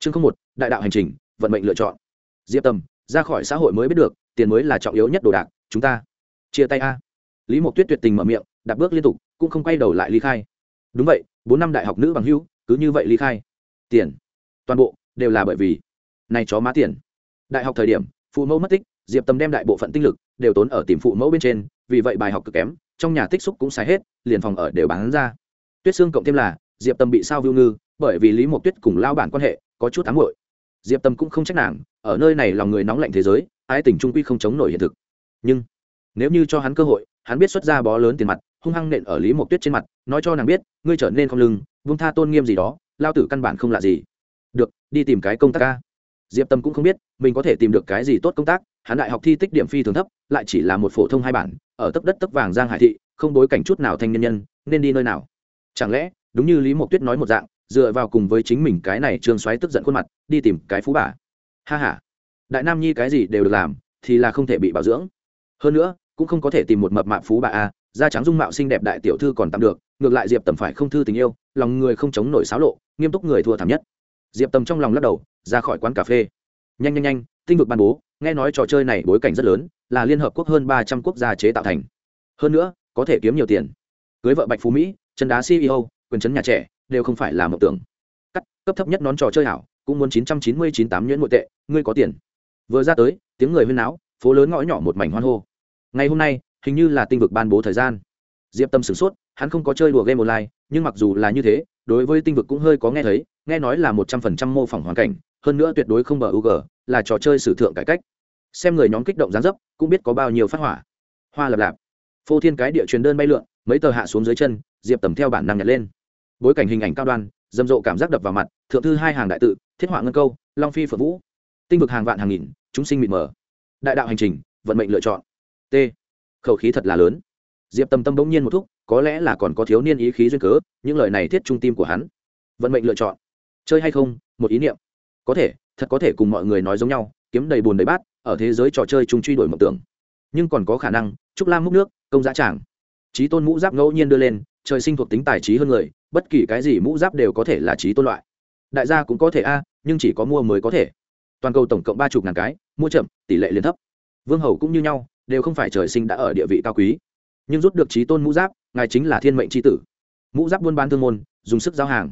chương không một, đại đạo hành trình, vận mệnh lựa chọn. Diệp tầm, ra khỏi xã hội mới biết được, tiền mới là trọng yếu nhất đồ đạc, chúng ta. Chia tay a. Lý mộc tuyết tuyệt tình mở miệng đạp bước liên tục, cũng không quay đầu lại ly khai. Đúng vậy, bốn năm đại học nữ bằng hưu cứ như vậy ly khai. Tiền. Toàn bộ, đều là bởi vì, này chó má tiền. Đại học thời điểm, phụ mẫu mất tích, diệp tầm đem đại bộ phận tinh lực, đều tốn ở tìm phụ mẫu bên trên, vì vậy bài học cực kém, trong nhà tích xúc cũng xài hết, liền phòng ở đều bán ra. Tuyết xương cộng thêm là, diệp tầm bị sao viu ngư, bởi vì lý mộc tuyết cùng lao bản quan hệ có chút ám muội, diệp tâm cũng không trách nàng ở nơi này lòng người nóng lạnh thế giới ái tình trung quy không chống nổi hiện thực. Nhưng nếu như cho hắn cơ hội hắn biết xuất ra bó lớn tiền mặt hung hăng nện ở lý mộc tuyết trên mặt nói cho nàng biết ngươi trở nên không lưng vung tha tôn nghiêm gì đó lao tử căn bản không là gì. Được đi tìm cái công tác ca. Diệp tâm cũng không biết mình có thể tìm được cái gì tốt công tác hắn đại học thi tích điểm phi thường thấp lại chỉ là một phổ thông hai bản ở tấp đất tấp vàng giang hải thị không bối cảnh chút nào thanh nhân nhân nên đi nơi nào? Chẳng lẽ đúng như lý mộc tuyết nói một dạng dựa vào cùng với chính mình cái này trương xoáy tức giận khuôn mặt, đi tìm cái phú bà. Ha ha. Đại nam nhi cái gì đều được làm, thì là không thể bị bảo dưỡng. Hơn nữa, cũng không có thể tìm một mập mạp phú bà a, da trắng dung mạo xinh đẹp đại tiểu thư còn tạm được, ngược lại diệp tầm phải không thư tình yêu, lòng người không chống nổi xáo lộ, nghiêm túc người thua thảm nhất. Diệp tầm trong lòng lắc đầu, ra khỏi quán cà phê. Nhanh nhanh nhanh, tinh vực ban bố, nghe nói trò chơi này bối cảnh rất lớn, là liên hợp quốc hơn ba trăm quốc gia chế tạo thành. Hơn nữa, có thể kiếm nhiều tiền. Cưới vợ bạch phú mỹ, chân đá ceo quyền chấn nhà trẻ đều không phải là mộng tưởng. Cắt, cấp thấp nhất nón trò chơi hảo, cũng muốn chín trăm chín mươi chín tám nhuyễn nội tệ, ngươi có tiền. Vừa ra tới, tiếng người huyên náo, phố lớn ngõ nhỏ một mảnh hoan hô. Ngày hôm nay, hình như là tinh vực ban bố thời gian. Diệp tâm sửng sốt, hắn không có chơi đùa game online, nhưng mặc dù là như thế, đối với tinh vực cũng hơi có nghe thấy, nghe nói là một trăm phần trăm mô phỏng hoàn cảnh, hơn nữa tuyệt đối không bờ u g là trò chơi sử thượng cải cách. Xem người nhóm kích động gián dấp, cũng biết có bao nhiêu phát hỏa. Hoa lập lạp. Phô thiên cái địa truyền đơn bay lượn, mấy tờ hạ xuống dưới chân, diệp tầm theo bản năng nhặt lên bối cảnh hình ảnh cao đoan dâm rộ cảm giác đập vào mặt, thượng thư hai hàng đại tự, thiết họa ngân câu, long phi phượng vũ. Tinh vực hàng vạn hàng nghìn, chúng sinh mịt mờ. Đại đạo hành trình, vận mệnh lựa chọn. T. Khẩu khí thật là lớn. Diệp tâm tâm bỗng nhiên một thúc, có lẽ là còn có thiếu niên ý khí duyên cớ, những lời này thiết trung tim của hắn. Vận mệnh lựa chọn. Chơi hay không, một ý niệm. Có thể, thật có thể cùng mọi người nói giống nhau, kiếm đầy bùn đầy bát, ở thế giới trò chơi chung truy đuổi mộng tưởng. Nhưng còn có khả năng, trúc lam múc nước, công giá tràng. Trí tôn mũ giáp ngẫu nhiên đưa lên, trời sinh thuộc tính tài trí hơn người bất kỳ cái gì mũ giáp đều có thể là trí tôn loại. Đại gia cũng có thể a, nhưng chỉ có mua mới có thể. Toàn cầu tổng cộng ba chục ngàn cái, mua chậm, tỷ lệ liên thấp. Vương hầu cũng như nhau, đều không phải trời sinh đã ở địa vị cao quý. Nhưng rút được trí tôn mũ giáp, ngài chính là thiên mệnh tri tử. Mũ giáp buôn bán thương môn, dùng sức giao hàng.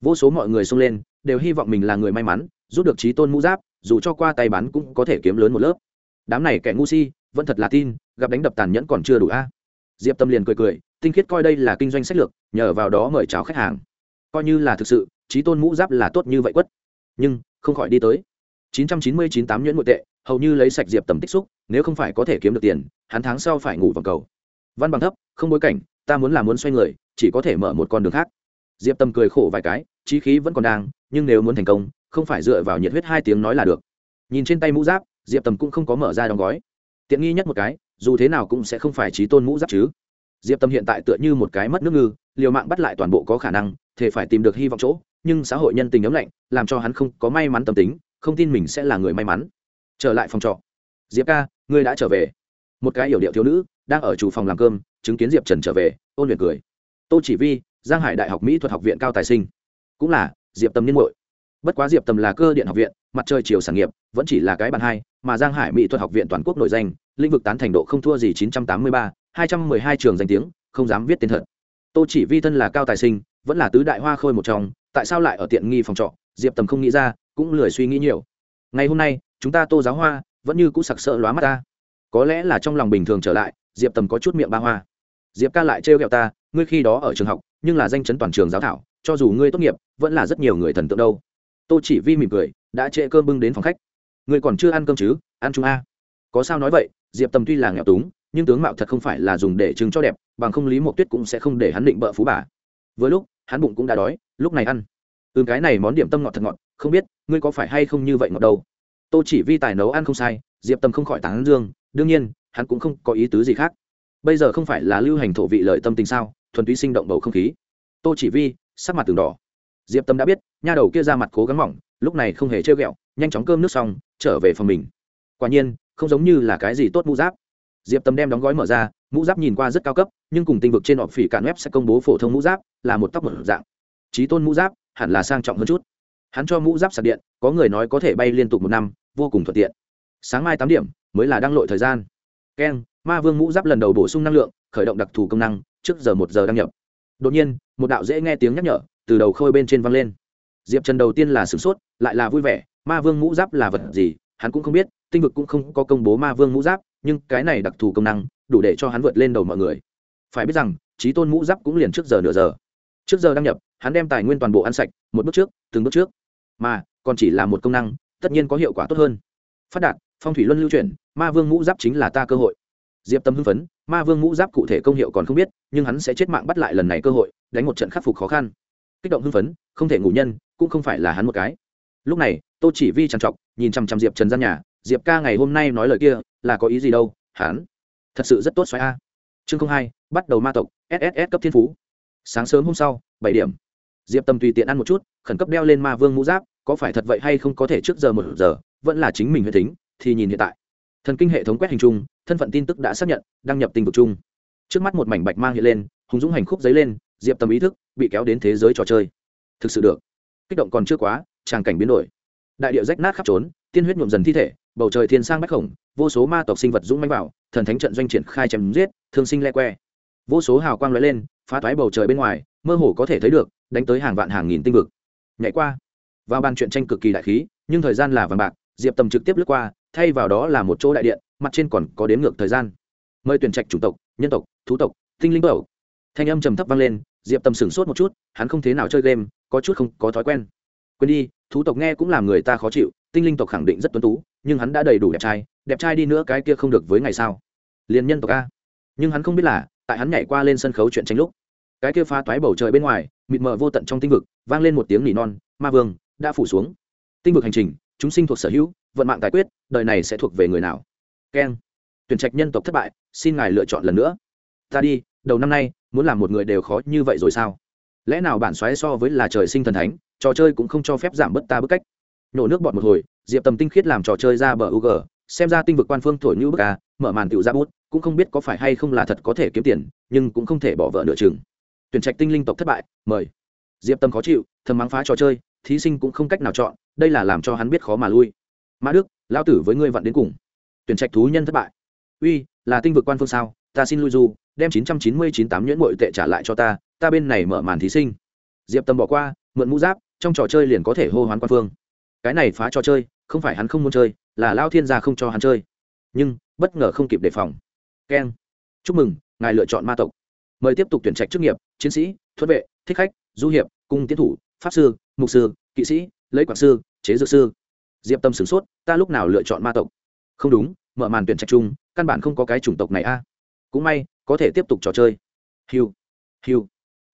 Vô số mọi người xông lên, đều hy vọng mình là người may mắn, rút được trí tôn mũ giáp, dù cho qua tay bán cũng có thể kiếm lớn một lớp. Đám này kẻ ngu si, vẫn thật là tin, gặp đánh đập tàn nhẫn còn chưa đủ a. Diệp tâm liền cười cười tinh khiết coi đây là kinh doanh sách lược, nhờ vào đó mời chào khách hàng. Coi như là thực sự, trí tôn mũ giáp là tốt như vậy quất. Nhưng, không khỏi đi tới. chín trăm chín mươi chín tám nhuyễn nội tệ, hầu như lấy sạch diệp tầm tích xúc, nếu không phải có thể kiếm được tiền, hắn tháng sau phải ngủ vào cầu. Văn bằng thấp, không bối cảnh, ta muốn làm muốn xoay người, chỉ có thể mở một con đường khác. Diệp tầm cười khổ vài cái trí khí vẫn còn đang, nhưng nếu muốn thành công, không phải dựa vào nhiệt huyết hai tiếng nói là được. Nhìn trên tay mũ giáp, diệp tầm cũng không có mở ra đóng gói. Tiện nghi nhất một cái, dù thế nào cũng sẽ không phải trí tôn mũ giáp chứ diệp tâm hiện tại tựa như một cái mất nước ngư liều mạng bắt lại toàn bộ có khả năng thể phải tìm được hy vọng chỗ nhưng xã hội nhân tình ấm lạnh làm cho hắn không có may mắn tâm tính không tin mình sẽ là người may mắn. Trở lại phòng trọ. Diệp ca ngươi đã trở về. Một cái hiểu điệu thiếu nữ đang ở chủ phòng làm cơm chứng kiến diệp trần trở về ôn luyện cười. Tô chỉ vi giang hải đại học mỹ thuật học viện cao tài sinh. Cũng là diệp tâm niên hội bất quá diệp tâm là cơ điện học viện mặt trời chiều sản nghiệp vẫn chỉ là cái bàn hai mà giang hải mỹ thuật học viện toàn quốc nổi danh lĩnh vực tán thành độ không thua gì 983, hai trăm mười hai trường danh tiếng, không dám viết tên thật. Tô chỉ vi thân là cao tài sinh, vẫn là tứ đại hoa khôi một trong, tại sao lại ở tiện nghi phòng trọ? Diệp tầm không nghĩ ra, cũng lười suy nghĩ nhiều. Ngày hôm nay, chúng ta tô giáo hoa vẫn như cũ sặc sỡ lóa mắt ta. Có lẽ là trong lòng bình thường trở lại, diệp tầm có chút miệng ba hoa. Diệp ca lại trêu ghẹo ta, ngươi khi đó ở trường học, nhưng là danh chấn toàn trường giáo thảo, cho dù ngươi tốt nghiệp, vẫn là rất nhiều người thần tượng đâu. Tô chỉ vi mỉm cười, đã trễ cơm bưng đến phòng khách. Ngươi còn chưa ăn cơm chứ? Ăn chung a. Có sao nói vậy? Diệp tầm tuy là nghèo túng nhưng tướng mạo thật không phải là dùng để chứng cho đẹp, bằng không lý mộc tuyết cũng sẽ không để hắn định bợ phú bà. Vừa lúc, hắn bụng cũng đã đói, lúc này ăn. Ừ cái này món điểm tâm ngọt thật ngọt, không biết, ngươi có phải hay không như vậy ngọt đâu? Tôi chỉ vi tài nấu ăn không sai, diệp tâm không khỏi tán dương, đương nhiên, hắn cũng không có ý tứ gì khác. Bây giờ không phải là lưu hành thổ vị lợi tâm tình sao, thuần túy sinh động bầu không khí. Tôi chỉ vi, sắc mặt từng đỏ. Diệp tâm đã biết, nha đầu kia ra mặt cố gắng mỏng, lúc này không hề trêu ghẹo, nhanh chóng cơm nước xong, trở về phòng mình. Quả nhiên, không giống như là cái gì tốt mũ giáp diệp tâm đem đóng gói mở ra, mũ giáp nhìn qua rất cao cấp, nhưng cùng tinh vực trên họp phỉ cạn web sẽ công bố phổ thông mũ giáp là một tóc một dạng. Trí tôn mũ giáp hẳn là sang trọng hơn chút. Hắn cho mũ giáp sạc điện, có người nói có thể bay liên tục một năm, vô cùng thuận tiện. Sáng mai tám điểm, mới là đăng lội thời gian. Keng ma vương mũ giáp lần đầu bổ sung năng lượng, khởi động đặc thù công năng, trước giờ một giờ đăng nhập. Đột nhiên, một đạo dễ nghe tiếng nhắc nhở từ đầu khôi bên trên văng lên. Diệp trần đầu tiên là sửng sốt, lại là vui vẻ, ma vương mũ giáp là vật gì, hắn cũng không biết, tinh vực cũng không có công bố ma vương mũ giáp nhưng cái này đặc thù công năng đủ để cho hắn vượt lên đầu mọi người. Phải biết rằng trí tôn mũ giáp cũng liền trước giờ nửa giờ. Trước giờ đăng nhập, hắn đem tài nguyên toàn bộ ăn sạch, một bước trước, từng bước trước. Mà, còn chỉ là một công năng, tất nhiên có hiệu quả tốt hơn. Phát đạt, phong thủy luân lưu chuyển, ma vương mũ giáp chính là ta cơ hội. Diệp tâm hưng phấn, ma vương mũ giáp cụ thể công hiệu còn không biết, nhưng hắn sẽ chết mạng bắt lại lần này cơ hội, đánh một trận khắc phục khó khăn. Kích động hưng phấn, không thể ngủ nhân, cũng không phải là hắn một cái. Lúc này, tô chỉ vi trằn trọc, nhìn chằm chằm diệp trần gian nhà diệp ca ngày hôm nay nói lời kia, là có ý gì đâu, hắn thật sự rất tốt xoáy a. Chương hai, bắt đầu ma tộc sss cấp thiên phú. Sáng sớm hôm sau, bảy điểm. Diệp tâm tùy tiện ăn một chút, khẩn cấp đeo lên ma vương mũ giáp, có phải thật vậy hay không có thể trước giờ một giờ, vẫn là chính mình huyết tính, thì nhìn hiện tại. Thần kinh hệ thống quét hình chung, thân phận tin tức đã xác nhận, đăng nhập tinh vực chung. Trước mắt một mảnh bạch mang hiện lên, hùng dũng hành khúc giấy lên, diệp tâm ý thức bị kéo đến thế giới trò chơi. Thực sự được. Kích động còn chưa quá, tràng cảnh biến đổi. Đại điệu rách nát khắp trốn, tiên huyết nhuộm dần thi thể bầu trời thiên sang bách khổng, vô số ma tộc sinh vật dũng manh vào, thần thánh trận doanh triển khai chém giết, thương sinh le que. Vô số hào quang lóe lên, phá toái bầu trời bên ngoài, mơ hồ có thể thấy được, đánh tới hàng vạn hàng nghìn tinh vực. Nhảy qua, vào bàn chuyện tranh cực kỳ đại khí, nhưng thời gian là vàng bạc, diệp tầm trực tiếp lướt qua, thay vào đó là một chỗ đại điện, mặt trên còn có đếm ngược thời gian. Mời tuyển trạch chủng tộc, nhân tộc, thú tộc, tinh linh bẩu thanh âm trầm thấp vang lên, diệp tầm sửng sốt một chút, hắn không thế nào chơi game, có chút không có thói quen. Quên đi, thú tộc nghe cũng làm người ta khó chịu, tinh linh tộc khẳng định rất tuân tú nhưng hắn đã đầy đủ đẹp trai đẹp trai đi nữa cái kia không được với ngày sao liền nhân tộc a. Nhưng hắn không biết là, tại hắn nhảy qua lên sân khấu chuyện tranh lúc, cái kia phá toái bầu trời bên ngoài, mịt mờ vô tận trong tinh vực, vang lên một tiếng nỉ non, ma vương, đã phủ xuống. Tinh vực hành trình, chúng sinh thuộc sở hữu, vận mạng tài quyết, đời này sẽ thuộc về người nào? Keng. Tuyển trạch nhân tộc thất bại, xin ngài lựa chọn lần nữa. Ta đi, đầu năm nay, muốn làm một người đều khó như vậy rồi sao? Lẽ nào bản xoáy so với là trời sinh thần thánh, trò chơi cũng không cho phép giảm bớt ta bức cách? Nổ nước bọt một hồi diệp tầm tinh khiết làm trò chơi ra bờ ug xem ra tinh vực quan phương thổi như bức a mở màn tiểu ra bút, cũng không biết có phải hay không là thật có thể kiếm tiền, nhưng cũng không thể bỏ vợ nửa chừng. Tuyển trạch tinh linh tộc thất bại, mời. Diệp tâm khó chịu, thầm mắng phá trò chơi, thí sinh cũng không cách nào chọn, đây là làm cho hắn biết khó mà lui. Mã đức lao tử với ngươi vặn đến cùng. Tuyển trạch thú nhân thất bại. Uy, là tinh vực quan phương sao? Ta xin lui du, đem chín trăm chín mươi chín tám nhuyễn bội tệ trả lại cho ta ta bên này mở màn thí sinh. Diệp tâm bỏ qua, mượn mũ giáp, trong trò chơi liền có thể hô hoán quan phương. Cái này phá trò chơi không phải hắn không muốn chơi, là lao thiên gia không cho hắn chơi. Nhưng, bất ngờ không kịp đề phòng. Keng chúc mừng, ngài lựa chọn ma tộc. Mời tiếp tục tuyển trạch chức nghiệp, chiến sĩ thuất vệ, thích khách, du hiệp, cung tiến thủ, pháp sư, mục sư, kỵ sĩ, lấy quản sư, chế dược sư. Diệp tâm sửng sốt, ta lúc nào lựa chọn ma tộc? Không đúng, mở màn tuyển trạch chung, căn bản không có cái chủng tộc này a. Cũng may, có thể tiếp tục trò chơi. Hiu hiu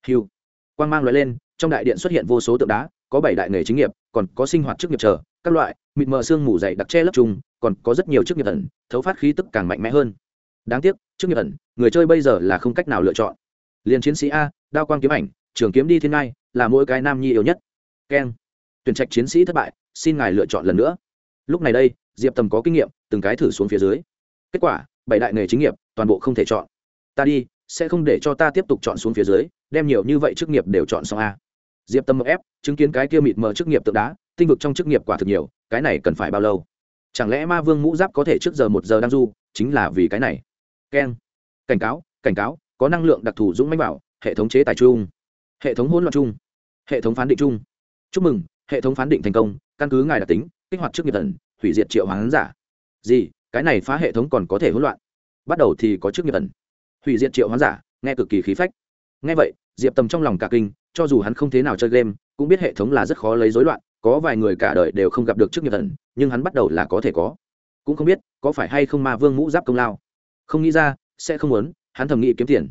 hiu. Quang mang loại lên, trong đại điện xuất hiện vô số tượng đá, có bảy đại nghề chính nghiệp, còn có sinh hoạt chức nghiệp chờ các loại, mịt mờ xương mù dày đặc che lấp chung, còn có rất nhiều chức nghiệp ẩn, thấu phát khí tức càng mạnh mẽ hơn. Đáng tiếc chức nghiệp ẩn, người chơi bây giờ là không cách nào lựa chọn. Liền chiến sĩ a, đao quang kiếm ảnh, trường kiếm đi thiên ngai, là mỗi cái nam nhi yêu nhất. Keng. Tuyển trạch chiến sĩ thất bại, xin ngài lựa chọn lần nữa. Lúc này đây, diệp tầm có kinh nghiệm, từng cái thử xuống phía dưới. Kết quả, bảy đại nghề chính nghiệp, toàn bộ không thể chọn. Ta đi, sẽ không để cho ta tiếp tục chọn xuống phía dưới, đem nhiều như vậy chức nghiệp đều chọn xong a. Diệp tâm mậu ép, chứng kiến cái kia mịt mờ chức nghiệp tượng đá tinh vực trong chức nghiệp quả thực nhiều cái này cần phải bao lâu? Chẳng lẽ ma vương mũ giáp có thể trước giờ một giờ đang du chính là vì cái này? Keng. Cảnh cáo cảnh cáo có năng lượng đặc thù dũng mãnh bảo hệ thống chế tài chung. Hệ thống hỗn loạn chung. Hệ thống phán định chung. Chúc mừng hệ thống phán định thành công căn cứ ngài đặc tính kích hoạt trước nghiệp thần, hủy diệt triệu hoán giả. Gì cái này phá hệ thống còn có thể hỗn loạn? Bắt đầu thì có trước nghiệp thần, hủy diệt triệu hoán giả nghe cực kỳ khí phách. Nghe vậy diệp tầm trong lòng cả kinh cho dù hắn không thế nào chơi game cũng biết hệ thống là rất khó lấy rối loạn có vài người cả đời đều không gặp được chức nghiệp thần, nhưng hắn bắt đầu là có thể có. Cũng không biết có phải hay không ma vương mũ giáp công lao? Không nghĩ ra sẽ không muốn hắn thầm nghĩ kiếm tiền.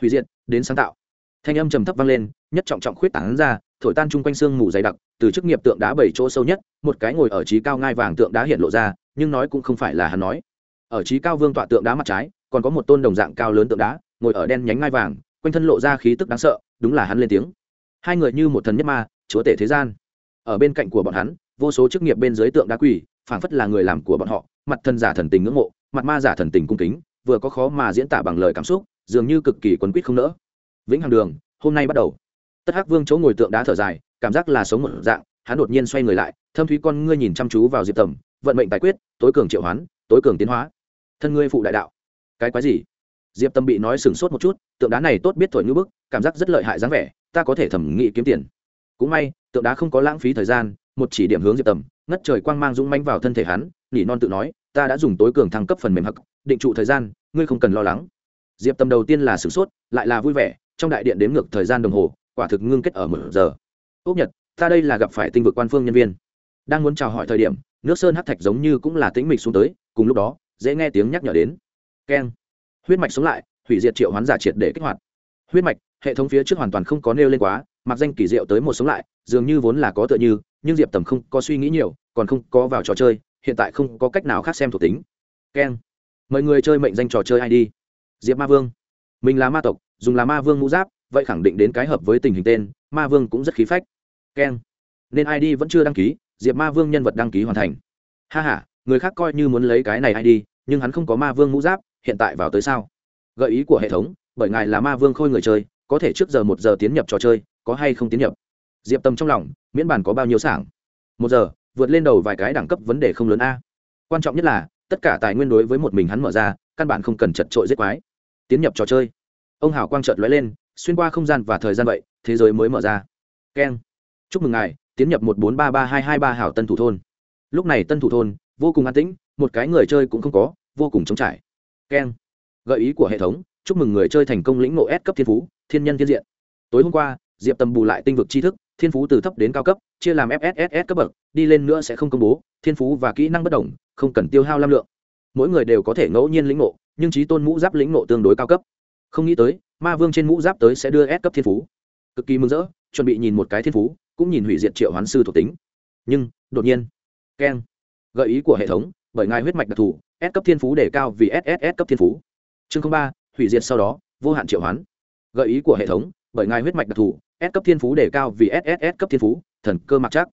Hủy diệt đến sáng tạo. Thanh âm trầm thấp vang lên nhất trọng trọng khuyết tảng ra thổi tan chung quanh xương mù dày đặc từ chức nghiệp tượng đá bảy chỗ sâu nhất một cái ngồi ở trí cao ngai vàng tượng đá hiện lộ ra nhưng nói cũng không phải là hắn nói. Ở trí cao vương tọa tượng đá mặt trái còn có một tôn đồng dạng cao lớn tượng đá ngồi ở đen nhánh ngai vàng quanh thân lộ ra khí tức đáng sợ đúng là hắn lên tiếng. Hai người như một thần nhất ma chúa tể thế gian ở bên cạnh của bọn hắn, vô số chức nghiệp bên dưới tượng đá quỷ phảng phất là người làm của bọn họ, mặt thân giả thần tình ngưỡng mộ, mặt ma giả thần tình cung kính, vừa có khó mà diễn tả bằng lời cảm xúc, dường như cực kỳ quấn quýt không nỡ. Vĩnh hằng đường, hôm nay bắt đầu. Tất hắc vương chỗ ngồi tượng đá thở dài, cảm giác là sống một dạng, hắn đột nhiên xoay người lại, thâm thúy con ngươi nhìn chăm chú vào diệp tầm, vận mệnh tài quyết, tối cường triệu hoán, tối cường tiến hóa. Thân ngươi phụ đại đạo. Cái quái gì? Diệp tâm bị nói sừng sốt một chút, tượng đá này tốt biết thổi ngữ bức, cảm giác rất lợi hại dáng vẻ, ta có thể thẩm nghị kiếm tiền cũng may, tượng đá không có lãng phí thời gian, một chỉ điểm hướng diệp tầm, ngất trời quang mang rung manh vào thân thể hắn, nỉ non tự nói, ta đã dùng tối cường thăng cấp phần mềm hắc, định trụ thời gian, ngươi không cần lo lắng. Diệp tầm đầu tiên là sửng sốt, lại là vui vẻ, trong đại điện đếm ngược thời gian đồng hồ, quả thực ngưng kết ở một giờ. Ốc nhật, ta đây là gặp phải tinh vực quan phương nhân viên, đang muốn chào hỏi thời điểm, nước sơn hát thạch giống như cũng là tĩnh mịch xuống tới, cùng lúc đó, dễ nghe tiếng nhắc nhở đến. Keng. Huyết mạch sống lại, hủy diệt triệu hoán giả triệt để kích hoạt. Huyết mạch hệ thống phía trước hoàn toàn không có nêu lên quá, mặc danh kỳ diệu tới một sống lại, dường như vốn là có tựa như, nhưng diệp tầm không có suy nghĩ nhiều, còn không có vào trò chơi, hiện tại không có cách nào khác xem thuộc tính. Keng mời người chơi mệnh danh trò chơi id diệp ma vương. Mình là ma tộc, dùng là ma vương mũ giáp, vậy khẳng định đến cái hợp với tình hình tên, ma vương cũng rất khí phách. Keng nên id vẫn chưa đăng ký, diệp ma vương nhân vật đăng ký hoàn thành. Ha h a người khác coi như muốn lấy cái này id nhưng hắn không có ma vương mũ giáp, hiện tại vào tới sao? Gợi ý của hệ thống, bởi ngài là ma vương khôi người chơi có thể trước giờ một giờ tiến nhập trò chơi, có hay không tiến nhập? Diệp tâm trong lòng, miễn bản có bao nhiêu sảng? Một giờ, vượt lên đầu vài cái đẳng cấp vấn đề không lớn a. Quan trọng nhất là, tất cả tài nguyên đối với một mình hắn mở ra, căn bản không cần chật trội giết quái. Tiến nhập trò chơi. Ông hảo quang trợt lóe lên, xuyên qua không gian và thời gian vậy, thế giới mới mở ra. Keng. Chúc mừng ngài, tiến nhập một bốn ba ba hai hai ba hảo tân thủ thôn. Lúc này tân thủ thôn, vô cùng an tĩnh, một cái người chơi cũng không có, vô cùng trống trải. Keng. Gợi ý của hệ thống, chúc mừng người chơi thành công lĩnh ngộ S cấp thiên phú thiên nhân thiên diện. Tối hôm qua, diệp tầm bù lại tinh vực tri thức, thiên phú từ thấp đến cao cấp, chia làm fsss cấp bậc, đi lên nữa sẽ không công bố, thiên phú và kỹ năng bất đồng, không cần tiêu hao lam lượng. Mỗi người đều có thể ngẫu nhiên lĩnh ngộ, nhưng trí tôn mũ giáp lĩnh ngộ tương đối cao cấp. Không nghĩ tới, ma vương trên mũ giáp tới sẽ đưa S cấp thiên phú. Cực kỳ mừng rỡ, chuẩn bị nhìn một cái thiên phú, cũng nhìn hủy diệt triệu hoán sư thuộc tính. Nhưng, đột nhiên, keng. Gợi ý của hệ thống, bởi ngài huyết mạch đặc thù, S cấp thiên phú đề cao vì SSS cấp thiên phú. Chương ba, hủy diệt sau đó, vô hạn triệu hoán gợi ý của hệ thống, bởi ngài huyết mạch đặc thù, S cấp thiên phú đề cao vì SSS cấp thiên phú, thần cơ mặc chắc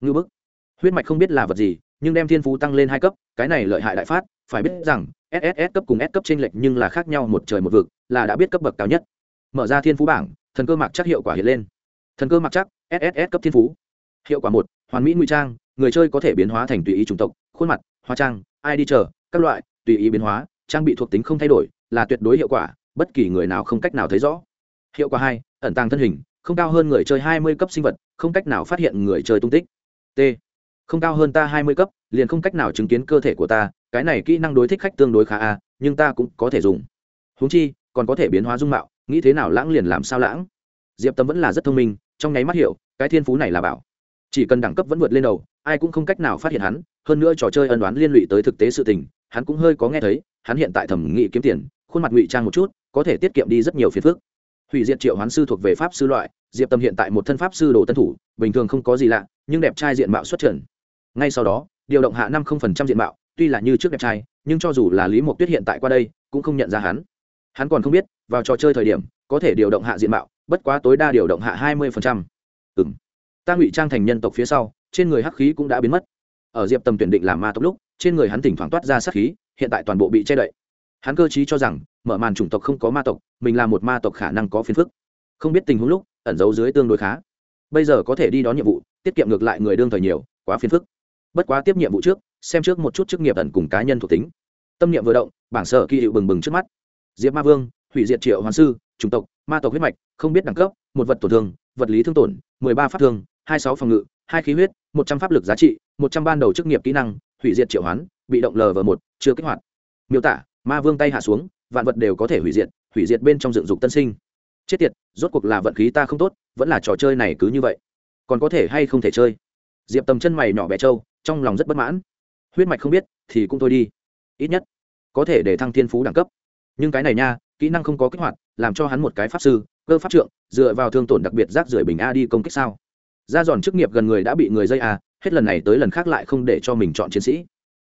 ngư bức. Huyết mạch không biết là vật gì, nhưng đem thiên phú tăng lên hai cấp, cái này lợi hại đại phát, phải biết rằng SSS cấp cùng S cấp trên lệch nhưng là khác nhau một trời một vực, là đã biết cấp bậc cao nhất. Mở ra thiên phú bảng, thần cơ mặc chắc hiệu quả hiện lên. Thần cơ mặc chắc SSS cấp thiên phú. Hiệu quả một, hoàn mỹ ngụy trang, người chơi có thể biến hóa thành tùy ý chủng tộc, khuôn mặt, hóa trang, ai đi chờ, các loại, tùy ý biến hóa, trang bị thuộc tính không thay đổi, là tuyệt đối hiệu quả, bất kỳ người nào không cách nào thấy rõ hiệu quả hai, ẩn tàng thân hình, không cao hơn người chơi hai mươi cấp sinh vật, không cách nào phát hiện người chơi tung tích. T, không cao hơn ta hai mươi cấp, liền không cách nào chứng kiến cơ thể của ta, cái này kỹ năng đối thích khách tương đối khá a, nhưng ta cũng có thể dùng. Húng chi, còn có thể biến hóa dung mạo, nghĩ thế nào lãng liền làm sao lãng. Diệp tâm vẫn là rất thông minh, trong nháy mắt hiểu, cái thiên phú này là bảo. Chỉ cần đẳng cấp vẫn vượt lên đầu, ai cũng không cách nào phát hiện hắn, hơn nữa trò chơi ân đoán liên lụy tới thực tế sự tình, hắn cũng hơi có nghe thấy, hắn hiện tại thẩm nghị kiếm tiền, khuôn mặt ngụy trang một chút, có thể tiết kiệm đi rất nhiều phiền phức hủy diệt triệu hoán sư thuộc về pháp sư loại, diệp tâm hiện tại một thân pháp sư đồ tân thủ, bình thường không có gì lạ, nhưng đẹp trai diện mạo xuất trần. Ngay sau đó, điều động hạ năm không phần trăm diện mạo, tuy là như trước đẹp trai, nhưng cho dù là lý mộc tuyết hiện tại qua đây, cũng không nhận ra hắn. Hắn còn không biết, vào trò chơi thời điểm, có thể điều động hạ diện mạo, bất quá tối đa điều động hạ hai mươi phần trăm. Ừng ta ngụy trang thành nhân tộc phía sau, trên người hắc khí cũng đã biến mất. Ở diệp tầm tuyển định làm ma tộc lúc, trên người hắn thỉnh thoảng toát ra sát khí, hiện tại toàn bộ bị che đậy hắn cơ trí cho rằng, mở màn chủng tộc không có ma tộc, mình là một ma tộc khả năng có phiền phức. Không biết tình huống lúc, ẩn giấu dưới tương đối khá. Bây giờ có thể đi đón nhiệm vụ, tiết kiệm ngược lại người đương thời nhiều, quá phiền phức. Bất quá tiếp nhiệm vụ trước, xem trước một chút chức nghiệp ẩn cùng cá nhân thuộc tính. Tâm niệm vừa động, bảng sở kỳ hiệu bừng bừng trước mắt. Diệp ma vương, hủy diệt triệu hoàn sư, chủng tộc, ma tộc huyết mạch, không biết đẳng cấp, một vật tổn thương, vật lý thương tổn, mười ba pháp thương, hai sáu phòng ngự, hai khí huyết, một trăm pháp lực giá trị, một trăm ban đầu chức nghiệp kỹ năng, hủy diệt triệu hoán, bị động lv một, chưa kích hoạt. Miêu tả ma vương tay hạ xuống, vạn vật đều có thể hủy diệt hủy diệt bên trong dựng dục tân sinh. Chết tiệt, rốt cuộc là vận khí ta không tốt, vẫn là trò chơi này cứ như vậy. Còn có thể hay không thể chơi? Diệp tầm chân mày nhỏ bé trâu, trong lòng rất bất mãn. Huyết mạch không biết, thì cũng thôi đi. Ít nhất, có thể để thăng thiên phú đẳng cấp. Nhưng cái này nha, kỹ năng không có kích hoạt, làm cho hắn một cái pháp sư, cơ pháp trượng, dựa vào thương tổn đặc biệt rác rưởi bình a đi công kích sao? Ra giòn chức nghiệp gần người đã bị người dây a, hết lần này tới lần khác lại không để cho mình chọn chiến sĩ.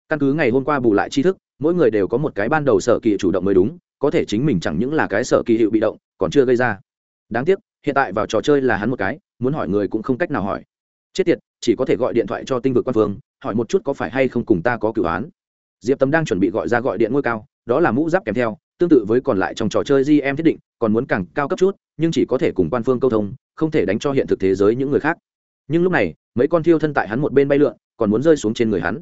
Căn cứ ngày hôm qua bù lại tri thức mỗi người đều có một cái ban đầu sở kỳ chủ động mới đúng, có thể chính mình chẳng những là cái sở kỳ hiệu bị động, còn chưa gây ra. Đáng tiếc, hiện tại vào trò chơi là hắn một cái, muốn hỏi người cũng không cách nào hỏi. Chết tiệt, chỉ có thể gọi điện thoại cho tinh vực quan phương hỏi một chút có phải hay không cùng ta có cửu án. Diệp tâm đang chuẩn bị gọi ra gọi điện ngôi cao, đó là mũ giáp kèm theo, tương tự với còn lại trong trò chơi gm thiết định, còn muốn càng cao cấp chút, nhưng chỉ có thể cùng quan phương câu thông, không thể đánh cho hiện thực thế giới những người khác. Nhưng lúc này, mấy con thiêu thân tại hắn một bên bay lượn, còn muốn rơi xuống trên người hắn.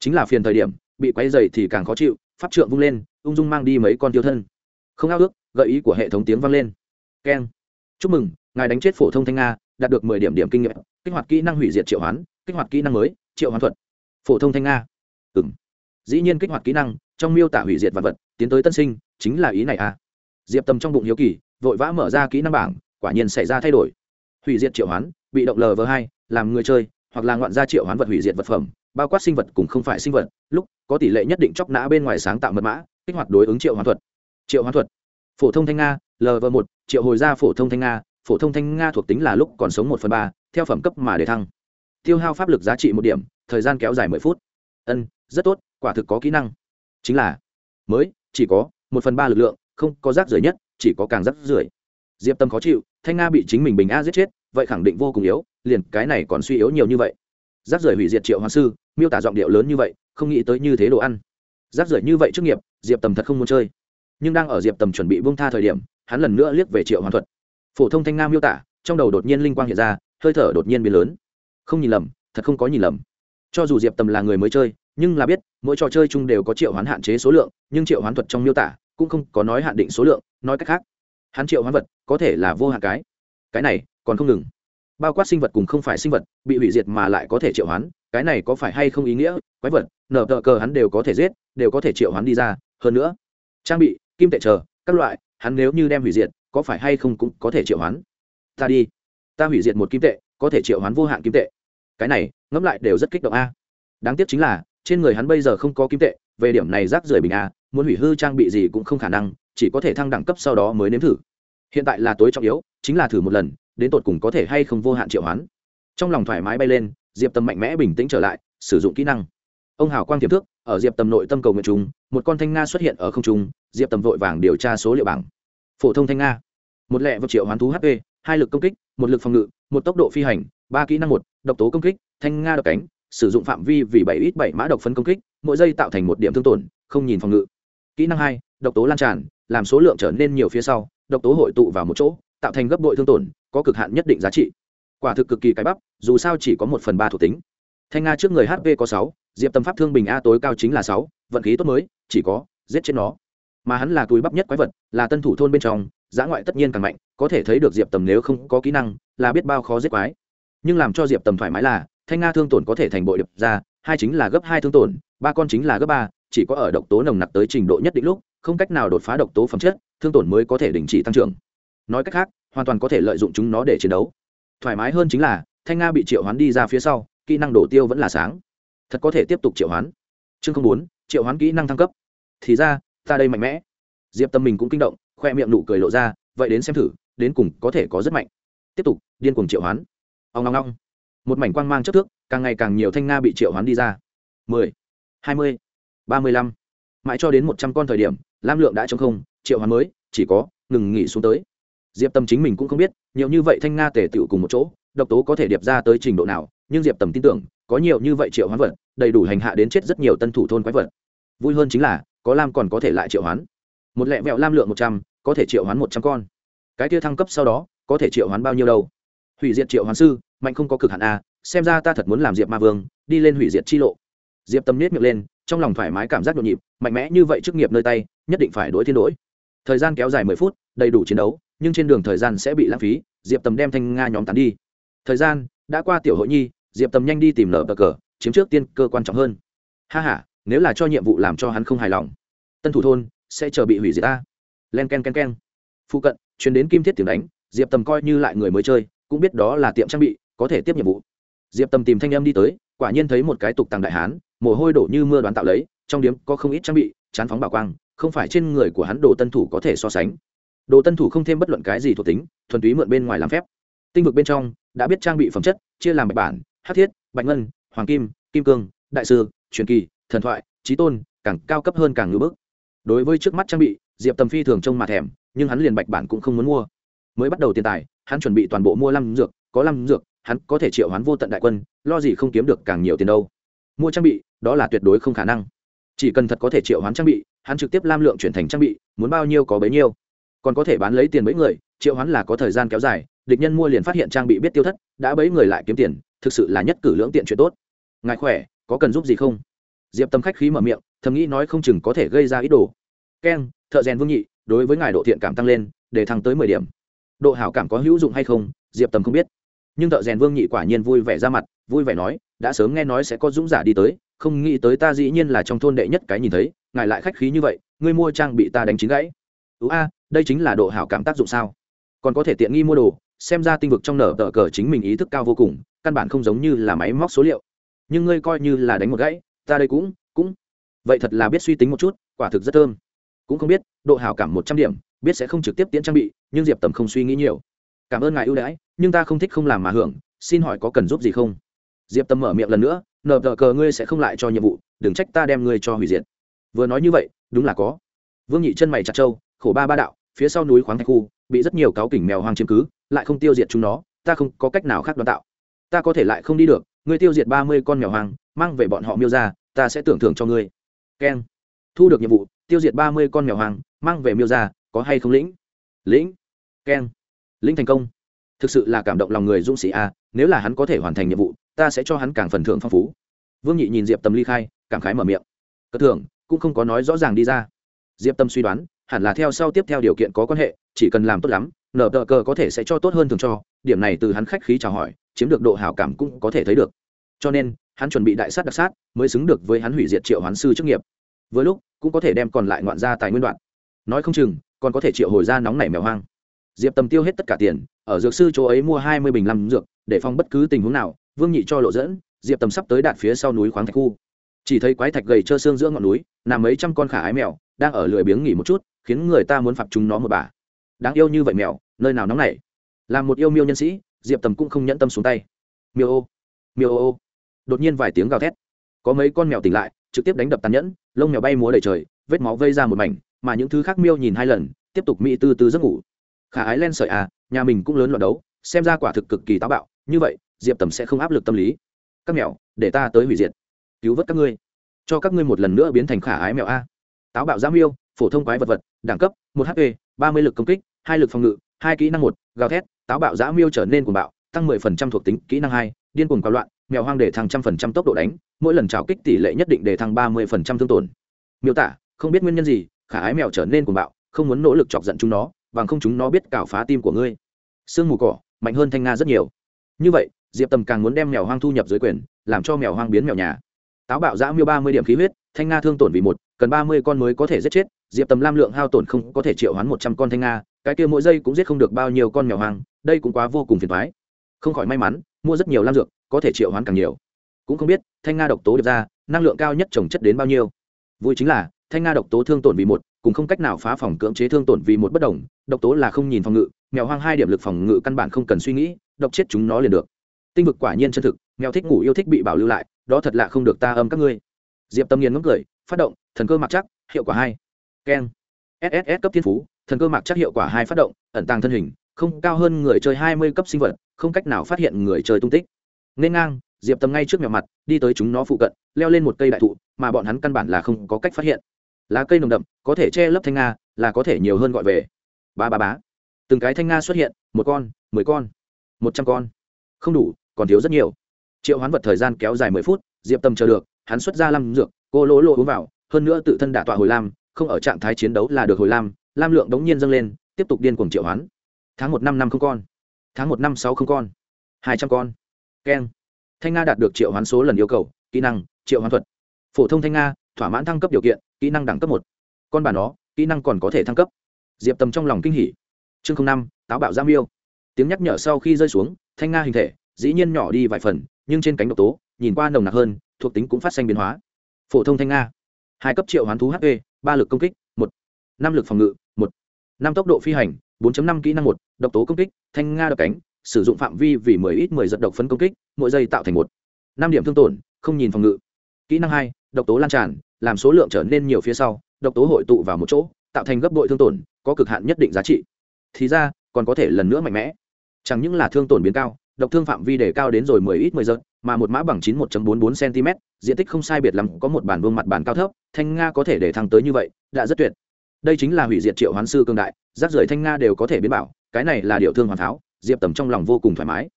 Chính là phiền thời điểm bị quay dày thì càng khó chịu, pháp trượng vung lên, ung dung mang đi mấy con tiêu thân. Không ao ước, gợi ý của hệ thống tiếng vang lên. Keng. Chúc mừng, ngài đánh chết phổ thông thanh nga, đạt được mười điểm điểm kinh nghiệm, kích hoạt kỹ năng hủy diệt triệu hoán, kích hoạt kỹ năng mới, triệu hoán thuật. Phổ thông thanh nga. Ừ m dĩ nhiên kích hoạt kỹ năng, trong miêu tả hủy diệt vật vật, tiến tới tân sinh, chính là ý này à. Diệp tầm trong bụng hiếu kỳ, vội vã mở ra kỹ năng bảng, quả nhiên xảy ra thay đổi. Hủy diệt triệu hoán, bị động lv hai, làm người chơi, hoặc là ngoạn gia triệu hoán vật hủy diệt vật phẩm bao quát sinh vật cùng không phải sinh vật, lúc, có tỷ lệ nhất định chóc nã bên ngoài sáng tạo mật mã, kích hoạt đối ứng triệu hoán thuật. Triệu hoán thuật. Phổ thông thanh nga lv một, triệu hồi ra phổ thông thanh nga, phổ thông thanh nga thuộc tính là lúc còn sống một phần ba, theo phẩm cấp mà để thăng. Tiêu hao pháp lực giá trị một điểm, thời gian kéo dài mười phút. Ân, rất tốt, quả thực có kỹ năng. Chính là, mới, chỉ có một phần ba lực lượng, không có rác rưởi nhất, chỉ có càng rác rưởi. Diệp tâm khó chịu, thanh nga bị chính mình bình a giết chết, vậy khẳng định vô cùng yếu, liền cái này còn suy yếu nhiều như vậy rác rưởi hủy diệt triệu hoàng sư, miêu tả giọng điệu lớn như vậy, không nghĩ tới như thế đồ ăn. Rác rưởi như vậy trước nghiệp, diệp tầm thật không muốn chơi. Nhưng đang ở diệp tầm chuẩn bị bông tha thời điểm, hắn lần nữa liếc về triệu hoàn thuật. Phổ thông thanh nga miêu tả, trong đầu đột nhiên linh quang hiện ra, hơi thở đột nhiên biến lớn. Không nhìn lầm, thật không có nhìn lầm. Cho dù diệp tầm là người mới chơi, nhưng là biết, mỗi trò chơi chung đều có triệu hoán hạn chế số lượng, nhưng triệu hoán thuật trong miêu tả cũng không có nói hạn định số lượng, nói cách khác, hắn triệu hoán vật có thể là vô hạn cái. Cái này còn không ngừng bao quát sinh vật cùng không phải sinh vật, bị hủy diệt mà lại có thể triệu hoán, cái này có phải hay không ý nghĩa? Quái vật, nở tờ cờ hắn đều có thể giết, đều có thể triệu hoán đi ra. Hơn nữa, trang bị, kim tệ chờ các loại, hắn nếu như đem hủy diệt, có phải hay không cũng có thể triệu hoán? Ta đi. Ta hủy diệt một kim tệ, có thể triệu hoán vô hạn kim tệ. Cái này, ngẫm lại đều rất kích động a. Đáng tiếc chính là, trên người hắn bây giờ không có kim tệ, về điểm này rác rưởi bình a, muốn hủy hư trang bị gì cũng không khả năng, chỉ có thể thăng đẳng cấp sau đó mới nếm thử. Hiện tại là tối trọng yếu, chính là thử một lần đến tột cùng có thể hay không vô hạn triệu hoán. Trong lòng thoải mái bay lên, diệp tâm mạnh mẽ bình tĩnh trở lại, sử dụng kỹ năng. Ông hào quang tiềm thức, ở diệp tầm nội tâm cầu nguyện trung một con thanh nga xuất hiện ở không trung, diệp tầm vội vàng điều tra số liệu bảng. Phổ thông thanh nga, một lẹ vật triệu hoán thú hp hai lực công kích, một lực phòng ngự, một tốc độ phi hành, ba kỹ năng một, độc tố công kích, thanh nga độc cánh, sử dụng phạm vi vì bảy ít bảy mã độc phấn công kích, mỗi giây tạo thành một điểm thương tổn, không nhìn phòng ngự. Kỹ năng hai, độc tố lan tràn, làm số lượng trở nên nhiều phía sau, độc tố hội tụ vào một chỗ, tạo thành gấp bội thương tổn có cực hạn nhất định giá trị. Quả thực cực kỳ cái bắp, dù sao chỉ có một phần ba thuộc tính. Thanh nga trước người hp có sáu, diệp tâm pháp thương bình a tối cao chính là sáu, vận khí tốt mới, chỉ có, giết chết nó. Mà hắn là túi bắp nhất quái vật, là tân thủ thôn bên trong, giã ngoại tất nhiên càng mạnh, có thể thấy được diệp tầm nếu không có kỹ năng, là biết bao khó giết quái. Nhưng làm cho diệp tầm thoải mái là, thanh nga thương tổn có thể thành bội điệp ra, hai chính là gấp hai thương tổn, ba con chính là gấp ba, chỉ có ở độc tố nồng nặc tới trình độ nhất định lúc, không cách nào đột phá độc tố phẩm chất, thương tổn mới có thể đình chỉ tăng trưởng. Nói cách khác hoàn toàn có thể lợi dụng chúng nó để chiến đấu. Thoải mái hơn chính là, thanh nga bị triệu hoán đi ra phía sau, kỹ năng đổ tiêu vẫn là sáng. Thật có thể tiếp tục triệu hoán. Chương không bốn, triệu hoán kỹ năng thăng cấp. Thì ra, ta đây mạnh mẽ. Diệp tâm mình cũng kinh động, khoe miệng nụ cười lộ ra, vậy đến xem thử, đến cùng có thể có rất mạnh. Tiếp tục, điên cuồng triệu hoán. Ông ngong ngong một mảnh quang mang chất thước càng ngày càng nhiều thanh nga bị triệu hoán đi ra. mười, hai mươi, ba mươi lăm. Mãi cho đến một trăm con thời điểm, lam lượng đã trong không, triệu hoán mới, chỉ có, ngừng nghỉ xuống tới diệp tâm chính mình cũng không biết, nhiều như vậy thanh nga tề tựu cùng một chỗ, độc tố có thể điệp ra tới trình độ nào, nhưng diệp tầm tin tưởng, có nhiều như vậy triệu hoán vật, đầy đủ hành hạ đến chết rất nhiều tân thủ thôn quái vật. Vui hơn chính là, có lam còn có thể lại triệu hoán. Một lẹ vẹo lam lượng một trăm, có thể triệu hoán một trăm con. Cái kia thăng cấp sau đó, có thể triệu hoán bao nhiêu đâu? Hủy diệt triệu hoán sư, mạnh không có cực hạn a, xem ra ta thật muốn làm diệp ma vương, đi lên hủy diệt chi lộ. Diệp tâm nết miệng lên, trong lòng thoải mái cảm giác nhộn nhịp, mạnh mẽ như vậy trước nghiệp nơi tay, nhất định phải đối thiên đổi thời gian kéo dài mười phút, đầy đủ chiến đấu nhưng trên đường thời gian sẽ bị lãng phí, diệp tầm đem thanh nga nhóm tán đi. Thời gian đã qua tiểu hội nhi, diệp tầm nhanh đi tìm nở bờ cờ, chiếm trước tiên cơ quan trọng hơn. Ha h a nếu là cho nhiệm vụ làm cho hắn không hài lòng, tân thủ thôn sẽ chờ bị hủy diệt ta. Len k e n k e n k e n phụ cận chuyển đến kim thiết tiếng đánh, diệp tầm coi như lại người mới chơi, cũng biết đó là tiệm trang bị, có thể tiếp nhiệm vụ. Diệp tầm tìm thanh em đi tới, quả nhiên thấy một cái tục tàng đại hán, mồ hôi đổ như mưa đoán tạo lấy, trong điếm có không ít trang bị, chán phóng bảo quang, không phải trên người của hắn đồ tân thủ có thể so sánh đồ tân thủ không thêm bất luận cái gì thuộc tính, thuần túy mượn bên ngoài làm phép. Tinh vực bên trong, đã biết trang bị phẩm chất, chia làm bạch bản hát thiết, bạch ngân, hoàng kim kim cương, đại sư, truyền kỳ, thần thoại trí tôn, càng cao cấp hơn càng ngưỡng bức. Đối với trước mắt trang bị, diệp tầm phi thường trông mà thèm, nhưng hắn liền bạch bản cũng không muốn mua. Mới bắt đầu tiền tài, hắn chuẩn bị toàn bộ mua lăm dược, có lăm dược, hắn có thể triệu hắn vô tận đại quân, lo gì không kiếm được càng nhiều tiền đâu. Mua trang bị, đó là tuyệt đối không khả năng. Chỉ cần thật có thể triệu hắn trang bị, hắn trực tiếp lam lượng chuyển thành trang bị, muốn bao nhiêu có bấy nhiêu còn có thể bán lấy tiền mấy người, triệu hoán là có thời gian kéo dài, địch nhân mua liền phát hiện trang bị biết tiêu thất, đã bấy người lại kiếm tiền, thực sự là nhất cử lưỡng tiện chuyện tốt. Ngài khỏe, có cần giúp gì không? Diệp tâm khách khí mở miệng, thầm nghĩ nói không chừng có thể gây ra ý đồ. Keng, thợ rèn vương nhị, đối với ngài độ thiện cảm tăng lên, để thăng tới mười điểm. Độ hảo cảm có hữu dụng hay không, diệp tâm không biết. Nhưng thợ rèn vương nhị quả nhiên vui vẻ ra mặt, vui vẻ nói, đã sớm nghe nói sẽ có dũng giả đi tới, không nghĩ tới ta dĩ nhiên là trong thôn đệ nhất cái nhìn thấy, ngài lại khách khí như vậy, ngươi mua trang bị ta đánh chín gãy. Ú a đây chính là độ hảo cảm tác dụng sao? Còn có thể tiện nghi mua đồ, xem ra tinh vực trong nở tờ cờ chính mình ý thức cao vô cùng, căn bản không giống như là máy móc số liệu. Nhưng ngươi coi như là đánh một gãy, ta đây cũng cũng. Vậy thật là biết suy tính một chút, quả thực rất thơm. Cũng không biết, độ hảo cảm một trăm điểm, biết sẽ không trực tiếp tiễn trang bị, nhưng diệp tầm không suy nghĩ nhiều. Cảm ơn ngài ưu đãi, nhưng ta không thích không làm mà hưởng, xin hỏi có cần giúp gì không? Diệp tâm mở miệng lần nữa nờ tờ cờ ngươi sẽ không lại cho nhiệm vụ, đừng trách ta đem ngươi cho hủy diệt. Vừa nói như vậy, đúng là có. Vương nhị chân mày chặt trâu, khổ ba ba đạo phía sau núi khoáng thạch khu, bị rất nhiều cáo kỉnh mèo hoang chiếm cứ, lại không tiêu diệt chúng nó, ta không có cách nào khác đoán tạo. Ta có thể lại không đi được, ngươi tiêu diệt ba mươi con mèo hoang, mang về bọn họ miêu ra, ta sẽ tưởng thưởng cho ngươi. Keng. Thu được nhiệm vụ, tiêu diệt ba mươi con mèo hoang, mang về miêu ra, có hay không lĩnh? Lĩnh. Keng. Lĩnh thành công. Thực sự là cảm động lòng người dũng sĩ a, nếu là hắn có thể hoàn thành nhiệm vụ, ta sẽ cho hắn càng phần thưởng phong phú. Vương nhị nhìn diệp tâm ly khai, cảm khái mở miệng. Cất thưởng, cũng không có nói rõ ràng đi ra. Diệp tâm suy đoán hẳn là theo sau tiếp theo điều kiện có quan hệ, chỉ cần làm tốt lắm nở tờ cờ có thể sẽ cho tốt hơn thường cho, điểm này từ hắn khách khí chào hỏi, chiếm được độ hảo cảm cũng có thể thấy được. Cho nên, hắn chuẩn bị đại sát đặc sát, mới xứng được với hắn hủy diệt triệu hoán sư chức nghiệp. Với lúc, cũng có thể đem còn lại ngoạn ra tài nguyên đoạn. Nói không chừng, còn có thể triệu hồi ra nóng nảy mèo hoang. Diệp tầm tiêu hết tất cả tiền, ở dược sư chỗ ấy mua hai mươi bình năm dược, để phòng bất cứ tình huống nào, vương nhị cho lộ dẫn, diệp tầm sắp tới đạt phía sau núi khoáng thạch khu. Chỉ thấy quái thạch gầy trơ xương giữa ngọn núi, nằm mấy trăm con khả ái mèo đang ở lười biếng nghỉ một chút, khiến người ta muốn phạt chúng nó một bà. Đáng yêu như vậy mèo, nơi nào nóng này làm một yêu miêu nhân sĩ, diệp tầm cũng không nhẫn tâm xuống tay. Miêu ô miêu ô ô. Đột nhiên vài tiếng gào thét. Có mấy con mèo tỉnh lại, trực tiếp đánh đập tàn nhẫn, lông mèo bay múa đầy trời, vết máu vây ra một mảnh, mà những thứ khác miêu nhìn hai lần, tiếp tục mỹ tư tư giấc ngủ. Khả ái len sợi à nhà mình cũng lớn loạn đấu, xem ra quả thực cực kỳ táo bạo, như vậy, diệp tầm sẽ không áp lực tâm lý. Các mèo, để ta tới hủy diệt. Cứu vớt các ngươi. Cho các ngươi một lần nữa biến thành khả ái mèo a táo bạo giam yêu phổ thông quái vật vật, đẳng cấp, một hp ba mươi lực công kích, hai lực phòng ngự, hai kỹ năng một, gào thét, táo bạo giã miêu trở nên cuồng bạo, tăng mười phần trăm thuộc tính, kỹ năng hai, điên cuồng cao loạn, mèo hoang để thăng trăm phần trăm tốc độ đánh, mỗi lần trào kích tỷ lệ nhất định để thăng ba mươi phần trăm thương tổn. Miêu tả, không biết nguyên nhân gì, khả ái mèo trở nên cuồng bạo, không muốn nỗ lực chọc giận chúng nó, bằng không chúng nó biết cào phá tim của ngươi. Sương mù cỏ, mạnh hơn thanh nga rất nhiều. Như vậy, diệp tầm càng muốn đem mèo hoang thu nhập dưới quyền, làm cho mèo hoang biến mèo nhà. Táo bạo giã miêu ba mươi điểm khí huyết thanh nga thương tổn vì một, cần ba mươi con mới có thể giết chết, diệp tầm lam lượng hao tổn không có thể triệu hoán một trăm con thanh nga, cái kia mỗi giây cũng giết không được bao nhiêu con mèo hoang, đây cũng quá vô cùng phiền thoái không khỏi may mắn, mua rất nhiều lam dược, có thể triệu hoán càng nhiều. Cũng không biết, thanh nga độc tố được ra, năng lượng cao nhất trồng chất đến bao nhiêu. Vui chính là, thanh nga độc tố thương tổn vì một cùng không cách nào phá phòng cưỡng chế thương tổn vì một bất đồng, độc tố là không nhìn phòng ngự, mèo hoang hai điểm lực phòng ngự căn bản không cần suy nghĩ, độc chết chúng nó liền được. Tinh vực quả nhiên chân thực, mèo thích ngủ yêu thích bị bảo lưu lại, đó thật lạ không được ta âm các ngươi diệp tâm nghiền ngấm cười, phát động, thần cơ mặc chắc, hiệu quả hai. Keng. Sss cấp thiên phú, thần cơ mặc chắc hiệu quả hai phát động, ẩn tàng thân hình, không cao hơn người chơi hai mươi cấp sinh vật, không cách nào phát hiện người chơi tung tích. Nên ngang, diệp tâm ngay trước mèo mặt, đi tới chúng nó phụ cận, leo lên một cây đại thụ, mà bọn hắn căn bản là không có cách phát hiện. Lá cây nồng đậm, có thể che lấp thanh nga, là có thể nhiều hơn gọi về. Ba ba bá. Từng cái thanh nga xuất hiện, một con, mười con, một trăm con. Không đủ, còn thiếu rất nhiều. Triệu hoán vật thời gian kéo dài mười phút, diệp tâm chờ được hắn xuất ra lam dược, cô lỗ lỗ uống vào, hơn nữa tự thân đả tọa hồi lam, không ở trạng thái chiến đấu là được hồi lam lam lượng đống nhiên dâng lên, tiếp tục điên cuồng triệu hoán. Tháng một năm năm không con. Tháng một năm sáu không con. Hai trăm con. Keng. Thanh nga đạt được triệu hoán số lần yêu cầu, kỹ năng, triệu hoán thuật. Phổ thông thanh nga, thỏa mãn thăng cấp điều kiện, kỹ năng đẳng cấp một. Con bà nó, kỹ năng còn có thể thăng cấp. Diệp tầm trong lòng kinh hỉ. Chương năm, táo bạo giam yêu. Tiếng nhắc nhở sau khi rơi xuống, thanh nga hình thể, dĩ nhiên nhỏ đi vài phần, nhưng trên cánh độc tố, nhìn qua nồng nặc hơn thuộc tính cũng phát sinh biến hóa. Phổ thông thanh nga hai cấp triệu hoán thú hp ba lực công kích, một. Năm lực phòng ngự, một. Năm tốc độ phi hành 4 năm kỹ năng một, độc tố công kích, thanh nga đập cánh, sử dụng phạm vi vì 10 ít 10 giật độc phấn công kích, mỗi giây tạo thành một. Năm điểm thương tổn, không nhìn phòng ngự. Kỹ năng hai, độc tố lan tràn, làm số lượng trở nên nhiều phía sau, độc tố hội tụ vào một chỗ, tạo thành gấp bội thương tổn, có cực hạn nhất định giá trị. Thì ra, còn có thể lần nữa mạnh mẽ. Chẳng những là thương tổn biến cao độc thương phạm vi để cao đến rồi 10 ít 10 giờ, mà một mã bằng 91.44 cm diện tích không sai biệt lắm có một bản vuông mặt bản cao thấp thanh nga có thể để thăng tới như vậy đã rất tuyệt. Đây chính là hủy diệt triệu hoán sư cương đại rác rưởi thanh nga đều có thể biến bảo cái này là điều thương hoàn tháo diệp tầm trong lòng vô cùng thoải mái.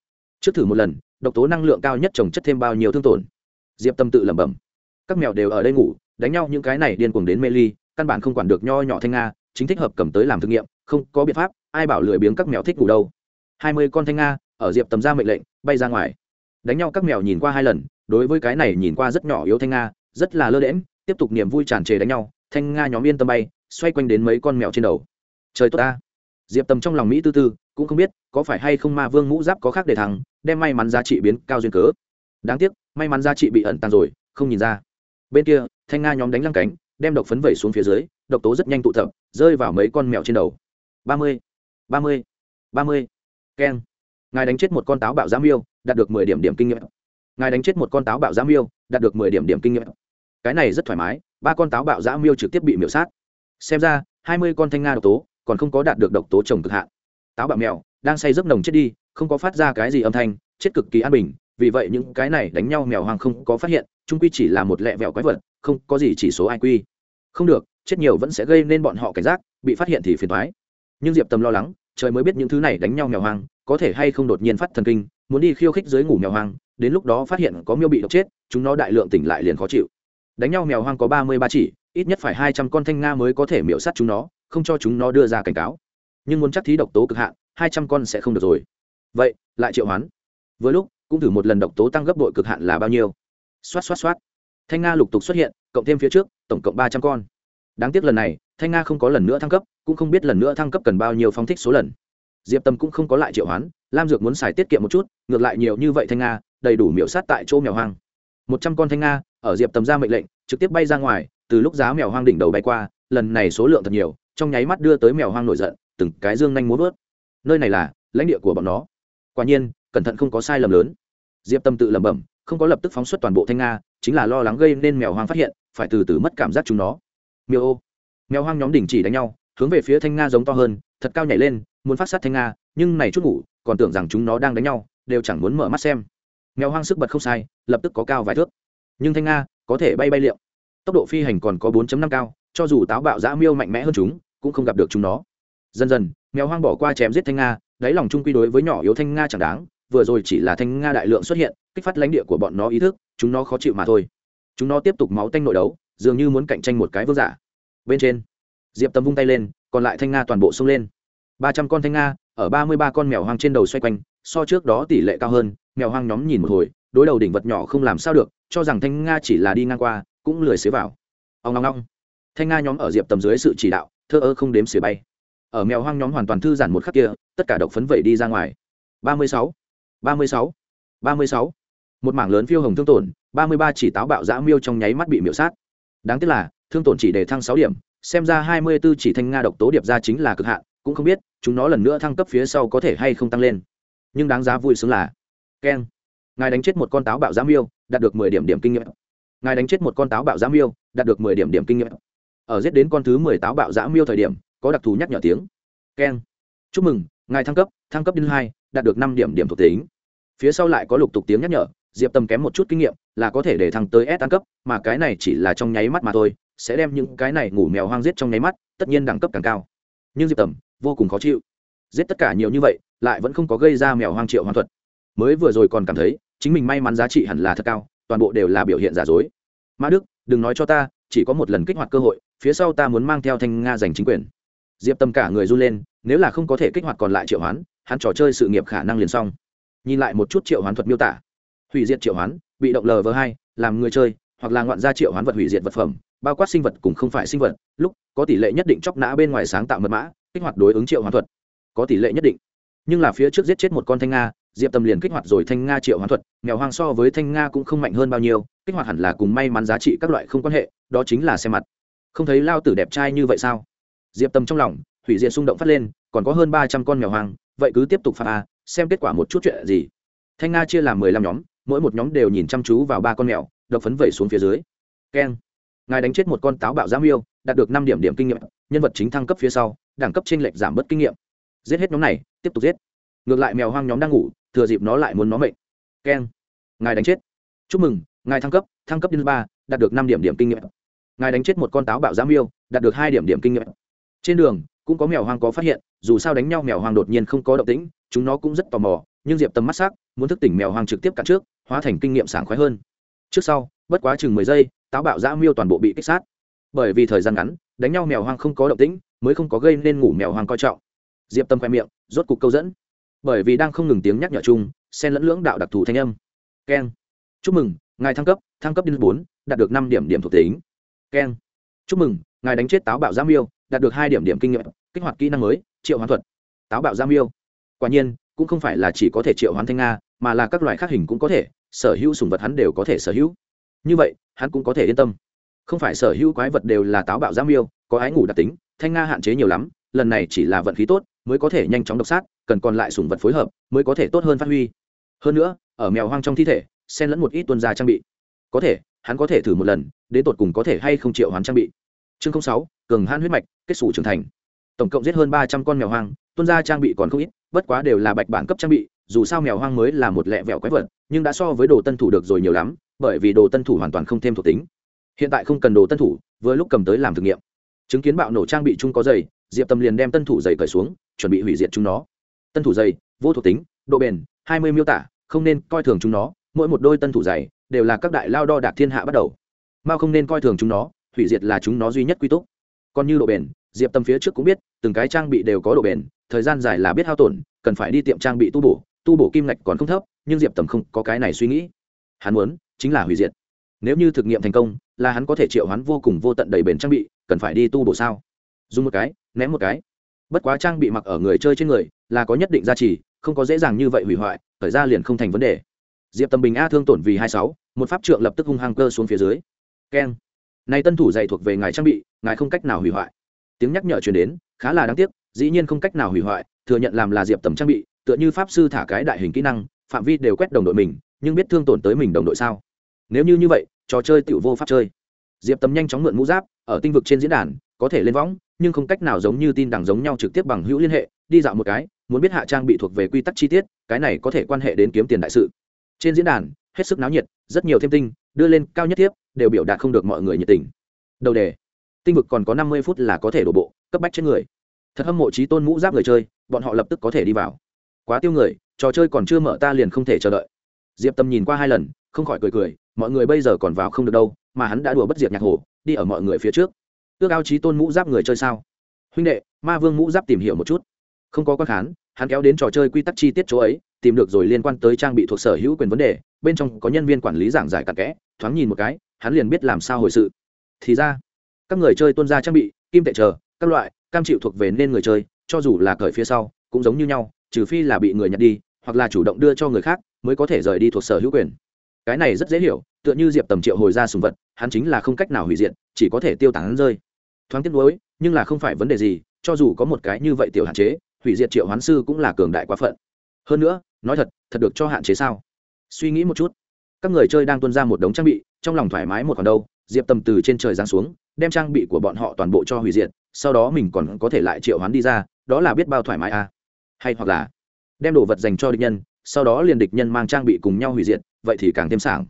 Trước thử một lần độc tố năng lượng cao nhất trồng chất thêm bao nhiêu thương tổn? Diệp tâm tự lẩm bẩm. Các mèo đều ở đây ngủ đánh nhau những cái này điên cuồng đến mê ly căn bản không quản được nho nhỏ thanh nga chính thích hợp cầm tới làm thử nghiệm không có biện pháp ai bảo lười biếng các mèo thích ngủ đâu. Hai mươi con thanh nga ở diệp tầm ra mệnh lệnh, bay ra ngoài. Đánh nhau các mèo nhìn qua hai lần, đối với cái này nhìn qua rất nhỏ yếu thanh nga, rất là lơ đễm tiếp tục niềm vui tràn trề đánh nhau. Thanh nga nhóm yên tâm bay, xoay quanh đến mấy con mèo trên đầu. Trời tốt ta. Diệp tầm trong lòng mỹ tư tư, cũng không biết có phải hay không ma vương mũ giáp có khác để thắng, đem may mắn giá trị biến cao duyên cớ. Đáng tiếc, may mắn giá trị bị ẩn tàng rồi, không nhìn ra. Bên kia, thanh nga nhóm đánh lăng cánh, đem độc phấn vẩy xuống phía dưới, độc tố rất nhanh tụ tập, rơi vào mấy con mèo trên đầu. Ba mươi ba mươi ba mươi. Keng ngài đánh chết một con táo bạo giám miêu, đạt được mười điểm điểm kinh nghiệm. Ngài đánh chết một con táo bạo giám miêu, đạt được mười điểm điểm kinh nghiệm. Cái này rất thoải mái, ba con táo bạo giã miêu trực tiếp bị miễu sát. Xem ra, hai mươi con thanh nga độc tố còn không có đạt được độc tố trồng cực hạn. Táo bạo mèo đang say giấc nồng chết đi, không có phát ra cái gì âm thanh, chết cực kỳ an bình, vì vậy những cái này đánh nhau mèo hoang không có phát hiện trung quy chỉ là một lẹ vẹo quái vật, không có gì chỉ số ai quy không được, chết nhiều vẫn sẽ gây nên bọn họ cảnh giác, bị phát hiện thì phiền thoái nhưng diệp tầm lo lắng, trời mới biết những thứ này đánh nhau mèo hoang có thể hay không đột nhiên phát thần kinh, muốn đi khiêu khích dưới ngủ mèo hoang, đến lúc đó phát hiện có miêu bị độc chết, chúng nó đại lượng tỉnh lại liền khó chịu. Đánh nhau mèo hoang có ba mươi ba chỉ, ít nhất phải hai trăm con thanh nga mới có thể miễu sát chúng nó, không cho chúng nó đưa ra cảnh cáo. Nhưng muốn chắc thí độc tố cực hạn, hai trăm con sẽ không được rồi. Vậy, lại triệu hoán. Với lúc, cũng thử một lần độc tố tăng gấp đội cực hạn là bao nhiêu? Xoát xoát xoát. Thanh nga lục tục xuất hiện, cộng thêm phía trước, tổng cộng ba trăm con. Đáng tiếc lần này, thanh nga không có lần nữa thăng cấp, cũng không biết lần nữa thăng cấp cần bao nhiêu phong thích số lần diệp tâm cũng không có lại triệu hoán, lam dược muốn xài tiết kiệm một chút, ngược lại nhiều như vậy thanh nga, đầy đủ miểu sát tại chỗ mèo hoang. Một trăm con thanh nga, ở diệp tầm ra mệnh lệnh, trực tiếp bay ra ngoài, từ lúc giá mèo hoang đỉnh đầu bay qua, lần này số lượng thật nhiều, trong nháy mắt đưa tới mèo hoang nổi giận, từng cái dương nhanh muốn vớt. Nơi này là lãnh địa của bọn nó. Quả nhiên, cẩn thận không có sai lầm lớn. Diệp tâm tự lẩm bẩm, không có lập tức phóng xuất toàn bộ thanh nga, chính là lo lắng gây nên mèo hoang phát hiện, phải từ từ mất cảm giác chúng nó. Miêu ô. Mèo hoang nhóm đình chỉ đánh nhau, hướng về phía thanh nga giống to hơn, thật cao nhảy lên muốn phát sát thanh nga, nhưng này chút ngủ, còn tưởng rằng chúng nó đang đánh nhau, đều chẳng muốn mở mắt xem. Mèo hoang sức bật không sai, lập tức có cao vài thước. Nhưng thanh nga, có thể bay bay liệu tốc độ phi hành còn có 4 năm cao, cho dù táo bạo dã miêu mạnh mẽ hơn chúng, cũng không gặp được chúng nó. Dần dần, mèo hoang bỏ qua chém giết thanh nga, đáy lòng trung quy đối với nhỏ yếu thanh nga chẳng đáng, vừa rồi chỉ là thanh nga đại lượng xuất hiện, kích phát lãnh địa của bọn nó ý thức, chúng nó khó chịu mà thôi. Chúng nó tiếp tục máu tanh nội đấu, dường như muốn cạnh tranh một cái vương giả. Bên trên, diệp tâm vung tay lên, còn lại thanh nga toàn bộ xông lên ba trăm con thanh nga, ở ba mươi ba con mèo hoang trên đầu xoay quanh, so trước đó tỷ lệ cao hơn, mèo hoang nhóm nhìn một hồi, đối đầu đỉnh vật nhỏ không làm sao được, cho rằng thanh nga chỉ là đi ngang qua, cũng lười xế vào. Ông ngong ngong thanh nga nhóm ở diệp tầm dưới sự chỉ đạo, thơ ơ không đếm xế bay. Ở mèo hoang nhóm hoàn toàn thư giãn một khắc kia, tất cả độc phấn vẩy đi ra ngoài. Ba mươi sáu. Ba mươi sáu. Ba mươi sáu. Một mảng lớn phiêu hồng thương tổn, ba mươi ba chỉ táo bạo dã miêu trong nháy mắt bị miễu sát. Đáng tiếc là, thương tổn chỉ để thăng sáu điểm, xem ra hai mươi 24 chỉ thanh nga độc tố điệp ra chính là cực hạn cũng không biết chúng nó lần nữa thăng cấp phía sau có thể hay không tăng lên. Nhưng đáng giá vui sướng là keng ngài đánh chết một con táo bạo giá miêu, đạt được mười điểm điểm kinh nghiệm. Ngài đánh chết một con táo bạo giá miêu, đạt được mười điểm điểm kinh nghiệm. Ở giết đến con thứ mười táo bạo giá miêu thời điểm, có đặc thù nhắc nhở tiếng. Keng chúc mừng, ngài thăng cấp thăng cấp đến hai, đạt được năm điểm điểm thuộc tính. Phía sau lại có lục tục tiếng nhắc nhở, diệp tâm kém một chút kinh nghiệm, là có thể để thăng tới s tăng cấp, mà cái này chỉ là trong nháy mắt mà thôi, sẽ đem những cái này ngủ mèo hoang giết trong nháy mắt, tất nhiên đẳng cấp càng cao. Nhưng diệp tầm vô cùng khó chịu. Giết tất cả nhiều như vậy, lại vẫn không có gây ra mèo hoang triệu hoàn thuật. Mới vừa rồi còn cảm thấy, chính mình may mắn giá trị hẳn là thật cao, toàn bộ đều là biểu hiện giả dối. Mã đức, đừng nói cho ta, chỉ có một lần kích hoạt cơ hội, phía sau ta muốn mang theo thanh nga giành chính quyền. Diệp tâm cả người run lên, nếu là không có thể kích hoạt còn lại triệu hoán, hắn trò chơi sự nghiệp khả năng liền xong. Nhìn lại một chút triệu hoán thuật miêu tả. Hủy diệt triệu hoán, bị động lv hai, làm người chơi, hoặc là ngoạn gia triệu hoán vật hủy diệt vật phẩm bao quát sinh vật cũng không phải sinh vật, lúc, có tỷ lệ nhất định chóc nã bên ngoài sáng tạo mật mã, kích hoạt đối ứng triệu hoàn thuật. Có tỷ lệ nhất định. Nhưng là phía trước giết chết một con thanh nga, diệp tâm liền kích hoạt rồi thanh nga triệu hoàn thuật, nghèo hoang so với thanh nga cũng không mạnh hơn bao nhiêu, kích hoạt hẳn là cùng may mắn giá trị các loại không quan hệ, đó chính là xem mặt. Không thấy lao tử đẹp trai như vậy sao? Diệp tâm trong lòng, hủy diệt xung động phát lên, còn có hơn ba trăm con mèo hoang, vậy cứ tiếp tục phạt a, xem kết quả một chút chuyện gì. Thanh nga chia làm mười lăm nhóm, mỗi một nhóm đều nhìn chăm chú vào ba con mèo, độc phấn vẩy xuống phía dưới. Keng ngài đánh chết một con táo bạo giám yêu đạt được năm điểm điểm kinh nghiệm, nhân vật chính thăng cấp phía sau, đẳng cấp t r ê n lệch giảm bớt kinh nghiệm. Giết hết nhóm này, tiếp tục giết. Ngược lại mèo hoang nhóm đang ngủ, thừa dịp nó lại muốn nó mệnh. Keng. Ngài đánh chết. Chúc mừng, ngài thăng cấp thăng cấp đến ba, đạt được năm điểm điểm kinh nghiệm. Ngài đánh chết một con táo bạo giám yêu đạt được hai điểm điểm kinh nghiệm. Trên đường, cũng có mèo hoang có phát hiện, dù sao đánh nhau mèo hoang đột nhiên không có động tĩnh, chúng nó cũng rất tò mò, nhưng diệp tâm mắt s á c muốn thức tỉnh mèo hoang trực tiếp cắt trước, hóa thành kinh nghiệm sảng khoái hơn. Trước sau, bất quá chừng mười giây táo bạo dã miêu toàn bộ bị kích sát. Bởi vì thời gian ngắn, đánh nhau mèo hoang không có động tĩnh, mới không có gây nên ngủ mèo hoang coi trọng. Diệp tâm khoe miệng, rốt cục câu dẫn. Bởi vì đang không ngừng tiếng nhắc nhở chung, xen lẫn lưỡng đạo đặc thù thanh âm. Keng. Chúc mừng, ngài thăng cấp thăng cấp đến bốn, đạt được năm điểm điểm thuộc tính. Keng. Chúc mừng, ngài đánh chết táo bạo giam miêu, đạt được hai điểm điểm kinh nghiệm, kích hoạt kỹ năng mới, triệu hoán thuật. Táo bạo giam miêu. Quả nhiên, cũng không phải là chỉ có thể triệu hoán thanh nga mà là các loại khác hình cũng có thể, sở hữu sùng vật hắn đều có thể sở hữu như vậy hắn cũng có thể yên tâm. Không phải sở hữu quái vật đều là táo bạo giam yêu, có ái ngủ đặc tính thanh nga hạn chế nhiều lắm lần này chỉ là vận khí tốt mới có thể nhanh chóng độc sát cần còn lại sủng vật phối hợp mới có thể tốt hơn phát huy. Hơn nữa ở mèo hoang trong thi thể xen lẫn một ít tuân gia trang bị. Có thể hắn có thể thử một lần đến tột cùng có thể hay không triệu hoán trang bị. Chương sáu cường han huyết mạch kết xù trưởng thành. Tổng cộng giết hơn ba trăm con mèo hoang tuân gia trang bị còn không ít bất quá đều là bạch bản cấp trang bị dù sao mèo hoang mới là một lẹ vẹo quái vật nhưng đã so với đồ tân thủ được rồi nhiều lắm bởi vì đồ tân thủ hoàn toàn không thêm thuộc tính. Hiện tại không cần đồ tân thủ vừa lúc cầm tới làm thực nghiệm. Chứng kiến bạo nổ trang bị chung có dày, diệp tâm liền đem tân thủ dày cởi xuống chuẩn bị hủy diệt chúng nó. Tân thủ dày, vô thuộc tính độ bền hai mươi miêu tả không nên coi thường chúng nó mỗi một đôi tân thủ dày, đều là các đại lao đo đạc thiên hạ bắt đầu. Mao không nên coi thường chúng nó hủy diệt là chúng nó duy nhất quy túc. Còn như độ bền diệp tâm phía trước cũng biết từng cái trang bị đều có độ bền thời gian dài là biết hao tổn cần phải đi tiệm trang bị tu bổ tu bổ kim ngạch còn không thấp nhưng diệp tầm không có cái này suy nghĩ. Hắn muốn chính là hủy diệt. Nếu như thực nghiệm thành công, là hắn có thể triệu hắn vô cùng vô tận đầy bền trang bị, cần phải đi tu bổ sao? Dùng một cái, ném một cái. Bất quá trang bị mặc ở người chơi trên người, là có nhất định giá trị, không có dễ dàng như vậy hủy hoại, thời ra liền không thành vấn đề. Diệp tầm bình a thương tổn vì hai sáu, một pháp trượng lập tức hung hăng cơ xuống phía dưới. Keng. Nay tân thủ dạy thuộc về ngài trang bị, ngài không cách nào hủy hoại. Tiếng nhắc nhở truyền đến, khá là đáng tiếc, dĩ nhiên không cách nào hủy hoại, thừa nhận làm là diệp tầm trang bị, tựa như pháp sư thả cái đại hình kỹ năng, phạm vi đều quét đồng đội mình, nhưng biết thương tổn tới mình đồng đội sao? Nếu như như vậy, trò chơi tựu vô pháp chơi. Diệp tầm nhanh chóng mượn mũ giáp, ở tinh vực trên diễn đàn, có thể lên võng, nhưng không cách nào giống như tin đằng giống nhau trực tiếp bằng hữu liên hệ, đi dạo một cái, muốn biết hạ trang bị thuộc về quy tắc chi tiết, cái này có thể quan hệ đến kiếm tiền đại sự. Trên diễn đàn, hết sức náo nhiệt, rất nhiều thêm tinh, đưa lên cao nhất tiếp đều biểu đạt không được mọi người nhiệt tình. Đầu đề. Tinh vực còn có năm mươi phút là có thể đổ bộ, cấp bách trên người. Thật hâm mộ trí tôn mũ giáp người chơi, bọn họ lập tức có thể đi vào. Quá tiêu người, trò chơi còn chưa mở ta liền không thể chờ đợi. Diệp tâm nhìn qua hai lần, không khỏi cười cười mọi người bây giờ còn vào không được đâu, mà hắn đã đùa bất diệt nhạc hồ, đi ở mọi người phía trước. Ước ao trí tôn mũ giáp người chơi sao? Huynh đệ, ma vương mũ giáp tìm hiểu một chút. Không có quan khán, hắn kéo đến trò chơi quy tắc chi tiết chỗ ấy, tìm được rồi liên quan tới trang bị thuộc sở hữu quyền vấn đề, bên trong có nhân viên quản lý giảng giải cặn kẽ, thoáng nhìn một cái, hắn liền biết làm sao hồi sự. Thì ra, các người chơi tuân ra trang bị, kim tệ chờ các loại, cam chịu thuộc về nên người chơi, cho dù là cởi phía sau, cũng giống như nhau, trừ phi là bị người nhặt đi, hoặc là chủ động đưa cho người khác, mới có thể rời đi thuộc sở hữu quyền cái này rất dễ hiểu, tựa như diệp tầm triệu hồi ra sùng vật, hắn chính là không cách nào hủy diệt, chỉ có thể tiêu tán rơi. Thoáng tiếc nuối, nhưng là không phải vấn đề gì, cho dù có một cái như vậy tiểu hạn chế, hủy diệt triệu hoán sư cũng là cường đại quá phận. Hơn nữa, nói thật thật được cho hạn chế sao? Suy nghĩ một chút. Các người chơi đang tuân ra một đống trang bị, trong lòng thoải mái một khoản đâu, diệp tầm từ trên trời giáng xuống, đem trang bị của bọn họ toàn bộ cho hủy diệt, sau đó mình còn có thể lại triệu hoán đi ra, đó là biết bao thoải mái à? Hay hoặc là đem đồ vật dành cho địch nhân, sau đó liền địch nhân mang trang bị cùng nhau hủy diệt vậy thì càng thêm sảng.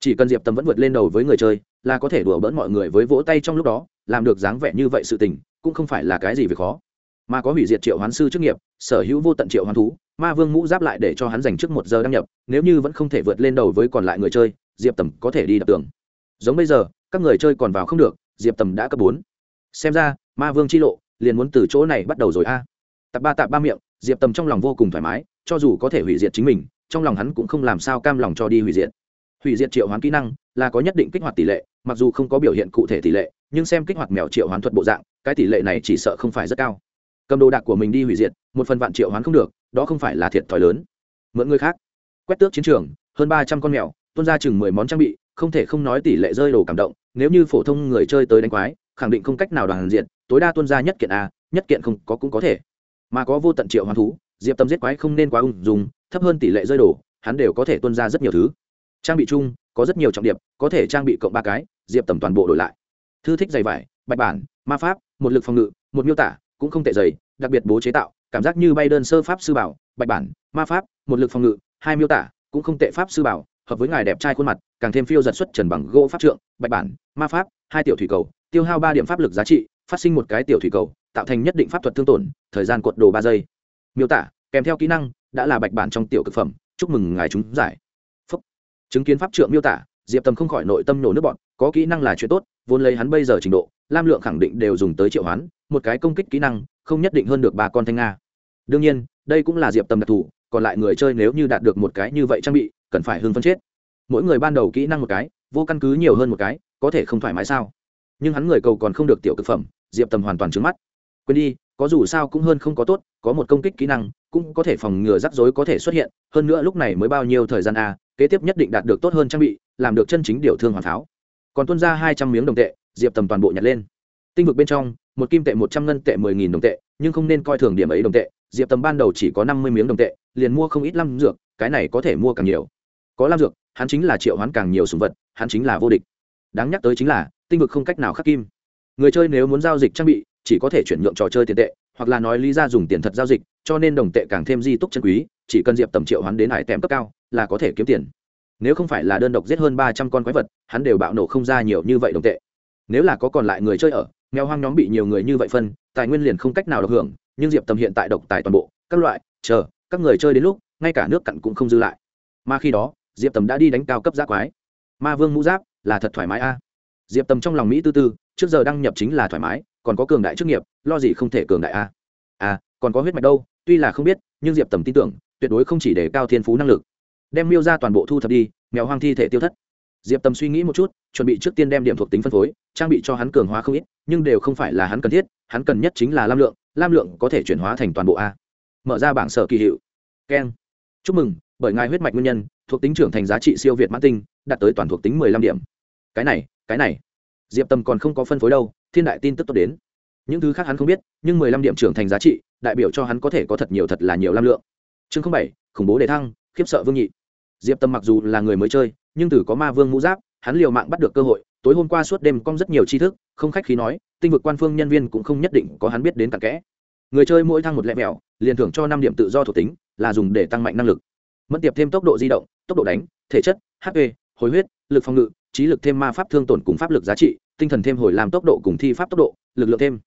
Chỉ cần diệp tâm vẫn vượt lên đầu với người chơi, là có thể đùa bỡn mọi người với vỗ tay trong lúc đó, làm được dáng vẻ như vậy sự tình, cũng không phải là cái gì về khó. Mà có hủy diệt triệu hoán sư chức nghiệp, sở hữu vô tận triệu hoán thú, ma vương mũ giáp lại để cho hắn dành trước một giờ đăng nhập, nếu như vẫn không thể vượt lên đầu với còn lại người chơi, diệp tầm có thể đi đập tường. Giống bây giờ, các người chơi còn vào không được, diệp tầm đã cấp bốn. Xem ra, ma vương chi lộ, liền muốn từ chỗ này bắt đầu rồi a. À. tạp ba tạp ba miệng, diệp tầm trong lòng vô cùng thoải mái, cho dù có thể hủy diệt chính mình trong lòng hắn cũng không làm sao cam lòng cho đi hủy diệt. Hủy diệt triệu hoán kỹ năng là có nhất định kích hoạt tỷ lệ, mặc dù không có biểu hiện cụ thể tỷ lệ, nhưng xem kích hoạt mèo triệu hoán thuật bộ dạng, cái tỷ lệ này chỉ sợ không phải rất cao. Cầm đồ đạc của mình đi hủy diệt, một phần vạn triệu hoán không được, đó không phải là thiệt thòi lớn. Mượn người khác. Quét tước chiến trường, hơn ba trăm con mèo, tuôn ra chừng mười món trang bị, không thể không nói tỷ lệ rơi đồ cảm động, nếu như phổ thông người chơi tới đánh quái, khẳng định không cách nào đoàn diện, tối đa tuân ra nhất kiện a, nhất kiện không có cũng có thể. Mà có vô tận triệu hoán thú, diệp tâm giết quái không nên quá ung dùng thấp hơn tỷ lệ rơi đổ, hắn đều có thể tuân ra rất nhiều thứ. Trang bị chung, có rất nhiều trọng điểm có thể trang bị cộng ba cái, diệp tầm toàn bộ đổi lại. Thư thích dày vải, bạch bản, ma pháp, một lực phòng ngự, một miêu tả, cũng không tệ dày đặc biệt bố chế tạo, cảm giác như bay đơn sơ pháp sư bảo, bạch bản, ma pháp, một lực phòng ngự, hai miêu tả, cũng không tệ pháp sư bảo, hợp với ngài đẹp trai khuôn mặt, càng thêm phiêu giật xuất trần bằng gỗ pháp trượng, bạch bản, ma pháp, hai tiểu thủy cầu, tiêu hao ba điểm pháp lực giá trị, phát sinh một cái tiểu thủy cầu, tạo thành nhất định pháp thuật thương tổn, thời gian cuộn đồ ba giây. Miêu tả, kèm theo kỹ năng đã là bạch bản trong tiểu cực phẩm, chúc mừng ngài chúng giải. Phúc. chứng kiến pháp trượng miêu tả, diệp tầm không khỏi nội tâm nổ nước bọn có kỹ năng là chuyện tốt, vốn lấy hắn bây giờ trình độ, lam lượng khẳng định đều dùng tới triệu hoán, một cái công kích kỹ năng, không nhất định hơn được ba con thanh nga. Đương nhiên, đây cũng là diệp tầm đặc thù, còn lại người chơi nếu như đạt được một cái như vậy trang bị, cần phải hưng phân chết. Mỗi người ban đầu kỹ năng một cái, vô căn cứ nhiều hơn một cái, có thể không thoải mái sao? Nhưng hắn người cầu còn không được tiểu cực phẩm, diệp tầm hoàn toàn trứng mắt. Quên đi, có dù sao cũng hơn không có tốt, có một công kích kỹ năng cũng có thể phòng ngừa rắc rối có thể xuất hiện hơn nữa lúc này mới bao nhiêu thời gian a à, kế tiếp nhất định đạt được tốt hơn trang bị làm được chân chính điều thương hoàn pháo. Còn tuân ra hai trăm miếng đồng tệ diệp tầm toàn bộ nhặt lên. Tinh vực bên trong một kim tệ một trăm ngân tệ mười nghìn đồng tệ nhưng không nên coi thường điểm ấy đồng tệ. Diệp tầm ban đầu chỉ có năm mươi miếng đồng tệ liền mua không ít lam dược cái này có thể mua càng nhiều. Có lam dược hắn chính là triệu hoán càng nhiều sùng vật hắn chính là vô địch. Đáng nhắc tới chính là tinh vực không cách nào khắc kim. Người chơi nếu muốn giao dịch trang bị chỉ có thể chuyển nhượng trò chơi tiền tệ hoặc là nói lý ra dùng tiền thật giao dịch, cho nên đồng tệ càng thêm di túc chân quý, chỉ cần diệp tầm triệu hắn đến hải tèm cấp cao, là có thể kiếm tiền. Nếu không phải là đơn độc giết hơn ba trăm con quái vật, hắn đều bạo nổ không ra nhiều như vậy đồng tệ. Nếu là có còn lại người chơi ở, nghèo hoang nhóm bị nhiều người như vậy phân, tài nguyên liền không cách nào được hưởng, nhưng diệp tầm hiện tại độc tài toàn bộ, các loại, chờ, các người chơi đến lúc, ngay cả nước cặn cũng không dư lại. Mà khi đó, diệp tầm đã đi đánh cao cấp giác quái. Ma vương mũ giáp, là thật thoải mái a. Diệp tầm trong lòng mỹ tư tư, trước giờ đăng nhập chính là thoải mái còn có cường đại chức nghiệp, lo gì không thể cường đại a? À còn có huyết mạch đâu, tuy là không biết, nhưng diệp tầm tin tưởng, tuyệt đối không chỉ để cao thiên phú năng lực. Đem miêu ra toàn bộ thu thập đi, mèo hoang thi thể tiêu thất. Diệp tầm suy nghĩ một chút, chuẩn bị trước tiên đem điểm thuộc tính phân phối, trang bị cho hắn cường hóa không ít, nhưng đều không phải là hắn cần thiết, hắn cần nhất chính là lam lượng lam lượng có thể chuyển hóa thành toàn bộ a. Mở ra bảng sở kỳ hiệu. Keng. Chúc mừng, bởi ngài huyết mạch nguyên nhân, thuộc tính trưởng thành giá trị siêu việt mãn tinh, đạt tới toàn thuộc tính mười lăm điểm. Cái này cái này. Diệp tâm còn không có phân phối đâu thiên đại tin tức tốt đến. Những thứ khác hắn không biết, nhưng mười lăm điểm trưởng thành giá trị, đại biểu cho hắn có thể có thật nhiều thật là nhiều lam lượng. Chương không bảy, khủng bố đề thăng, khiếp sợ vương nhị. Diệp tâm mặc dù là người mới chơi, nhưng từ có ma vương mũ giáp, hắn liều mạng bắt được cơ hội, tối hôm qua suốt đêm cong rất nhiều tri thức, không khách khí nói, tinh vực quan phương nhân viên cũng không nhất định có hắn biết đến cặn kẽ. Người chơi mỗi thăng một lẹ mẹo, liền thưởng cho năm điểm tự do thuộc tính, là dùng để tăng mạnh năng lực. Mất tiệp thêm tốc độ di động, tốc độ đánh, thể chất hp hồi huyết, lực phòng ngự, trí lực thêm ma pháp thương tổn cùng pháp lực giá trị tinh thần thêm hồi làm tốc độ cùng thi pháp tốc độ, lực lượng thêm.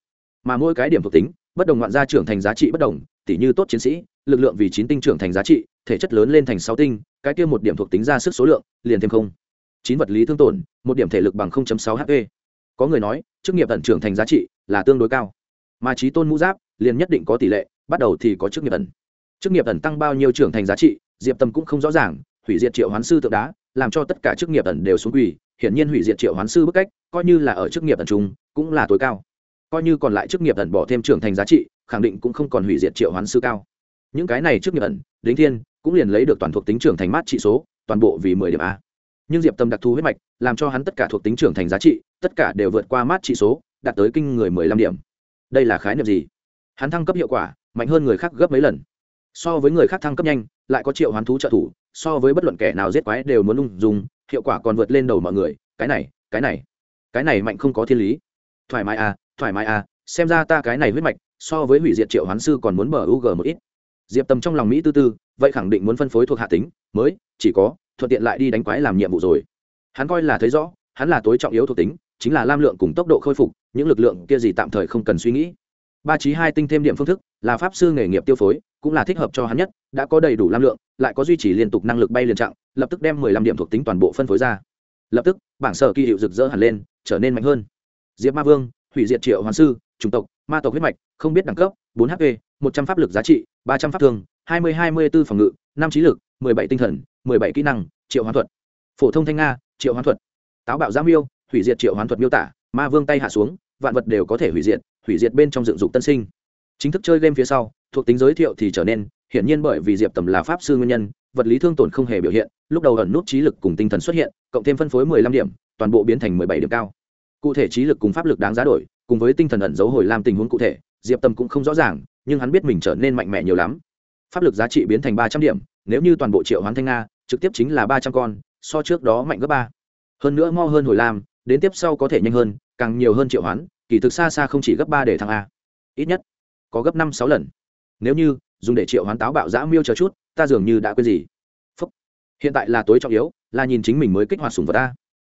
Mà mỗi cái điểm thuộc tính, bất đồng ngoạn gia trưởng thành giá trị bất đồng tỷ như tốt chiến sĩ, lực lượng vì chín tinh trưởng thành giá trị, thể chất lớn lên thành sáu tinh, cái kia một điểm thuộc tính ra sức số lượng, liền thêm không. Chín vật lý thương tổn, một điểm thể lực bằng sáu hp. Có người nói, chức nghiệp tận trưởng thành giá trị là tương đối cao. Mà trí tôn mũ giáp, liền nhất định có tỷ lệ, bắt đầu thì có chức nghiệp ẩn. Chức nghiệp ẩn tăng bao nhiêu trưởng thành giá trị, diệp tâm cũng không rõ ràng, hủy diệt triệu hoán sư tượng đá làm cho tất cả chức nghiệp ẩn đều xuống quỳ, hiển nhiên hủy diệt triệu hoán sư bức cách, coi như là ở chức nghiệp ẩn trung cũng là tối cao. Coi như còn lại chức nghiệp ẩn bỏ thêm trưởng thành giá trị, khẳng định cũng không còn hủy diệt triệu hoán sư cao. Những cái này chức nghiệp ẩn, đính thiên cũng liền lấy được toàn thuộc tính trưởng thành mát trị số, toàn bộ vì mười điểm a. Nhưng diệp tâm đặc thù huyết mạch, làm cho hắn tất cả thuộc tính trưởng thành giá trị, tất cả đều vượt qua mát trị số, đạt tới kinh người mười lăm điểm. Đây là khái niệm gì? Hắn thăng cấp hiệu quả, mạnh hơn người khác gấp mấy lần. So với người khác thăng cấp nhanh, lại có triệu hoán thú trợ thủ so với bất luận kẻ nào giết quái đều muốn lung dùng hiệu quả còn vượt lên đầu mọi người, cái này cái này cái này mạnh không có thiên lý. Thoải mái à thoải mái à xem ra ta cái này huyết mạch, so với hủy diệt triệu hoán sư còn muốn bờ u g một ít. Diệp tầm trong lòng mỹ tư tư, vậy khẳng định muốn phân phối thuộc hạ tính, mới, chỉ có, thuận tiện lại đi đánh quái làm nhiệm vụ rồi. Hắn coi là thấy rõ, hắn là tối trọng yếu thuộc tính, chính là lam lượng cùng tốc độ khôi phục, những lực lượng kia gì tạm thời không cần suy nghĩ. Ba trí hai tinh thêm điểm phương thức là pháp sư nghề nghiệp tiêu phối, cũng là thích hợp cho hắn nhất, đã có đầy đủ lam lượng, lại có duy trì liên tục năng lực bay liền trạng, lập tức đem mười lăm điểm thuộc tính toàn bộ phân phối ra. Lập tức, bảng sở kỳ hiệu rực rỡ hẳn lên, trở nên mạnh hơn. Diệp ma vương, hủy diệt triệu hoàn sư, chủng tộc, ma tộc huyết mạch, không biết đẳng cấp, bốn hp, một trăm pháp lực giá trị, ba trăm pháp thương hai mươi hai mươi b ố phòng ngự, năm trí lực, mười bảy tinh thần, mười bảy kỹ năng, triệu hoán thuật. Phổ thông thanh nga, triệu hoán thuật. Táo bạo giam yêu hủy diệt triệu hoán thuật miêu tả, ma vương tay hạ xuống, vạn vật đều có thể hủy diệt hủy diệt bên trong dựng dục tân sinh chính thức chơi game phía sau, thuộc tính giới thiệu thì trở nên hiển nhiên bởi vì diệp tầm là pháp sư nguyên nhân, vật lý thương tổn không hề biểu hiện, lúc đầu ẩn nút trí lực cùng tinh thần xuất hiện, cộng thêm phân phối mười lăm điểm, toàn bộ biến thành mười bảy điểm cao. Cụ thể trí lực cùng pháp lực đáng giá đổi, cùng với tinh thần ẩn dấu hồi làm tình huống cụ thể, diệp tầm cũng không rõ ràng, nhưng hắn biết mình trở nên mạnh mẽ nhiều lắm. Pháp lực giá trị biến thành ba trăm điểm, nếu như toàn bộ triệu hoán thanh nga, trực tiếp chính là ba trăm con, so trước đó mạnh gấp ba. Hơn nữa mo hơn hồi lam, đến tiếp sau có thể nhanh hơn, càng nhiều hơn triệu hoán, kỳ thực xa xa không chỉ gấp ba để thăng a. Ít nhất có gấp năm sáu lần. Nếu như, dùng để triệu hoán táo bạo giã miêu chờ chút, ta dường như đã quên gì. Phúc. hiện tại là tối trọng yếu, là nhìn chính mình mới kích hoạt sùng vật ta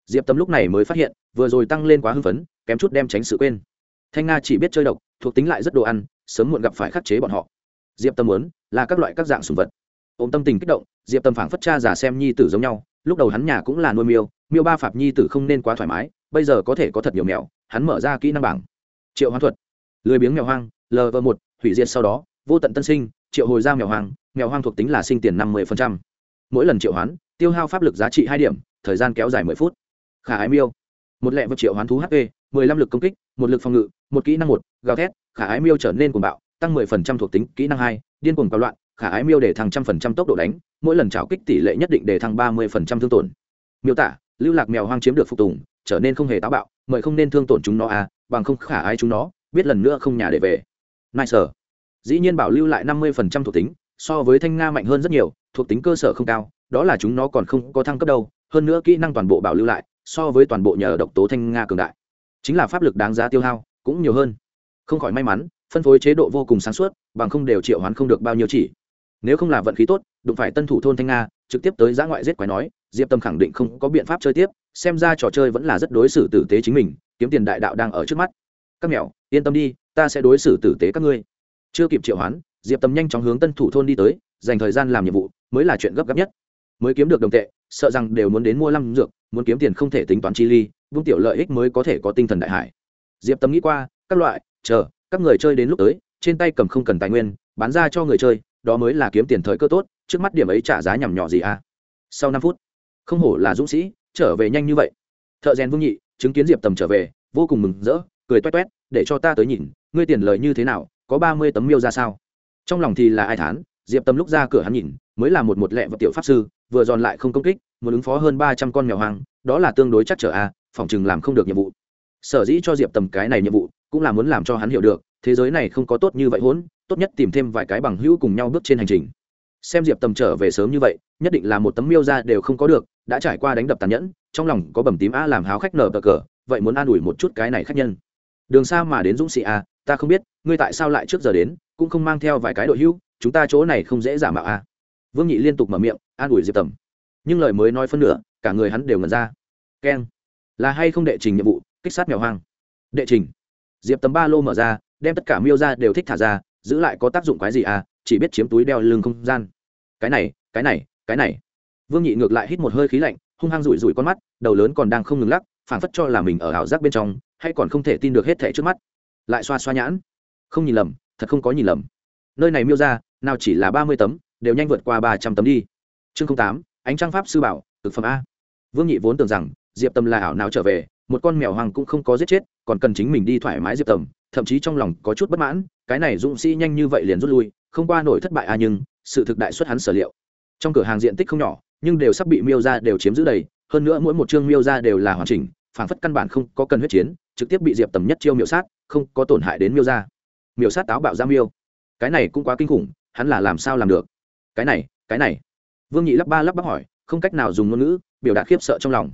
diệp tâm lúc này mới phát hiện, vừa rồi tăng lên quá hưng phấn, kém chút đem tránh sự quên. Thanh nga chỉ biết chơi độc, thuộc tính lại rất đồ ăn, sớm muộn gặp phải khắc chế bọn họ. Diệp tâm muốn, là các loại các dạng sùng vật. Ôm tâm tình kích động, diệp tâm phảng phất cha giả xem nhi tử giống nhau, lúc đầu hắn nhà cũng là nuôi miêu miêu ba phạt nhi tử không nên quá thoải mái, bây giờ có thể có thật nhiều mèo hắn mở ra kỹ năng bảng. Triệu hoán thuật. Lười biếng mèo hoang lv một, hủy diệt sau đó, vô tận tân sinh, triệu hồi ra mèo hoang mèo hoang thuộc tính là sinh tiền năm mươi mỗi lần triệu hoán, tiêu hao pháp lực giá trị hai điểm, thời gian kéo dài mười phút. Khả ái miêu. Một lẹ vật triệu hoán thú hp mười lăm lực công kích, một lực phòng ngự, một kỹ năng một, gào thét, khả ái miêu trở nên cuồng bạo, tăng mười phần trăm thuộc tính, kỹ năng hai, điên cuồng cao loạn, khả ái miêu để thăng trăm phần trăm tốc độ đánh, mỗi lần trào kích tỷ lệ nhất định để thăng ba mươi phần trăm thương tổn. Miêu tả, lưu lạc mèo hoang chiếm được phục tùng, trở nên không hề táo bạo, mời không nên thương tổn chúng nó à bằng không khả ái chúng nó, biết lần nữa không nhà để về nice dĩ nhiên bảo lưu lại năm mươi phần trăm thuộc tính, so với thanh nga mạnh hơn rất nhiều, thuộc tính cơ sở không cao, đó là chúng nó còn không có thăng cấp đâu, hơn nữa kỹ năng toàn bộ bảo lưu lại, so với toàn bộ nhờ độc tố thanh nga cường đại. Chính là pháp lực đáng giá tiêu hao, cũng nhiều hơn. Không khỏi may mắn, phân phối chế độ vô cùng sáng suốt, bằng không đều triệu hoán không được bao nhiêu chỉ. Nếu không là vận khí tốt, đụng phải tân thủ thôn thanh nga, trực tiếp tới giã ngoại giết quái nói, diệp tâm khẳng định không có biện pháp chơi tiếp, xem ra trò chơi vẫn là rất đối xử tử tế chính mình, kiếm tiền đại đạo đang ở trước mắt các mèo yên tâm đi, ta sẽ đối xử tử tế các ngươi. Chưa kịp triệu hoán, diệp tâm nhanh chóng hướng tân thủ thôn đi tới, dành thời gian làm nhiệm vụ, mới là chuyện gấp gáp nhất. Mới kiếm được đồng tệ, sợ rằng đều muốn đến mua lăm dược, muốn kiếm tiền không thể tính toán chi ly, vung tiểu lợi ích mới có thể có tinh thần đại hải. Diệp tâm nghĩ qua, các loại, chờ, các người chơi đến lúc tới, trên tay cầm không cần tài nguyên, bán ra cho người chơi, đó mới là kiếm tiền thời cơ tốt, trước mắt điểm ấy trả giá nhằm nhỏ gì à? Sau năm phút, không hổ là dũng sĩ, trở về nhanh như vậy. Thợ rèn vương nhị, chứng kiến diệp tầm trở về, vô cùng mừng rỡ cười toét toét để cho ta tới nhìn ngươi tiền lời như thế nào có ba mươi tấm miêu ra sao? Trong lòng thì là ai thán diệp tâm lúc ra cửa hắn nhìn mới là một một lẹ vật tiểu pháp sư vừa giòn lại không công kích muốn ứng phó hơn ba trăm con mèo hoang đó là tương đối chắc trở a à, phòng chừng làm không được nhiệm vụ. Sở dĩ cho diệp tầm cái này nhiệm vụ cũng là muốn làm cho hắn hiểu được thế giới này không có tốt như vậy hỗn tốt nhất tìm thêm vài cái bằng hữu cùng nhau bước trên hành trình. Xem diệp tầm trở về sớm như vậy nhất định là một tấm miêu ra đều không có được đã trải qua đánh đập tàn nhẫn trong lòng có bầm tím a làm háo khách nở bờ cờ vậy muốn an ủi một chút cái này khách nhân đường xa mà đến dũng sĩ a ta không biết ngươi tại sao lại trước giờ đến cũng không mang theo vài cái đội hưu, chúng ta chỗ này không dễ giả mạo a vương nhị liên tục mở miệng an ủi diệp tầm. Nhưng lời mới nói phân nửa cả người hắn đều ngẩn ra. Keng. Là hay không đệ trình nhiệm vụ kích sát mèo hoang? Đệ trình. Diệp tầm ba lô mở ra đem tất cả miêu ra đều thích thả ra giữ lại có tác dụng quái gì à chỉ biết chiếm túi đeo lưng không gian. Cái này cái này cái này. Vương nhị ngược lại hít một hơi khí lạnh hung hăng rủi rủi con mắt đầu lớn còn đang không ngừng lắc phản phất cho là mình ở ảo giác bên trong hay còn không thể tin được hết thẻ trước mắt. Lại xoa xoa nhãn. Không nhìn lầm, thật không có nhìn lầm. Nơi này miêu ra, nào chỉ là ba mươi tấm, đều nhanh vượt qua ba trăm tấm đi. Chương tám, ánh trang pháp sư bảo, thực phẩm a. Vương nhị vốn tưởng rằng, diệp tâm là ảo nào trở về, một con mèo hoàng cũng không có giết chết, còn cần chính mình đi thoải mái diệp tầm thậm chí trong lòng có chút bất mãn, cái này dũng sĩ nhanh như vậy liền rút lui, không qua nổi thất bại a nhưng, sự thực đại xuất hắn sở liệu. Trong cửa hàng diện tích không nhỏ, nhưng đều sắp bị miêu ra đều chiếm giữ đầy, hơn nữa mỗi một chương miêu ra đều là hoàn chỉnh phảng phất căn bản không có cần huyết chiến, trực tiếp bị diệp tầm nhất chiêu miêu sát, không có tổn hại đến miêu ra miêu sát táo bạo ra miêu. Cái này cũng quá kinh khủng, hắn là làm sao làm được? Cái này cái này. Vương nhị lắp ba lắp bắp hỏi, không cách nào dùng ngôn ngữ, biểu đạt khiếp sợ trong lòng.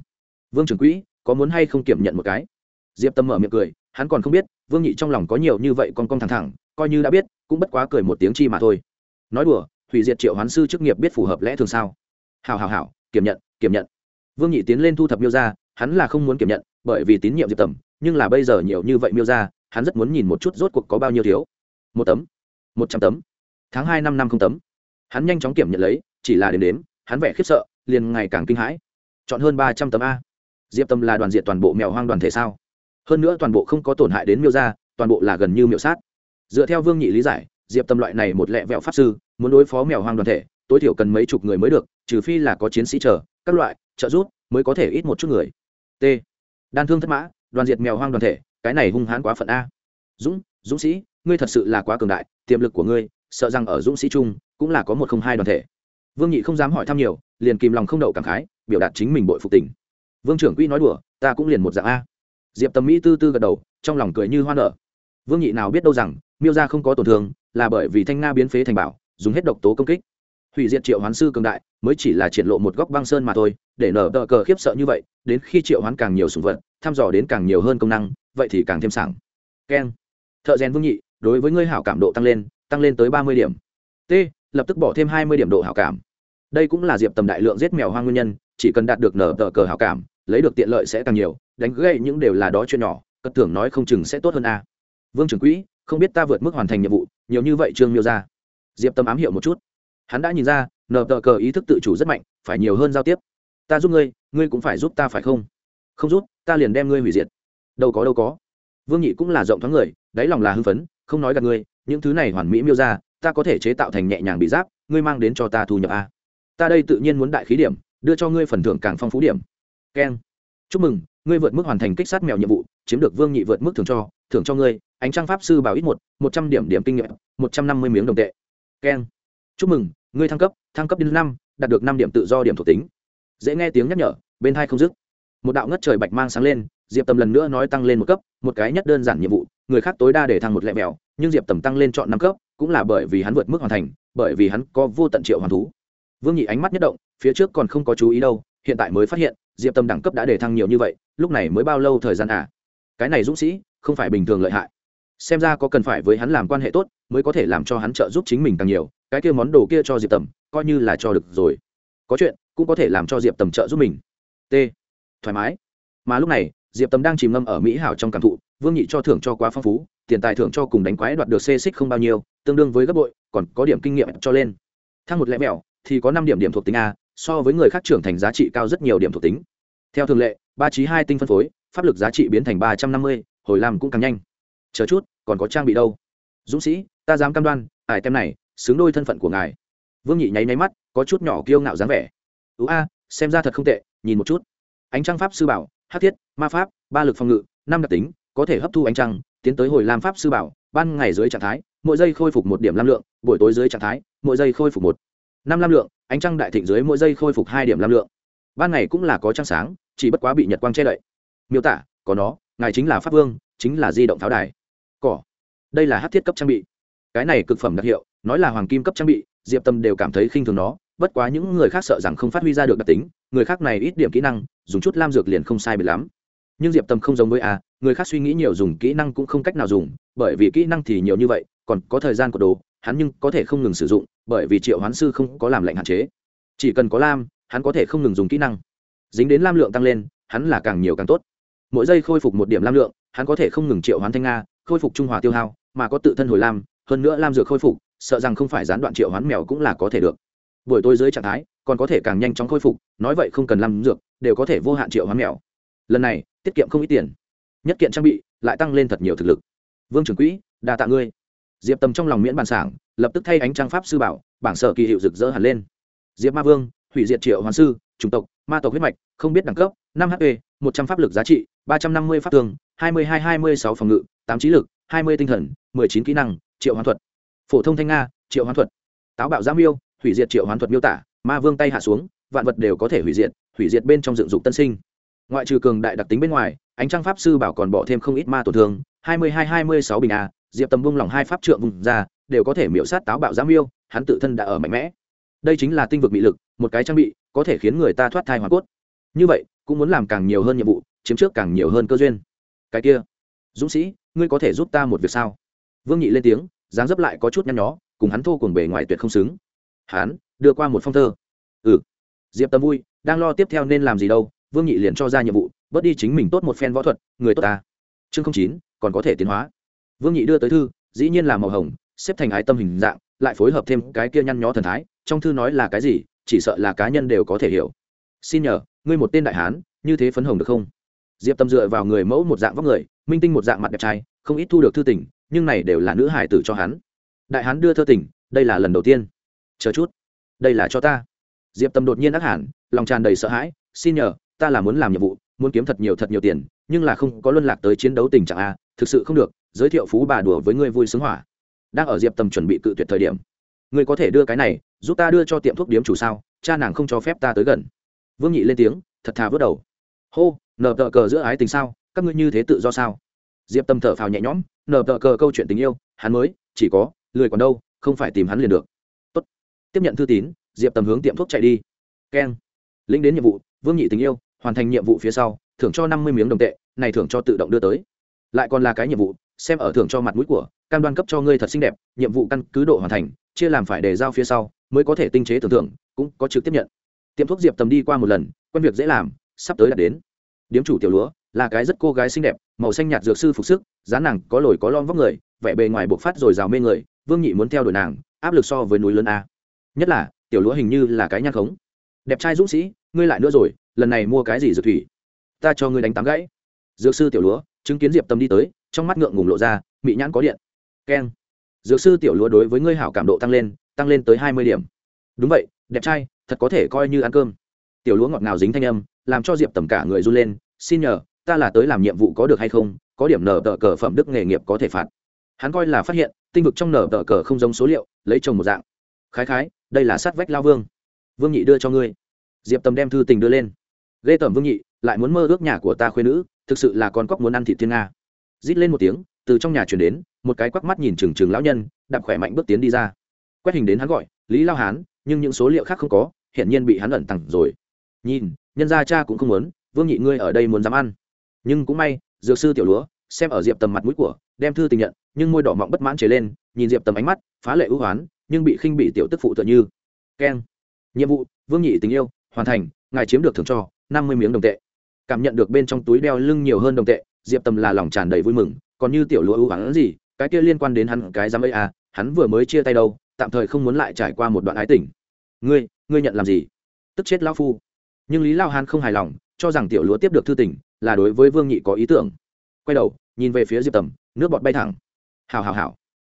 Vương trưởng quỹ, có muốn hay không kiểm nhận một cái? Diệp tâm mở miệng cười, hắn còn không biết, vương nhị trong lòng có nhiều như vậy con con thẳng thẳng, coi như đã biết, cũng bất quá cười một tiếng chi mà thôi. Nói đùa, hủy diệt triệu hoán sư chức nghiệp biết phù hợp lẽ thường sao? Hào hào hào kiểm nhận kiểm nhận. Vương nhị tiến lên thu thập miêu ra hắn là không muốn kiểm nhận, bởi vì tín nhiệm diệp tầm, nhưng là bây giờ nhiều như vậy miêu ra, hắn rất muốn nhìn một chút rốt cuộc có bao nhiêu thiếu. Một tấm, một trăm tấm, tháng hai năm năm không tấm. Hắn nhanh chóng kiểm nhận lấy, chỉ là đến đếm, hắn vẻ khiếp sợ, liền ngày càng kinh hãi. Chọn hơn ba trăm tấm a. Diệp tâm là đoàn diện toàn bộ mèo hoang đoàn thể sao? Hơn nữa toàn bộ không có tổn hại đến miêu gia toàn bộ là gần như miêu sát. Dựa theo vương nhị lý giải, diệp tâm loại này một lẹ vẹo pháp sư, muốn đối phó mèo hoang đoàn thể, tối thiểu cần mấy chục người mới được, trừ phi là có chiến sĩ chờ, các loại, trợ giúp, mới có thể ít một chút người t. Đan thương thất mã, đoàn diệt mèo hoang đoàn thể, cái này hung hãn quá phận a. Dũng dũng sĩ, ngươi thật sự là quá cường đại, tiềm lực của ngươi, sợ rằng ở dũng sĩ trung cũng là có một không hai đoàn thể. Vương nhị không dám hỏi thăm nhiều, liền kìm lòng không đậu cảm khái, biểu đạt chính mình bội phục tình. Vương trưởng quỹ nói đùa, ta cũng liền một dạng a. Diệp tầm mỹ tư tư gật đầu, trong lòng cười như hoa nở. Vương nhị nào biết đâu rằng, miêu gia không có tổn thương, là bởi vì thanh nga biến phế thành bảo, dùng hết độc tố công kích. Hủy diệt triệu hoán sư cường đại mới chỉ là triển lộ một góc băng sơn mà thôi, để nở tờ cờ khiếp sợ như vậy, đến khi triệu hoán càng nhiều sùng vật, thăm dò đến càng nhiều hơn công năng, vậy thì càng thêm sảng. Keng. Thợ rèn vương nhị, đối với ngươi hảo cảm độ tăng lên tăng lên tới ba mươi điểm. T, lập tức bỏ thêm hai mươi điểm độ hảo cảm. Đây cũng là diệp tầm đại lượng giết mèo hoang nguyên nhân, chỉ cần đạt được nở tờ cờ hảo cảm, lấy được tiện lợi sẽ càng nhiều, đánh gậy những đều là đó chuyện nhỏ, cất tưởng nói không chừng sẽ tốt hơn a. Vương trưởng quỹ, không biết ta vượt mức hoàn thành nhiệm vụ, nhiều như vậy trương miêu ra. Diệp tâm ám hiệu một chút. Hắn đã nhìn ra nờ tờ cờ ý thức tự chủ rất mạnh, phải nhiều hơn giao tiếp. Ta giúp ngươi ngươi cũng phải giúp ta phải không? Không giúp, ta liền đem ngươi hủy diệt. Đâu có đâu có. Vương nhị cũng là rộng thoáng người, đáy lòng là hưng phấn, không nói gặp ngươi, những thứ này hoàn mỹ miêu ra, ta có thể chế tạo thành nhẹ nhàng bị giáp, ngươi mang đến cho ta thu nhập a. Ta đây tự nhiên muốn đại khí điểm, đưa cho ngươi phần thưởng càng phong phú điểm. Keng chúc mừng, ngươi vượt mức hoàn thành kích sát mèo nhiệm vụ, chiếm được vương nhị vượt mức thưởng cho thưởng cho ngươi, ánh trang pháp sư bảo ít một một trăm điểm điểm kinh nghiệm, một trăm năm mươi miếng đồng tệ. Keng chúc mừng ngươi thăng cấp thăng cấp đến năm, đạt được năm điểm tự do điểm thuộc tính. Dễ nghe tiếng nhắc nhở, bên hai không dứt. Một đạo ngất trời bạch mang sáng lên, diệp tầm lần nữa nói tăng lên một cấp, một cái nhất đơn giản nhiệm vụ, người khác tối đa để thăng một lẹ mèo, nhưng diệp tầm tăng lên chọn năm cấp, cũng là bởi vì hắn vượt mức hoàn thành, bởi vì hắn có vô tận triệu hoàn thú. Vương nhị ánh mắt nhất động, phía trước còn không có chú ý đâu, hiện tại mới phát hiện, diệp tâm đẳng cấp đã để thăng nhiều như vậy, lúc này mới bao lâu thời gian à? Cái này dũng sĩ, không phải bình thường lợi hại xem ra có cần phải với hắn làm quan hệ tốt, mới có thể làm cho hắn trợ giúp chính mình càng nhiều, cái kia món đồ kia cho diệp tầm, coi như là cho được rồi. Có chuyện, cũng có thể làm cho diệp tầm trợ giúp mình. T. Thoải mái. Mà lúc này, diệp tầm đang chìm ngâm ở mỹ hảo trong cảm thụ, vương nhị cho thưởng cho quá phong phú, tiền tài thưởng cho cùng đánh quái đoạt được xê xích không bao nhiêu, tương đương với gấp bội, còn có điểm kinh nghiệm cho lên. Thang một lẽ mẹo, thì có năm điểm điểm thuộc tính a, so với người khác trưởng thành giá trị cao rất nhiều điểm thuộc tính. Theo thường lệ, ba trí hai tinh phân phối, pháp lực giá trị biến thành ba trăm năm mươi, hồi làm cũng càng nhanh chờ chút, còn có trang bị đâu? Dũng sĩ, ta dám cam đoan, ải tem này, xứng đôi thân phận của ngài. Vương nhị nháy nháy mắt, có chút nhỏ kiêu ngạo dáng vẻ. Ưu a, xem ra thật không tệ, nhìn một chút. Ánh trăng pháp sư bảo, hát thiết, ma pháp, ba lực phòng ngự, năm đặc tính, có thể hấp thu ánh trăng, tiến tới hồi lam pháp sư bảo, ban ngày dưới trạng thái, mỗi giây khôi phục một điểm lam lượng, buổi tối dưới trạng thái, mỗi giây khôi phục một, năm lam lượng, ánh trăng đại thịnh dưới mỗi giây khôi phục hai điểm lam lượng. Ban ngày cũng là có trăng sáng, chỉ bất quá bị nhật quang che đậy. Miêu tả, có nó, ngài chính là pháp vương, chính là di động pháo đài cỏ. Đây là hát thiết cấp trang bị. Cái này cực phẩm đặc hiệu, nói là hoàng kim cấp trang bị, diệp tâm đều cảm thấy khinh thường nó, bất quá những người khác sợ rằng không phát huy ra được đặc tính, người khác này ít điểm kỹ năng, dùng chút lam dược liền không sai bị lắm. Nhưng diệp tâm không giống với a, người khác suy nghĩ nhiều dùng kỹ năng cũng không cách nào dùng, bởi vì kỹ năng thì nhiều như vậy, còn có thời gian của đồ, hắn nhưng có thể không ngừng sử dụng, bởi vì triệu hoán sư không có làm lệnh hạn chế. Chỉ cần có lam, hắn có thể không ngừng dùng kỹ năng. Dính đến lam lượng tăng lên, hắn là càng nhiều càng tốt. Mỗi giây khôi phục một điểm lam lượng, hắn có thể không ngừng triệu hoán thanh nga khôi phục trung hòa tiêu hao, mà có tự thân hồi lam, hơn nữa lam dược khôi phục, sợ rằng không phải gián đoạn triệu hoán mèo cũng là có thể được. Buổi tối dưới trạng thái, còn có thể càng nhanh chóng khôi phục, nói vậy không cần lam dược, đều có thể vô hạn triệu hoán mèo. Lần này, tiết kiệm không ít tiền. Nhất kiện trang bị, lại tăng lên thật nhiều thực lực. Vương trưởng quỹ, đa tạ ngươi. Diệp tầm trong lòng miễn bàn sảng, lập tức thay ánh trang pháp sư bảo, bảng sở kỳ hiệu rực rỡ hẳn lên. Diệp ma vương, hủy diệt triệu hoàn sư, chủng tộc, ma tộc huyết mạch, không biết đẳng cấp, năm hp một trăm pháp lực giá trị, ba trăm năm mươi pháp tường hai mươi hai hai mươi sáu phòng ngự, tám trí lực, hai mươi tinh thần, mười chín kỹ năng, triệu hoán thuật. Phổ thông thanh nga, triệu hoán thuật. Táo bạo giam miêu, hủy diệt triệu hoán thuật miêu tả, ma vương tay hạ xuống, vạn vật đều có thể hủy diệt hủy diệt bên trong dựng dục tân sinh. Ngoại trừ cường đại đặc tính bên ngoài, ánh trăng pháp sư bảo còn bỏ thêm không ít ma tổn thương, hai mươi hai hai mươi sáu bình a, diệp tầm bung lòng hai pháp trượng vùng ra, đều có thể miễu sát táo bạo giám yêu hắn tự thân đã ở mạnh mẽ. Đây chính là tinh vực bị lực, một cái trang bị, có thể khiến người ta thoát thai hoàn cốt. Như vậy, cũng muốn làm càng nhiều hơn nhiệm vụ, chiếm trước càng nhiều hơn cơ duyên cái kia. Dũng sĩ, ngươi có thể giúp ta một việc sao? Vương nhị lên tiếng, dáng dấp lại có chút nhăn nhó, cùng hắn thô cùng bề ngoài tuyệt không xứng. Hắn, đưa qua một phong thơ. Ừ. Diệp tâm vui, đang lo tiếp theo nên làm gì đâu, vương nhị liền cho ra nhiệm vụ, bớt đi chính mình tốt một phen võ thuật, người tốt ta. Chương chín, còn có thể tiến hóa. Vương nhị đưa tới thư, dĩ nhiên là màu hồng, xếp thành ái tâm hình dạng, lại phối hợp thêm cái kia nhăn nhó thần thái, trong thư nói là cái gì, chỉ sợ là cá nhân đều có thể hiểu. Xin nhờ, ngươi một tên đại hán, như thế phấn hồng được không? Diệp tâm dựa vào người mẫu một dạng vóc người, minh tinh một dạng mặt đẹp trai, không ít thu được thư tình, nhưng này đều là nữ hải tử cho hắn. Đại hắn đưa thơ tình, đây là lần đầu tiên. Chờ chút. Đây là cho ta. Diệp tâm đột nhiên ác hẳn, lòng tràn đầy sợ hãi, xin nhờ, ta là muốn làm nhiệm vụ, muốn kiếm thật nhiều thật nhiều tiền, nhưng là không có luân lạc tới chiến đấu tình trạng a, thực sự không được, giới thiệu phú bà đùa với ngươi vui sướng hỏa. Đang ở diệp Tâm chuẩn bị cự tuyệt thời điểm, ngươi có thể đưa cái này, giúp ta đưa cho tiệm thuốc điếm chủ sao, cha nàng không cho phép ta tới gần. Vương nhị lên tiếng, thật thà vớt đầu hô, nở tờ cờ giữa ái tình sao? Các ngươi như thế tự do sao? Diệp tâm thở phào nhẹ nhõm, nở tờ cờ câu chuyện tình yêu, hắn mới, chỉ có, lười còn đâu, không phải tìm hắn liền được. Tốt. tiếp nhận thư tín, diệp tầm hướng tiệm thuốc chạy đi. Keng. Lĩnh đến nhiệm vụ, vương nhị tình yêu, hoàn thành nhiệm vụ phía sau, thưởng cho năm mươi miếng đồng tệ, này thưởng cho tự động đưa tới. Lại còn là cái nhiệm vụ, xem ở thưởng cho mặt mũi của, cam đoan cấp cho ngươi thật xinh đẹp, nhiệm vụ căn cứ độ hoàn thành, chia làm phải để giao phía sau, mới có thể tinh chế tưởng thưởng cũng có trực tiếp nhận. Tiệm thuốc diệp tầm đi qua một lần, quen việc dễ làm sắp tới đạt đến. Điếm chủ tiểu lúa, là cái rất cô gái xinh đẹp, màu xanh nhạt dược sư phục sức, dáng nàng có lồi có lon vóc người, vẻ bề ngoài buộc phát rồi rào mê người, vương nhị muốn theo đuổi nàng, áp lực so với núi lớn a. Nhất là, tiểu lúa hình như là cái nhang khống. Đẹp trai dũng sĩ, ngươi lại nữa rồi, lần này mua cái gì dược thủy? Ta cho ngươi đánh tám gãy. Dược sư tiểu lúa, chứng kiến diệp tâm đi tới, trong mắt ngượng ngùng lộ ra, mị nhãn có điện. Keng. Dược sư tiểu lúa đối với ngươi hảo cảm độ tăng lên tăng lên tới hai mươi điểm. Đúng vậy, đẹp trai, thật có thể coi như ăn cơm. Tiểu lúa ngọt ngào dính thanh âm làm cho diệp tầm cả người run lên, xin nhờ, ta là tới làm nhiệm vụ có được hay không? Có điểm nở tờ cờ phẩm đức nghề nghiệp có thể phạt. Hắn coi là phát hiện, tinh vực trong nở tờ cờ không giống số liệu, lấy chồng một dạng. Khái khái, đây là sát vách lao vương. Vương nhị đưa cho ngươi. Diệp tầm đem thư tình đưa lên. Ghê tởm vương nhị, lại muốn mơ ước nhà của ta khuyên nữ, thực sự là con cóc muốn ăn thịt thiên nga. Rít lên một tiếng, từ trong nhà chuyển đến, một cái quắc mắt nhìn trừng trừng lão nhân, đạp khỏe mạnh bước tiến đi ra. Quét hình đến hắn gọi, lý lao hán, nhưng những số liệu khác không có, hiển nhiên bị hắn ẩn tặng rồi. Nhìn nhân gia cha cũng không muốn, vương nhị ngươi ở đây muốn dám ăn. Nhưng cũng may, dược sư tiểu lúa, xem ở diệp tầm mặt mũi của, đem thư tình nhận, nhưng môi đỏ mọng bất mãn chế lên, nhìn diệp tầm ánh mắt, phá lệ ưu hoán, nhưng bị khinh bị tiểu tức phụ tựa như. Keng. Nhiệm vụ, vương nhị tình yêu, hoàn thành, ngài chiếm được thưởng cho, năm mươi miếng đồng tệ. Cảm nhận được bên trong túi đeo lưng nhiều hơn đồng tệ, diệp tầm là lòng tràn đầy vui mừng, còn như tiểu lúa ưu hoán gì, cái kia liên quan đến hắn cái giám ấy à hắn vừa mới chia tay đâu, tạm thời không muốn lại trải qua một đoạn ái tình. Ngươi ngươi nhận làm gì? Tức chết lão phu nhưng lý lao hán không hài lòng, cho rằng tiểu lúa tiếp được thư tỉnh là đối với vương nhị có ý tưởng. Quay đầu, nhìn về phía diệp tầm, nước bọt bay thẳng. Hào hào hào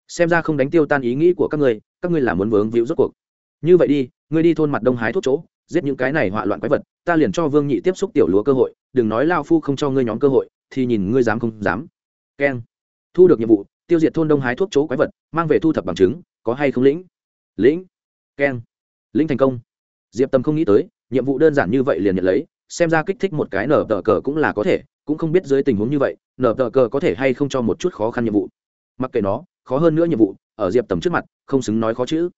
xem ra không đánh tiêu tan ý nghĩ của các ngươi các ngươi là muốn vướng víu rốt cuộc. Như vậy đi, ngươi đi thôn mặt đông hái thuốc chỗ, giết những cái này họa loạn quái vật, ta liền cho vương nhị tiếp xúc tiểu lúa cơ hội, đừng nói lao phu không cho ngươi nhóm cơ hội, thì nhìn ngươi dám không dám. Keng. Thu được nhiệm vụ, tiêu diệt thôn đông hái thuốc chỗ quái vật, mang về thu thập bằng chứng, có hay không lĩnh? Lĩnh. Keng. Lĩnh thành công. Diệp tâm không nghĩ tới nhiệm vụ đơn giản như vậy liền nhận lấy, xem ra kích thích một cái nở tờ cờ cũng là có thể, cũng không biết dưới tình huống như vậy, nở tờ cờ có thể hay không cho một chút khó khăn nhiệm vụ. Mặc kệ nó, khó hơn nữa nhiệm vụ, ở diệp tầm trước mặt, không xứng nói khó chữ.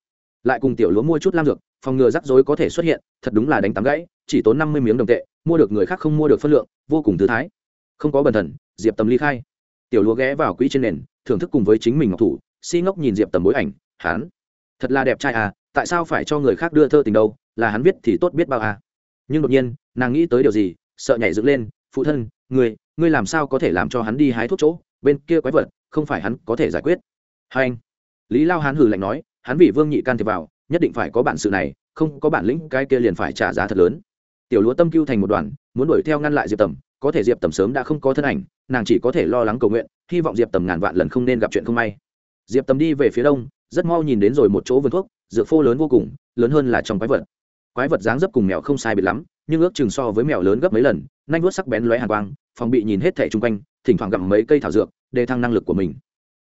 Lại cùng tiểu lúa mua chút lam dược, phòng ngừa rắc rối có thể xuất hiện, thật đúng là đánh tắm gãy, chỉ tốn năm mươi miếng đồng tệ, mua được người khác không mua được phân lượng, vô cùng thư thái. Không có bần thần, diệp tầm ly khai. Tiểu lúa ghé vào quỹ trên nền, thưởng thức cùng với chính mình ngọc thủ, si ngốc nhìn diệp tầm bối ảnh, hán. Thật là đẹp trai à tại sao phải cho người khác đưa thơ tình đâu? Là hắn viết thì tốt biết bao à. Nhưng đột nhiên nàng nghĩ tới điều gì sợ nhảy dựng lên phụ thân người, ngươi làm sao có thể làm cho hắn đi hái thuốc chỗ? Bên kia quái vật không phải hắn có thể giải quyết. Hai anh lý lao hán hừ lạnh nói hắn vì vương nhị can thiệp vào nhất định phải có bản sự này không có bản lĩnh cái kia liền phải trả giá thật lớn. Tiểu lúa tâm cưu thành một đoàn muốn đuổi theo ngăn lại diệp tầm có thể diệp tầm sớm đã không có thân ảnh nàng chỉ có thể lo lắng cầu nguyện hy vọng diệp tầm ngàn vạn lần không nên gặp chuyện không may. Diệp tầm đi về phía đông rất mau nhìn đến rồi một chỗ vườn thuốc dược phô lớn vô cùng lớn hơn là trong quái vật quái vật dáng dấp cùng mèo không sai biệt lắm, nhưng ước chừng so với mèo lớn gấp mấy lần, nanh vuốt sắc bén lóe hàn quang, phòng bị nhìn hết thẻ chung quanh, thỉnh thoảng gặm mấy cây thảo dược, để thăng năng lực của mình.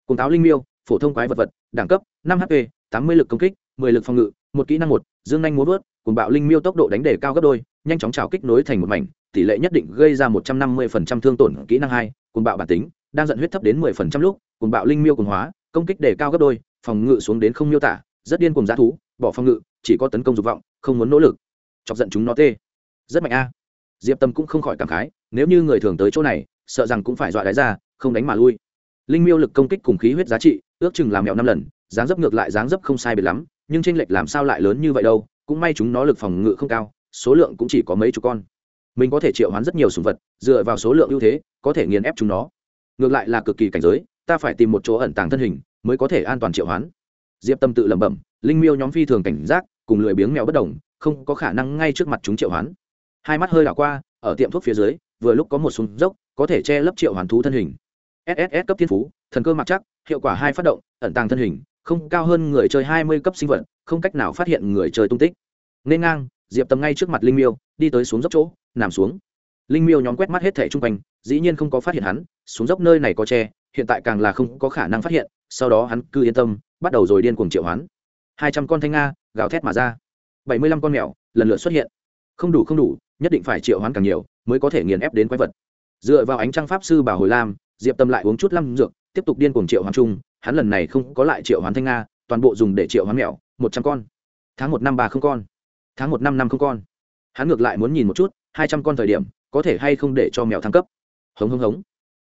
Cùng táo linh miêu, phổ thông quái vật vật, đẳng cấp, năm hp, tám mươi lực công kích, mười lực phòng ngự, một kỹ năng một, dương nhanh múa vớt cùng bạo linh miêu tốc độ đánh đề cao gấp đôi, nhanh chóng trào kích nối thành một mảnh, tỷ lệ nhất định gây ra một trăm năm mươi thương tổn kỹ năng hai cùng bạo bản tính, đang giận huyết thấp đến mười phần trăm lúc cùng bạo linh miêu cùng hóa, công kích đề cao gấp đôi, phòng ngự xuống đến không miêu tả, rất điên cùng giá thú, bỏ phòng ngự, chỉ có tấn công dục vọng không muốn nỗ lực. Chọc giận chúng nó tê. Rất mạnh a. Diệp tâm cũng không khỏi cảm khái, nếu như người thường tới chỗ này, sợ rằng cũng phải dọa đáy ra, không đánh mà lui. Linh miêu lực công kích cùng khí huyết giá trị, ước chừng làm mẹo năm lần, dáng dấp ngược lại dáng dấp không sai biệt lắm, nhưng tranh lệch làm sao lại lớn như vậy đâu, cũng may chúng nó lực phòng ngự không cao, số lượng cũng chỉ có mấy chục con. Mình có thể triệu hoán rất nhiều sùng vật, dựa vào số lượng ưu thế, có thể nghiền ép chúng nó. Ngược lại là cực kỳ cảnh giới, ta phải tìm một chỗ ẩn tàng thân hình, mới có thể an toàn triệu hoán. Diệp tâm tự lẩm bẩm, linh miêu nhóm phi thường cảnh giác cùng lười biếng mèo bất đồng, không có khả năng ngay trước mặt chúng triệu hoán. Hai mắt hơi đảo qua, ở tiệm thuốc phía dưới, vừa lúc có một súng dốc, có thể che lấp triệu hoàn thú thân hình. Sss cấp thiên phú, thần cơ mặc chắc, hiệu quả hai phát động, ẩn tàng thân hình, không cao hơn người chơi hai mươi cấp sinh vật, không cách nào phát hiện người chơi tung tích. Nên ngang, diệp tầm ngay trước mặt linh miêu, đi tới xuống dốc chỗ, nằm xuống. Linh miêu nhóm quét mắt hết thẻ chung quanh, dĩ nhiên không có phát hiện hắn, xuống dốc nơi này có tre hiện tại càng là không có khả năng phát hiện, sau đó hắn cứ yên tâm, bắt đầu rồi điên cuồng triệu hoán. Hai trăm con thanh nga gào thét mà ra. Bảy mươi lăm con mèo lần lượt xuất hiện. Không đủ không đủ, nhất định phải triệu hoán càng nhiều mới có thể nghiền ép đến quái vật. Dựa vào ánh trăng pháp sư bảo hồi lam, diệp tâm lại uống chút lâm dược, tiếp tục điên cuồng triệu hoán trung. hắn lần này không có lại triệu hoán thanh nga, toàn bộ dùng để triệu hoán mèo, một trăm con. Tháng một năm ba không con. Tháng một năm năm không con. Hắn ngược lại muốn nhìn một chút, hai trăm con thời điểm, có thể hay không để cho mèo thăng cấp. Hống hống hống.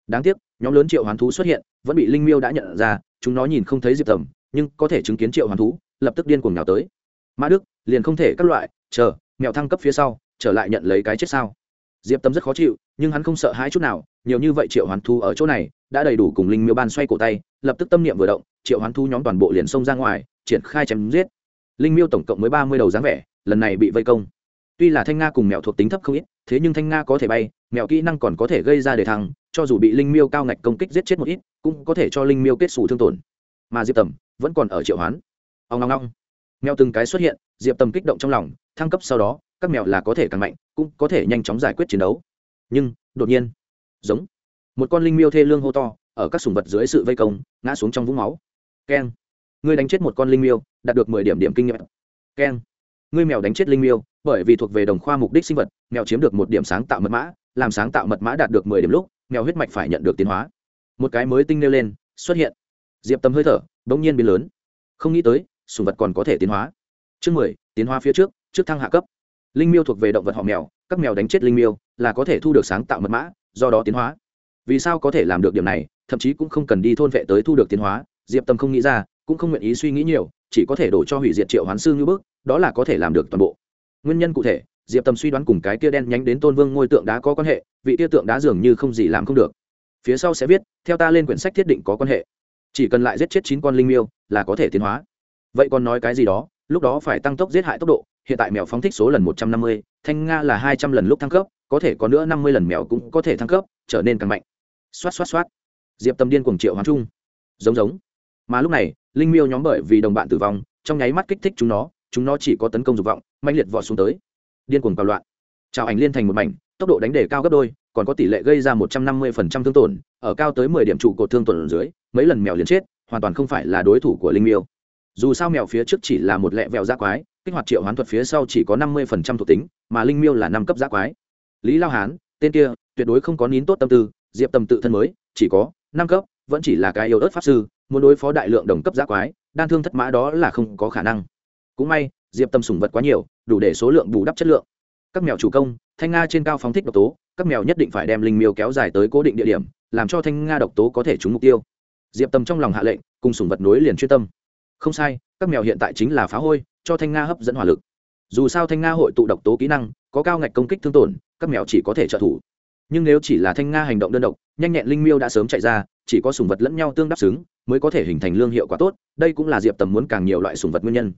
Đáng tiếc, nhóm lớn triệu hoán thú xuất hiện, vẫn bị linh miêu đã nhận ra, chúng nó nhìn không thấy diệp tầm nhưng có thể chứng kiến triệu hoán thú, lập tức điên cuồng nào tới mã đức, liền không thể các loại, chờ, mèo thăng cấp phía sau, trở lại nhận lấy cái chết sao? Diệp tâm rất khó chịu, nhưng hắn không sợ hãi chút nào, nhiều như vậy triệu hoán Thu ở chỗ này, đã đầy đủ cùng linh miêu ban xoay cổ tay, lập tức tâm niệm vừa động, triệu hoán thu nhóm toàn bộ liền xông ra ngoài, triển khai chém giết. Linh miêu tổng cộng mới ba mươi đầu dáng vẻ, lần này bị vây công. Tuy là thanh nga cùng mèo thuộc tính thấp không ít, thế nhưng thanh nga có thể bay, mèo kỹ năng còn có thể gây ra đề thăng, cho dù bị linh miêu cao ngạch công kích giết chết một ít, cũng có thể cho linh miêu kết xù thương tổn. Mà diệp tầm vẫn còn ở triệu hoán. Ông long long mèo từng cái xuất hiện, diệp tầm kích động trong lòng, thăng cấp sau đó, các mèo là có thể càng mạnh, cũng có thể nhanh chóng giải quyết chiến đấu. Nhưng, đột nhiên, giống, một con linh miêu thê lương hô to, ở các sùng vật dưới sự vây công, ngã xuống trong vũng máu. Keng, ngươi đánh chết một con linh miêu, đạt được mười điểm điểm kinh nghiệm. Keng, ngươi mèo đánh chết linh miêu, bởi vì thuộc về đồng khoa mục đích sinh vật, mèo chiếm được một điểm sáng tạo mật mã, làm sáng tạo mật mã đạt được mười điểm lúc, mèo huyết mạch phải nhận được tiến hóa. Một cái mới tinh nêu lên, xuất hiện. Diệp tâm hơi thở đ ỗ n g nhiên biến lớn. Không nghĩ tới sùng vật còn có thể tiến hóa. Chương mười, tiến hóa phía trước trước thăng hạ cấp. Linh miêu thuộc về động vật họ mèo, các mèo đánh chết linh miêu là có thể thu được sáng tạo mật mã, do đó tiến hóa. Vì sao có thể làm được điểm này, thậm chí cũng không cần đi thôn vệ tới thu được tiến hóa, diệp tâm không nghĩ ra, cũng không nguyện ý suy nghĩ nhiều, chỉ có thể đổ cho hủy diệt triệu hoán sư như bước đó là có thể làm được toàn bộ. Nguyên nhân cụ thể, diệp tâm suy đoán cùng cái tia đen nhánh đến tôn vương ngôi tượng đá có quan hệ, vị tia tượng đá dường như không gì làm không được. Phía sau sẽ viết, theo ta lên quyển sách thiết định có quan hệ. Chỉ cần lại giết chết chín con linh miêu là có thể tiến hóa vậy còn nói cái gì đó, lúc đó phải tăng tốc giết hại tốc độ, hiện tại mèo phóng thích số lần một trăm năm mươi, thanh nga là hai trăm lần lúc thăng cấp, có thể có nữa năm mươi lần mèo cũng có thể thăng cấp, trở nên càng mạnh. Xoát xoát xoát. Diệp tâm điên cuồng triệu hoàng trung giống giống. Mà lúc này, linh miêu nhóm bởi vì đồng bạn tử vong, trong nháy mắt kích thích chúng nó chúng nó chỉ có tấn công dục vọng mạnh liệt vọt xuống tới. Điên cuồng cao loạn. Trào ảnh liên thành một mảnh, tốc độ đánh đề cao gấp đôi, còn có tỷ lệ gây ra một trăm năm mươi phần trăm thương tổn, ở cao tới mười điểm trụ cột thương tổn ở dưới, mấy lần mèo liền chết, hoàn toàn không phải là đối thủ của linh miêu dù sao mèo phía trước chỉ là một lẹ vẹo giác quái, kích hoạt triệu hoán thuật phía sau chỉ có năm mươi phần trăm thuộc tính, mà linh miêu là năm cấp giác quái. Lý lao hán, tên kia, tuyệt đối không có nín tốt tâm tư, diệp tâm tự thân mới, chỉ có năm cấp, vẫn chỉ là cái yêu ớt pháp sư, muốn đối phó đại lượng đồng cấp giá quái, đan thương thất mã đó là không có khả năng. Cũng may, diệp tâm sùng vật quá nhiều, đủ để số lượng bù đắp chất lượng. Các mèo chủ công, thanh nga trên cao phóng thích độc tố, các mèo nhất định phải đem linh miêu kéo dài tới cố định địa điểm, làm cho thanh nga độc tố có thể trúng mục tiêu. Diệp tâm trong lòng hạ lệnh, cùng sùng vật nối liền chuyên tâm không sai, các mèo hiện tại chính là phá hôi, cho thanh nga hấp dẫn hỏa lực. Dù sao thanh nga hội tụ độc tố kỹ năng, có cao ngạch công kích thương tổn, các mèo chỉ có thể trợ thủ. Nhưng nếu chỉ là thanh nga hành động đơn độc, nhanh nhẹn linh miêu đã sớm chạy ra, chỉ có sùng vật lẫn nhau tương đáp xứng, mới có thể hình thành lương hiệu quả tốt, đây cũng là diệp tầm muốn càng nhiều loại sùng vật nguyên nhân.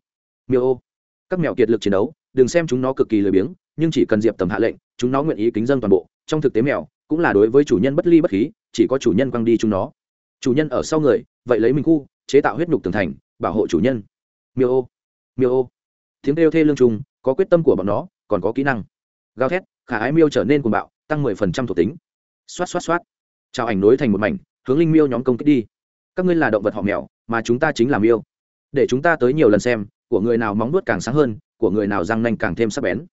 Miêu ô, các mèo kiệt lực chiến đấu, đừng xem chúng nó cực kỳ lười biếng, nhưng chỉ cần diệp tầm hạ lệnh, chúng nó nguyện ý kính dân toàn bộ, trong thực tế mèo cũng là đối với chủ nhân bất ly bất khí, chỉ có chủ nhân quăng đi chúng nó. Chủ nhân ở sau người, vậy lấy mình khu, chế tạo huyết nhục tường thành bảo hộ chủ nhân. Miêu ô miêu ô. Tiếng kêu thê lương trùng, có quyết tâm của bọn nó, còn có kỹ năng. Gào thét, khả ái miêu trở nên cuồng bạo, tăng mười phần trăm thuộc tính. Xoát xoát xoát. Trào ảnh nối thành một mảnh, hướng linh miêu nhóm công kích đi. Các ngươi là động vật họ mèo, mà chúng ta chính là miêu. Để chúng ta tới nhiều lần xem, của người nào móng nuốt càng sáng hơn, của người nào răng nanh càng thêm sắc bén.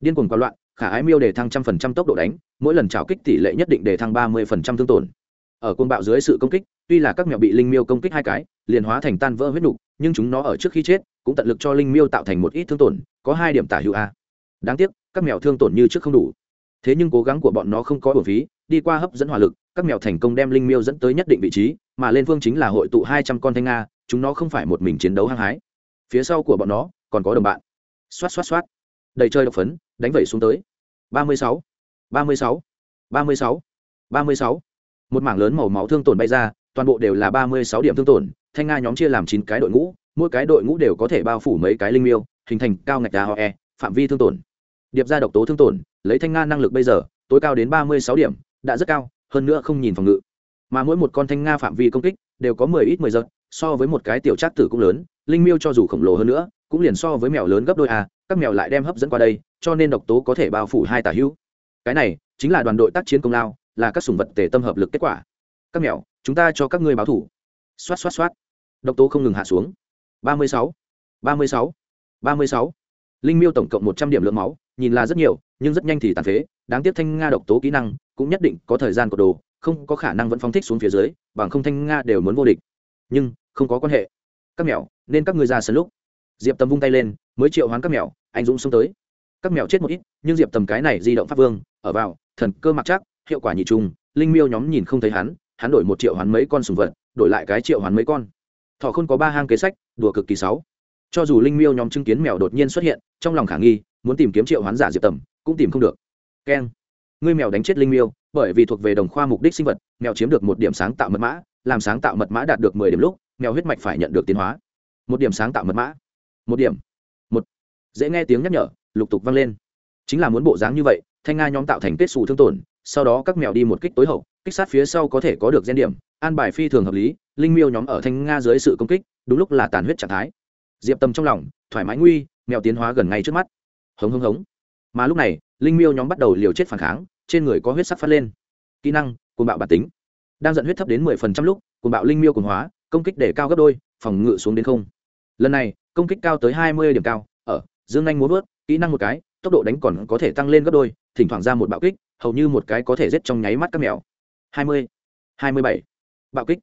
Điên cuồng quá loạn, khả ái miêu để thăng trăm phần trăm tốc độ đánh, mỗi lần trào kích tỷ lệ nhất định để thăng ba mươi phần trăm thương tổn ở côn bạo dưới sự công kích, tuy là các mèo bị linh miêu công kích hai cái, liền hóa thành tan vỡ huyết nục, nhưng chúng nó ở trước khi chết, cũng tận lực cho linh miêu tạo thành một ít thương tổn, có hai điểm tả hữu a. Đáng tiếc, các mèo thương tổn như trước không đủ. Thế nhưng cố gắng của bọn nó không có bổ phí, đi qua hấp dẫn hỏa lực, các mèo thành công đem linh miêu dẫn tới nhất định vị trí, mà lên phương chính là hội tụ hai trăm con thanh nga, chúng nó không phải một mình chiến đấu hăng hái. Phía sau của bọn nó, còn có đồng bạn. Xoát xoát xoát. Đầy chơi độc phấn, đánh vẩy xuống tới. Ba mươi sáu. Ba mươi sáu. Ba mươi sáu. Ba mươi sáu một mảng lớn màu máu thương tổn bay ra, toàn bộ đều là ba mươi sáu điểm thương tổn, thanh nga nhóm chia làm chín cái đội ngũ, mỗi cái đội ngũ đều có thể bao phủ mấy cái linh miêu, hình thành cao ngạch đá ho e phạm vi thương tổn. Điệp ra độc tố thương tổn, lấy thanh nga năng lực bây giờ, tối cao đến ba mươi sáu điểm, đã rất cao, hơn nữa không nhìn phòng ngự. Mà mỗi một con thanh nga phạm vi công kích, đều có mười ít mười giật, so với một cái tiểu trác tử cũng lớn, linh miêu cho dù khổng lồ hơn nữa, cũng liền so với mèo lớn gấp đôi a, các mèo lại đem hấp dẫn qua đây, cho nên độc tố có thể bao phủ hai tả hữu. Cái này chính là đoàn đội tác chiến công lao là các sùng vật tề tâm hợp lực kết quả. Các mèo chúng ta cho các ngươi báo thủ. Xoát xoát xoát. Độc tố không ngừng hạ xuống. Ba mươi sáu. Ba mươi sáu. Ba mươi sáu. Linh miêu tổng cộng một trăm điểm lượng máu, nhìn là rất nhiều, nhưng rất nhanh thì tàn phế. Đáng tiếc thanh nga độc tố kỹ năng cũng nhất định có thời gian cột đồ, không có khả năng vẫn phóng thích xuống phía dưới, bằng không thanh nga đều muốn vô địch. Nhưng, không có quan hệ. Các mèo nên các ngươi ra sân lúc. Diệp tầm vung tay lên, mới triệu hoán các mèo anh dũng xông tới. Các mèo chết một ít, nhưng diệp tầm cái này di động pháp vương, ở vào, thần cơ mặc chắc hiệu quả nhị trung, linh miêu nhóm nhìn không thấy hắn hắn đổi một triệu hoán mấy con sùng vật, đổi lại cái triệu hoán mấy con. Thọ không có ba hang kế sách, đùa cực kỳ sáu. Cho dù linh miêu nhóm chứng kiến mèo đột nhiên xuất hiện, trong lòng khả nghi, muốn tìm kiếm triệu hoán giả diệp tầm, cũng tìm không được. Keng. Ngươi mèo đánh chết linh miêu, bởi vì thuộc về đồng khoa mục đích sinh vật, mèo chiếm được một điểm sáng tạo mật mã, làm sáng tạo mật mã đạt được mười điểm lúc, mèo huyết mạch phải nhận được tiến hóa. Một điểm sáng tạo mật mã. Một điểm. Một. Dễ nghe tiếng nhắc nhở, lục tục vang lên. Chính là muốn bộ dáng như vậy, thanh nga nhóm tạo thành kết xù thương tổn sau đó các mèo đi một kích tối hậu, kích sát phía sau có thể có được gen điểm, an bài phi thường hợp lý, linh miêu nhóm ở thanh nga dưới sự công kích, đúng lúc là tàn huyết trạng thái. Diệp tâm trong lòng, thoải mái nguy mèo tiến hóa gần ngay trước mắt. Hống hống hống. Mà lúc này, linh miêu nhóm bắt đầu liều chết phản kháng, trên người có huyết sắc phát lên. Kỹ năng côn bạo bản tính. Đang dẫn huyết thấp đến mười phần trăm lúc côn bạo linh miêu cồn hóa, công kích để cao gấp đôi, phòng ngự xuống đến không. Lần này, công kích cao tới hai mươi điểm cao, ở, dương anh muốn vớt, kỹ năng một cái, tốc độ đánh còn có thể tăng lên gấp đôi, thỉnh thoảng ra một bạo kích hầu như một cái có thể giết trong nháy mắt các mèo. Hai mươi hai mươi bảy, bạo kích.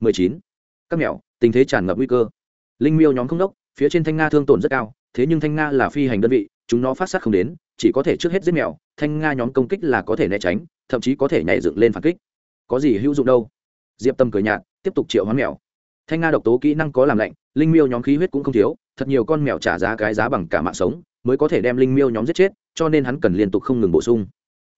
Mười chín, các mèo, tình thế tràn ngập nguy cơ. Linh miêu nhóm không đốc, phía trên thanh nga thương tổn rất cao, thế nhưng thanh nga là phi hành đơn vị, chúng nó phát sát không đến, chỉ có thể trước hết giết mèo, thanh nga nhóm công kích là có thể né tránh, thậm chí có thể nhảy dựng lên phản kích. Có gì hữu dụng đâu? Diệp tâm cười nhạt, tiếp tục triệu hoán mèo. Thanh nga độc tố kỹ năng có làm lạnh, linh miêu nhóm khí huyết cũng không thiếu, thật nhiều con mèo trả giá cái giá bằng cả mạng sống, mới có thể đem linh miêu nhóm giết chết, cho nên hắn cần liên tục không ngừng bổ sung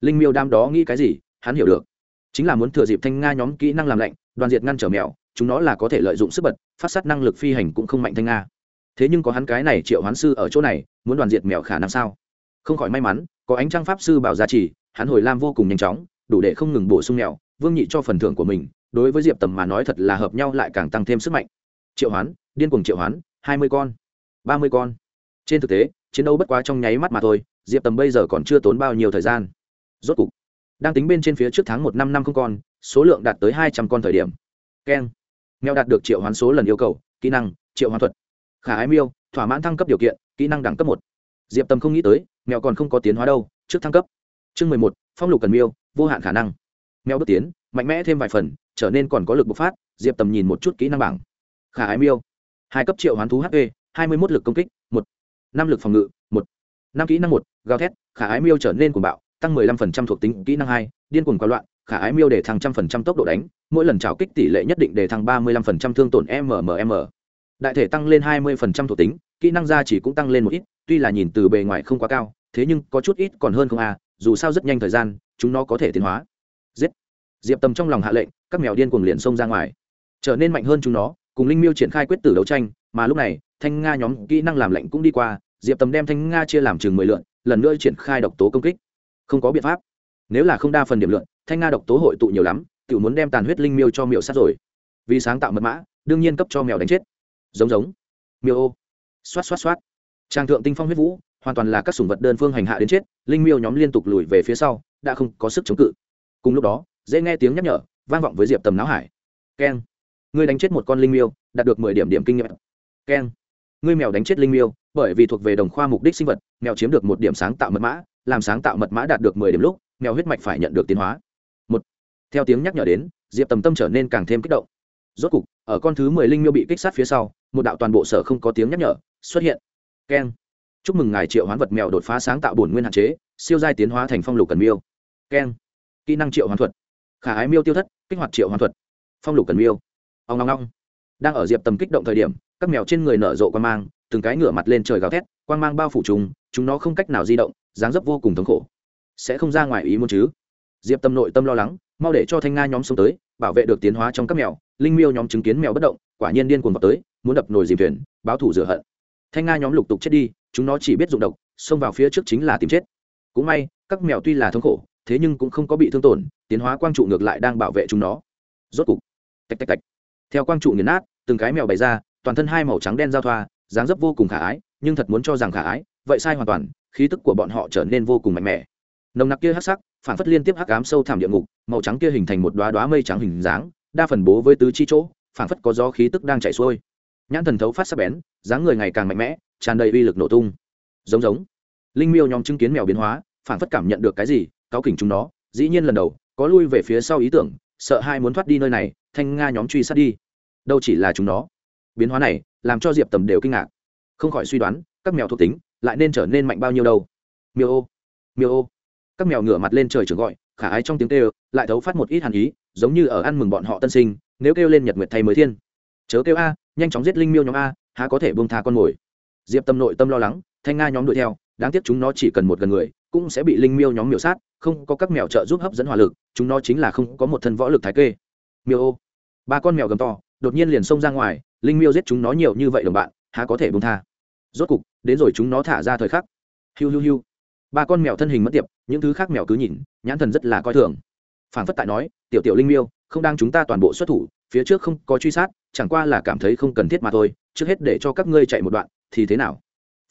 linh miêu đam đó nghĩ cái gì, hắn hiểu được. Chính là muốn thừa dịp thanh nga nhóm kỹ năng làm lạnh, đoàn diệt ngăn trở mèo, chúng nó là có thể lợi dụng sức bật, phát sát năng lực phi hành cũng không mạnh thanh nga. Thế nhưng có hắn cái này triệu hoán sư ở chỗ này, muốn đoàn diệt mèo khả năng sao? Không khỏi may mắn, có ánh trăng pháp sư bảo gia trì, hắn hồi lam vô cùng nhanh chóng, đủ để không ngừng bổ sung mèo, vương nhị cho phần thưởng của mình, đối với diệp tầm mà nói thật là hợp nhau lại càng tăng thêm sức mạnh. Triệu hoán, điên cuồng triệu hoán, hai mươi con, ba mươi con. Trên thực tế, chiến đấu bất quá trong nháy mắt mà thôi, diệp tầm bây giờ còn chưa tốn bao nhiêu thời gian rốt cục, đang tính bên trên phía trước tháng một năm năm không con, số lượng đạt tới hai trăm con thời điểm. Keng. Mèo đạt được triệu hoán số lần yêu cầu, kỹ năng, triệu hoán thuật. Khả ái miêu, thỏa mãn thăng cấp điều kiện, kỹ năng đẳng cấp một. Diệp tâm không nghĩ tới, mèo còn không có tiến hóa đâu, trước thăng cấp. Chương mười một, phong lục cần miêu, vô hạn khả năng. Mèo bước tiến, mạnh mẽ thêm vài phần, trở nên còn có lực bộc phát, diệp tầm nhìn một chút kỹ năng bảng. Khả ái miêu. Hai cấp triệu hoán thú hp hai mươi một lực công kích, một. Năm lực phòng ngự, một. Năm kỹ năng một, gào thét, khả ái miêu trở nên cuồng bạo tăng mười lăm phần trăm thuộc tính kỹ năng hai, điên cuồng quá loạn, khả ái miêu để thăng trăm phần trăm tốc độ đánh, mỗi lần trào kích tỷ lệ nhất định để thăng ba mươi lăm phần trăm thương tổn mmm đại thể tăng lên hai mươi phần trăm thuộc tính, kỹ năng ra chỉ cũng tăng lên một ít, tuy là nhìn từ bề ngoài không quá cao, thế nhưng có chút ít còn hơn không a, dù sao rất nhanh thời gian, chúng nó có thể tiến hóa. Giết! Diệp tầm trong lòng hạ lệnh, các mèo điên cuồng liền xông ra ngoài. Trở nên mạnh hơn chúng nó, cùng linh miêu triển khai quyết tử đấu tranh, mà lúc này, thanh nga nhóm kỹ năng làm lệnh cũng đi qua, diệp tầm đem thanh nga chia làm chừng mười lượn, lần nữa triển khai độc tố công kích không có biện pháp. Nếu là không đa phần điểm lượn, thanh nga độc tố hội tụ nhiều lắm tự muốn đem tàn huyết linh miêu cho miệu sát rồi. Vì sáng tạo mật mã, đương nhiên cấp cho mèo đánh chết. Giống giống. Miêu ô. Xoát xoát xoát. Trang thượng tinh phong huyết vũ, hoàn toàn là các sủng vật đơn phương hành hạ đến chết, linh miêu nhóm liên tục lùi về phía sau, đã không có sức chống cự. Cùng lúc đó, dễ nghe tiếng nhắc nhở, vang vọng với diệp tầm não hải. Keng. Ngươi đánh chết một con linh miêu, đạt được mười điểm điểm kinh nghiệm. Keng. Ngươi mèo đánh chết linh miêu, bởi vì thuộc về đồng khoa mục đích sinh vật, mèo chiếm được một điểm sáng tạo mật mã làm sáng tạo mật mã đạt được mười điểm lúc mèo huyết mạch phải nhận được tiến hóa. Một, theo tiếng nhắc nhở đến, diệp tầm tâm trở nên càng thêm kích động. Rốt cục, ở con thứ mười linh miêu bị kích sát phía sau, một đạo toàn bộ sở không có tiếng nhắc nhở xuất hiện. Keng. Chúc mừng ngài triệu hoán vật mèo đột phá sáng tạo bổn nguyên hạn chế, siêu giai tiến hóa thành phong lục cần miêu. Keng. Kỹ năng triệu hoán thuật. Khả ái miêu tiêu thất, kích hoạt triệu hoán thuật. Phong lục cần miêu. Ông ong ong. Đang ở diệp tầm kích động thời điểm, các mèo trên người nở rộ quan mang từng cái ngửa mặt lên trời gào thét, quang mang bao phủ chúng chúng nó không cách nào di động, dáng dấp vô cùng thống khổ. Sẽ không ra ngoài ý muốn chứ? Diệp tâm nội tâm lo lắng, mau để cho thanh nga nhóm xông tới, bảo vệ được tiến hóa trong các mèo, linh miêu nhóm chứng kiến mèo bất động, quả nhiên điên cuồng vào tới, muốn đập nồi dìm thuyền, báo thủ rửa hận. Thanh nga nhóm lục tục chết đi, chúng nó chỉ biết dụng độc, xông vào phía trước chính là tìm chết. Cũng may, các mèo tuy là thống khổ, thế nhưng cũng không có bị thương tổn, tiến hóa quang trụ ngược lại đang bảo vệ chúng nó. Rốt cục, tạch tạch tạch. Theo quang trụ nghiền nát, từng cái mèo bày ra, toàn thân hai màu trắng đen giao thoa dáng dấp vô cùng khả ái, nhưng thật muốn cho rằng khả ái, vậy sai hoàn toàn, khí tức của bọn họ trở nên vô cùng mạnh mẽ. Nồng nặc kia hắc sắc phản phất liên tiếp hắc ám sâu thẳm địa ngục, màu trắng kia hình thành một đoá đoá mây trắng hình dáng, đa phần bố với tứ chi chỗ phản phất có gió khí tức đang chảy xuôi. Nhãn thần thấu phát sắc bén, dáng người ngày càng mạnh mẽ, tràn đầy uy lực nổ tung. Giống giống. Linh miêu nhóm chứng kiến mèo biến hóa phản phất cảm nhận được cái gì cáo kỉnh chúng nó, dĩ nhiên lần đầu, có lui về phía sau ý tưởng, sợ hai muốn thoát đi nơi này, thanh nga nhóm truy sát đi. Đâu chỉ là chúng nó biến hóa này làm cho diệp tầm đều kinh ngạc. Không khỏi suy đoán, các mèo thuộc tính lại nên trở nên mạnh bao nhiêu đâu. Miêu ô miêu ô. Các mèo ngửa mặt lên trời trường gọi, khả ái trong tiếng kêu, lại thấu phát một ít hàn ý, giống như ở ăn mừng bọn họ tân sinh, nếu kêu lên nhật nguyệt thay mới thiên. Chớ kêu a, nhanh chóng giết linh miêu nhóm a, há có thể bông tha con mồi. Diệp tâm nội tâm lo lắng, thanh nga nhóm đuổi theo, đáng tiếc chúng nó chỉ cần một gần người, cũng sẽ bị linh miêu nhóm miêu sát, không có các mèo trợ giúp hấp dẫn hỏa lực, chúng nó chính là không có một thân võ lực thái kê. Miêu ô, ba con mèo gầm to đột nhiên liền xông ra ngoài, linh miêu giết chúng nó nhiều như vậy đồng bạn, há có thể bông tha. Rốt cục, đến rồi chúng nó thả ra thời khắc. Hiu hiu hiu. Ba con mèo thân hình mất tiệp, những thứ khác mèo cứ nhìn, nhãn thần rất là coi thường. Phản phất tại nói, tiểu tiểu linh miêu, không đang chúng ta toàn bộ xuất thủ, phía trước không có truy sát, chẳng qua là cảm thấy không cần thiết mà thôi, trước hết để cho các ngươi chạy một đoạn, thì thế nào?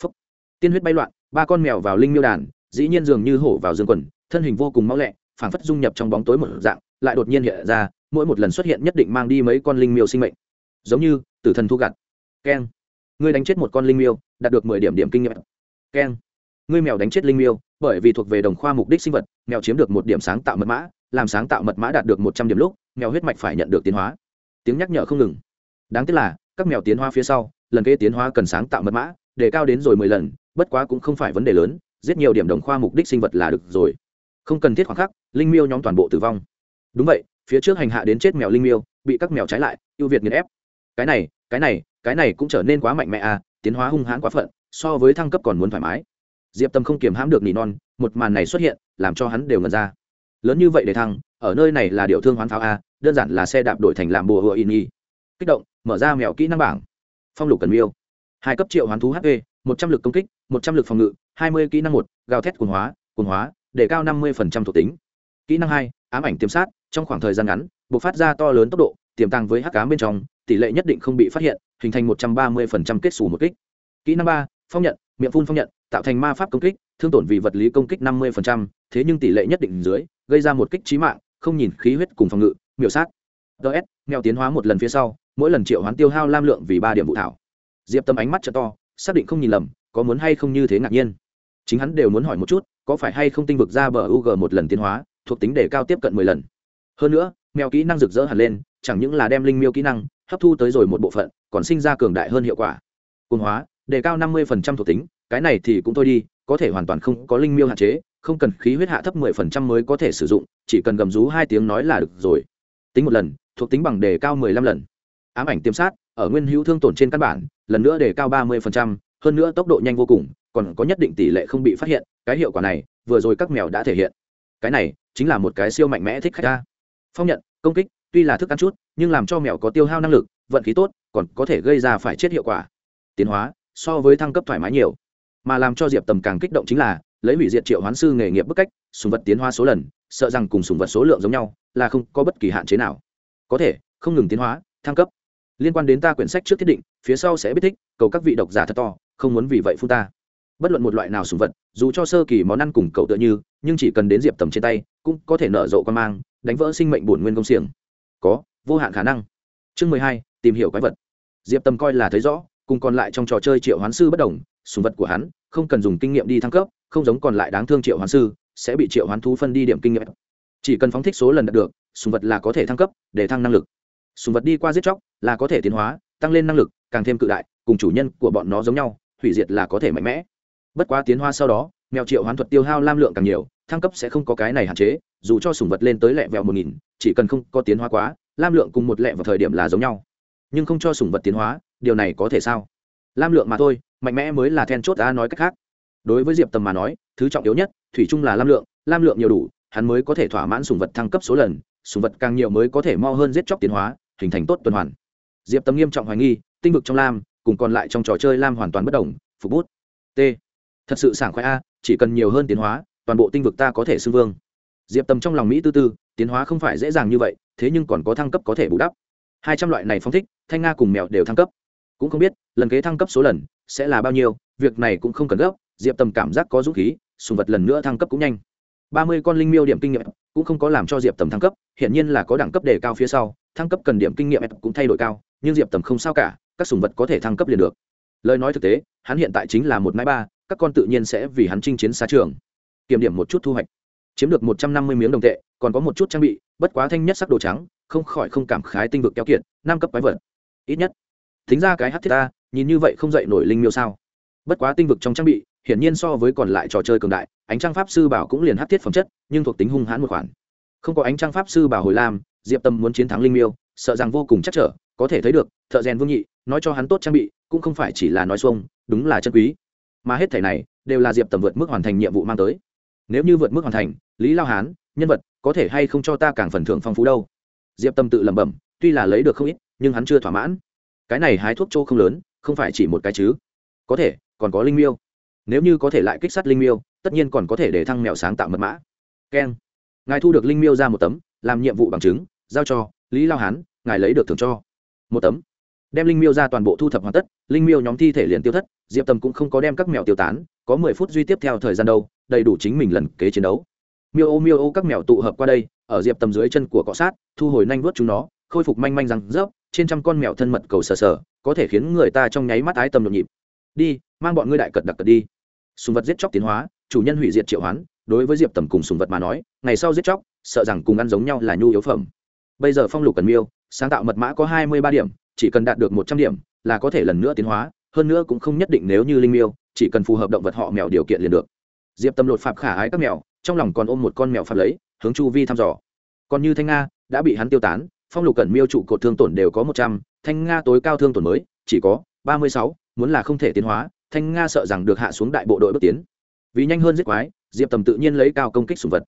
Phúc. tiên huyết bay loạn, ba con mèo vào linh miêu đàn, dĩ nhiên dường như hổ vào dương quần, thân hình vô cùng mau lẹ phảng phất dung nhập trong bóng tối một dạng, lại đột nhiên hiện ra mỗi một lần xuất hiện nhất định mang đi mấy con linh miêu sinh mệnh. Giống như, tử thần thu gặt. Keng. Ngươi đánh chết một con linh miêu, đạt được mười điểm điểm kinh nghiệm. Keng. Ngươi mèo đánh chết linh miêu, bởi vì thuộc về đồng khoa mục đích sinh vật, mèo chiếm được một điểm sáng tạo mật mã, làm sáng tạo mật mã đạt được một trăm điểm lúc, mèo huyết mạch phải nhận được tiến hóa. Tiếng nhắc nhở không ngừng. Đáng tiếc là, các mèo tiến hóa phía sau, lần kế tiến hóa cần sáng tạo mật mã, để cao đến rồi mười lần, bất quá cũng không phải vấn đề lớn, giết nhiều điểm đồng khoa mục đích sinh vật là được rồi. Không cần thiết khoảng khắc, linh miêu nhóm toàn bộ tử vong. Đúng vậy phía trước hành hạ đến chết mèo linh miêu, bị các mèo trái lại, ưu việt nghiền ép. Cái này cái này cái này cũng trở nên quá mạnh mẽ à tiến hóa hung hãn quá phận, so với thăng cấp còn muốn thoải mái. Diệp tâm không kiềm hãm được nỉ non, một màn này xuất hiện, làm cho hắn đều ngần ra. Lớn như vậy để thăng, ở nơi này là điều thương hoán pháo a, đơn giản là xe đạp đổi thành làm bùa hựa in y kích động, mở ra mèo kỹ năng bảng. Phong lục cần miêu. Hai cấp triệu hoán thú hp một trăm l ự c công kích, một trăm l ự c phòng ngự, hai mươi kỹ năng một, gào thét cuồng hóa cuồng hóa, để cao năm mươi thuộc tính kỹ năng hai, ám ảnh tiêm sát, trong khoảng thời gian ngắn, bộc phát ra to lớn tốc độ, tiềm tăng với hắc cám bên trong, tỷ lệ nhất định không bị phát hiện, hình thành một trăm ba mươi kết xù một kích. Kỹ năng ba, phong nhận, miệng phun phong nhận, tạo thành ma pháp công kích, thương tổn vì vật lý công kích năm mươi thế nhưng tỷ lệ nhất định dưới, gây ra một kích trí mạng, không nhìn khí huyết cùng phòng ngự, miểu sát. Ts nghèo tiến hóa một lần phía sau, mỗi lần triệu hoán tiêu hao lam lượng vì ba điểm vụ thảo. Diệp tâm ánh mắt t to, xác định không nhìn lầm, có muốn hay không như thế ngạc nhiên. Chính hắn đều muốn hỏi một chút, có phải hay không tinh vực ra bờ u g một lần tiến hóa? Thuộc tính đề cao tiếp cận mười lần. Hơn nữa, mèo kỹ năng rực rỡ hẳn lên, chẳng những là đem linh miêu kỹ năng hấp thu tới rồi một bộ phận, còn sinh ra cường đại hơn hiệu quả. Cồn hóa, đề cao năm mươi phần trăm thuộc tính, cái này thì cũng thôi đi, có thể hoàn toàn không có linh miêu hạn chế, không cần khí huyết hạ thấp mười phần trăm mới có thể sử dụng, chỉ cần gầm rú hai tiếng nói là được rồi. Tính một lần, thuộc tính bằng đề cao mười lăm lần. Ám ảnh tiêm sát, ở nguyên hữu thương tổn trên căn bản, lần nữa đề cao ba mươi hơn nữa tốc độ nhanh vô cùng, còn có nhất định tỷ lệ không bị phát hiện, cái hiệu quả này, vừa rồi các mèo đã thể hiện cái này chính là một cái siêu mạnh mẽ thích khách ta phong nhận, công kích, tuy là thức ăn chút, nhưng làm cho mèo có tiêu hao năng lực, vận khí tốt, còn có thể gây ra phải chết hiệu quả. Tiến hóa, so với thăng cấp thoải mái nhiều. Mà làm cho diệp tầm càng kích động chính là, lấy hủy diệt triệu hoán sư nghề nghiệp bức cách, sùng vật tiến hóa số lần, sợ rằng cùng sùng vật số lượng giống nhau, là không có bất kỳ hạn chế nào. Có thể, không ngừng tiến hóa, thăng cấp. Liên quan đến ta quyển sách trước thiết định, phía sau sẽ biết thích, cầu các vị độc giả thật to, không muốn vì vậy phu ta bất luận một loại nào sùng vật, dù cho sơ kỳ món ăn cùng cậu tựa như, nhưng chỉ cần đến diệp tầm trên tay, cũng có thể nở rộ quan mang, đánh vỡ sinh mệnh bổn nguyên công xiềng. Có, vô hạn khả năng. Chương mười hai, tìm hiểu quái vật. Diệp tầm coi là thấy rõ, cùng còn lại trong trò chơi triệu hoán sư bất đồng sùng vật của hắn, không cần dùng kinh nghiệm đi thăng cấp, không giống còn lại đáng thương triệu hoán sư, sẽ bị triệu hoán thú phân đi điểm kinh nghiệm. Chỉ cần phóng thích số lần đạt được sùng vật là có thể thăng cấp, để thăng năng lực. Sùng vật đi qua giết chóc, là có thể tiến hóa, tăng lên năng lực, càng thêm cự đại, cùng chủ nhân của bọn nó giống nhau, hủy diệt là có thể mạnh mẽ bất quá tiến hóa sau đó, mèo triệu hoán thuật tiêu hao lam lượng càng nhiều, thăng cấp sẽ không có cái này hạn chế, dù cho sủng vật lên tới lẹ vẹo một nghìn, chỉ cần không có tiến hóa quá, lam lượng cùng một lẹ vào thời điểm là giống nhau. Nhưng không cho sủng vật tiến hóa, điều này có thể sao? Lam lượng mà thôi, mạnh mẽ mới là then chốt Ta nói cách khác. Đối với diệp tầm mà nói, thứ trọng yếu nhất, thủy chung là lam lượng lam lượng nhiều đủ, hắn mới có thể thỏa mãn sủng vật thăng cấp số lần, sủng vật càng nhiều mới có thể mo hơn giết chóc tiến hóa, hình thành tốt tuần hoàn. Diệp tầm nghiêm trọng hoài nghi, tinh vực trong lam, cùng còn lại trong trò chơi lam hoàn toàn bất đồng, phục bút. T thật sự sảng khoái a, chỉ cần nhiều hơn tiến hóa, toàn bộ tinh vực ta có thể xưng vương. Diệp tầm trong lòng mỹ tư tư, tiến hóa không phải dễ dàng như vậy, thế nhưng còn có thăng cấp có thể bù đắp. Hai trăm loại này phong thích, thanh nga cùng mèo đều thăng cấp. Cũng không biết, lần kế thăng cấp số lần, sẽ là bao nhiêu, việc này cũng không cần gấp, diệp tầm cảm giác có dũng khí, sùng vật lần nữa thăng cấp cũng nhanh. Ba mươi con linh miêu điểm kinh nghiệm cũng không có làm cho diệp tầm thăng cấp hiện nhiên là có đẳng cấp đề cao phía sau, thăng cấp cần điểm kinh nghiệm cũng thay đổi cao, nhưng diệp tầm không sao cả, các sùng vật có thể thăng cấp liền được. Lời nói thực tế, hắn hiện tại chính là một mái ba các con tự nhiên sẽ vì hắn chinh chiến xa trường. Kiểm điểm một chút thu hoạch. Chiếm được một trăm năm mươi miếng đồng tệ, còn có một chút trang bị, bất quá thanh nhất sắc đồ trắng, không khỏi không cảm khái tinh vực keo kiệt, năm cấp quái vật. Ít nhất. Thính ra cái hát thiết ta, nhìn như vậy không dậy nổi linh miêu sao. Bất quá tinh vực trong trang bị, hiển nhiên so với còn lại trò chơi cường đại, ánh trang pháp sư bảo cũng liền hát thiết phẩm chất, nhưng thuộc tính hung hãn một khoản. Không có ánh trang pháp sư bảo hồi lam, diệp tâm muốn chiến thắng linh miêu, sợ rằng vô cùng chắc trở, có thể thấy được, thợ rèn vương nhị, nói cho hắn tốt trang bị, cũng không phải chỉ là nói xuông, đúng là chân quý mà hết thẻ này đều là diệp tầm vượt mức hoàn thành nhiệm vụ mang tới. Nếu như vượt mức hoàn thành, lý lao hán, nhân vật, có thể hay không cho ta càng phần thưởng phong phú đâu? Diệp tâm tự lẩm bẩm, tuy là lấy được không ít, nhưng hắn chưa thỏa mãn. Cái này hái thuốc chỗ không lớn, không phải chỉ một cái chứ. Có thể, còn có linh miêu. Nếu như có thể lại kích sát linh miêu, tất nhiên còn có thể để thăng mèo sáng tạo mật mã. Keng. Ngài thu được linh miêu ra một tấm, làm nhiệm vụ bằng chứng, giao cho lý lao hán, ngài lấy được thưởng cho. Một tấm đem linh miêu ra toàn bộ thu thập hoàn tất, linh miêu nhóm thi thể liền tiêu thất, diệp tầm cũng không có đem các mèo tiêu tán, có mười phút duy tiếp theo thời gian đâu, đầy đủ chính mình lần kế chiến đấu. Miêu ô miêu ô, các mèo tụ hợp qua đây, ở diệp tầm dưới chân của cọ sát, thu hồi nanh vuốt chúng nó, khôi phục manh manh răng rớp, trên trăm con mèo thân mật cầu sờ sờ, có thể khiến người ta trong nháy mắt ái tầm nhộn nhịp. Đi, mang bọn ngươi đại cật đặc cật đi. Sùng vật giết chóc tiến hóa, chủ nhân hủy diệt triệu hoán, đối với diệp tầm cùng sùng vật mà nói, ngày sau giết chóc, sợ rằng cùng ăn giống nhau là nhu yếu phẩm. Bây giờ phong lục cần miêu, sáng tạo mật mã có hai mươi ba điểm chỉ cần đạt được một trăm điểm là có thể lần nữa tiến hóa, hơn nữa cũng không nhất định nếu như linh miêu, chỉ cần phù hợp động vật họ mèo điều kiện liền được. Diệp tâm lột phạp khả ái các mèo, trong lòng còn ôm một con mèo phạp lấy, hướng chu vi thăm dò. Còn như thanh nga, đã bị hắn tiêu tán, phong lục cẩn miêu trụ cột thương tổn đều có một trăm, thanh nga tối cao thương tổn mới chỉ có ba mươi sáu, muốn là không thể tiến hóa, thanh nga sợ rằng được hạ xuống đại bộ đội bước tiến. Vì nhanh hơn giết quái, diệp tầm tự nhiên lấy cao công kích sùng vật.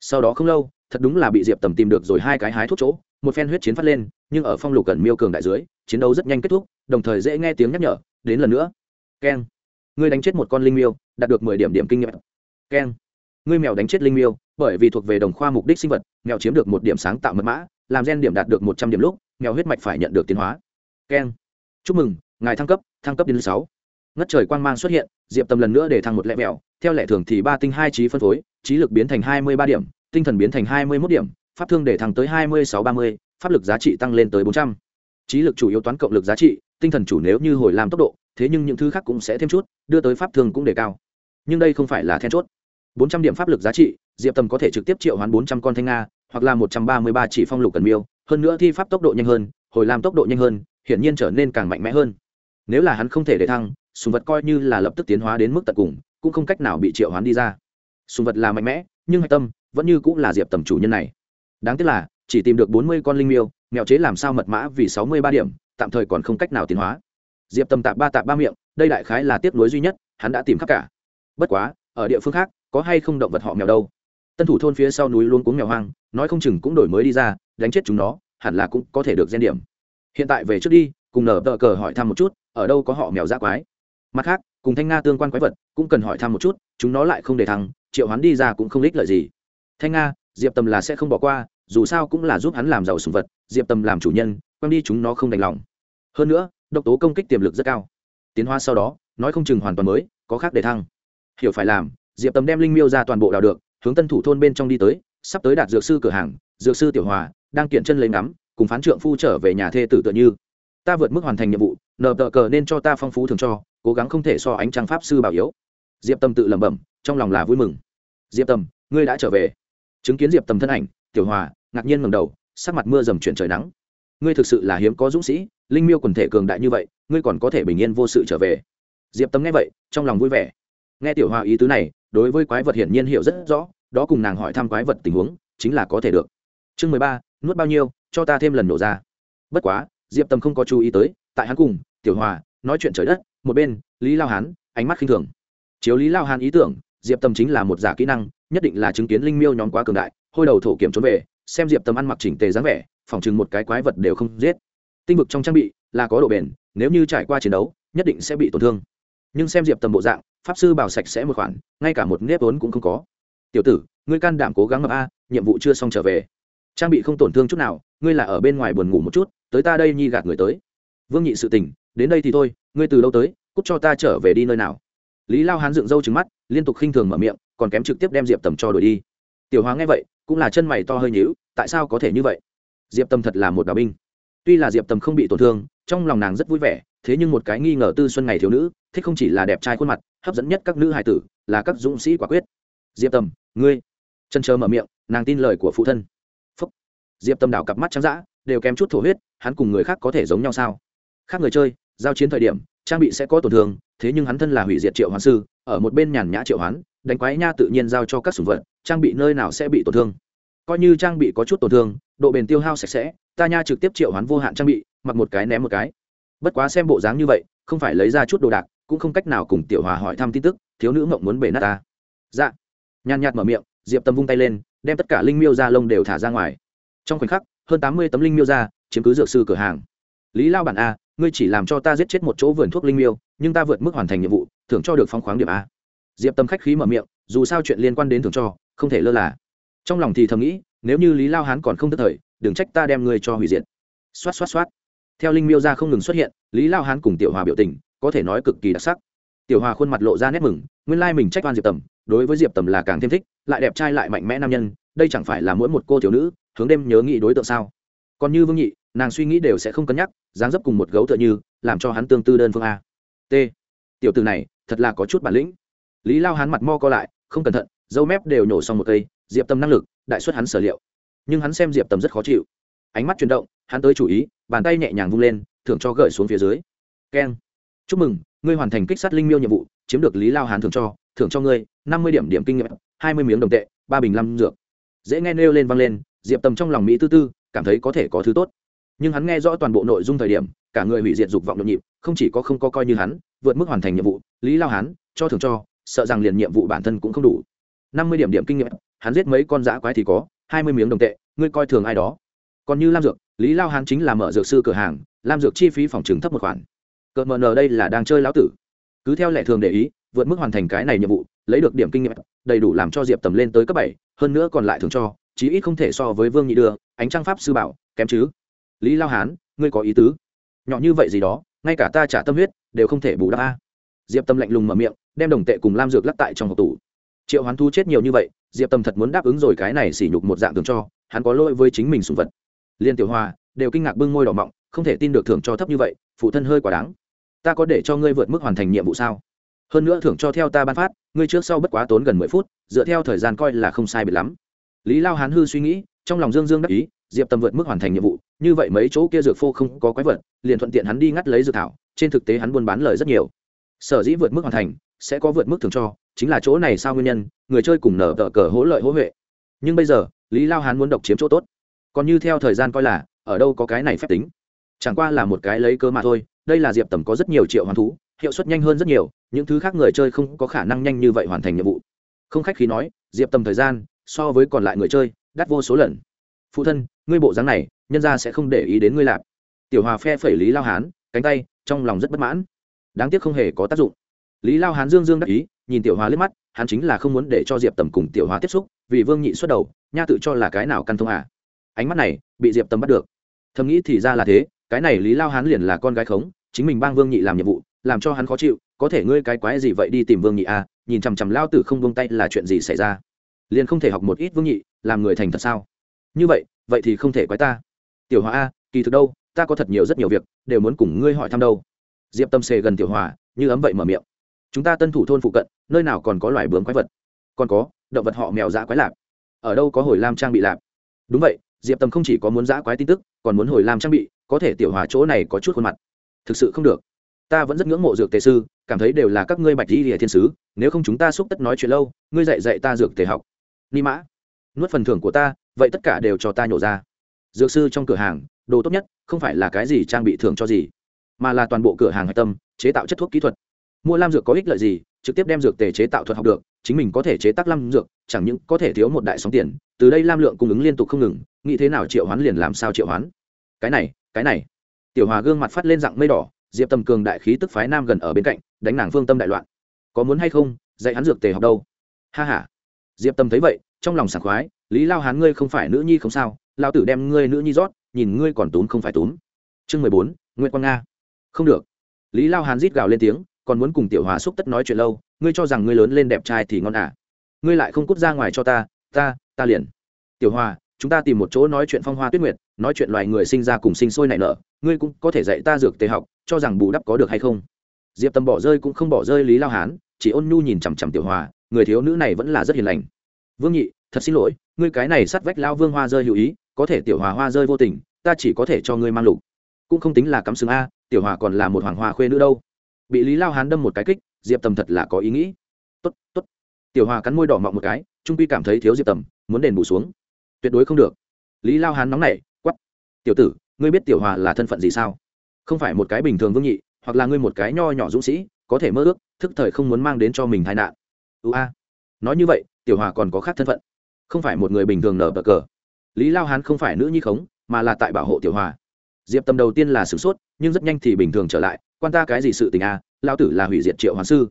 Sau đó không lâu, thật đúng là bị diệp tầm tìm được rồi hai cái hái thuốc chỗ, một phen huyết chiến phát lên nhưng ở phong lục gần miêu cường đại dưới, chiến đấu rất nhanh kết thúc, đồng thời dễ nghe tiếng nhắc nhở, đến lần nữa. Keng, ngươi đánh chết một con linh miêu, đạt được mười điểm điểm kinh nghiệm. Keng, ngươi mèo đánh chết linh miêu, bởi vì thuộc về đồng khoa mục đích sinh vật, mèo chiếm được một điểm sáng tạo mật mã, làm gen điểm đạt được một trăm điểm lúc, mèo huyết mạch phải nhận được tiến hóa. Keng, chúc mừng, ngài thăng cấp thăng cấp đến sáu. Ngất trời quang mang xuất hiện, diệp tâm lần nữa để thăng một lẹ mèo, theo lệ thường thì ba tinh hai trí phân phối, trí lực biến thành hai mươi ba điểm, tinh thần biến thành hai mươi mốt điểm, pháp thương để thăng tới hai mươi sáu ba mươi pháp lực giá trị tăng lên tới bốn trăm. Trí lực chủ yếu toán cộng lực giá trị, tinh thần chủ nếu như hồi làm tốc độ, thế nhưng những thứ khác cũng sẽ thêm chút, đưa tới pháp thường cũng đề cao. Nhưng đây không phải là then chốt. Bốn trăm điểm pháp lực giá trị, diệp tầm có thể trực tiếp triệu hoán bốn trăm con thanh nga, hoặc là một trăm ba mươi ba chỉ phong lục cần miêu, hơn nữa thi pháp tốc độ nhanh hơn, hồi làm tốc độ nhanh hơn, hiển nhiên trở nên càng mạnh mẽ hơn. Nếu là hắn không thể để thăng, sùng vật coi như là lập tức tiến hóa đến mức tận cùng, cũng không cách nào bị triệu hoán đi ra. Sùng vật là mạnh mẽ, nhưng hạch tâm vẫn như cũng là diệp tầm chủ nhân này. Đáng tiếc là chỉ tìm được bốn mươi con linh miêu mèo chế làm sao mật mã vì sáu mươi ba điểm, tạm thời còn không cách nào tiến hóa. Diệp tầm tạp ba tạp ba miệng, đây đại khái là tiếp nối duy nhất, hắn đã tìm khắp cả. Bất quá, ở địa phương khác, có hay không động vật họ mèo đâu? Tân thủ thôn phía sau núi luôn cuống mèo hoang, nói không chừng cũng đổi mới đi ra, đánh chết chúng nó, hẳn là cũng có thể được gen điểm. Hiện tại về trước đi, cùng nở tờ cờ hỏi thăm một chút, ở đâu có họ mèo dã quái. Mặt khác, cùng thanh nga tương quan quái vật, cũng cần hỏi thăm một chút, chúng nó lại không để thăng, triệu hắn đi ra cũng không lích lợi gì. Thanh nga, diệp tầm là sẽ không bỏ qua dù sao cũng là giúp hắn làm giàu sùng vật, diệp tầm làm chủ nhân, quăng đi chúng nó không đành lòng. Hơn nữa, độc tố công kích tiềm lực rất cao. Tiến hóa sau đó, nói không chừng hoàn toàn mới, có khác để thăng. Hiểu phải làm, diệp tầm đem linh miêu ra toàn bộ đào được, hướng tân thủ thôn bên trong đi tới, sắp tới đạt dược sư cửa hàng, dược sư tiểu hòa, đang kiện chân lấy ngắm, cùng phán trượng phu trở về nhà thê tử tựa như. Ta vượt mức hoàn thành nhiệm vụ, nợ tờ cờ nên cho ta phong phú thường cho, cố gắng không thể so ánh trang pháp sư bảo yếu. Diệp tâm tự lẩm bẩm, trong lòng là vui mừng. Diệp tâm, ngươi đã trở về. Chứng kiến diệp tâm thân ảnh, tiểu hòa ngạc nhiên ngầm đầu, sắc mặt mưa dầm chuyển trời nắng. Ngươi thực sự là hiếm có dũng sĩ, linh miêu quần thể cường đại như vậy, ngươi còn có thể bình yên vô sự trở về. Diệp tâm nghe vậy, trong lòng vui vẻ. Nghe tiểu hòa ý tứ này, đối với quái vật hiển nhiên hiểu rất rõ, đó cùng nàng hỏi thăm quái vật tình huống, chính là có thể được. Chương mười ba, nuốt bao nhiêu, cho ta thêm lần nổ ra. Bất quá, diệp tâm không có chú ý tới, tại hắn cùng, tiểu hòa nói chuyện trời đất, một bên, lý lao hán, ánh mắt khinh thường. Chiếu lý lao hán ý tưởng, diệp tâm chính là một giả kỹ năng, nhất định là chứng kiến linh miêu nhóm quá cường đại hôi đầu thổ kiểm trốn về, xem diệp tâm ăn mặc chỉnh tề dáng vẻ, phòng chừng một cái quái vật đều không giết. Tinh vực trong trang bị là có độ bền, nếu như trải qua chiến đấu, nhất định sẽ bị tổn thương. Nhưng xem diệp tầm bộ dạng, pháp sư bảo sạch sẽ một khoản, ngay cả một nếp vốn cũng không có. Tiểu tử, ngươi can đảm cố gắng ngập a, nhiệm vụ chưa xong trở về. Trang bị không tổn thương chút nào, ngươi là ở bên ngoài buồn ngủ một chút, tới ta đây nhi gạt người tới. Vương nhị sự tình, đến đây thì thôi, ngươi từ đâu tới, cút cho ta trở về đi nơi nào. Lý lao hán dựng râu trứng mắt, liên tục khinh thường mở miệng, còn kém trực tiếp đem diệp tầm cho đổi đi. Tiểu hóa nghe vậy cũng là chân mày to hơi nhíu tại sao có thể như vậy? Diệp Tâm thật là một đào binh. Tuy là diệp Tâm không bị tổn thương trong lòng nàng rất vui vẻ thế nhưng một cái nghi ngờ tư xuân ngày thiếu nữ thích không chỉ là đẹp trai khuôn mặt hấp dẫn nhất các nữ hài tử là các dũng sĩ quả quyết. Diệp Tâm, ngươi. Chân chờ mở miệng nàng tin lời của phụ thân. Phúc. diệp Tâm đảo cặp mắt trắng d đều kém chút thổ huyết hắn cùng người khác có thể giống nhau sao? Khác người chơi giao chiến thời điểm trang bị sẽ có tổn thương thế nhưng hắn thân là hủy diệt triệu hoán sư ở một bên nhàn nhã triệu hoán đánh quái nha tự nhiên giao cho các sủng vật, trang bị nơi nào sẽ bị tổn thương. Coi như trang bị có chút tổn thương, độ bền tiêu hao sạch sẽ, ta nha trực tiếp triệu hoán vô hạn trang bị, mặc một cái ném một cái. Bất quá xem bộ dáng như vậy, không phải lấy ra chút đồ đạc, cũng không cách nào cùng tiểu hòa hỏi thăm tin tức, thiếu nữ mộng muốn bể nát ta. Dạ. Nhàn nhạt mở miệng, diệp tâm vung tay lên, đem tất cả linh miêu da lông đều thả ra ngoài. Trong khoảnh khắc, hơn tám mươi tấm linh miêu da chiếm cứ dược sư cửa hàng. Lý lao bản a, ngươi chỉ làm cho ta giết chết một chỗ vườn thuốc linh miêu, nhưng ta vượt mức hoàn thành nhiệm vụ, thưởng cho được phong khoáng điểm a diệp tâm khách khí mở miệng dù sao chuyện liên quan đến thường cho không thể lơ là trong lòng thì thầm nghĩ nếu như lý lao hán còn không tức thời đừng trách ta đem ngươi cho hủy diệt xoát xoát xoát theo linh miêu ra không ngừng xuất hiện lý lao hán cùng tiểu hòa biểu tình có thể nói cực kỳ đặc sắc tiểu hòa khuôn mặt lộ ra nét mừng nguyên lai mình trách oan diệp tầm đối với diệp tầm là càng thêm thích lại đẹp trai lại mạnh mẽ nam nhân đây chẳng phải là mỗi một cô thiếu nữ hướng đêm nhớ nghĩ đối tượng sao còn như vương nhị nàng suy nghĩ đều sẽ không cân nhắc dáng dấp cùng một gấu tựa như làm cho hắn tương tư đơn phương a t tiểu từ này thật là có chút bản lĩnh lý lao hắn mặt mo co lại, không cẩn thận, dâu mép đều nhổ xong một cây, diệp tâm năng lực, đại xuất hắn sở liệu. Nhưng hắn xem diệp tâm rất khó chịu. Ánh mắt chuyển động, hắn tới chủ ý, bàn tay nhẹ nhàng vung lên, thưởng cho gợi xuống phía dưới. Keng. Chúc mừng, ngươi hoàn thành kích sát linh miêu nhiệm vụ, chiếm được lý lao hán thưởng cho thưởng cho ngươi năm mươi điểm điểm kinh nghiệm, hai mươi miếng đồng tệ, ba bình năm dược. Dễ nghe nêu lên vang lên, diệp tầm trong lòng mỹ tư tư, cảm thấy có thể có thứ tốt. Nhưng hắn nghe rõ toàn bộ nội dung thời điểm, cả người hủy diệt dục vọng nhộn nhịp, không chỉ có không có coi như hắn, vượt mức hoàn thành nhiệm vụ, lý lao hán cho thưởng cho sợ rằng liền nhiệm vụ bản thân cũng không đủ. Năm mươi điểm điểm kinh nghiệm, hắn giết mấy con dã quái thì có, hai mươi miếng đồng tệ, ngươi coi thường ai đó. Còn như lam dược, lý lao hán chính là mở dược sư cửa hàng, lam dược chi phí phòng trừng thấp một khoản. Cợt mờ nờ đây là đang chơi lão tử. Cứ theo lệ thường để ý, vượt mức hoàn thành cái này nhiệm vụ, lấy được điểm kinh nghiệm, đầy đủ làm cho diệp tầm lên tới cấp bảy, hơn nữa còn lại thường cho, chí ít không thể so với vương nhị đưa, ánh trang pháp sư bảo, kém chứ. Lý lao hán, ngươi có ý tứ. Nhỏ như vậy gì đó, ngay cả ta trả tâm huyết, đều không thể bù đắp a diệp tâm lạnh lùng mở miệng, đem đồng tệ cùng lam dược lắc tại trong hộp tủ. Triệu hoán thu chết nhiều như vậy, diệp tâm thật muốn đáp ứng rồi cái này sỉ nhục một dạng tường cho, hắn có lỗi với chính mình sùng vật. Liên tiểu hoa, đều kinh ngạc bưng môi đỏ mọng, không thể tin được thưởng cho thấp như vậy, phụ thân hơi quả đáng. Ta có để cho ngươi vượt mức hoàn thành nhiệm vụ sao? Hơn nữa thưởng cho theo ta ban phát, ngươi trước sau bất quá tốn gần mười phút, dựa theo thời gian coi là không sai biệt lắm. Lý lao hán hư suy nghĩ, trong lòng dương dương đắc ý, diệp tâm vượt mức hoàn thành nhiệm vụ, như vậy mấy chỗ kia dược phô không có quái vật, liền thuận tiện hắn đi ngắt lấy dược thảo, trên thực tế hắn buôn bán lời rất nhiều sở dĩ vượt mức hoàn thành, sẽ có vượt mức thường cho, chính là chỗ này sao nguyên nhân, người chơi cùng nở tờ cờ hỗ lợi hỗ huệ. Nhưng bây giờ, lý lao hán muốn độc chiếm chỗ tốt. Còn như theo thời gian coi là, ở đâu có cái này phép tính. Chẳng qua là một cái lấy cơ mà thôi, đây là diệp tầm có rất nhiều triệu hoàn thú, hiệu suất nhanh hơn rất nhiều, những thứ khác người chơi không có khả năng nhanh như vậy hoàn thành nhiệm vụ. Không khách khí nói, diệp tầm thời gian, so với còn lại người chơi, đắt vô số lần. Phụ thân, ngươi bộ dáng này, nhân ra sẽ không để ý đến ngươi lạp tiểu hòa phe phẩy lý lao hán, cánh tay, trong lòng rất bất mãn đáng tiếc không hề có tác dụng. Lý lao hán dương dương đắc ý, nhìn tiểu hòa liếc mắt, hắn chính là không muốn để cho diệp tầm cùng tiểu hòa tiếp xúc, vì vương nhị xuất đầu, nha tự cho là cái nào căn thông à. Ánh mắt này, bị diệp tầm bắt được. Thầm nghĩ thì ra là thế, cái này lý lao hán liền là con gái khống, chính mình bang vương nhị làm nhiệm vụ, làm cho hắn khó chịu, có thể ngươi cái quái gì vậy đi tìm vương nhị à nhìn chằm chằm lao tử không vung tay là chuyện gì xảy ra? Liền không thể học một ít vương nhị, làm người thành thật sao? Như vậy vậy thì không thể quái ta. Tiểu hòa a kỳ thực đâu, ta có thật nhiều rất nhiều việc, đều muốn cùng ngươi hỏi thăm đâu diệp tâm xề gần tiểu hòa, như ấm vậy mở miệng. Chúng ta tân thủ thôn phụ cận, nơi nào còn có loài bướm quái vật? Còn có, động vật họ mèo dã quái lạp. Ở đâu có hồi lam trang bị lạp? Đúng vậy, diệp tâm không chỉ có muốn dã quái tin tức, còn muốn hồi lam trang bị, có thể tiểu hòa chỗ này có chút khuôn mặt. Thực sự không được. Ta vẫn rất ngưỡng mộ dược tề sư, cảm thấy đều là các ngươi bạch di địa thiên sứ, nếu không chúng ta xúc tất nói chuyện lâu, ngươi dạy dạy ta dược tề học. Ni mã, nuốt phần thưởng của ta, vậy tất cả đều cho ta nhổ ra. Dược sư trong cửa hàng, đồ tốt nhất, không phải là cái gì trang bị thưởng cho gì mà là toàn bộ cửa hàng hạch tâm, chế tạo chất thuốc kỹ thuật. Mua lam dược có ích lợi gì? Trực tiếp đem dược tề chế tạo thuật học được, chính mình có thể chế tác lam dược, chẳng những có thể thiếu một đại sóng tiền, từ đây lam lượng cung ứng liên tục không ngừng, nghĩ thế nào triệu hoán liền làm sao triệu hoán? Cái này cái này. Tiểu hòa gương mặt phát lên dạng mây đỏ, diệp tầm cường đại khí tức phái nam gần ở bên cạnh, đánh nàng phương tâm đại loạn. Có muốn hay không, dạy hắn dược tề học đâu? Ha ha. Diệp tâm thấy vậy, trong lòng sảng khoái, lý lao hán ngươi không phải nữ nhi không sao lao tử đem ngươi nữ nhi rót, nhìn ngươi còn tốn không phải tốn. Chương mười bốn nguyễn quang nga không được. Lý lao hán rít gào lên tiếng, còn muốn cùng tiểu hòa xúc tất nói chuyện lâu, ngươi cho rằng ngươi lớn lên đẹp trai thì ngon à? Ngươi lại không cút ra ngoài cho ta ta ta liền. Tiểu hòa, chúng ta tìm một chỗ nói chuyện phong hoa tuyết nguyệt, nói chuyện loài người sinh ra cùng sinh sôi nảy nở, ngươi cũng có thể dạy ta dược tề học, cho rằng bù đắp có được hay không? Diệp tâm bỏ rơi cũng không bỏ rơi lý lao hán, chỉ ôn nhu nhìn chằm chằm tiểu hòa, người thiếu nữ này vẫn là rất hiền lành. Vương nhị, thật xin lỗi, ngươi cái này sắt vách lao vương hoa rơi hữu ý, có thể tiểu hòa hoa rơi vô tình, ta chỉ có thể cho ngươi mang lục. Cũng không tính là cắm xứng a tiểu hòa còn là một hoàng hoa khuê nữ đâu. Bị lý lao hán đâm một cái kích, diệp tầm thật là có ý nghĩ. Tốt tốt. Tiểu hòa cắn môi đỏ mọng một cái, trung pi cảm thấy thiếu diệp tầm, muốn đền bù xuống. Tuyệt đối không được. Lý lao hán nóng nảy quắp tiểu tử, ngươi biết tiểu hòa là thân phận gì sao? Không phải một cái bình thường vương nhị, hoặc là ngươi một cái nho nhỏ dũng sĩ, có thể mơ ước, thức thời không muốn mang đến cho mình tai nạn. Ưu a. Nói như vậy, tiểu hòa còn có khác thân phận. Không phải một người bình thường nở bờ cờ. Lý lao hán không phải nữ nhi khống, mà là tại bảo hộ tiểu hòa diệp tâm đầu tiên là sửng sốt, nhưng rất nhanh thì bình thường trở lại. Quan ta cái gì sự tình à? Lao tử là hủy diệt triệu hoán sư.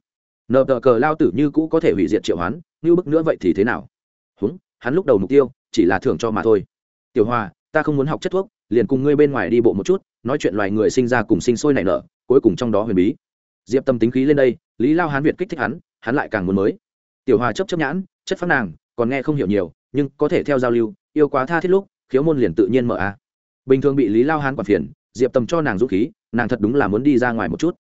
Nợ tờ cờ lao tử như cũ có thể hủy diệt triệu hoán, như bức nữa vậy thì thế nào? Húng, hắn lúc đầu mục tiêu chỉ là thưởng cho mà thôi. Tiểu hòa, ta không muốn học chất thuốc, liền cùng ngươi bên ngoài đi bộ một chút, nói chuyện loài người sinh ra cùng sinh sôi nảy nở, cuối cùng trong đó huyền bí. Diệp tâm tính khí lên đây, lý lao hán việt kích thích hắn hắn lại càng muốn mới. Tiểu hòa chấp chấp nhãn, chất phát nàng, còn nghe không hiểu nhiều, nhưng có thể theo giao lưu, yêu quá tha thiết lúc, khiếu môn liền tự nhiên mở a bình thường bị lý lao hán quản phiền, diệp tầm cho nàng dũng khí, nàng thật đúng là muốn đi ra ngoài một chút.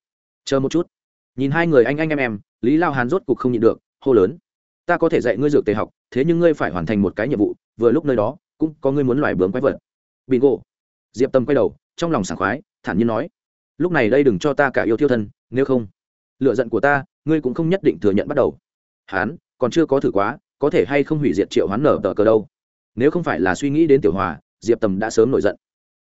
Chờ một chút. Nhìn hai người anh anh em em, lý lao hán rốt cục không nhịn được, hô lớn. Ta có thể dạy ngươi dược tề học, thế nhưng ngươi phải hoàn thành một cái nhiệm vụ, vừa lúc nơi đó, cũng có ngươi muốn loài bướm quái vật. Ngộ diệp tâm quay đầu, trong lòng sảng khoái, thản nhiên nói. Lúc này đây đừng cho ta cả yêu thiêu thân, nếu không lựa giận của ta, ngươi cũng không nhất định thừa nhận bắt đầu. Hán, còn chưa có thử quá, có thể hay không hủy diệt triệu hoán nở tờ cờ đâu? Nếu không phải là suy nghĩ đến tiểu hòa, diệp tầm đã sớm nổi giận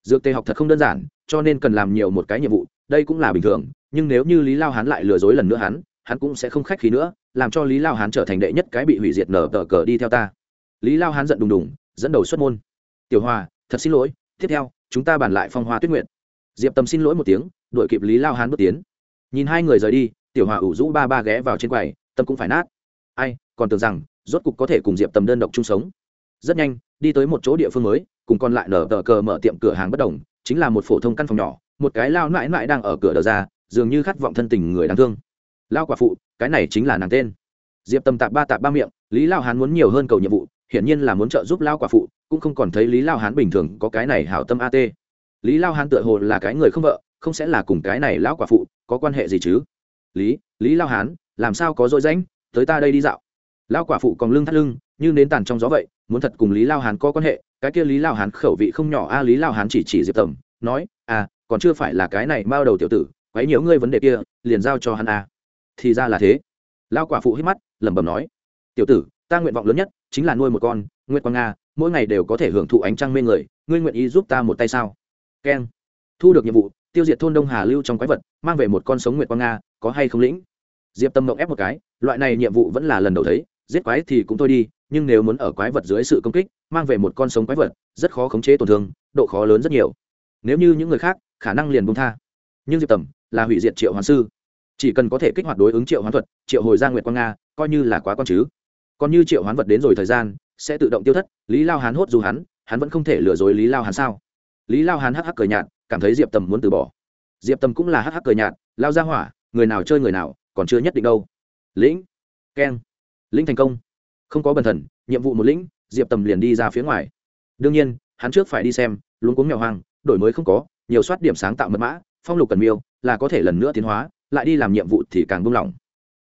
dược tề học thật không đơn giản, cho nên cần làm nhiều một cái nhiệm vụ, đây cũng là bình thường, nhưng nếu như lý lao hán lại lừa dối lần nữa hắn hắn cũng sẽ không khách khí nữa, làm cho lý lao hán trở thành đệ nhất cái bị hủy diệt nở tờ cờ đi theo ta. Lý lao hán giận đùng đùng, dẫn đầu xuất môn. Tiểu hòa thật xin lỗi, tiếp theo, chúng ta bàn lại phong hoa tuyết nguyện diệp tầm xin lỗi một tiếng đội kịp lý lao hán bước tiến. Nhìn hai người rời đi, tiểu hòa ủ rũ ba ba ghé vào trên quầy, tâm cũng phải nát. Ai, còn tưởng rằng, rốt cục có thể cùng diệp tầm đơn độc chung sống. Rất nhanh, đi tới một chỗ địa phương mới cùng còn lại nở tờ cờ mở tiệm cửa hàng bất đồng, chính là một phổ thông căn phòng nhỏ, một cái lao mãi mãi đang ở cửa đờ ra, dường như khát vọng thân tình người đáng thương. Lao quả phụ, cái này chính là nàng tên. Diệp tầm tạp ba tạp ba miệng, lý lao hán muốn nhiều hơn cầu nhiệm vụ, hiển nhiên là muốn trợ giúp lao quả phụ, cũng không còn thấy lý lao hán bình thường có cái này hảo tâm at lý lao hán tựa hồ là cái người không vợ, không sẽ là cùng cái này lão quả phụ có quan hệ gì chứ? Lý lý lao hán, làm sao có dội danh tới ta đây đi dạo. Lao quả phụ còn lưng thắt lưng, như nến tàn trong gió vậy, muốn thật cùng lý lao hán có quan hệ cái kia lý lao hán khẩu vị không nhỏ. A, lý lao hán chỉ chỉ diệp tầm, nói à còn chưa phải là cái này bao đầu tiểu tử, quấy nhiễu ngươi vấn đề kia, liền giao cho hắn a. Thì ra là thế. Lao quả phụ hít mắt, lẩm bẩm nói, tiểu tử, ta nguyện vọng lớn nhất chính là nuôi một con, nguyệt quang nga mỗi ngày đều có thể hưởng thụ ánh trăng mê người, ngươi nguyện ý giúp ta một tay sao? Keng. Thu được nhiệm vụ, tiêu diệt thôn đông hà lưu trong quái vật, mang về một con sống nguyệt quang nga có hay không lĩnh? Diệp tâm mộng ép một cái, loại này nhiệm vụ vẫn là lần đầu thấy, giết quái thì cũng thôi đi nhưng nếu muốn ở quái vật dưới sự công kích, mang về một con sống quái vật, rất khó khống chế tổn thương, độ khó lớn rất nhiều. Nếu như những người khác, khả năng liền bung tha. Nhưng diệp tầm là hủy diệt triệu hoàn sư. Chỉ cần có thể kích hoạt đối ứng triệu hoán thuật, triệu hồi gia nguyệt quang nga, coi như là quá con chứ. Còn như triệu hoán vật đến rồi thời gian, sẽ tự động tiêu thất, lý lao hán hốt dù hắn hắn vẫn không thể lừa dối lý lao hán sao? Lý lao hán hắc hắc cười nhạt, cảm thấy diệp tầm muốn từ bỏ. Diệp tầm cũng là hắc hắc cười nhạt, lao ra hỏa, người nào chơi người nào, còn chưa nhất định đâu. Lĩnh, keng, lĩnh thành công không có bần thần, nhiệm vụ một lĩnh, diệp tầm liền đi ra phía ngoài. Đương nhiên, hắn trước phải đi xem luôn cuống mèo hoang, đổi mới không có, nhiều soát điểm sáng tạo mật mã, phong lục cần miêu, là có thể lần nữa tiến hóa, lại đi làm nhiệm vụ thì càng buông lỏng.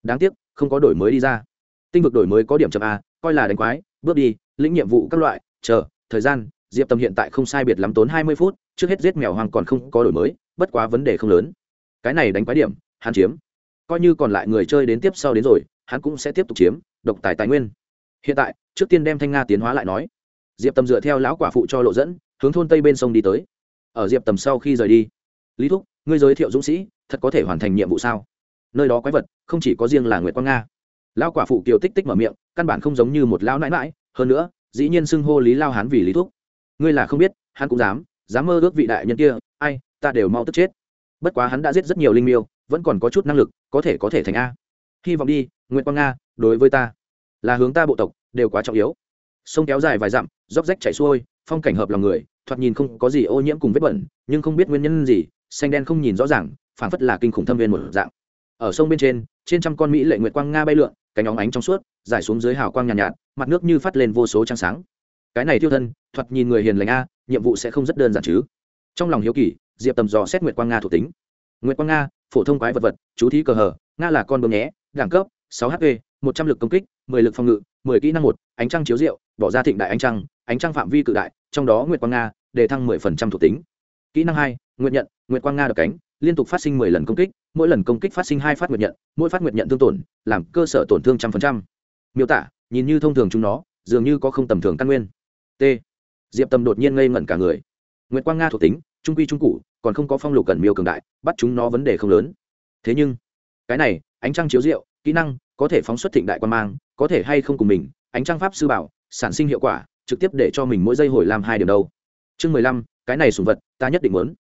Đáng tiếc, không có đổi mới đi ra. Tinh vực đổi mới có điểm chậm a coi là đánh quái, bước đi, lĩnh nhiệm vụ các loại, chờ, thời gian, diệp tâm hiện tại không sai biệt lắm tốn hai mươi phút, trước hết giết mèo hoang còn không có đổi mới, bất quá vấn đề không lớn. Cái này đánh quái điểm, hắn chiếm. Coi như còn lại người chơi đến tiếp sau đến rồi, hắn cũng sẽ tiếp tục chiếm, độc tài tài nguyên hiện tại, trước tiên đem thanh nga tiến hóa lại nói. Diệp tầm dựa theo lão quả phụ cho lộ dẫn, hướng thôn tây bên sông đi tới. Ở diệp tầm sau khi rời đi, lý thúc, ngươi giới thiệu dũng sĩ, thật có thể hoàn thành nhiệm vụ sao? Nơi đó quái vật, không chỉ có riêng là nguyệt quang nga. Lão quả phụ kiều tích tích mở miệng, căn bản không giống như một lão nãi mãi hơn nữa, dĩ nhiên xưng hô lý lao hán vì lý thúc. Ngươi là không biết, hắn cũng dám dám mơ ước vị đại nhân kia, ai, ta đều mau tức chết. Bất quá hắn đã giết rất nhiều linh miêu, vẫn còn có chút năng lực, có thể có thể thành a. Hy vọng đi, nguyệt quang nga, đối với ta là hướng ta bộ tộc đều quá trọng yếu. Sông kéo dài vài dặm róc rách chảy xuôi phong cảnh hợp lòng người thoạt nhìn không có gì ô nhiễm cùng vết bẩn nhưng không biết nguyên nhân gì xanh đen không nhìn rõ ràng phảng phất là kinh khủng thâm viên một dạng. Ở sông bên trên trên trăm con mỹ lệ nguyệt quang nga bay lượn cánh óng ánh trong suốt giải xuống dưới hào quang nhàn nhạt, nhạt mặt nước như phát lên vô số trăng sáng. Cái này tiêu thân thoạt nhìn người hiền lành a nhiệm vụ sẽ không rất đơn giản chứ. Trong lòng hiếu kỳ diệp tầm dò xét nguyệt quang nga thuộc tính. Nguyệt quang nga phổ thông quái vật vật chú thí cờ hờ nga là con bướm nhé đẳng cấp sáu hp một trăm công kích mười lực phòng ngự, mười kỹ năng một, ánh trăng chiếu rượu, bỏ ra thịnh đại ánh trăng ánh trăng phạm vi cự đại, trong đó nguyệt quang nga đề thăng mười phần trăm thuộc tính. Kỹ năng hai nguyện nhận, nguyệt quang nga đập cánh, liên tục phát sinh mười lần công kích, mỗi lần công kích phát sinh hai phát nguyệt nhận, mỗi phát nguyệt nhận thương tổn, làm cơ sở tổn thương trăm phần trăm. Miêu tả, nhìn như thông thường chúng nó, dường như có không tầm thường căn nguyên. T. Diệp tâm đột nhiên ngây ngẩn cả người. Nguyệt quang nga thuộc tính, trung quy trung cụ còn không có phong lục cần miêu cường đại, bắt chúng nó vấn đề không lớn. Thế nhưng, cái này, ánh trăng chiếu rượu, kỹ năng có thể phóng xuất thịnh đại quan mang, có thể hay không cùng mình, ánh trăng pháp sư bảo, sản sinh hiệu quả, trực tiếp để cho mình mỗi giây hồi làm hai điểm đâu chương mười lăm, cái này sùng vật, ta nhất định muốn.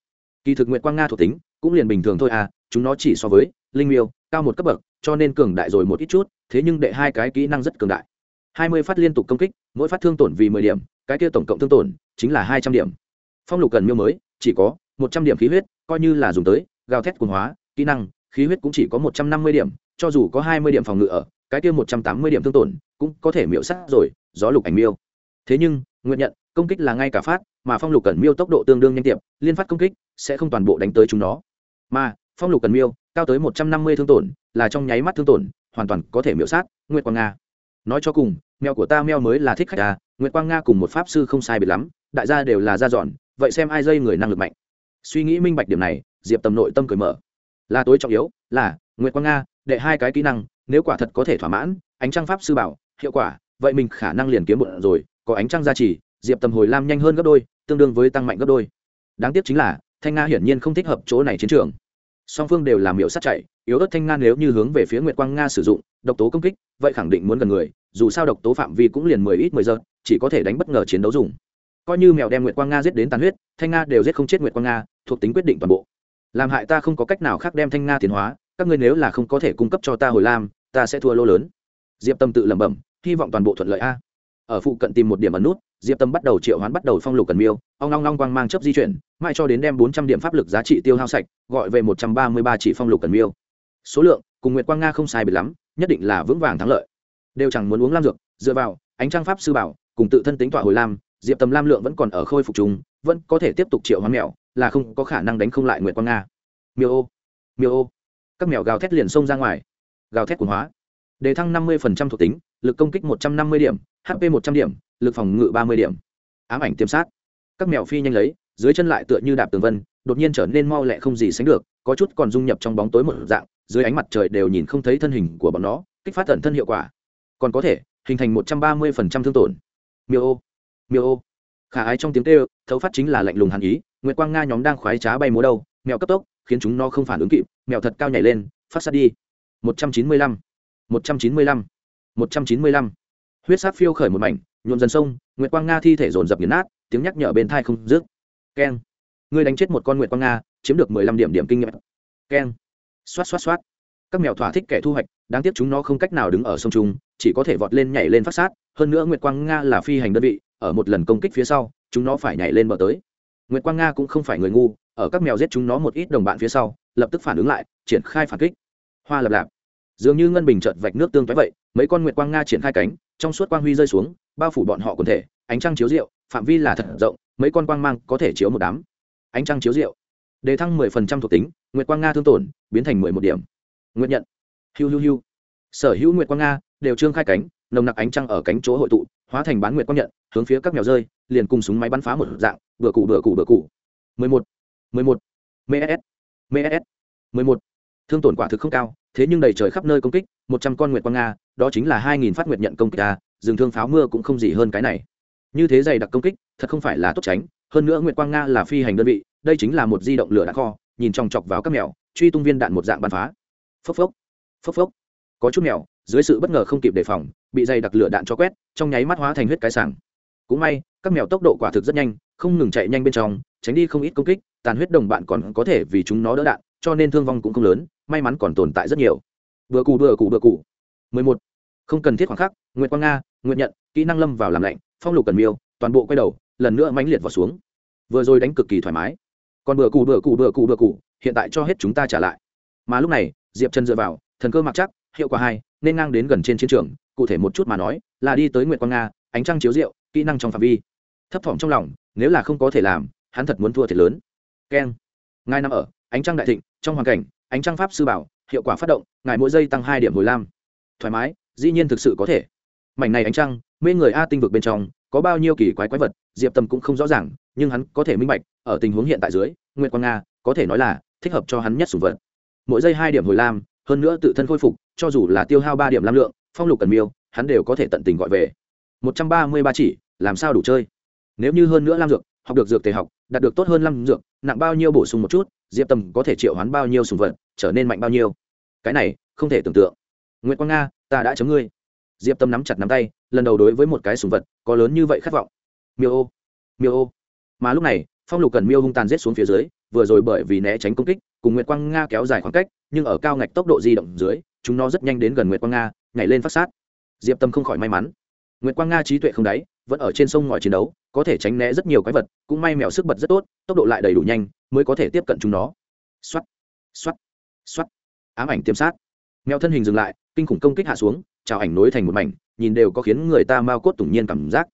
Kỳ thực nguyện quang nga thuộc tính, cũng liền bình thường thôi à chúng nó chỉ so với linh miêu, cao một cấp bậc, cho nên cường đại rồi một ít chút, thế nhưng đệ hai cái kỹ năng rất cường đại. Hai mươi phát liên tục công kích, mỗi phát thương tổn vì mười điểm, cái kia tổng cộng thương tổn chính là hai trăm điểm. Phong lục cần miêu mới, chỉ có một trăm điểm khí huyết, coi như là dùng tới, gào thét cuồng hóa, kỹ năng, khí huyết cũng chỉ có một trăm năm mươi điểm cho dù có hai mươi điểm phòng ngự ở, cái kia một trăm tám mươi điểm thương tổn cũng có thể miễu sát rồi, gió lục ảnh miêu. Thế nhưng, nguyện nhận, công kích là ngay cả phát, mà phong lục cần miêu tốc độ tương đương nhanh tiệm liên phát công kích sẽ không toàn bộ đánh tới chúng nó. Mà, phong lục cần miêu, cao tới một trăm năm mươi thương tổn, là trong nháy mắt thương tổn, hoàn toàn có thể miễu sát, nguyệt quang nga. Nói cho cùng, mèo của ta mèo mới là thích khách à nguyệt quang nga cùng một pháp sư không sai biệt lắm, đại gia đều là gia dọn, vậy xem ai dây người năng lực mạnh. Suy nghĩ minh bạch điểm này, diệp tầm nội tâm cười mở. Là tối trọng yếu, là, nguyệt quang nga đệ hai cái kỹ năng, nếu quả thật có thể thỏa mãn, ánh trăng pháp sư bảo, hiệu quả, vậy mình khả năng liền kiếm một rồi, có ánh trăng gia trì, diệp tầm hồi lam nhanh hơn gấp đôi, tương đương với tăng mạnh gấp đôi. Đáng tiếc chính là, thanh nga hiển nhiên không thích hợp chỗ này chiến trường. Song phương đều làm miệu sát chạy, yếu ớt thanh nga nếu như hướng về phía nguyệt quang nga sử dụng, độc tố công kích, vậy khẳng định muốn gần người, dù sao độc tố phạm vi cũng liền mười ít mười giờ, chỉ có thể đánh bất ngờ chiến đấu dùng. Coi như mèo đem nguyệt quang nga giết đến tàn huyết, thanh nga đều giết không chết nguyệt quang nga, thuộc tính quyết định toàn bộ. Làm hại ta không có cách nào khác đem thanh nga tiến hóa các ngươi nếu là không có thể cung cấp cho ta hồi lam, ta sẽ thua lô lớn. Diệp tâm tự lẩm bẩm, hy vọng toàn bộ thuận lợi a. Ở phụ cận tìm một điểm ẩn nút, diệp tâm bắt đầu triệu hoán bắt đầu phong lục cần miêu ông long long quang mang chấp di chuyển, mãi cho đến đem bốn trăm điểm pháp lực giá trị tiêu hao sạch, gọi về một trăm ba mươi ba chỉ phong lục cần miêu. Số lượng, cùng nguyệt quang nga không sai biệt lắm, nhất định là vững vàng thắng lợi. Đều chẳng muốn uống lam dược, dựa vào, ánh trang pháp sư bảo, cùng tự thân tính tọa hồi lam, diệp tâm lam lượng vẫn còn ở khôi phục chúng vẫn có thể tiếp tục triệu hoán mèo là không có khả năng đánh không lại nguyệt quang nga. Miêu ô miêu ô các mèo gào thét liền xông ra ngoài. Gào thét cuồng hóa. Đề thăng năm mươi thuộc tính, lực công kích một trăm năm mươi điểm hp một trăm điểm, lực phòng ngự ba mươi điểm. Ám ảnh tiêm sát. Các mèo phi nhanh lấy, dưới chân lại tựa như đạp tường vân, đột nhiên trở nên mau lẹ không gì sánh được, có chút còn dung nhập trong bóng tối một dạng, dưới ánh mặt trời đều nhìn không thấy thân hình của bọn nó, kích phát tận thân hiệu quả. Còn có thể, hình thành một trăm ba mươi thương tổn. Miêu ô. Miêu ô. Khả ái trong tiếng kêu, thấu phát chính là lạnh lùng hàn ý, nguyệt quang nga nhóm đang khoái trá bay múa đâu mèo cấp tốc khiến chúng nó không phản ứng kịp, mèo thật cao nhảy lên, phát sát đi. Một trăm chín mươi lăm, một trăm chín mươi lăm, một trăm chín mươi lăm. Huyết sát phiêu khởi một mảnh, nhuộm dần sông, nguyệt quang nga thi thể dồn dập nghiền nát, tiếng nhắc nhở bên thai không dứt. Keng. Ngươi đánh chết một con nguyệt quang nga, chiếm được mười lăm điểm điểm kinh nghiệm. Keng. Xoát xoát xoát. Các mèo thỏa thích kẻ thu hoạch, đáng tiếc chúng nó không cách nào đứng ở sông trung chỉ có thể vọt lên nhảy lên phát sát. Hơn nữa nguyệt quang nga là phi hành đơn vị, ở một lần công kích phía sau, chúng nó phải nhảy lên bờ tới. Nguyệt quang nga cũng không phải người ngu ở các mèo giết chúng nó một ít đồng bạn phía sau, lập tức phản ứng lại, triển khai phản kích. Hoa lập lạp. Dường như ngân bình chợt vạch nước tương toái vậy, mấy con nguyệt quang nga triển khai cánh, trong suốt quang huy rơi xuống, bao phủ bọn họ quần thể, ánh trăng chiếu rượu, phạm vi là thật rộng, mấy con quang mang có thể chiếu một đám. Ánh trăng chiếu rượu. Đề thăng mười phần trăm thuộc tính, nguyệt quang nga thương tổn, biến thành mười một điểm. Nguyện nhận. Hiu hiu hiu. Sở hữu nguyệt quang nga đều trương khai cánh, nồng nặc ánh trăng ở cánh chỗ hội tụ, hóa thành bán nguyệt quang nhận, hướng phía các mèo rơi, liền cùng súng máy bắn phá một dạng, bừa cụ bừa cụ bừa cụ. mười một. Mười một ms ms mười một. Thương tổn quả thực không cao, thế nhưng đầy trời khắp nơi công kích, một trăm con nguyệt quang nga, đó chính là hai nghìn phát nguyệt nhận công kích a dừng thương pháo mưa cũng không gì hơn cái này. Như thế dày đặc công kích, thật không phải là tốt tránh, hơn nữa nguyệt quang nga là phi hành đơn vị, đây chính là một di động lửa đạn kho, nhìn chòng chọc vào các mèo truy tung viên đạn một dạng bắn phá. Phốc phốc phốc phốc. Có chút mèo dưới sự bất ngờ không kịp đề phòng, bị dày đặc lửa đạn cho quét, trong nháy mắt hóa thành huyết cái sảng. Cũng may, các mèo tốc độ quả thực rất nhanh không ngừng chạy nhanh bên trong, tránh đi không ít công kích, tàn huyết đồng bạn còn có thể vì chúng nó đỡ đạn, cho nên thương vong cũng không lớn, may mắn còn tồn tại rất nhiều. Vừa cụ vừa cụ vừa cụ mười một. Không cần thiết khoảng khắc, nguyệt quang nga, nguyệt nhận, kỹ năng lâm vào làm lạnh, phong lục cần miêu, toàn bộ quay đầu, lần nữa mãnh liệt vào xuống. Vừa rồi đánh cực kỳ thoải mái. Còn bừa cụ bừa cụ bừa cụ bừa cụ hiện tại cho hết chúng ta trả lại. Mà lúc này, diệp chân dựa vào, thần cơ mặc chắc, hiệu quả hai, nên ngang đến gần trên chiến trường, cụ thể một chút mà nói, là đi tới nguyệt quang nga, ánh trăng chiếu rượu, kỹ năng trong phạm vi. Thấp thỏm trong lòng nếu là không có thể làm, hắn thật muốn thua thiệt lớn. Keng. Ngài nằm ở, ánh trăng đại thịnh, trong hoàn cảnh, ánh trăng pháp sư bảo, hiệu quả phát động, ngài mỗi giây tăng hai điểm hồi lam. Thoải mái, dĩ nhiên thực sự có thể. Mảnh này ánh trăng, mê người a tinh vực bên trong, có bao nhiêu kỳ quái quái vật, diệp tâm cũng không rõ ràng, nhưng hắn có thể minh bạch, ở tình huống hiện tại dưới nguyễn quang nga, có thể nói là, thích hợp cho hắn nhất sủng vật. Mỗi giây hai điểm hồi lam, hơn nữa tự thân khôi phục, cho dù là tiêu hao ba điểm lam lượng, phong lục cần miêu, hắn đều có thể tận tình gọi về. Một trăm ba mươi ba chỉ, làm sao đủ chơi? Nếu như hơn nữa lam dược, học được dược tề học, đạt được tốt hơn lam dược, nặng bao nhiêu bổ sung một chút, diệp tâm có thể triệu hoán bao nhiêu sùng vật, trở nên mạnh bao nhiêu. Cái này, không thể tưởng tượng. Nguyễn quang nga, ta đã chấm ngươi. Diệp tâm nắm chặt nắm tay, lần đầu đối với một cái sùng vật, có lớn như vậy khát vọng. Miêu ô miêu ô. Mà lúc này, phong lục cần miêu hung tàn rết xuống phía dưới, vừa rồi bởi vì né tránh công kích, cùng nguyệt quang nga kéo dài khoảng cách, nhưng ở cao ngạch tốc độ di động dưới, chúng nó rất nhanh đến gần nguyệt quang nga, nhảy lên phát sát. Diệp tâm không khỏi may mắn nguyệt quang nga trí tuệ không đáy vẫn ở trên sông ngòi chiến đấu có thể tránh né rất nhiều quái vật cũng may mèo sức bật rất tốt tốc độ lại đầy đủ nhanh mới có thể tiếp cận chúng nó. Soát, soát, soát. ám ảnh tiêm sát. Mèo thân hình dừng lại kinh khủng công kích hạ xuống chào ảnh nối thành một mảnh nhìn đều có khiến người ta mau cốt tủng nhiên cảm giác.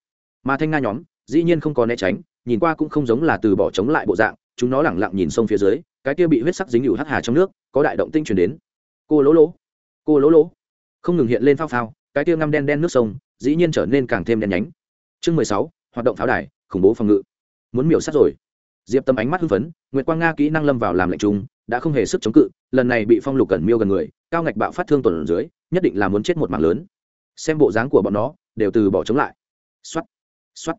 Mà thanh nga nhóm dĩ nhiên không có né tránh nhìn qua cũng không giống là từ bỏ chống lại bộ dạng chúng nó lẳng lặng nhìn sông phía dưới cái kia bị huyết sắc dính hữu hắc hà trong nước có đại động tinh truyền đến. Cô lỗ lỗ cô lỗ lỗ. Không ngừng hiện lên phao phao cái kia ngăm đen đen nước sông dĩ nhiên trở nên càng thêm đen nhánh. Chương mười sáu, hoạt động pháo đài, khủng bố phòng ngự. Muốn miểu sát rồi. Diệp tâm ánh mắt hưng phấn, nguyệt quang nga kỹ năng lâm vào làm lệnh trung đã không hề sức chống cự, lần này bị phong lục cẩn miêu gần người, cao ngạch bạo phát thương tuần ở dưới, nhất định là muốn chết một mạng lớn. Xem bộ dáng của bọn nó, đều từ bỏ chống lại. Xoắt xoắt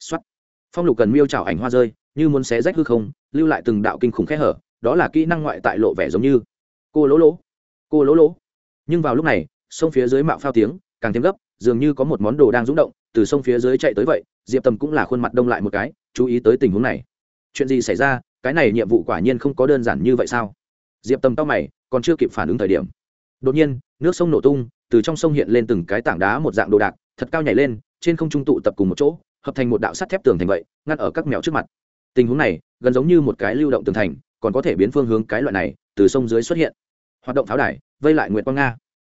xoắt phong lục cần miêu trào ảnh hoa rơi, như muốn xé rách hư không, lưu lại từng đạo kinh khủng khẽ hở, đó là kỹ năng ngoại tại lộ vẻ giống như. Cô lỗ lỗ, cô lỗ lỗ. Nhưng vào lúc này, sông phía dưới mạo phao tiếng, càng thêm gấp dường như có một món đồ đang rung động, từ sông phía dưới chạy tới vậy, diệp tầm cũng là khuôn mặt đông lại một cái, chú ý tới tình huống này. Chuyện gì xảy ra? Cái này nhiệm vụ quả nhiên không có đơn giản như vậy sao? Diệp tầm tao mày, còn chưa kịp phản ứng thời điểm. Đột nhiên, nước sông nổ tung, từ trong sông hiện lên từng cái tảng đá một dạng đồ đạc, thật cao nhảy lên, trên không trung tụ tập cùng một chỗ, hợp thành một đạo sắt thép tường thành vậy, ngăn ở các mèo trước mặt. Tình huống này, gần giống như một cái lưu động tường thành, còn có thể biến phương hướng cái loại này, từ sông dưới xuất hiện. Hoạt động pháo đài, vây lại nguyệt quang nga.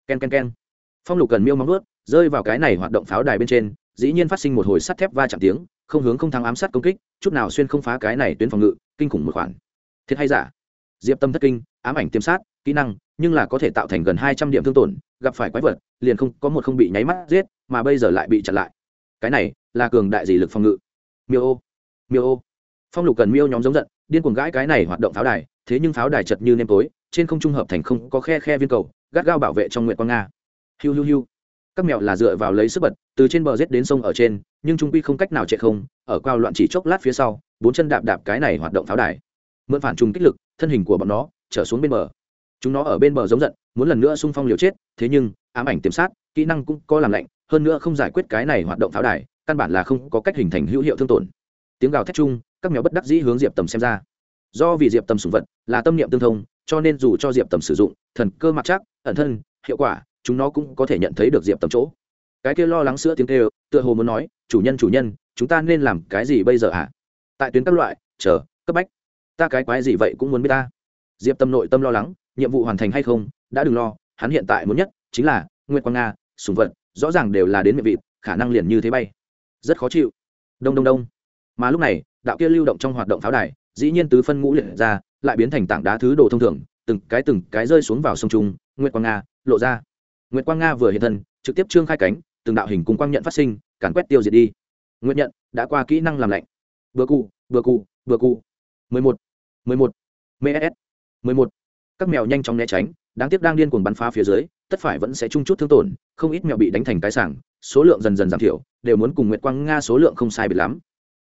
K e n k e n k e n phong lục cần miêu móng ướt rơi vào cái này hoạt động pháo đài bên trên, dĩ nhiên phát sinh một hồi sắt thép va chạm tiếng, không hướng không thắng ám sát công kích, chút nào xuyên không phá cái này tuyến phòng ngự, kinh khủng một khoản. Thiệt hay giả? Diệp tâm thất kinh, ám ảnh tiêm sát, kỹ năng, nhưng là có thể tạo thành gần hai trăm điểm thương tổn, gặp phải quái vật, liền không, có một không bị nháy mắt giết, mà bây giờ lại bị chặn lại. Cái này, là cường đại gì lực phòng ngự. Miêu ô miêu ô. Phong lục cần miêu nhóm giống giận, điên cuồng gãi cái này hoạt động pháo đài, thế nhưng pháo đài chật như nêm tối, trên không trung hợp thành không, có khe khe viên cầu, gắt gao bảo vệ trong nguyện quang nga hiu hiu hiu. Các mèo là dựa vào lấy sức bật, từ trên bờ rết đến sông ở trên, nhưng trung quy không cách nào chạy không, ở cao loạn chỉ chốc lát phía sau, bốn chân đạp đạp cái này hoạt động pháo đài. Mượn phản trùng kích lực, thân hình của bọn nó trở xuống bên bờ. Chúng nó ở bên bờ giống giận, muốn lần nữa xung phong liều chết, thế nhưng, ám ảnh tiềm sát, kỹ năng cũng có làm lạnh, hơn nữa không giải quyết cái này hoạt động pháo đài, căn bản là không có cách hình thành hữu hiệu thương tổn. Tiếng gào thét chung, các mèo bất đắc dĩ hướng diệp tầm xem ra. Do vì diệp tầm sùng vật là tâm niệm tương thông, cho nên dù cho diệp tầm sử dụng, thần cơ mặc chắc, ẩn thân, hiệu quả chúng nó cũng có thể nhận thấy được diệp tầm chỗ. Cái kia lo lắng sữa tiếng kêu, tựa hồ muốn nói, chủ nhân chủ nhân, chúng ta nên làm cái gì bây giờ hả? À? tại tuyến các loại, chờ, cấp bách. Ta cái quái gì vậy cũng muốn biết ta. Diệp tâm nội tâm lo lắng, nhiệm vụ hoàn thành hay không, đã đừng lo, hắn hiện tại muốn nhất chính là nguyên quang nga sùng vật, rõ ràng đều là đến miệng vịt, khả năng liền như thế bay. Rất khó chịu. Đông đông đông. Mà lúc này, đạo kia lưu động trong hoạt động pháo đài, dĩ nhiên tứ phân ngũ liệt ra, lại biến thành tảng đá thứ đồ thông thường, từng cái từng cái rơi xuống vào sông trung nguyễn quang nga lộ ra nguyệt quang nga vừa hiện thân, trực tiếp trương khai cánh, từng đạo hình cùng quang nhận phát sinh, càn quét tiêu diệt đi. Nguyệt nhận đã qua kỹ năng làm lạnh. Vừa cụ vừa cụ vừa cụ mười một mười một. Ms mười một. Các mèo nhanh chóng né tránh, đáng tiếc đang điên cuồng bắn phá phía dưới, tất phải vẫn sẽ chung chút thương tổn, không ít mèo bị đánh thành cái sảng, số lượng dần dần giảm thiểu, đều muốn cùng nguyệt quang nga số lượng không sai biệt lắm.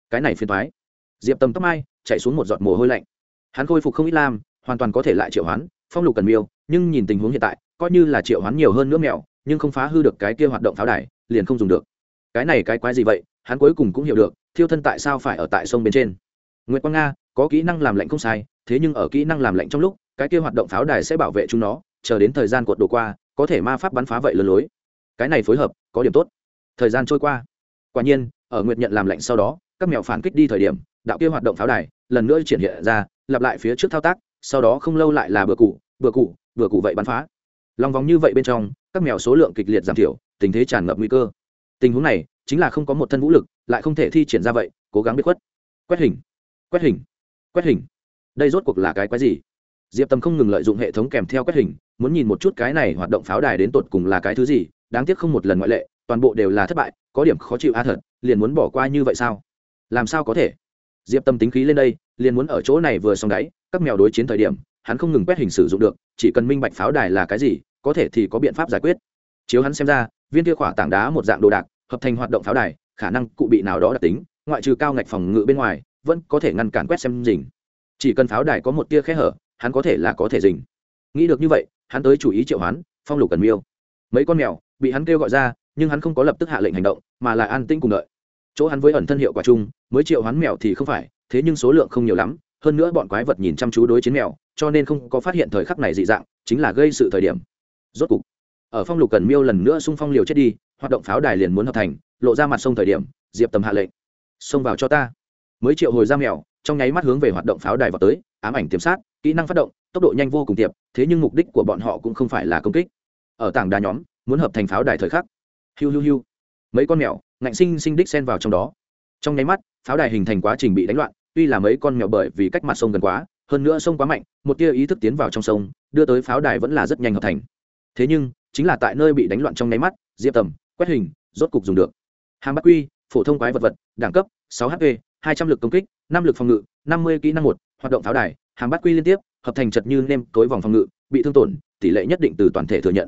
Cái này phiền toái. diệp Tâm tóc mai, chạy xuống một giọt mồ hôi lạnh. Hắn khôi phục không ít lam, hoàn toàn có thể lại triệu hoán, phong lục cần miêu, nhưng nhìn tình huống hiện tại coi như là triệu hoán nhiều hơn nữa mèo nhưng không phá hư được cái kia hoạt động pháo đài, liền không dùng được. Cái này cái quái gì vậy? Hắn cuối cùng cũng hiểu được, thiêu thân tại sao phải ở tại sông bên trên. Nguyễn quang nga, có kỹ năng làm lạnh không sai, thế nhưng ở kỹ năng làm lạnh trong lúc, cái kia hoạt động pháo đài sẽ bảo vệ chúng nó, chờ đến thời gian cột đổ qua, có thể ma pháp bắn phá vậy lừa lối. Cái này phối hợp, có điểm tốt. Thời gian trôi qua. Quả nhiên, ở nguyệt nhận làm lạnh sau đó, các mèo phản kích đi thời điểm, đạo kia hoạt động pháo đài, lần nữa triển hiện ra, lặp lại phía trước thao tác, sau đó không lâu lại là bừa cụ bừa cụ bừa cụ vậy bắn phá lòng vòng như vậy bên trong, các mèo số lượng kịch liệt giảm thiểu, tình thế tràn ngập nguy cơ. Tình huống này, chính là không có một thân vũ lực, lại không thể thi triển ra vậy, cố gắng biết khuất. Quét hình quét hình quét hình. Đây rốt cuộc là cái quái gì? Diệp tâm không ngừng lợi dụng hệ thống kèm theo quét hình, muốn nhìn một chút cái này hoạt động pháo đài đến tột cùng là cái thứ gì, đáng tiếc không một lần ngoại lệ, toàn bộ đều là thất bại, có điểm khó chịu a thật, liền muốn bỏ qua như vậy sao? Làm sao có thể? Diệp tâm tính khí lên đây, liền muốn ở chỗ này vừa xong đáy, các mèo đối chiến thời điểm, hắn không ngừng quét hình sử dụng được, chỉ cần minh bạch pháo đài là cái gì có thể thì có biện pháp giải quyết. Chiếu hắn xem ra, viên kia khỏa tảng đá một dạng đồ đạc, hợp thành hoạt động pháo đài, khả năng cụ bị nào đó đặc tính, ngoại trừ cao ngạch phòng ngự bên ngoài, vẫn có thể ngăn cản quét xem dình chỉ cần pháo đài có một tia khe hở, hắn có thể là có thể dình nghĩ được như vậy, hắn tới chủ ý triệu hoán, phong lục cần miêu. Mấy con mèo bị hắn kêu gọi ra, nhưng hắn không có lập tức hạ lệnh hành động, mà là an tĩnh cùng đợi. Chỗ hắn với ẩn thân hiệu quả chung, mới triệu hắn mèo thì không phải, thế nhưng số lượng không nhiều lắm, hơn nữa bọn quái vật nhìn chăm chú đối chiến mèo, cho nên không có phát hiện thời khắc này dị dạng, chính là gây sự thời điểm rốt cục, ở phong lục cần miêu lần nữa xung phong liều chết đi, hoạt động pháo đài liền muốn hợp thành, lộ ra mặt sông thời điểm, diệp tầm hạ lệnh, xông vào cho ta. Mới triệu hồi ra mèo, trong nháy mắt hướng về hoạt động pháo đài vào tới, ám ảnh tiềm sát, kỹ năng phát động, tốc độ nhanh vô cùng tiệp, thế nhưng mục đích của bọn họ cũng không phải là công kích. Ở tảng đá nhóm, muốn hợp thành pháo đài thời khắc. Hiu hiu hiu. Mấy con mèo, ngạnh sinh sinh đích xen vào trong đó. Trong nháy mắt, pháo đài hình thành quá trình bị đánh loạn, tuy là mấy con mèo bởi vì cách mặt sông gần quá, hơn nữa sông quá mạnh, một tia ý thức tiến vào trong sông, đưa tới pháo đài vẫn là rất nhanh hợp thành thế nhưng, chính là tại nơi bị đánh loạn trong nháy mắt, diệp tầm quét hình rốt cục dùng được. Hàm bắt quy, phổ thông quái vật vật, đẳng cấp 6 hp 200 lực công kích 5 lực phòng ngự 50 kỹ năng một, hoạt động pháo đài. Hàm bắt quy liên tiếp, hợp thành chật như nêm tối vòng phòng ngự, bị thương tổn, tỷ lệ nhất định từ toàn thể thừa nhận.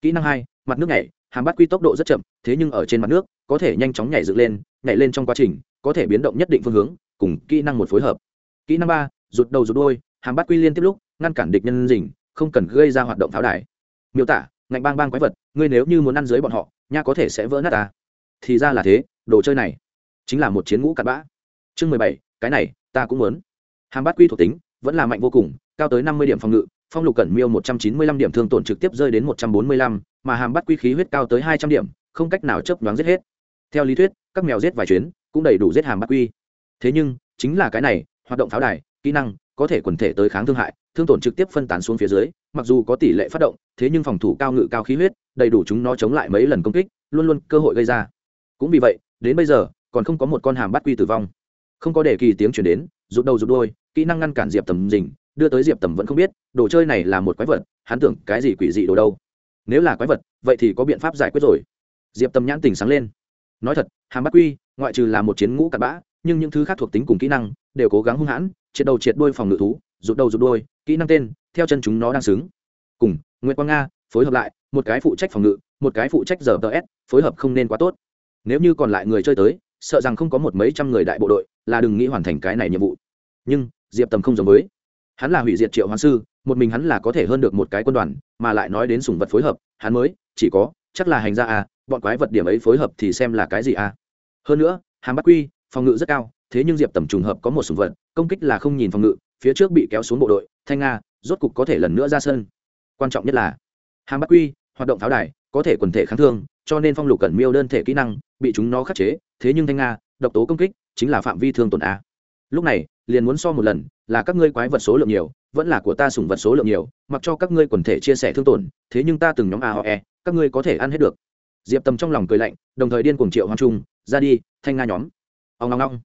Kỹ năng hai, mặt nước nhảy. Hàm bắt quy tốc độ rất chậm, thế nhưng ở trên mặt nước, có thể nhanh chóng nhảy dựng lên, nhảy lên trong quá trình, có thể biến động nhất định phương hướng, cùng kỹ năng một phối hợp. Kỹ năng ba, rụt đầu rụt đôi hàm bắt quy liên tiếp lúc, ngăn cản địch nhân dình không cần gây ra hoạt động pháo đài miêu tả, ngạnh bang bang quái vật, ngươi nếu như muốn ăn dưới bọn họ, nha có thể sẽ vỡ nát ta. Thì ra là thế, đồ chơi này chính là một chiến ngũ cặn bã. Chương mười bảy, cái này, ta cũng muốn. Hàm bắt quy thuộc tính, vẫn là mạnh vô cùng, cao tới năm mươi điểm phòng ngự, phong lục cẩn miêu một trăm chín mươi lăm điểm thương tổn trực tiếp rơi đến một trăm bốn mươi lăm, mà hàm bắt quy khí huyết cao tới hai trăm điểm, không cách nào chấp đoán giết hết. Theo lý thuyết, các mèo giết vài chuyến cũng đầy đủ giết hàm bắt quy. Thế nhưng, chính là cái này, hoạt động pháo đài, kỹ năng có thể quần thể tới kháng thương hại, thương tổn trực tiếp phân tán xuống phía dưới, mặc dù có tỷ lệ phát động, thế nhưng phòng thủ cao ngự cao khí huyết, đầy đủ chúng nó chống lại mấy lần công kích, luôn luôn cơ hội gây ra. Cũng vì vậy, đến bây giờ, còn không có một con hàm bắt quy tử vong. Không có để kỳ tiếng chuyển đến, rụt đầu rụt đôi kỹ năng ngăn cản diệp tầm dình, đưa tới diệp tầm vẫn không biết, đồ chơi này là một quái vật, hắn tưởng cái gì quỷ dị đồ đâu. Nếu là quái vật, vậy thì có biện pháp giải quyết rồi. Diệp tầm nhãn tình sáng lên. Nói thật, hàm bắt quy, ngoại trừ là một chiến ngũ cặn bã, nhưng những thứ khác thuộc tính cùng kỹ năng, đều cố gắng hung hãn triệt đầu triệt đuôi phòng ngự thú, rụt đầu rụt đuôi, kỹ năng tên, theo chân chúng nó đang xứng. Cùng nguyễn quang nga, phối hợp lại, một cái phụ trách phòng ngự, một cái phụ trách giờ ts phối hợp không nên quá tốt. Nếu như còn lại người chơi tới, sợ rằng không có một mấy trăm người đại bộ đội, là đừng nghĩ hoàn thành cái này nhiệm vụ. Nhưng, diệp tầm không giống với. Hắn là hủy diệt triệu hoàng sư, một mình hắn là có thể hơn được một cái quân đoàn, mà lại nói đến sùng vật phối hợp, hắn mới, chỉ có, chắc là hành gia à bọn quái vật điểm ấy phối hợp thì xem là cái gì à. Hơn nữa hàng bắt quy, phòng ngự rất cao, thế nhưng diệp tầm trùng hợp có một sùng vật công kích là không nhìn phòng ngự, phía trước bị kéo xuống bộ đội, thanh nga, rốt cục có thể lần nữa ra sân. Quan trọng nhất là hàng bắc quy, hoạt động pháo đài, có thể quần thể kháng thương, cho nên phong lục cẩn miêu đơn thể kỹ năng, bị chúng nó khắc chế, thế nhưng thanh nga, độc tố công kích, chính là phạm vi thương tổn a. Lúc này, liền muốn so một lần, là các ngươi quái vật số lượng nhiều, vẫn là của ta sủng vật số lượng nhiều, mặc cho các ngươi quần thể chia sẻ thương tổn, thế nhưng ta từng nhóm a ho e các ngươi có thể ăn hết được. Diệp tầm trong lòng cười lạnh, đồng thời điên cuồng triệu hoàng trung, ra đi, thanh nga nhóm. Ông long long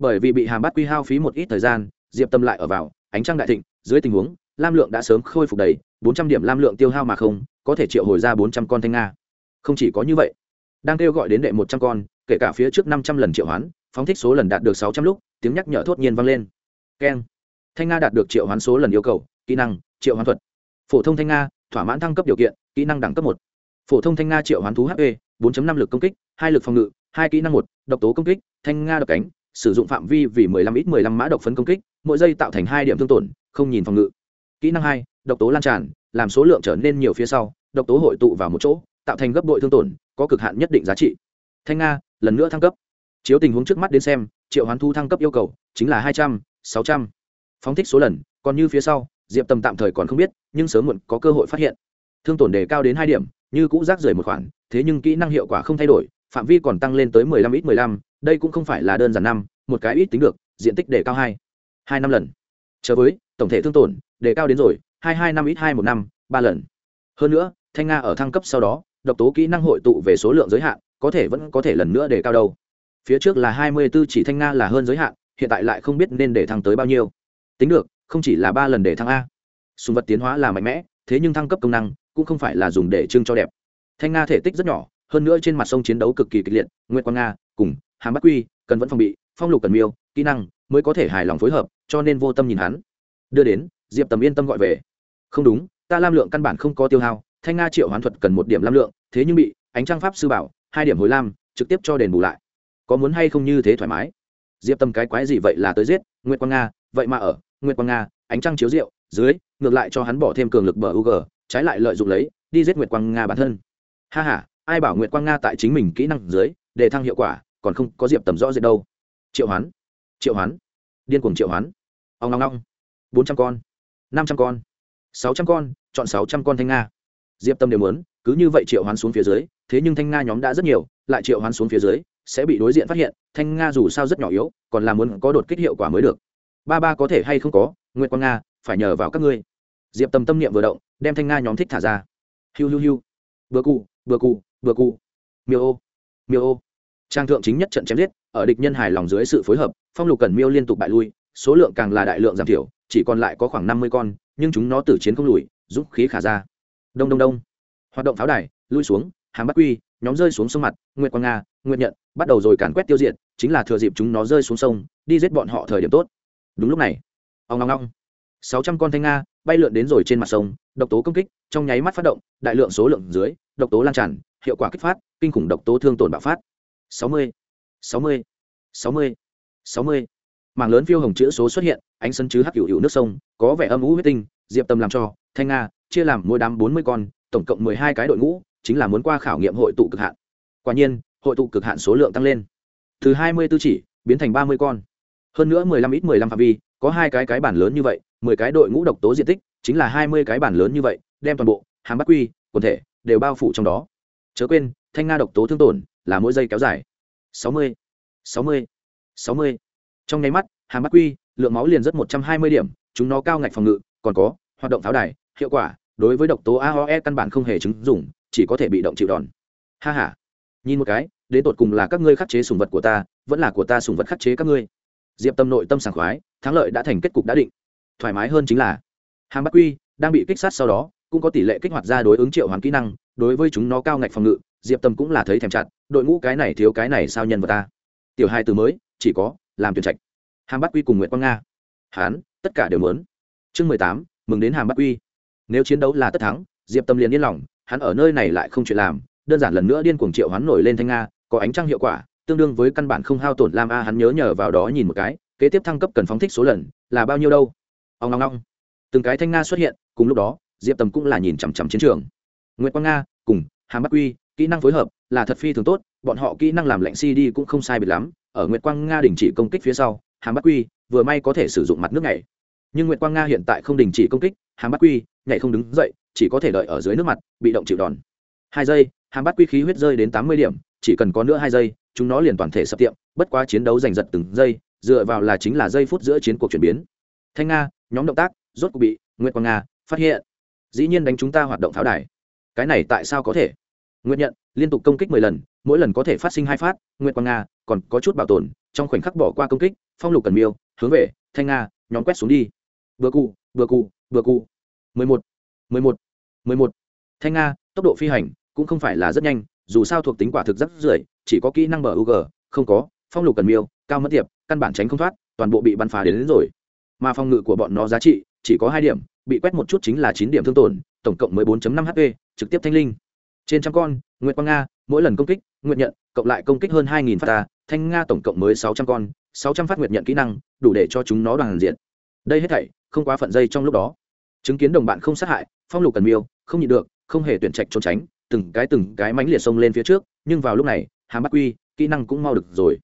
bởi vì bị hàm bắt quy hao phí một ít thời gian, diệp tâm lại ở vào, ánh trăng đại thịnh, dưới tình huống, lam lượng đã sớm khôi phục đầy, bốn trăm điểm lam lượng tiêu hao mà không, có thể triệu hồi ra bốn trăm con thanh nga. Không chỉ có như vậy, đang kêu gọi đến đệ một trăm con, kể cả phía trước năm trăm lần triệu hoán, phóng thích số lần đạt được sáu trăm lúc, tiếng nhắc nhở thốt nhiên vang lên. Keng. Thanh nga đạt được triệu hoán số lần yêu cầu, kỹ năng, triệu hoán thuật. Phổ thông thanh nga, thỏa mãn thăng cấp điều kiện, kỹ năng đẳng cấp một. Phổ thông thanh nga triệu hoán thú hp 4 năm lực công kích, hai lực phòng ngự, hai kỹ năng một, độc tố công kích, thanh nga đập cánh sử dụng phạm vi vì 15 ít 15 mã độc phấn công kích, mỗi giây tạo thành hai điểm thương tổn, không nhìn phòng ngự. Kỹ năng hai, độc tố lan tràn, làm số lượng trở nên nhiều phía sau, độc tố hội tụ vào một chỗ, tạo thành gấp bội thương tổn, có cực hạn nhất định giá trị. Thanh nga lần nữa thăng cấp. Chiếu tình huống trước mắt đến xem, triệu hoán thu thăng cấp yêu cầu chính là hai trăm, sáu trăm. Phóng thích số lần, còn như phía sau, diệp tầm tạm thời còn không biết, nhưng sớm muộn có cơ hội phát hiện. Thương tổn đề cao đến hai điểm, như cũ rác rưởi một khoản, thế nhưng kỹ năng hiệu quả không thay đổi, phạm vi còn tăng lên tới mười lăm ít mười lăm đây cũng không phải là đơn giản năm, một cái ít tính được, diện tích đề cao hai hai năm lần. Chờ với, tổng thể thương tổn, đề cao đến rồi, hai hai năm ít hai, một năm, ba lần. Hơn nữa, thanh nga ở thăng cấp sau đó, độc tố kỹ năng hội tụ về số lượng giới hạn, có thể vẫn có thể lần nữa đề cao đâu. Phía trước là hai mươi b ố chỉ thanh nga là hơn giới hạn, hiện tại lại không biết nên để thăng tới bao nhiêu. Tính được, không chỉ là ba lần để thăng a. Sùng vật tiến hóa là mạnh mẽ, thế nhưng thăng cấp công năng cũng không phải là dùng để trưng cho đẹp. Thanh nga thể tích rất nhỏ, hơn nữa trên mặt sông chiến đấu cực kỳ kịch liệt nguyễn quang nga cùng hàm bắt quy, cần vẫn phòng bị, phong lục cần miêu, kỹ năng mới có thể hài lòng phối hợp, cho nên vô tâm nhìn hắn. Đưa đến, diệp tầm yên tâm gọi về. Không đúng, ta lam lượng căn bản không có tiêu hao, thanh nga triệu hoán thuật cần một điểm lam lượng, thế nhưng bị ánh trang pháp sư bảo, hai điểm hồi lam, trực tiếp cho đền bù lại. Có muốn hay không như thế thoải mái? Diệp tâm cái quái gì vậy là tới giết nguyễn quang nga, vậy mà ở nguyễn quang nga, ánh trăng chiếu rượu, dưới, ngược lại cho hắn bỏ thêm cường lực bờ u g trái lại lợi dụng lấy, đi giết nguyệt quang nga bản thân. Ha h a ai bảo nguyệt quang nga tại chính mình kỹ năng dưới, để thăng hiệu quả còn không có diệp tầm rõ rệt đâu. Triệu hoán triệu hoán, điên cuồng triệu hoán. Ông long long bốn trăm con, năm trăm con, sáu trăm con, chọn sáu trăm con thanh nga. Diệp tâm đều muốn, cứ như vậy triệu hoán xuống phía dưới, thế nhưng thanh nga nhóm đã rất nhiều, lại triệu hoán xuống phía dưới, sẽ bị đối diện phát hiện, thanh nga dù sao rất nhỏ yếu, còn là muốn có đột kích hiệu quả mới được. Ba ba có thể hay không có, nguyệt quang nga, phải nhờ vào các ngươi. Diệp tâm tâm niệm vừa động, đem thanh nga nhóm thích thả ra. Hiu hiu hiu. Vừa cụ vừa cụ vừa cụ. Miêu ô miêu ô trang thượng chính nhất trận chém giết, ở địch nhân hài lòng dưới sự phối hợp, phong lục cần miêu liên tục bại lui, số lượng càng là đại lượng giảm thiểu, chỉ còn lại có khoảng năm mươi con, nhưng chúng nó tử chiến không lùi giúp khí khả ra. Đông đông đông. Hoạt động pháo đài, lui xuống, hàng bắt quy, nhóm rơi xuống sông mặt, nguyệt quang nga, nguyệt nhận bắt đầu rồi càn quét tiêu diệt, chính là thừa dịp chúng nó rơi xuống sông, đi giết bọn họ thời điểm tốt. Đúng lúc này ông ngong ngong sáu trăm con thanh nga bay lượn đến rồi trên mặt sông, độc tố công kích, trong nháy mắt phát động, đại lượng số lượng dưới, độc tố lan tràn, hiệu quả kích phát, kinh khủng độc tố thương tổn bạo phát sáu mươi. Sáu mươi. Sáu mươi. Sáu mươi. Mảng lớn phiêu hồng chữ số xuất hiện, ánh sân chứ hắc hữu hữu nước sông, có vẻ âm ú huyết tinh, diệp tâm làm cho, thanh nga, chia làm mỗi đám bốn mươi con, tổng cộng mười hai cái đội ngũ, chính là muốn qua khảo nghiệm hội tụ cực hạn. Quả nhiên, hội tụ cực hạn số lượng tăng lên. Từ hai mươi tư chỉ, biến thành ba mươi con. Hơn nữa mười lăm ít mười lăm phạm vi, có hai cái cái bản lớn như vậy, mười cái đội ngũ độc tố diện tích chính là hai mươi cái bản lớn như vậy, đem toàn bộ hàng bắc quy, quần thể, đều bao phủ trong đó. Chớ quên, thanh nga độc tố thương tổn là mỗi giây kéo dài. Sáu mươi sáu mươi sáu mươi. Trong nháy mắt hàm Mắt quy, lượng máu liền rất một trăm hai mươi điểm, chúng nó cao ngạch phòng ngự, còn có, hoạt động pháo đài, hiệu quả, đối với độc tố aoe căn bản không hề chứng dùng chỉ có thể bị động chịu đòn. Ha h a nhìn một cái, đến tột cùng là các ngươi khắc chế sùng vật của ta, vẫn là của ta sùng vật khắc chế các ngươi. Diệp tâm nội tâm sảng khoái, thắng lợi đã thành kết cục đã định. Thoải mái hơn chính là hàm bắc quy đang bị kích sát sau đó, cũng có tỷ lệ kích hoạt ra đối ứng triệu hoàn kỹ năng, đối với chúng nó cao ngạch phòng ngự diệp tâm cũng là thấy thèm chặt, đội ngũ cái này thiếu cái này sao nhân vào ta? Tiểu hai từ mới, chỉ có, làm tuyển trạch. Hàm bắt quy cùng nguyễn quang nga. Hán, tất cả đều muốn. Chương mười tám, mừng đến hàm bắt quy. Nếu chiến đấu là tất thắng, diệp tâm liền yên lòng, hắn ở nơi này lại không chuyện làm, đơn giản lần nữa điên cuồng triệu hắn nổi lên thanh nga, có ánh trăng hiệu quả, tương đương với căn bản không hao tổn lam a, hắn nhớ nhờ vào đó nhìn một cái, kế tiếp thăng cấp cần phóng thích số lần, là bao nhiêu đâu? Ông long long từng cái thanh nga xuất hiện, cùng lúc đó, diệp tầm cũng là nhìn chằm chằm chiến trường. Nguyễn quang nga, cùng hàm bắc quy kỹ năng phối hợp là thật phi thường tốt, bọn họ kỹ năng làm lệnh CD cũng không sai biệt lắm, ở Nguyệt quang nga đình chỉ công kích phía sau, hàm bắc quy vừa may có thể sử dụng mặt nước này nhưng Nguyệt quang nga hiện tại không đình chỉ công kích, hàm bắc quy nhảy không đứng dậy, chỉ có thể đợi ở dưới nước mặt, bị động chịu đòn. Hai giây, hàm bắc quy khí huyết rơi đến tám mươi điểm, chỉ cần có nữa hai giây, chúng nó liền toàn thể sập tiệm, bất quá chiến đấu giành giật từng giây, dựa vào là chính là giây phút giữa chiến cuộc chuyển biến. Thanh nga, nhóm động tác, rốt cuộc bị Nguyệt quang nga phát hiện. Dĩ nhiên đánh chúng ta hoạt động pháo đài. Cái này tại sao có thể? Nguyện nhận liên tục công kích mười lần mỗi lần có thể phát sinh hai phát nguyện quang nga còn có chút bảo tồn trong khoảnh khắc bỏ qua công kích phong lục cần miêu hướng về thanh nga nhóm quét xuống đi. Vừa cụ vừa cụ vừa cụ. Mười một mười một mười một. Thanh nga tốc độ phi hành cũng không phải là rất nhanh dù sao thuộc tính quả thực rất rưỡi chỉ có kỹ năng bờ ug không có phong lục cần miêu cao mất tiệp căn bản tránh không thoát toàn bộ bị bắn phá đến, đến rồi. Mà phòng ngự của bọn nó giá trị chỉ có hai điểm bị quét một chút chính là chín điểm thương tổn tổng cộng mới 4 năm hp trực tiếp thanh linh trên trăm con, nguyệt quang nga, mỗi lần công kích, nguyệt nhận cộng lại công kích hơn hai nghìn phát ta, thanh nga tổng cộng mới sáu trăm con, sáu trăm phát nguyệt nhận kỹ năng, đủ để cho chúng nó đoàn diện. Đây hết thảy, không quá phận dây trong lúc đó. Chứng kiến đồng bạn không sát hại, phong lục cần miêu, không nhịn được, không hề tuyển trạch trốn tránh, từng cái từng cái mánh liệt xông lên phía trước, nhưng vào lúc này, hàm bắt quy, kỹ năng cũng mau được rồi.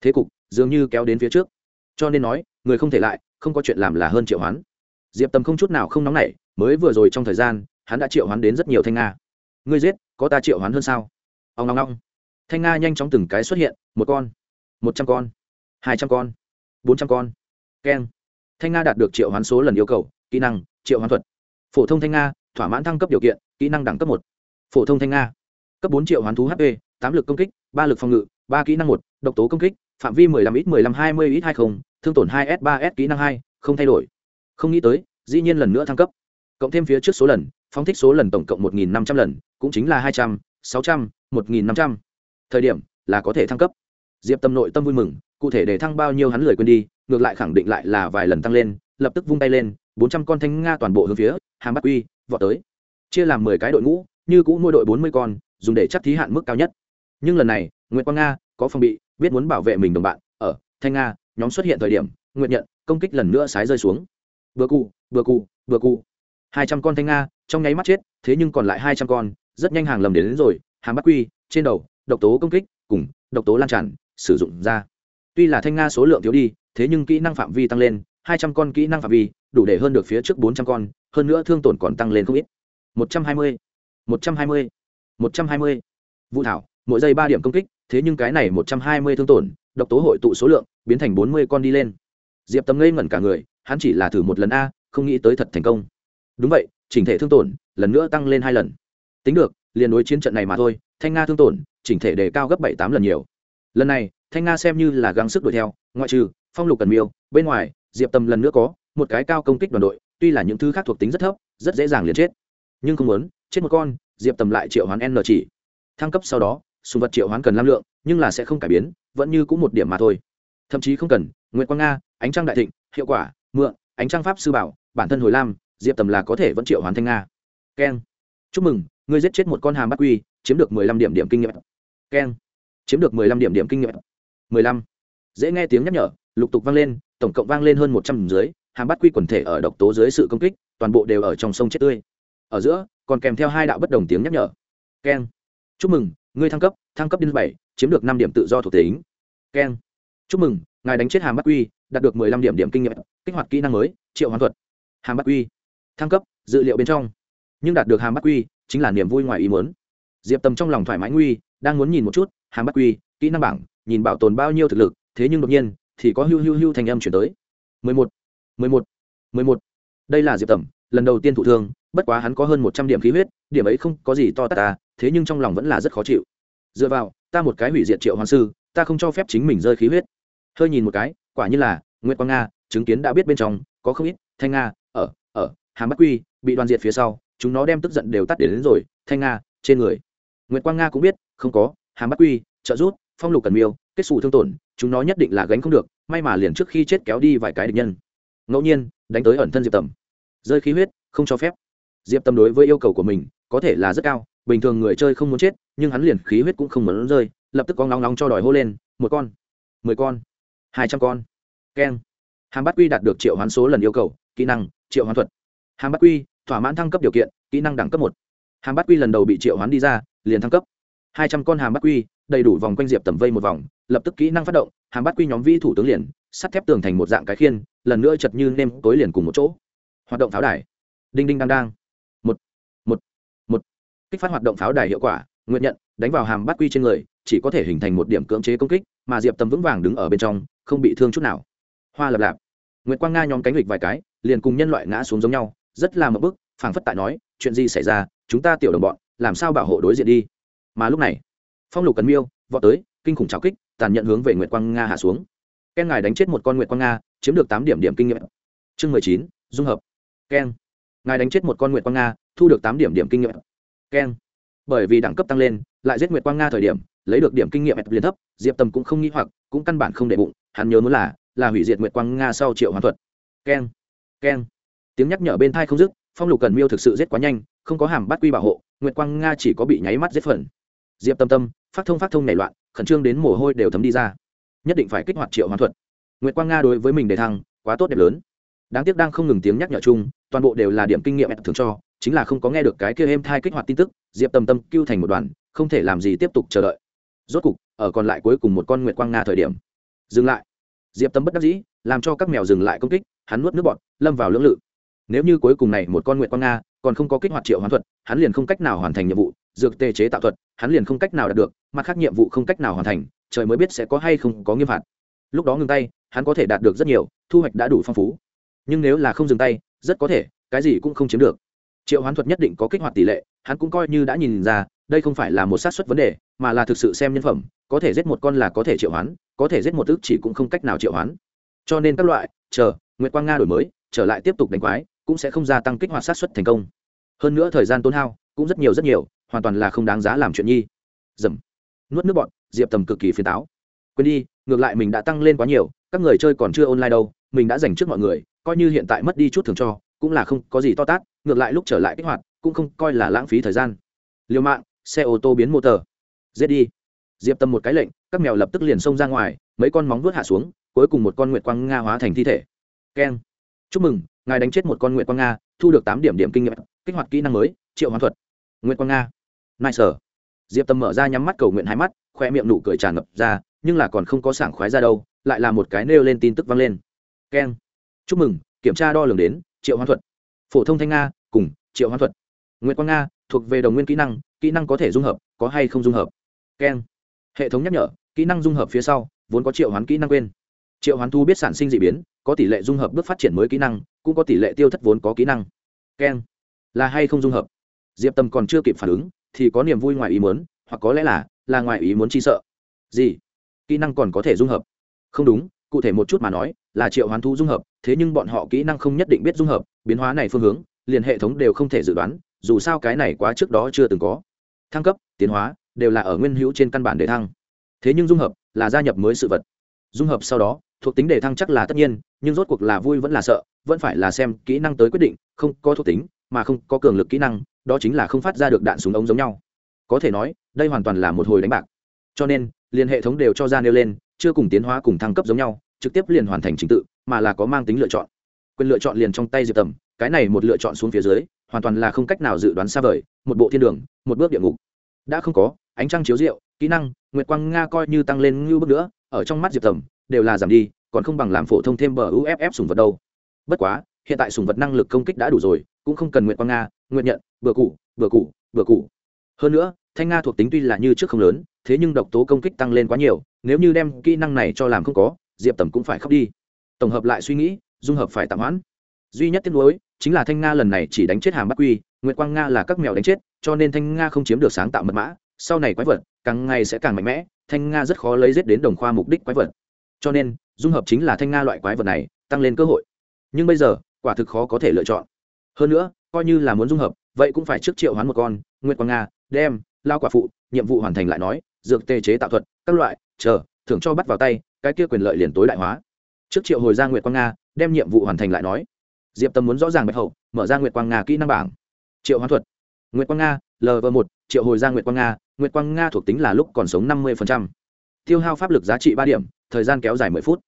Thế cục, dường như kéo đến phía trước. Cho nên nói, người không thể lại, không có chuyện làm là hơn triệu hoán. Diệp tầm không chút nào không nóng nảy, mới vừa rồi trong thời gian, hắn đã triệu hoán đến rất nhiều thanh nga ngươi giết, có ta triệu hoán hơn sao? Ông ngong ngong. Thanh nga nhanh chóng từng cái xuất hiện, một con, một trăm con, hai trăm con, bốn trăm con. Keng. Thanh nga đạt được triệu hoán số lần yêu cầu, kỹ năng, triệu hoán thuật. Phổ thông thanh nga, thỏa mãn thăng cấp điều kiện, kỹ năng đẳng cấp một. Phổ thông thanh nga. Cấp bốn triệu hoán thú hp tám lực công kích, ba lực phòng ngự, ba kỹ năng một, độc tố công kích, phạm vi mười lăm ít, mười lăm, hai mươi ít, hai không, thương tổn hai s, ba s, kỹ năng hai, không thay đổi. Không nghĩ tới, dĩ nhiên lần nữa thăng cấp. Cộng thêm phía trước số lần, phóng thích số lần tổng cộng một nghìn năm trăm lần cũng chính là hai trăm, sáu trăm, một nghìn năm trăm. Thời điểm là có thể thăng cấp. Diệp tâm nội tâm vui mừng, cụ thể để thăng bao nhiêu hắn lười quên đi, ngược lại khẳng định lại là vài lần tăng lên, lập tức vung tay lên, bốn trăm con thanh nga toàn bộ hướng phía hàm bắc uy vọt tới. Chia làm mười cái đội ngũ, như cũ nuôi đội bốn mươi con, dùng để chắc thí hạn mức cao nhất. Nhưng lần này nguyễn quang nga có phòng bị, biết muốn bảo vệ mình đồng bạn, ở thanh nga, nhóm xuất hiện thời điểm nguyện nhận, công kích lần nữa sái rơi xuống. Vừa cụ vừa cụ vừa cụ hai trăm con thanh nga, trong nháy mắt chết, thế nhưng còn lại hai trăm con rất nhanh hàng lầm đến, đến rồi hàm bắt quy trên đầu độc tố công kích cùng độc tố lan tràn sử dụng ra. Tuy là thanh nga số lượng thiếu đi thế nhưng kỹ năng phạm vi tăng lên hai trăm con kỹ năng phạm vi đủ để hơn được phía trước bốn trăm con hơn nữa thương tổn còn tăng lên không ít. Một trăm hai mươi một trăm hai mươi một trăm hai mươi. Vũ thảo mỗi giây ba điểm công kích thế nhưng cái này một trăm hai mươi thương tổn độc tố hội tụ số lượng biến thành bốn mươi con đi lên. Diệp tầm ngây ngẩn cả người hắn chỉ là thử một lần a không nghĩ tới thật thành công. Đúng vậy chỉnh thể thương tổn lần nữa tăng lên hai lần tính được, liền đối chiến trận này mà thôi, thanh nga thương tổn, chỉnh thể đề cao gấp bảy tám lần nhiều. Lần này, thanh nga xem như là gắng sức đuổi theo, ngoại trừ phong lục cần miêu, bên ngoài, diệp tâm lần nữa có một cái cao công kích đoàn đội, tuy là những thứ khác thuộc tính rất thấp, rất dễ dàng liền chết. Nhưng không muốn, chết một con, diệp tầm lại triệu hoán n chỉ. Thăng cấp sau đó sùng vật triệu hoán cần lam lượng, nhưng là sẽ không cải biến, vẫn như cũng một điểm mà thôi. Thậm chí không cần nguyễn quang nga, ánh trăng đại thịnh, hiệu quả, mượn, ánh trăng pháp sư bảo, bản thân hồi lam, diệp tầm là có thể vẫn triệu hoán thanh nga. Keng. Chúc mừng ngươi giết chết một con hàm bắt quy, chiếm được mười lăm điểm điểm kinh nghiệm. Keng. Chiếm được mười lăm điểm điểm kinh nghiệm. Mười lăm. Dễ nghe tiếng nhắc nhở, lục tục vang lên, tổng cộng vang lên hơn một trăm dưới, hàm bắt quy quần thể ở độc tố dưới sự công kích, toàn bộ đều ở trong sông chết tươi. Ở giữa, còn kèm theo hai đạo bất đồng tiếng nhắc nhở. Keng. Chúc mừng, ngươi thăng cấp thăng cấp đến bảy, chiếm được năm điểm tự do thuộc tính. Keng. Chúc mừng, ngài đánh chết hàm bắt quy, đạt được mười lăm điểm điểm kinh nghiệm, kích hoạt kỹ năng mới, triệu hoán thuật. Hàm bắt quy. Thăng cấp, dữ liệu bên trong. Nhưng đạt được hàm bắt quy chính là niềm vui ngoài ý muốn. Diệp tầm trong lòng thoải mái nguy, đang muốn nhìn một chút hàng bắt quy, kỹ năng bảng, nhìn bảo tồn bao nhiêu thực lực, thế nhưng đột nhiên, thì có hưu hưu hưu thành âm chuyển tới. Mười một mười một mười một. Đây là diệp tầm, lần đầu tiên thụ thương, bất quá hắn có hơn một trăm điểm khí huyết, điểm ấy không có gì to tát ta, thế nhưng trong lòng vẫn là rất khó chịu. Dựa vào, ta một cái hủy diệt triệu hoàng sư, ta không cho phép chính mình rơi khí huyết. Hơi nhìn một cái, quả như là nguyễn quang nga, chứng kiến đã biết bên trong, có không ít, thanh nga, ở ở, hàm bắc quy, bị đoàn diệt phía sau chúng nó đem tức giận đều tắt đến đến rồi, thanh nga, trên người. Nguyễn quang nga cũng biết, không có, hàm bắt quy, trợ rút phong lục cần miêu, kết xù thương tổn, chúng nó nhất định là gánh không được, may mà liền trước khi chết kéo đi vài cái địch nhân. Ngẫu nhiên, đánh tới ẩn thân diệp tầm. Rơi khí huyết, không cho phép. Diệp tâm đối với yêu cầu của mình, có thể là rất cao, bình thường người chơi không muốn chết, nhưng hắn liền khí huyết cũng không muốn rơi, lập tức con nóng nóng cho đòi hô lên, một con, mười con, hai trăm con. Keng. Hàm bắt quy đạt được triệu hoán số lần yêu cầu, kỹ năng, triệu hoán thuật. Hàm bắt quy thỏa mãn thăng cấp điều kiện, kỹ năng đẳng cấp một. Hàm bát quy lần đầu bị triệu hoán đi ra, liền thăng cấp. Hai trăm con hàm bát quy, đầy đủ vòng quanh diệp tầm vây một vòng, lập tức kỹ năng phát động, hàm bát quy nhóm vi thủ tướng liền, sắt thép tường thành một dạng cái khiên, lần nữa chật như nêm tối liền cùng một chỗ. Hoạt động pháo đài. Đinh đinh đang đang. Một một một. Kích phát hoạt động pháo đài hiệu quả, nguyện nhận, đánh vào hàm bát quy trên người, chỉ có thể hình thành một điểm cưỡng chế công kích, mà diệp tầm vững vàng đứng ở bên trong, không bị thương chút nào. Hoa lập lạp. Nguyệt quang nga nhóm cánh lịch vài cái, liền cùng nhân loại ngã xuống giống nhau rất là một bức, phảng phất tại nói, chuyện gì xảy ra, chúng ta tiểu đồng bọn, làm sao bảo hộ đối diện đi. Mà lúc này, phong lục cần miêu vọt tới, kinh khủng trào kích, tàn nhận hướng về nguyệt quang nga hạ xuống. Ken ngài đánh chết một con nguyệt quang nga, chiếm được tám điểm điểm kinh nghiệm. Chương mười chín, dung hợp. Ken. Ngài đánh chết một con nguyệt quang nga, thu được tám điểm điểm kinh nghiệm. Ken. Bởi vì đẳng cấp tăng lên, lại giết nguyệt quang nga thời điểm, lấy được điểm kinh nghiệm liền thấp, diệp tầm cũng không nghĩ hoặc, cũng căn bản không để bụng, hắn nhớ muốn là là hủy diệt nguyệt quang nga sau triệu hoàn thuật. Keng keng tiếng nhắc nhở bên thai không dứt, phong lục cần miêu thực sự giết quá nhanh, không có hàm bắt quy bảo hộ, nguyệt quang nga chỉ có bị nháy mắt giết phần. Diệp tâm tâm, phát thông phát thông nảy loạn, khẩn trương đến mồ hôi đều thấm đi ra. Nhất định phải kích hoạt triệu hoàn thuật. Nguyệt quang nga đối với mình đề thăng, quá tốt đẹp lớn. Đáng tiếc đang không ngừng tiếng nhắc nhở chung, toàn bộ đều là điểm kinh nghiệm thường cho, chính là không có nghe được cái kia êm thai kích hoạt tin tức, diệp tâm tâm cưu thành một đoàn, không thể làm gì tiếp tục chờ đợi. Rốt cục, ở còn lại cuối cùng một con nguyệt quang nga thời điểm. Dừng lại. Diệp tâm bất đắc dĩ, làm cho các mèo dừng lại công kích, hắn nuốt nước bọt, lâm vào lưỡng lự nếu như cuối cùng này một con nguyệt quang nga còn không có kích hoạt triệu hoán thuật, hắn liền không cách nào hoàn thành nhiệm vụ, dược tê chế tạo thuật, hắn liền không cách nào đạt được, mặt khác nhiệm vụ không cách nào hoàn thành, trời mới biết sẽ có hay không có nghiêm phạt. Lúc đó ngừng tay, hắn có thể đạt được rất nhiều, thu hoạch đã đủ phong phú. Nhưng nếu là không dừng tay, rất có thể, cái gì cũng không chiếm được. Triệu hoán thuật nhất định có kích hoạt tỷ lệ, hắn cũng coi như đã nhìn ra, đây không phải là một sát suất vấn đề, mà là thực sự xem nhân phẩm, có thể giết một con là có thể triệu hoán, có thể giết một ước chỉ cũng không cách nào triệu hoán. Cho nên các loại, chờ, nguyệt quang nga đổi mới, trở lại tiếp tục đánh quái cũng sẽ không gia tăng kích hoạt sát xuất thành công. Hơn nữa thời gian tốn hao cũng rất nhiều rất nhiều, hoàn toàn là không đáng giá làm chuyện nhi. Dầm. Nuốt nước bọn diệp tầm cực kỳ phiền táo. Quên đi, ngược lại mình đã tăng lên quá nhiều, các người chơi còn chưa online đâu, mình đã dành trước mọi người, coi như hiện tại mất đi chút thường cho, cũng là không có gì to tát, ngược lại lúc trở lại kích hoạt, cũng không coi là lãng phí thời gian. Liều mạng, xe ô tô biến motor giết đi. Diệp tâm một cái lệnh, các mèo lập tức liền xông ra ngoài, mấy con móng vuốt hạ xuống, cuối cùng một con nguyệt quang nga hóa thành thi thể. Keng. Chúc mừng ngài đánh chết một con nguyệt quang nga, thu được tám điểm điểm kinh nghiệm, kích hoạt kỹ năng mới, triệu hoán thuật. Nguyệt quang nga. Nice sở diệp Tâm mở ra nhắm mắt cầu nguyện hai mắt, khoe miệng nụ cười tràn ngập ra, nhưng là còn không có sảng khoái ra đâu, lại là một cái nêu lên tin tức vang lên. Keng. Chúc mừng, kiểm tra đo lường đến, triệu hoán thuật. Phổ thông thanh nga, cùng, triệu hoán thuật. Nguyễn quang nga, thuộc về đồng nguyên kỹ năng kỹ năng có thể dung hợp, có hay không dung hợp. Keng. Hệ thống nhắc nhở, kỹ năng dung hợp phía sau, vốn có triệu hoán kỹ năng quên. Triệu hoán thu biết sản sinh d ị biến, có tỷ lệ dung hợp bước phát triển mới kỹ năng cũng có tỷ lệ tiêu thất vốn có kỹ năng. Keng là hay không dung hợp? Diệp tâm còn chưa kịp phản ứng, thì có niềm vui ngoài ý muốn, hoặc có lẽ là là ngoài ý muốn chi sợ. Gì? Kỹ năng còn có thể dung hợp? Không đúng, cụ thể một chút mà nói, là triệu hoán thu dung hợp, thế nhưng bọn họ kỹ năng không nhất định biết dung hợp, biến hóa này phương hướng, liền hệ thống đều không thể dự đoán, dù sao cái này quá trước đó chưa từng có. Thăng cấp, tiến hóa, đều là ở nguyên hữu trên căn bản để thăng. Thế nhưng dung hợp, là gia nhập mới sự vật. Dung hợp sau đó, thuộc tính đề thăng chắc là tất nhiên, nhưng rốt cuộc là vui vẫn là sợ vẫn phải là xem kỹ năng tới quyết định, không có thuộc tính, mà không có cường lực kỹ năng, đó chính là không phát ra được đạn súng ống giống nhau. Có thể nói, đây hoàn toàn là một hồi đánh bạc. Cho nên, liền hệ thống đều cho ra nêu lên, chưa cùng tiến hóa cùng thăng cấp giống nhau, trực tiếp liền hoàn thành trình tự, mà là có mang tính lựa chọn. Quyền lựa chọn liền trong tay diệp tầm, cái này một lựa chọn xuống phía dưới, hoàn toàn là không cách nào dự đoán xa vời, một bộ thiên đường, một bước địa ngục. Đã không có, ánh trăng chiếu rượu, kỹ năng, nguyệt quang nga coi như tăng lên ngưu bước nữa, ở trong mắt diệp tầm, đều là giảm đi, còn không bằng làm phổ thông thêm bờ uff sùng vật đâu bất quá, hiện tại sùng vật năng lực công kích đã đủ rồi, cũng không cần nguyện quang nga nguyện nhận, bừa cụ bừa cụ bừa cụ hơn nữa, thanh nga thuộc tính tuy là như trước không lớn, thế nhưng độc tố công kích tăng lên quá nhiều, nếu như đem kỹ năng này cho làm không có, diệp tầm cũng phải khóc đi. Tổng hợp lại suy nghĩ, dung hợp phải tạm hoãn. Duy nhất tiếc nuối, chính là thanh nga lần này chỉ đánh chết hàm bắc quy, nguyệt quang nga là các mèo đánh chết, cho nên thanh nga không chiếm được sáng tạo mật mã, sau này quái vật, càng ngày sẽ càng mạnh mẽ, thanh nga rất khó lấy giết đến đồng khoa mục đích quái vật. Cho nên, dung hợp chính là thanh nga loại quái vật này, tăng lên cơ hội nhưng bây giờ, quả thực khó có thể lựa chọn. Hơn nữa, coi như là muốn dung hợp, vậy cũng phải trước triệu hoán một con, nguyệt quang nga, đem lao quả phụ, nhiệm vụ hoàn thành lại nói, dược tê chế tạo thuật, các loại, chờ, thưởng cho bắt vào tay, cái kia quyền lợi liền tối đại hóa. Trước triệu hồi ra nguyệt quang nga, đem nhiệm vụ hoàn thành lại nói. Diệp tâm muốn rõ ràng bạch hậu mở ra nguyệt quang nga kỹ năng bảng. Triệu hoán thuật. Nguyệt quang nga lv một, triệu hồi ra nguyệt quang nga, nguyệt quang nga thuộc tính là lúc còn sống năm mươi tiêu hao pháp lực giá trị ba điểm, thời gian kéo dài mười phút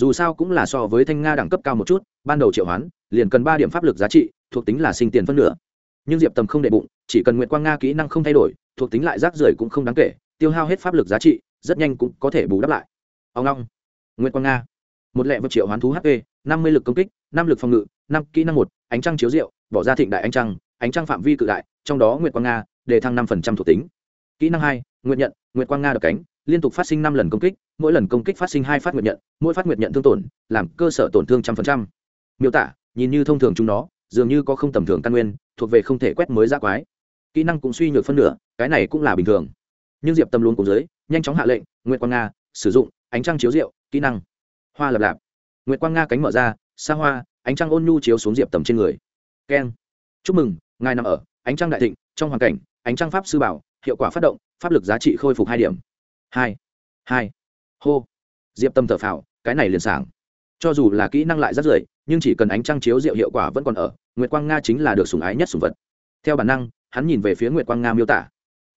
dù sao cũng là so với thanh nga đẳng cấp cao một chút, ban đầu triệu hoán, liền cần ba điểm pháp lực giá trị, thuộc tính là sinh tiền phân nửa. Nhưng diệp tầm không đệ bụng, chỉ cần nguyện quang nga kỹ năng không thay đổi, thuộc tính lại rác rưởi cũng không đáng kể, tiêu hao hết pháp lực giá trị, rất nhanh cũng có thể bù đắp lại. Ông long nguyện quang nga. Một lẹ vật triệu hoán thú hp năm mươi lực công kích, năm lực phòng ngự, năm kỹ năng một, ánh trăng chiếu rượu, bỏ ra thịnh đại ánh trăng ánh trăng phạm vi cự đại, trong đó nguyện quang nga đề thăng năm thuộc tính. Kỹ năng hai nguyện nhận, nguyệt quang nga đập cánh, liên tục phát sinh năm lần công kích, mỗi lần công kích phát sinh hai phát nguyện nhận, mỗi phát nguyện nhận thương tổn, làm cơ sở tổn thương trăm phần trăm. Miêu tả, nhìn như thông thường chúng nó, dường như có không tầm thường căn nguyên, thuộc về không thể quét mới ra quái. Kỹ năng cũng suy nhược phân nửa, cái này cũng là bình thường. Nhưng diệp tâm luôn cùng dưới, nhanh chóng hạ lệnh, nguyệt quang nga, sử dụng, ánh trăng chiếu rượu, kỹ năng. Hoa lập lạp. Nguyệt quang nga cánh mở ra, xa hoa, ánh trăng ôn nhu chiếu xuống diệp tầm trên người. Keng. Chúc mừng, ngài nằm ở, ánh trăng đại thịnh, trong hoàn cảnh, ánh trăng pháp sư bảo, hiệu quả phát động pháp lực giá trị khôi phục hai điểm. Hai. Hai. Hô. Diệp tâm thở phào, cái này liền sảng. Cho dù là kỹ năng lại rất rưởi, nhưng chỉ cần ánh trăng chiếu diệu hiệu quả vẫn còn ở, nguyệt quang nga chính là được sủng ái nhất sủng vật. Theo bản năng, hắn nhìn về phía nguyệt quang nga miêu tả.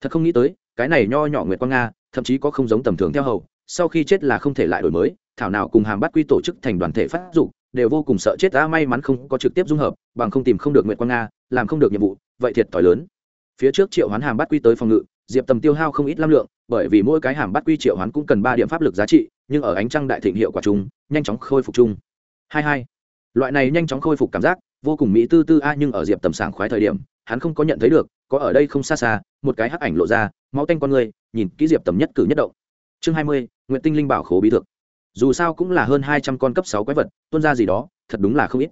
Thật không nghĩ tới, cái này nho nhỏ nguyệt quang nga, thậm chí có không giống tầm thường theo hầu, sau khi chết là không thể lại đổi mới, thảo nào cùng hàm bắt quy tổ chức thành đoàn thể phát dục, đều vô cùng sợ chết đã may mắn không có trực tiếp dung hợp, bằng không tìm không được nguyệt quang nga, làm không được nhiệm vụ, vậy thiệt thòi lớn. Phía trước triệu hoán hàm bắt quy tới phòng ngự diệp tầm tiêu hao không ít lam lượng, bởi vì mỗi cái hàm bắt quy triệu hoán cũng cần ba điểm pháp lực giá trị, nhưng ở ánh trăng đại thịnh hiệu quả chung, nhanh chóng khôi phục chung. Hai hai. Loại này nhanh chóng khôi phục cảm giác, vô cùng mỹ tư tư a, nhưng ở diệp tầm sảng khoái thời điểm, hắn không có nhận thấy được, có ở đây không xa xa, một cái hắc ảnh lộ ra, máu tanh con người, nhìn kỹ diệp tầm nhất cử nhất động. Chương hai mươi nguyện tinh linh bảo khố bí thực. Dù sao cũng là hơn hai trăm con cấp sáu quái vật tuân ra gì đó, thật đúng là không ít.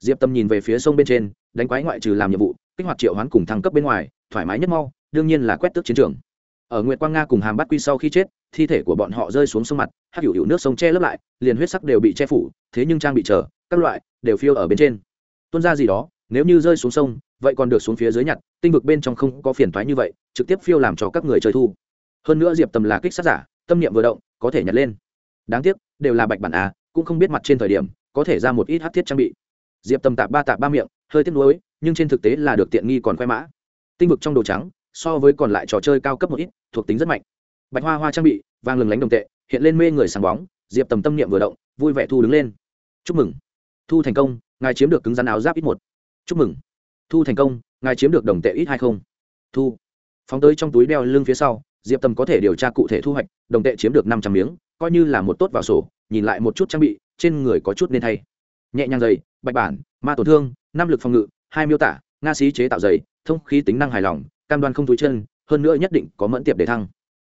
Diệp tâm nhìn về phía sông bên trên, đánh quái ngoại trừ làm nhiệm vụ, kích hoạt triệu hoán cùng thăng cấp bên ngoài, thoải mái nhất mau đương nhiên là quét tước chiến trường. Ở nguyệt quang nga cùng hàm bát quy sau khi chết thi thể của bọn họ rơi xuống sông mặt hắc hữu hữu nước sông che lấp lại liền huyết sắc đều bị che phủ thế nhưng trang bị trở, các loại đều phiêu ở bên trên. Tuôn ra gì đó nếu như rơi xuống sông vậy còn được xuống phía dưới nhặt tinh vực bên trong không có phiền toái như vậy trực tiếp phiêu làm cho các người chơi thu. Hơn nữa diệp tầm là kích sát giả tâm niệm vừa động có thể nhặt lên. Đáng tiếc đều là bạch bản à cũng không biết mặt trên thời điểm có thể ra một ít hát thiết trang bị. Diệp tầm tạp ba tạp ba miệng hơi tiếc nuối nhưng trên thực tế là được tiện nghi còn khoe mã. Tinh vực trong đồ trắng so với còn lại trò chơi cao cấp một ít, thuộc tính rất mạnh. Bạch hoa hoa trang bị, vang lừng lánh đồng tệ, hiện lên mê người sáng bóng, diệp tầm tâm niệm vừa động, vui vẻ thu đứng lên. Chúc mừng. Thu thành công, ngài chiếm được cứng rắn áo giáp ít một. Chúc mừng. Thu thành công, ngài chiếm được đồng tệ ít hay không. Thu. Phóng tới trong túi đeo lưng phía sau, diệp tầm có thể điều tra cụ thể thu hoạch, đồng tệ chiếm được năm trăm miếng, coi như là một tốt vào sổ, nhìn lại một chút trang bị, trên người có chút nên thay. Nhẹ nhàng dày bạch bản, ma tổn thương năng lực phòng ngự, hai miêu tả, nga sĩ chế tạo dày thông khí tính năng hài lòng cam đoan không túi chân, hơn nữa nhất định có mẫn tiệp để thăng.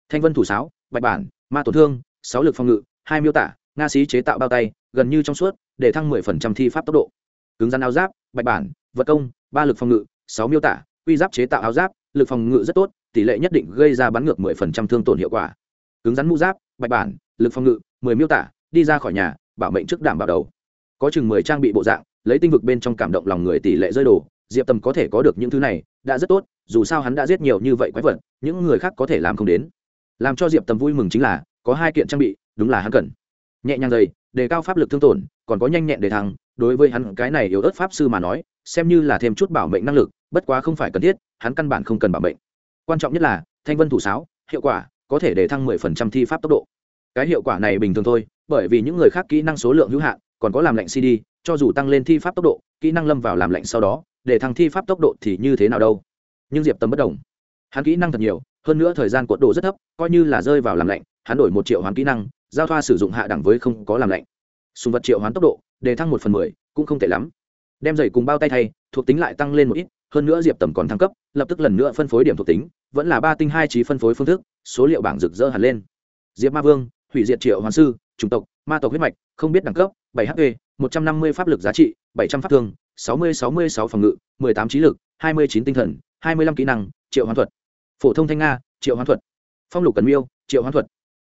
Thanh vân thủ sáo, bạch bản, ma tổn thương, sáu lực phòng ngự, hai miêu tả, nga sĩ chế tạo bao tay, gần như trong suốt, để thăng mười phần trăm thi pháp tốc độ. Cứng rắn áo giáp, bạch bản, vật công, ba lực phòng ngự, sáu miêu tả, quy giáp chế tạo áo giáp, lực phòng ngự rất tốt, tỷ lệ nhất định gây ra bắn ngược mười phần trăm thương tổn hiệu quả. Cứng rắn mũ giáp, bạch bản, lực phòng ngự, mười miêu tả, đi ra khỏi nhà, bảo mệnh trước đảm bảo đầu. Có chừng mười trang bị bộ dạng, lấy tinh vực bên trong cảm động lòng người tỷ lệ rơi đồ diệp tầm có thể có được những thứ này, đã rất tốt dù sao hắn đã giết nhiều như vậy quái vật, những người khác có thể làm không đến. Làm cho diệp tầm vui mừng chính là, có hai kiện trang bị, đúng là hắn cần. Nhẹ nhàng dày, đề cao pháp lực thương tổn, còn có nhanh nhẹn để thăng, đối với hắn cái này yếu ớt pháp sư mà nói, xem như là thêm chút bảo mệnh năng lực, bất quá không phải cần thiết, hắn căn bản không cần bảo mệnh. Quan trọng nhất là, thanh vân thủ sáo, hiệu quả, có thể để thăng mười phần trăm thi pháp tốc độ. Cái hiệu quả này bình thường thôi, bởi vì những người khác kỹ năng số lượng hữu hạn, còn có làm lệnh cd cho dù tăng lên thi pháp tốc độ, kỹ năng lâm vào làm lệnh sau đó để thăng thi pháp tốc độ thì như thế nào đâu nhưng diệp tâm bất đồng. Hắn kỹ năng thật nhiều, hơn nữa thời gian cuộn độ rất thấp, coi như là rơi vào làm lạnh, hắn đổi một triệu hoán kỹ năng, giao thoa sử dụng hạ đẳng với không có làm lạnh. Sùng vật triệu hoán tốc độ, đề thăng một phần mười, cũng không tệ lắm. Đem giày cùng bao tay thay, thuộc tính lại tăng lên một ít, hơn nữa diệp tầm còn thăng cấp, lập tức lần nữa phân phối điểm thuộc tính, vẫn là ba tinh hai trí phân phối phương thức, số liệu bảng rực rỡ hẳn lên. Diệp ma vương, hủy diệt triệu hoàn sư, chủng tộc, ma tộc huyết mạch, không biết đẳng cấp, bảy hp, một trăm năm mươi pháp lực giá trị, bảy trăm pháp thương, sáu mươi sáu mươi sáu phòng ngự, mười tám trí lực, hai mươi chín tinh thần hai mươi lăm kỹ năng, triệu hoán thuật. Phổ thông thanh nga, triệu hoán thuật. Phong lục cần miêu, triệu hoán thuật.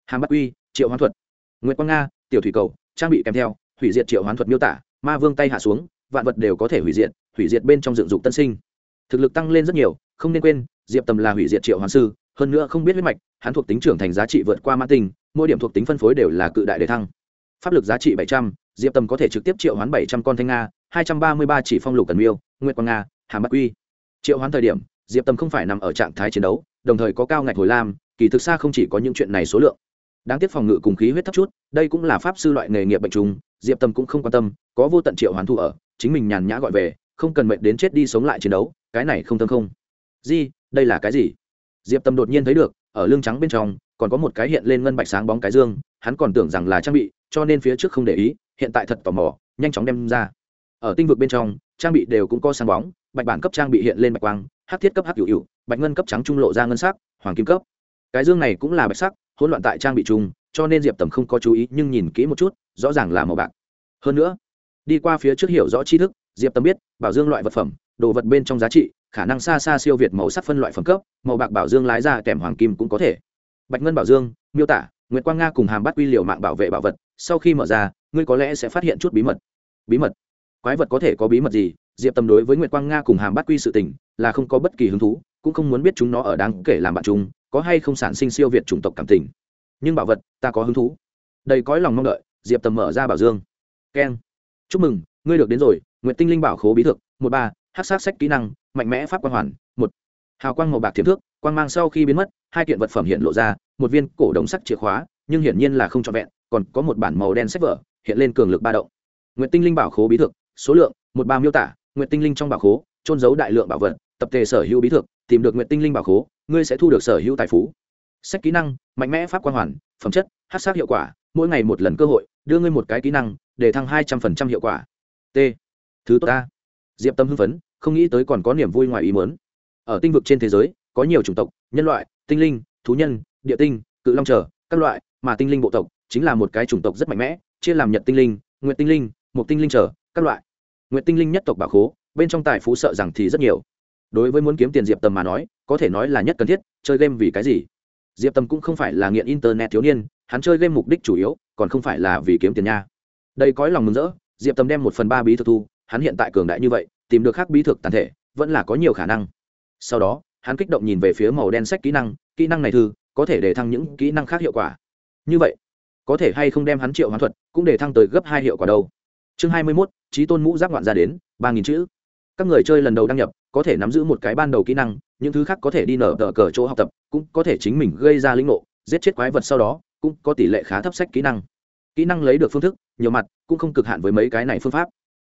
Hàm bắc uy, triệu hoán thuật. Nguyễn quang nga, tiểu thủy cầu, trang bị kèm theo, hủy diệt triệu hoán thuật miêu tả, ma vương tay hạ xuống, vạn vật đều có thể hủy diệt hủy diệt bên trong dựng dục tân sinh. Thực lực tăng lên rất nhiều, không nên quên, diệp tầm là hủy diệt triệu hoán sư, hơn nữa không biết huyết mạch, hắn thuộc tính trưởng thành giá trị vượt qua mã tinh mỗi điểm thuộc tính phân phối đều là cự đại đề thăng. Pháp lực giá trị bảy trăm, diệp tầm có thể trực tiếp triệu hoán bảy trăm con thanh nga, hai trăm ba mươi ba chỉ phong lục cần miêu, nguyệt quang nga hàm bắc uy triệu hoán thời điểm, diệp tầm không phải nằm ở trạng thái chiến đấu, đồng thời có cao ngạch hồi lam, kỳ thực xa không chỉ có những chuyện này số lượng. Đáng tiếc phòng ngự cùng khí huyết thấp chút, đây cũng là pháp sư loại nghề nghiệp bệnh trùng, diệp tâm cũng không quan tâm, có vô tận triệu hoán thu ở, chính mình nhàn nhã gọi về, không cần mệnh đến chết đi sống lại chiến đấu, cái này không tâm không. Di, đây là cái gì? Diệp tâm đột nhiên thấy được, ở lưng trắng bên trong, còn có một cái hiện lên ngân bạch sáng bóng cái dương, hắn còn tưởng rằng là trang bị, cho nên phía trước không để ý, hiện tại thật tò mò, nhanh chóng đem ra. Ở tinh vực bên trong, trang bị đều cũng có sáng bóng bạch bản cấp trang bị hiện lên bạch quang, hắc thiết cấp hắc hữu hữu, bạch ngân cấp trắng trung lộ ra ngân sắc, hoàng kim cấp. Cái dương này cũng là bạch sắc, hỗn loạn tại trang bị chung, cho nên diệp tầm không có chú ý, nhưng nhìn kỹ một chút, rõ ràng là màu bạc. Hơn nữa, đi qua phía trước hiểu rõ tri thức, diệp tầm biết, bảo dương loại vật phẩm, đồ vật bên trong giá trị, khả năng xa xa siêu việt màu sắc phân loại phẩm cấp, màu bạc bảo dương lái ra kèm hoàng kim cũng có thể. Bạch ngân bảo dương, miêu tả nguyễn quang nga cùng hàm bắt quy liều mạng bảo vệ bảo vật, sau khi mở ra, ngươi có lẽ sẽ phát hiện chút bí mật. Bí mật? Quái vật có thể có bí mật gì? Diệp tầm đối với nguyệt quang nga cùng hàm Bát quy sự tình là không có bất kỳ hứng thú, cũng không muốn biết chúng nó ở đáng kể làm bạn chung, có hay không sản sinh siêu việt chủng tộc cảm tình. Nhưng bảo vật, ta có hứng thú. Đầy cõi lòng mong đợi, diệp tầm mở ra bảo dương. Keng chúc mừng, ngươi được đến rồi nguyện tinh linh bảo khố bí thực một ba hát sát sách kỹ năng, mạnh mẽ pháp quang hoàn, một. Hào quang màu bạc thiếm thước, quang mang sau khi biến mất, hai kiện vật phẩm hiện lộ ra, một viên cổ đồng sắc chìa khóa, nhưng hiển nhiên là không trọn vẹn, còn có một bản màu đen sách vở, hiện lên cường lực ba động. Nguyện tinh linh bảo khố bí thực số lượng, một ba miêu tả nguyện tinh linh trong bảo khố trôn giấu đại lượng bảo vật, tập thể sở hữu bí thực, tìm được nguyện tinh linh bảo khố, ngươi sẽ thu được sở hữu tài phú. Sách kỹ năng, mạnh mẽ pháp quan hoàn, phẩm chất hát sát hiệu quả, mỗi ngày một lần cơ hội, đưa ngươi một cái kỹ năng, để thăng hai trăm phần trăm hiệu quả. T. Thứ tốt ta diệp tâm hưng phấn, không nghĩ tới còn có niềm vui ngoài ý muốn. Ở tinh vực trên thế giới, có nhiều chủng tộc, nhân loại, tinh linh, thú nhân, địa tinh, cự long trở, các loại, mà tinh linh bộ tộc chính là một cái chủng tộc rất mạnh mẽ, chia làm nhật tinh linh nguyện tinh linh một tinh linh trở, các loại nguyện tinh linh nhất tộc bảo khố, bên trong tài phú sợ rằng thì rất nhiều. Đối với muốn kiếm tiền diệp tầm mà nói, có thể nói là nhất cần thiết, chơi game vì cái gì? Diệp tầm cũng không phải là nghiện internet thiếu niên, hắn chơi game mục đích chủ yếu, còn không phải là vì kiếm tiền nha. Đây cõi lòng mừng rỡ, diệp tầm đem một phần ba bí thực thu, hắn hiện tại cường đại như vậy, tìm được khác bí thực tàn thể, vẫn là có nhiều khả năng. Sau đó, hắn kích động nhìn về phía màu đen sách kỹ năng kỹ năng này thư, có thể để thăng những kỹ năng khác hiệu quả. Như vậy, có thể hay không đem hắn triệu hoán thuật, cũng để thăng tới gấp hai hiệu quả đâu chương hai mươi mốt trí tôn mũ giáp ngoạn ra đến, ba nghìn chữ. Các người chơi lần đầu đăng nhập, có thể nắm giữ một cái ban đầu kỹ năng, những thứ khác có thể đi nở tờ cờ chỗ học tập, cũng có thể chính mình gây ra linh ngộ, giết chết quái vật sau đó, cũng có tỷ lệ khá thấp sách kỹ năng. Kỹ năng lấy được phương thức, nhiều mặt, cũng không cực hạn với mấy cái này phương pháp.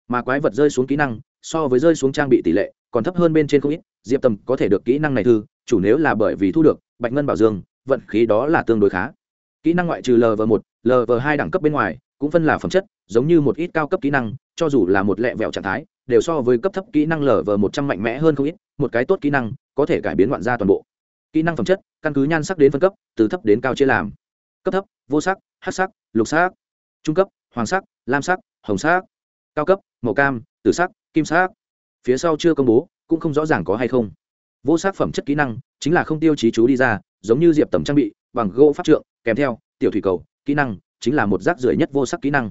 Mà quái vật rơi xuống kỹ năng, so với rơi xuống trang bị tỷ lệ, còn thấp hơn bên trên không ít, diệp tầm có thể được kỹ năng này thư, chủ nếu là bởi vì thu được, bạch ngân bảo dương, vận khí đó là tương đối khá. Kỹ năng ngoại trừ lv một lv hai đẳng cấp bên ngoài cũng phân là phẩm chất, giống như một ít cao cấp kỹ năng, cho dù là một lẹ vẹo trạng thái, đều so với cấp thấp kỹ năng lở vờ một trăm mạnh mẽ hơn không ít, một cái tốt kỹ năng, có thể cải biến ngoạn gia toàn bộ. Kỹ năng phẩm chất, căn cứ nhan sắc đến phân cấp, từ thấp đến cao chia làm. Cấp thấp, vô sắc hát sắc, lục sắc. Trung cấp, hoàng sắc, lam sắc, hồng sắc. Cao cấp, màu cam, tử sắc, kim sắc. Phía sau chưa công bố, cũng không rõ ràng có hay không. Vô sắc phẩm chất kỹ năng, chính là không tiêu chí chú đi ra, giống như diệp tầm trang bị, bằng gỗ pháp trượng, kèm theo, tiểu thủy cầu, kỹ năng chính là một rác rưởi nhất vô sắc kỹ năng.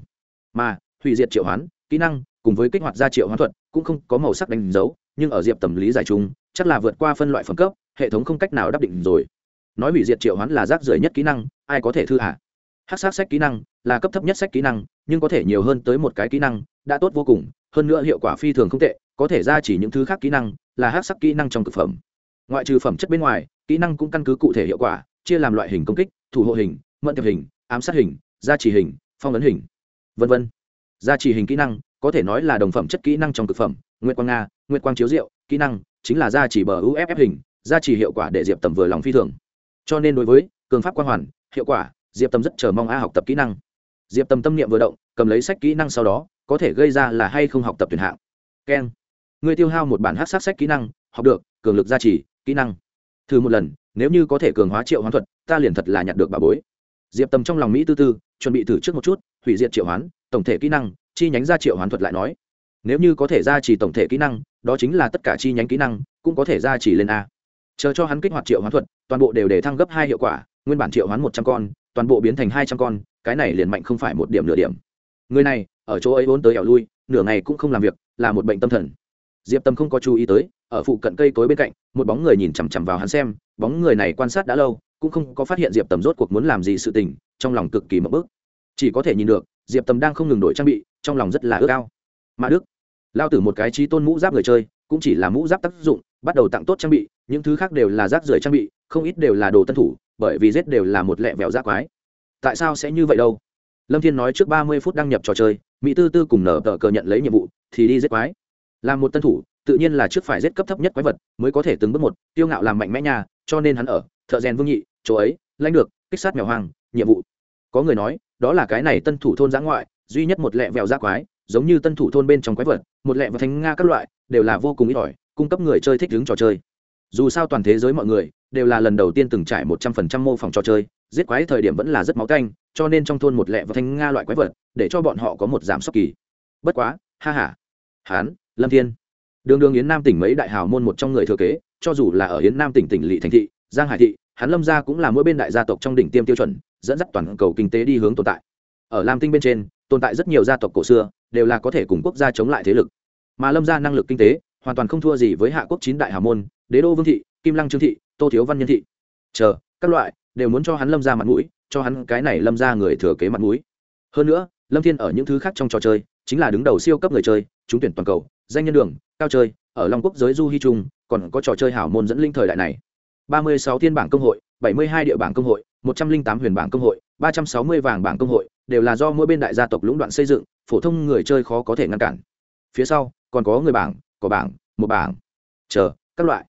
Mà, hủy diệt triệu hoán, kỹ năng, cùng với kích hoạt ra triệu hoán thuật, cũng không có màu sắc đánh dấu, nhưng ở diệp tầm lý giải chung, chắc là vượt qua phân loại phẩm cấp, hệ thống không cách nào đáp định rồi. Nói hủy diệt triệu hoán là rác rưởi nhất kỹ năng, ai có thể thư hạ? Hát sát sách kỹ năng, là cấp thấp nhất sách kỹ năng, nhưng có thể nhiều hơn tới một cái kỹ năng, đã tốt vô cùng, hơn nữa hiệu quả phi thường không tệ, có thể ra chỉ những thứ khác kỹ năng, là hát sắc kỹ năng trong thực phẩm. Ngoại trừ phẩm chất bên ngoài, kỹ năng cũng căn cứ cụ thể hiệu quả, chia làm loại hình công kích, thủ hộ hình mận tiệp hình, ám sát hình gia trì hình, phong ấn hình v v gia trì hình kỹ năng, có thể nói là đồng phẩm chất kỹ năng trong thực phẩm, nguyệt quang nga, nguyệt quang chiếu diệu, kỹ năng chính là gia trì bờ uff hình, gia trì hiệu quả để diệp tầm vừa lòng phi thường. Cho nên đối với cường pháp quang hoàn, hiệu quả, diệp tâm rất chờ mong a học tập kỹ năng. Diệp tâm tâm niệm vừa động, cầm lấy sách kỹ năng sau đó, có thể gây ra là hay không học tập tuyển hạng. Keng người tiêu hao một bản hát sát sách kỹ năng, học được, cường lực gia trì, kỹ năng. Thử một lần, nếu như có thể cường hóa triệu hoán thuật, ta liền thật là nhặt được bà bối. Diệp tâm trong lòng mỹ tư tư chuẩn bị thử trước một chút, hủy diệt triệu hoán, tổng thể kỹ năng, chi nhánh ra triệu hoán thuật lại nói. Nếu như có thể ra chỉ tổng thể kỹ năng, đó chính là tất cả chi nhánh kỹ năng, cũng có thể ra chỉ lên a. Chờ cho hắn kích hoạt triệu hoán thuật, toàn bộ đều để thăng gấp hai hiệu quả, nguyên bản triệu hoán một trăm con, toàn bộ biến thành hai trăm con, cái này liền mạnh không phải một điểm nửa điểm. Người này, ở chỗ ấy vốn tới ẻo lui, nửa ngày cũng không làm việc, là một bệnh tâm thần. Diệp tâm không có chú ý tới, ở phụ cận cây cối bên cạnh, một bóng người nhìn chằm chằm vào hắn xem bóng người này quan sát đã lâu, cũng không có phát hiện diệp tầm rốt cuộc muốn làm gì sự tình, trong lòng cực kỳ mập bức. Chỉ có thể nhìn được, diệp tầm đang không ngừng đổi trang bị, trong lòng rất là ước ao. Mã đức, lao tử một cái trí tôn mũ giáp người chơi, cũng chỉ là mũ giáp tác dụng, bắt đầu tặng tốt trang bị, những thứ khác đều là rác rưởi trang bị, không ít đều là đồ tân thủ, bởi vì rết đều là một lẹ vẹo rác quái. Tại sao sẽ như vậy đâu? Lâm thiên nói trước ba mươi phút đăng nhập trò chơi, mỹ tư tư cùng nở tờ cờ nhận lấy nhiệm vụ, thì đi giết quái. Làm một tân thủ, tự nhiên là trước phải giết cấp thấp nhất quái vật, mới có thể từng bước một tiêu ngạo làm mạnh mẽ nhà cho nên hắn ở, thợ rèn vương nhị, chỗ ấy, lãnh được, kích sát mèo hoang, nhiệm vụ. Có người nói, đó là cái này tân thủ thôn giã ngoại, duy nhất một lẹ vẹo giã quái, giống như tân thủ thôn bên trong quái vật, một lẹ và thánh nga các loại, đều là vô cùng ít ỏi, cung cấp người chơi thích ứng trò chơi. Dù sao toàn thế giới mọi người, đều là lần đầu tiên từng trải một trăm phần trăm mô phỏng trò chơi, giết quái thời điểm vẫn là rất máu canh, cho nên trong thôn một lẹ và thanh nga loại quái vật, để cho bọn họ có một giảm sốc kỳ. Bất quá, ha h a hán, lâm thiên. Đường đường yến nam tỉnh mấy đại hào môn một trong người thừa kế cho dù là ở yến nam tỉnh tỉnh lỵ thành thị, giang hải thị hắn lâm gia cũng là mỗi bên đại gia tộc trong đỉnh tiêm tiêu chuẩn, dẫn dắt toàn cầu kinh tế đi hướng tồn tại. Ở lam tinh bên trên, tồn tại rất nhiều gia tộc cổ xưa, đều là có thể cùng quốc gia chống lại thế lực. Mà lâm gia năng lực kinh tế, hoàn toàn không thua gì với hạ quốc chín đại hào môn, đế đô vương thị, kim lăng trương thị, tô thiếu văn nhân thị. Chờ, các loại đều muốn cho hắn lâm ra mặt mũi, cho hắn cái này lâm ra người thừa kế mặt mũi. Hơn nữa, lâm thiên ở những thứ khác trong trò chơi, chính là đứng đầu siêu cấp người chơi, trúng tuyển toàn cầu, danh nhân đường, cao chơi, ở long quốc giới du hy trung còn có trò chơi hảo môn dẫn linh thời đại này. ba mươi sáu thiên bảng công hội, bảy mươi hai địa bảng công hội, một trăm linh tám huyền bảng công hội, ba trăm sáu mươi vàng bảng công hội, đều là do mỗi bên đại gia tộc lũng đoạn xây dựng, phổ thông người chơi khó có thể ngăn cản. Phía sau, còn có người bảng có bảng, một bảng. Chờ, các loại.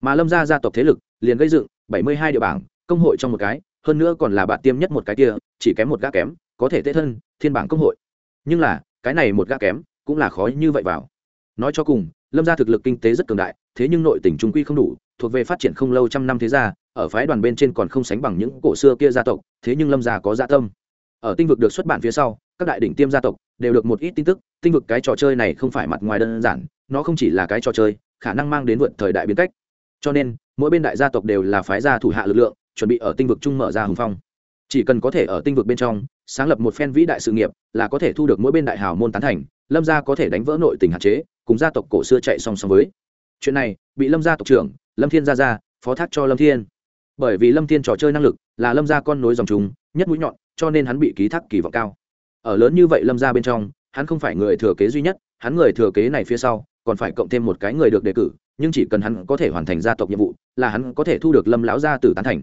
Mà lâm gia gia tộc thế lực liền gây dựng, bảy mươi hai địa bảng, công hội trong một cái, hơn nữa còn là bạn tiêm nhất một cái kia, chỉ kém một gã kém, có thể tệ thân, thiên bảng công hội. Nhưng là, cái này một gã kém, cũng là khó như vậy vào. Nói cho cùng lâm gia thực lực kinh tế rất cường đại, thế nhưng nội tỉnh trung quy không đủ, thuộc về phát triển không lâu trăm năm thế gia, ở phái đoàn bên trên còn không sánh bằng những cổ xưa kia gia tộc, thế nhưng lâm gia có gia tâm. Ở tinh vực được xuất bản phía sau, các đại đỉnh tiêm gia tộc đều được một ít tin tức, tinh vực cái trò chơi này không phải mặt ngoài đơn giản, nó không chỉ là cái trò chơi, khả năng mang đến vượt thời đại biến cách. Cho nên, mỗi bên đại gia tộc đều là phái gia thủ hạ lực lượng, chuẩn bị ở tinh vực chung mở ra hùng phong. Chỉ cần có thể ở tinh vực bên trong, sáng lập một phen vĩ đại sự nghiệp, là có thể thu được mỗi bên đại hào môn tán thành, lâm gia có thể đánh vỡ nội tình hạn chế cùng gia tộc cổ xưa chạy song song với. Chuyện này, bị lâm gia tộc trưởng, lâm thiên gia gia, phó thác cho lâm thiên. Bởi vì lâm thiên trò chơi năng lực là lâm gia con nối dòng chúng, nhất mũi nhọn, cho nên hắn bị ký thác kỳ vọng cao. Ở lớn như vậy lâm gia bên trong, hắn không phải người thừa kế duy nhất, hắn người thừa kế này phía sau, còn phải cộng thêm một cái người được đề cử, nhưng chỉ cần hắn có thể hoàn thành gia tộc nhiệm vụ, là hắn có thể thu được lâm lão gia tử tán thành.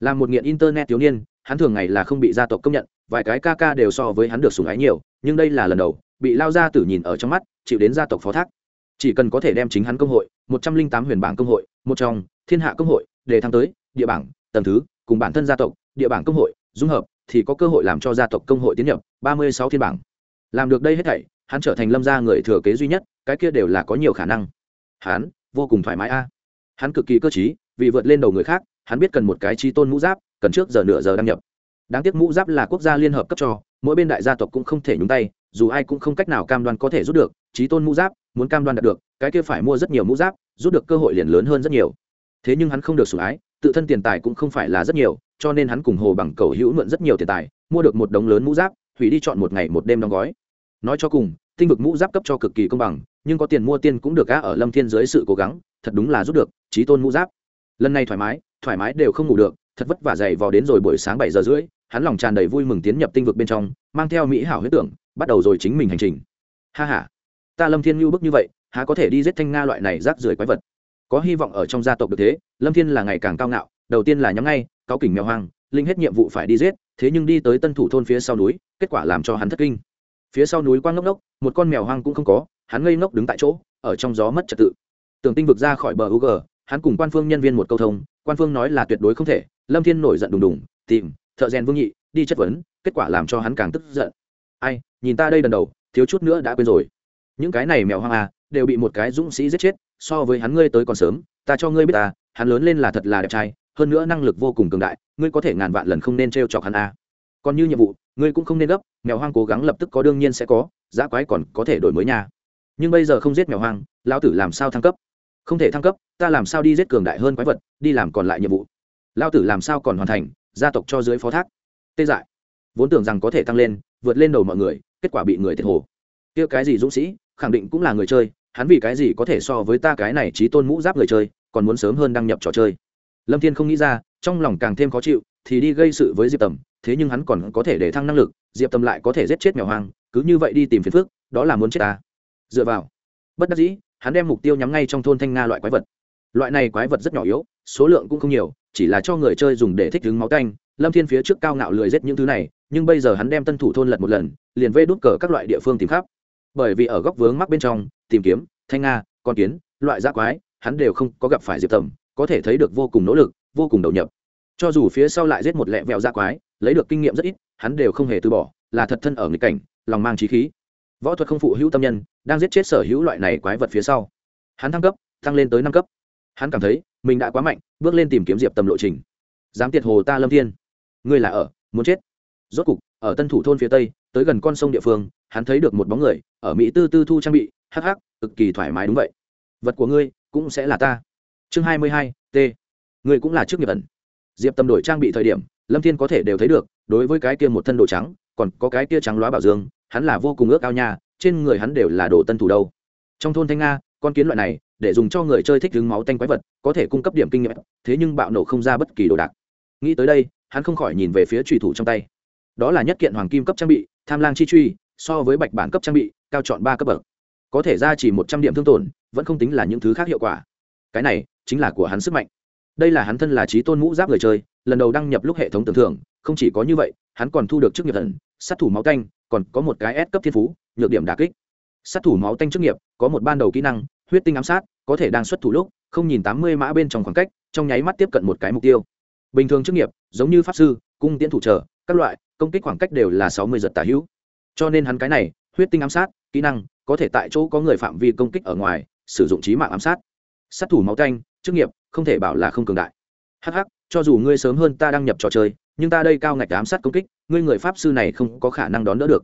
Là một nghiện internet thiếu niên, hắn thường ngày là không bị gia tộc công nhận, vài cái ca ca đều so với hắn được sủng ái nhiều, nhưng đây là lần đầu bị lao gia tử nhìn ở trong mắt, chịu đến gia tộc phó thác. Chỉ cần có thể đem chính hắn công hội, một trăm linh tám huyền bảng công hội, một trong, thiên hạ công hội, để thăng tới, địa bảng tầm thứ, cùng bản thân gia tộc, địa bảng công hội, dung hợp, thì có cơ hội làm cho gia tộc công hội tiến nhập, ba mươi sáu thiên bảng. Làm được đây hết thảy, hắn trở thành lâm gia người thừa kế duy nhất, cái kia đều là có nhiều khả năng. Hắn, vô cùng thoải mái a. Hắn cực kỳ cơ t vì vượt lên đầu người khác, hắn biết cần một cái chi tôn mũ giáp, cần trước giờ nửa giờ đăng nhập. Đáng tiếc mũ giáp là quốc gia liên hợp cấp cho, mỗi bên đại gia tộc cũng không thể nhúng tay dù ai cũng không cách nào cam đoan có thể rút được trí tôn mũ giáp muốn cam đoan đạt được, cái kia phải mua rất nhiều mũ giáp, rút được cơ hội liền lớn hơn rất nhiều. Thế nhưng hắn không được sủng ái, tự thân tiền tài cũng không phải là rất nhiều, cho nên hắn cùng hồ bằng cầu hữu mượn rất nhiều tiền tài, mua được một đống lớn mũ giáp, hủy đi chọn một ngày một đêm đóng gói. Nói cho cùng, tinh vực mũ giáp cấp cho cực kỳ công bằng, nhưng có tiền mua tiên cũng được gã ở lâm thiên dưới sự cố gắng, thật đúng là rút được trí tôn mũ giáp. Lần này thoải mái thoải mái đều không ngủ được, thật vất vả dày vò đến rồi buổi sáng bảy giờ rưỡi hắn lòng tràn đầy vui mừng tiến nhập tinh vực bên trong, mang theo mỹ hảo huyết tưởng, bắt đầu rồi chính mình hành trình. Ha h a ta lâm thiên ngưu bức như vậy, há có thể đi giết thanh nga loại này rác rưởi quái vật? Có hy vọng ở trong gia tộc được thế, lâm thiên là ngày càng cao ngạo, đầu tiên là nhắm ngay, cáo kỉnh mèo hoang, linh hết nhiệm vụ phải đi giết, thế nhưng đi tới tân thủ thôn phía sau núi, kết quả làm cho hắn thất kinh. Phía sau núi quang ngốc ngốc, một con mèo hoang cũng không có, hắn ngây ngốc đứng tại chỗ, ở trong gió mất trật tự. Tưởng tinh vực ra khỏi bờ u g, hắn cùng quan phương nhân viên một câu thông, quan phương nói là tuyệt đối không thể, lâm thiên nổi giận đùng đùng, tìm thợ rèn vương nhị, đi chất vấn, kết quả làm cho hắn càng tức giận. Ai, nhìn ta đây lần đầu, thiếu chút nữa đã quên rồi. Những cái này mèo hoang à đều bị một cái dũng sĩ giết chết, so với hắn ngươi tới còn sớm, ta cho ngươi biết ta hắn lớn lên là thật là đẹp trai, hơn nữa năng lực vô cùng cường đại, ngươi có thể ngàn vạn lần không nên t r e o chọc hắn à. còn như nhiệm vụ, ngươi cũng không nên gấp, mèo hoang cố gắng lập tức có đương nhiên sẽ có giá quái còn có thể đổi mới nhà nhưng bây giờ không giết mèo hoang, lão tử làm sao thăng cấp? Không thể thăng cấp, ta làm sao đi giết cường đại hơn quái vật, đi làm còn lại nhiệm vụ. Lão tử làm sao còn hoàn thành? Gia tộc cho dưới phó thác. Tê dại. Vốn tưởng rằng có thể tăng lên, vượt lên đầu mọi người, kết quả bị người thiệt hồ. Kia cái gì dũng sĩ, khẳng định cũng là người chơi, hắn vì cái gì có thể so với ta cái này trí tôn mũ giáp người chơi, còn muốn sớm hơn đăng nhập trò chơi. Lâm thiên không nghĩ ra, trong lòng càng thêm khó chịu, thì đi gây sự với diệp tầm, thế nhưng hắn còn có thể để thăng năng lực, diệp tầm lại có thể giết chết mèo hoang, cứ như vậy đi tìm phiền phước đó là muốn chết ta. Dựa vào. Bất đắc dĩ, hắn đem mục tiêu nhắm ngay trong thôn thanh nga loại quái vật. Loại này quái vật rất nhỏ yếu số lượng cũng không nhiều, chỉ là cho người chơi dùng để thích ứng máu canh lâm thiên phía trước cao ngạo lười giết những thứ này, nhưng bây giờ hắn đem tân thủ thôn lật một lần, liền vê đút cờ các loại địa phương tìm khắp. Bởi vì ở góc vướng mắc bên trong, tìm kiếm, thanh nga, con kiến, loại giác quái, hắn đều không có gặp phải diệp tầm có thể thấy được vô cùng nỗ lực, vô cùng đầu nhập. Cho dù phía sau lại giết một lẹ vẹo giác quái, lấy được kinh nghiệm rất ít, hắn đều không hề từ bỏ, là thật thân ở nghịch cảnh, lòng mang trí khí. Võ thuật không phụ hữu tâm nhân, đang giết chết sở hữu loại này quái vật phía sau. Hắn thăng cấp tăng lên tới năm cấp hắn cảm thấy mình đã quá mạnh, bước lên tìm kiếm diệp tầm lộ trình. Dám tiệt hồ ta lâm thiên, ngươi là ở, muốn chết. Rốt cục, ở tân thủ thôn phía tây, tới gần con sông địa phương, hắn thấy được một bóng người, ở mỹ tư tư thu trang bị, hắc hắc, cực kỳ thoải mái đúng vậy. Vật của ngươi cũng sẽ là ta. Chương hai mươi hai, t. Ngươi cũng là trước nghiệp ẩn. Diệp tâm đổi trang bị thời điểm, lâm thiên có thể đều thấy được, đối với cái kia một thân đồ trắng, còn có cái kia trắng loá bảo dương, hắn là vô cùng ước ao nha, trên người hắn đều là đồ tân thủ đâu. Trong thôn thanh nga, con kiến loại này để dùng cho người chơi thích đứng máu tanh quái vật, có thể cung cấp điểm kinh nghiệm, thế nhưng bạo nổ không ra bất kỳ đồ đạc. Nghĩ tới đây, hắn không khỏi nhìn về phía trùy thủ trong tay. Đó là nhất kiện hoàng kim cấp trang bị, tham lang chi truy, so với bạch bản cấp trang bị, cao chọn ba cấp bậc. Có thể ra chỉ một trăm điểm thương tổn, vẫn không tính là những thứ khác hiệu quả. Cái này chính là của hắn sức mạnh. Đây là hắn thân là trí tôn mũ giáp người chơi, lần đầu đăng nhập lúc hệ thống tưởng thưởng, không chỉ có như vậy, hắn còn thu được chức nghiệp thần, sát thủ máu canh còn có một cái S cấp thiên phú, nhược điểm đà kích. Sát thủ máu tanh chức nghiệp, có một ban đầu kỹ năng huyết tinh ám sát, có thể đang xuất thủ lúc, không nhìn tám mươi mã bên trong khoảng cách, trong nháy mắt tiếp cận một cái mục tiêu. Bình thường chức nghiệp, giống như pháp sư, cung tiễn thủ trở các loại, công kích khoảng cách đều là sáu mươi giật tả hữu. Cho nên hắn cái này, huyết tinh ám sát, kỹ năng, có thể tại chỗ có người phạm vi công kích ở ngoài, sử dụng trí mạng ám sát. Sát thủ máu canh chức nghiệp, không thể bảo là không cường đại. Hh cho dù ngươi sớm hơn ta đăng nhập trò chơi, nhưng ta đây cao ngạch ám sát công kích, ngươi người pháp sư này không có khả năng đón đỡ được.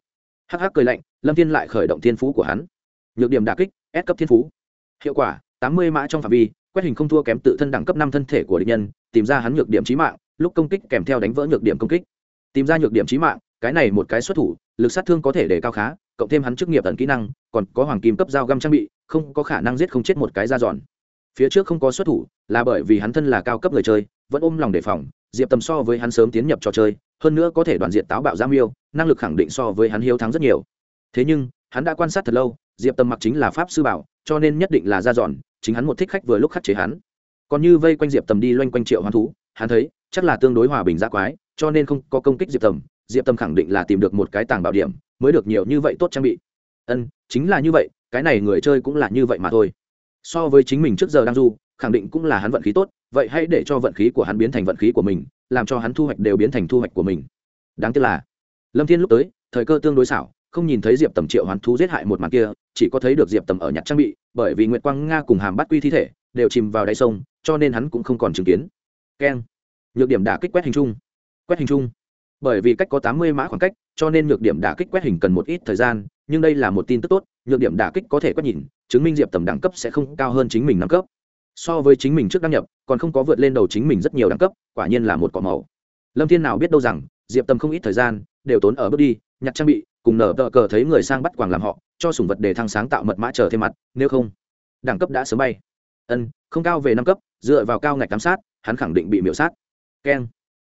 Hh cười lạnh, lâm thiên lại khởi động thiên phú của hắn. Nhược điểm đà kích ép cấp thiên phú hiệu quả, tám mươi mã trong phạm vi, quét hình không thua kém tự thân đẳng cấp năm thân thể của địch nhân, tìm ra hắn nhược điểm trí mạng, lúc công kích kèm theo đánh vỡ nhược điểm công kích. Tìm ra nhược điểm trí mạng, cái này một cái xuất thủ, lực sát thương có thể để cao khá, cộng thêm hắn chức nghiệp tận kỹ năng, còn có hoàng kim cấp dao găm trang bị, không có khả năng giết không chết một cái ra giòn phía trước không có xuất thủ, là bởi vì hắn thân là cao cấp người chơi, vẫn ôm lòng đề phòng, diệp tầm so với hắn sớm tiến nhập trò chơi, hơn nữa có thể đoàn diện táo bạo giam yêu, năng lực khẳng định so với hắn hiếu thắng rất nhiều. Thế nhưng, hắn đã quan sát thật lâu, diệp tầm mặc chính là pháp sư bảo cho nên nhất định là ra dọn, chính hắn một thích khách vừa lúc khắc chế hắn. Còn như vây quanh diệp tầm đi loanh quanh triệu hoán thú hắn thấy chắc là tương đối hòa bình giác quái cho nên không có công kích diệp tầm diệp tầm khẳng định là tìm được một cái tàng bảo điểm mới được nhiều như vậy tốt trang bị. Ân chính là như vậy cái này người chơi cũng là như vậy mà thôi. So với chính mình trước giờ đang du khẳng định cũng là hắn vận khí tốt vậy hãy để cho vận khí của hắn biến thành vận khí của mình làm cho hắn thu hoạch đều biến thành thu hoạch của mình. Đáng tiếc là lâm thiên lúc tới thời cơ tương đối xảo không nhìn thấy diệp tầm triệu hoán thú giết hại một màn kia, chỉ có thấy được diệp tầm ở nhặt trang bị, bởi vì nguyệt quang nga cùng hàm bắt quy thi thể đều chìm vào đáy sông, cho nên hắn cũng không còn chứng kiến. Keng. Nhược điểm đả kích quét hình chung. Quét hình chung. Bởi vì cách có tám mươi mã khoảng cách, cho nên nhược điểm đả kích quét hình cần một ít thời gian, nhưng đây là một tin tức tốt, nhược điểm đả kích có thể quét nhìn, chứng minh diệp tầm đẳng cấp sẽ không cao hơn chính mình năm cấp. So với chính mình trước đăng nhập, còn không có vượt lên đầu chính mình rất nhiều đẳng cấp, quả nhiên là một cỏ màu. Lâm thiên nào biết đâu rằng diệp Tâm không ít thời gian, đều tốn ở bước đi, nhặt trang bị, cùng nở tờ cờ thấy người sang bắt quàng làm họ, cho sủng vật để thăng sáng tạo mật mã chờ thêm mặt, nếu không, đẳng cấp đã sớm bay. Ân, không cao về năm cấp, dựa vào cao ngạch giám sát, hắn khẳng định bị miễu sát. Keng.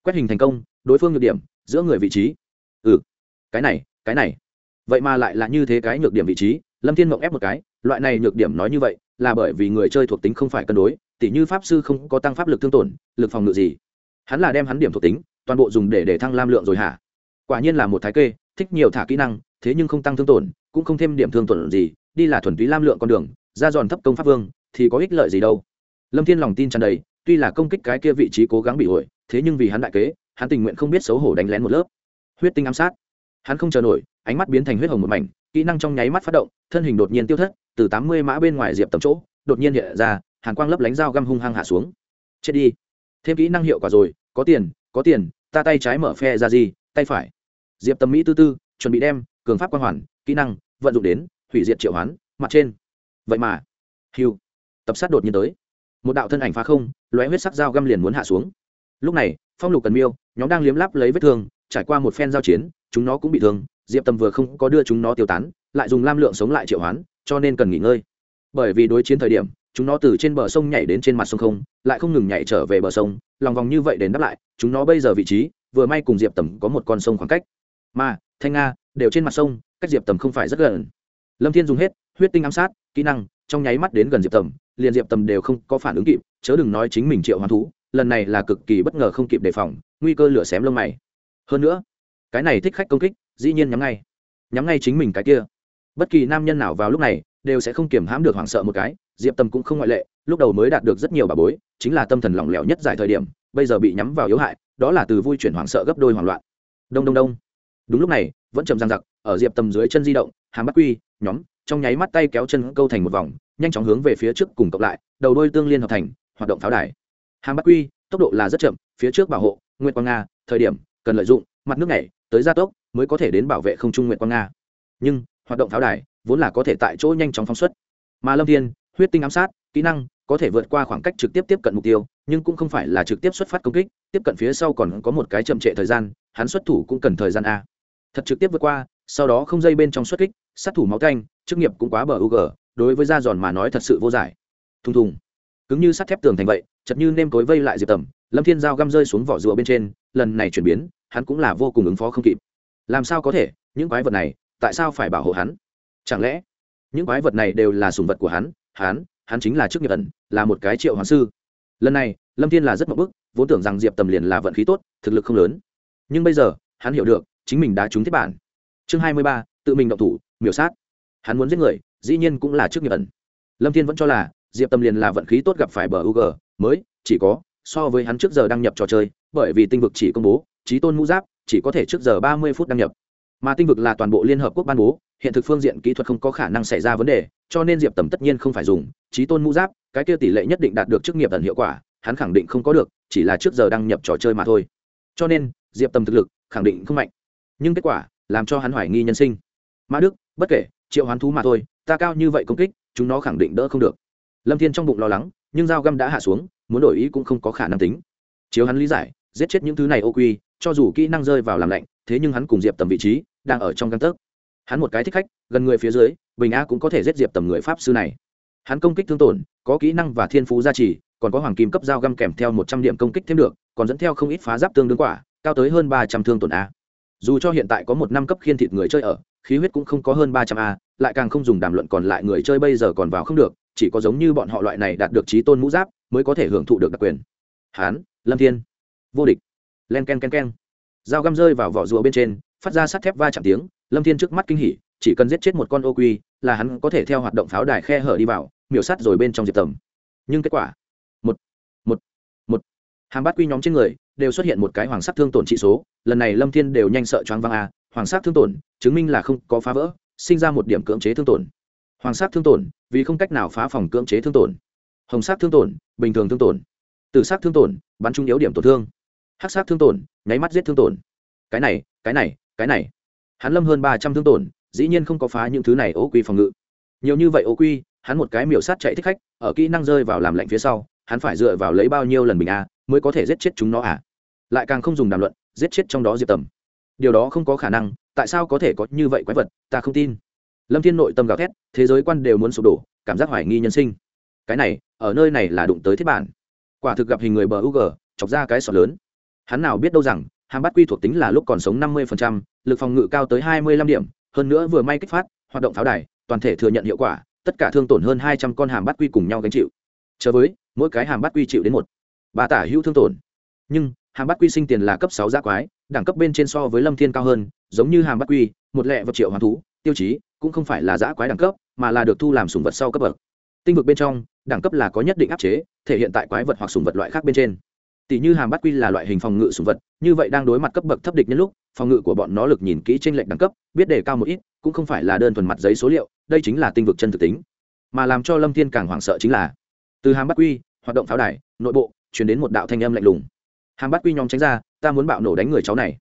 Quét hình thành công, đối phương nhược điểm, giữa người vị trí. Ừ. Cái này cái này. Vậy mà lại là như thế cái nhược điểm vị trí, lâm thiên mộng ép một cái, loại này nhược điểm nói như vậy, là bởi vì người chơi thuộc tính không phải cân đối, tỉ như pháp sư không có tăng pháp lực thương tổn, lực phòng ngự gì. Hắn là đem hắn điểm thuộc tính toàn bộ dùng để để thăng lam lượng rồi hả? Quả nhiên là một thái kê, thích nhiều thả kỹ năng, thế nhưng không tăng thương tổn, cũng không thêm điểm thương tổn gì, đi là thuần túy lam lượng con đường, ra giòn thấp công pháp vương, thì có ích lợi gì đâu. Lâm thiên lòng tin tràn đầy, tuy là công kích cái kia vị trí cố gắng bị ổi thế nhưng vì hắn đại kế, hắn tình nguyện không biết xấu hổ đánh lén một lớp. Huyết tinh ám sát. Hắn không chờ nổi, ánh mắt biến thành huyết hồng một mảnh, kỹ năng trong nháy mắt phát động, thân hình đột nhiên tiêu thất, từ tám mươi mã bên ngoài diệp tầm chỗ, đột nhiên hiện ra hàng quang lấp lánh dao găm hung hăng hạ xuống. Chết đi. Thêm kỹ năng hiệu quả rồi, có tiền có tiền ta tay trái mở phe ra gì, tay phải. Diệp Tâm mỹ tư tư, chuẩn bị đem cường pháp quang hoàn, kỹ năng, vận dụng đến, hủy diệt triệu hoán, mặt trên. Vậy mà, hiu, tập sát đột nhiên tới. Một đạo thân ảnh phá không, lóe huyết sắc dao găm liền muốn hạ xuống. Lúc này, phong lục cần miêu, nhóm đang liếm láp lấy vết thương, trải qua một phen giao chiến, chúng nó cũng bị thương, diệp tầm vừa không có đưa chúng nó tiêu tán, lại dùng lam lượng sống lại triệu hoán, cho nên cần nghỉ ngơi. Bởi vì đối chiến thời điểm chúng nó từ trên bờ sông nhảy đến trên mặt sông không, lại không ngừng nhảy trở về bờ sông, lòng vòng như vậy đến đáp lại, chúng nó bây giờ vị trí, vừa may cùng diệp tầm có một con sông khoảng cách. Mà, thanh nga, đều trên mặt sông, cách diệp tầm không phải rất gần. Lâm thiên dùng hết, huyết tinh ám sát, kỹ năng, trong nháy mắt đến gần diệp tầm, liền diệp tầm đều không có phản ứng kịp, chớ đừng nói chính mình triệu hoán thú, lần này là cực kỳ bất ngờ không kịp đề phòng, nguy cơ lửa xém lông mày. Hơn nữa, cái này thích khách công kích, dĩ nhiên nhắm ngay nhắm ngay chính mình cái kia. Bất kỳ nam nhân nào vào lúc này đều sẽ không kiềm hãm được hoảng sợ một cái, diệp tâm cũng không ngoại lệ, lúc đầu mới đạt được rất nhiều bà bối, chính là tâm thần lỏng lẻo nhất giải thời điểm, bây giờ bị nhắm vào yếu hại, đó là từ vui chuyển hoảng sợ gấp đôi hoảng loạn. Đông đông đông. Đúng lúc này, vẫn chầm răng giặc ở diệp tầm dưới chân di động, hàm bắt quy, nhóm, trong nháy mắt tay kéo chân câu thành một vòng, nhanh chóng hướng về phía trước cùng cộng lại, đầu đôi tương liên hợp thành, hoạt động pháo đài. Hàm bắt quy, tốc độ là rất chậm, phía trước bảo hộ, Nguyệt quang nga, thời điểm, cần lợi dụng, mặt nước này tới gia tốc, mới có thể đến bảo vệ không trung Nguyệt quang nga. Nhưng, hoạt động pháo đài vốn là có thể tại chỗ nhanh chóng phóng xuất. Mà lâm thiên, huyết tinh ám sát, kỹ năng, có thể vượt qua khoảng cách trực tiếp tiếp cận mục tiêu, nhưng cũng không phải là trực tiếp xuất phát công kích, tiếp cận phía sau còn có một cái chậm trệ thời gian, hắn xuất thủ cũng cần thời gian a. Thật trực tiếp vượt qua, sau đó không dây bên trong xuất kích, sát thủ máu canh, chức nghiệp cũng quá bờ u g đối với da giòn mà nói thật sự vô giải. Thùng thùng. Cứng như sắt thép tường thành vậy, chật như nêm tối vây lại diệp tầm, lâm thiên giao găm rơi xuống vỏ rùa bên trên, lần này chuyển biến, hắn cũng là vô cùng ứng phó không kịp. Làm sao có thể, những quái vật này, tại sao phải bảo hộ hắn? Chẳng lẽ những quái vật này đều là sùng vật của hắn? Hắn hắn chính là chức nghiệp ẩn, là một cái triệu hoàng sư. Lần này, lâm thiên là rất mậu bức, vốn tưởng rằng diệp tầm liền là vận khí tốt, thực lực không lớn. Nhưng bây giờ, hắn hiểu được, chính mình đã trúng thiết bản. Chương hai mươi ba, tự mình động thủ, miểu sát. Hắn muốn giết người, dĩ nhiên cũng là chức nghiệp ẩn. Lâm thiên vẫn cho là, diệp tầm liền là vận khí tốt gặp phải bờ ug mới, chỉ có, so với hắn trước giờ đăng nhập trò chơi, bởi vì tinh vực chỉ công bố trí tôn mũ giáp, chỉ có thể trước giờ ba mươi phút đăng nhập mà tinh vực là toàn bộ liên hợp quốc ban bố, hiện thực phương diện kỹ thuật không có khả năng xảy ra vấn đề, cho nên diệp tầm tất nhiên không phải dùng trí tôn mũ giáp, cái kia tỷ lệ nhất định đạt được chức nghiệp tần hiệu quả, hắn khẳng định không có được, chỉ là trước giờ đăng nhập trò chơi mà thôi. Cho nên, diệp tầm thực lực khẳng định không mạnh. Nhưng kết quả làm cho hắn hoài nghi nhân sinh. Ma đức, bất kể, triệu hoán thú mà thôi, ta cao như vậy công kích, chúng nó khẳng định đỡ không được. Lâm thiên trong bụng lo lắng, nhưng dao găm đã hạ xuống, muốn đổi ý cũng không có khả năng tính. Chiếu hắn lý giải, giết chết những thứ này ô quy cho dù kỹ năng rơi vào làm lạnh, thế nhưng hắn cùng diệp tầm vị trí đang ở trong căn tấc. Hắn một cái thích khách, gần người phía dưới, bình a cũng có thể giết diệp tầm người pháp sư này. Hắn công kích thương tổn, có kỹ năng và thiên phú gia trì, còn có hoàng kim cấp dao găm kèm theo một trăm điểm công kích thêm được, còn dẫn theo không ít phá giáp tương đương quả, cao tới hơn ba trăm thương tổn a. Dù cho hiện tại có một năm cấp khiên thịt người chơi ở, khí huyết cũng không có hơn ba trăm a, lại càng không dùng đàm luận còn lại người chơi bây giờ còn vào không được, chỉ có giống như bọn họ loại này đạt được trí tôn mũ giáp, mới có thể hưởng thụ được đặc quyền. Hán lâm thiên. Vô địch len k e n k e n k e n dao găm rơi vào vỏ rùa bên trên, phát ra sắt thép va chạm tiếng, lâm thiên trước mắt kinh hỉ, chỉ cần giết chết một con ô quy, là hắn có thể theo hoạt động pháo đài khe hở đi vào, miểu sát rồi bên trong diệp tầm. Nhưng kết quả, một một một. Hàng bát quy nhóm trên người đều xuất hiện một cái hoàng sắc thương tổn trị số, lần này lâm thiên đều nhanh sợ choáng văng a, hoàng sắc thương tổn chứng minh là không có phá vỡ, sinh ra một điểm cưỡng chế thương tổn. Hoàng sắc thương tổn vì không cách nào phá phòng cưỡng chế thương tổn. Hồng sắc thương tổn, bình thường thương tổn. Từ sắc thương tổn, bắn trung yếu điểm tổn thương hắc sắc thương tổn, nháy mắt giết thương tổn. Cái này cái này cái này. Hắn lâm hơn ba trăm thương tổn, dĩ nhiên không có phá những thứ này ô quy phòng ngự. Nhiều như vậy ô quy, hắn một cái miểu sát chạy thích khách, ở kỹ năng rơi vào làm lạnh phía sau, hắn phải dựa vào lấy bao nhiêu lần mình a, mới có thể giết chết chúng nó à? Lại càng không dùng đàm luận, giết chết trong đó diệp tầm. Điều đó không có khả năng, tại sao có thể có như vậy quái vật, ta không tin. Lâm thiên nội tâm gào thét, thế giới quan đều muốn sụp đổ, cảm giác hoài nghi nhân sinh. Cái này, ở nơi này là đụng tới thiết bản. Quả thực gặp hình người bờ u g chọc ra cái sọt lớn hắn nào biết đâu rằng hàm bát quy thuộc tính là lúc còn sống năm mươi lực phòng ngự cao tới hai mươi lăm điểm, hơn nữa vừa may kích phát, hoạt động pháo đài, toàn thể thừa nhận hiệu quả, tất cả thương tổn hơn hai trăm con hàm bát quy cùng nhau gánh chịu. Chờ với, mỗi cái hàm bát quy chịu đến một. Bà tả hữu thương tổn. Nhưng hàm bát quy sinh tiền là cấp sáu giác quái, đẳng cấp bên trên so với lâm thiên cao hơn, giống như hàm bát quy, một lẹ vật triệu hoàng thú, tiêu chí cũng không phải là giã quái đẳng cấp, mà là được thu làm sùng vật sau cấp bậc. Tinh vực bên trong, đẳng cấp là có nhất định áp chế, thể hiện tại quái vật hoặc sùng vật loại khác bên trên tỷ như hàm bắt quy là loại hình phòng ngự sùng vật, như vậy đang đối mặt cấp bậc thấp địch nhân lúc, phòng ngự của bọn nó lực nhìn kỹ trên lệnh đẳng cấp, biết đề cao một ít, cũng không phải là đơn thuần mặt giấy số liệu, đây chính là tinh vực chân thực tính. Mà làm cho lâm thiên càng hoảng sợ chính là, từ hàm bắt quy, hoạt động pháo đài, nội bộ chuyển đến một đạo thanh âm lạnh lùng. Hàm bắt quy nhóm tránh ra, ta muốn bạo nổ đánh người cháu này.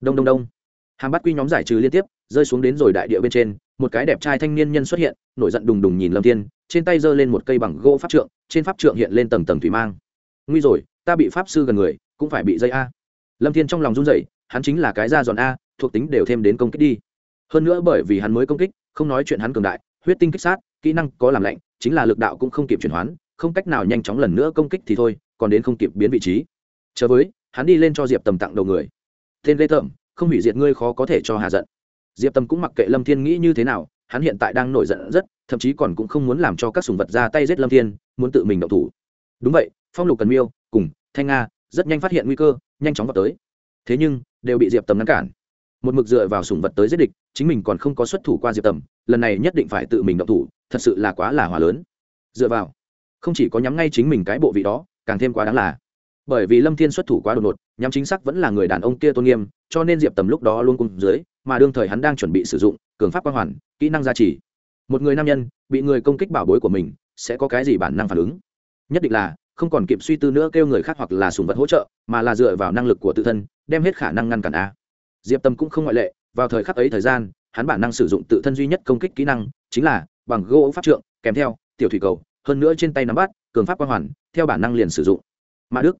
Đông đông đông. Hàm bắt quy nhóm giải trừ liên tiếp, rơi xuống đến rồi đại địa bên trên, một cái đẹp trai thanh niên nhân xuất hiện, nổi giận đùng đùng nhìn lâm thiên, trên tay giơ lên một cây bằng gỗ pháp trượng, trên pháp trượng hiện lên tầng tầng thủy mang. Nguy rồi ta bị pháp sư gần người, cũng phải bị dây a. Lâm thiên trong lòng run rẩy, hắn chính là cái da giòn a, thuộc tính đều thêm đến công kích đi. Hơn nữa bởi vì hắn mới công kích, không nói chuyện hắn cường đại, huyết tinh kích sát, kỹ năng có làm lạnh, chính là lực đạo cũng không kịp chuyển hoán không cách nào nhanh chóng lần nữa công kích thì thôi, còn đến không kịp biến vị trí. Chờ với, hắn đi lên cho diệp tầm tặng đầu người. Tên lê tởm, không hủy diệt ngươi khó có thể cho hà giận. Diệp tầm cũng mặc kệ lâm thiên nghĩ như thế nào, hắn hiện tại đang nổi giận rất, thậm chí còn cũng không muốn làm cho các sùng vật ra tay giết lâm thiên, muốn tự mình động thủ. Đúng vậy, phong lục cần miêu cùng, thanh nga, rất nhanh phát hiện nguy cơ, nhanh chóng vào tới. Thế nhưng, đều bị diệp tầm ngăn cản. Một mực dựa vào sùng vật tới giết địch, chính mình còn không có xuất thủ qua diệp tầm, lần này nhất định phải tự mình động thủ, thật sự là quá là hòa lớn. Dựa vào, không chỉ có nhắm ngay chính mình cái bộ vị đó, càng thêm quá đáng là. Bởi vì lâm thiên xuất thủ quá đột ngột, nhắm chính xác vẫn là người đàn ông kia tôn nghiêm, cho nên diệp tầm lúc đó luôn cùng dưới, mà đương thời hắn đang chuẩn bị sử dụng, cường pháp quan hoàn, kỹ năng gia trì. Một người nam nhân, bị người công kích bảo bối của mình, sẽ có cái gì bản năng phản ứng? Nhất định là không còn kịp suy tư nữa kêu người khác hoặc là sùng vật hỗ trợ, mà là dựa vào năng lực của tự thân, đem hết khả năng ngăn cản a. Diệp tâm cũng không ngoại lệ, vào thời khắc ấy thời gian, hắn bản năng sử dụng tự thân duy nhất công kích kỹ năng, chính là bằng gỗ pháp trượng, kèm theo, tiểu thủy cầu, hơn nữa trên tay nắm bắt, cường pháp quang hoàn, theo bản năng liền sử dụng. Mã đức.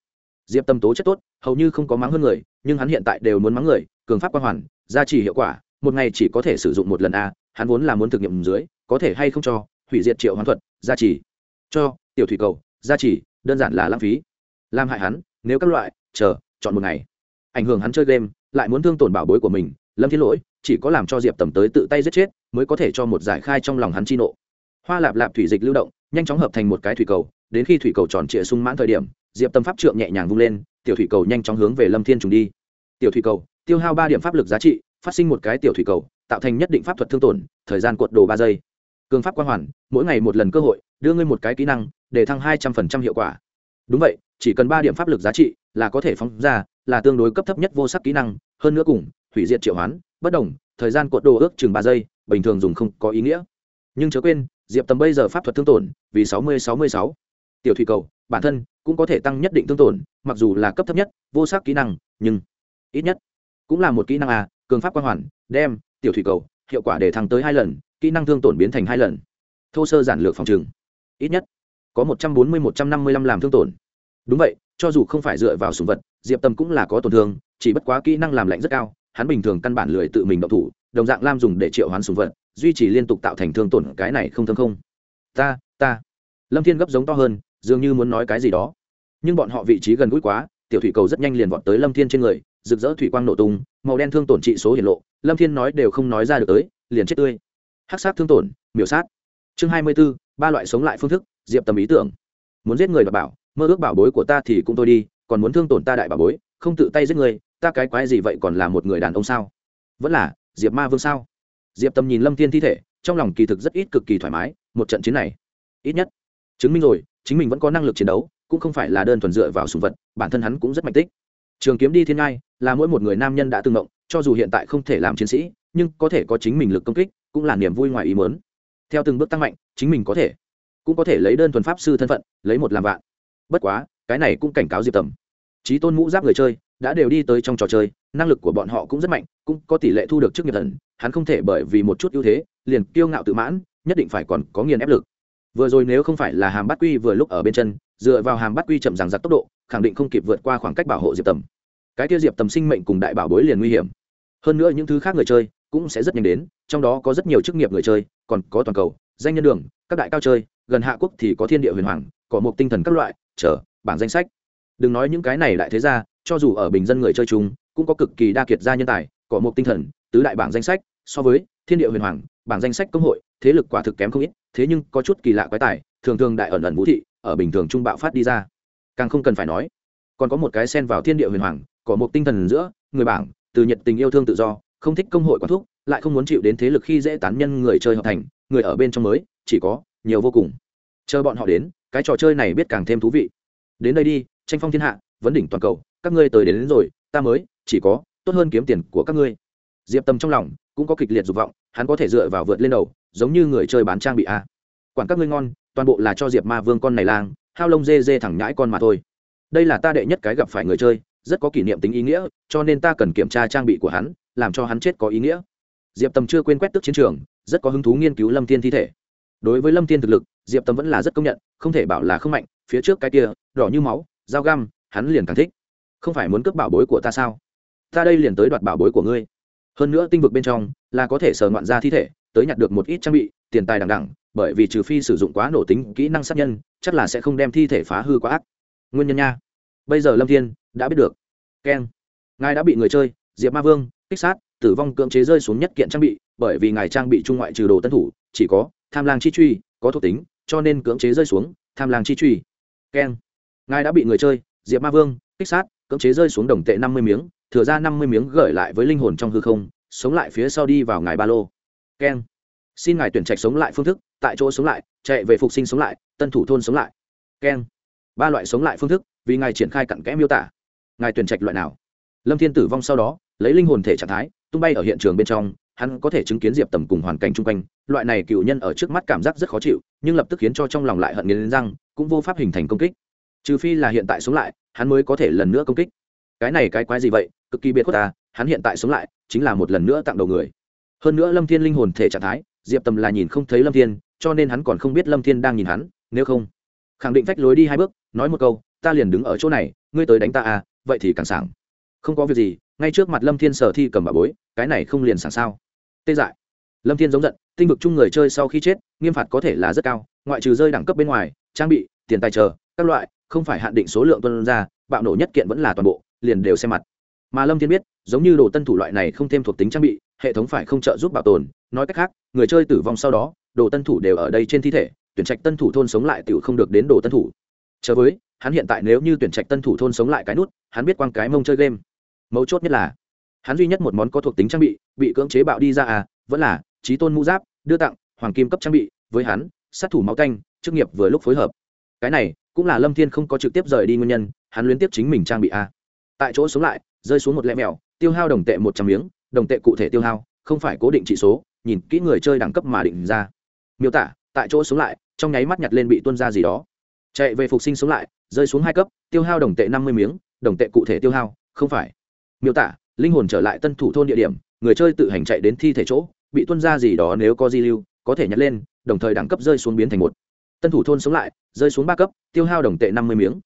Diệp tâm tố chất tốt, hầu như không có mắng hơn người, nhưng hắn hiện tại đều muốn mắng người, cường pháp quang hoàn, gia trì hiệu quả, một ngày chỉ có thể sử dụng một lần a, hắn vốn là muốn thực nghiệm dưới, có thể hay không cho, hủy diệt triệu hoàn thuật, gia trì. Cho, tiểu thủy cầu, gia trì đơn giản là lãng phí. Làm hại hắn, nếu các loại, chờ, chọn một ngày. Ảnh hưởng hắn chơi game, lại muốn thương tổn bảo bối của mình, lâm thiên lỗi, chỉ có làm cho diệp tầm tới tự tay giết chết, mới có thể cho một giải khai trong lòng hắn chi nộ. Hoa lạp lạp thủy dịch lưu động, nhanh chóng hợp thành một cái thủy cầu, đến khi thủy cầu tròn trịa sung mãn thời điểm, diệp tâm pháp trượng nhẹ nhàng vung lên, tiểu thủy cầu nhanh chóng hướng về lâm thiên trùng đi. Tiểu thủy cầu, tiêu hao ba điểm pháp lực giá trị, phát sinh một cái tiểu thủy cầu, tạo thành nhất định pháp thuật thương tổn, thời gian cuộn đồ ba giây cường pháp quang hoàn, mỗi ngày một lần cơ hội, đưa ngươi một cái kỹ năng, để thăng hai trăm phần trăm hiệu quả. Đúng vậy, chỉ cần ba điểm pháp lực giá trị là có thể phóng ra, là tương đối cấp thấp nhất vô sắc kỹ năng, hơn nữa cùng, hủy diệt triệu hoán, bất đồng, thời gian cuộn đồ ước chừng ba giây, bình thường dùng không có ý nghĩa. Nhưng chớ quên, diệp tầm bây giờ pháp thuật thương tổn vì sáu mươi sáu mươi sáu. Tiểu thủy cầu, bản thân cũng có thể tăng nhất định thương tổn, mặc dù là cấp thấp nhất, vô sắc kỹ năng, nhưng ít nhất cũng là một kỹ năng à cường pháp quan hoàn, đem tiểu thủy cầu, hiệu quả để thăng tới hai lần kỹ năng thương tổn biến thành hai lần. Thô sơ giản lược phòng trừng. Ít nhất, có một trăm bốn mươi một trăm năm mươi lăm làm thương tổn. Đúng vậy, cho dù không phải dựa vào sùng vật, diệp tâm cũng là có tổn thương, chỉ bất quá kỹ năng làm lạnh rất cao, hắn bình thường căn bản lười tự mình động thủ, đồng dạng lam dùng để triệu hoán sùng vật, duy trì liên tục tạo thành thương tổn, cái này không thương không. Ta ta. Lâm thiên gấp giống to hơn, dường như muốn nói cái gì đó. Nhưng bọn họ vị trí gần gũi quá, tiểu thủy cầu rất nhanh liền vọt tới lâm thiên trên người, rực rỡ thủy quang nổ tung, màu đen thương tổn trị số hiển lộ, lâm thiên nói đều không nói ra được tới, liền chết tươi hắc sát thương tổn, miểu sát. Chương hai mươi b ố ba loại sống lại phương thức, diệp tầm ý tưởng. Muốn giết người và bảo, mơ ước bảo bối của ta thì cũng tôi đi, còn muốn thương tổn ta đại bảo bối, không tự tay giết người, ta cái quái gì vậy còn là một người đàn ông sao? Vẫn là, diệp ma vương sao? Diệp tâm nhìn lâm thiên thi thể, trong lòng kỳ thực rất ít cực kỳ thoải mái, một trận chiến này, ít nhất. Chứng minh rồi, chính mình vẫn có năng lực chiến đấu, cũng không phải là đơn thuần dựa vào sùng vật, bản thân hắn cũng rất mạnh tích. Trường kiếm đi thiên ngai, là mỗi một người nam nhân đã từng mộng cho dù hiện tại không thể làm chiến sĩ, nhưng có thể có chính mình lực công kích cũng là niềm vui ngoài ý mớn theo từng bước tăng mạnh, chính mình có thể, cũng có thể lấy đơn thuần pháp sư thân phận, lấy một làm vạn. Bất quá, cái này cũng cảnh cáo diệp tầm. Trí tôn mũ giáp người chơi, đã đều đi tới trong trò chơi, năng lực của bọn họ cũng rất mạnh, cũng có tỷ lệ thu được chức nghiệp thần, hắn không thể bởi vì một chút ưu thế, liền kiêu ngạo tự mãn, nhất định phải còn có nghiền ép lực. Vừa rồi nếu không phải là hàm Bát quy vừa lúc ở bên chân, dựa vào hàm Bát quy chậm rằng giặc tốc độ, khẳng định không kịp vượt qua khoảng cách bảo hộ diệp tầm. Cái kia diệp tầm sinh mệnh cùng đại bảo bối liền nguy hiểm. Hơn nữa những thứ khác người chơi cũng sẽ rất nhanh đến, trong đó có rất nhiều chức nghiệp người chơi, còn có toàn cầu, danh nhân đường, các đại cao chơi, gần hạ quốc thì có thiên địa huyền hoàng, có một tinh thần các loại trở bảng danh sách. Đừng nói những cái này đại thế ra cho dù ở bình dân người chơi chung, cũng có cực kỳ đa kiệt gia nhân tài, có một tinh thần, tứ đại bảng danh sách, so với thiên địa huyền hoàng, bảng danh sách công hội, thế lực quả thực kém không ít, thế nhưng có chút kỳ lạ quái tài, thường thường đại ẩn ẩn vũ thị, ở bình thường trung bạo phát đi ra. Càng không cần phải nói, còn có một cái sen vào thiên địa huyền hoàng, có một tinh thần giữa, người bảng, từ nhiệt tình yêu thương tự do không thích công hội quán thuốc lại không muốn chịu đến thế lực khi dễ tán nhân người chơi hợp thành người ở bên trong mới chỉ có nhiều vô cùng. Chờ bọn họ đến cái trò chơi này biết càng thêm thú vị. Đến đây đi tranh phong thiên hạ vấn đỉnh toàn cầu các ngươi tới đến, đến rồi ta mới chỉ có tốt hơn kiếm tiền của các ngươi. Diệp tâm trong lòng cũng có kịch liệt dục vọng hắn có thể dựa vào vượt lên đầu giống như người chơi bán trang bị a. Quản các ngươi ngon toàn bộ là cho diệp ma vương con này lang hao lông dê dê thẳng nhãi con mà thôi. Đây là ta đệ nhất cái gặp phải người chơi rất có kỷ niệm tính ý nghĩa cho nên ta cần kiểm tra trang bị của hắn làm cho hắn chết có ý nghĩa. Diệp tâm chưa quên quét tức chiến trường, rất có hứng thú nghiên cứu lâm thiên thi thể. Đối với lâm thiên thực lực, diệp tâm vẫn là rất công nhận, không thể bảo là không mạnh, phía trước cái kia, đỏ như máu, dao găm, hắn liền càng thích. Không phải muốn cướp bảo bối của ta sao? Ta đây liền tới đoạt bảo bối của ngươi. Hơn nữa tinh vực bên trong, là có thể sờ ngoạn ra thi thể, tới nhặt được một ít trang bị, tiền tài đằng đẳng bởi vì trừ phi sử dụng quá nổ tính kỹ năng sát nhân, chắc là sẽ không đem thi thể phá hư quá ác. Nguyên nhân nha. Bây giờ lâm thiên đã biết được. Keng ngài đã bị người chơi, diệp ma vương kích sát, tử vong cưỡng chế rơi xuống nhất kiện trang bị, bởi vì ngài trang bị trung ngoại trừ đồ tân thủ, chỉ có tham lang chi truy, có thuộc tính, cho nên cưỡng chế rơi xuống, tham lang chi truy. Keng ngài đã bị người chơi, diệp ma vương, kích sát, cưỡng chế rơi xuống đồng tệ năm mươi miếng, thừa ra năm mươi miếng gửi lại với linh hồn trong hư không, sống lại phía sau đi vào ngài ba lô. Keng xin ngài tuyển trạch sống lại phương thức, tại chỗ sống lại, chạy về phục sinh sống lại, tân thủ thôn sống lại. Keng ba loại sống lại phương thức, vì ngài triển khai cặn kẽ miêu tả. Ngài tuyển trạch loại nào? Lâm thiên tử vong sau đó lấy linh hồn thể trạng thái, tung bay ở hiện trường bên trong, hắn có thể chứng kiến diệp tầm cùng hoàn cảnh chung quanh. Loại này cựu nhân ở trước mắt cảm giác rất khó chịu, nhưng lập tức khiến cho trong lòng lại hận nghiến răng, cũng vô pháp hình thành công kích. Trừ phi là hiện tại sống lại, hắn mới có thể lần nữa công kích. Cái này cái quái gì vậy? Cực kỳ biệt khuất ta, hắn hiện tại sống lại, chính là một lần nữa tặng đầu người. Hơn nữa lâm thiên linh hồn thể trạng thái, diệp tầm là nhìn không thấy lâm thiên, cho nên hắn còn không biết lâm thiên đang nhìn hắn, nếu không, khẳng định phách lối đi hai bước, nói một câu, ta liền đứng ở chỗ này, ngươi tới đánh ta à vậy thì càng sảng. Không có việc gì ngay trước mặt lâm thiên sở thi cầm bà bối, cái này không liền sảng sao? Tê dại. Lâm thiên giống giận, tinh vực chung người chơi sau khi chết, nghiêm phạt có thể là rất cao, ngoại trừ rơi đẳng cấp bên ngoài, trang bị, tiền tài chờ, các loại, không phải hạn định số lượng tuân ra, bạo nổ nhất kiện vẫn là toàn bộ, liền đều xem mặt. Mà lâm thiên biết, giống như đồ tân thủ loại này không thêm thuộc tính trang bị, hệ thống phải không trợ giúp bảo tồn, nói cách khác, người chơi tử vong sau đó, đồ tân thủ đều ở đây trên thi thể, tuyển trạch tân thủ thôn sống lại tự không được đến đồ tân thủ. Chờ với, hắn hiện tại nếu như tuyển trạch tân thủ thôn sống lại cái nút, hắn biết quang cái mông chơi game mấu chốt nhất là, hắn duy nhất một món có thuộc tính trang bị bị cưỡng chế bạo đi ra à vẫn là trí tôn mũ giáp, đưa tặng, hoàng kim cấp trang bị, với hắn, sát thủ máu canh, chức nghiệp vừa lúc phối hợp. Cái này cũng là lâm thiên không có trực tiếp rời đi nguyên nhân, hắn luyến tiếp chính mình trang bị a tại chỗ sống lại, rơi xuống một lẹ mèo tiêu hao đồng tệ một trăm miếng, đồng tệ cụ thể tiêu hao, không phải cố định trị số, nhìn kỹ người chơi đẳng cấp mà định ra. Miêu tả, tại chỗ sống lại, trong nháy mắt nhặt lên bị tuân ra gì đó. Chạy về phục sinh sống lại, rơi xuống hai cấp, tiêu hao đồng tệ năm mươi miếng, đồng tệ cụ thể tiêu hao, không phải miêu tả, linh hồn trở lại tân thủ thôn địa điểm, người chơi tự hành chạy đến thi thể chỗ, bị tuân ra gì đó nếu có di lưu, có thể nhặt lên, đồng thời đẳng cấp rơi xuống biến thành một. Tân thủ thôn sống lại, rơi xuống ba cấp, tiêu hao đồng tệ năm mươi miếng.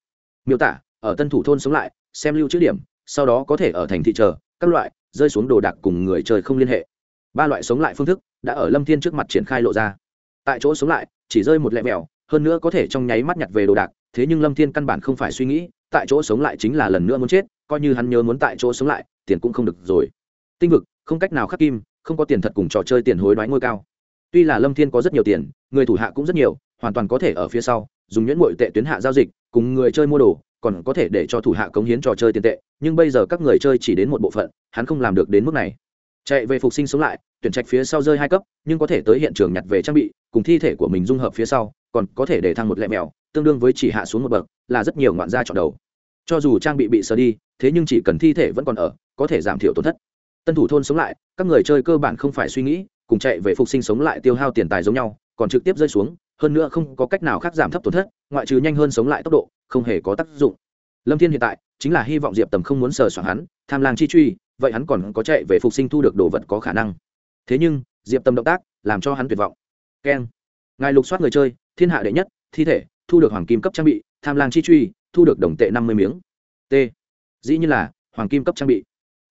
Miêu tả, ở tân thủ thôn sống lại, xem lưu chữ điểm, sau đó có thể ở thành thị chờ, các loại, rơi xuống đồ đạc cùng người chơi không liên hệ. Ba loại sống lại phương thức đã ở lâm thiên trước mặt triển khai lộ ra. Tại chỗ sống lại, chỉ rơi một lẹ mèo hơn nữa có thể trong nháy mắt nhặt về đồ đạc, thế nhưng lâm thiên căn bản không phải suy nghĩ, tại chỗ sống lại chính là lần nữa muốn chết coi như hắn nhớ muốn tại chỗ sống lại, tiền cũng không được rồi. Tinh vực, không cách nào khắc kim, không có tiền thật cùng trò chơi tiền hối đoái ngôi cao. Tuy là lâm thiên có rất nhiều tiền, người thủ hạ cũng rất nhiều, hoàn toàn có thể ở phía sau, dùng nhuyễn mội tệ tuyến hạ giao dịch, cùng người chơi mua đồ, còn có thể để cho thủ hạ cống hiến trò chơi tiền tệ, nhưng bây giờ các người chơi chỉ đến một bộ phận, hắn không làm được đến mức này. Chạy về phục sinh sống lại, tuyển trạch phía sau rơi hai cấp, nhưng có thể tới hiện trường nhặt về trang bị, cùng thi thể của mình dung hợp phía sau, còn có thể để thăng một lẹ mèo, tương đương với chỉ hạ xuống một bậc, là rất nhiều ngoạn gia chọn đầu. Cho dù trang bị bị sờ đi thế nhưng chỉ cần thi thể vẫn còn ở, có thể giảm thiểu tổn thất. Tân thủ thôn sống lại, các người chơi cơ bản không phải suy nghĩ, cùng chạy về phục sinh sống lại tiêu hao tiền tài giống nhau, còn trực tiếp rơi xuống, hơn nữa không có cách nào khác giảm thấp tổn thất, ngoại trừ nhanh hơn sống lại tốc độ, không hề có tác dụng. Lâm thiên hiện tại, chính là hy vọng diệp tầm không muốn sờ soạn hắn, tham lang chi truy, vậy hắn còn có chạy về phục sinh thu được đồ vật có khả năng. Thế nhưng, diệp tầm động tác, làm cho hắn tuyệt vọng. Keng. Ngài lục soát người chơi, thiên hạ đệ nhất, thi thể, thu được hoàng kim cấp trang bị, tham lang chi truy, thu được đồng tệ năm mươi miếng. T dĩ như là, hoàng kim cấp trang bị.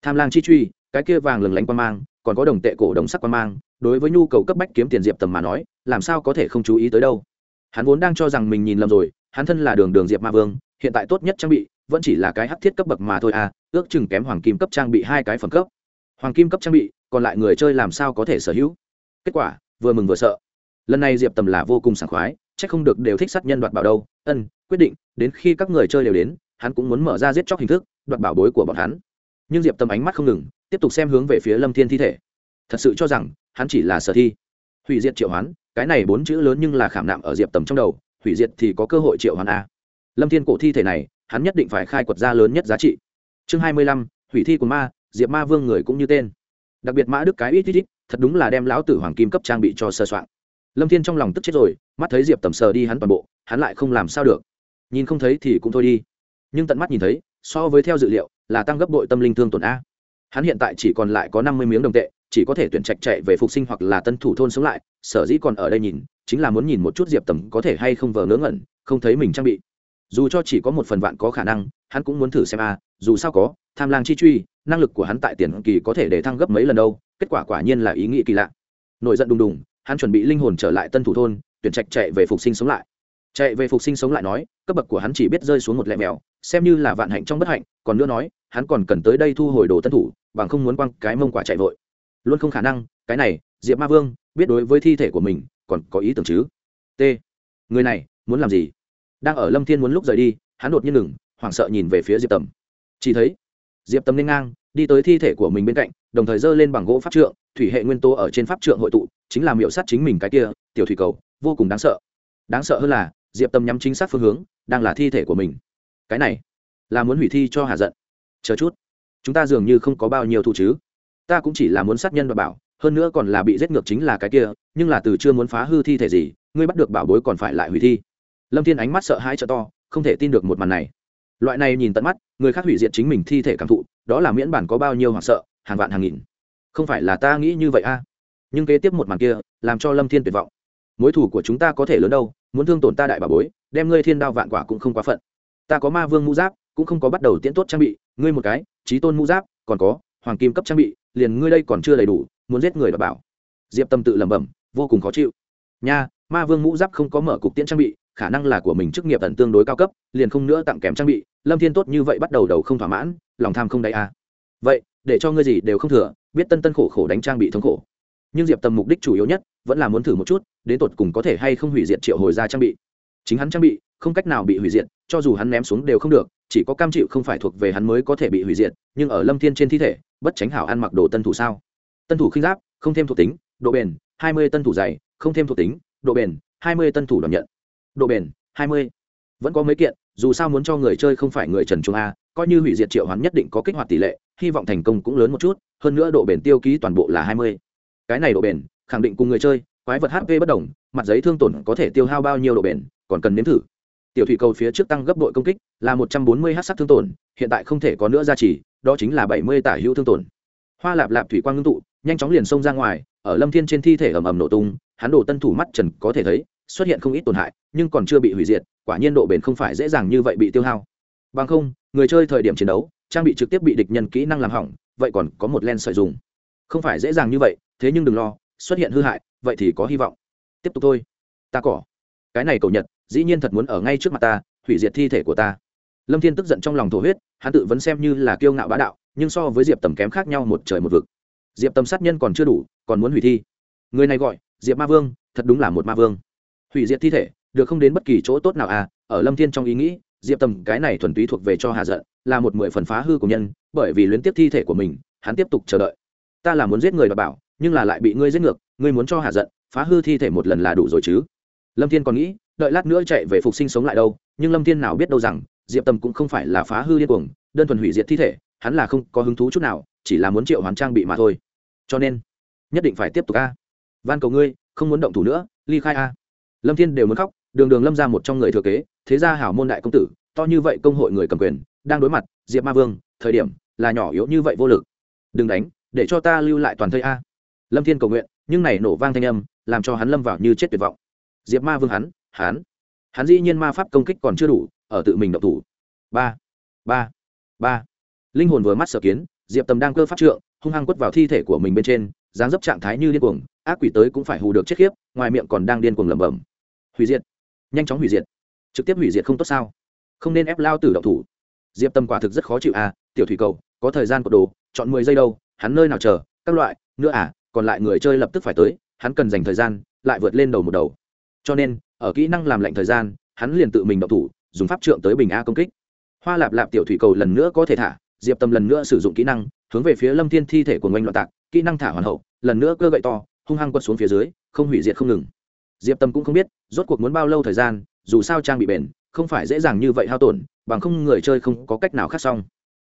Tham lang chi truy, cái kia vàng lừng lánh quan mang, còn có đồng tệ cổ đồng sắc quan mang, đối với nhu cầu cấp bách kiếm tiền diệp tầm mà nói, làm sao có thể không chú ý tới đâu. Hắn vốn đang cho rằng mình nhìn lầm rồi, hắn thân là đường đường diệp ma vương, hiện tại tốt nhất trang bị, vẫn chỉ là cái hắc thiết cấp bậc mà thôi à ước chừng kém hoàng kim cấp trang bị hai cái phẩm cấp. Hoàng kim cấp trang bị, còn lại người chơi làm sao có thể sở hữu? Kết quả, vừa mừng vừa sợ. Lần này diệp tầm là vô cùng sảng khoái c h ắ c không được đều thích sát nhân đoạt bảo đâu. Ân, quyết định, đến khi các người chơi đều đến, hắn cũng muốn mở ra giết chóc hình thức đoạt bảo bối của bọn hắn. Nhưng diệp Tâm ánh mắt không ngừng, tiếp tục xem hướng về phía lâm thiên thi thể. Thật sự cho rằng, hắn chỉ là sở thi. Hủy diệt triệu hoán, cái này bốn chữ lớn nhưng là khảm nạm ở diệp tầm trong đầu, hủy diệt thì có cơ hội triệu hoán a. Lâm thiên cổ thi thể này, hắn nhất định phải khai quật ra lớn nhất giá trị. Chương hai mươi lăm, hủy thi của ma, diệp ma vương người cũng như tên. Đặc biệt mã đức cái ít ít ít, thật đúng là đem lão tử hoàng kim cấp trang bị cho sơ soạn. Lâm thiên trong lòng tức chết rồi, mắt thấy diệp tầm sờ đi hắn toàn bộ, hắn lại không làm sao được. Nhìn không thấy thì cũng thôi đi. Nhưng tận mắt nhìn thấy so với theo dự liệu, là tăng gấp bội tâm linh thương tổn a. Hắn hiện tại chỉ còn lại có năm mươi miếng đồng tệ, chỉ có thể tuyển trạch chạy về phục sinh hoặc là tân thủ thôn sống lại. Sở dĩ còn ở đây nhìn, chính là muốn nhìn một chút diệp tầm có thể hay không vờ ngớ ngẩn, không thấy mình trang bị. Dù cho chỉ có một phần vạn có khả năng, hắn cũng muốn thử xem a, dù sao có, tham lang chi truy, năng lực của hắn tại tiền kỳ có thể để thăng gấp mấy lần đâu, kết quả quả nhiên là ý nghĩ kỳ lạ. Nổi giận đùng đùng, hắn chuẩn bị linh hồn trở lại tân thủ thôn, tuyển trạch chạy về phục sinh sống lại. Chạy về phục sinh sống lại nói, cấp bậc của hắn chỉ biết rơi xuống một lẹ mèo xem như là vạn hạnh trong bất hạnh, còn nữa nói, hắn còn cần tới đây thu hồi đồ tân thủ, bằng không muốn quăng cái mông quả chạy vội. Luôn không khả năng, cái này, diệp ma vương, biết đối với thi thể của mình, còn có ý tưởng chứ? T. Người này, muốn làm gì? Đang ở lâm thiên muốn lúc rời đi, hắn đột nhiên ngừng, hoảng sợ nhìn về phía diệp tầm. Chỉ thấy, diệp tầm nên ngang, đi tới thi thể của mình bên cạnh, đồng thời giơ lên bằng gỗ pháp trượng, thủy hệ nguyên tố ở trên pháp trượng hội tụ, chính là miệu sát chính mình cái kia, tiểu thủy cầu, vô cùng đáng sợ. Đáng sợ hơn là, diệp tầm nhắm chính xác phương hướng, đang là thi thể của mình cái này là muốn hủy thi cho hà giận. Chờ chút, chúng ta dường như không có bao nhiêu thu chứ. Ta cũng chỉ là muốn sát nhân và bảo, hơn nữa còn là bị giết ngược chính là cái kia, nhưng là từ chưa muốn phá hư thi thể gì, ngươi bắt được bảo bối còn phải lại hủy thi. Lâm thiên ánh mắt sợ hãi trợ to, không thể tin được một màn này. Loại này nhìn tận mắt, người khác hủy diệt chính mình thi thể cảm thụ, đó là miễn bản có bao nhiêu hoảng sợ, hàng vạn hàng nghìn. Không phải là ta nghĩ như vậy a? Nhưng kế tiếp một màn kia, làm cho lâm thiên tuyệt vọng. Mối thủ của chúng ta có thể lớn đâu, muốn thương tổn ta đại bà bối, đem ngươi thiên đao vạn quả cũng không quá phận ta có ma vương mũ giáp, cũng không có bắt đầu tiễn tốt trang bị, ngươi một cái trí tôn mũ giáp, còn có, hoàng kim cấp trang bị, liền ngươi đây còn chưa đầy đủ, muốn giết người đ bảo. Diệp tâm tự lẩm bẩm, vô cùng khó chịu. Nha, ma vương mũ giáp không có mở cục tiễn trang bị, khả năng là của mình chức nghiệp ẩn tương đối cao cấp, liền không nữa tặng kèm trang bị, lâm thiên tốt như vậy bắt đầu đầu không thỏa mãn, lòng tham không đáy à. vậy, để cho ngươi gì đều không thừa, biết tân tân khổ khổ đánh trang bị thống khổ. Nhưng diệp tầm mục đích chủ yếu nhất, vẫn là muốn thử một chút, đến tột cùng có thể hay không hủy diệt triệu hồi ra trang bị. Chính hắn trang bị, không cách nào bị hủy diệt cho dù hắn ném xuống đều không được, chỉ có cam chịu không phải thuộc về hắn mới có thể bị hủy diệt, nhưng ở lâm thiên trên thi thể, bất tránh hảo ăn mặc đồ tân thủ sao? Tân thủ khinh giáp, không thêm thuộc tính, độ bền, hai mươi tân thủ dày, không thêm thuộc tính, độ bền, hai mươi tân thủ đảm nhận. Độ bền, hai mươi. Vẫn có mấy kiện, dù sao muốn cho người chơi không phải người trần trung a, coi như hủy diệt triệu hoán nhất định có kích hoạt tỷ lệ, hy vọng thành công cũng lớn một chút, hơn nữa độ bền tiêu ký toàn bộ là hai mươi. Cái này độ bền, khẳng định cùng người chơi, quái vật hp bất đồng, mặt giấy thương tổn có thể tiêu hao bao nhiêu độ bền, còn cần nếm thử tiểu thủy cầu phía trước tăng gấp đội công kích, là một trăm bốn mươi h sắc thương tổn, hiện tại không thể có nữa gia trì đó chính là bảy mươi tả hữu thương tổn. Hoa lạp lạp thủy quang ngưng tụ, nhanh chóng liền xông ra ngoài, ở lâm thiên trên thi thể ầm ầm nổ tung, hắn đổ tân thủ mắt trần có thể thấy, xuất hiện không ít tổn hại, nhưng còn chưa bị hủy diệt, quả nhiên độ bền không phải dễ dàng như vậy bị tiêu hao. Bằng không, người chơi thời điểm chiến đấu, trang bị trực tiếp bị địch nhân kỹ năng làm hỏng, vậy còn có một len sợi dùng. Không phải dễ dàng như vậy, thế nhưng đừng lo, xuất hiện hư hại, vậy thì có hy vọng. Tiếp tục thôi. Ta cỏ. Cái này cầu nhật dĩ nhiên thật muốn ở ngay trước mặt ta, hủy diệt thi thể của ta. Lâm thiên tức giận trong lòng thổ huyết, hắn tự vẫn xem như là kiêu ngạo bá đạo, nhưng so với diệp tầm kém khác nhau một trời một vực. Diệp tầm sát nhân còn chưa đủ, còn muốn hủy thi. Người này gọi, diệp ma vương, thật đúng là một ma vương. Hủy diệt thi thể, được không đến bất kỳ chỗ tốt nào à ở lâm thiên trong ý nghĩ, diệp tầm cái này thuần túy thuộc về cho hà giận, là một mười phần phá hư của nhân, bởi vì luyến tiếp thi thể của mình, hắn tiếp tục chờ đợi. Ta là muốn giết người và bảo, nhưng là lại bị ngươi giết ngược, ngươi muốn cho hà giận, phá hư thi thể một lần là đủ rồi chứ. Lâm thiên còn nghĩ đợi lát nữa chạy về phục sinh sống lại đâu, nhưng lâm thiên nào biết đâu rằng, diệp tầm cũng không phải là phá hư điên cuồng, đơn thuần hủy diệt thi thể, hắn là không có hứng thú chút nào, chỉ là muốn triệu hoàn trang bị mà thôi. Cho nên, nhất định phải tiếp tục a. Van cầu ngươi, không muốn động thủ nữa, ly khai a. Lâm thiên đều muốn khóc, đường đường lâm ra một trong người thừa kế, thế ra hảo môn đại công tử, to như vậy công hội người cầm quyền, đang đối mặt, diệp ma vương, thời điểm, là nhỏ yếu như vậy vô lực. Đừng đánh, để cho ta lưu lại toàn thây a. Lâm thiên cầu nguyện, nhưng này nổ vang thanh âm, làm cho hắn lâm vào như chết tuyệt vọng. Diệp ma vương hắn hắn hắn dĩ nhiên ma pháp công kích còn chưa đủ, ở tự mình động thủ. Ba ba ba. Linh hồn vừa mắt sở kiến, diệp tầm đang cơ phát trượng, hung hăng quất vào thi thể của mình bên trên, dáng dấp trạng thái như điên cuồng, ác quỷ tới cũng phải hù được chết khiếp, ngoài miệng còn đang điên cuồng lẩm bẩm. Hủy diệt. Nhanh chóng hủy diệt. Trực tiếp hủy diệt không tốt sao? Không nên ép lao tử động thủ. Diệp tâm quả thực rất khó chịu à tiểu thủy cầu, có thời gian của đồ, chọn mười giây đâu, hắn nơi nào chờ, các loại, nữa à còn lại người chơi lập tức phải tới, hắn cần dành thời gian, lại vượt lên đầu một đầu. Cho nên ở kỹ năng làm lạnh thời gian, hắn liền tự mình động thủ, dùng pháp trượng tới bình a công kích. Hoa lạp lạp tiểu thủy cầu lần nữa có thể thả, diệp tâm lần nữa sử dụng kỹ năng, hướng về phía lâm thiên thi thể của ngoanh loạn tạc, kỹ năng thả hoàn hậu, lần nữa cơ gậy to, hung hăng quật xuống phía dưới, không hủy diệt không ngừng. Diệp tâm cũng không biết, rốt cuộc muốn bao lâu thời gian, dù sao trang bị bền, không phải dễ dàng như vậy hao tổn, bằng không người chơi không có cách nào khác xong.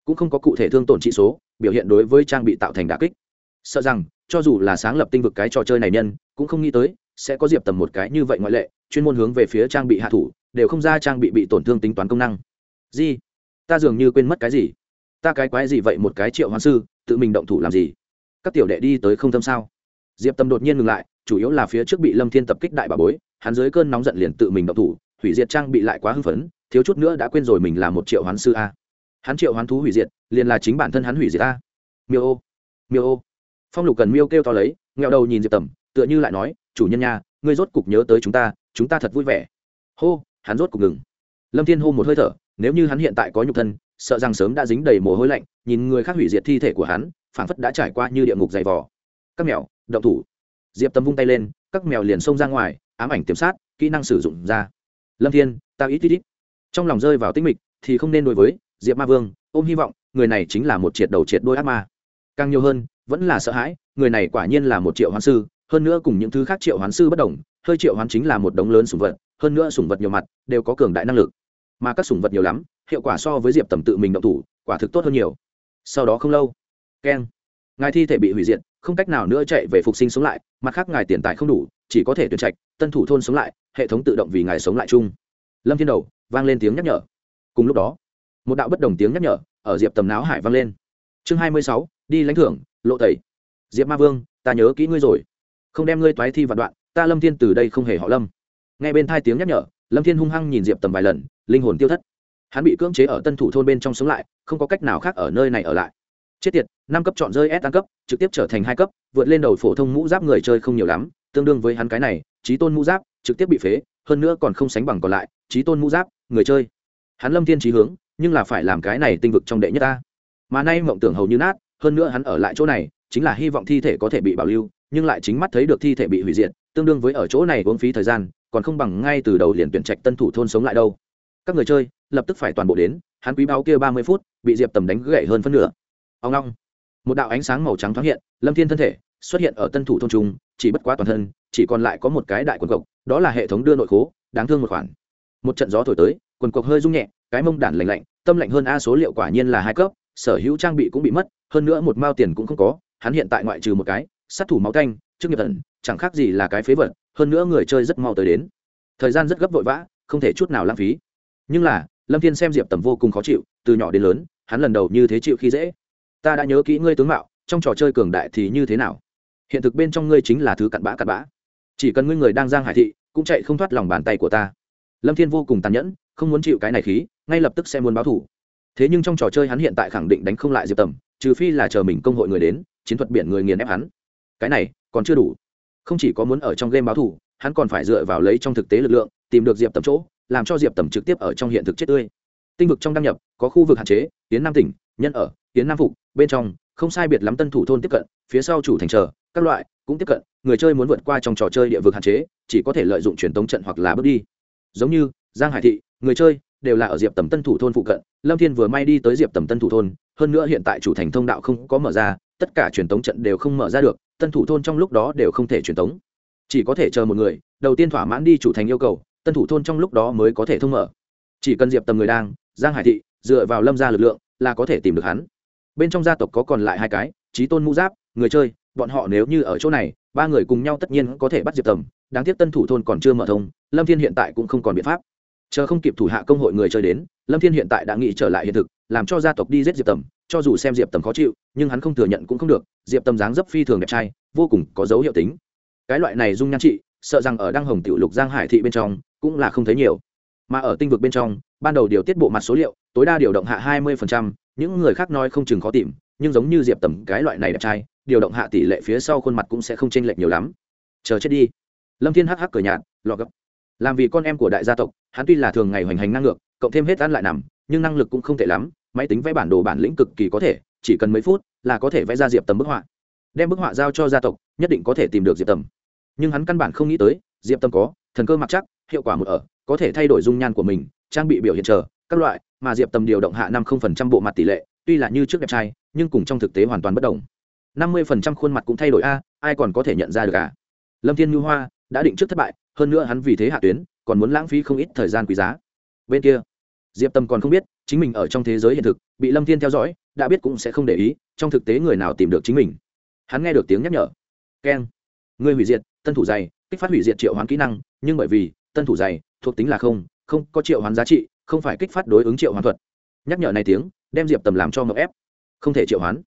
Cũng không có cụ thể thương tổn trị số, biểu hiện đối với trang bị tạo thành đà kích. Sợ rằng, cho dù là sáng lập tinh vực cái trò chơi này nhân, cũng không nghĩ tới sẽ có diệp tầm một cái như vậy ngoại lệ, chuyên môn hướng về phía trang bị hạ thủ, đều không ra trang bị bị tổn thương tính toán công năng. Gì? Ta dường như quên mất cái gì? Ta cái quái gì vậy? Một cái triệu hoàng sư, tự mình động thủ làm gì? Các tiểu đệ đi tới không tâm sao? Diệp tâm đột nhiên ngừng lại, chủ yếu là phía trước bị lâm thiên tập kích đại bà bối, hắn dưới cơn nóng giận liền tự mình động thủ, hủy diệt trang bị lại quá hưng phấn, thiếu chút nữa đã quên rồi mình là một triệu hoán sư a. Hắn triệu hoán thú hủy diệt, liền là chính bản thân hắn hủy diệt a. Miêu ô miêu ô. Phong lục cần miêu kêu to lấy nghẹo đầu nhìn diệp tầm, tựa như lại nói chủ nhân nha, ngươi rốt cục nhớ tới chúng ta chúng ta thật vui vẻ. Hô, hắn rốt cục ngừng. Lâm thiên hô một hơi thở, nếu như hắn hiện tại có nhục thân, sợ rằng sớm đã dính đầy mồ hôi lạnh, nhìn người khác hủy diệt thi thể của hắn, phảng phất đã trải qua như địa ngục dày vò. Các mèo, động thủ. Diệp tâm vung tay lên, các mèo liền xông ra ngoài, ám ảnh tiềm sát, kỹ năng sử dụng ra. Lâm thiên, tao ít ít ít. Trong lòng rơi vào tinh mịch, thì không nên đối với diệp ma vương, ôm hy vọng, người này chính là một triệt đầu triệt đôi ác ma. Càng nhiều hơn, vẫn là sợ hãi, người này quả nhiên là một triệu hoán sư hơn nữa cùng những thứ khác triệu hoán sư bất đồng, hơi triệu hoán chính là một đống lớn sủng vật, hơn nữa sủng vật nhiều mặt, đều có cường đại năng lực. Mà các sủng vật nhiều lắm, hiệu quả so với diệp tầm tự mình động thủ, quả thực tốt hơn nhiều. Sau đó không lâu, keng, ngài thi thể bị hủy diệt, không cách nào nữa chạy về phục sinh sống lại, mặt khác ngài tiền tài không đủ, chỉ có thể tuyển trạch, tân thủ thôn sống lại, hệ thống tự động vì ngài sống lại chung. Lâm thiên đầu, vang lên tiếng nhắc nhở. Cùng lúc đó, một đạo bất đồng tiếng nhắc nhở ở diệp tầm não hải vang lên. Chương hai mươi sáu, đi lãnh thưởng, lộ tẩy. Diệp ma vương, ta nhớ kỹ ngươi rồi không đem ngươi toái thi vạn đoạn, ta lâm thiên từ đây không hề họ lâm. Ngay bên thai tiếng nhắc nhở, lâm thiên hung hăng nhìn diệp tầm vài lần, linh hồn tiêu thất. Hắn bị cưỡng chế ở tân thủ thôn bên trong sống lại, không có cách nào khác ở nơi này ở lại. Chết tiệt, năm cấp chọn rơi s tăng cấp, trực tiếp trở thành hai cấp, vượt lên đầu phổ thông mũ giáp người chơi không nhiều lắm, tương đương với hắn cái này trí tôn mũ giáp, trực tiếp bị phế, hơn nữa còn không sánh bằng còn lại trí tôn mũ giáp, người chơi. Hắn lâm thiên trí hướng, nhưng là phải làm cái này tinh vực trong đệ nhất ta. Mà nay mộng tưởng hầu như nát, hơn nữa hắn ở lại chỗ này, chính là hy vọng thi thể có thể bị bảo lưu nhưng lại chính mắt thấy được thi thể bị hủy diệt, tương đương với ở chỗ này uống phí thời gian, còn không bằng ngay từ đầu liền tuyển trạch tân thủ thôn sống lại đâu. Các người chơi, lập tức phải toàn bộ đến, hắn quý báo kia ba mươi phút, bị diệp tầm đánh gậy hơn phân nửa. Ông long một đạo ánh sáng màu trắng thoáng hiện, lâm thiên thân thể xuất hiện ở tân thủ thôn trung, chỉ bất quá toàn thân, chỉ còn lại có một cái đại quần cộc, đó là hệ thống đưa nội khố, đáng thương một khoản. Một trận gió thổi tới, quần cộc hơi rung nhẹ, cái mông đản lạnh lạnh, tâm lạnh hơn a số liệu quả nhiên là hai cấp, sở hữu trang bị cũng bị mất, hơn nữa một mao tiền cũng không có, hắn hiện tại ngoại trừ một cái sát thủ máu canh trước nghiệp thần chẳng khác gì là cái phế vật, hơn nữa người chơi rất mau tới đến. Thời gian rất gấp vội vã, không thể chút nào lãng phí. Nhưng là, lâm thiên xem diệp tầm vô cùng khó chịu, từ nhỏ đến lớn, hắn lần đầu như thế chịu khi dễ. Ta đã nhớ kỹ ngươi tướng mạo, trong trò chơi cường đại thì như thế nào? Hiện thực bên trong ngươi chính là thứ cặn bã cặn bã. Chỉ cần ngươi người đang giang hải thị, cũng chạy không thoát lòng bàn tay của ta. Lâm thiên vô cùng tàn nhẫn, không muốn chịu cái này khí, ngay lập tức sẽ muốn báo thủ thế nhưng trong trò chơi hắn hiện tại khẳng định đánh không lại diệp tầm, trừ phi là chờ mình công hội người đến, chiến thuật biển người nghiền ép hắn cái này còn chưa đủ. Không chỉ có muốn ở trong game báo thủ hắn còn phải dựa vào lấy trong thực tế lực lượng, tìm được diệp tầm chỗ, làm cho diệp tầm trực tiếp ở trong hiện thực chết tươi. Tinh vực trong đăng nhập, có khu vực hạn chế tiến nam tỉnh, nhân ở tiến nam phục, bên trong, không sai biệt lắm tân thủ thôn tiếp cận, phía sau chủ thành chờ, các loại cũng tiếp cận, người chơi muốn vượt qua trong trò chơi địa vực hạn chế, chỉ có thể lợi dụng truyền tống trận hoặc là bước đi. Giống như, giang hải thị, người chơi đều là ở diệp tầm tân thủ thôn phụ cận, lâm thiên vừa may đi tới diệp tầm tân thủ thôn, hơn nữa hiện tại chủ thành thông đạo không có mở ra, tất cả truyền tống trận đều không mở ra được tân thủ thôn trong lúc đó đều không thể truyền tống. Chỉ có thể chờ một người, đầu tiên thỏa mãn đi chủ thành yêu cầu, tân thủ thôn trong lúc đó mới có thể thông mở. Chỉ cần diệp tầm người đang, giang hải thị, dựa vào lâm gia lực lượng, là có thể tìm được hắn. Bên trong gia tộc có còn lại hai cái trí tôn mũ giáp, người chơi, bọn họ nếu như ở chỗ này, ba người cùng nhau tất nhiên có thể bắt diệp tầm. Đáng tiếc tân thủ thôn còn chưa mở thông, lâm thiên hiện tại cũng không còn biện pháp chờ không kịp thủ hạ công hội người chơi đến lâm thiên hiện tại đã nghĩ trở lại hiện thực làm cho gia tộc đi giết diệp tầm cho dù xem diệp tầm khó chịu nhưng hắn không thừa nhận cũng không được diệp tầm dáng dấp phi thường đẹp trai vô cùng có dấu hiệu tính. Cái loại này dung nhan trị sợ rằng ở đăng hồng tiểu lục giang hải thị bên trong cũng là không thấy nhiều. Mà ở tinh vực bên trong ban đầu điều tiết bộ mặt số liệu tối đa điều động hạ 20%, những người khác nói không chừng khó tìm nhưng giống như diệp tầm cái loại này đẹp trai điều động hạ tỷ lệ phía sau khuôn mặt cũng sẽ không chênh lệch nhiều lắm. Chờ chết đi. Lâm thiên hắc hắc cười nhạt lọ gấp làm vì con em của đại gia tộc, hắn tuy là thường ngày hoành hành năng ngược, cộng thêm hết ăn lại nằm, nhưng năng lực cũng không tệ lắm, máy tính vẽ bản đồ bản lĩnh cực kỳ có thể, chỉ cần mấy phút là có thể vẽ ra diệp tầm bức họa. Đem bức họa giao cho gia tộc, nhất định có thể tìm được diệp tầm. Nhưng hắn căn bản không nghĩ tới, diệp tầm có, thần cơ mặc chắc, hiệu quả một ở, có thể thay đổi dung nhan của mình, trang bị biểu hiện chờ, các loại, mà diệp tầm điều động hạ năm không phần trăm bộ mặt tỷ lệ, tuy là như trước đẹp trai, nhưng cùng trong thực tế hoàn toàn bất đồng. Năm mươi phần trăm khuôn mặt cũng thay đổi a, ai còn có thể nhận ra được à? Lâm thiên ngư hoa đã định trước thất bại, hơn nữa hắn vì thế hạ tuyến, còn muốn lãng phí không ít thời gian quý giá. Bên kia, diệp tâm còn không biết, chính mình ở trong thế giới hiện thực, bị lâm thiên theo dõi, đã biết cũng sẽ không để ý, trong thực tế người nào tìm được chính mình. Hắn nghe được tiếng nhắc nhở. Keng người hủy diệt, tân thủ dày kích phát hủy diệt triệu hoán kỹ năng, nhưng bởi vì, tân thủ dày thuộc tính là không không có triệu hoán giá trị, không phải kích phát đối ứng triệu hoán thuật. Nhắc nhở này tiếng, đem diệp tầm làm cho mậu ép. Không thể triệu hoán.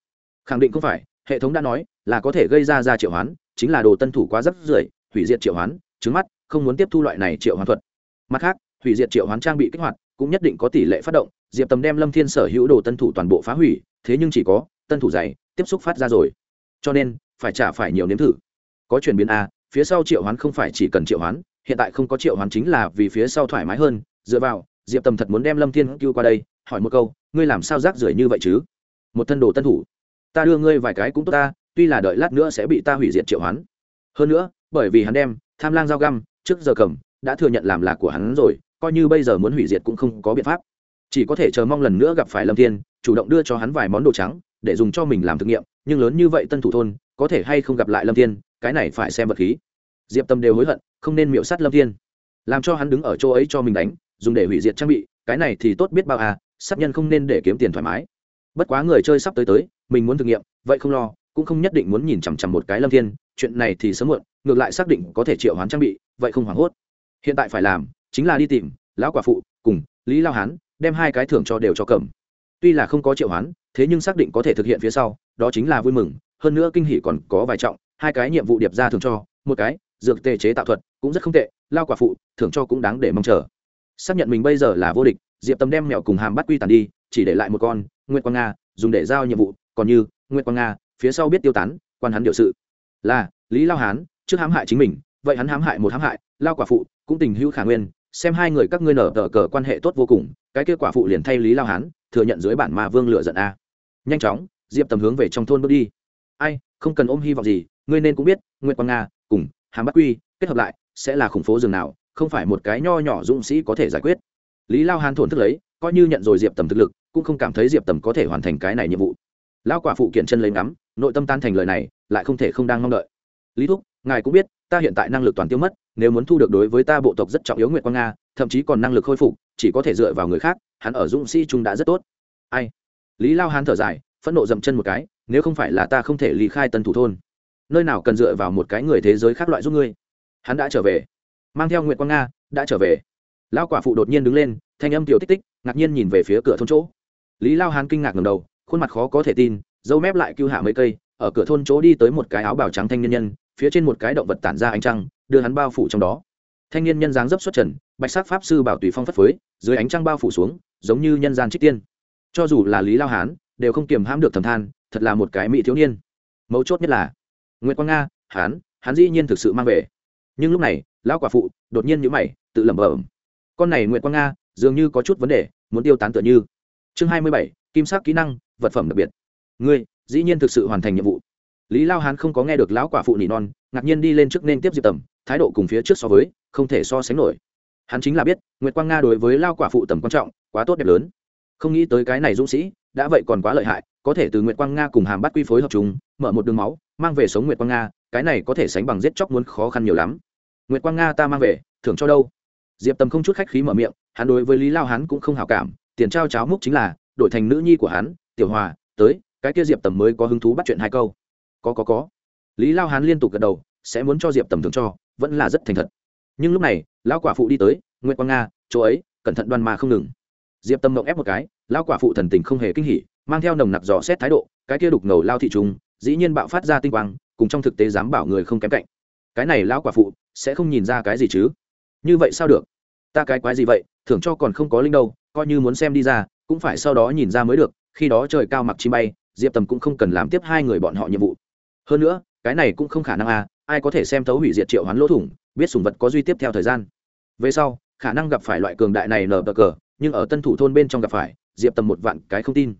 Khẳng định không phải, hệ thống đã nói là có thể gây ra ra triệu hoán, chính là đồ tân thủ quá rất rưởi hủy diệt triệu hoán, trứng mắt, không muốn tiếp thu loại này triệu hoán thuật. Mặt khác, hủy diệt triệu hoán trang bị kích hoạt cũng nhất định có tỷ lệ phát động, diệp tầm đem lâm thiên sở hữu đồ tân thủ toàn bộ phá hủy, thế nhưng chỉ có, tân thủ dày tiếp xúc phát ra rồi. Cho nên, phải trả phải nhiều nếm thử. Có chuyển biến a, phía sau triệu hoán không phải chỉ cần triệu hoán, hiện tại không có triệu hoán chính là vì phía sau thoải mái hơn. Dựa vào, diệp tầm thật muốn đem lâm thiên cứu qua đây, hỏi một câu, ngươi làm sao rác rưởi như vậy chứ? Một thân đồ tân thủ, ta đưa ngươi vài cái cũng tốt ta, tuy là đợi lát nữa sẽ bị ta hủy diệt triệu hoán. Hơn nữa bởi vì hắn đem tham lang dao găm trước giờ cầm đã thừa nhận làm là của hắn rồi, coi như bây giờ muốn hủy diệt cũng không có biện pháp. Chỉ có thể chờ mong lần nữa gặp phải lâm thiên, chủ động đưa cho hắn vài món đồ trắng để dùng cho mình làm thực nghiệm, nhưng lớn như vậy tân thủ thôn, có thể hay không gặp lại lâm thiên, cái này phải xem vật khí. Diệp tâm đều hối hận, không nên miễu sát lâm thiên. Làm cho hắn đứng ở chỗ ấy cho mình đánh, dùng để hủy diệt trang bị, cái này thì tốt biết bao à sát nhân không nên để kiếm tiền thoải mái. Bất quá người chơi sắp tới tới, mình muốn thực nghiệm, vậy không lo cũng không nhất định muốn nhìn chằm chằm một cái lâm thiên, chuyện này thì sớm muộn, ngược lại xác định có thể triệu hoán trang bị, vậy không hoảng hốt. Hiện tại phải làm, chính là đi tìm lão quả phụ cùng lý lao hán, đem hai cái thưởng cho đều cho cầm. Tuy là không có triệu hoán, thế nhưng xác định có thể thực hiện phía sau, đó chính là vui mừng, hơn nữa kinh hỷ còn có vài trọng, hai cái nhiệm vụ điệp ra thưởng cho, một cái dược tê chế tạo thuật cũng rất không tệ lao quả phụ thưởng cho cũng đáng để mong chờ. Xác nhận mình bây giờ là vô địch, diệp tâm đem mèo cùng hàm bắt quy tàn đi, chỉ để lại một con nguyễn quang nga, dùng để giao nhiệm vụ, còn như nguyễn quang nga phía sau biết tiêu tán, quan hắn điều sự. Là, lý lao hán, trước hãm hại chính mình, vậy hắn hãm hại một hãm hại, lao quả phụ, cũng tình hữu khả nguyên, xem hai người các ngươi nở tờ cờ quan hệ tốt vô cùng, cái kết quả phụ liền thay lý lao hán, thừa nhận dưới bản ma vương lựa giận a. Nhanh chóng, diệp tầm hướng về trong thôn bước đi. Ai, không cần ôm hy vọng gì, ngươi nên cũng biết nguyễn quang nga, cùng hàm bắc quy, kết hợp lại, sẽ là khủng phố rừng nào, không phải một cái nho nhỏ dũng sĩ có thể giải quyết. Lý lao hán thổn thức lấy, coi như nhận rồi diệp tầm thực lực, cũng không cảm thấy diệp tầm có thể hoàn thành cái này nhiệm vụ. Lao quả phụ kiện chân lấy ngắm nội tâm tan thành lời này, lại không thể không đang mong đợi. Lý thúc, ngài cũng biết, ta hiện tại năng lực toàn tiêu mất, nếu muốn thu được đối với ta bộ tộc rất trọng yếu nguyệt quang nga, thậm chí còn năng lực khôi phục, chỉ có thể dựa vào người khác, hắn ở dũng sĩ trung đã rất tốt. Ai? Lý lao hán thở dài, phẫn nộ dậm chân một cái, nếu không phải là ta không thể lý khai tân thủ thôn, nơi nào cần dựa vào một cái người thế giới khác loại giúp ngươi? Hắn đã trở về. Mang theo nguyệt quang nga, đã trở về. Lao quả phụ đột nhiên đứng lên, thanh âm tiểu tích tích, ngạc nhiên nhìn về phía cửa thôn chỗ. Lý lao hán kinh ngạc ngầm đầu, khuôn mặt khó có thể tin dâu mép lại cưu hạ mấy cây, ở cửa thôn chỗ đi tới một cái áo bào trắng thanh niên nhân, phía trên một cái động vật tản ra ánh trăng, đưa hắn bao phủ trong đó. Thanh niên nhân dáng dấp xuất trần, bạch sắc pháp sư bảo tùy phong phất phới, dưới ánh trăng bao phủ xuống, giống như nhân gian trích tiên. Cho dù là lý lao hán, đều không kiềm hãm được thầm than, thật là một cái mỹ thiếu niên. Mấu chốt nhất là nguyễn quang nga, hán, hắn dĩ nhiên thực sự mang về. Nhưng lúc này, lão quả phụ đột nhiên nhữ mày, tự lẩm bẩm. Con này nguyễn quang nga, dường như có chút vấn đề, muốn tiêu tán tựa như. Chương hai mươi bảy, kim sắc kỹ năng, vật phẩm đặc biệt ngươi, dĩ nhiên thực sự hoàn thành nhiệm vụ. Lý lao hán không có nghe được lão quả phụ nỉ non, ngạc nhiên đi lên trước nên tiếp diệp tầm, thái độ cùng phía trước so với, không thể so sánh nổi. Hắn chính là biết, nguyệt quang nga đối với lao quả phụ tầm quan trọng, quá tốt đẹp lớn. Không nghĩ tới cái này dũng sĩ, đã vậy còn quá lợi hại, có thể từ nguyệt quang nga cùng hàm bắt quy phối hợp chúng mở một đường máu, mang về sống nguyệt quang nga, cái này có thể sánh bằng giết chóc muốn khó khăn nhiều lắm. Nguyệt quang nga ta mang về, thưởng cho đâu? Diệp tầm không chút khách khí mở miệng, hắn đối với lý lao hắn cũng không hào cảm, tiền trao cháo múc chính là, đổi thành nữ nhi của hắn, tiểu hòa, tới cái kia diệp tầm mới có hứng thú bắt chuyện hai câu. Có có có. Lý lao hán liên tục gật đầu, sẽ muốn cho diệp tầm thường cho, vẫn là rất thành thật. Nhưng lúc này, lão quả phụ đi tới nguyễn quang nga, chỗ ấy, cẩn thận đoan mà không ngừng. Diệp tâm mộng ép một cái, lão quả phụ thần tình không hề kinh hỉ, mang theo nồng nặc dò xét thái độ, cái kia đục ngầu lao thị trùng dĩ nhiên bạo phát ra tinh quang, cùng trong thực tế dám bảo người không kém cạnh. Cái này lão quả phụ, sẽ không nhìn ra cái gì chứ? Như vậy sao được? Ta cái quái gì vậy, thưởng cho còn không có linh đâu, coi như muốn xem đi ra, cũng phải sau đó nhìn ra mới được, khi đó trời cao mặc chim bay diệp tầm cũng không cần làm tiếp hai người bọn họ nhiệm vụ. Hơn nữa, cái này cũng không khả năng à ai có thể xem thấu hủy diệt triệu hoán lỗ thủng, biết sùng vật có duy tiếp theo thời gian. Về sau, khả năng gặp phải loại cường đại này nở bờ cờ, nhưng ở tân thủ thôn bên trong gặp phải, diệp tầm một vạn cái không tin.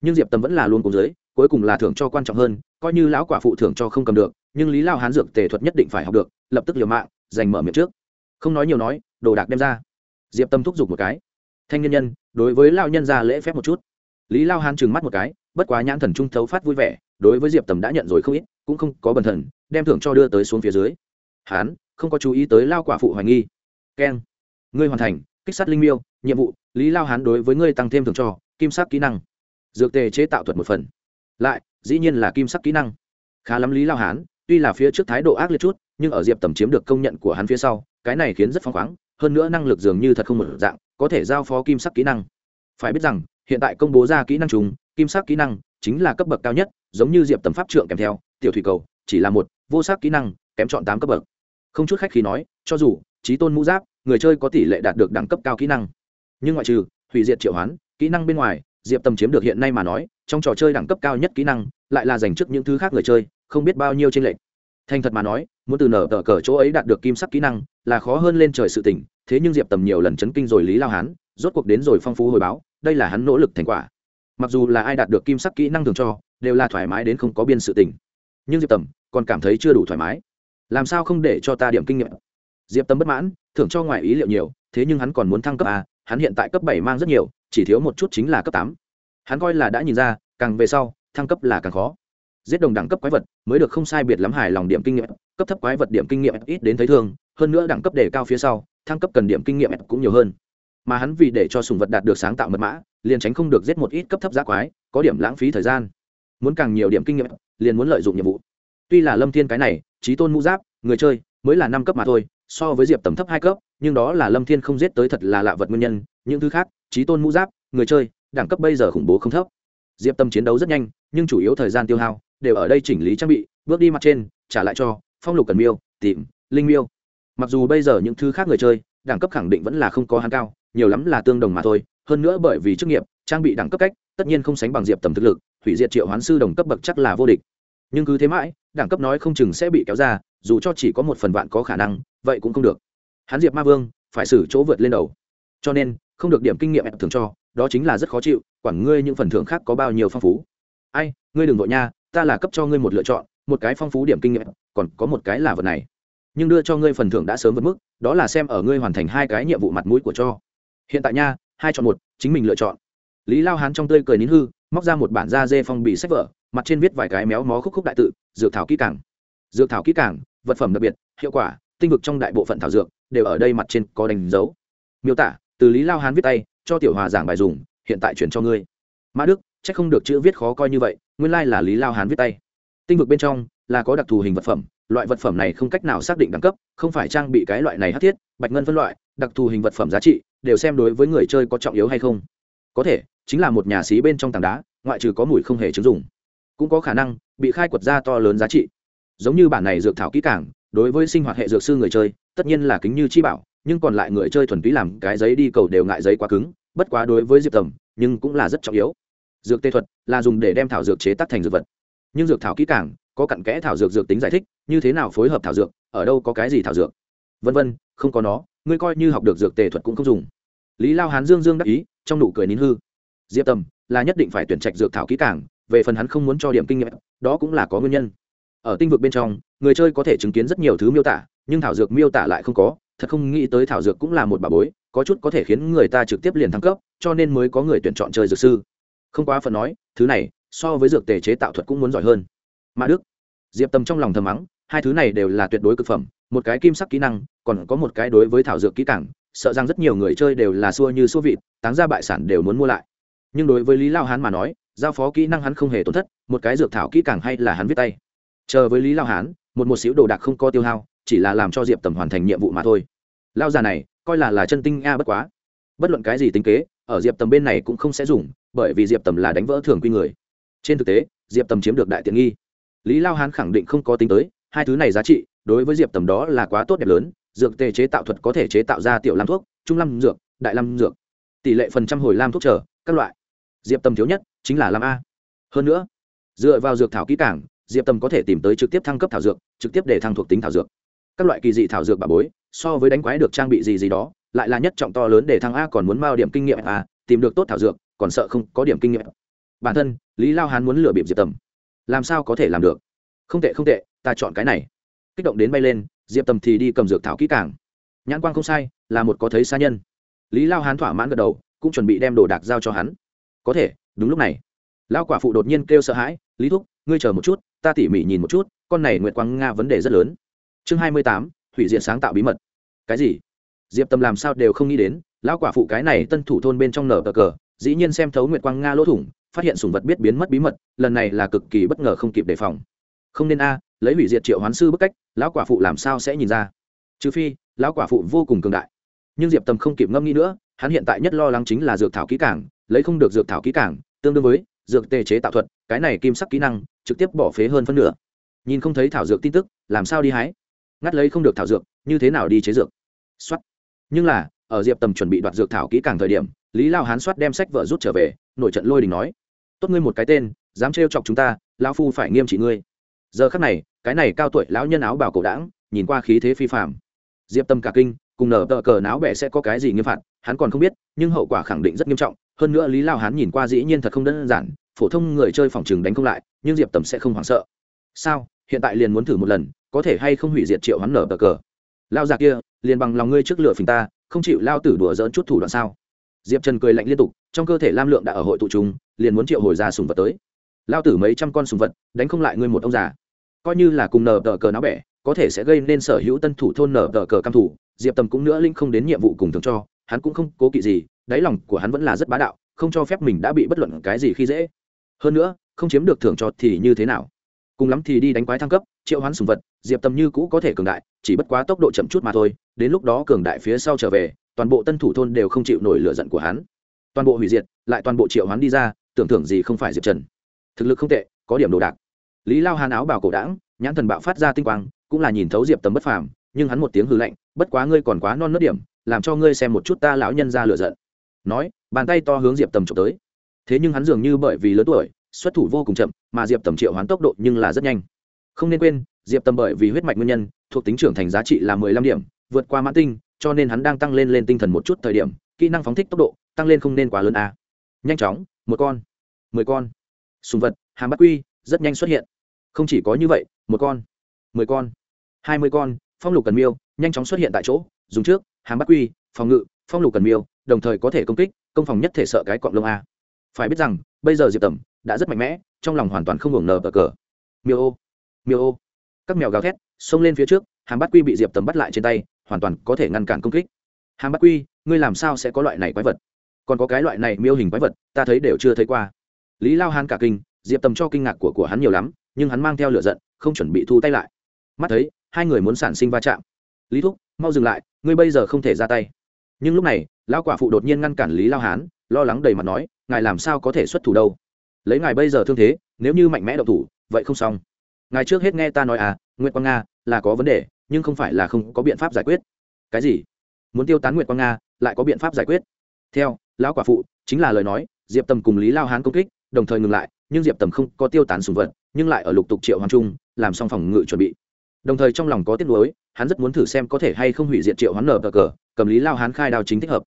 Nhưng diệp tầm vẫn là luôn cùng dưới, cuối cùng là thưởng cho quan trọng hơn, coi như lão quả phụ thưởng cho không cầm được, nhưng lý lao hán dược tề thuật nhất định phải học được, lập tức liều mạng, giành mở miệng trước. Không nói nhiều nói, đồ đạc đem ra. Diệp tâm thúc giục một cái. Thanh nhân nhân, đối với lao nhân ra lễ phép một chút. Lý lao hán trừng mắt một cái bất quá nhãn thần trung thấu phát vui vẻ, đối với diệp tầm đã nhận rồi không ít, cũng không có bần thần, đem thưởng cho đưa tới xuống phía dưới. Hán, không có chú ý tới lao quả phụ hoài nghi. Keng, ngươi hoàn thành, kích sát linh miêu, nhiệm vụ, lý lao hán đối với ngươi tăng thêm thưởng cho, kim sắc kỹ năng. Dược tề chế tạo thuật một phần. Lại, dĩ nhiên là kim sắc kỹ năng. Khá lắm lý lao hán, tuy là phía trước thái độ ác liệt chút, nhưng ở diệp tầm chiếm được công nhận của hắn phía sau, cái này khiến rất phăng khoáng, hơn nữa năng lực dường như thật không một dạng, có thể giao phó kim sắc kỹ năng phải biết rằng, hiện tại công bố ra kỹ năng trùng, kim sắc kỹ năng chính là cấp bậc cao nhất, giống như diệp tầm pháp trượng kèm theo, tiểu thủy cầu, chỉ là một, vô sắc kỹ năng, kém chọn tám cấp bậc. Không chút khách khi nói, cho dù trí tôn mũ giáp, người chơi có tỷ lệ đạt được đẳng cấp cao kỹ năng. Nhưng ngoại trừ, hủy diệt triệu hoán, kỹ năng bên ngoài, diệp tầm chiếm được hiện nay mà nói, trong trò chơi đẳng cấp cao nhất kỹ năng, lại là dành trước những thứ khác người chơi, không biết bao nhiêu trên lệch. Thành thật mà nói, muốn từ nở tờ cờ chỗ ấy đạt được kim sắc kỹ năng, là khó hơn lên trời sự tỉnh thế nhưng diệp tầm nhiều lần chấn kinh rồi lý lao hán rốt cuộc đến rồi phong phú hồi báo, đây là hắn nỗ lực thành quả. Mặc dù là ai đạt được kim sắc kỹ năng thường cho, đều là thoải mái đến không có biên sự tình. nhưng diệp tầm còn cảm thấy chưa đủ thoải mái. Làm sao không để cho ta điểm kinh nghiệm? Diệp tâm bất mãn, thưởng cho ngoài ý liệu nhiều, thế nhưng hắn còn muốn thăng cấp a hắn hiện tại cấp bảy mang rất nhiều, chỉ thiếu một chút chính là cấp tám. Hắn coi là đã nhìn ra, càng về sau, thăng cấp là càng khó. Giết đồng đẳng cấp quái vật mới được không sai biệt lắm hài lòng điểm kinh nghiệm. Cấp thấp quái vật điểm kinh nghiệm ít đến thấy thương, hơn nữa đẳng cấp đề cao phía sau, thăng cấp cần điểm kinh nghiệm cũng nhiều hơn mà hắn vì để cho sùng vật đạt được sáng tạo mật mã, liền tránh không được giết một ít cấp thấp giá quái, có điểm lãng phí thời gian. Muốn càng nhiều điểm kinh nghiệm, liền muốn lợi dụng nhiệm vụ. Tuy là lâm thiên cái này trí tôn mũ giáp, người chơi, mới là năm cấp mà thôi, so với diệp tầm thấp hai cấp, nhưng đó là lâm thiên không giết tới thật là lạ vật nguyên nhân, những thứ khác trí tôn mũ giáp, người chơi, đẳng cấp bây giờ khủng bố không thấp. Diệp tâm chiến đấu rất nhanh, nhưng chủ yếu thời gian tiêu hao, đều ở đây chỉnh lý trang bị, bước đi mặt trên, trả lại cho phong lục cần miêu, tìm linh miêu. Mặc dù bây giờ những thứ khác người chơi, đẳng cấp khẳng định vẫn là không có hắn cao nhiều lắm là tương đồng mà thôi, hơn nữa bởi vì chức nghiệp, trang bị đẳng cấp cách, tất nhiên không sánh bằng diệp tầm thực lực, hủy diệt triệu hoán sư đồng cấp bậc chắc là vô địch. Nhưng cứ thế mãi, đẳng cấp nói không chừng sẽ bị kéo ra, dù cho chỉ có một phần vạn có khả năng, vậy cũng không được. Hắn diệp ma vương, phải xử chỗ vượt lên đầu. Cho nên, không được điểm kinh nghiệm thường cho, đó chính là rất khó chịu, quản ngươi những phần thưởng khác có bao nhiêu phong phú. Ai, ngươi đừng vội nha, ta là cấp cho ngươi một lựa chọn, một cái phong phú điểm kinh nghiệm, còn có một cái là vật này. Nhưng đưa cho ngươi phần thưởng đã sớm vượt mức, đó là xem ở ngươi hoàn thành hai cái nhiệm vụ mặt mũi của cho hiện tại nha, hai chọn một, chính mình lựa chọn. Lý lao hán trong tươi cười nín hư, móc ra một bản da dê phong bì sách vở, mặt trên viết vài cái méo mó khúc khúc đại tự, dược thảo kỹ càng. Dược thảo kỹ càng, vật phẩm đặc biệt, hiệu quả, tinh vực trong đại bộ phận thảo dược, đều ở đây mặt trên có đánh dấu. Miêu tả, từ lý lao hán viết tay, cho tiểu hòa giảng bài dùng, hiện tại chuyển cho ngươi. Mã đức c h ắ c không được chữ viết khó coi như vậy, nguyên lai là lý lao hán viết tay. Tinh vực bên trong, là có đặc thù hình vật phẩm, loại vật phẩm này không cách nào xác định đẳng cấp, không phải trang bị cái loại này hát thiết, bạch ngân phân loại, đặc thù hình vật phẩm giá trị đều xem đối với người chơi có trọng yếu hay không. Có thể, chính là một nhà xí bên trong tảng đá, ngoại trừ có mùi không hề chứng dùng cũng có khả năng, bị khai quật ra to lớn giá trị. Giống như bản này dược thảo kỹ càng, đối với sinh hoạt hệ dược sư người chơi, tất nhiên là kính như chi bảo, nhưng còn lại người chơi thuần túy làm cái giấy đi cầu đều ngại giấy quá cứng, bất quá đối với diệp tầm, nhưng cũng là rất trọng yếu. Dược tê thuật là dùng để đem thảo dược chế tác thành dược vật. Nhưng dược thảo kỹ càng, có cặn kẽ thảo dược dược tính giải thích, như thế nào phối hợp thảo dược, ở đâu có cái gì thảo dược. Vân vân, không có nó ngươi coi như học được dược tề thuật cũng không dùng. Lý lao hán dương dương đắc ý, trong nụ cười nín hư. Diệp tầm, là nhất định phải tuyển trạch dược thảo kỹ càng, về phần hắn không muốn cho điểm kinh nghiệm, đó cũng là có nguyên nhân. Ở tinh vực bên trong, người chơi có thể chứng kiến rất nhiều thứ miêu tả, nhưng thảo dược miêu tả lại không có, thật không nghĩ tới thảo dược cũng là một bà bối, có chút có thể khiến người ta trực tiếp liền thăng cấp, cho nên mới có người tuyển chọn chơi dược sư. Không quá phần nói, thứ này, so với dược tề chế tạo thuật cũng muốn giỏi hơn. Mã đức, diệp tâm trong lòng thầm mắng, hai thứ này đều là tuyệt đối cực phẩm một cái kim sắc kỹ năng, còn có một cái đối với thảo dược kỹ càng, sợ rằng rất nhiều người chơi đều là xua như xua vịt, táng ra bại sản đều muốn mua lại. Nhưng đối với lý lao hán mà nói, giao phó kỹ năng hắn không hề tổn thất, một cái dược thảo kỹ càng hay là hắn viết tay. Chờ với lý lao hán, một một xíu đồ đạc không có tiêu hao, chỉ là làm cho diệp tầm hoàn thành nhiệm vụ mà thôi. Lao già này, coi là là chân tinh a bất quá. Bất luận cái gì tính kế, ở diệp tầm bên này cũng không sẽ dùng, bởi vì diệp tầm là đánh vỡ thường quy người. Trên thực tế, diệp tầm chiếm được đại tiện nghi. Lý lao hán khẳng định không có tính tới, hai thứ này giá trị đối với diệp tầm đó là quá tốt đẹp lớn, dược tề chế tạo thuật có thể chế tạo ra tiểu lam thuốc, trung lam dược, đại lam dược. Tỷ lệ phần trăm hồi lam thuốc trở, các loại. Diệp tầm thiếu nhất chính là lam a. Hơn nữa, dựa vào dược thảo kỹ cảng diệp tầm có thể tìm tới trực tiếp thăng cấp thảo dược, trực tiếp để thăng thuộc tính thảo dược. Các loại kỳ dị thảo dược bà bối, so với đánh quái được trang bị gì gì đó, lại là nhất trọng to lớn để thăng a còn muốn bao điểm kinh nghiệm a, tìm được tốt thảo dược, còn sợ không có điểm kinh nghiệm. Bản thân, lý lao hán muốn lừa bịp diệp tầm. Làm sao có thể làm được? Không tệ không tệ, ta chọn cái này kích động đến bay lên, diệp tầm thì đi cầm dược thảo kỹ càng. Nhãn quang không sai, là một có thấy xa nhân. Lý lao hán thỏa mãn gật đầu, cũng chuẩn bị đem đồ đạc giao cho hắn. Có thể, đúng lúc này. Lao quả phụ đột nhiên kêu sợ hãi, lý thúc, ngươi chờ một chút, ta tỉ mỉ nhìn một chút, con này nguyệt quang nga vấn đề rất lớn. Chương hai mươi tám, hủy diện sáng tạo bí mật. Cái gì? Diệp tâm làm sao đều không nghĩ đến lão quả phụ cái này tân thủ thôn bên trong nở cờ cờ, dĩ nhiên xem thấu nguyệt quang nga lỗ thủng, phát hiện sùng vật biết biến mất bí mật, lần này là cực kỳ bất ngờ không kịp đề phòng không nên a, lấy hủy diệt triệu hoán sư bức cách, lão quả phụ làm sao sẽ nhìn ra? Trừ phi, lão quả phụ vô cùng cường đại. Nhưng diệp tầm không kịp ngâm nghĩ nữa, hắn hiện tại nhất lo lắng chính là dược thảo kỹ cảng lấy không được dược thảo kỹ cảng tương đương với dược tề chế tạo thuật, cái này kim sắc kỹ năng, trực tiếp bỏ phế hơn phân nửa. Nhìn không thấy thảo dược tin tức, làm sao đi hái? Ngắt lấy không được thảo dược, như thế nào đi chế dược? Xuất nhưng là, ở diệp tầm chuẩn bị đoạt dược thảo kỹ càng thời điểm, lý lao hán soát đem sách vợ rút trở về, nội trận lôi đình nói, tốt ngươi một cái tên, dám trêu chọc chúng ta lao phu phải nghiêm trị ngươi giờ khắc này, cái này cao tuổi lão nhân áo bảo cổ đảng nhìn qua khí thế phi phạm diệp tâm cả kinh, cùng nở tờ cờ náo bẹ sẽ có cái gì nghiêm phạt, hắn còn không biết, nhưng hậu quả khẳng định rất nghiêm trọng. Hơn nữa lý lao hắn nhìn qua dĩ nhiên thật không đơn giản, phổ thông người chơi phòng trường đánh không lại, nhưng diệp tầm sẽ không hoảng sợ. Sao? Hiện tại liền muốn thử một lần, có thể hay không hủy diệt triệu hắn nở tờ cờ? Lao già kia, liền bằng lòng ngươi trước lửa phình ta, không chịu lao tử đùa dỡn chút thủ đoạn sao? Diệp trần cười lạnh liên tục, trong cơ thể lam lượng đã ở hội tụ chúng liền muốn triệu hồi ra sùng vật tới. Lao tử mấy trăm con sùng vật, đánh không lại ngươi một ông già coi như là cùng nở tờ cờ náo bẻ, có thể sẽ gây nên sở hữu tân thủ thôn nở tờ cờ cam thủ, diệp tầm cũng nữa linh không đến nhiệm vụ cùng thường cho, hắn cũng không cố kỵ gì, đáy lòng của hắn vẫn là rất bá đạo, không cho phép mình đã bị bất luận cái gì khi dễ. Hơn nữa, không chiếm được thưởng cho thì như thế nào? Cùng lắm thì đi đánh quái thăng cấp, triệu hoán sùng vật, diệp tầm như cũ có thể cường đại, chỉ bất quá tốc độ chậm chút mà thôi, đến lúc đó cường đại phía sau trở về, toàn bộ tân thủ thôn đều không chịu nổi lửa giận của hắn. Toàn bộ hủy diệt, lại toàn bộ triệu hoán đi ra, tưởng thưởng gì không phải diệp trần. Thực lực không tệ, có điểm đồ đạc lý lao hàn áo bảo cổ đảng nhãn thần bạo phát ra tinh quang, cũng là nhìn thấu diệp tầm bất phàm, nhưng hắn một tiếng hư lạnh, bất quá ngươi còn quá non nớt điểm, làm cho ngươi xem một chút ta lão nhân ra lửa giận. Nói, bàn tay to hướng diệp tầm trộm tới. Thế nhưng hắn dường như bởi vì lớn tuổi, xuất thủ vô cùng chậm, mà diệp tầm triệu hoán tốc độ nhưng là rất nhanh. Không nên quên, diệp tầm bởi vì huyết mạch nguyên nhân, thuộc tính trưởng thành giá trị là mười lăm điểm, vượt qua mãn tinh, cho nên hắn đang tăng lên lên tinh thần một chút thời điểm, kỹ năng phóng thích tốc độ tăng lên không nên quá lớn a. Nhanh chóng, một con, mười con. Sùng vật, hàm bắt quy rất nhanh xuất hiện. Không chỉ có như vậy, một con, mười con, hai mươi con, phong lục cần miêu nhanh chóng xuất hiện tại chỗ, dùng trước hàm bắt quy, phòng ngự, phong lục cần miêu, đồng thời có thể công kích, công phòng nhất thể sợ cái cọng lông a. Phải biết rằng, bây giờ diệp tầm đã rất mạnh mẽ, trong lòng hoàn toàn không ngừng nờ bờ cờ. Miêu ô miêu ô. Các mèo gào thét, xông lên phía trước hàm bắt quy bị diệp tầm bắt lại trên tay, hoàn toàn có thể ngăn cản công kích. Hàm bắt quy, ngươi làm sao sẽ có loại này quái vật? Còn có cái loại này miêu hình quái vật, ta thấy đều chưa thấy qua. Lý lao hán cả kinh diệp tầm cho kinh ngạc của của hắn nhiều lắm, nhưng hắn mang theo lửa giận, không chuẩn bị thu tay lại. Mắt thấy, hai người muốn sản sinh va chạm. Lý thúc, mau dừng lại, ngươi bây giờ không thể ra tay. Nhưng lúc này, lão quả phụ đột nhiên ngăn cản lý lao hán, lo lắng đầy mặt nói, ngài làm sao có thể xuất thủ đâu? Lấy ngài bây giờ thương thế, nếu như mạnh mẽ độc thủ, vậy không xong. Ngài trước hết nghe ta nói à nguyễn quang nga là có vấn đề, nhưng không phải là không có biện pháp giải quyết. Cái gì? Muốn tiêu tán nguyệt quang nga, lại có biện pháp giải quyết? Theo, lão quả phụ chính là lời nói, diệp tầm cùng lý lao hán công kích, đồng thời ngừng lại nhưng diệp tầm không có tiêu tán sùng vật, nhưng lại ở lục tục triệu hoàng trung, làm xong phòng ngự chuẩn bị. Đồng thời trong lòng có tiếc nuối, hắn rất muốn thử xem có thể hay không hủy diệt triệu hoán nở cờ cờ, cầm lý lao hán khai đao chính thích hợp.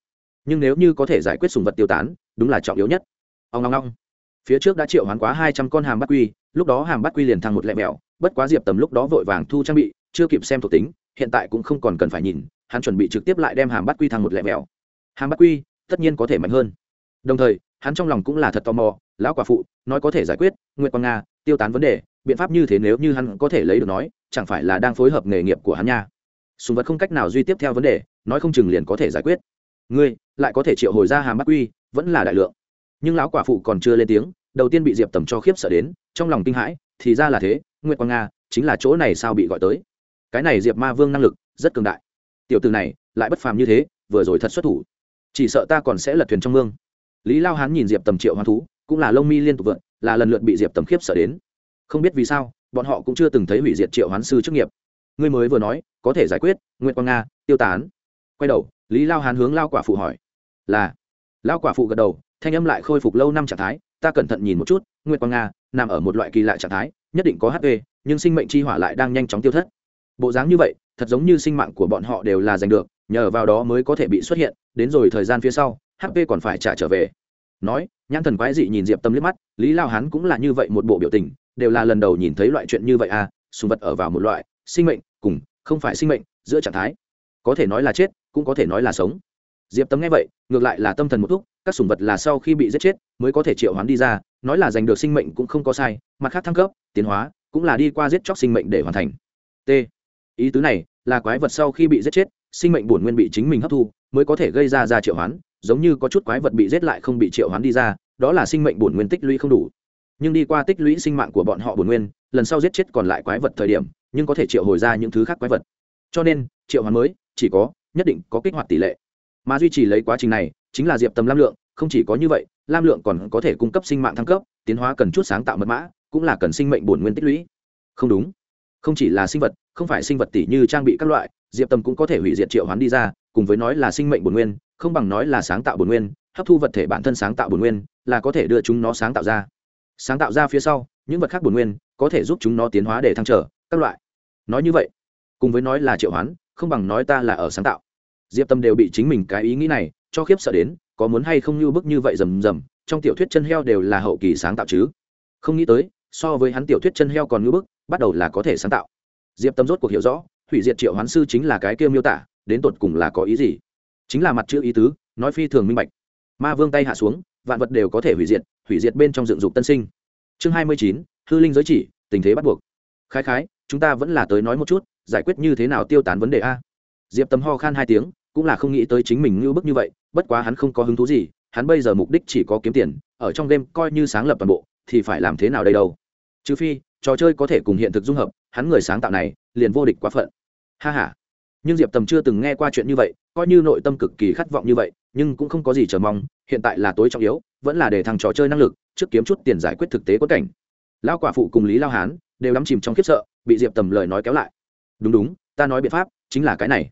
Nhưng nếu như có thể giải quyết sùng vật tiêu tán, đúng là trọng yếu nhất. Ông long long phía trước đã triệu hoán quá hai trăm con hàm bắt quy, lúc đó hàm bắt quy liền thăng một lẹ mẹo, bất quá diệp tầm lúc đó vội vàng thu trang bị, chưa kịp xem thuộc tính, hiện tại cũng không còn cần phải nhìn, hắn chuẩn bị trực tiếp lại đem hàm bắt quy thăng một lẹ mẹo. Hàm bắt quy tất nhiên có thể mạnh hơn. Đồng thời hắn trong lòng cũng là thật tò mò, lão quả phụ, nói có thể giải quyết nguyện quang nga, tiêu tán vấn đề, biện pháp như thế nếu như hắn có thể lấy được nói, chẳng phải là đang phối hợp nghề nghiệp của hắn nha. Sùng vật không cách nào duy tiếp theo vấn đề, nói không chừng liền có thể giải quyết. Ngươi, lại có thể triệu hồi ra hàm bắt quy, vẫn là đại lượng. Nhưng lão quả phụ còn chưa lên tiếng, đầu tiên bị diệp tầm cho khiếp sợ đến, trong lòng kinh hãi, thì ra là thế, nguyệt quang nga, chính là chỗ này sao bị gọi tới? Cái này diệp ma vương năng lực, rất cường đại. Tiểu từ này, lại bất phàm như thế, vừa rồi thật xuất thủ. Chỉ sợ ta còn sẽ lật thuyền trong mương lý lao hán nhìn diệp tầm triệu hoán thú, cũng là lông mi liên tục vượn, là lần lượt bị diệp tầm khiếp sợ đến. Không biết vì sao, bọn họ cũng chưa từng thấy hủy diệt triệu hoán sư chức nghiệp. Ngươi mới vừa nói, có thể giải quyết nguyễn quang nga, tiêu tán. Quay đầu, lý lao hán hướng lao quả phụ hỏi. Là. Lao quả phụ gật đầu, thanh âm lại khôi phục lâu năm trạng thái, ta cẩn thận nhìn một chút nguyễn quang nga nằm ở một loại kỳ lạ trạng thái, nhất định có hp nhưng sinh mệnh chi hỏa lại đang nhanh chóng tiêu thất. Bộ dáng như vậy, thật giống như sinh mạng của bọn họ đều là giành được, nhờ vào đó mới có thể bị xuất hiện, đến rồi thời gian phía sau hp còn phải trả trở về. Nói, nhãn thần quái dị nhìn diệp tâm liếc mắt, lý lao hán cũng là như vậy một bộ biểu tình, đều là lần đầu nhìn thấy loại chuyện như vậy à sùng vật ở vào một loại, sinh mệnh, cùng, không phải sinh mệnh, giữa trạng thái. Có thể nói là chết, cũng có thể nói là sống. Diệp tâm nghe vậy, ngược lại là tâm thần một thúc, các sùng vật là sau khi bị giết chết, mới có thể triệu hoán đi ra, nói là giành được sinh mệnh cũng không có sai, mặt khác thăng cấp, tiến hóa, cũng là đi qua giết chóc sinh mệnh để hoàn thành. T. Ý tứ này, là quái vật sau khi bị giết chết, sinh mệnh bổn nguyên bị chính mình hấp thu, mới có thể gây ra ra triệu hoán giống như có chút quái vật bị giết lại không bị triệu hoán đi ra, đó là sinh mệnh bổn nguyên tích lũy không đủ. Nhưng đi qua tích lũy sinh mạng của bọn họ bổn nguyên, lần sau giết chết còn lại quái vật thời điểm, nhưng có thể triệu hồi ra những thứ khác quái vật. Cho nên, triệu hoán mới, chỉ có, nhất định có kích hoạt tỷ lệ. Mà duy trì lấy quá trình này, chính là diệp tầm lam lượng, không chỉ có như vậy, lam lượng còn có thể cung cấp sinh mạng thăng cấp, tiến hóa cần chút sáng tạo mật mã, cũng là cần sinh mệnh bổn nguyên tích lũy. Không đúng. Không chỉ là sinh vật, không phải sinh vật tỷ như trang bị các loại, diệp tâm cũng có thể hủy diệt triệu hoán đi ra cùng với nói là sinh mệnh bổn nguyên, không bằng nói là sáng tạo bổn nguyên, hấp thu vật thể bản thân sáng tạo bổn nguyên, là có thể đưa chúng nó sáng tạo ra. Sáng tạo ra phía sau, những vật khác bổn nguyên có thể giúp chúng nó tiến hóa để thăng trở, các loại. Nói như vậy, cùng với nói là triệu hoán, không bằng nói ta là ở sáng tạo. Diệp tâm đều bị chính mình cái ý nghĩ này cho khiếp sợ đến, có muốn hay không như bức như vậy rầm rầm, trong tiểu thuyết chân heo đều là hậu kỳ sáng tạo chứ. Không nghĩ tới, so với hắn tiểu thuyết chân heo còn như bức, bắt đầu là có thể sáng tạo. Diệp tâm rốt cuộc hiểu rõ, hủy diệt triệu hoán sư chính là cái kia miêu tả đến tột cùng là có ý gì? Chính là mặt chữ ý tứ, nói phi thường minh bạch. Ma vương tay hạ xuống, vạn vật đều có thể hủy diệt hủy diệt bên trong dựng dục tân sinh. Chương hai mươi chín, hư linh giới chỉ, tình thế bắt buộc. Khái khái, chúng ta vẫn là tới nói một chút, giải quyết như thế nào tiêu tán vấn đề a? Diệp tấm ho khan hai tiếng, cũng là không nghĩ tới chính mình ngưu bức như vậy, bất quá hắn không có hứng thú gì, hắn bây giờ mục đích chỉ có kiếm tiền, ở trong game coi như sáng lập toàn bộ, thì phải làm thế nào đây đâu? Trừ phi, trò chơi có thể cùng hiện thực dung hợp, hắn người sáng tạo này, liền vô địch quá phận. Ha h a nhưng diệp tầm chưa từng nghe qua chuyện như vậy, coi như nội tâm cực kỳ khát vọng như vậy, nhưng cũng không có gì chờ mong, hiện tại là tối trọng yếu, vẫn là để thằng trò chơi năng lực, trước kiếm chút tiền giải quyết thực tế quất cảnh. Lao quả phụ cùng lý lao hán đều đắm chìm trong khiếp sợ, bị diệp tầm lời nói kéo lại. Đúng đúng, ta nói biện pháp, chính là cái này.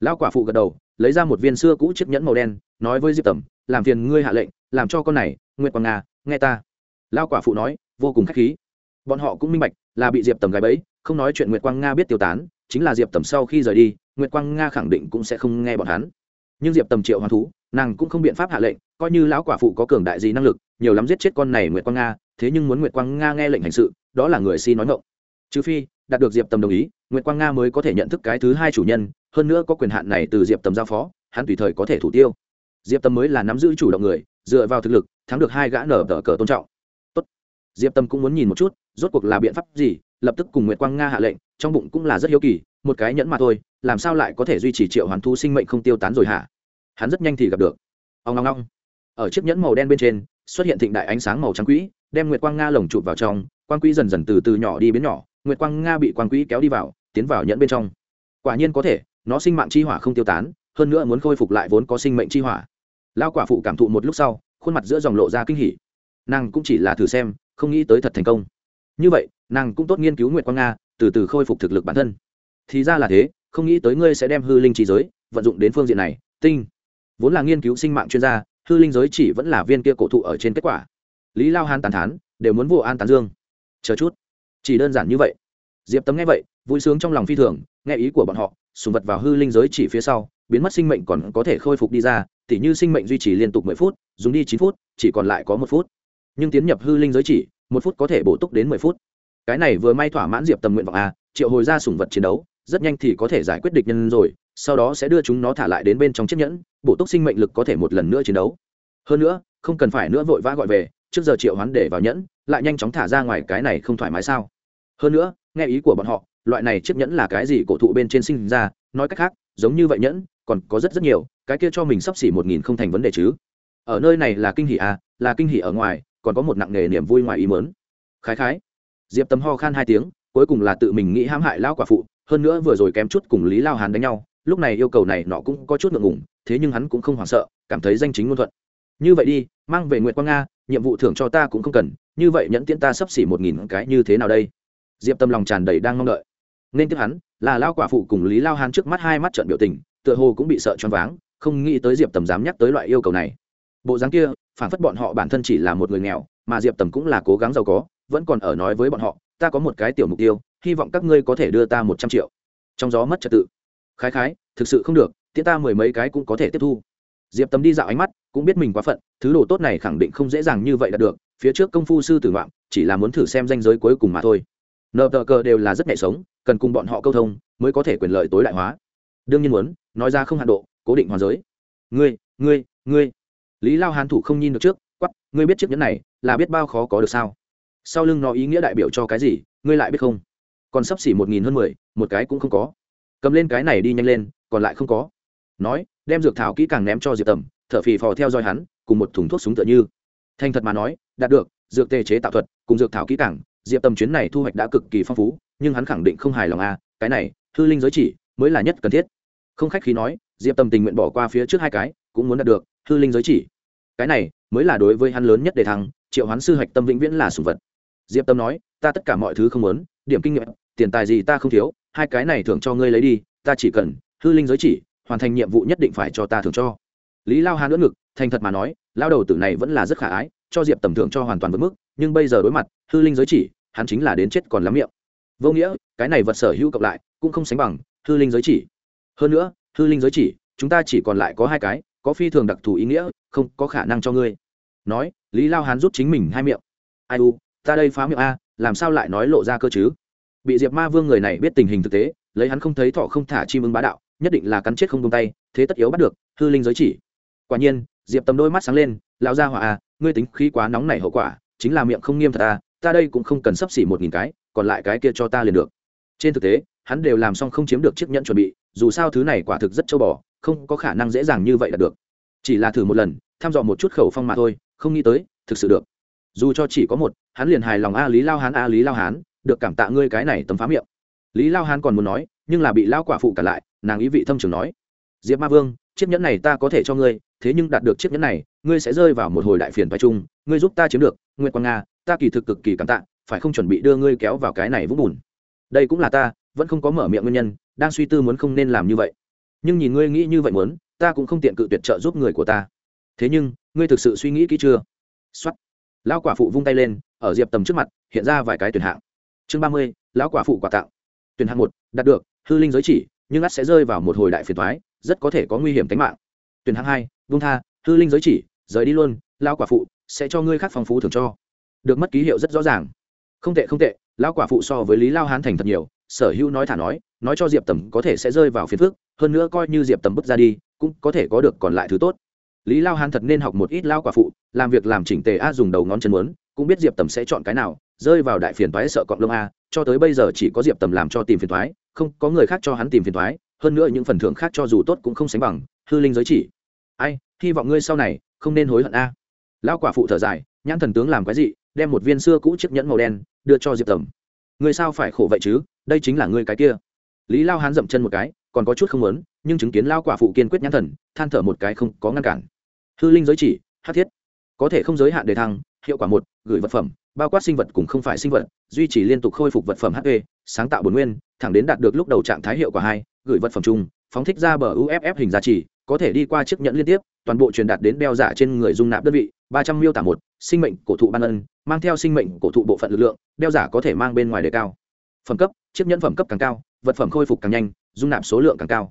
Lao quả phụ gật đầu, lấy ra một viên xưa cũ chiếc nhẫn màu đen, nói với diệp tầm, làm phiền ngươi hạ lệnh, làm cho con này nguyện quang nga, nghe ta. Lao quả phụ nói, vô cùng k h á c h khí. Bọn họ cũng minh bạch, là bị diệp tầm gái bẫy, không nói chuyện nguyệt quang nga biết tiêu tán chính là diệp tầm sau khi rời đi, nguyệt quang nga khẳng định cũng sẽ không nghe bọn hắn. Nhưng diệp tầm triệu hoàn thú, nàng cũng không biện pháp hạ lệnh, coi như lão quả phụ có cường đại gì năng lực, nhiều lắm giết chết con này nguyệt quang nga, thế nhưng muốn nguyệt quang nga nghe lệnh hành sự, đó là người si nói ngộng trừ phi, đạt được diệp tầm đồng ý, nguyệt quang nga mới có thể nhận thức cái thứ hai chủ nhân, hơn nữa có quyền hạn này từ diệp tầm giao phó, hắn tùy thời có thể thủ tiêu. Diệp tầm mới là nắm giữ chủ động người, dựa vào thực lực, thắng được hai gã nở tờ cờ tôn trọng. Tốt. diệp Tầm cũng muốn nhìn một chút, rốt cuộc là biện pháp gì, lập tức cùng nguyệt quang nga hạ lệnh trong bụng cũng là rất hiếu kỳ, một cái nhẫn mà thôi, làm sao lại có thể duy trì triệu hoàn thu sinh mệnh không tiêu tán rồi hả? Hắn rất nhanh thì gặp được. Ông long long ở chiếc nhẫn màu đen bên trên, xuất hiện thịnh đại ánh sáng màu trắng quỹ, đem nguyệt quang nga lồng chụp vào trong, quang quỹ dần dần từ từ nhỏ đi biến nhỏ, nguyệt quang nga bị quang quỹ kéo đi vào, tiến vào nhẫn bên trong. Quả nhiên có thể, nó sinh mạng chi hỏa không tiêu tán, hơn nữa muốn khôi phục lại vốn có sinh mệnh chi hỏa. Lao quả phụ cảm thụ một lúc sau, khuôn mặt giữa dòng lộ ra kinh hỉ. Nàng cũng chỉ là thử xem, không nghĩ tới thật thành công. Như vậy, nàng cũng tốt nghiên cứu nguyệt quang nga từ từ khôi phục thực lực bản thân. Thì ra là thế, không nghĩ tới ngươi sẽ đem hư linh trí giới vận dụng đến phương diện này, tinh. Vốn là nghiên cứu sinh mạng chuyên gia, hư linh giới chỉ vẫn là viên kia cổ thụ ở trên kết quả. Lý lao hán tàn thán, đều muốn vô an tán dương. Chờ chút. Chỉ đơn giản như vậy. Diệp tấm nghe vậy, vui sướng trong lòng phi thường, nghe ý của bọn họ, sùng vật vào hư linh giới chỉ phía sau, biến mất sinh mệnh còn có thể khôi phục đi ra, tỉ như sinh mệnh duy trì liên tục mười phút, dùng đi chín phút, chỉ còn lại có một phút. Nhưng tiến nhập hư linh giới chỉ, một phút có thể bổ túc đến mười phút cái này vừa may thỏa mãn diệp tầm nguyện vọng a, triệu hồi ra sủng vật chiến đấu, rất nhanh thì có thể giải quyết địch nhân rồi, sau đó sẽ đưa chúng nó thả lại đến bên trong chiếc nhẫn, bổ túc sinh mệnh lực có thể một lần nữa chiến đấu. Hơn nữa, không cần phải nữa vội vã gọi về, trước giờ triệu hoán để vào nhẫn, lại nhanh chóng thả ra ngoài cái này không thoải mái sao. Hơn nữa, nghe ý của bọn họ, loại này chiếc nhẫn là cái gì cổ thụ bên trên sinh ra, nói cách khác, giống như vậy nhẫn, còn có rất rất nhiều, cái kia cho mình sắp xỉ một nghìn không thành vấn đề chứ. Ở nơi này là kinh hỷ à là kinh hỷ ở ngoài, còn có một nặng nghề niềm vui ngoài ý mớn khái khái diệp tầm ho khan hai tiếng, cuối cùng là tự mình nghĩ hãm hại lão quả phụ, hơn nữa vừa rồi kém chút cùng lý lao hán đánh nhau, lúc này yêu cầu này nọ cũng có chút ngượng ngùng, thế nhưng hắn cũng không hoảng sợ, cảm thấy danh chính ngôn thuận. Như vậy đi, mang về Nguyệt quang nga, nhiệm vụ thưởng cho ta cũng không cần, như vậy nhẫn tiễn ta sắp xỉ một nghìn cái như thế nào đây? Diệp tâm lòng tràn đầy đang mong đợi. Nên tiếp hắn, là lao quả phụ cùng lý lao hán trước mắt hai mắt trận biểu tình, tựa hồ cũng bị sợ choáng váng, không nghĩ tới diệp tầm dám nhắc tới loại yêu cầu này. Bộ dáng kia, phản phất bọn họ bản thân chỉ là một người nghèo, mà diệp tầm cũng là cố gắng giàu có vẫn còn ở nói với bọn họ, ta có một cái tiểu mục tiêu, hy vọng các ngươi có thể đưa ta một trăm triệu. Trong gió mất trật tự. Khái khái, thực sự không được, tiễn ta mười mấy cái cũng có thể tiếp thu. Diệp tấm đi dạo ánh mắt, cũng biết mình quá phận, thứ đồ tốt này khẳng định không dễ dàng như vậy đạt được, phía trước công phu sư tử ngoạm chỉ là muốn thử xem danh giới cuối cùng mà thôi. Nợ tờ cờ đều là rất nhạy sống, cần cùng bọn họ câu thông, mới có thể quyền lợi tối đại hóa. Đương nhiên muốn, nói ra không hạn độ, cố định hoàn giới. Ngươi ngươi ngươi. Lý lao hán thủ không nhìn được trước quắp ngươi biết chiếc nhẫn này là biết bao khó có được sao? Sau lưng nó ý nghĩa đại biểu cho cái gì ngươi lại biết không? Còn sắp xỉ một nghìn hơn mười một cái cũng không có. Cầm lên cái này đi nhanh lên còn lại không có. Nói đem dược thảo kỹ càng ném cho diệp tầm thở phì phò theo dõi hắn cùng một thùng thuốc súng tựa như. Thành thật mà nói đạt được dược tê chế tạo thuật cùng dược thảo kỹ càng diệp tầm chuyến này thu hoạch đã cực kỳ phong phú nhưng hắn khẳng định không hài lòng a à, cái này hư linh giới chỉ mới là nhất cần thiết. Không khách khí nói diệp tầm tình nguyện bỏ qua phía trước hai cái cũng muốn đạt được hư linh giới chỉ. Cái này mới là đối với hắn lớn nhất để thăng triệu hoán sư hạch tâm vĩnh viễn là sùng vật diệp tâm nói, ta tất cả mọi thứ không muốn, điểm kinh nghiệm, tiền tài gì ta không thiếu, hai cái này thưởng cho ngươi lấy đi, ta chỉ cần hư linh giới chỉ, hoàn thành nhiệm vụ nhất định phải cho ta thưởng cho. Lý lao hán đỡ ngực, thành thật mà nói, lao đầu tử này vẫn là rất khả ái, cho diệp tầm thưởng cho hoàn toàn vượt mức, nhưng bây giờ đối mặt, hư linh giới chỉ, hắn chính là đến chết còn lắm miệng. Vô nghĩa, cái này vật sở hữu cộng lại, cũng không sánh bằng hư linh giới chỉ. Hơn nữa, hư linh giới chỉ, chúng ta chỉ còn lại có hai cái, có phi thường đặc thù ý nghĩa, không có khả năng cho ngươi. Nói, lý lao hán rút chính mình hai miệng. Ai u ta đây phá miệng a, làm sao lại nói lộ ra cơ chứ? Bị diệp ma vương người này biết tình hình thực tế, lấy hắn không thấy thọ không thả chim ưng bá đạo, nhất định là cắn chết không tung tay, thế tất yếu bắt được, hư linh giới chỉ. Quả nhiên, diệp tầm đôi mắt sáng lên, lão gia hỏa a, ngươi tính khí quá nóng này hậu quả, chính là miệng không nghiêm thật à? ta đây cũng không cần sắp xỉ một nghìn cái, còn lại cái kia cho ta liền được. Trên thực tế, hắn đều làm xong không chiếm được chiếc nhẫn chuẩn bị, dù sao thứ này quả thực rất châu bò, không có khả năng dễ dàng như vậy là được. Chỉ là thử một lần, thăm dò một chút khẩu phong mà thôi, không nghĩ tới, thực sự được dù cho chỉ có một, hắn liền hài lòng a lý lao hán, a lý lao hán, được cảm tạ ngươi cái này tấm phá miệng. Lý lao hán còn muốn nói, nhưng là bị lao quả phụ cả lại, nàng ý vị thâm trường nói. Diệp ma vương, chiếc nhẫn này ta có thể cho ngươi, thế nhưng đạt được chiếc nhẫn này, ngươi sẽ rơi vào một hồi đại phiền phái chung, ngươi giúp ta chiếm được nguyễn quang nga, ta kỳ thực cực kỳ cảm tạ, phải không chuẩn bị đưa ngươi kéo vào cái này vũng bùn. Đây cũng là ta, vẫn không có mở miệng nguyên nhân, đang suy tư muốn không nên làm như vậy. Nhưng nhìn ngươi nghĩ như vậy muốn, ta cũng không tiện cự tuyệt trợ giúp người của ta. Thế nhưng, ngươi thực sự suy nghĩ kỹ chưa? Xuất lão quả phụ vung tay lên ở diệp tầm trước mặt hiện ra vài cái tuyển hạng. Chương ba mươi lão quả phụ quả tạo tuyển hạng một đạt được hư linh giới chỉ nhưng ắt sẽ rơi vào một hồi đại phiền thoái rất có thể có nguy hiểm tính mạng. Tuyển hạng hai vung tha hư linh giới chỉ rời đi luôn lão quả phụ sẽ cho ngươi khác phong phú thường cho. Được mất ký hiệu rất rõ ràng. Không tệ không tệ lão quả phụ so với lý lao hán thành thật nhiều sở hữu nói thả nói nói cho diệp tầm có thể sẽ rơi vào phiền phức, hơn nữa coi như diệp tầm bước ra đi cũng có thể có được còn lại thứ tốt lý lao hán thật nên học một ít lao quả phụ, làm việc làm chỉnh tề a, dùng đầu ngón chân muốn, cũng biết diệp tầm sẽ chọn cái nào, rơi vào đại phiền thoái sợ cọng lông a, cho tới bây giờ chỉ có diệp tầm làm cho tìm phiền thoái không, có người khác cho hắn tìm phiền thoái hơn nữa những phần thưởng khác cho dù tốt cũng không sánh bằng, hư linh giới chỉ. Ai, hy vọng ngươi sau này không nên hối hận a. Lao quả phụ thở dài, nhãn thần tướng làm cái gì, đem một viên xưa cũ chiếc nhẫn màu đen đưa cho diệp tầm. Người sao phải khổ vậy chứ, đây chính là ngươi cái kia. Lý lao hán dậm chân một cái, còn có chút không muốn, nhưng chứng kiến lao quả phụ kiên quyết nhãn thần, than thở một cái không có ngăn cản hư linh giới chỉ, hát thiết. Có thể không giới hạn đề thăng, hiệu quả một, gửi vật phẩm, bao quát sinh vật cùng không phải sinh vật, duy trì liên tục khôi phục vật phẩm hp sáng tạo bồn nguyên, thẳng đến đạt được lúc đầu trạng thái hiệu quả hai, gửi vật phẩm chung, phóng thích ra bờ uff hình giá trị, có thể đi qua chiếc nhẫn liên tiếp, toàn bộ truyền đạt đến đeo giả trên người dung nạp đơn vị, ba trăm miêu tả một, sinh mệnh cổ thụ ban ân, mang theo sinh mệnh cổ thụ bộ phận lực lượng đeo giả có thể mang bên ngoài đề cao. Phẩm cấp, chiếc nhẫn phẩm cấp càng cao, vật phẩm khôi phục càng nhanh, dung nạp số lượng càng cao.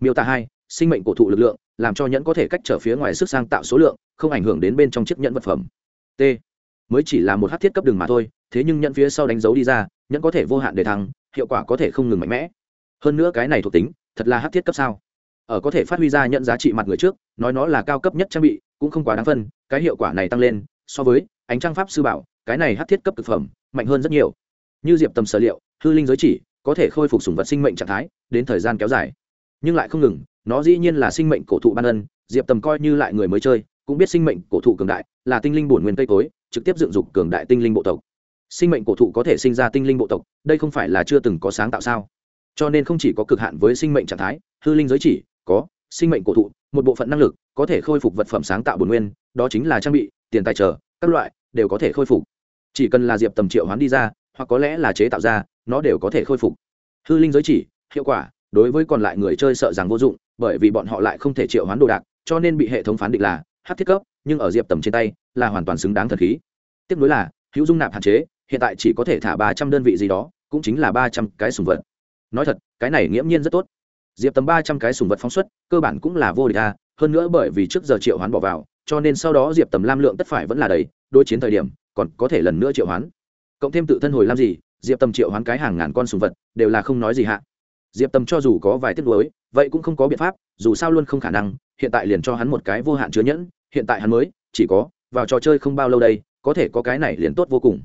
Miêu tả hai, sinh mệnh cổ thụ lực lượng làm cho nhẫn có thể cách trở phía ngoài sức sang tạo số lượng, không ảnh hưởng đến bên trong chiếc nhẫn vật phẩm. T. Mới chỉ là một hát thiết cấp đường mà thôi, thế nhưng nhẫn phía sau đánh dấu đi ra, nhẫn có thể vô hạn để thăng, hiệu quả có thể không ngừng mạnh mẽ. Hơn nữa cái này thuộc tính, thật là hát thiết cấp sao? Ở có thể phát huy ra nhận giá trị mặt người trước, nói nó là cao cấp nhất trang bị, cũng không quá đáng phân, cái hiệu quả này tăng lên, so với ánh trang pháp sư bảo, cái này hát thiết cấp thực phẩm, mạnh hơn rất nhiều. Như diệp tầm sở liệu, hư linh giới chỉ, có thể khôi phục sùng vật sinh mệnh trạng thái, đến thời gian kéo dài. Nhưng lại không ngừng nó dĩ nhiên là sinh mệnh cổ thụ ban ân, diệp tầm coi như lại người mới chơi, cũng biết sinh mệnh cổ thụ cường đại là tinh linh bổn nguyên cây cối, trực tiếp dựng dục cường đại tinh linh bộ tộc. Sinh mệnh cổ thụ có thể sinh ra tinh linh bộ tộc, đây không phải là chưa từng có sáng tạo sao? Cho nên không chỉ có cực hạn với sinh mệnh trạng thái, hư linh giới chỉ, có sinh mệnh cổ thụ, một bộ phận năng lực có thể khôi phục vật phẩm sáng tạo bổn nguyên, đó chính là trang bị, tiền tài trợ, các loại đều có thể khôi phục. Chỉ cần là diệp tầm triệu hoán đi ra, hoặc có lẽ là chế tạo ra, nó đều có thể khôi phục. Hư linh giới chỉ, hiệu quả đối với còn lại người chơi sợ rằng vô dụng bởi vì bọn họ lại không thể triệu hoán đồ đạc, cho nên bị hệ thống phán định là hát thiết cấp, nhưng ở diệp tầm trên tay là hoàn toàn xứng đáng thần khí. Tiếp nối là, hữu dung nạp hạn chế, hiện tại chỉ có thể thả ba trăm đơn vị gì đó, cũng chính là ba trăm cái sùng vật. Nói thật, cái này nghiễm nhiên rất tốt. Diệp tầm ba trăm cái sùng vật phóng xuất, cơ bản cũng là vô địch a, hơn nữa bởi vì trước giờ triệu hoán bỏ vào, cho nên sau đó diệp tầm lam lượng tất phải vẫn là đầy, đối chiến thời điểm, còn có thể lần nữa triệu hoán. Cộng thêm tự thân hồi làm gì, diệp tầm triệu hoán cái hàng ngàn con sùng vật, đều là không nói gì hạ diệp tầm cho dù có vài tiết lối vậy cũng không có biện pháp, dù sao luôn không khả năng, hiện tại liền cho hắn một cái vô hạn chứa nhẫn, hiện tại hắn mới chỉ có, vào trò chơi không bao lâu đây, có thể có cái này liền tốt vô cùng.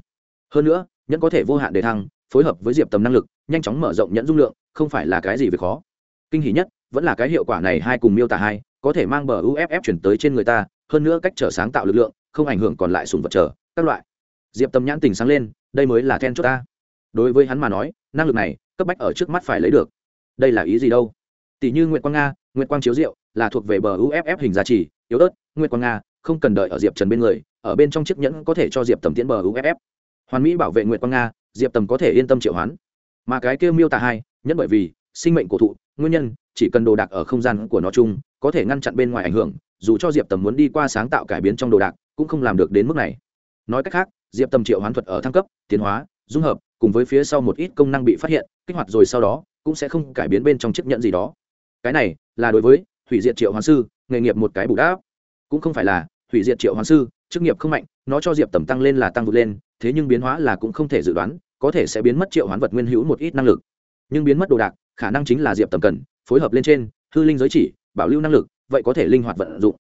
Hơn nữa, nhẫn có thể vô hạn để thăng, phối hợp với diệp tầm năng lực, nhanh chóng mở rộng nhẫn dung lượng, không phải là cái gì việc khó. Kinh hỷ nhất, vẫn là cái hiệu quả này hai cùng miêu tả hai, có thể mang bờ uff chuyển tới trên người ta, hơn nữa cách trở sáng tạo lực lượng, không ảnh hưởng còn lại sùng vật trở các loại. Diệp tầm nhãn tình sáng lên, đây mới là then chốt ta. Đối với hắn mà nói, năng lực này, cấp bách ở trước mắt phải lấy được đây là ý gì đâu? Tỷ như nguyễn quang nga nguyễn quang chiếu diệu là thuộc về bờ uff hình giá trị, yếu ớt nguyễn quang nga không cần đợi ở diệp trần bên người, ở bên trong chiếc nhẫn có thể cho diệp tầm tiến bờ uff hoàn mỹ bảo vệ nguyễn quang nga, diệp tầm có thể yên tâm triệu hoán. Mà cái kêu miêu tả hai, nhất bởi vì sinh mệnh cổ thụ, nguyên nhân, chỉ cần đồ đạc ở không gian của nó chung, có thể ngăn chặn bên ngoài ảnh hưởng, dù cho diệp tầm muốn đi qua sáng tạo cải biến trong đồ đạc, cũng không làm được đến mức này. Nói cách khác, diệp tầm triệu hoán thuật ở thăng cấp, tiến hóa, dung hợp, cùng với phía sau một ít công năng bị phát hiện, kích hoạt rồi sau đó cũng sẽ không cải biến bên trong chiếc nhẫn gì đó. Cái này là đối với hủy diệt triệu hoàng sư, nghề nghiệp một cái bù đáp cũng không phải là hủy diệt triệu hoàng sư, chức nghiệp không mạnh, nó cho diệp tầm tăng lên là tăng vượt lên, thế nhưng biến hóa là cũng không thể dự đoán, có thể sẽ biến mất triệu hoán vật nguyên hữu một ít năng lực. Nhưng biến mất đồ đạc, khả năng chính là diệp tầm cần, phối hợp lên trên, hư linh giới chỉ, bảo lưu năng lực, vậy có thể linh hoạt vận dụng.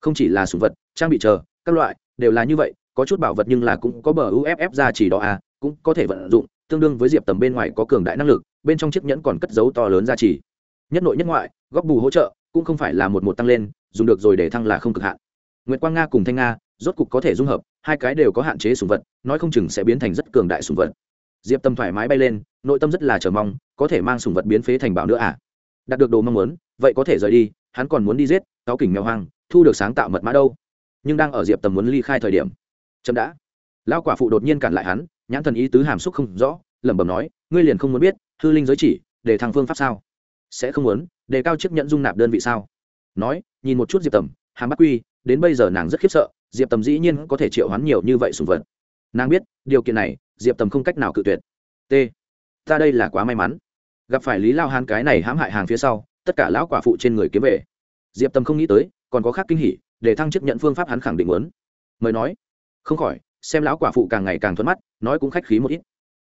Không chỉ là sùng vật, trang bị chờ, các loại, đều là như vậy, có chút bảo vật nhưng là cũng có bờ uff ra chỉ đó à cũng có thể vận dụng, tương đương với diệp tầm bên ngoài có cường đại năng lực bên trong chiếc nhẫn còn cất dấu to lớn giá trị nhất nội nhất ngoại góc bù hỗ trợ, cũng không phải là một một tăng lên, dùng được rồi để thăng là không cực hạn. Nguyễn quang nga cùng thanh nga, rốt cục có thể dung hợp, hai cái đều có hạn chế sùng vật, nói không chừng sẽ biến thành rất cường đại sùng vật. Diệp tâm thoải mái bay lên, nội tâm rất là chờ mong, có thể mang sùng vật biến phế thành bảo nữa à? Đạt được đồ mong muốn, vậy có thể rời đi, hắn còn muốn đi giết, cáo kỉnh mèo hoang, thu được sáng tạo mật mã đâu. Nhưng đang ở diệp tầm muốn ly khai thời điểm, chậm đã. Lao quả phụ đột nhiên cản lại hắn, nhãn thần ý tứ hàm xúc không rõ, lẩm bẩm nói, ngươi liền không muốn biết hư linh giới chỉ, để thăng phương pháp sao? Sẽ không muốn đề cao chiếc nhẫn dung nạp đơn vị sao? Nói, nhìn một chút diệp tầm, hàm bắc quy, đến bây giờ nàng rất khiếp sợ, diệp tầm dĩ nhiên có thể triệu hoán nhiều như vậy sùng vật. Nàng biết, điều kiện này, diệp tầm không cách nào cự tuyệt. T, ta đây là quá may mắn. Gặp phải lý lao hán cái này hãm hại hàng phía sau, tất cả lão quả phụ trên người kiếm về. Diệp tầm không nghĩ tới, còn có khác kinh hỉ, để thăng chức nhận phương pháp hắn khẳng định muốn. Mời nói. Không khỏi, xem lão quả phụ càng ngày càng thuận mắt, nói cũng khách khí một ít.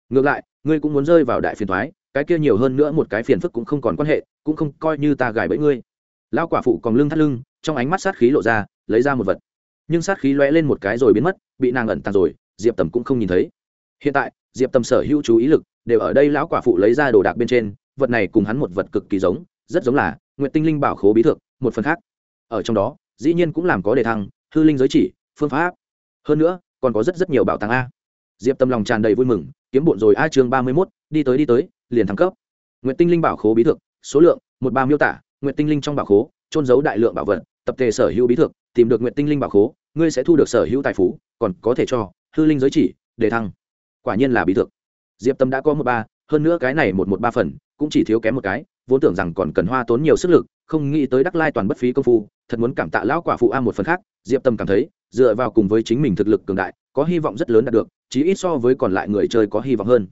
Ngược lại, ngươi cũng muốn rơi vào đại phiền thoái cái kia nhiều hơn nữa một cái phiền phức cũng không còn quan hệ, cũng không coi như ta gài bẫy ngươi. Lão quả phụ còn lưng thắt lưng, trong ánh mắt sát khí lộ ra, lấy ra một vật. Nhưng sát khí lóe lên một cái rồi biến mất, bị nàng ẩn tàng rồi, diệp tầm cũng không nhìn thấy. Hiện tại, diệp tầm sở hữu chú ý lực đều ở đây lão quả phụ lấy ra đồ đạc bên trên, vật này cùng hắn một vật cực kỳ giống, rất giống là nguyện tinh linh bảo khố bí thượng một phần khác. Ở trong đó, dĩ nhiên cũng làm có đề thăng, hư linh giới chỉ, phương pháp. Hơn nữa, còn có rất rất nhiều bảo tàng a diệp tâm lòng tràn đầy vui mừng, kiếm bộn rồi, a chương ba mươi mốt, đi tới đi tới, liền thăng cấp. Nguyệt tinh linh bảo khố bí thượng số lượng, một ba miêu tả, Nguyệt tinh linh trong bảo khố trôn giấu đại lượng bảo vật, tập thể sở hữu bí thượng tìm được Nguyệt tinh linh bảo khố, ngươi sẽ thu được sở hữu tài phú, còn có thể cho hư linh giới chỉ để thăng. Quả nhiên là bí thực diệp tâm đã có một ba, hơn nữa cái này một một ba phần, cũng chỉ thiếu kém một cái, vốn tưởng rằng còn cần hoa tốn nhiều sức lực, không nghĩ tới đắc lai toàn bất phí công phu, thật muốn cảm tạ lão quả phụ a một phần khác. Diệp tâm cảm thấy, dựa vào cùng với chính mình thực lực cường đại, có hy vọng rất lớn đạt được chí ít so với còn lại người chơi có hy vọng hơn.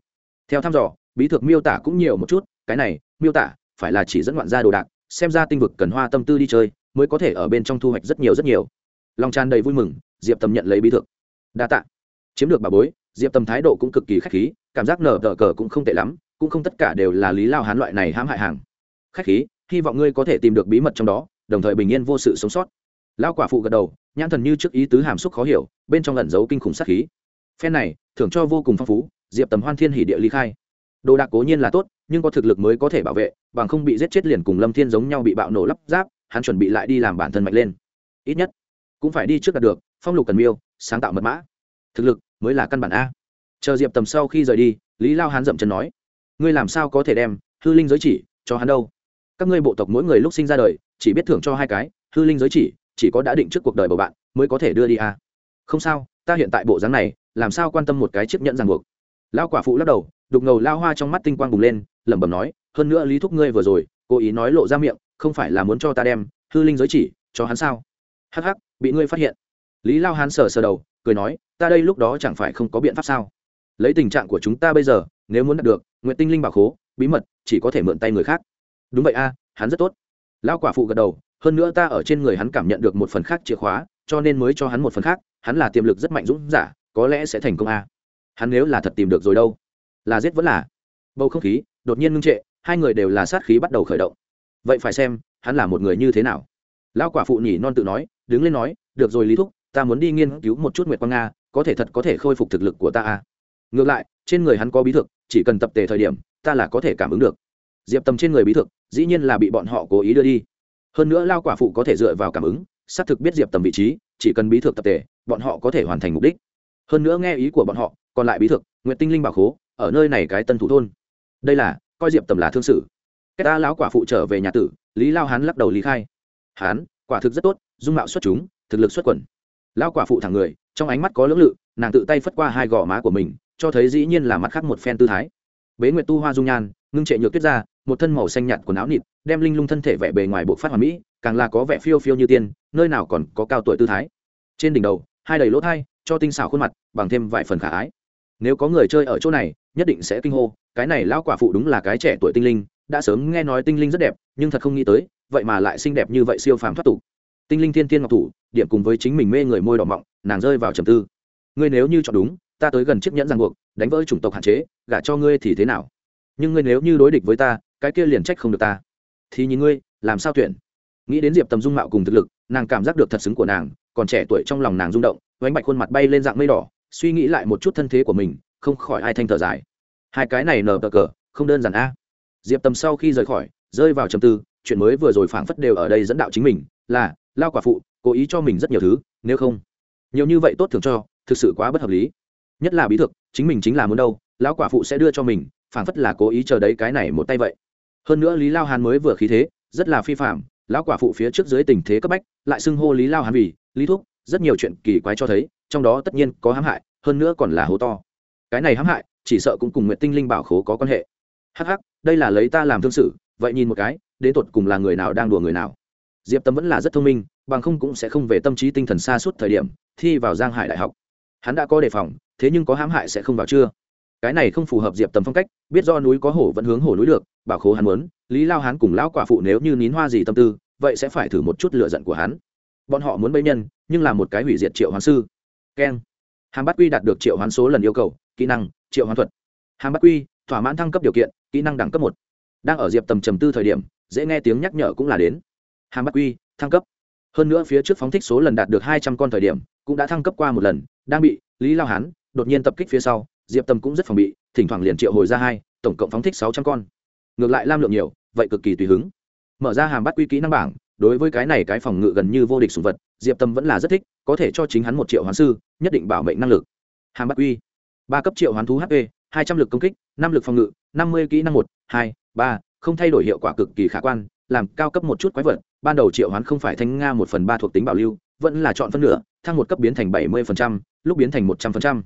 Theo thăm dò, bí thực miêu tả cũng nhiều một chút, cái này, miêu tả, phải là chỉ dẫn ngoạn ra đồ đạc, xem ra tinh vực cần hoa tâm tư đi chơi, mới có thể ở bên trong thu hoạch rất nhiều rất nhiều. Lòng tràn đầy vui mừng, diệp tâm nhận lấy bí thực đa tạ. Chiếm được bà bối, diệp tâm thái độ cũng cực kỳ k h á c h khí, cảm giác nở tờ cờ cũng không tệ lắm, cũng không tất cả đều là lý lao hán loại này hãm hại hàng. K h á c h khí, hy vọng ngươi có thể tìm được bí mật trong đó, đồng thời bình yên vô sự sống sót. Lao quả phụ gật đầu, nhãn thần như trước ý tứ hàm xúc khó hiểu, bên trong lẩn giấu kinh khủng sát khí phen này, thưởng cho vô cùng phong phú, diệp tầm hoan thiên hỉ địa ly khai. Đồ đạc cố nhiên là tốt, nhưng có thực lực mới có thể bảo vệ, bằng không bị giết chết liền cùng lâm thiên giống nhau bị bạo nổ lắp ráp, hắn chuẩn bị lại đi làm bản thân mạnh lên. Ít nhất, cũng phải đi trước đạt được, phong lục cần miêu, sáng tạo mật mã. Thực lực mới là căn bản a. Chờ diệp tầm sau khi rời đi, lý lao hán dậm chân nói, ngươi làm sao có thể đem hư linh giới chỉ cho hắn đâu? Các ngươi bộ tộc mỗi người lúc sinh ra đời, chỉ biết thưởng cho hai cái, hư linh giới chỉ chỉ có đã định trước cuộc đời bầu bạn mới có thể đưa đi a. Không sao ta hiện tại bộ dáng này, làm sao quan tâm một cái chiếc nhẫn ràng buộc? Lao quả phụ lắc đầu, đục ngầu lao hoa trong mắt tinh quang bùng lên, lẩm bẩm nói, hơn nữa lý thúc ngươi vừa rồi, cố ý nói lộ ra miệng, không phải là muốn cho ta đem, hư linh giới chỉ, cho hắn sao? Hắc hắc, bị ngươi phát hiện. Lý lao hán sờ sờ đầu, cười nói, ta đây lúc đó chẳng phải không có biện pháp sao? Lấy tình trạng của chúng ta bây giờ, nếu muốn đạt được, nguyện tinh linh bảo khố, bí mật, chỉ có thể mượn tay người khác. Đúng vậy a, hắn rất tốt. Lao quả phụ gật đầu, hơn nữa ta ở trên người hắn cảm nhận được một phần khác chìa khóa, cho nên mới cho hắn một phần khác hắn là tiềm lực rất mạnh dũng giả, có lẽ sẽ thành công a. Hắn nếu là thật tìm được rồi đâu? Là giết vẫn là. Bầu không khí đột nhiên ngưng trệ, hai người đều là sát khí bắt đầu khởi động. Vậy phải xem, hắn là một người như thế nào? Lão quả phụ nhỉ non tự nói, đứng lên nói, được rồi lý thúc, ta muốn đi nghiên cứu một chút nguyệt quang nga có thể thật có thể khôi phục thực lực của ta a. Ngược lại, trên người hắn có bí thực chỉ cần tập tề thời điểm, ta là có thể cảm ứng được. Diệp tầm trên người bí thực dĩ nhiên là bị bọn họ cố ý đưa đi. Hơn nữa lao quả phụ có thể dựa vào cảm ứng, xác thực biết diệp tầm vị trí, chỉ cần bí thực tập tề bọn họ có thể hoàn thành mục đích. Hơn nữa nghe ý của bọn họ, còn lại bí thực nguyện tinh linh bảo khố, ở nơi này cái tân thủ thôn. Đây là, coi diệp tầm là thương sự. Cái ta lão quả phụ trở về nhà tử, lý lao hán lắc đầu lý khai. Hán, quả thực rất tốt, dung mạo xuất chúng, thực lực xuất quẩn lao quả phụ thẳng người, trong ánh mắt có lưỡng lự, nàng tự tay phất qua hai gò má của mình, cho thấy dĩ nhiên là mặt khác một phen tư thái. Bế nguyệt tu hoa dung nhan, ngưng trệ nhược tuyết ra, một thân màu xanh nhạt quần áo nịt, đem linh lung thân thể vẻ bề ngoài bộ phát hoàn mỹ, càng là có vẻ phiêu phiêu như tiên, nơi nào còn có cao tuổi tư thái. Trên đỉnh đầu hai đầy lỗ thai, cho tinh xảo khuôn mặt, bằng thêm vài phần khả ái. Nếu có người chơi ở chỗ này, nhất định sẽ kinh hô, cái này lão quả phụ đúng là cái trẻ tuổi tinh linh, đã sớm nghe nói tinh linh rất đẹp, nhưng thật không nghĩ tới, vậy mà lại xinh đẹp như vậy siêu phàm thoát tục. Tinh linh thiên tiên ngọc thủ, điểm cùng với chính mình mê người môi đỏ mọng, nàng rơi vào trầm tư. Ngươi nếu như chọn đúng, ta tới gần chiếc nhẫn ràng buộc, đánh vỡ chủng tộc hạn chế, gả cho ngươi thì thế nào? Nhưng ngươi nếu như đối địch với ta, cái kia liền trách không được ta. Thì nhìn ngươi, làm sao tuyển? Nghĩ đến diệp tầm dung mạo cùng thực lực, nàng cảm giác được thật xứng của nàng còn trẻ tuổi trong lòng nàng rung động oánh bạch khuôn mặt bay lên dạng mây đỏ, suy nghĩ lại một chút thân thế của mình, không khỏi ai thanh thở dài. Hai cái này nở cờ, không đơn giản a. Diệp tầm sau khi rời khỏi, rơi vào trầm tư, chuyện mới vừa rồi phảng phất đều ở đây dẫn đạo chính mình, là, lao quả phụ, cố ý cho mình rất nhiều thứ, nếu không, nhiều như vậy tốt thường cho, thực sự quá bất hợp lý. Nhất là bí thực, chính mình chính là muốn đâu, lão quả phụ sẽ đưa cho mình, phảng phất là cố ý chờ đấy cái này một tay vậy. Hơn nữa lý lao hán mới vừa khí thế, rất là phi phạm lão quả phụ phía trước dưới tình thế cấp bách, lại xưng hô lý lao hán vì lý thúc, rất nhiều chuyện kỳ quái cho thấy, trong đó tất nhiên có hãm hại, hơn nữa còn là hố to. Cái này hãm hại, chỉ sợ cũng cùng nguyện tinh linh bảo khố có quan hệ. Hắc hắc, đây là lấy ta làm thương sự, vậy nhìn một cái, đến tột cùng là người nào đang đùa người nào. Diệp tâm vẫn là rất thông minh, bằng không cũng sẽ không về tâm trí tinh thần xa suốt thời điểm, thi vào giang hải đại học. Hắn đã có đề phòng, thế nhưng có hãm hại sẽ không vào chưa? Cái này không phù hợp diệp Tâm phong cách, biết do núi có hổ vẫn hướng hổ núi được, bảo khố hắn muốn, lý lao hắn cùng lão quả phụ nếu như nín hoa gì tâm tư, vậy sẽ phải thử một chút lựa giận của hắn bọn họ muốn bấy nhân, nhưng là một cái hủy diệt triệu hoán sư. Keng. Hàm bắt quy đạt được triệu hoán số lần yêu cầu, kỹ năng, triệu hoán thuật. Hàm bắt quy, thỏa mãn thăng cấp điều kiện, kỹ năng đẳng cấp một. Đang ở diệp tầm trầm tư thời điểm, dễ nghe tiếng nhắc nhở cũng là đến. Hàm bắt quy, thăng cấp. Hơn nữa phía trước phóng thích số lần đạt được hai trăm con thời điểm, cũng đã thăng cấp qua một lần, đang bị lý lao hán đột nhiên tập kích phía sau, diệp tâm cũng rất phòng bị, thỉnh thoảng liền triệu hồi ra hai, tổng cộng phóng thích sáu trăm con. Ngược lại lam lượng nhiều, vậy cực kỳ tùy hứng. Mở ra hàm bắt quy kỹ năng bảng đối với cái này cái phòng ngự gần như vô địch sùng vật, diệp tâm vẫn là rất thích, có thể cho chính hắn một triệu hoán sư, nhất định bảo mệnh năng lực. Hàm bắt uy ba cấp triệu hoán thú hp hai trăm l ự c công kích, năm lực phòng ngự, năm mươi kỹ năng một, hai, ba, không thay đổi hiệu quả cực kỳ khả quan, làm cao cấp một chút quái vật, ban đầu triệu hoán không phải thanh nga một phần ba thuộc tính bảo lưu, vẫn là chọn phân nửa, thăng một cấp biến thành bảy mươi lúc biến thành một trăm linh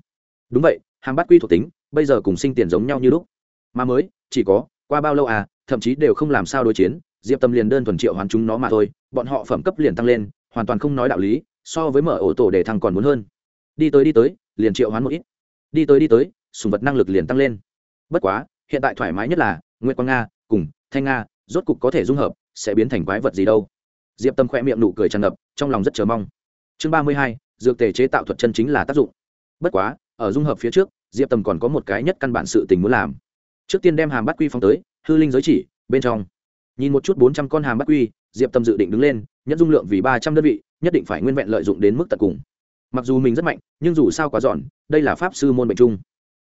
đúng vậy hàm Bát quy thuộc tính, bây giờ cùng sinh tiền giống nhau như lúc. Mà mới, chỉ có, qua bao lâu à thậm chí đều không làm sao đối chiến diệp tâm liền đơn thuần triệu hoán chúng nó mà thôi, bọn họ phẩm cấp liền tăng lên, hoàn toàn không nói đạo lý, so với mở ổ tổ để thăng còn muốn hơn. Đi tới đi tới, liền triệu hoán một ít. Đi tới đi tới, sùng vật năng lực liền tăng lên. Bất quá, hiện tại thoải mái nhất là nguyễn quang nga, cùng thanh nga, rốt cục có thể dung hợp, sẽ biến thành quái vật gì đâu. Diệp tâm khoe miệng nụ cười tràn ngập, trong lòng rất chờ mong. Chương ba mươi hai, dược tề chế tạo thuật chân chính là tác dụng. Bất quá, ở dung hợp phía trước, diệp tâm còn có một cái nhất căn bản sự tình muốn làm. Trước tiên đem hàm bắt quy phong tới, hư linh giới chỉ, bên trong nhìn một chút bốn trăm con hàm bắt quy diệp tâm dự định đứng lên nhất dung lượng vì ba trăm đơn vị nhất định phải nguyên vẹn lợi dụng đến mức tận cùng. Mặc dù mình rất mạnh nhưng dù sao quá dọn, đây là pháp sư môn bệnh chung.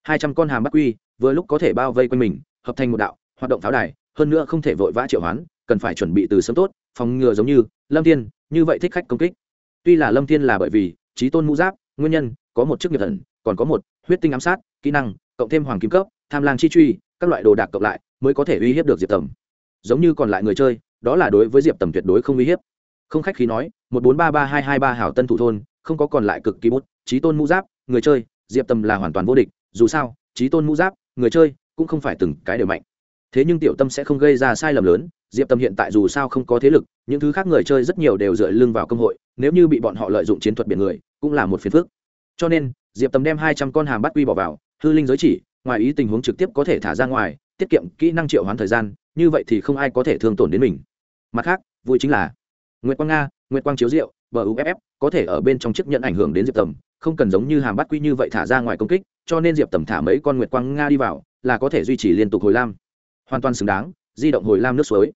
Hai trăm con hàm bắt quy vừa lúc có thể bao vây quanh mình hợp thành một đạo hoạt động pháo đài hơn nữa không thể vội vã triệu hoán cần phải chuẩn bị từ sớm tốt phòng ngừa giống như lâm thiên như vậy thích khách công kích. Tuy là lâm thiên là bởi vì trí tôn mũ giáp nguyên nhân có một chức nghiệp thần còn có một huyết tinh ám sát kỹ năng cộng thêm hoàng kim cấp tham lang chi truy các loại đồ đạc cộng lại mới có thể uy hiếp được diệp tầm giống như còn lại người chơi, đó là đối với diệp tầm tuyệt đối không uy hiếp. Không khách khí nói, một bốn ba ba hai hai ba hảo tân thủ thôn, không có còn lại cực kỳ bút trí tôn mũ giáp, người chơi, diệp tầm là hoàn toàn vô địch, dù sao trí tôn mũ giáp, người chơi, cũng không phải từng cái đều mạnh. Thế nhưng tiểu tâm sẽ không gây ra sai lầm lớn, diệp tâm hiện tại dù sao không có thế lực, những thứ khác người chơi rất nhiều đều dựa lưng vào công hội, nếu như bị bọn họ lợi dụng chiến thuật biển người, cũng là một phiền phức. Cho nên, diệp tâm đem hai trăm con hàm bắt quy bỏ vào, hư linh giới chỉ, ngoài ý tình huống trực tiếp có thể thả ra ngoài tiết kiệm kỹ năng triệu hoán thời gian, như vậy thì không ai có thể thương tổn đến mình. Mặt khác, vui chính là, nguyệt quang nga, nguyệt quang chiếu diệu uff có thể ở bên trong chiếc nhận ảnh hưởng đến diệp tầm, không cần giống như hàm bắt quy như vậy thả ra ngoài công kích, cho nên diệp tầm thả mấy con nguyệt quang nga đi vào, là có thể duy trì liên tục hồi lam. Hoàn toàn xứng đáng, di động hồi lam nước suối.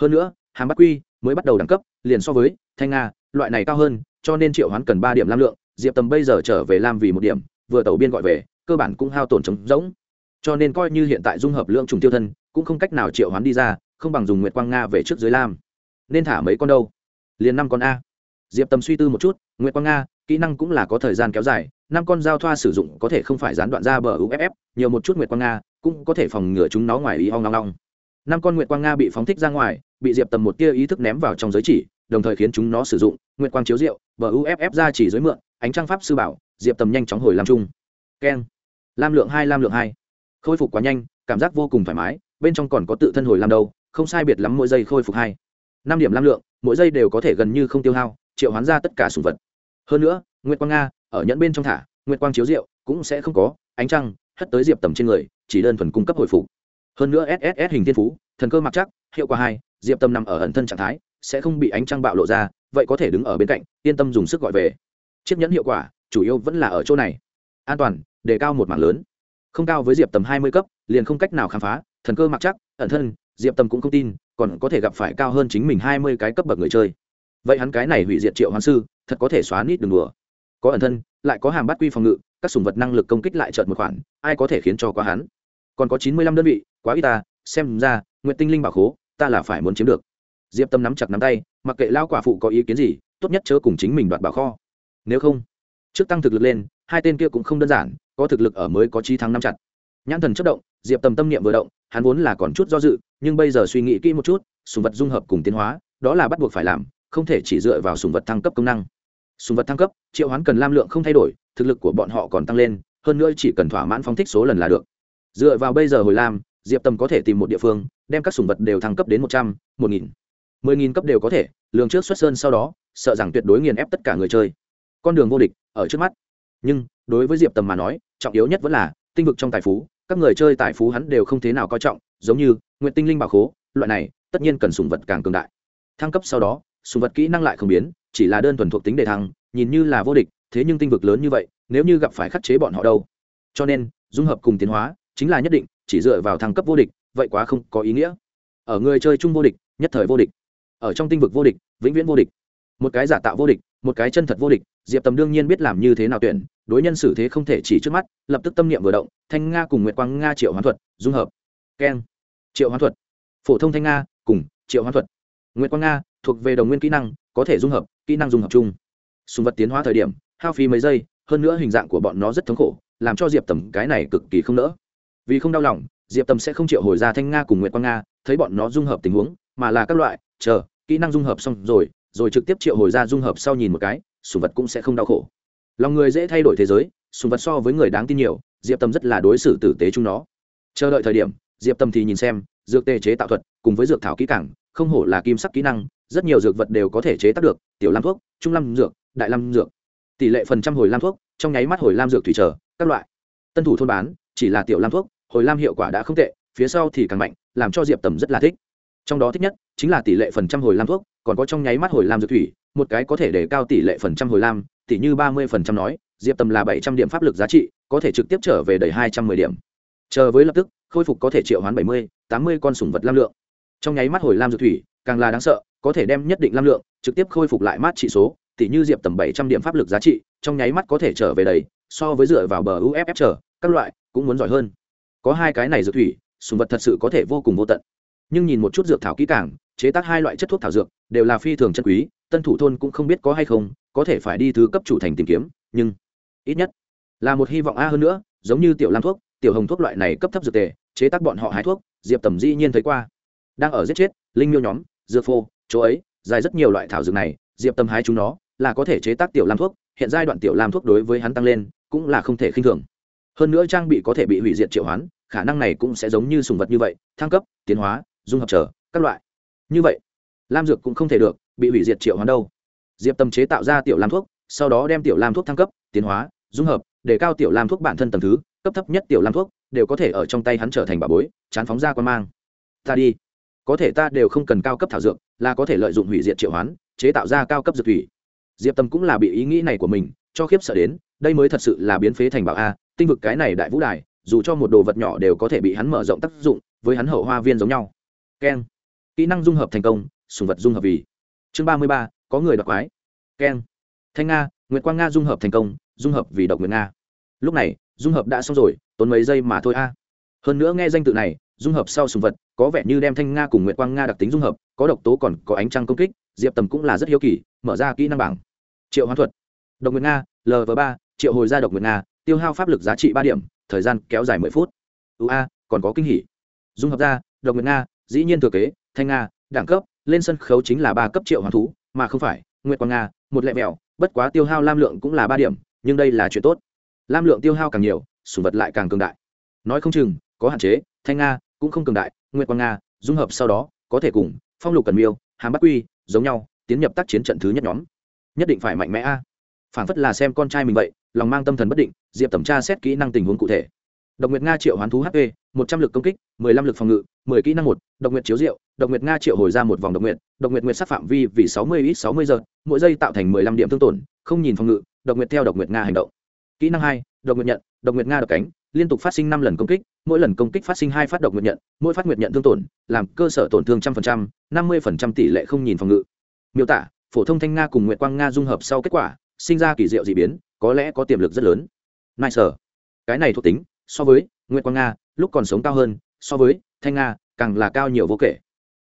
Hơn nữa, hàm bắt quy mới bắt đầu đẳng cấp, liền so với thanh nga, loại này cao hơn, cho nên triệu hoán cần ba điểm lam lượng. Diệp tầm bây giờ trở về lam vì một điểm, vừa tàu biên gọi về, cơ bản cũng hao tổn trống rỗng cho nên coi như hiện tại dung hợp lượng trùng tiêu thân, cũng không cách nào triệu hoán đi ra, không bằng dùng nguyệt quang nga về trước dưới lam. Nên thả mấy con đâu? Liền năm con a. Diệp tầm suy tư một chút, nguyệt quang nga, kỹ năng cũng là có thời gian kéo dài, năm con giao thoa sử dụng có thể không phải gián đoạn ra bờ uff nhiều một chút nguyệt quang nga, cũng có thể phòng ngừa chúng nó ngoài ý ho long long năm con nguyệt quang nga bị phóng thích ra ngoài, bị diệp tầm một tia ý thức ném vào trong giới chỉ, đồng thời khiến chúng nó sử dụng nguyệt quang chiếu rượu, bờ uff ra chỉ dưới mượn, ánh trăng pháp sư bảo, diệp tầm nhanh chóng hồi làm chung keng. Lam lượng hai, lam lượng hai khôi phục quá nhanh, cảm giác vô cùng thoải mái, bên trong còn có tự thân hồi làm đâu, không sai biệt lắm mỗi giây khôi phục hai. Năm điểm lam lượng, mỗi giây đều có thể gần như không tiêu hao, triệu hoán ra tất cả sùng vật. Hơn nữa, nguyệt quang nga, ở nhẫn bên trong thả, nguyệt quang chiếu rượu cũng sẽ không có, ánh trăng hất tới diệp tầm trên người, chỉ đơn thuần cung cấp hồi phục. Hơn nữa sss hình thiên phú, thần cơ mặc chắc, hiệu quả hai, diệp tâm nằm ở ẩn thân trạng thái, sẽ không bị ánh trăng bạo lộ ra, vậy có thể đứng ở bên cạnh, yên tâm dùng sức gọi về. Chiếc nhẫn hiệu quả, chủ yếu vẫn là ở chỗ này. An toàn, đề cao một mảng lớn không cao với diệp tầm hai mươi cấp, liền không cách nào khám phá, thần cơ mặc chắc, ẩn thân, diệp tầm cũng không tin, còn có thể gặp phải cao hơn chính mình hai mươi cái cấp bậc người chơi. Vậy hắn cái này hủy diệt triệu hoán sư, thật có thể xóa nít đường đùa. Có ẩn thân, lại có hàm bắt quy phòng ngự, các sùng vật năng lực công kích lại trợt một khoản, ai có thể khiến cho quá hắn? Còn có chín mươi lăm đơn vị, quá ít ta, xem ra nguyện tinh linh bảo khố, ta là phải muốn chiếm được. Diệp tâm nắm chặt nắm tay, mặc kệ lao quả phụ có ý kiến gì, tốt nhất chớ cùng chính mình đoạt bảo kho. Nếu không, trước tăng thực lực lên, hai tên kia cũng không đơn giản có thực lực ở mới có trí thắng năm chặt. Nhãn thần chất động, diệp tầm tâm niệm vừa động, hắn vốn là còn chút do dự, nhưng bây giờ suy nghĩ kỹ một chút, sùng vật dung hợp cùng tiến hóa, đó là bắt buộc phải làm, không thể chỉ dựa vào sùng vật thăng cấp công năng. Sùng vật thăng cấp, triệu hoán cần lam lượng không thay đổi, thực lực của bọn họ còn tăng lên, hơn nữa chỉ cần thỏa mãn phóng thích số lần là được. Dựa vào bây giờ hồi lam, diệp tâm có thể tìm một địa phương, đem các sùng vật đều thăng cấp đến một trăm, một nghìn. Mười nghìn cấp đều có thể, lường trước xuất sơn sau đó, sợ rằng tuyệt đối nghiền ép tất cả người chơi. Con đường vô địch, ở trước mắt. Nhưng đối với diệp tầm mà nói, trọng yếu nhất vẫn là tinh vực trong tài phú, các người chơi tài phú hắn đều không thế nào coi trọng, giống như nguyện tinh linh bảo khố, loại này, tất nhiên cần sùng vật càng cường đại. Thăng cấp sau đó, sùng vật kỹ năng lại không biến, chỉ là đơn thuần thuộc tính đề thăng, nhìn như là vô địch, thế nhưng tinh vực lớn như vậy, nếu như gặp phải khắc chế bọn họ đâu? Cho nên, dung hợp cùng tiến hóa chính là nhất định, chỉ dựa vào thăng cấp vô địch, vậy quá không có ý nghĩa. Ở người chơi chung vô địch, nhất thời vô địch. Ở trong tinh vực vô địch, vĩnh viễn vô địch. Một cái giả tạo vô địch, một cái chân thật vô địch, diệp tầm đương nhiên biết làm như thế nào tuyển đối nhân xử thế không thể chỉ trước mắt, lập tức tâm niệm vừa động, thanh nga cùng nguyệt quang nga triệu hoán thuật dung hợp. Keng. Triệu hoán thuật. Phổ thông thanh nga cùng triệu hoán thuật. Nguyệt quang nga thuộc về đồng nguyên kỹ năng, có thể dung hợp, kỹ năng dung hợp chung. Sùng vật tiến hóa thời điểm, hao phí mấy giây, hơn nữa hình dạng của bọn nó rất thống khổ, làm cho diệp tầm cái này cực kỳ không nỡ. Vì không đau lòng, diệp tầm sẽ không triệu hồi ra thanh nga cùng nguyệt quang nga, thấy bọn nó dung hợp tình huống, mà là các loại, chờ, kỹ năng dung hợp xong rồi rồi trực tiếp triệu hồi ra dung hợp sau nhìn một cái sùng vật cũng sẽ không đau khổ lòng người dễ thay đổi thế giới, sùng vật so với người đáng tin nhiều, diệp tâm rất là đối xử tử tế chúng nó. Chờ đợi thời điểm, diệp tâm thì nhìn xem, dược tê chế tạo thuật, cùng với dược thảo kỹ cảng không hổ là kim sắc kỹ năng, rất nhiều dược vật đều có thể chế tác được, tiểu lam thuốc, trung lam dược, đại lam dược. Tỷ lệ phần trăm hồi lam thuốc, trong nháy mắt hồi lam dược thủy trở, các loại. Tân thủ thôn bán, chỉ là tiểu lam thuốc, hồi lam hiệu quả đã không tệ, phía sau thì càng mạnh, làm cho diệp tầm rất là thích. Trong đó thích nhất, chính là tỷ lệ phần trăm hồi lam thuốc, còn có trong nháy mắt hồi lam dược thủy, một cái có thể để cao tỷ lệ phần trăm hồi lam tỷ như ba mươi phần trăm nói, diệp tầm là bảy trăm điểm pháp lực giá trị, có thể trực tiếp trở về đầy hai trăm mười điểm. Chờ với lập tức, khôi phục có thể triệu hoán bảy mươi, tám mươi con sủng vật lam lượng. Trong nháy mắt hồi lam dược thủy, càng là đáng sợ, có thể đem nhất định lam lượng, trực tiếp khôi phục lại mát trị số tỷ như diệp tầm bảy trăm điểm pháp lực giá trị, trong nháy mắt có thể trở về đầy, so với dựa vào bờ uff trở các loại, cũng muốn giỏi hơn. Có hai cái này dược thủy sùng vật thật sự có thể vô cùng vô tận. Nhưng nhìn một chút dược thảo kỹ càng, chế tác hai loại chất thuốc thảo dược, đều là phi thường chân quý tân thủ thôn cũng không biết có hay không, có thể phải đi thứ cấp chủ thành tìm kiếm, nhưng ít nhất là một hy vọng a hơn nữa, giống như tiểu lam thuốc, tiểu hồng thuốc loại này cấp thấp dược tề, chế tác bọn họ hái thuốc, diệp tầm dĩ nhiên thấy qua. Đang ở giết chết, linh miêu nhóm, dược phô, chỗ ấy, dài rất nhiều loại thảo dược này, diệp tầm hái chúng nó, là có thể chế tác tiểu lam thuốc, hiện giai đoạn tiểu lam thuốc đối với hắn tăng lên, cũng là không thể khinh thường. Hơn nữa trang bị có thể bị hủy diệt triệu hoán, khả năng này cũng sẽ giống như sùng vật như vậy, thăng cấp, tiến hóa, dung hợp trở, các loại. Như vậy, lam dược cũng không thể được bị hủy diệt triệu hoán đâu. Diệp tâm chế tạo ra tiểu lam thuốc, sau đó đem tiểu lam thuốc thăng cấp, tiến hóa, dung hợp, để cao tiểu lam thuốc bản thân tầm thứ, cấp thấp nhất tiểu lam thuốc, đều có thể ở trong tay hắn trở thành bà bối, chán phóng ra quan mang. Ta đi. Có thể ta đều không cần cao cấp thảo dược, là có thể lợi dụng hủy diệt triệu hoán, chế tạo ra cao cấp dược thủy. Diệp tâm cũng là bị ý nghĩ này của mình, cho khiếp sợ đến, đây mới thật sự là biến phế thành bảo a, tinh vực cái này đại vũ đài, dù cho một đồ vật nhỏ đều có thể bị hắn mở rộng tác dụng, với hắn hậu hoa viên giống nhau. Keng. Kỹ năng dung hợp thành công, sùng vật dung hợp vì chương ba mươi ba, có người đọc quái. Keng. Thanh nga, nguyệt quang nga dung hợp thành công, dung hợp vì độc nguyện nga. Lúc này, dung hợp đã xong rồi, tốn mấy giây mà thôi a. Hơn nữa nghe danh tự này, dung hợp sau sùng vật, có vẻ như đem thanh nga cùng nguyệt quang nga đặc tính dung hợp, có độc tố còn có ánh trăng công kích, diệp tầm cũng là rất hiếu kỳ, mở ra kỹ năng bảng. Triệu hoán thuật. Độc nguyện nga lv ba, triệu hồi ra độc nguyện nga, tiêu hao pháp lực giá trị ba điểm, thời gian kéo dài mười phút. Ưu a, còn có kinh hỉ. Dung hợp ra, độc nguyện nga, dĩ nhiên thừa kế, thanh nga đẳng cấp, lên sân khấu chính là ba cấp triệu hoàn thú, mà không phải, nguyệt quang nga, một lẹ mẹo, bất quá tiêu hao lam lượng cũng là ba điểm, nhưng đây là chuyện tốt. Lam lượng tiêu hao càng nhiều sùng vật lại càng cường đại. Nói không chừng, có hạn chế, thanh nga cũng không cường đại, nguyệt quang nga, dung hợp sau đó, có thể cùng phong lục cần miêu, hàm bắc quy giống nhau, tiến nhập tác chiến trận thứ nhất nhóm. Nhất định phải mạnh mẽ a. Phản phất là xem con trai mình vậy, lòng mang tâm thần bất định, diệp tẩm tra xét kỹ năng tình huống cụ thể. Độc nguyệt nga, triệu hoán thú hp một trăm lực công kích mười lăm lực phòng ngự mười kỹ năng một độc nguyệt chiếu diệu, độc nguyệt nga triệu hồi ra một vòng độc nguyệt độc nguyệt nguyệt sát phạm vi vì sáu mươi ít sáu mươi giờ mỗi giây tạo thành mười lăm điểm thương tổn không nhìn phòng ngự độc nguyệt theo độc nguyệt nga hành động. Kỹ năng hai độc nguyệt nhận độc nguyệt nga độc cánh liên tục phát sinh năm lần công kích mỗi lần công kích phát sinh hai phát độc nguyệt nhận mỗi phát nguyệt nhận thương tổn làm cơ sở tổn thương trăm phần trăm năm mươi phần trăm tỷ lệ không nhìn phòng ngự. Miêu tả phổ thông thanh nga cùng nguyệt quang nga dung hợp sau kết quả sinh ra kỳ diệu d ị biến có lẽ có tiềm lực rất lớn. Nai sở cái này thuộc tính so với nguyệt quang nga lúc còn sống cao hơn, so với thanh nga, càng là cao nhiều vô kể.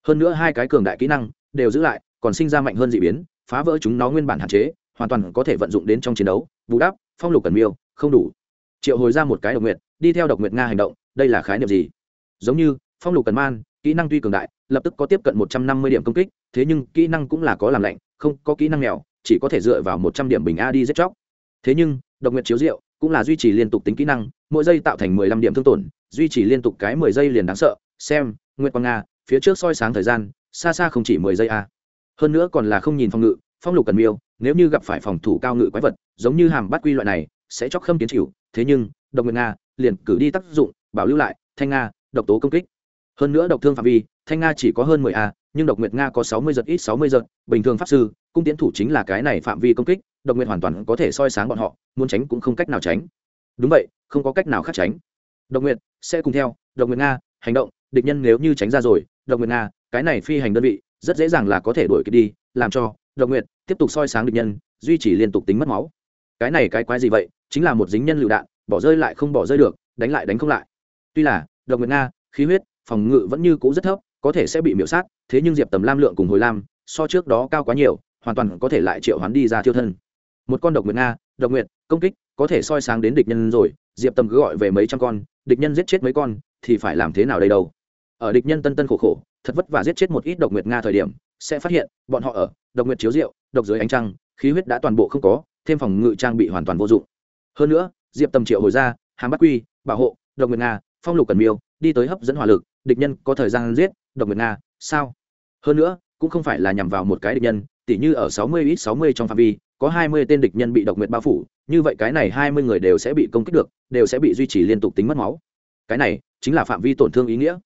Hơn nữa hai cái cường đại kỹ năng đều giữ lại, còn sinh ra mạnh hơn d ị biến, phá vỡ chúng nó nguyên bản hạn chế, hoàn toàn có thể vận dụng đến trong chiến đấu. Bù đắp, phong lục cần miêu, không đủ. Triệu hồi ra một cái độc nguyện đi theo độc nguyện nga hành động, đây là khái niệm gì? Giống như, phong lục cần man, kỹ năng tuy cường đại, lập tức có tiếp cận một trăm năm mươi điểm công kích, thế nhưng kỹ năng cũng là có làm lạnh, không có kỹ năng nghèo chỉ có thể dựa vào một trăm điểm bình a đi giết chóc. Thế nhưng, độc nguyện chiếu rượu cũng là duy trì liên tục tính kỹ năng, mỗi giây tạo thành mười lăm điểm thương tổn duy trì liên tục cái mười giây liền đáng sợ, xem, nguyệt quang nga, phía trước soi sáng thời gian, xa xa không chỉ mười giây a. Hơn nữa còn là không nhìn phòng ngự, phong lục cần miêu, nếu như gặp phải phòng thủ cao ngự quái vật, giống như hàm bắt quy loại này, sẽ chóc khâm tiến chịu. Thế nhưng, độc nguyệt nga, liền cử đi tác dụng, bảo lưu lại, thanh nga, độc tố công kích. Hơn nữa độc thương phạm vi, thanh nga chỉ có hơn mười a, nhưng độc nguyệt nga có sáu mươi giật ít sáu mươi giật, bình thường pháp sư, cung tiến thủ chính là cái này phạm vi công kích, độc nguyệt hoàn toàn có thể soi sáng bọn họ, muốn tránh cũng không cách nào tránh. Đúng vậy, không có cách nào khác tránh. Độc nguyệt sẽ cùng theo, độc nguyệt nga, hành động, địch nhân nếu như tránh ra rồi, độc nguyệt nga, cái này phi hành đơn vị, rất dễ dàng là có thể đuổi kịp đi, làm cho độc nguyệt tiếp tục soi sáng địch nhân, duy trì liên tục tính mất máu. Cái này cái quái gì vậy? Chính là một dính nhân lựu đạn, bỏ rơi lại không bỏ rơi được, đánh lại đánh không lại. Tuy là, độc nguyệt nga, khí huyết, phòng ngự vẫn như cũ rất thấp, có thể sẽ bị miễu sát, thế nhưng diệp tầm lam lượng cùng hồi lam, so trước đó cao quá nhiều, hoàn toàn có thể lại triệu hoán đi ra thiêu thân. Một con độc nguyệt nga, độc nguyệt, công kích, có thể soi sáng đến địch nhân rồi diệp tầm cứ gọi về mấy trăm con, địch nhân giết chết mấy con, thì phải làm thế nào đây đâu? Ở địch nhân tân tân khổ khổ, thật vất vả giết chết một ít độc nguyệt nga thời điểm, sẽ phát hiện, bọn họ ở, độc nguyệt chiếu rượu độc dưới ánh trăng, khí huyết đã toàn bộ không có, thêm phòng ngự trang bị hoàn toàn vô dụng. Hơn nữa, diệp tầm triệu hồi ra, hàm bắt quy, bảo hộ, độc nguyệt nga, phong lục cần miêu, đi tới hấp dẫn hỏa lực, địch nhân có thời gian giết, độc nguyệt nga, sao? Hơn nữa, cũng không phải là nhằm vào một cái địch nhân, tỉ như ở sáu mươi ít sáu mươi trong phạm vi có hai mươi tên địch nhân bị độc nguyệt bao phủ, như vậy cái này hai mươi người đều sẽ bị công kích được, đều sẽ bị duy trì liên tục tính mất máu. Cái này chính là phạm vi tổn thương ý nghĩa.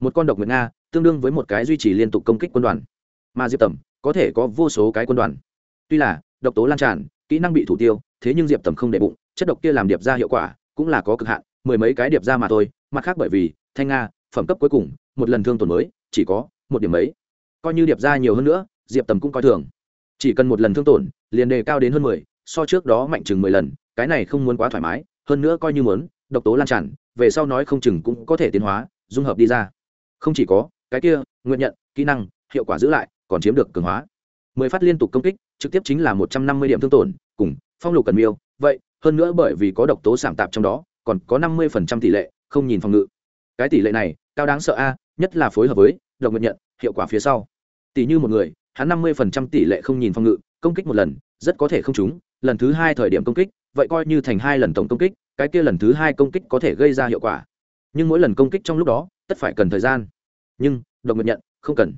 Một con độc nguyệt nga, tương đương với một cái duy trì liên tục công kích quân đoàn. Mà diệp tầm, có thể có vô số cái quân đoàn. Tuy là, độc tố lan tràn, kỹ năng bị thủ tiêu, thế nhưng diệp tầm không để bụng, chất độc kia làm điệp ra hiệu quả, cũng là có cực hạn, mười mấy cái điệp ra mà thôi, mặt khác bởi vì, thanh nga, phẩm cấp cuối cùng, một lần thương tổn mới, chỉ có một điểm mấy. Coi như điệp ra nhiều hơn nữa, diệp tầm cũng coi thường chỉ cần một lần thương tổn, liền đề cao đến hơn mười, so trước đó mạnh chừng mười lần, cái này không muốn quá thoải mái, hơn nữa coi như muốn, độc tố lan tràn, về sau nói không chừng cũng có thể tiến hóa, dung hợp đi ra. Không chỉ có, cái kia, nguyện nhận, kỹ năng, hiệu quả giữ lại, còn chiếm được cường hóa. Mười phát liên tục công kích, trực tiếp chính là một trăm năm mươi điểm thương tổn, cùng, phong lục cần miêu, vậy, hơn nữa bởi vì có độc tố sảm tạp trong đó, còn có năm mươi tỷ lệ, không nhìn phòng ngự. Cái tỷ lệ này, cao đáng sợ a, nhất là phối hợp với, độc nguyện nhận, hiệu quả phía sau. Tỷ như một người hắn năm mươi tỷ lệ không nhìn phòng ngự, công kích một lần, rất có thể không trúng. Lần thứ hai thời điểm công kích, vậy coi như thành hai lần tổng công kích, cái kia lần thứ hai công kích có thể gây ra hiệu quả. Nhưng mỗi lần công kích trong lúc đó, tất phải cần thời gian. Nhưng, độc nguyệt nhận, không cần.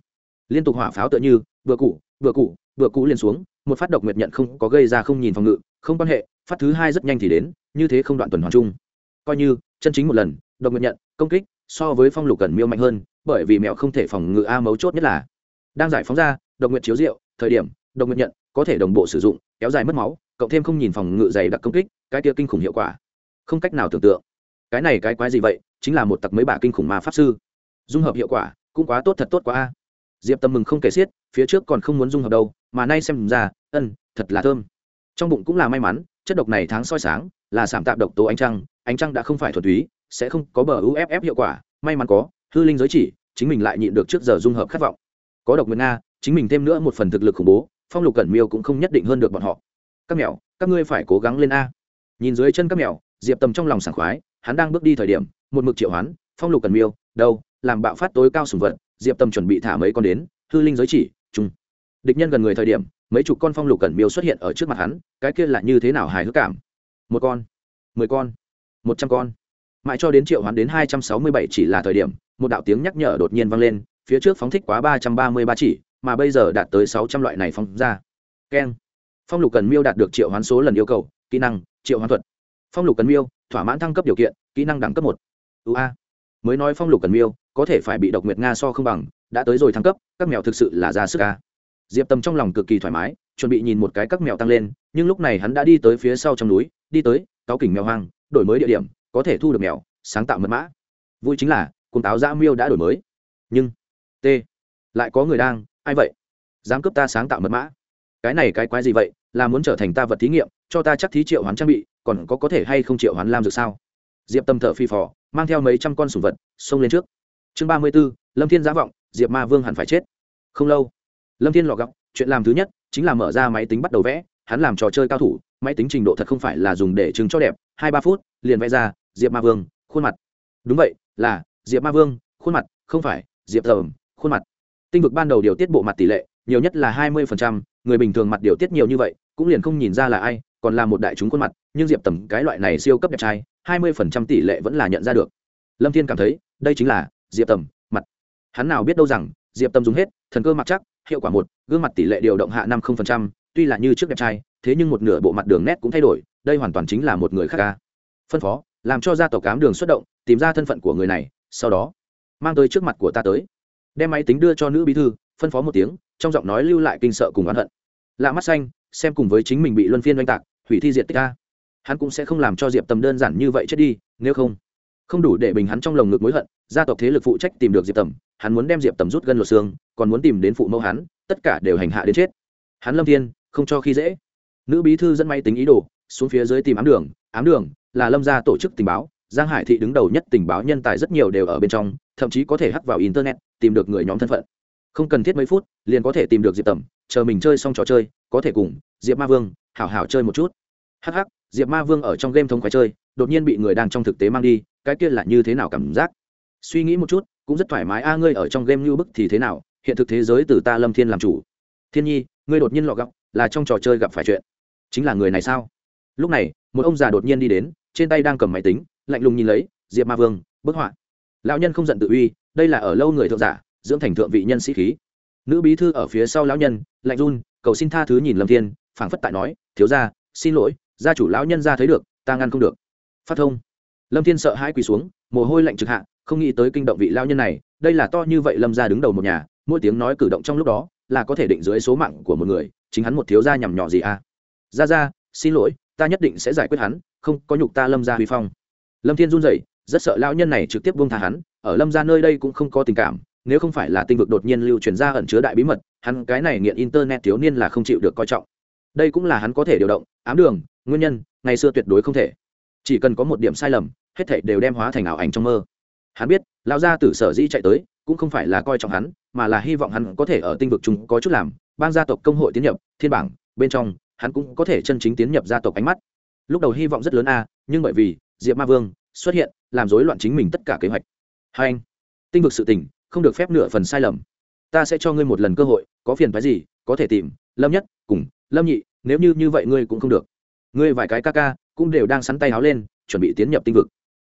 Liên tục hỏa pháo tựa như, vừa cụ vừa cụ vừa cụ liền xuống, một phát độc nguyệt nhận không có gây ra không nhìn phòng ngự, không quan hệ, phát thứ hai rất nhanh thì đến, như thế không đoạn tuần hoàn chung. Coi như, chân chính một lần, độc nguyệt nhận, công kích, so với phong lục cần miêu mạnh hơn, bởi vì mẹo không thể phòng ngự a mấu chốt nhất là. Đang giải phóng ra độc nguyện chiếu rượu, thời điểm, độc nguyện nhận, có thể đồng bộ sử dụng, kéo dài mất máu, cộng thêm không nhìn phòng ngự dày đặc công kích, cái kia kinh khủng hiệu quả. Không cách nào tưởng tượng. Cái này cái quái gì vậy? Chính là một tặc mấy bà kinh khủng ma pháp sư. Dung hợp hiệu quả, cũng quá tốt thật tốt quá a. Diệp tâm mừng không kể xiết, phía trước còn không muốn dung hợp đâu, mà nay xem ra, ân, thật là thơm. Trong bụng cũng là may mắn, chất độc này tháng soi sáng, là giảm tạm độc tố ánh trăng ánh trăng đã không phải thuần túy, sẽ không có bờ uff hiệu quả, may mắn có, hư linh giới chỉ, chính mình lại nhịn được trước giờ dung hợp khát vọng. Có độc nguyên nga chính mình thêm nữa một phần thực lực khủng bố, phong lục cẩn miêu cũng không nhất định hơn được bọn họ. Các mèo các ngươi phải cố gắng lên a. Nhìn dưới chân các mèo diệp tầm trong lòng sảng khoái, hắn đang bước đi thời điểm, một mực triệu hoán, phong lục cẩn miêu, đâu, làm bạo phát tối cao sùng vật, diệp tầm chuẩn bị thả mấy con đến, hư linh giới chỉ chung địch nhân gần người thời điểm, mấy chục con phong lục cẩn miêu xuất hiện ở trước mặt hắn, cái kia là như thế nào hài hước cảm? Một con, mười con, một trăm con. Mãi cho đến triệu hoán đến hai trăm sáu mươi bảy chỉ là thời điểm, một đạo tiếng nhắc nhở đột nhiên vang lên, phía trước phóng thích quá ba trăm ba mươi ba chỉ mà bây giờ đạt tới sáu trăm loại này phong ra. Keng phong lục cần miêu đạt được triệu hoán số lần yêu cầu, kỹ năng, triệu hoán thuật. Phong lục cần miêu, thỏa mãn thăng cấp điều kiện, kỹ năng đẳng cấp một. Ua a. Mới nói phong lục cần miêu, có thể phải bị độc nguyệt nga so không bằng, đã tới rồi thăng cấp, các mèo thực sự là ra sức ca diệp tâm trong lòng cực kỳ thoải mái, chuẩn bị nhìn một cái các mèo tăng lên, nhưng lúc này hắn đã đi tới phía sau trong núi, đi tới, cáo kỉnh mèo hoang, đổi mới địa điểm, có thể thu được mèo sáng tạo mật mã. Vui chính là cùng táo dã miêu đã đổi mới. Nhưng, t, lại có người đang ai vậy? Dám cướp ta sáng tạo mật mã? Cái này cái quái gì vậy? Là muốn trở thành ta vật thí nghiệm, cho ta chắc thí triệu hoán trang bị, còn có có thể hay không triệu hoán làm được sao? Diệp tâm thợ phi phò, mang theo mấy trăm con sủng vật, xông lên trước. Chương ba mươi b ố lâm thiên giả vọng, diệp ma vương hẳn phải chết. Không lâu, lâm thiên lọ gọc chuyện làm thứ nhất chính là mở ra máy tính bắt đầu vẽ, hắn làm trò chơi cao thủ, máy tính trình độ thật không phải là dùng để chứng cho đẹp, hai ba phút, liền vẽ ra, diệp ma vương, khuôn mặt. Đúng vậy, là, diệp ma vương, khuôn mặt, không phải, diệp tầm khuôn mặt tinh vực ban đầu điều tiết bộ mặt tỷ lệ, nhiều nhất là hai mươi người bình thường mặt điều tiết nhiều như vậy, cũng liền không nhìn ra là ai, còn là một đại chúng khuôn mặt, nhưng diệp tầm cái loại này siêu cấp đẹp trai, hai mươi phần trăm tỷ lệ vẫn là nhận ra được. Lâm thiên cảm thấy, đây chính là diệp tầm, mặt. Hắn nào biết đâu rằng, diệp tầm dùng hết, thần cơ mặc chắc, hiệu quả một, gương mặt tỷ lệ điều động hạ năm không phần trăm, tuy là như trước đẹp trai, thế nhưng một nửa bộ mặt đường nét cũng thay đổi, đây hoàn toàn chính là một người khác ca. Phân phó, làm cho gia tộc cám đường xuất động, tìm ra thân phận của người này, sau đó, mang tới trước mặt của ta tới đem máy tính đưa cho nữ bí thư, phân phó một tiếng, trong giọng nói lưu lại kinh sợ cùng oán hận. Lạ mắt xanh, xem cùng với chính mình bị luân phiên oanh tạc, hủy thi diệt tích ca hắn cũng sẽ không làm cho diệp tầm đơn giản như vậy chết đi, nếu không. Không đủ để bình hắn trong lồng ngực mối hận, gia tộc thế lực phụ trách tìm được diệp tầm, hắn muốn đem diệp tầm rút gân lột xương, còn muốn tìm đến phụ mẫu hắn, tất cả đều hành hạ đến chết. Hắn lâm thiên, không cho khi dễ. Nữ bí thư dẫn máy tính ý đồ, xuống phía dưới tìm ám đường ám đường là lâm gia tổ chức tình báo, giang hải thị đứng đầu nhất tình báo nhân tài rất nhiều đều ở bên trong thậm chí có thể hắc vào internet, tìm được người nhóm thân phận. Không cần thiết mấy phút, liền có thể tìm được diệp tầm, chờ mình chơi xong trò chơi, có thể cùng diệp ma vương, hảo hảo chơi một chút. Hh diệp ma vương ở trong game thống khoái chơi, đột nhiên bị người đang trong thực tế mang đi, cái kia là như thế nào cảm giác? Suy nghĩ một chút, cũng rất thoải mái, a, ngươi ở trong game như bức thì thế nào? Hiện thực thế giới từ ta lâm thiên làm chủ. Thiên nhi, ngươi đột nhiên lọ gặp là trong trò chơi gặp phải chuyện. Chính là người này sao? Lúc này, một ông già đột nhiên đi đến, trên tay đang cầm máy tính, lạnh lùng nhìn lấy, diệp ma vương, bức họa lão nhân không giận tự uy, đây là ở lâu người thượng giả, dưỡng thành thượng vị nhân sĩ khí. Nữ bí thư ở phía sau lão nhân, lạnh run, cầu xin tha thứ nhìn lâm thiên, phảng phất tại nói, thiếu gia, xin lỗi, gia chủ lão nhân ra thấy được, ta ngăn không được. Phát thông. Lâm thiên sợ hai quỳ xuống, mồ hôi lạnh trực hạ, không nghĩ tới kinh động vị lão nhân này, đây là to như vậy lâm gia đứng đầu một nhà, mỗi tiếng nói cử động trong lúc đó, là có thể định dưới số mạng của một người, chính hắn một thiếu gia nhằm nhỏ gì à? Ra ra xin lỗi, ta nhất định sẽ giải quyết hắn, không có nhục ta lâm gia huy phong. Lâm thiên run rẩy rất sợ lão nhân này trực tiếp buông tha hắn, ở lâm gia nơi đây cũng không có tình cảm, nếu không phải là tinh vực đột nhiên lưu truyền ra ẩn chứa đại bí mật, hắn cái này nghiện internet thiếu niên là không chịu được coi trọng. Đây cũng là hắn có thể điều động, ám đường, nguyên nhân, ngày xưa tuyệt đối không thể. Chỉ cần có một điểm sai lầm, hết thảy đều đem hóa thành ảo ảnh trong mơ. Hắn biết, lão gia tử sở dĩ chạy tới, cũng không phải là coi trọng hắn, mà là hy vọng hắn có thể ở tinh vực chúng có chút làm, bang gia tộc công hội tiến nhập, thiên bảng, bên trong, hắn cũng có thể chân chính tiến nhập gia tộc ánh mắt. Lúc đầu hy vọng rất lớn a, nhưng bởi vì diệp ma vương xuất hiện làm rối loạn chính mình tất cả kế hoạch. Hai anh, tinh vực sự tình, không được phép nửa phần sai lầm. Ta sẽ cho ngươi một lần cơ hội, có phiền phái gì, có thể tìm, lâm nhất, cùng, lâm nhị, nếu như như vậy ngươi cũng không được. Ngươi vài cái ca ca, cũng đều đang sắn tay háo lên, chuẩn bị tiến nhập tinh vực.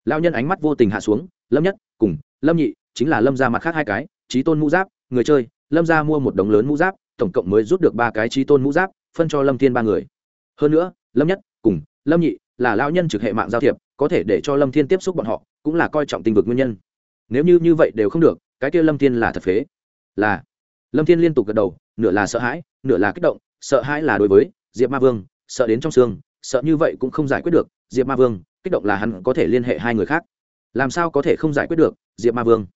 Lao nhân ánh mắt vô tình hạ xuống, lâm nhất, cùng, lâm nhị, chính là lâm ra mặt khác hai cái trí tôn mũ giáp, người chơi, lâm ra mua một đống lớn mũ giáp, tổng cộng mới rút được ba cái trí tôn mũ giáp, phân cho lâm thiên ba người. Hơn nữa, lâm nhất, cùng, lâm nhị là lao nhân trực hệ mạng giao thiệp có thể để cho lâm thiên tiếp xúc bọn họ, cũng là coi trọng tinh vực nguyên nhân. Nếu như như vậy đều không được, cái kia lâm thiên là thật phế. Là. Lâm thiên liên tục gật đầu, nửa là sợ hãi, nửa là kích động, sợ hãi là đối với diệp ma vương, sợ đến trong xương, sợ như vậy cũng không giải quyết được, diệp ma vương, kích động là hắn có thể liên hệ hai người khác. Làm sao có thể không giải quyết được, diệp ma vương?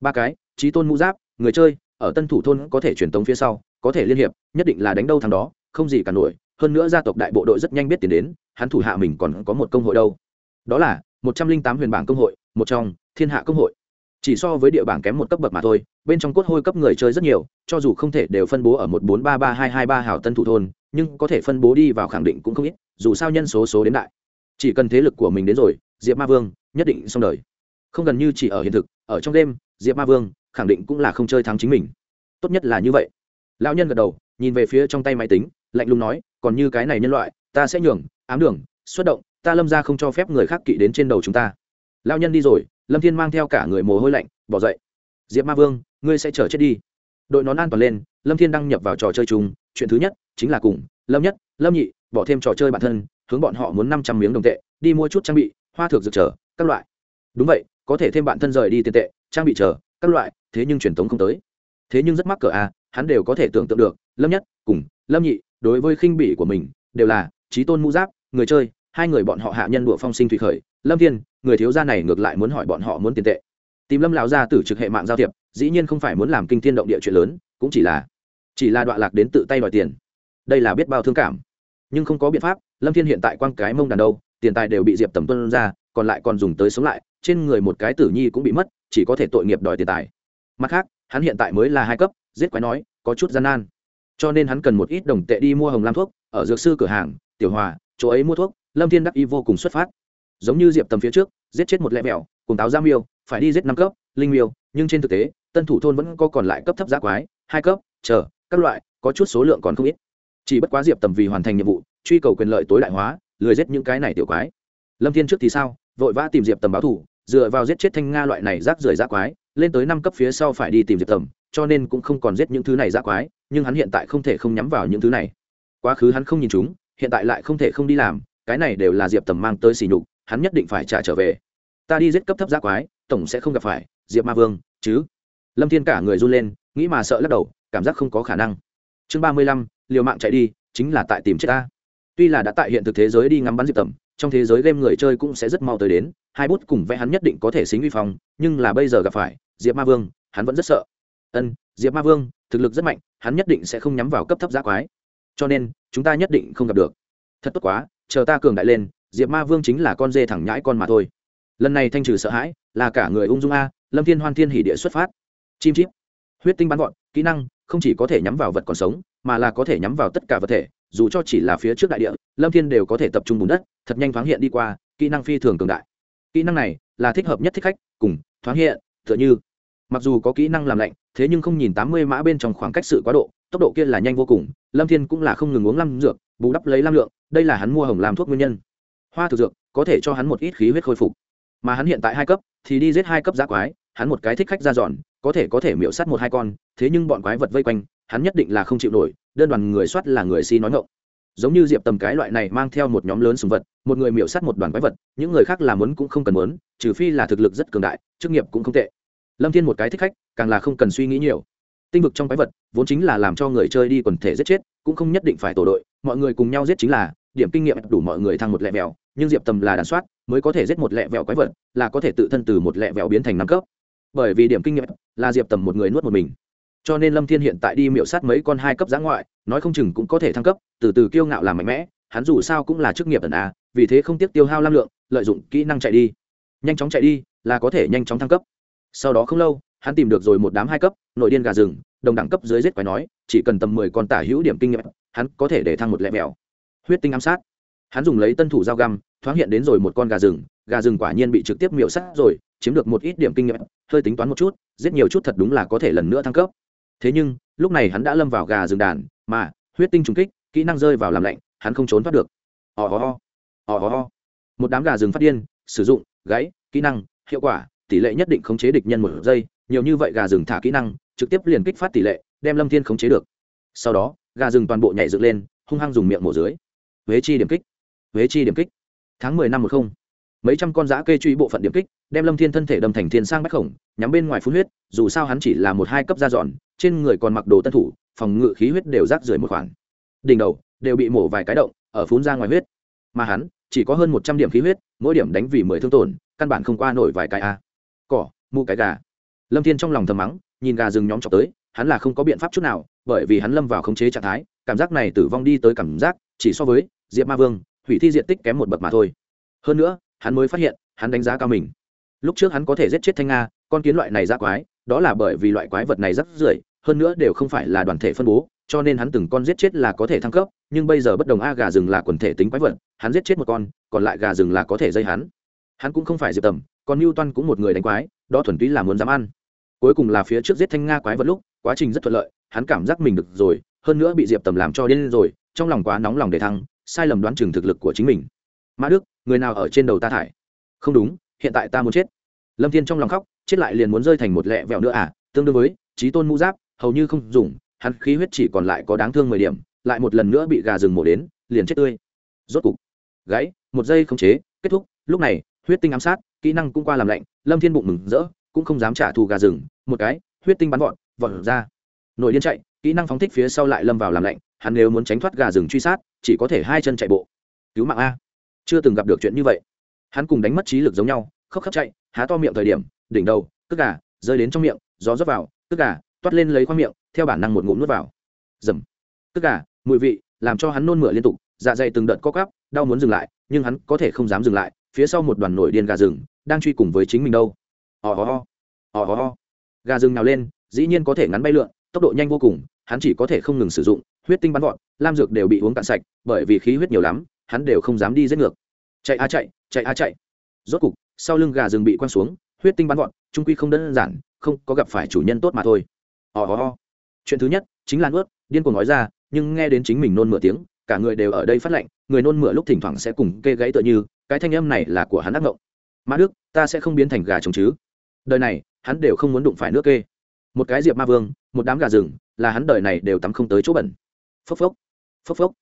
Ba cái trí tôn mũ giáp, người chơi, ở tân thủ thôn có thể truyền tống phía sau, có thể liên hiệp, nhất định là đánh đâu thằng đó, không gì cả nổi. Hơn nữa gia tộc đại bộ đội rất nhanh biết tiền đến, hắn thủ hạ mình còn có một công hội đâu đó là, một trăm linh tám huyền bảng công hội, một trong, thiên hạ công hội. Chỉ so với địa bảng kém một cấp bậc mà thôi, bên trong cốt hôi cấp người chơi rất nhiều, cho dù không thể đều phân bố ở một bốn ba ba hai hai ba hào tân thủ thôn, nhưng có thể phân bố đi vào khẳng định cũng không ít, dù sao nhân số số đến đại. Chỉ cần thế lực của mình đến rồi, diệp ma vương nhất định xong đời. Không gần như chỉ ở hiện thực, ở trong đêm, diệp ma vương khẳng định cũng là không chơi thắng chính mình. Tốt nhất là như vậy. Lão nhân gật đầu, nhìn về phía trong tay máy tính, lạnh lùng nói, còn như cái này nhân loại, ta sẽ nhường, ám đường, xuất động ta lâm ra không cho phép người khác kỵ đến trên đầu chúng ta. Lão nhân đi rồi, lâm thiên mang theo cả người mồ hôi lạnh, bỏ dậy. Diệp ma vương, ngươi sẽ chờ chết đi. Đội nón an toàn lên, lâm thiên đăng nhập vào trò chơi chung. Chuyện thứ nhất, chính là cùng, lâm nhất, lâm nhị, bỏ thêm trò chơi bản thân, hướng bọn họ muốn năm trăm miếng đồng tệ, đi mua chút trang bị, hoa thược dược trở, các loại. Đúng vậy, có thể thêm bản thân rời đi tiền tệ, trang bị chờ các loại, thế nhưng truyền thống không tới. Thế nhưng rất mắc cỡ à hắn đều có thể tưởng tượng được, lâm nhất, cùng, lâm nhị, đối với khinh bỉ của mình, đều là trí tôn mũ giáp, người chơi hai người bọn họ hạ nhân đụa phong sinh thủy khởi. Lâm thiên, người thiếu gia này ngược lại muốn hỏi bọn họ muốn tiền tệ. Tìm lâm lão gia tử trực hệ mạng giao thiệp, dĩ nhiên không phải muốn làm kinh thiên động địa chuyện lớn, cũng chỉ là chỉ là đoạn lạc đến tự tay đòi tiền. Đây là biết bao thương cảm. Nhưng không có biện pháp, lâm thiên hiện tại quang cái mông đàn đâu, tiền tài đều bị diệp tầm tuân ra, còn lại còn dùng tới sống lại, trên người một cái tử nhi cũng bị mất, chỉ có thể tội nghiệp đòi tiền tài. Mặt khác, hắn hiện tại mới là hai cấp, giết quái nói, có chút gian nan. Cho nên hắn cần một ít đồng tệ đi mua hồng lam thuốc, ở dược sư cửa hàng, tiểu hòa, chỗ ấy mua thuốc lâm thiên đắc y vô cùng xuất phát. Giống như diệp tầm phía trước, giết chết một lẹ mẹo, cùng táo giam miêu, phải đi giết năm cấp, linh miêu, nhưng trên thực tế, tân thủ thôn vẫn có còn lại cấp thấp giá quái, hai cấp, chờ, các loại, có chút số lượng còn không ít. Chỉ bất quá diệp tầm vì hoàn thành nhiệm vụ, truy cầu quyền lợi tối đại hóa, lười giết những cái này tiểu quái. Lâm thiên trước thì sao, vội vã tìm diệp tầm báo thủ, dựa vào giết chết thanh nga loại này rác rưởi rác quái, lên tới năm cấp phía sau phải đi tìm diệp tầm, cho nên cũng không còn giết những thứ này rác quái, nhưng hắn hiện tại không thể không nhắm vào những thứ này. Quá khứ hắn không nhìn chúng, hiện tại lại không thể không đi làm cái này đều là diệp tầm mang tới xỉ nhục, hắn nhất định phải trả trở về. Ta đi giết cấp thấp giác quái, tổng sẽ không gặp phải, diệp ma vương, chứ? Lâm thiên cả người run lên, nghĩ mà sợ lắc đầu, cảm giác không có khả năng. Chương ba mươi lăm, liều mạng chạy đi, chính là tại tìm chết ta. Tuy là đã tại hiện thực thế giới đi ngắm bắn diệp tầm, trong thế giới game người chơi cũng sẽ rất mau tới đến, hai bút cùng vẽ hắn nhất định có thể xính uy phong, nhưng là bây giờ gặp phải, diệp ma vương, hắn vẫn rất sợ. Ân, diệp ma vương, thực lực rất mạnh, hắn nhất định sẽ không nhắm vào cấp thấp giác quái. Cho nên, chúng ta nhất định không gặp được. Thật tốt quá chờ ta cường đại lên, diệp ma vương chính là con dê thẳng nhãi con mà thôi. Lần này thanh trừ sợ hãi, là cả người ung dung a, lâm thiên hoan thiên hỉ địa xuất phát. Chim chip. Huyết tinh bắn gọn kỹ năng, không chỉ có thể nhắm vào vật còn sống, mà là có thể nhắm vào tất cả vật thể, dù cho chỉ là phía trước đại địa, lâm thiên đều có thể tập trung bùn đất, thật nhanh thoáng hiện đi qua, kỹ năng phi thường cường đại. Kỹ năng này là thích hợp nhất thích khách, cùng thoáng hiện, tựa như. Mặc dù có kỹ năng làm lạnh, thế nhưng không nhìn tám mươi mã bên trong khoảng cách sự quá độ, tốc độ kia là nhanh vô cùng, lâm thiên cũng là không ngừng uống lăng dược, bù đắp lấy lam lượng đây là hắn mua hồng làm thuốc nguyên nhân. Hoa thực dược, có thể cho hắn một ít khí huyết khôi phục. Mà hắn hiện tại hai cấp, thì đi giết hai cấp giá quái, hắn một cái thích khách ra dọn, có thể có thể miễu sát một hai con, thế nhưng bọn quái vật vây quanh, hắn nhất định là không chịu nổi, đơn đoàn người soát là người si nói ngộng giống như diệp tầm cái loại này mang theo một nhóm lớn sùng vật, một người miễu sát một đoàn quái vật, những người khác làm muốn cũng không cần muốn, trừ phi là thực lực rất cường đại, chức nghiệp cũng không tệ. Lâm thiên một cái thích khách, càng là không cần suy nghĩ nhiều. Tinh vực trong quái vật, vốn chính là làm cho người chơi đi quần thể giết chết, cũng không nhất định phải tổ đội, mọi người cùng nhau giết chính là điểm kinh nghiệm đủ mọi người thăng một lẹ vẹo, nhưng diệp tầm là đàn soát, mới có thể giết một lẹ vẹo quái vật, là có thể tự thân từ một lẹ vẹo biến thành năm cấp. Bởi vì điểm kinh nghiệm là diệp tầm một người nuốt một mình. Cho nên lâm thiên hiện tại đi miệu sát mấy con hai cấp giã ngoại, nói không chừng cũng có thể thăng cấp, từ từ kiêu ngạo làm mạnh mẽ, hắn dù sao cũng là chức nghiệp ẩn a, vì thế không tiếc tiêu hao lam lượng, lợi dụng kỹ năng chạy đi. Nhanh chóng chạy đi là có thể nhanh chóng thăng cấp. Sau đó không lâu, hắn tìm được rồi một đám hai cấp, nội điên gà rừng, đồng đẳng cấp dưới giết quái nói, chỉ cần tầm mười con tả hữu điểm kinh nghiệm, hắn có thể để thăng một lẹ mèo huyết tinh ám sát. Hắn dùng lấy tân thủ dao găm, thoáng hiện đến rồi một con gà rừng gà rừng quả nhiên bị trực tiếp miễu sát rồi, chiếm được một ít điểm kinh nghiệm, hơi tính toán một chút, giết nhiều chút thật đúng là có thể lần nữa thăng cấp. Thế nhưng, lúc này hắn đã lâm vào gà rừng đàn, mà huyết tinh trùng kích, kỹ năng rơi vào làm lạnh, hắn không trốn thoát được. Ò ho ho ò ho ho. Một đám gà rừng phát điên, sử dụng, gáy, kỹ năng, hiệu quả, tỷ lệ nhất định khống chế địch nhân một giây, nhiều như vậy gà rừng thả kỹ năng, trực tiếp liền kích phát tỷ lệ, đem lâm thiên khống chế được. Sau đó, gà rừng toàn bộ nhảy dựng lên, hung hăng dùng miệng mổ dưới huế chi điểm kích. Huế chi điểm kích. Tháng mười năm một không. Mấy trăm con giã kê truy bộ phận điểm kích, đem lâm thiên thân thể đâm thành thiên sang bách khổng, nhắm bên ngoài phun huyết, dù sao hắn chỉ là một hai cấp da dọn, trên người còn mặc đồ tân thủ, phòng ngự khí huyết đều rác rưởi một khoản đỉnh đầu, đều bị mổ vài cái động, ở phun ra ngoài huyết. Mà hắn, chỉ có hơn một trăm điểm khí huyết, mỗi điểm đánh vì mười thương tổn, căn bản không qua nổi vài cái a. Cỏ mu cái gà. Lâm thiên trong lòng thầm mắng, nhìn gà rừng nhóm chọc tới hắn là không có biện pháp chút nào, bởi vì hắn lâm vào khống chế trạng thái, cảm giác này tử vong đi tới cảm giác, chỉ so với diệp ma vương, hủy thi diện tích kém một bậc mà thôi. Hơn nữa, hắn mới phát hiện, hắn đánh giá cao mình. Lúc trước hắn có thể giết chết thanh nga, con kiến loại này ra quái, đó là bởi vì loại quái vật này rất rưởi hơn nữa đều không phải là đoàn thể phân bố, cho nên hắn từng con giết chết là có thể thăng cấp, nhưng bây giờ bất đồng a gà rừng là quần thể tính quái vật, hắn giết chết một con, còn lại gà rừng là có thể dây hắn. Hắn cũng không phải diệp tầm, còn mưu toan cũng một người đánh quái, đó thuần túy là muốn dám ăn. Cuối cùng là phía trước giết thanh nga quái vật lúc quá trình rất thuận lợi, hắn cảm giác mình được rồi, hơn nữa bị diệp tầm làm cho điên rồi, trong lòng quá nóng lòng để thăng, sai lầm đoán chừng thực lực của chính mình. Mã đức, người nào ở trên đầu ta thải? Không đúng, hiện tại ta muốn chết. Lâm thiên trong lòng khóc, chết lại liền muốn rơi thành một lẹ vẹo nữa à tương đương với trí tôn mũ giáp, hầu như không dùng, hắn khí huyết chỉ còn lại có đáng thương mười điểm, lại một lần nữa bị gà rừng mổ đến, liền chết tươi. Rốt cục, gãy, một giây không chế, kết thúc. Lúc này, huyết tinh ám sát, kỹ năng cũng qua làm lạnh, lâm thiên bụng mừng rỡ, cũng không dám trả thù gà rừng, một cái, huyết tinh bắn vọt vọt ra. Nội điên chạy, kỹ năng phóng thích phía sau lại lâm vào làm lạnh, hắn nếu muốn tránh thoát gà rừng truy sát, chỉ có thể hai chân chạy bộ. Cứu mạng a. Chưa từng gặp được chuyện như vậy. Hắn cùng đánh mất trí lực giống nhau, khóc khóc chạy, há to miệng thời điểm, đỉnh đầu tức gà, rơi đến trong miệng, gió rớt vào tức gà, toát lên lấy khoang miệng, theo bản năng một ngụm nuốt vào. Dầm. Tức gà, mùi vị, làm cho hắn nôn mửa liên tục dạ dày từng đợt co cắp đau muốn dừng lại, nhưng hắn có thể không dám dừng lại, phía sau một đoàn nổi điên gà rừng, đang truy cùng với chính mình đâu. Ò ho ho. Ò ho ho. Gà rừng nào lên dĩ nhiên có thể ngắn bay lượn tốc độ nhanh vô cùng hắn chỉ có thể không ngừng sử dụng huyết tinh bắn vọt, lam dược đều bị uống cạn sạch bởi vì khí huyết nhiều lắm hắn đều không dám đi giết ngược. Chạy a chạy chạy a chạy. Rốt cục sau lưng gà rừng bị quăng xuống huyết tinh bắn vọt, trung quy không đơn giản không có gặp phải chủ nhân tốt mà thôi. Ò ho. Chuyện thứ nhất chính là nuốt điên cuồng nói ra nhưng nghe đến chính mình nôn mửa tiếng cả người đều ở đây phát lạnh, người nôn mửa lúc thỉnh thoảng sẽ cùng kê gãy tựa như cái thanh âm này là của hắn ác ngộng. Mã đức ta sẽ không biến thành gà trống chứ. Đời này hắn đều không muốn đụng phải nước kê một cái diệp ma vương, một đám gà rừng, là hắn đời này đều tắm không tới chỗ bẩn. Phốc phốc phốc phốc.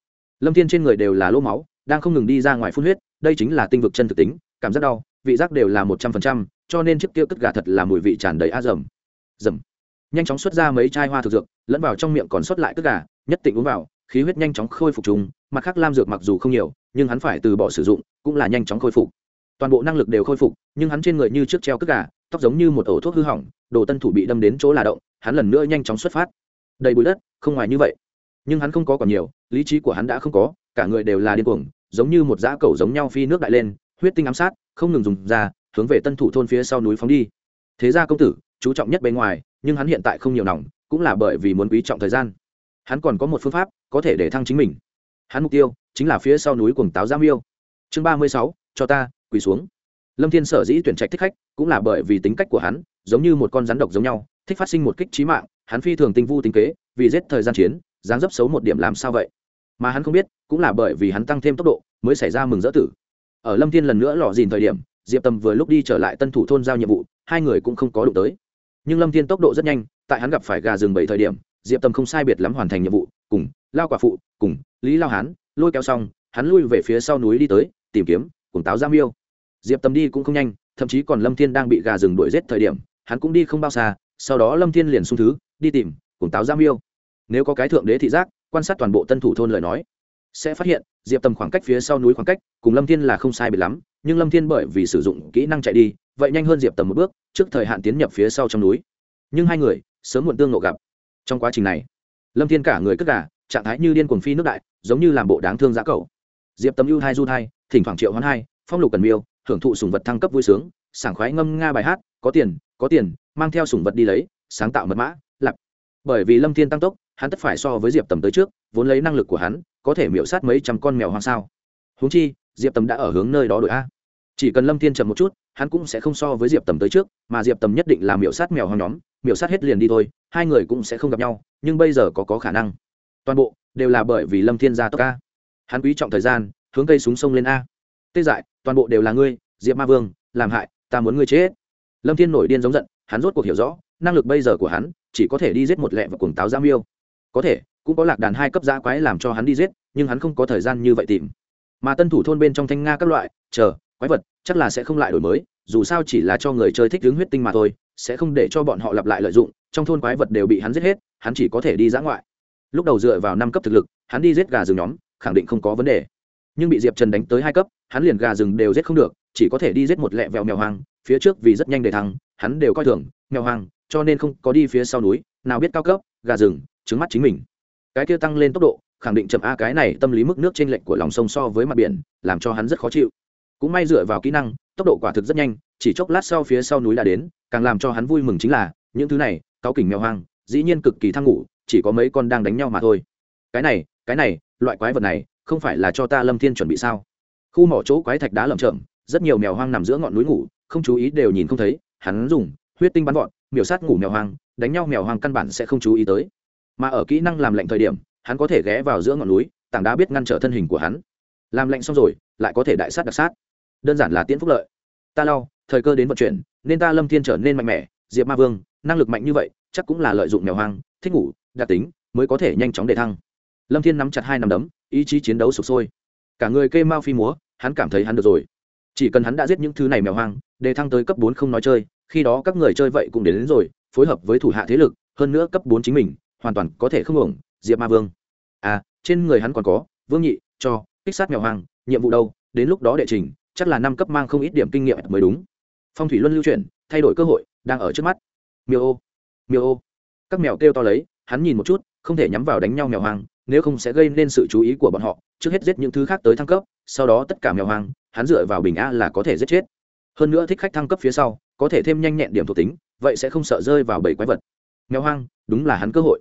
Lâm thiên trên người đều là lỗ máu, đang không ngừng đi ra ngoài phun huyết, đây chính là tinh vực chân thực tính, cảm giác đau, vị giác đều là một trăm phần trăm, cho nên chiếc kia cất gà thật là mùi vị tràn đầy a dầm dầm nhanh chóng xuất ra mấy chai hoa thực dược, lẫn vào trong miệng còn xuất lại cất gà, nhất tịnh uống vào, khí huyết nhanh chóng khôi phục trùng mặt khác lam dược mặc dù không nhiều, nhưng hắn phải từ bỏ sử dụng, cũng là nhanh chóng khôi phục. Toàn bộ năng lực đều khôi phục, nhưng hắn trên người như trước treo cất gà tóc giống như một ổ thuốc hư hỏng, đồ tân thủ bị đâm đến chỗ là động, hắn lần nữa nhanh chóng xuất phát. Đầy bụi đất, không ngoài như vậy. Nhưng hắn không có còn nhiều, lý trí của hắn đã không có, cả người đều là điên cuồng, giống như một dã cầu giống nhau phi nước đại lên, huyết tinh ám sát, không ngừng dùng ra, hướng về tân thủ thôn phía sau núi phóng đi. Thế ra công tử, chú trọng nhất bên ngoài, nhưng hắn hiện tại không nhiều nòng, cũng là bởi vì muốn quý trọng thời gian. Hắn còn có một phương pháp, có thể để thăng chính mình. Hắn mục tiêu, chính là phía sau núi cuồng táo giam yêu. Chương ba mươi sáu, cho ta, quỳ xuống lâm thiên sở dĩ tuyển trạch thích khách cũng là bởi vì tính cách của hắn giống như một con rắn độc giống nhau, thích phát sinh một kích trí mạng, hắn phi thường tinh vu tính kế, vì giết thời gian chiến, dáng dấp xấu một điểm làm sao vậy? Mà hắn không biết, cũng là bởi vì hắn tăng thêm tốc độ mới xảy ra mừng dỡ tử. Ở lâm thiên lần nữa lò dìn thời điểm, diệp tầm vừa lúc đi trở lại tân thủ thôn giao nhiệm vụ, hai người cũng không có đụng tới. Nhưng lâm thiên tốc độ rất nhanh, tại hắn gặp phải gà rừng bảy thời điểm, diệp tầm không sai biệt lắm hoàn thành nhiệm vụ, cùng lao quả phụ, cùng lý lao hán lôi kéo xong, hắn lui về phía sau núi đi tới, tìm kiếm cùng táo giam yêu diệp tầm đi cũng không nhanh, thậm chí còn lâm thiên đang bị gà rừng đuổi giết thời điểm, hắn cũng đi không bao xa, sau đó lâm thiên liền xung thứ, đi tìm, cùng táo giam yêu nếu có cái thượng đế thị giác, quan sát toàn bộ tân thủ thôn lời nói, sẽ phát hiện, diệp tầm khoảng cách phía sau núi khoảng cách, cùng lâm thiên là không sai biệt lắm, nhưng lâm thiên bởi vì sử dụng kỹ năng chạy đi, vậy nhanh hơn diệp tầm một bước, trước thời hạn tiến nhập phía sau trong núi. Nhưng hai người, sớm muộn tương ngộ gặp. Trong quá trình này, lâm thiên cả người cất gà, trạng thái như điên cuồng phi nước đại, giống như làm bộ đáng thương giá cầu diệp tầm ưu hai du thai, thỉnh thoảng triệu hoán hai, phong lục cần miêu hưởng thụ sùng vật thăng cấp vui sướng, sảng khoái ngâm nga bài hát, có tiền có tiền, mang theo sủng vật đi lấy, sáng tạo mật mã, lặp. Bởi vì lâm thiên tăng tốc, hắn tất phải so với diệp tầm tới trước, vốn lấy năng lực của hắn, có thể miễu sát mấy trăm con mèo hoang sao. Húng chi, diệp tầm đã ở hướng nơi đó đổi a. Chỉ cần lâm thiên chậm một chút, hắn cũng sẽ không so với diệp tầm tới trước, mà diệp tầm nhất định là miễu sát mèo hoang nhóm miễu sát hết liền đi thôi, hai người cũng sẽ không gặp nhau, nhưng bây giờ có có khả năng. Toàn bộ đều là bởi vì lâm thiên gia tốc a. Hắn quý trọng thời gian, hướng cây súng sông lên a tê dại, toàn bộ đều là ngươi, diệp ma vương, làm hại, ta muốn ngươi chết lâm thiên nổi điên giống giận, hắn rốt cuộc hiểu rõ, năng lực bây giờ của hắn, chỉ có thể đi giết một lẹ và cuồng táo giam yêu có thể, cũng có lạc đàn hai cấp giã quái làm cho hắn đi giết, nhưng hắn không có thời gian như vậy tìm. Mà tân thủ thôn bên trong thanh nga các loại, chờ, quái vật, chắc là sẽ không lại đổi mới, dù sao chỉ là cho người chơi thích hướng huyết tinh mà thôi, sẽ không để cho bọn họ lặp lại lợi dụng, trong thôn quái vật đều bị hắn giết hết, hắn chỉ có thể đi giã ngoại. Lúc đầu dựa vào năm cấp thực lực, hắn đi giết gà rừng nhóm, khẳng định không có vấn đề nhưng bị diệp trần đánh tới hai cấp, hắn liền gà rừng đều giết không được, chỉ có thể đi giết một lẹ vẹo mèo hoang, phía trước vì rất nhanh để thắng hắn đều coi thường, mèo hoang, cho nên không có đi phía sau núi, nào biết cao cấp, gà rừng, trứng mắt chính mình. Cái kia tăng lên tốc độ, khẳng định chậm a, cái này tâm lý mức nước trên lệnh của lòng sông so với mặt biển, làm cho hắn rất khó chịu. Cũng may dựa vào kỹ năng, tốc độ quả thực rất nhanh, chỉ chốc lát sau phía sau núi đã đến, càng làm cho hắn vui mừng chính là, những thứ này, cáo kỉnh mèo hoang, dĩ nhiên cực kỳ thăng ngủ, chỉ có mấy con đang đánh nhau mà thôi. Cái này cái này, loại quái vật này không phải là cho ta lâm thiên chuẩn bị sao? Khu mỏ chỗ quái thạch đá lởm chởm, rất nhiều mèo hoang nằm giữa ngọn núi ngủ, không chú ý đều nhìn không thấy, hắn dùng huyết tinh bắn vọt, miểu sát ngủ mèo hoang, đánh nhau mèo hoang căn bản sẽ không chú ý tới. Mà ở kỹ năng làm lạnh thời điểm, hắn có thể ghé vào giữa ngọn núi, tảng đá biết ngăn trở thân hình của hắn. Làm lạnh xong rồi, lại có thể đại sát đặc sát. Đơn giản là tiễn phúc lợi. Ta lau thời cơ đến vận chuyển, nên ta lâm thiên trở nên mạnh mẽ, diệp ma vương, năng lực mạnh như vậy, chắc cũng là lợi dụng mèo hoang, thích ngủ, đặc tính, mới có thể nhanh chóng để thăng. Lâm thiên nắm chặt hai nắm đấm ý chí chiến đấu sụp sôi. Cả người kê mao phi múa hắn cảm thấy hắn được rồi. Chỉ cần hắn đã giết những thứ này mèo hoang để thăng tới cấp bốn không nói chơi khi đó các người chơi vậy cũng đến, đến rồi phối hợp với thủ hạ thế lực hơn nữa cấp bốn chính mình hoàn toàn có thể không ổng diệp ma vương. À trên người hắn còn có vương nhị cho kích sát mèo hoang nhiệm vụ đâu đến lúc đó đệ trình chắc là năm cấp mang không ít điểm kinh nghiệm mới đúng. Phong thủy luân lưu chuyển thay đổi cơ hội đang ở trước mắt. Miêu ô miêu ô. Các mèo kêu to lấy hắn nhìn một chút không thể nhắm vào đánh nhau mèo hoang nếu không sẽ gây nên sự chú ý của bọn họ, trước hết giết những thứ khác tới thăng cấp, sau đó tất cả mèo hoang, hắn dựa vào bình a là có thể giết chết. Hơn nữa thích khách thăng cấp phía sau, có thể thêm nhanh nhẹn điểm thuộc tính, vậy sẽ không sợ rơi vào bảy quái vật. Mèo hoang, đúng là hắn cơ hội.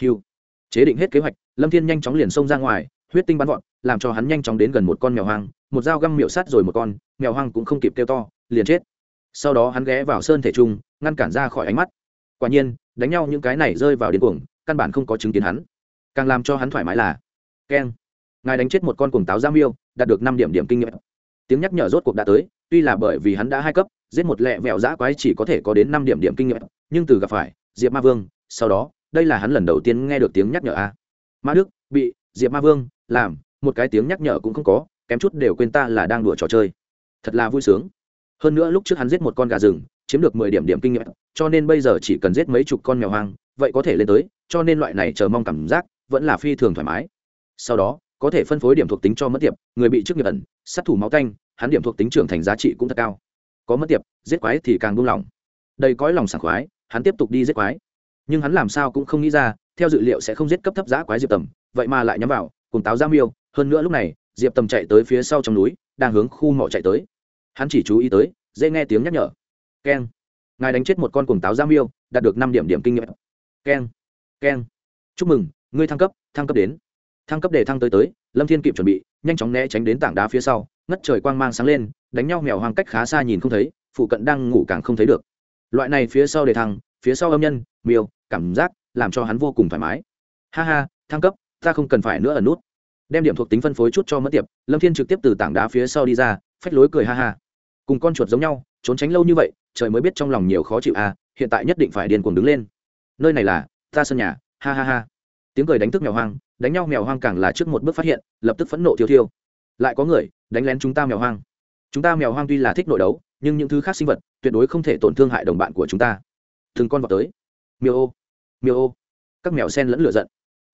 Hiu chế định hết kế hoạch, lâm thiên nhanh chóng liền xông ra ngoài, huyết tinh bắn vọt, làm cho hắn nhanh chóng đến gần một con mèo hoang, một dao găm miệu sát rồi một con, mèo hoang cũng không kịp kêu to, liền chết. Sau đó hắn ghé vào sơn thể trung, ngăn cản ra khỏi ánh mắt. Quả nhiên, đánh nhau những cái này rơi vào điên cuồng, căn bản không có chứng kiến hắn càng làm cho hắn thoải mái là, keng. Ngài đánh chết một con cuồng táo giam yêu đạt được năm điểm điểm kinh nghiệm. Tiếng nhắc nhở rốt cuộc đã tới, tuy là bởi vì hắn đã hai cấp, giết một lẹ vẹo dã quái chỉ có thể có đến năm điểm điểm kinh nghiệm. Nhưng từ gặp phải, diệp ma vương, sau đó, đây là hắn lần đầu tiên nghe được tiếng nhắc nhở a. Ma đức, bị diệp ma vương làm, một cái tiếng nhắc nhở cũng không có, kém chút đều quên ta là đang đùa trò chơi. Thật là vui sướng. Hơn nữa lúc trước hắn giết một con gà rừng, chiếm được mười điểm điểm kinh nghiệm, cho nên bây giờ chỉ cần giết mấy chục con mèo hoang, vậy có thể lên tới, cho nên loại này chờ mong cảm giác vẫn là phi thường thoải mái. Sau đó, có thể phân phối điểm thuộc tính cho mất tiệp, người bị trước nghiệp ẩn, sát thủ máu canh, hắn điểm thuộc tính trưởng thành giá trị cũng thật cao. Có mất tiệp, giết quái thì càng buông lỏng. Đầy cõi lòng sảng khoái, hắn tiếp tục đi giết quái. Nhưng hắn làm sao cũng không nghĩ ra, theo dự liệu sẽ không giết cấp thấp giá quái diệp tầm, vậy mà lại nhắm vào cùng táo giam miêu hơn nữa lúc này, diệp tầm chạy tới phía sau trong núi, đang hướng khu mỏ chạy tới. Hắn chỉ chú ý tới, dễ nghe tiếng nhắc nhở. Keng. Ngài đánh chết một con cuồng táo giam miêu đạt được năm điểm điểm kinh nghiệm. Keng. Keng. Chúc mừng ngươi thăng cấp thăng cấp đến. Thăng cấp để thăng tới tới, lâm thiên kịp chuẩn bị, nhanh chóng né tránh đến tảng đá phía sau, ngất trời quang mang sáng lên, đánh nhau mèo hoang cách khá xa nhìn không thấy, phụ cận đang ngủ càng không thấy được. Loại này phía sau để thăng, phía sau âm nhân, miêu, cảm giác, làm cho hắn vô cùng thoải mái. Ha ha, thăng cấp, ta không cần phải nữa ẩn nút. Đem điểm thuộc tính phân phối chút cho mất tiệp, lâm thiên trực tiếp từ tảng đá phía sau đi ra, phách lối cười ha ha. Cùng con chuột giống nhau, trốn tránh lâu như vậy, trời mới biết trong lòng nhiều khó chịu à hiện tại nhất định phải điên cuồng đứng lên. Nơi này là ta sân nhà, ha ha ha tiếng cười đánh thức mèo hoang, đánh nhau mèo hoang càng là trước một bước phát hiện, lập tức phẫn nộ thiêu thiêu. Lại có người, đánh lén chúng ta mèo hoang. Chúng ta mèo hoang tuy là thích nội đấu, nhưng những thứ khác sinh vật tuyệt đối không thể tổn thương hại đồng bạn của chúng ta. Thường con vào tới. Miêu ô miêu ô. Các mèo sen lẫn lửa giận.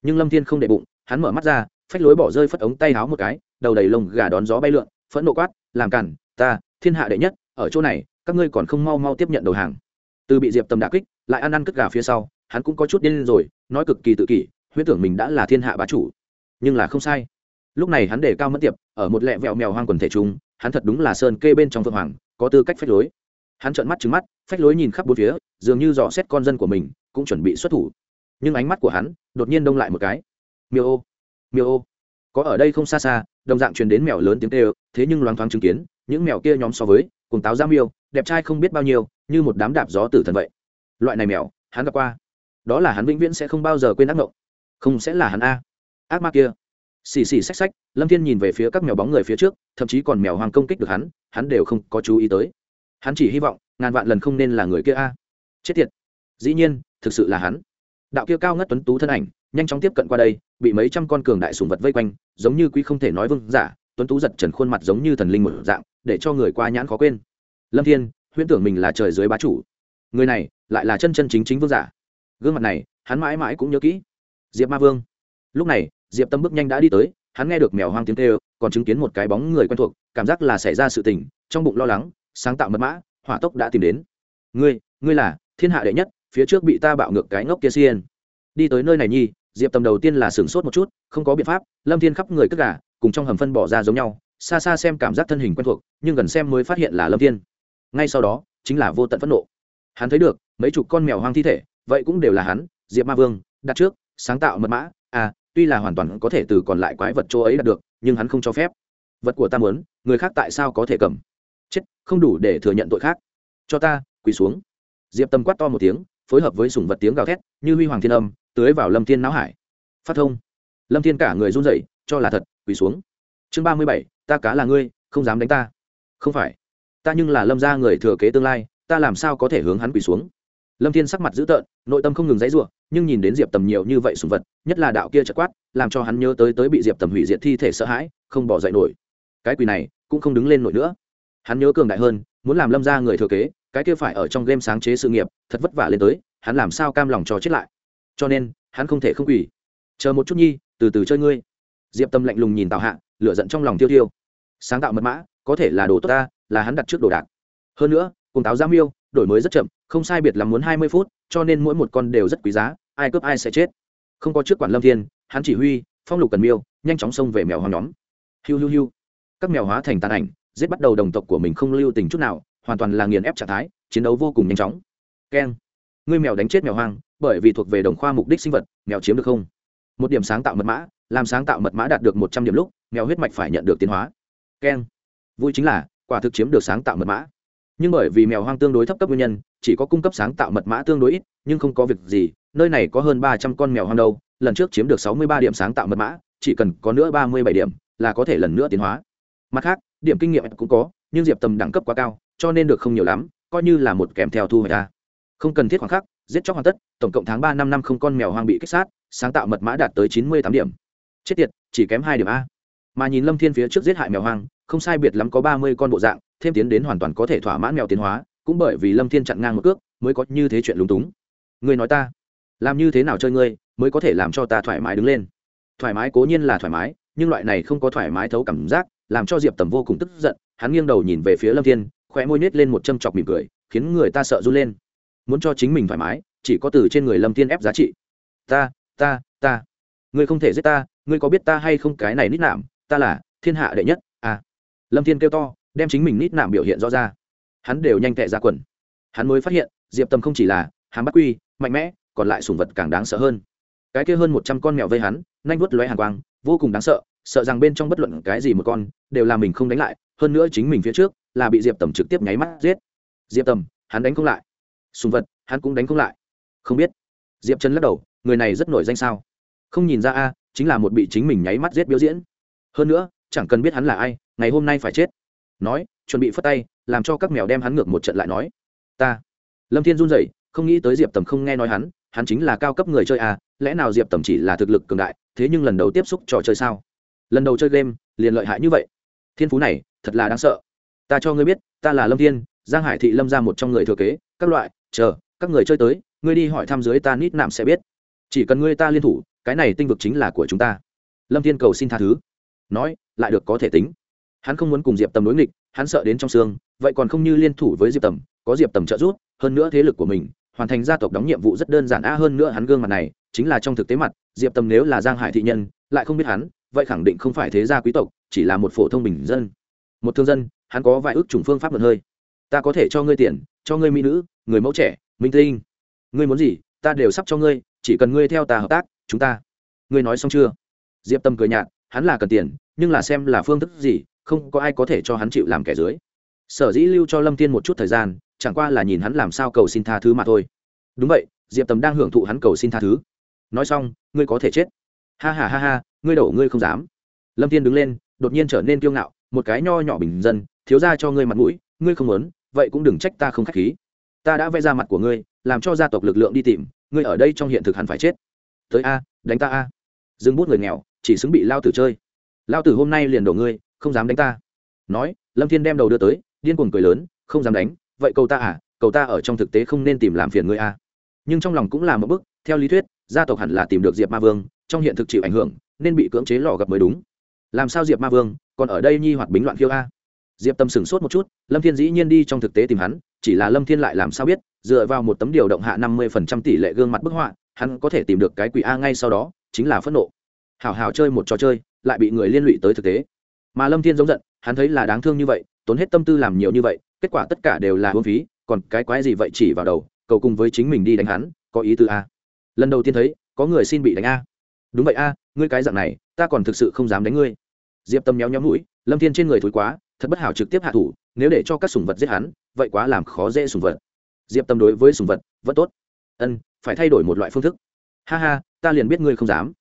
Nhưng lâm thiên không để bụng, hắn mở mắt ra, phách lối bỏ rơi phất ống tay háo một cái, đầu đầy lồng gà đón gió bay lượn, phẫn nộ quát, làm cản, ta, thiên hạ đệ nhất, ở chỗ này, các ngươi còn không mau mau tiếp nhận đầu hàng. Từ bị diệp tầm đả kích, lại ăn ăn cất gà phía sau, hắn cũng có chút điên rồi, nói cực kỳ tự kỷ huyết tưởng mình đã là thiên hạ bá chủ, nhưng là không sai. Lúc này hắn để cao mất tiệp ở một lẹ vẹo mèo hoang quần thể chúng hắn thật đúng là sơn kê bên trong phượng hoàng, có tư cách phách lối. Hắn trợn mắt trứng mắt, phách lối nhìn khắp bốn phía, dường như dò xét con dân của mình, cũng chuẩn bị xuất thủ. Nhưng ánh mắt của hắn đột nhiên đông lại một cái. Miêu ô miêu ô. Có ở đây không xa xa, đồng dạng truyền đến mèo lớn tiếng kêu, thế nhưng loáng thoáng chứng kiến, những mèo kia nhóm so với cùng táo ra miêu, đẹp trai không biết bao nhiêu, như một đám đạp gió tử thần vậy. Loại này mèo, hắn gặp qua. Đó là hắn vĩnh viễn sẽ không bao giờ quên ác mộng không sẽ là hắn a. Ác ma kia. Xì xì xách xách, lâm thiên nhìn về phía các mèo bóng người phía trước, thậm chí còn mèo hoàng công kích được hắn hắn đều không có chú ý tới. Hắn chỉ hy vọng, ngàn vạn lần không nên là người kia a. Chết tiệt. Dĩ nhiên, thực sự là hắn. Đạo kia cao ngất tuấn tú thân ảnh, nhanh chóng tiếp cận qua đây, bị mấy trăm con cường đại sùng vật vây quanh, giống như quý không thể nói vương giả, tuấn tú giật trần khuôn mặt giống như thần linh một dạng, để cho người qua nhãn khó quên. Lâm thiên, huyễn tưởng mình là trời dưới bá chủ. Người này, lại là chân chân chính chính vương giả. Gương mặt này, hắn mãi mãi cũng nhớ kỹ diệp ma vương. Lúc này, diệp tâm bước nhanh đã đi tới, hắn nghe được mèo hoang tiếng kêu, còn chứng kiến một cái bóng người quen thuộc, cảm giác là xảy ra sự tình, trong bụng lo lắng, sáng tạo mật mã, hỏa tốc đã tìm đến. Ngươi ngươi là thiên hạ đệ nhất, phía trước bị ta bạo ngược cái ngốc kia xiên đi tới nơi này nhi, diệp tầm đầu tiên là sửng sốt một chút, không có biện pháp, lâm thiên khắp người cất gà, cùng trong hầm phân bỏ ra giống nhau, xa xa xem cảm giác thân hình quen thuộc, nhưng gần xem mới phát hiện là lâm thiên. Ngay sau đó, chính là vô tận phẫn nộ. Hắn thấy được, mấy chục con mèo hoang thi thể, vậy cũng đều là hắn, diệp ma vương, đặt trước sáng tạo mật mã. À tuy là hoàn toàn có thể từ còn lại quái vật chỗ ấy đạt được, nhưng hắn không cho phép. Vật của ta muốn, người khác tại sao có thể cầm? Chết, không đủ để thừa nhận tội khác. Cho ta, quỳ xuống. Diệp tâm quát to một tiếng, phối hợp với sủng vật tiếng gào thét, như huy hoàng thiên âm, tưới vào lâm thiên não hải. Phát thông. Lâm thiên cả người run rẩy, cho là thật, quỳ xuống. Chương ba mươi bảy, ta cá là ngươi, không dám đánh ta. Không phải. Ta nhưng là lâm gia người thừa kế tương lai, ta làm sao có thể hướng hắn quỳ xuống? Lâm thiên sắc mặt dữ tợn, nội tâm không ngừng dãy r u ộ nhưng nhìn đến diệp tầm nhiều như vậy sùng vật, nhất là đạo kia chật quát, làm cho hắn nhớ tới tới bị diệp tầm hủy diệt thi thể sợ hãi, không bỏ dậy nổi. Cái quỳ này cũng không đứng lên nổi nữa. Hắn nhớ cường đại hơn, muốn làm lâm ra người thừa kế, cái kia phải ở trong game sáng chế sự nghiệp, thật vất vả lên tới, hắn làm sao cam lòng cho chết lại? Cho nên, hắn không thể không quỳ. Chờ một chút nhi, từ từ chơi ngươi. Diệp tâm lạnh lùng nhìn tào hạ, lửa giận trong lòng tiêu tiêu. Sáng tạo mật mã, có thể là đồ tốt ta, là hắn đặt trước đồ đạc. Hơn nữa, cùng táo giam yêu đổi mới rất chậm, không sai biệt là muốn hai mươi phút, cho nên mỗi một con đều rất quý giá, ai cướp ai sẽ chết. Không có trước quản lâm thiên, hắn chỉ huy, phong lục cần miêu, nhanh chóng xông về mèo hoang nhóm. Hiu hiu hiu. Các mèo hóa thành tàn ảnh, giết bắt đầu đồng tộc của mình không lưu tình chút nào, hoàn toàn là nghiền ép trạng thái, chiến đấu vô cùng nhanh chóng. Keng. Ngươi mèo đánh chết mèo hoang, bởi vì thuộc về đồng khoa mục đích sinh vật, mèo chiếm được không? Một điểm sáng tạo mật mã, làm sáng tạo mật mã đạt được một trăm điểm lúc, mèo huyết mạch phải nhận được tiến hóa. Keng. Vui chính là, quả thực chiếm được sáng tạo mật mã nhưng bởi vì mèo hoang tương đối thấp cấp nguyên nhân, chỉ có cung cấp sáng tạo mật mã tương đối ít, nhưng không có việc gì, nơi này có hơn ba trăm con mèo hoang đâu, lần trước chiếm được sáu mươi ba điểm sáng tạo mật mã, chỉ cần có nữa ba mươi bảy điểm là có thể lần nữa tiến hóa. Mặt khác, điểm kinh nghiệm cũng có, nhưng diệp tầm đẳng cấp quá cao, cho nên được không nhiều lắm, coi như là một kèm theo thu hoạch ta không cần thiết khoảng khắc, giết chóc hoàn tất, tổng cộng tháng ba năm năm không con mèo hoang bị kích sát, sáng tạo mật mã đạt tới chín mươi tám điểm. Chết tiệt, chỉ kém hai điểm a. Mà nhìn lâm thiên phía trước giết hại mèo hoang, không sai biệt lắm có ba mươi con bộ dạng thêm tiến đến hoàn toàn có thể thỏa mãn mèo tiến hóa, cũng bởi vì lâm thiên chặn ngang một cước, mới có như thế chuyện lúng túng. Ngươi nói ta, làm như thế nào chơi ngươi, mới có thể làm cho ta thoải mái đứng lên? Thoải mái cố nhiên là thoải mái, nhưng loại này không có thoải mái thấu cảm giác, làm cho diệp tầm vô cùng tức giận, hắn nghiêng đầu nhìn về phía lâm thiên, khóe môi nết lên một châm chọc mỉm cười, khiến người ta sợ run lên. Muốn cho chính mình thoải mái, chỉ có từ trên người lâm thiên ép giá trị. Ta ta ta. Ngươi không thể giết ta, ngươi có biết ta hay không cái này nít nạm, ta là thiên hạ đệ nhất à. Lâm thiên kêu to đem chính mình nít nạm biểu hiện rõ ra. Hắn đều nhanh tệ ra quần. Hắn mới phát hiện, diệp tâm không chỉ là hàm bắt quy, mạnh mẽ, còn lại sùng vật càng đáng sợ hơn. Cái kia hơn một trăm con mèo vây hắn, nhanh vuốt lóe hàng quang, vô cùng đáng sợ sợ rằng bên trong bất luận cái gì một con, đều là mình không đánh lại, hơn nữa chính mình phía trước là bị diệp tầm trực tiếp nháy mắt giết. Diệp tầm hắn đánh không lại. Sùng vật, hắn cũng đánh không lại. Không biết. Diệp trần lắc đầu, người này rất nổi danh sao? Không nhìn ra a, chính là một bị chính mình nháy mắt giết biểu diễn. Hơn nữa, chẳng cần biết hắn là ai, ngày hôm nay phải chết nói, chuẩn bị phất tay, làm cho các mèo đem hắn ngược một trận lại nói. Ta. Lâm thiên run rẩy, không nghĩ tới diệp tầm không nghe nói hắn hắn chính là cao cấp người chơi à lẽ nào diệp tầm chỉ là thực lực cường đại, thế nhưng lần đầu tiếp xúc trò chơi sao? Lần đầu chơi game, liền lợi hại như vậy. Thiên phú này, thật là đáng sợ. Ta cho ngươi biết, ta là lâm thiên, giang hải thị lâm ra một trong người thừa kế, các loại, chờ, các người chơi tới, ngươi đi hỏi thăm dưới ta nít nạm sẽ biết. Chỉ cần ngươi ta liên thủ, cái này tinh vực chính là của chúng ta. Lâm thiên cầu xin tha thứ. Nói, lại được có thể tính hắn không muốn cùng diệp tầm đối nghịch, hắn sợ đến trong xương, vậy còn không như liên thủ với diệp tầm, có diệp tầm trợ giúp, hơn nữa thế lực của mình, hoàn thành gia tộc đóng nhiệm vụ rất đơn giản a hơn nữa hắn gương mặt này, chính là trong thực tế mặt, diệp tầm nếu là giang hải thị nhân, lại không biết hắn, vậy khẳng định không phải thế gia quý tộc, chỉ là một phổ thông bình dân. Một thương dân, hắn có vài ước chủng phương pháp mượn hơi. Ta có thể cho ngươi tiền, cho ngươi mỹ nữ, người mẫu trẻ, minh tinh. Ngươi muốn gì, ta đều sắp cho ngươi, chỉ cần ngươi theo ta hợp tác, chúng ta. Ngươi nói xong chưa? Diệp tâm cười nhạt, hắn là cần tiền, nhưng là xem là phương thức gì không có ai có thể cho hắn chịu làm kẻ dưới. Sở dĩ lưu cho lâm thiên một chút thời gian, chẳng qua là nhìn hắn làm sao cầu xin tha thứ mà thôi. Đúng vậy, diệp tầm đang hưởng thụ hắn cầu xin tha thứ. Nói xong, ngươi có thể chết. Ha ha ha ha, ngươi đổ ngươi không dám. Lâm thiên đứng lên, đột nhiên trở nên kiêu ngạo, một cái nho nhỏ bình dân, thiếu ra cho ngươi mặt mũi, ngươi không muốn, vậy cũng đừng trách ta không k h á c h khí. Ta đã vẽ ra mặt của ngươi, làm cho gia tộc lực lượng đi tìm, ngươi ở đây trong hiện thực hẳn phải chết. Tới a, đánh ta a. Dừng bút người nghèo, chỉ xứng bị lao tử chơi. Lao tử hôm nay liền đổ ngươi không dám đánh ta. Nói, lâm thiên đem đầu đưa tới, điên cuồng cười lớn, không dám đánh, vậy cầu ta à cầu ta ở trong thực tế không nên tìm làm phiền ngươi à? nhưng trong lòng cũng là một bức theo lý thuyết, gia tộc hẳn là tìm được diệp ma vương, trong hiện thực chịu ảnh hưởng, nên bị cưỡng chế lò gặp mới đúng. Làm sao diệp ma vương, còn ở đây nhi hoạt bính loạn khiêu a? Diệp tâm sửng sốt một chút, lâm thiên dĩ nhiên đi trong thực tế tìm hắn, chỉ là lâm thiên lại làm sao biết, dựa vào một tấm điều động hạ năm mươi phần trăm tỷ lệ gương mặt bức họa, hắn có thể tìm được cái quỷ a ngay sau đó, chính là phẫn nộ. Hảo hào chơi một trò chơi, lại bị người liên lụy tới thực tế mà lâm thiên giống giận, hắn thấy là đáng thương như vậy, tốn hết tâm tư làm nhiều như vậy, kết quả tất cả đều là hôn phí, còn cái quái gì vậy chỉ vào đầu, cầu cùng với chính mình đi đánh hắn, có ý tư a. Lần đầu tiên thấy, có người xin bị đánh a. Đúng vậy a, ngươi cái dạng này, ta còn thực sự không dám đánh ngươi. Diệp tâm méo nhóm mũi, lâm thiên trên người thối quá, thật bất hảo trực tiếp hạ thủ, nếu để cho các sùng vật giết hắn, vậy quá làm khó dễ sùng vật. Diệp tâm đối với sùng vật, vẫn tốt. Ân, phải thay đổi một loại phương thức. Ha ha, ta liền biết ngươi không dám.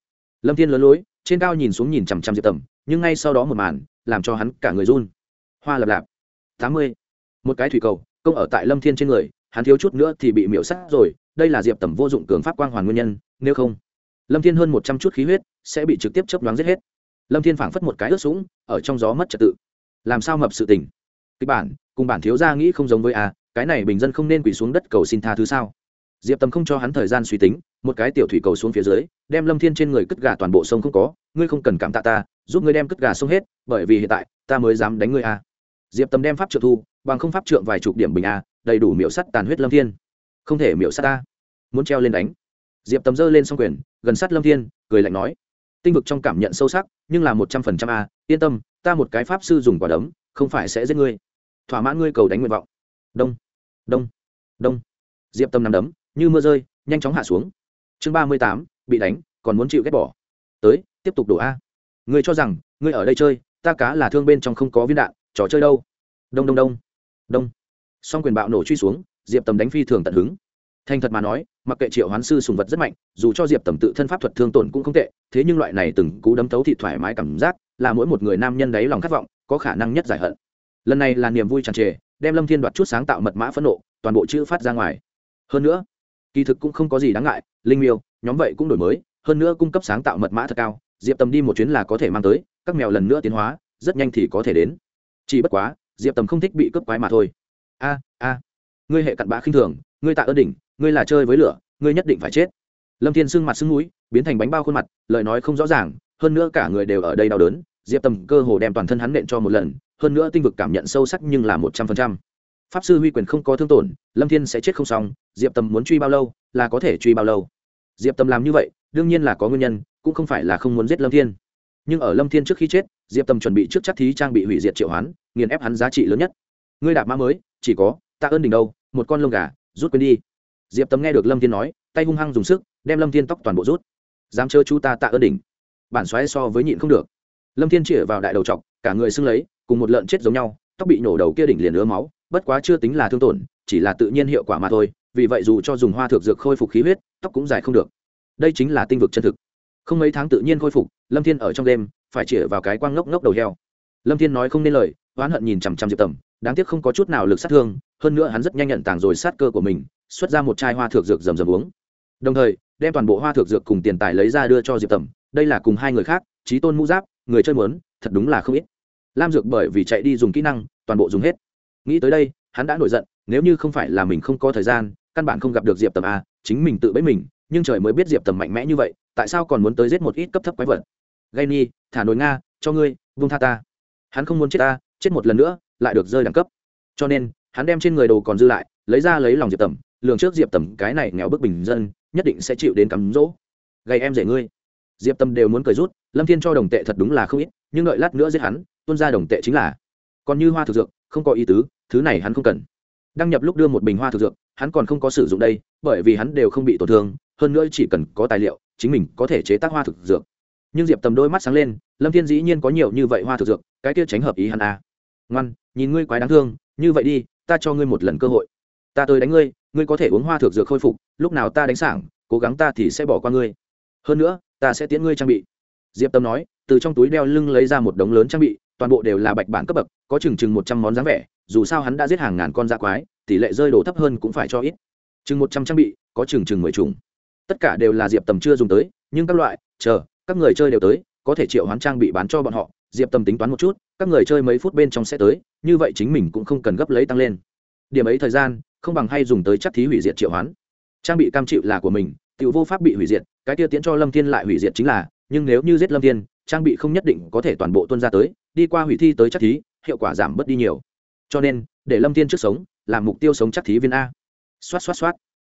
Lâm thiên lớn lối trên cao nhìn xuống nhìn chằm chằm diệp tầm, nhưng ngay sau đó một màn, làm cho hắn cả người run. Hoa lập lạp. Tám mươi. Một cái thủy cầu, công ở tại lâm thiên trên người, hắn thiếu chút nữa thì bị miễu sát rồi, đây là diệp tầm vô dụng cường pháp quang hoàn nguyên nhân, nếu không, lâm thiên hơn một trăm chút khí huyết sẽ bị trực tiếp chấp đoán giết hết. Lâm thiên phảng phất một cái ướt sũng, ở trong gió mất trật tự. Làm sao mập sự tình? Kịch bản, cùng bản thiếu gia nghĩ không giống với a, cái này bình dân không nên quỳ xuống đất cầu xin tha thứ sao? Diệp tầm không cho hắn thời gian suy tính, một cái tiểu thủy cầu xuống phía dưới, đem lâm thiên trên người cất gà toàn bộ sông không có, ngươi không cần cảm tạ ta, giúp ngươi đem cất gà sông hết, bởi vì hiện tại, ta mới dám đánh ngươi a. Diệp tầm đem pháp trượng thu, bằng không pháp trượng vài chục điểm bình a, đầy đủ miểu sắt tàn huyết lâm thiên. Không thể miểu sắt ta. Muốn treo lên đánh. Diệp tầm giơ lên s o n g quyền, gần sát lâm thiên, cười lạnh nói. Tinh vực trong cảm nhận sâu sắc, nhưng là một trăm phần trăm a, yên tâm, ta một cái pháp sư dùng quả đấm, không phải sẽ giết ngươi. Thỏa mãn ngươi cầu đánh nguyện vọng. Đông. Đông. Đông. Diệp tâm nằm đấm như mưa rơi, nhanh chóng hạ xuống. Chương ba mươi tám, bị đánh, còn muốn chịu ghét bỏ. Tới, tiếp tục đổ a. Ngươi cho rằng, ngươi ở đây chơi, ta cá là thương bên trong không có viên đạn, trò chơi đâu? Đông đông đông. Đông. Song quyền bạo nổ truy xuống, diệp tầm đánh phi thường tận hứng. Thành thật mà nói, mặc kệ triệu hoán sư sùng vật rất mạnh, dù cho diệp tầm tự thân pháp thuật thương tổn cũng không tệ, thế nhưng loại này từng cú đấm tấu thị thoải mái cảm giác, là mỗi một người nam nhân đáy lòng khát vọng, có khả năng nhất giải hận. Lần này là niềm vui tràn trề, đem lâm thiên đoạt chút sáng tạo mật mã phẫn nộ, toàn bộ chữ phát ra ngoài. Hơn nữa kỳ thực cũng không có gì đáng ngại, linh miêu, nhóm vậy cũng đổi mới, hơn nữa cung cấp sáng tạo mật mã thật cao, diệp tầm đi một chuyến là có thể mang tới, các mèo lần nữa tiến hóa, rất nhanh thì có thể đến. Chỉ bất quá, diệp tầm không thích bị cướp quái mà thôi. A a, ngươi hệ cặn bã khinh thường, ngươi tạ ơn đỉnh, ngươi là chơi với lửa, ngươi nhất định phải chết. Lâm thiên sưng mặt sưng núi biến thành bánh bao khuôn mặt, lời nói không rõ ràng, hơn nữa cả người đều ở đây đau đớn, diệp tầm cơ hồ đem toàn thân hắn nện cho một lần, hơn nữa tinh vực cảm nhận sâu sắc nhưng là một trăm phần trăm. Pháp sư huy quyền không có thương tổn, lâm thiên sẽ chết không xong diệp tầm muốn truy bao lâu, là có thể truy bao lâu. Diệp tầm làm như vậy, đương nhiên là có nguyên nhân, cũng không phải là không muốn giết lâm thiên. Nhưng ở lâm thiên trước khi chết, diệp tầm chuẩn bị trước chắc thí trang bị hủy diệt triệu hoán, nghiền ép hắn giá trị lớn nhất. Ngươi đạp mã mới, chỉ có tạ ơn đỉnh đâu một con lông gà, rút quên đi. Diệp tầm nghe được lâm thiên nói, tay hung hăng dùng sức, đem lâm thiên tóc toàn bộ rút. Dám chớ chú ta tạ ơn đỉnh. Bản xoáy so với nhịn không được. Lâm thiên chĩa vào đại đầu chọc, cả người xưng lấy, cùng một lợn chết giống nhau, tóc bị nổ đầu kia đỉnh liền ứa máu, bất quá chưa tính là thương tổn, chỉ là tự nhiên hiệu quả mà thôi vì vậy dù cho dùng hoa thược dược khôi phục khí huyết, tóc cũng dài không được. Đây chính là tinh vực chân thực. Không mấy tháng tự nhiên khôi phục, lâm thiên ở trong đêm, phải chĩa vào cái quang ngốc ngốc đầu heo. Lâm thiên nói không nên lời, oán hận nhìn chằm chằm diệp tầm, đáng tiếc không có chút nào lực sát thương, hơn nữa hắn rất nhanh nhận tàng rồi sát cơ của mình, xuất ra một chai hoa thược dược rầm rầm uống. Đồng thời, đem toàn bộ hoa thược dược cùng tiền tài lấy ra đưa cho diệp tầm, đây là cùng hai người khác trí tôn mũ giáp, người chơi muốn, thật đúng là không ít. Lam dược bởi vì chạy đi dùng kỹ năng, toàn bộ dùng hết. Nghĩ tới đây, hắn đã nổi giận, nếu như không phải là mình không có thời gian căn bản không gặp được diệp tầm a, chính mình tự bẫy mình, nhưng trời mới biết diệp tầm mạnh mẽ như vậy, tại sao còn muốn tới giết một ít cấp thấp quái vật? Gây ni, thả nồi nga, cho ngươi, vung tha ta. Hắn không muốn chết ta, chết một lần nữa, lại được rơi đẳng cấp. Cho nên, hắn đem trên người đồ còn dư lại, lấy ra lấy lòng diệp tầm, lường trước diệp tầm cái này nghèo bức bình dân, nhất định sẽ chịu đến cắm rỗ gây em rể ngươi. Diệp tâm đều muốn cười rút, lâm thiên cho đồng tệ thật đúng là không ít, nhưng đợi lát nữa giết hắn tuân ra đồng tệ chính là. Còn như hoa thực dược, không có ý tứ, thứ này hắn không cần đăng nhập lúc đưa một bình hoa thực dược, hắn còn không có sử dụng đây, bởi vì hắn đều không bị tổn thương, hơn nữa chỉ cần có tài liệu, chính mình có thể chế tác hoa thực dược. Nhưng diệp tầm đôi mắt sáng lên, lâm thiên dĩ nhiên có nhiều như vậy hoa thực dược, cái kia tránh hợp ý hắn à. ngoan, nhìn ngươi quái đáng thương, như vậy đi, ta cho ngươi một lần cơ hội. Ta tới đánh ngươi ngươi có thể uống hoa thực dược khôi phục, lúc nào ta đánh sảng, cố gắng ta thì sẽ bỏ qua ngươi. Hơn nữa, ta sẽ tiễn ngươi trang bị. Diệp tâm nói, từ trong túi đeo lưng lấy ra một đống lớn trang bị toàn bộ đều là bạch bản cấp bậc, có chừng chừng một trăm món dáng vẻ, dù sao hắn đã giết hàng ngàn con da quái, tỷ lệ rơi đồ thấp hơn cũng phải cho ít. Chừng một trăm trang bị, có chừng chừng mười chủng. Tất cả đều là diệp tầm chưa dùng tới, nhưng các loại, chờ, các người chơi đều tới, có thể triệu hoán trang bị bán cho bọn họ. Diệp tầm tính toán một chút, các người chơi mấy phút bên trong sẽ tới, như vậy chính mình cũng không cần gấp lấy tăng lên. Điểm ấy thời gian, không bằng hay dùng tới chắc thí hủy diệt triệu hoán. Trang bị cam chịu là của mình tự vô pháp bị hủy diệt, cái kia tiến cho lâm thiên lại hủy diệt chính là, nhưng nếu như giết lâm thiên, trang bị không nhất định có thể toàn bộ tuân ra tới đi qua hủy thi tới chắc thí, hiệu quả giảm bớt đi nhiều. Cho nên, để lâm thiên trước sống làm mục tiêu sống chắc thí viên a. Xoát xoát xoát.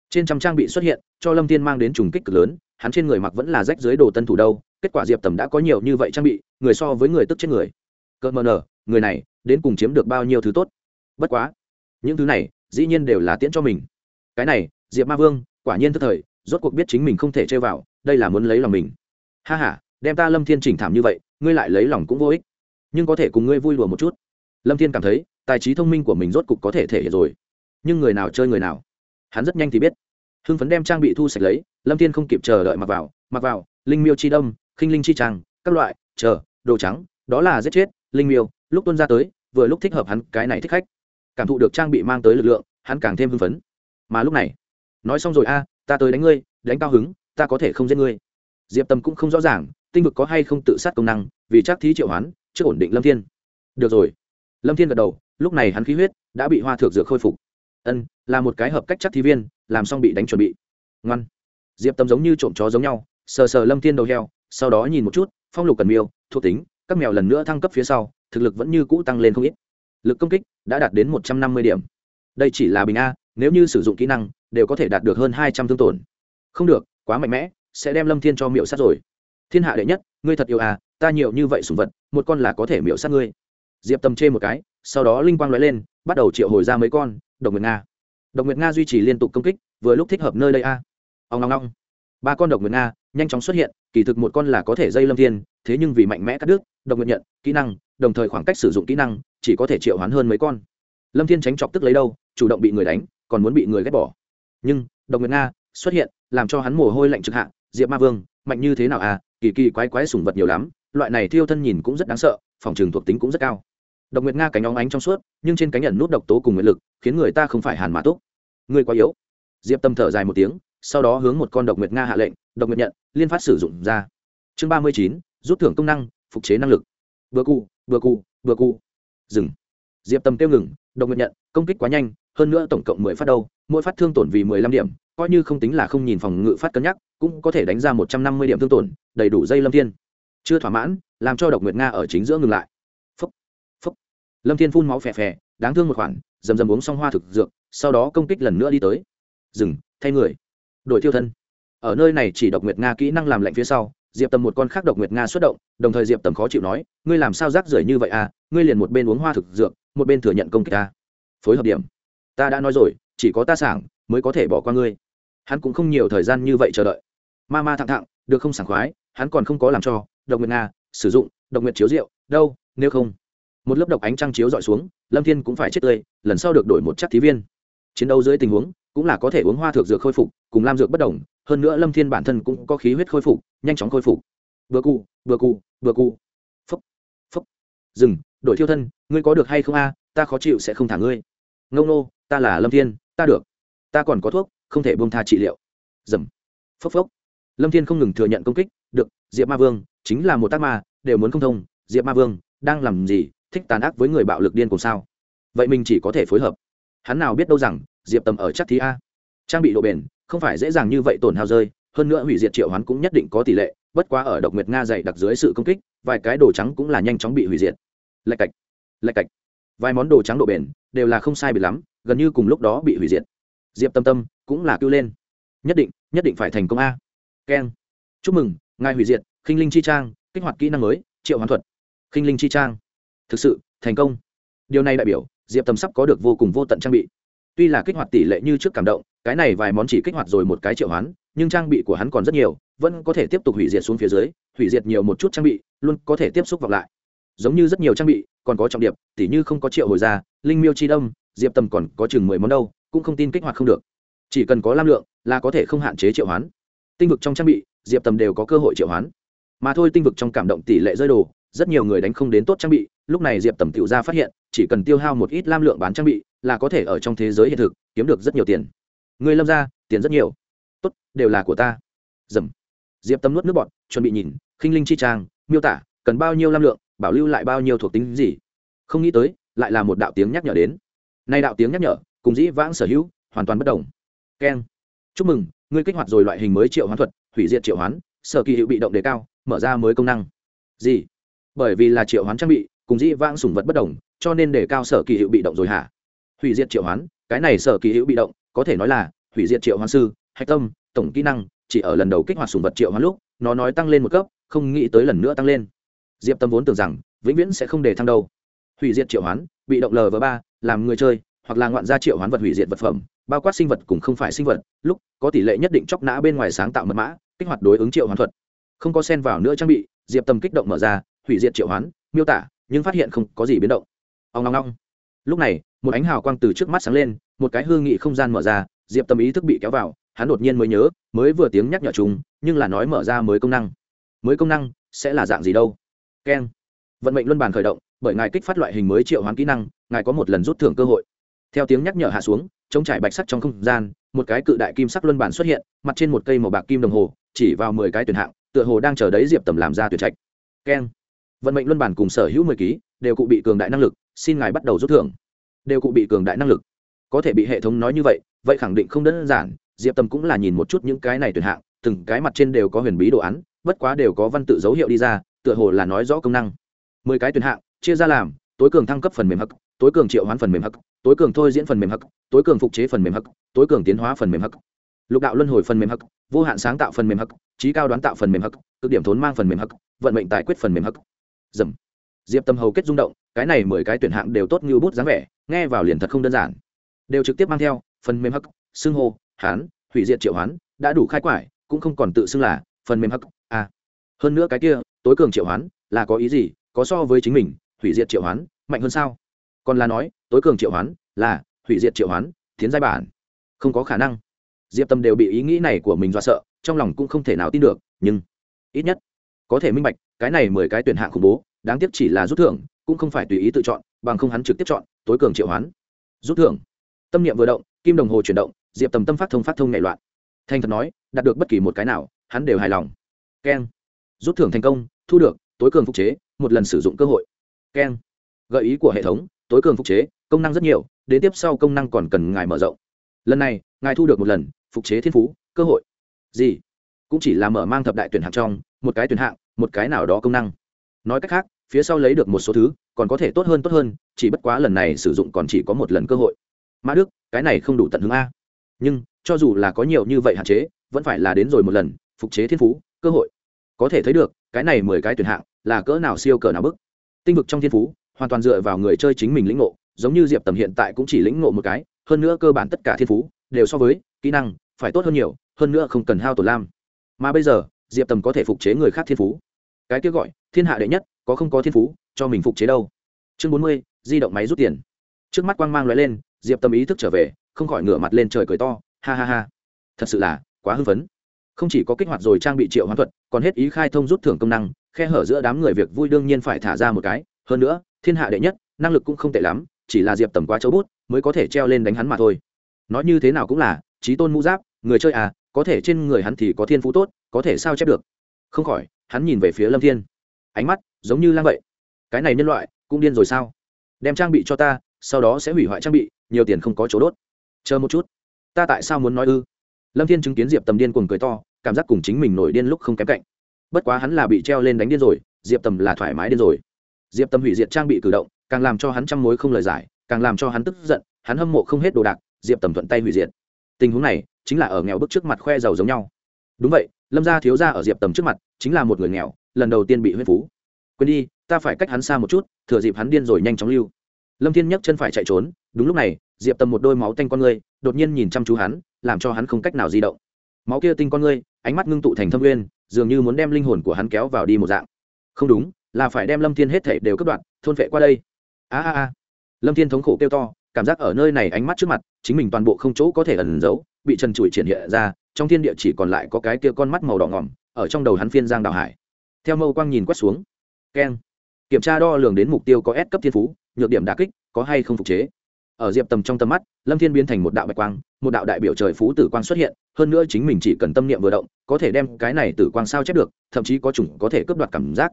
Trên trăm trang bị xuất hiện, cho lâm thiên mang đến trùng kích cực lớn, hắn trên người mặc vẫn là rách dưới đồ tân thủ đâu, kết quả diệp tầm đã có nhiều như vậy trang bị, người so với người tức chết người. Cợt mờ nở, người này, đến cùng chiếm được bao nhiêu thứ tốt? Bất quá, những thứ này, dĩ nhiên đều là tiễn cho mình. Cái này, diệp ma vương, quả nhiên tức thời, rốt cuộc biết chính mình không thể chơi vào, đây là muốn lấy lòng mình. Ha h a đem ta lâm thiên chỉnh thảm như vậy, ngươi lại lấy lòng cũng vô ích nhưng có thể cùng ngươi vui lùa một chút. Lâm thiên cảm thấy, tài trí thông minh của mình rốt cục có thể thể hiện rồi. Nhưng người nào chơi người nào? Hắn rất nhanh thì biết. Hưng phấn đem trang bị thu sạch lấy, lâm thiên không kịp chờ đợi mặc vào. Mặc vào, linh miêu chi đông khinh linh chi trang các loại, chờ, đồ trắng, đó là giết chết, linh miêu, lúc tuân ra tới, vừa lúc thích hợp hắn, cái này thích khách. Cảm thụ được trang bị mang tới lực lượng, hắn càng thêm hưng phấn. Mà lúc này, nói xong rồi, a, ta tới đánh ngươi, đánh cao hứng, ta có thể không giết ngươi. Diệp tâm cũng không rõ ràng, tinh vực có hay không tự sát công năng, vì chắc thí triệu hoán chưa ổn định lâm thiên. Được rồi. Lâm thiên gật đầu, lúc này hắn khí huyết đã bị hoa thược dược khôi phục. Ân, là một cái hợp cách chắc thi viên, làm xong bị đánh chuẩn bị. Ngoan. Diệp tâm giống như trộm chó giống nhau, sờ sờ lâm thiên đầu heo, sau đó nhìn một chút, phong lục cần miêu, thuộc tính, các mèo lần nữa thăng cấp phía sau, thực lực vẫn như cũ tăng lên không ít. Lực công kích đã đạt đến một trăm năm mươi điểm. Đây chỉ là bình a, nếu như sử dụng kỹ năng, đều có thể đạt được hơn hai trăm thương tổn. Không được, quá mạnh mẽ, sẽ đem lâm thiên cho miệu sát rồi. Thiên hạ đệ nhất, ngươi thật yêu à ta nhiều như vậy sùng vật, một con là có thể miệu sát ngươi. Diệp tầm chê một cái, sau đó linh quang l lên, bắt đầu triệu hồi ra mấy con, độc nguyệt nga. Độc nguyệt nga duy trì liên tục công kích, vừa lúc thích hợp nơi đây a. À. ông long ngong ba con độc nguyệt nga nhanh chóng xuất hiện, kỳ thực một con là có thể dây lâm thiên, thế nhưng vì mạnh mẽ cắt đứt, độc nguyệt nhận, kỹ năng, đồng thời khoảng cách sử dụng kỹ năng, chỉ có thể triệu hoán hơn mấy con. Lâm thiên tránh chọc tức lấy đâu, chủ động bị người đánh, còn muốn bị người ghét bỏ. Nhưng, độc nguyệt nga xuất hiện, làm cho hắn mồ hôi lạnh trực hạ, diệp ma vương, mạnh như thế nào à? Kỳ kỳ quái quái sủng vật nhiều lắm loại này thiêu thân nhìn cũng rất đáng sợ, phòng trường thuộc tính cũng rất cao. Độc nguyệt nga cánh óng ánh trong suốt, nhưng trên cánh nhận nút độc tố cùng nguyện lực, khiến người ta không phải hàn mã túc. Người quá yếu. Diệp tâm thở dài một tiếng, sau đó hướng một con độc nguyệt nga hạ lệnh, độc nguyệt nhận, liên phát sử dụng ra. Chương ba mươi chín, rút thưởng công năng, phục chế năng lực. Vừa cụ vừa cụ vừa cụ dừng. Diệp tâm tiêu ngừng, độc nguyệt nhận, công kích quá nhanh, hơn nữa tổng cộng mười phát đâu, mỗi phát thương tổn vì mười lăm điểm, coi như không tính là không nhìn phòng ngự phát cân nhắc, cũng có thể đánh ra một trăm năm mươi điểm thương tổn, đầy đủ dây lâm thiên chưa thỏa mãn làm cho độc nguyệt nga ở chính giữa ngừng lại phúc phúc. lâm thiên phun máu phè phè, đáng thương một khoản, dầm dầm uống xong hoa thực dược, sau đó công kích lần nữa đi tới. dừng, thay người. đổi tiêu thân. ở nơi này chỉ độc nguyệt nga kỹ năng làm lạnh phía sau, diệp tầm một con khác độc nguyệt nga xuất động, đồng thời diệp tầm khó chịu nói, ngươi làm sao rác rưởi như vậy à ngươi liền một bên uống hoa thực dược, một bên thừa nhận công kích ta. phối hợp điểm. ta đã nói rồi, chỉ có ta sảng, mới có thể bỏ qua ngươi. hắn cũng không nhiều thời gian như vậy chờ đợi. ma ma thẳng thẳng, được không sảng khoái, hắn còn không có làm cho độc nguyệt nga, sử dụng, độc nguyệt chiếu rượu, đâu, nếu không. Một lớp độc ánh trăng chiếu dọi xuống, lâm thiên cũng phải chết tươi, lần sau được đổi một chắc thí viên. Chiến đấu dưới tình huống, cũng là có thể uống hoa thược dược khôi phục, cùng lam dược bất đồng, hơn nữa lâm thiên bản thân cũng có khí huyết khôi phục, nhanh chóng khôi phục. Vừa cụ vừa cụ vừa cụ. Phúc phúc. Dừng, đổi thiêu thân, ngươi có được hay không a? Ta khó chịu sẽ không thả ngươi. Ngông nô, ta là lâm thiên, ta được. Ta còn có thuốc, không thể bông tha trị liệu. Dầm, phốc phốc. Lâm thiên không ngừng thừa nhận công kích, được, diệp ma vương chính là một tác ma, đều muốn không thông, diệp ma vương đang làm gì, thích tàn ác với người bạo lực điên cùng sao? Vậy mình chỉ có thể phối hợp. Hắn nào biết đâu rằng, diệp tầm ở chắc thí a. Trang bị độ bền, không phải dễ dàng như vậy tổn hao rơi, hơn nữa hủy diệt triệu hắn cũng nhất định có tỷ lệ, bất quá ở độc nguyệt nga dày đặc dưới sự công kích, vài cái đồ trắng cũng là nhanh chóng bị hủy diệt. Lạch cạch lạch cạch. Vài món đồ trắng độ bền đều là không sai bị lắm, gần như cùng lúc đó bị hủy diệt. Diệp tâm tâm cũng là kêu lên. Nhất định nhất định phải thành công a. Keng. Chúc mừng, ngài hủy diệt khinh linh chi trang, kích hoạt kỹ năng mới, triệu hoàn thuật. Khinh linh chi trang. Thực sự, thành công. Điều này đại biểu, diệp Tầm sắp có được vô cùng vô tận trang bị. Tuy là kích hoạt tỷ lệ như trước cảm động, cái này vài món chỉ kích hoạt rồi một cái triệu hoán, nhưng trang bị của hắn còn rất nhiều, vẫn có thể tiếp tục hủy diệt xuống phía dưới, hủy diệt nhiều một chút trang bị, luôn có thể tiếp xúc vào lại. Giống như rất nhiều trang bị, còn có trọng điệp, tỉ như không có triệu hồi ra linh miêu chi đông diệp tầm còn có chừng mười món đâu, cũng không tin kích hoạt không được. Chỉ cần có lam lượng, là có thể không hạn chế triệu hoán. Tinh vực trong trang bị, diệp tầm đều có cơ hội triệu hoán mà thôi tinh vực trong cảm động tỷ lệ rơi đồ, rất nhiều người đánh không đến tốt trang bị, lúc này diệp tầm tự ra phát hiện, chỉ cần tiêu hao một ít lam lượng bán trang bị, là có thể ở trong thế giới hiện thực, kiếm được rất nhiều tiền. Người lâm ra tiền rất nhiều. Tốt, đều là của ta. Dầm. Diệp tâm nuốt nước bọn chuẩn bị nhìn, khinh linh chi trang, miêu tả, cần bao nhiêu lam lượng, bảo lưu lại bao nhiêu thuộc tính gì. Không nghĩ tới, lại là một đạo tiếng nhắc nhở đến. Nay đạo tiếng nhắc nhở, cùng dĩ vãng sở hữu, hoàn toàn bất đồng. Keng. Chúc mừng, ngươi kích hoạt rồi loại hình mới triệu hoán thuật, hủy diệt triệu hoán, sở kỳ hiệu bị động đề cao mở ra mới công năng. Gì? Bởi vì là triệu hoán trang bị, cùng dĩ vãng sủng vật bất đồng, cho nên để cao sở kỳ hiệu bị động rồi hả? Hủy diệt triệu hoán, cái này sở kỳ hiệu bị động, có thể nói là hủy diệt triệu hoán sư, hạch tâm, tổng kỹ năng, chỉ ở lần đầu kích hoạt sủng vật triệu hoán lúc, nó nói tăng lên một cấp, không nghĩ tới lần nữa tăng lên. Diệp tâm vốn tưởng rằng, vĩnh viễn sẽ không để thăng đâu. Hủy diệt triệu hoán, bị động lv ba, làm người chơi, hoặc là ngoạn gia triệu hoán vật hủy diệt vật phẩm, bao quát sinh vật cùng không phải sinh vật, lúc, có tỷ lệ nhất định chóc nã bên ngoài sáng tạo mật mã, kích hoạt đối ứng triệu hoán thuật không có sen vào nữa trang bị, diệp tâm kích động mở ra, hủy diệt triệu hoán, miêu tả, nhưng phát hiện không có gì biến động. Ông long long lúc này, một ánh hào quang từ trước mắt sáng lên, một cái hương nghị không gian mở ra, diệp tâm ý thức bị kéo vào, hắn đột nhiên mới nhớ, mới vừa tiếng nhắc nhở chúng nhưng là nói mở ra mới công năng. Mới công năng, sẽ là dạng gì đâu? Keng. Vận mệnh luân bàn khởi động, bởi ngài kích phát loại hình mới triệu hoán kỹ năng, ngài có một lần rút thưởng cơ hội. Theo tiếng nhắc nhở hạ xuống chống trải bạch sắc trong không gian, một cái cự đại kim sắc luân bản xuất hiện, mặt trên một cây màu bạc kim đồng hồ, chỉ vào mười cái tuyển hạng tựa hồ đang chờ đấy diệp tầm làm ra tuyển trạch. Keng. Vận mệnh luân bản cùng sở hữu mười ký, đều cụ bị cường đại năng lực, xin ngài bắt đầu rút thưởng. Đều cụ bị cường đại năng lực. Có thể bị hệ thống nói như vậy vậy khẳng định không đơn giản, diệp tầm cũng là nhìn một chút những cái này tuyển hạng, từng cái mặt trên đều có huyền bí đồ án, bất quá đều có văn tự dấu hiệu đi ra, tựa hồ là nói rõ công năng. Mười cái tuyển hạng, chia ra làm, tối cường thăng cấp phần mềm hắc, tối cường triệu hoán phần mềm hắc, tối cường thôi diễn phần mềm hắc, tối cường phục chế phần mềm hắc, tối cường tiến hóa phần mềm hắc lục đạo luân hồi phần mềm hắc, vô hạn sáng tạo phần mềm hắc, trí cao đoán tạo phần mềm hắc, cực điểm thốn mang phần mềm hắc, vận mệnh tài quyết phần mềm hắc. Dầm. Diệp tâm hầu kết rung động, cái này mười cái tuyển hạng đều tốt như bút dáng vẻ, nghe vào liền thật không đơn giản. Đều trực tiếp mang theo, phần mềm hắc, xưng hô, hán, hủy diệt triệu hoán, đã đủ khai quải, cũng không còn tự xưng là phần mềm hắc a à. hơn nữa cái kia, tối cường triệu hoán, là có ý gì, có so với chính mình, hủy diệt triệu hoán, mạnh hơn sao? Còn là nói, tối cường triệu hoán, là hủy diệt triệu hoán, tiến giai bản. Không có khả năng diệp tâm đều bị ý nghĩ này của mình do sợ, trong lòng cũng không thể nào tin được, nhưng ít nhất có thể minh bạch, cái này mười cái tuyển hạng khủng bố, đáng tiếc chỉ là rút thưởng, cũng không phải tùy ý tự chọn, bằng không hắn trực tiếp chọn, tối cường triệu hoán. Rút thưởng. Tâm niệm vừa động, kim đồng hồ chuyển động, diệp tầm tâm phát thông phát thông nhảy loạn. Thành thật nói, đạt được bất kỳ một cái nào, hắn đều hài lòng. Keng. Rút thưởng thành công, thu được, tối cường phục chế, một lần sử dụng cơ hội. Keng. Gợi ý của hệ thống, tối cường phục chế, công năng rất nhiều, đến tiếp sau công năng còn cần ngài mở rộng. Lần này, ngài thu được một lần phục chế thiên phú, cơ hội. Gì? Cũng chỉ là mở mang thập đại tuyển hạng trong, một cái tuyển hạng, một cái nào đó công năng. Nói cách khác, phía sau lấy được một số thứ, còn có thể tốt hơn tốt hơn, chỉ bất quá lần này sử dụng còn chỉ có một lần cơ hội. Mã đức, cái này không đủ tận hướng a. Nhưng, cho dù là có nhiều như vậy hạn chế, vẫn phải là đến rồi một lần, phục chế thiên phú, cơ hội. Có thể thấy được, cái này mười cái tuyển hạng, là cỡ nào siêu cỡ nào bức. Tinh vực trong thiên phú, hoàn toàn dựa vào người chơi chính mình lĩnh ngộ, giống như diệp tầm hiện tại cũng chỉ lĩnh ngộ một cái, hơn nữa cơ bản tất cả thiên phú, đều so với kỹ năng phải tốt hơn nhiều, hơn nữa không cần hao tổn lam. Mà bây giờ, diệp tầm có thể phục chế người khác thiên phú. Cái kia gọi, thiên hạ đệ nhất, có không có thiên phú, cho mình phục chế đâu. Chương bốn mươi, di động máy rút tiền. Trước mắt quang mang l lên, diệp tầm ý thức trở về, không khỏi ngửa mặt lên trời cười to, ha ha ha. Thật sự là, quá hưng phấn. Không chỉ có kích hoạt rồi trang bị triệu hoán thuật, còn hết ý khai thông rút thưởng công năng, khe hở giữa đám người việc vui đương nhiên phải thả ra một cái. Hơn nữa, thiên hạ đệ nhất, năng lực cũng không tệ lắm, chỉ là diệp tầm quá châu bút, mới có thể treo lên đánh hắn mà thôi. Nói như thế nào cũng là trí tôn mũ giáp, người chơi à có thể trên người hắn thì có thiên phú tốt, có thể sao chép được. Không khỏi, hắn nhìn về phía lâm thiên. Ánh mắt giống như lang vậy cái này nhân loại cũng điên rồi sao? Đem trang bị cho ta, sau đó sẽ hủy hoại trang bị, nhiều tiền không có chỗ đốt. Chờ một chút. Ta tại sao muốn nói ư? Lâm thiên chứng kiến diệp tầm điên cuồng cười to, cảm giác cùng chính mình nổi điên lúc không kém cạnh. Bất quá hắn là bị treo lên đánh điên rồi, diệp tầm là thoải mái điên rồi. Diệp tầm hủy diệt trang bị cử động, càng làm cho hắn trăm mối không lời giải, càng làm cho hắn tức giận, hắn hâm mộ không hết đồ đạc, diệp tầm thuận tay hủy diệt tình huống này chính là ở nghèo bức trước mặt khoe giàu giống nhau. Đúng vậy, lâm gia thiếu gia ở diệp tầm trước mặt chính là một người nghèo, lần đầu tiên bị huyết phú. Quên đi, ta phải cách hắn xa một chút, thừa dịp hắn điên rồi nhanh chóng lưu. Lâm thiên nhấc chân phải chạy trốn, đúng lúc này, diệp tầm một đôi máu tanh con ngươi đột nhiên nhìn chăm chú hắn, làm cho hắn không cách nào di động. Máu kia tinh con ngươi, ánh mắt ngưng tụ thành thâm nguyên, dường như muốn đem linh hồn của hắn kéo vào đi một dạng. Không đúng, là phải đem lâm thiên hết thể đều cất đoạn thôn vệ qua đây. A a a. Lâm thiên thống khổ kêu to cảm giác ở nơi này ánh mắt trước mặt, chính mình toàn bộ không chỗ có thể ẩn giấu, bị trần trụi triển hiện ra, trong thiên địa chỉ còn lại có cái kia con mắt màu đỏ ngỏm, ở trong đầu hắn phiên giang đào hải. Theo mâu quang nhìn quét xuống. Keng kiểm tra đo lường đến mục tiêu có S cấp thiên phú, nhược điểm đà kích, có hay không phục chế. Ở diệp tầm trong tầm mắt, lâm thiên biến thành một đạo bạch quang, một đạo đại biểu trời phú tử quang xuất hiện, hơn nữa chính mình chỉ cần tâm niệm vừa động, có thể đem cái này tử quang sao chép được, thậm chí có chủng có thể cướp đoạt cảm giác.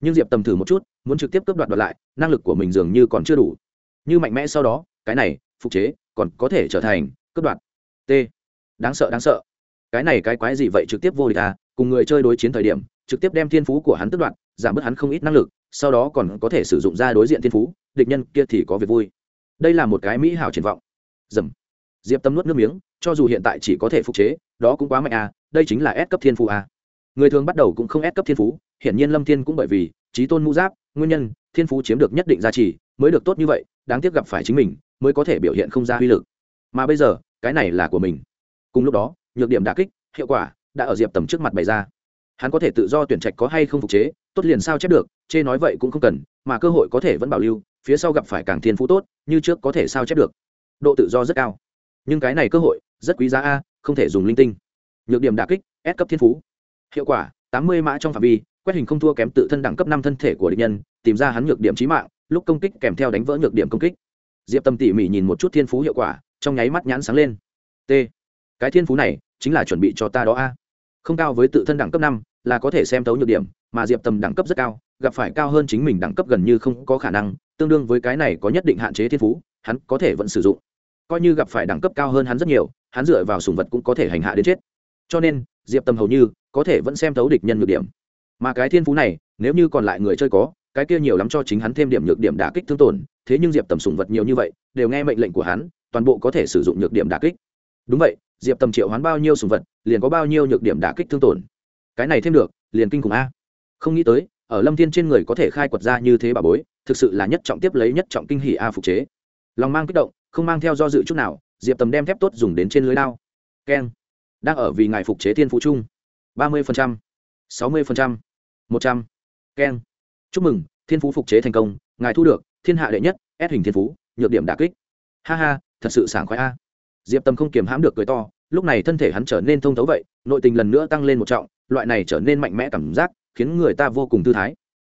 Nhưng diệp tầm thử một chút, muốn trực tiếp cướp đoạt đoạt lại, năng lực của mình dường như còn chưa đủ. Như mạnh mẽ sau đó cái này, phục chế, còn có thể trở thành cướp đoạt. T. Đáng sợ đáng sợ. Cái này cái quái gì vậy trực tiếp vô địch à? Cùng người chơi đối chiến thời điểm, trực tiếp đem thiên phú của hắn tước đoạt, giảm bớt hắn không ít năng lực, sau đó còn có thể sử dụng ra đối diện thiên phú, địch nhân kia thì có việc vui. Đây là một cái mỹ hảo triển vọng. Dầm. Diệp tâm nuốt nước miếng, cho dù hiện tại chỉ có thể phục chế, đó cũng quá mạnh à? Đây chính là S cấp thiên phú à? Người thường bắt đầu cũng không S cấp thiên phú, hiển nhiên lâm thiên cũng bởi vì trí tôn mũ giáp, nguyên nhân, thiên phú chiếm được nhất định giá trị, mới được tốt như vậy, đáng tiếc gặp phải chính mình mới có thể biểu hiện không ra uy lực. Mà bây giờ, cái này là của mình. Cùng lúc đó, nhược điểm đà kích, hiệu quả đã ở diệp tầm trước mặt bày ra. Hắn có thể tự do tuyển trạch có hay không phục chế, tốt liền sao chép được, chê nói vậy cũng không cần, mà cơ hội có thể vẫn bảo lưu, phía sau gặp phải càng thiên phú tốt, như trước có thể sao chép được. Độ tự do rất cao. Nhưng cái này cơ hội, rất quý giá a, không thể dùng linh tinh. Nhược điểm đà kích, S cấp thiên phú. Hiệu quả, tám mươi mã trong phạm vi, quét hình không thua kém tự thân đẳng cấp năm thân thể của địch nhân, tìm ra hắn nhược điểm trí mạng, lúc công kích kèm theo đánh vỡ nhược điểm công kích diệp tâm tỉ mỉ nhìn một chút thiên phú hiệu quả, trong nháy mắt nhãn sáng lên. T, cái thiên phú này chính là chuẩn bị cho ta đó a. Không cao với tự thân đẳng cấp năm, là có thể xem tấu nhược điểm, mà diệp Tâm đẳng cấp rất cao, gặp phải cao hơn chính mình đẳng cấp gần như không có khả năng, tương đương với cái này có nhất định hạn chế thiên phú, hắn có thể vẫn sử dụng. Coi như gặp phải đẳng cấp cao hơn hắn rất nhiều, hắn dựa vào sùng vật cũng có thể hành hạ đến chết. Cho nên, diệp Tâm hầu như có thể vẫn xem tấu địch nhân nhược điểm. Mà cái thiên phú này, nếu như còn lại người chơi có cái kia nhiều lắm cho chính hắn thêm điểm nhược điểm đả kích thương tổn, thế nhưng diệp tầm sùng vật nhiều như vậy, đều nghe mệnh lệnh của hắn, toàn bộ có thể sử dụng nhược điểm đả kích. Đúng vậy, diệp tầm triệu hoán bao nhiêu sùng vật, liền có bao nhiêu nhược điểm đả kích thương tổn. Cái này thêm được, liền kinh khủng a. Không nghĩ tới, ở lâm thiên trên người có thể khai quật ra như thế bà bối, thực sự là nhất trọng tiếp lấy nhất trọng kinh hỷ a phục chế. Lòng mang kích động, không mang theo do dự chút nào, diệp tầm đem thép tốt dùng đến trên lưới lao keng. Đang ở vì ngài phục chế thiên phú chung. ba mươi sáu mươi một trăm. Keng chúc mừng, thiên phú phục chế thành công, ngài thu được, thiên hạ đệ nhất ép hình thiên phú, nhược điểm đà kích. Ha ha, thật sự sảng khoái a. Diệp tâm không kiềm hãm được cười to, lúc này thân thể hắn trở nên thông thấu vậy, nội tình lần nữa tăng lên một trọng, loại này trở nên mạnh mẽ cảm giác, khiến người ta vô cùng thư thái.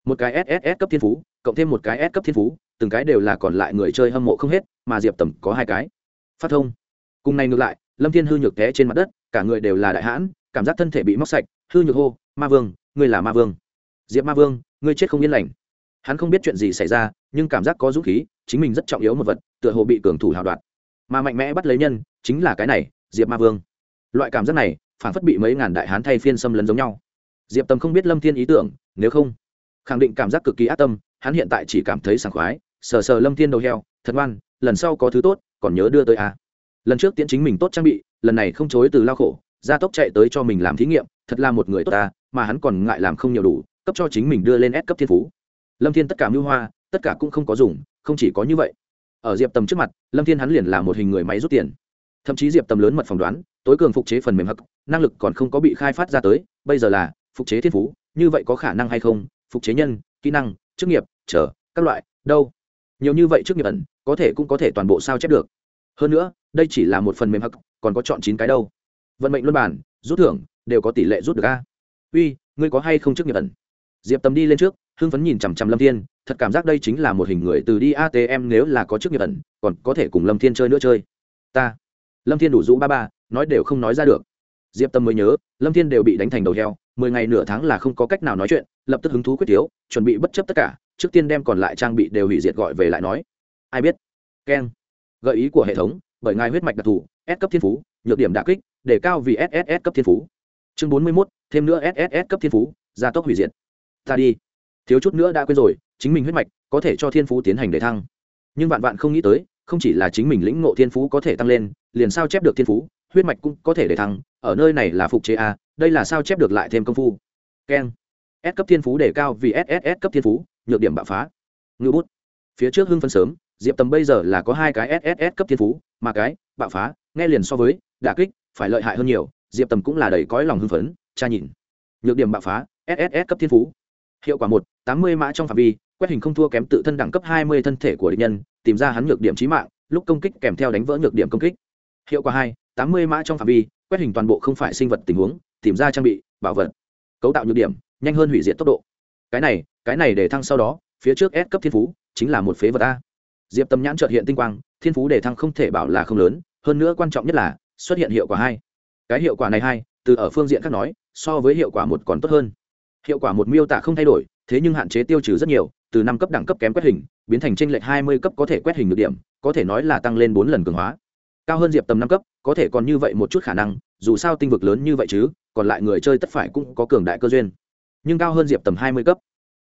Một cái sss cấp thiên phú, cộng thêm một cái s cấp thiên phú, từng cái đều là còn lại người chơi hâm mộ không hết, mà diệp tầm có hai cái. Phát thông. Cùng này ngược lại, lâm thiên hư nhược té trên mặt đất, cả người đều là đại hãn, cảm giác thân thể bị móc sạch, hư nhược hô, ma vương, ngươi là ma vương. Diệp ma vương ngươi chết không yên lành. Hắn không biết chuyện gì xảy ra, nhưng cảm giác có dũng khí, chính mình rất trọng yếu một vật, tựa hồ bị cường thủ hào đoạt. Mà mạnh mẽ bắt lấy nhân, chính là cái này, diệp ma vương. Loại cảm giác này phản phất bị mấy ngàn đại hán thay phiên xâm lấn giống nhau. Diệp tầm không biết lâm thiên ý tưởng, nếu không, khẳng định cảm giác cực kỳ ác tâm, hắn hiện tại chỉ cảm thấy sảng khoái, sờ sờ lâm thiên đầu heo, thật ngoan, lần sau có thứ tốt, còn nhớ đưa tới à. lần trước tiễn chính mình tốt trang bị, lần này không chối từ lao khổ, gia tốc chạy tới cho mình làm thí nghiệm, thật là một người tốt ta, mà hắn còn ngại làm không nhiều đủ cấp cho chính mình đưa lên S cấp thiên phú. Lâm thiên tất cả mưu hoa, tất cả cũng không có dùng, không chỉ có như vậy. Ở diệp tầm trước mặt, lâm thiên hắn liền là một hình người máy rút tiền. Thậm chí diệp tầm lớn mật phỏng đoán, tối cường phục chế phần mềm hắc, năng lực còn không có bị khai phát ra tới, bây giờ là phục chế thiên phú, như vậy có khả năng hay không? Phục chế nhân, kỹ năng, chức nghiệp, chờ, các loại, đâu? Nhiều như vậy chức nghiệp ẩn, có thể cũng có thể toàn bộ sao chép được. Hơn nữa, đây chỉ là một phần mềm hắc, còn có chọn chín cái đâu. Vận mệnh luân bản rút thưởng, đều có tỷ lệ rút được a. Uy, ngươi có hay không chức nghiệp ẩn? Diệp Tâm đi lên trước, hưng phấn nhìn chằm chằm lâm thiên, thật cảm giác đây chính là một hình người từ đi atm nếu là có chức nghiệp ẩn, còn có thể cùng lâm thiên chơi nữa chơi. Ta. Lâm thiên đủ rũ ba ba, nói đều không nói ra được. Diệp tâm mới nhớ, lâm thiên đều bị đánh thành đầu heo, mười ngày nửa tháng là không có cách nào nói chuyện, lập tức hứng thú quyết thiếu chuẩn bị bất chấp tất cả, trước tiên đem còn lại trang bị đều hủy diệt gọi về lại nói. Ai biết? Keng. Gợi ý của hệ thống, bởi ngài huyết mạch đặc thù, s cấp thiên phú, nhược điểm đà kích để cao vì sss cấp thiên phú. Chương bốn mươi mốt, thêm nữa sss cấp thiên phú, gia tốc hủy diệt ta đi. Thiếu chút nữa đã quên rồi, chính mình huyết mạch có thể cho thiên phú tiến hành để thăng. Nhưng vạn vạn không nghĩ tới, không chỉ là chính mình lĩnh ngộ thiên phú có thể tăng lên, liền sao chép được thiên phú, huyết mạch cũng có thể để thăng, ở nơi này là phục chế a, đây là sao chép được lại thêm công phu. Keng. S cấp thiên phú để cao vì sss cấp thiên phú, nhược điểm bạo phá. Ngư bút. Phía trước hưng phân sớm, diệp tầm bây giờ là có hai cái sss cấp thiên phú, mà cái bạo phá, nghe liền so với, đả kích, phải lợi hại hơn nhiều, diệp tầm cũng là đầy cõi lòng hưng phấn, cha nhìn. Nhược điểm bạo phá sss cấp thiên phú hiệu quả một, tám mươi mã trong phạm vi, quét hình không thua kém tự thân đẳng cấp hai mươi thân thể của địch nhân, tìm ra hắn nhược điểm trí mạng, lúc công kích kèm theo đánh vỡ nhược điểm công kích. Hiệu quả hai, tám mươi mã trong phạm vi, quét hình toàn bộ không phải sinh vật tình huống, tìm ra trang bị, bảo vật. Cấu tạo nhược điểm, nhanh hơn hủy diệt tốc độ. Cái này cái này để thăng sau đó, phía trước S cấp thiên phú, chính là một phế vật a. Diệp tâm nhãn trợt hiện tinh quang, thiên phú để thăng không thể bảo là không lớn, hơn nữa quan trọng nhất là, xuất hiện hiệu quả hai. Cái hiệu quả này hai, từ ở phương diện khác nói, so với hiệu quả một còn tốt hơn hiệu quả một miêu tả không thay đổi, thế nhưng hạn chế tiêu trừ rất nhiều, từ năm cấp đẳng cấp kém quét hình, biến thành tranh lệch hai mươi cấp có thể quét hình được điểm, có thể nói là tăng lên bốn lần cường hóa. Cao hơn diệp tầm năm cấp, có thể còn như vậy một chút khả năng, dù sao tinh vực lớn như vậy chứ, còn lại người chơi tất phải cũng có cường đại cơ duyên. Nhưng cao hơn diệp tầm hai mươi cấp.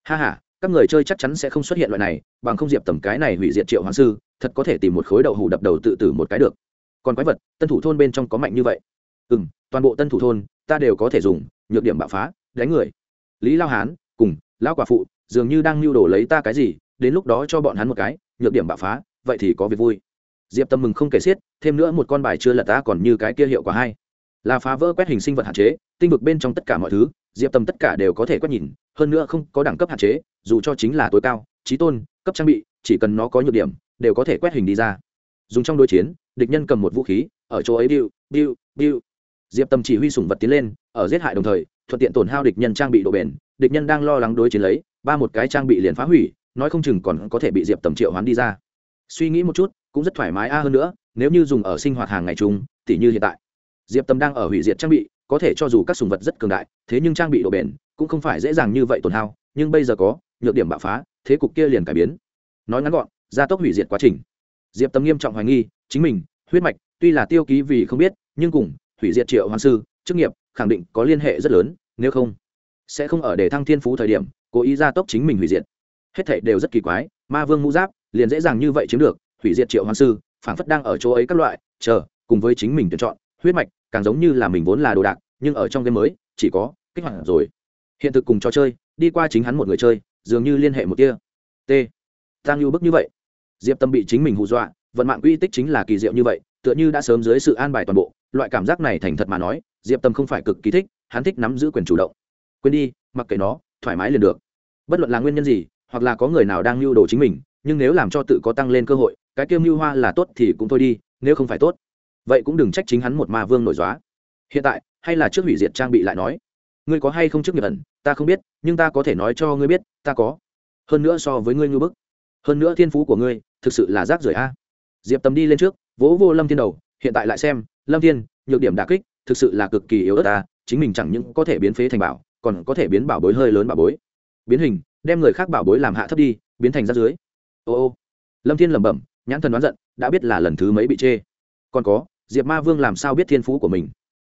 Ha h a các người chơi chắc chắn sẽ không xuất hiện loại này, bằng không diệp tầm cái này hủy diệt triệu hoàng sư, thật có thể tìm một khối đậu hủ đập đầu tự tử một cái được. Còn quái vật, tân thủ thôn bên trong có mạnh như vậy. Ừ m toàn bộ tân thủ thôn, ta đều có thể dùng, nhược điểm bạo phá, đánh người lý lao hán, cùng lão quả phụ, dường như đang lưu đồ lấy ta cái gì, đến lúc đó cho bọn hắn một cái, nhược điểm bạo phá, vậy thì có việc vui. Diệp tâm mừng không kể xiết, thêm nữa một con bài chưa lật ta còn như cái kia hiệu quả hay. Là phá vỡ quét hình sinh vật hạn chế, tinh vực bên trong tất cả mọi thứ, diệp tâm tất cả đều có thể quét nhìn, hơn nữa không có đẳng cấp hạn chế, dù cho chính là tối cao, trí tôn, cấp trang bị, chỉ cần nó có nhược điểm, đều có thể quét hình đi ra. Dùng trong đối chiến, địch nhân cầm một vũ khí, ở chỗ ấy biu biu biu diệp tâm chỉ huy sủng vật tiến lên, ở giết hại đồng thời thuận tiện tổn hao địch nhân trang bị độ bền, địch nhân đang lo lắng đối chiến lấy, ba một cái trang bị liền phá hủy, nói không chừng còn có thể bị diệp tầm triệu hoán đi ra. Suy nghĩ một chút, cũng rất thoải mái a hơn nữa, nếu như dùng ở sinh hoạt hàng ngày chung, tỉ như hiện tại, diệp tầm đang ở hủy diệt trang bị, có thể cho dù các sùng vật rất cường đại, thế nhưng trang bị độ bền cũng không phải dễ dàng như vậy tổn hao, nhưng bây giờ có, nhược điểm bạo phá, thế cục kia liền cải biến. Nói ngắn gọn, gia tốc hủy diệt quá trình. Diệp tầm nghiêm trọng hoài nghi, chính mình, huyết mạch, tuy là tiêu ký vì không biết, nhưng cùng hủy diệt triệu hoàng sư, chức nghiệp khẳng định có liên hệ rất lớn, nếu không, sẽ không ở để thăng thiên phú thời điểm, cố ý gia tốc chính mình hủy diệt. Hết thảy đều rất kỳ quái, ma vương mũ giáp liền dễ dàng như vậy chiếm được, hủy diệt triệu hoàng sư, phảng phất đang ở chỗ ấy các loại, chờ, cùng với chính mình tuyển chọn, huyết mạch càng giống như là mình vốn là đồ đạc, nhưng ở trong game mới, chỉ có kích hoạt rồi. Hiện thực cùng trò chơi, đi qua chính hắn một người chơi, dường như liên hệ một kia t. Tăng lưu bức như vậy. Diệp tâm bị chính mình hù dọa, vận mạng uy tích chính là kỳ diệu như vậy, tựa như đã sớm dưới sự an bài toàn bộ, loại cảm giác này thành thật mà nói diệp tâm không phải cực kỳ thích, hắn thích nắm giữ quyền chủ động. Quên đi, mặc kệ nó, thoải mái liền được. Bất luận là nguyên nhân gì, hoặc là có người nào đang mưu đồ chính mình, nhưng nếu làm cho tự có tăng lên cơ hội, cái kêu mưu hoa là tốt thì cũng thôi đi, nếu không phải tốt. Vậy cũng đừng trách chính hắn một ma vương nổi dóa. Hiện tại, hay là trước hủy diệt trang bị lại nói. Ngươi có hay không trước nghiệp ẩn, ta không biết, nhưng ta có thể nói cho ngươi biết, ta có. Hơn nữa so với ngươi ngư bức. Hơn nữa thiên phú của ngươi, thực sự là rác rưởi a. Diệp tầm đi lên trước, vỗ vô lâm thiên đầu, hiện tại lại xem, lâm thiên, nhược điểm đà kích thực sự là cực kỳ yếu ớt ta, chính mình chẳng những có thể biến phế thành bảo, còn có thể biến bảo bối hơi lớn bảo bối. Biến hình, đem người khác bảo bối làm hạ thấp đi, biến thành ra dưới ô ô. Lâm thiên lẩm bẩm, nhãn thần đoán giận, đã biết là lần thứ mấy bị chê. Còn có, diệp ma vương làm sao biết thiên phú của mình?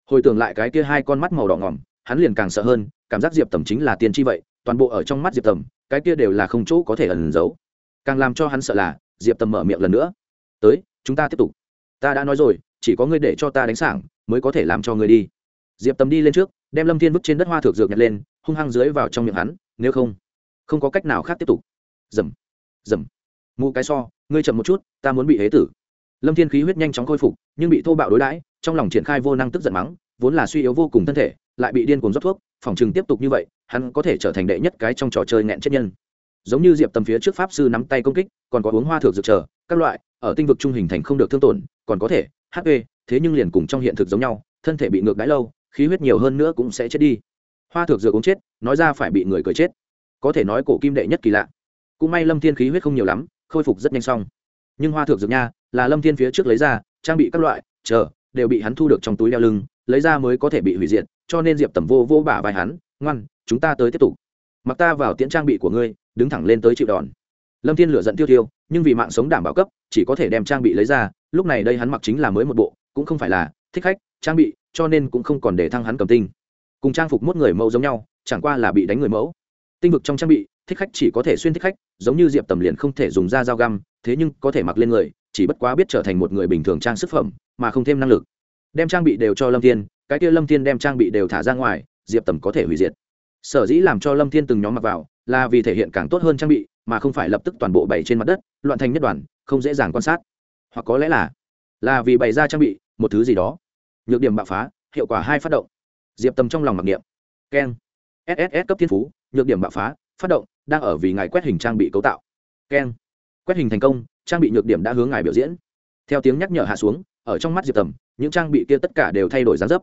Hồi tưởng lại cái kia hai con mắt màu đỏ ngỏm, hắn liền càng sợ hơn, cảm giác diệp tầm chính là tiên tri vậy, toàn bộ ở trong mắt diệp tầm, cái kia đều là không chỗ có thể ẩn giấu. Càng làm cho hắn sợ là, diệp tầm mở miệng lần nữa. Tới, chúng ta tiếp tục. Ta đã nói rồi, chỉ có ngươi để cho ta đánh sảng mới có thể làm cho ngươi đi. Diệp tầm đi lên trước, đem lâm thiên vứt trên đất hoa thược dược nhặt lên, hung hăng dưới vào trong miệng hắn, nếu không không có cách nào khác tiếp tục. Dầm dầm. Mụ cái so, ngươi chậm một chút, ta muốn bị hế tử. Lâm thiên khí huyết nhanh chóng khôi phục, nhưng bị thô bạo đối đãi, trong lòng triển khai vô năng tức giận mắng, vốn là suy yếu vô cùng thân thể, lại bị điên cuồng rót thuốc, phòng chừng tiếp tục như vậy, hắn có thể trở thành đệ nhất cái trong trò chơi nghẹn chết nhân. Giống như diệp tầm phía trước pháp sư nắm tay công kích, còn có uống hoa thược dược chờ, các loại, ở tinh vực trung hình thành không được thương tổn, còn có thể hp thế nhưng liền cùng trong hiện thực giống nhau, thân thể bị ngược đãi lâu, khí huyết nhiều hơn nữa cũng sẽ chết đi. Hoa thược dược uống chết, nói ra phải bị người cười chết. Có thể nói cổ kim đệ nhất kỳ lạ. Cũng may lâm thiên khí huyết không nhiều lắm, khôi phục rất nhanh xong. Nhưng hoa thược dược nha, là lâm thiên phía trước lấy ra, trang bị các loại, chờ, đều bị hắn thu được trong túi đeo lưng, lấy ra mới có thể bị hủy diệt, cho nên diệp tầm vô vô bả vai hắn, ngoan, chúng ta tới tiếp tục. Mặc ta vào tiễn trang bị của ngươi, đứng thẳng lên tới chịu đòn. Lâm thiên lửa giận tiêu tiêu, nhưng vì mạng sống đảm bảo cấp, chỉ có thể đem trang bị lấy ra, lúc này đây hắn mặc chính là mới một bộ cũng không phải là thích khách, trang bị, cho nên cũng không còn để thăng hắn cầm tinh. Cùng trang phục mốt người mẫu giống nhau, chẳng qua là bị đánh người mẫu. Tinh vực trong trang bị, thích khách chỉ có thể xuyên thích khách, giống như diệp tầm liền không thể dùng da dao găm, thế nhưng có thể mặc lên người, chỉ bất quá biết trở thành một người bình thường trang sức phẩm, mà không thêm năng lực. Đem trang bị đều cho lâm thiên, cái kia lâm thiên đem trang bị đều thả ra ngoài, diệp tầm có thể hủy diệt. Sở dĩ làm cho lâm thiên từng nhóm mặc vào, là vì thể hiện càng tốt hơn trang bị, mà không phải lập tức toàn bộ bày trên mặt đất, loạn thành nhất đoàn, không dễ dàng quan sát. Hoặc có lẽ là là vì bày ra trang bị một thứ gì đó. Nhược điểm bạo phá, hiệu quả hai phát động. Diệp tầm trong lòng mặc niệm. Keng. Sss cấp thiên phú, nhược điểm bạo phá, phát động, đang ở vì ngài quét hình trang bị cấu tạo. Keng. Quét hình thành công, trang bị nhược điểm đã hướng ngài biểu diễn. Theo tiếng nhắc nhở hạ xuống, ở trong mắt diệp tầm những trang bị kia tất cả đều thay đổi dáng dấp.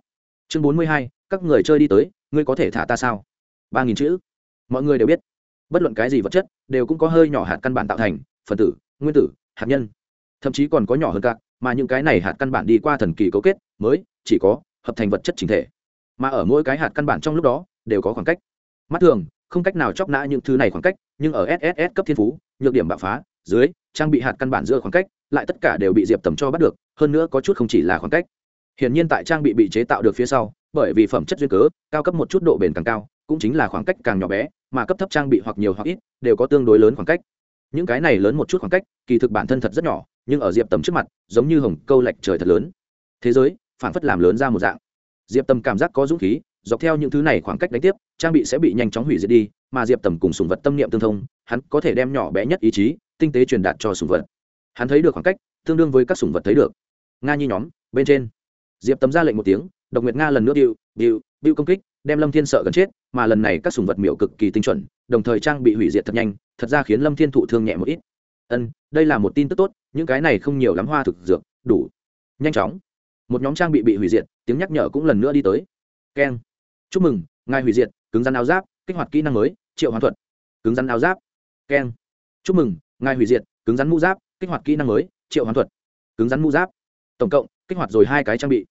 Chương bốn mươi hai, các người chơi đi tới, ngươi có thể thả ta sao? ba nghìn chữ. Mọi người đều biết, bất luận cái gì vật chất, đều cũng có hơi nhỏ hạt căn bản tạo thành, phần tử, nguyên tử, hạt nhân. Thậm chí còn có nhỏ hơn cạc mà những cái này hạt căn bản đi qua thần kỳ cấu kết, mới chỉ có hợp thành vật chất chính thể. Mà ở mỗi cái hạt căn bản trong lúc đó, đều có khoảng cách. Mắt thường, không cách nào chóc nã những thứ này khoảng cách, nhưng ở sss cấp thiên phú, nhược điểm bạo phá, dưới, trang bị hạt căn bản giữa khoảng cách, lại tất cả đều bị diệp tầm cho bắt được, hơn nữa có chút không chỉ là khoảng cách. Hiển nhiên tại trang bị bị chế tạo được phía sau, bởi vì phẩm chất duyên cớ, cao cấp một chút độ bền càng cao, cũng chính là khoảng cách càng nhỏ bé, mà cấp thấp trang bị hoặc nhiều hoặc ít, đều có tương đối lớn khoảng cách. Những cái này lớn một chút khoảng cách, kỳ thực bản thân thật rất nhỏ nhưng ở diệp tầm trước mặt, giống như hồng câu lệch trời thật lớn. Thế giới phản phất làm lớn ra một dạng. Diệp tầm cảm giác có dũng khí, dọc theo những thứ này khoảng cách đánh tiếp, trang bị sẽ bị nhanh chóng hủy diệt đi, mà diệp tầm cùng sùng vật tâm niệm tương thông, hắn có thể đem nhỏ bé nhất ý chí, tinh tế truyền đạt cho sùng vật. Hắn thấy được khoảng cách, tương đương với các sùng vật thấy được. Nga nhi nhóm, bên trên. Diệp tầm ra lệnh một tiếng, độc nguyệt nga lần nữa điệu điệu điệu công kích, đem lâm thiên sợ gần chết, mà lần này các sùng vật miệu cực kỳ tinh chuẩn, đồng thời trang bị hủy diệt thật nhanh, thật ra khiến lâm thiên thụ thương nhẹ một ít ân, đây là một tin tức tốt, những cái này không nhiều lắm hoa thực dược, đủ. Nhanh chóng. Một nhóm trang bị bị hủy diệt, tiếng nhắc nhở cũng lần nữa đi tới. Keng. Chúc mừng, ngài hủy diệt, cứng rắn áo giáp, kích hoạt kỹ năng mới, triệu hoàn thuật. Cứng rắn áo giáp. Keng. Chúc mừng, ngài hủy diệt, cứng rắn mũ giáp, kích hoạt kỹ năng mới, triệu hoàn thuật. Cứng rắn mũ giáp. Tổng cộng, kích hoạt rồi hai cái trang bị.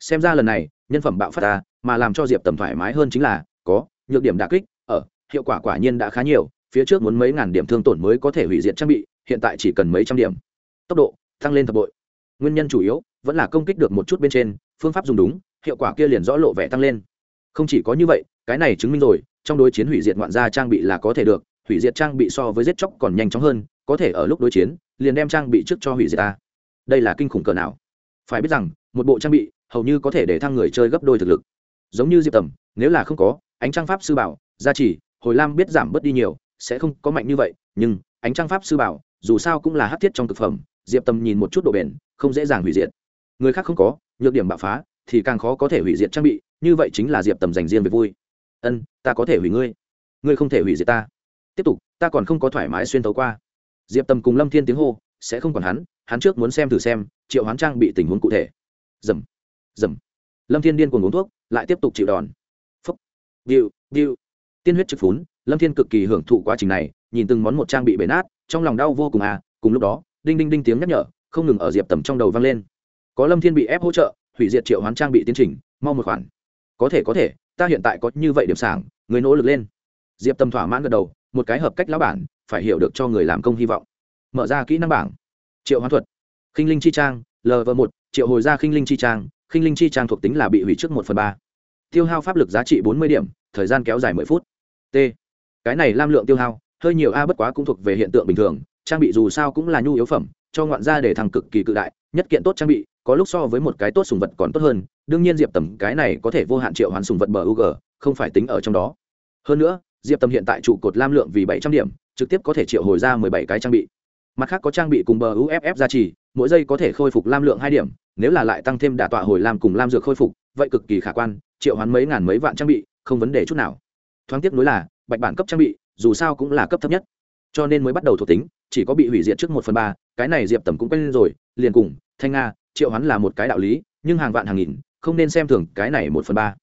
Xem ra lần này, nhân phẩm bạo phát ta, mà làm cho diệp tầm thoải mái hơn chính là, có, nhược điểm đà kích, ở, hiệu quả quả nhiên đã khá nhiều, phía trước muốn mấy ngàn điểm thương tổn mới có thể hủy diệt trang bị hiện tại chỉ cần mấy trăm điểm. Tốc độ tăng lên thập bội. Nguyên nhân chủ yếu vẫn là công kích được một chút bên trên, phương pháp dùng đúng, hiệu quả kia liền rõ lộ vẻ tăng lên. Không chỉ có như vậy, cái này chứng minh rồi, trong đối chiến hủy diệt ngoạn gia trang bị là có thể được, hủy diệt trang bị so với giết chóc còn nhanh chóng hơn, có thể ở lúc đối chiến, liền đem trang bị trước cho hủy diệt ta. Đây là kinh khủng cỡ nào. Phải biết rằng, một bộ trang bị hầu như có thể để thăng người chơi gấp đôi thực lực. Giống như diệp tầm, nếu là không có, ánh trang pháp sư bảo, gia trì, hồi lam biết giảm bớt đi nhiều, sẽ không có mạnh như vậy, nhưng ánh trang pháp sư bảo dù sao cũng là hát thiết trong thực phẩm, diệp tầm nhìn một chút độ bền, không dễ dàng hủy diệt. Người khác không có, nhược điểm bạo phá, thì càng khó có thể hủy diệt trang bị, như vậy chính là diệp tầm dành riêng về vui. Ân, ta có thể hủy ngươi. Ngươi không thể hủy diệt ta. Tiếp tục, ta còn không có thoải mái xuyên tấu qua. Diệp tầm cùng lâm thiên tiếng hô, sẽ không còn hắn hắn trước muốn xem thử xem, triệu hoán trang bị tình huống cụ thể. Dầm dầm. Lâm thiên điên cuồng uống thuốc, lại tiếp tục chịu đòn. Phúc. Điệu điệu. Tiên huyết trực phún, lâm thiên cực kỳ hưởng thụ quá trình này, nhìn từng món một trang bị bể nát trong lòng đau vô cùng à cùng lúc đó, đinh đinh đinh tiếng nhắc nhở, không ngừng ở diệp tầm trong đầu vang lên. Có lâm thiên bị ép hỗ trợ, hủy diệt triệu hoán trang bị tiến trình, mau một khoản. Có thể có thể, ta hiện tại có như vậy điểm sảng, người nỗ lực lên. Diệp tầm thỏa mãn gật đầu, một cái hợp cách lão bản, phải hiểu được cho người làm công hy vọng. Mở ra kỹ năng bảng. Triệu hoán thuật. Khinh linh chi trang lv một, triệu hồi ra khinh linh chi trang, khinh linh chi trang thuộc tính là bị hủy trước một phần ba. Tiêu hao pháp lực giá trị bốn mươi điểm, thời gian kéo dài mười phút. T. Cái này lam lượng tiêu hao hơi nhiều a bất quá cũng thuộc về hiện tượng bình thường, trang bị dù sao cũng là nhu yếu phẩm, cho ngoạn gia để thằng cực kỳ cự đại, nhất kiện tốt trang bị, có lúc so với một cái tốt sùng vật còn tốt hơn, đương nhiên diệp tầm cái này có thể vô hạn triệu hoán sùng vật bờ u g, không phải tính ở trong đó. Hơn nữa, diệp tầm hiện tại trụ cột lam lượng vì bảy trăm điểm, trực tiếp có thể triệu hồi ra mười bảy cái trang bị. Mặt khác có trang bị cùng bờ uff gia trì, mỗi giây có thể khôi phục lam lượng hai điểm, nếu là lại tăng thêm đả tọa hồi lam cùng lam dược khôi phục, vậy cực kỳ khả quan, triệu hoán mấy ngàn mấy vạn trang bị, không vấn đề chút nào. Thoáng tiếc nối là, bạch bản cấp trang bị dù sao cũng là cấp thấp nhất. Cho nên mới bắt đầu thuộc tính, chỉ có bị hủy diệt trước một phần ba, cái này diệp tầm cũng quen rồi, liền cùng, thanh nga, triệu hoán là một cái đạo lý, nhưng hàng vạn hàng nghìn, không nên xem thường cái này một phần ba.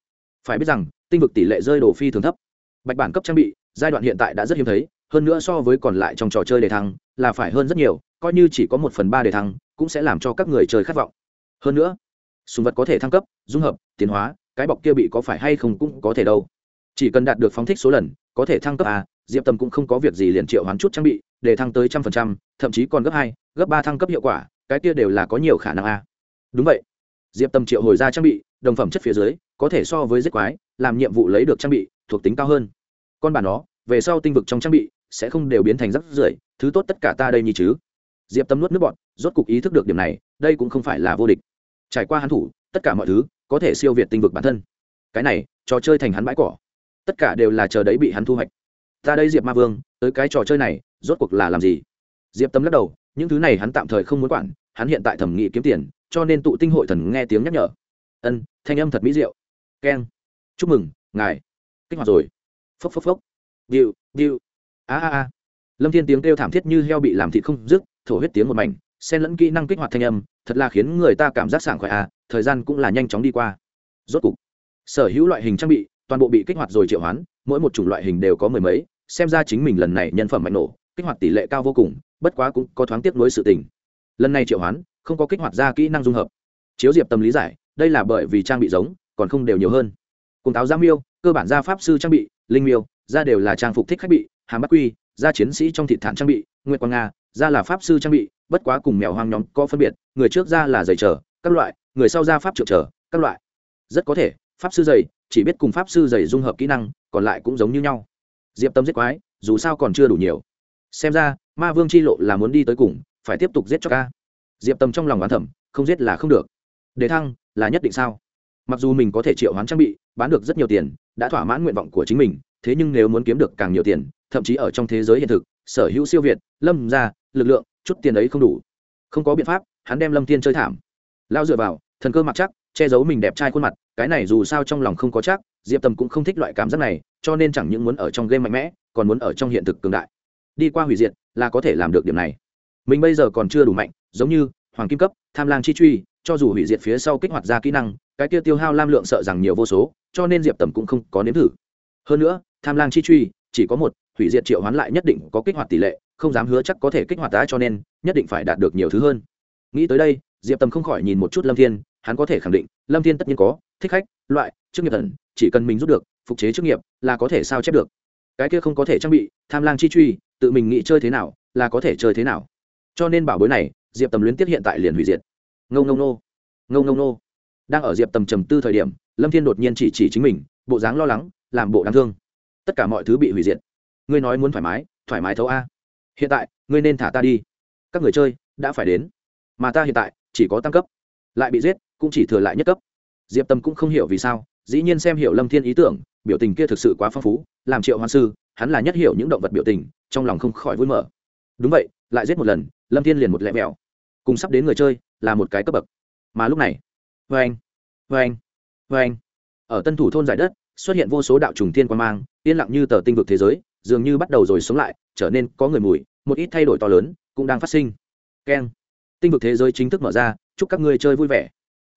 Phải biết rằng, tinh vực tỷ lệ rơi đồ phi thường thấp. Bạch bản cấp trang bị, giai đoạn hiện tại đã rất hiếm thấy, hơn nữa so với còn lại trong trò chơi đề thăng, là phải hơn rất nhiều, coi như chỉ có một phần ba đề thăng, cũng sẽ làm cho các người chơi khát vọng. Hơn nữa sùng vật có thể thăng cấp, dung hợp, tiến hóa, cái bọc kia bị có phải hay không cũng có thể đâu. Chỉ cần đạt được phóng thích số lần, có thể thăng cấp à diệp tâm cũng không có việc gì liền triệu hoán chút trang bị, để thăng tới trăm phần trăm, thậm chí còn gấp hai, gấp ba thăng cấp hiệu quả, cái kia đều là có nhiều khả năng à đúng vậy. Diệp tâm triệu hồi ra trang bị, đồng phẩm chất phía dưới, có thể so với giết quái, làm nhiệm vụ lấy được trang bị, thuộc tính cao hơn. Con bản đó về sau tinh vực trong trang bị, sẽ không đều biến thành rắc rưởi, thứ tốt tất cả ta đây như chứ. Diệp tâm nuốt nước bọn rốt cục ý thức được điểm này, đây cũng không phải là vô địch. Trải qua hắn thủ, tất cả mọi thứ, có thể siêu việt tinh vực bản thân. Cái này, trò chơi thành hắn bãi cỏ. Tất cả đều là chờ đấy bị hắn thu hoạch ta đây diệp ma vương tới cái trò chơi này rốt cuộc là làm gì diệp tâm lắc đầu những thứ này hắn tạm thời không muốn quản hắn hiện tại thẩm nghị kiếm tiền cho nên tụ tinh hội thần nghe tiếng nhắc nhở ân thanh âm thật mỹ diệu keng chúc mừng ngài kích hoạt rồi phốc phốc phốc điệu điệu a a a lâm thiên tiếng kêu thảm thiết như heo bị làm thịt không dứt thổ huyết tiếng một mảnh xen lẫn kỹ năng kích hoạt thanh âm thật là khiến người ta cảm giác sảng khoái à thời gian cũng là nhanh chóng đi qua rốt cục sở hữu loại hình trang bị toàn bộ bị kích hoạt rồi triệu hoán, mỗi một chủng loại hình đều có mười mấy, xem ra chính mình lần này nhân phẩm mạnh nổ, kích hoạt tỷ lệ cao vô cùng, bất quá cũng có thoáng tiếp nối sự tình. Lần này triệu hoán, không có kích hoạt ra kỹ năng dung hợp. Chiếu diệp tâm lý giải, đây là bởi vì trang bị giống, còn không đều nhiều hơn. Cùng táo gia miêu, cơ bản gia pháp sư trang bị, linh miêu ra đều là trang phục thích khách bị, hàm bắc quy gia chiến sĩ trong thịt thản trang bị, nguyệt quang nga ra là pháp sư trang bị, bất quá cùng mèo hoang nhóm có phân biệt, người trước ra là giày trở các loại, người sau ra pháp trượt trở các loại. Rất có thể pháp sư dày, chỉ biết cùng pháp sư dày dung hợp kỹ năng, còn lại cũng giống như nhau. Diệp tâm giết quái, dù sao còn chưa đủ nhiều. Xem ra, ma vương c h i lộ là muốn đi tới cùng, phải tiếp tục giết cho ca. Diệp tâm trong lòng bán thẩm không giết là không được. Để thăng, là nhất định sao? Mặc dù mình có thể triệu hoán trang bị, bán được rất nhiều tiền, đã thỏa mãn nguyện vọng của chính mình, thế nhưng nếu muốn kiếm được càng nhiều tiền, thậm chí ở trong thế giới hiện thực, sở hữu siêu việt, lâm ra, lực lượng, chút tiền ấy không đủ. Không có biện pháp, hắn đem lâm thiên chơi thảm. Lao dựa vào, thần cơ mặc chắc che giấu mình đẹp trai khuôn mặt, cái này dù sao trong lòng không có chắc, diệp Tầm cũng không thích loại cảm giác này, cho nên chẳng những muốn ở trong game mạnh mẽ, còn muốn ở trong hiện thực cường đại. Đi qua hủy diệt là có thể làm được điểm này. Mình bây giờ còn chưa đủ mạnh, giống như hoàng kim cấp, tham lang chi truy, cho dù hủy diệt phía sau kích hoạt ra kỹ năng, cái kia tiêu hao lam lượng sợ rằng nhiều vô số, cho nên diệp tầm cũng không có nếm thử. Hơn nữa, tham lang chi truy chỉ có một, hủy diệt triệu hoán lại nhất định có kích hoạt tỷ lệ, không dám hứa chắc có thể kích hoạt đã cho nên nhất định phải đạt được nhiều thứ hơn. Nghĩ tới đây, diệp tầm không khỏi nhìn một chút lâm thiên hắn có thể khẳng định, lâm thiên tất nhiên có, thích khách, loại, chức nghiệp thần, chỉ cần mình rút được, phục chế chức nghiệp là có thể sao chép được. Cái kia không có thể trang bị, tham lang chi truy, tự mình nghĩ chơi thế nào, là có thể chơi thế nào. Cho nên bảo bối này, diệp tầm luyến tiếp hiện tại liền hủy diệt. Ngâu ngâu nô, ngâu ngâu nô. Đang ở diệp tầm trầm tư thời điểm, lâm thiên đột nhiên chỉ chỉ chính mình, bộ dáng lo lắng, làm bộ đáng thương. Tất cả mọi thứ bị hủy diệt. Ngươi nói muốn thoải mái thoải mái thấu a. Hiện tại, ngươi nên thả ta đi. Các người chơi, đã phải đến. Mà ta hiện tại, chỉ có tăng cấp. Lại bị giết cũng chỉ thừa lại nhất cấp. Diệp tâm cũng không hiểu vì sao, dĩ nhiên xem hiểu lâm thiên ý tưởng, biểu tình kia thực sự quá phong phú, làm triệu hoan sư, hắn là nhất hiểu những động vật biểu tình, trong lòng không khỏi vui mở đúng vậy, lại giết một lần, lâm thiên liền một lẹ mèo cùng sắp đến người chơi, là một cái cấp bậc. Mà lúc này vê anh vê anh vê anh ở tân thủ thôn giải đất, xuất hiện vô số đạo trùng thiên quan mang, yên lặng như tờ tinh vực thế giới, dường như bắt đầu rồi sống lại, trở nên có người mùi, một ít thay đổi to lớn, cũng đang phát sinh. Keng. Tinh vực thế giới chính thức mở ra, chúc các ngươi chơi vui vẻ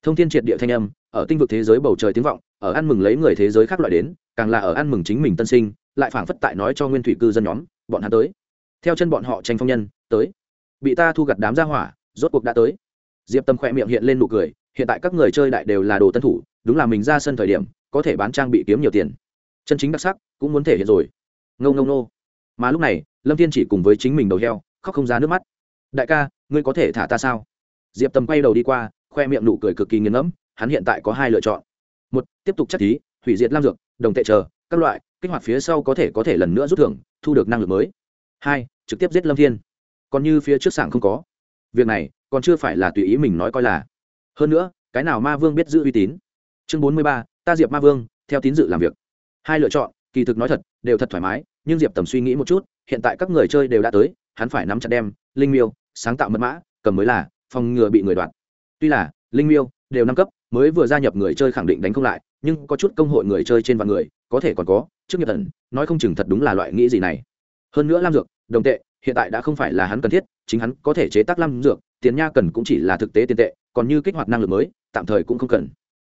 thông thiên triệt địa thanh âm, ở tinh vực thế giới bầu trời tiếng vọng, ở ăn mừng lấy người thế giới khác loại đến, càng là ở ăn mừng chính mình tân sinh, lại phảng phất tại nói cho nguyên thủy cư dân nhóm, bọn hắn tới. Theo chân bọn họ tranh phong nhân, tới. Bị ta thu gặt đám ra hỏa, rốt cuộc đã tới. Diệp tâm khỏe miệng hiện lên nụ cười, hiện tại các người chơi đại đều là đồ tân thủ, đúng là mình ra sân thời điểm, có thể bán trang bị kiếm nhiều tiền. Chân chính đặc sắc, cũng muốn thể hiện rồi. Ngâu ngâu nô mà lúc này, lâm thiên chỉ cùng với chính mình đầu heo, khóc không ra nước mắt. Đại ca, ngươi có thể thả ta sao? Diệp tâm quay đầu đi qua khoe miệng nụ cười cực kỳ nghiền ngẫm, hắn hiện tại có hai lựa chọn. Một, tiếp tục chắc thí, hủy diệt lam dược, đồng tệ chờ, các loại, kích hoạt phía sau có thể có thể lần nữa rút thưởng, thu được năng lực mới. Hai, trực tiếp giết lâm thiên. Còn như phía trước sảng không có. Việc này, còn chưa phải là tùy ý mình nói coi là. Hơn nữa, cái nào ma vương biết giữ uy tín? Chương bốn mươi ba, ta diệp ma vương, theo tín dự làm việc. Hai lựa chọn, kỳ thực nói thật, đều thật thoải mái, nhưng diệp tầm suy nghĩ một chút, hiện tại các người chơi đều đã tới, hắn phải nắm chặt đem, linh miêu, sáng tạo mật mã, cầm mới là, phòng ngừa bị người đoạt tuy là, linh miêu, đều năm cấp, mới vừa gia nhập người chơi khẳng định đánh không lại, nhưng có chút công hội người chơi trên vạn người, có thể còn có, trước nghiệp thần, nói không chừng thật đúng là loại nghĩ gì này. Hơn nữa lam dược, đồng tệ, hiện tại đã không phải là hắn cần thiết, chính hắn có thể chế tác lam dược, tiền nha cần cũng chỉ là thực tế tiền tệ, còn như kích hoạt năng lực mới, tạm thời cũng không cần.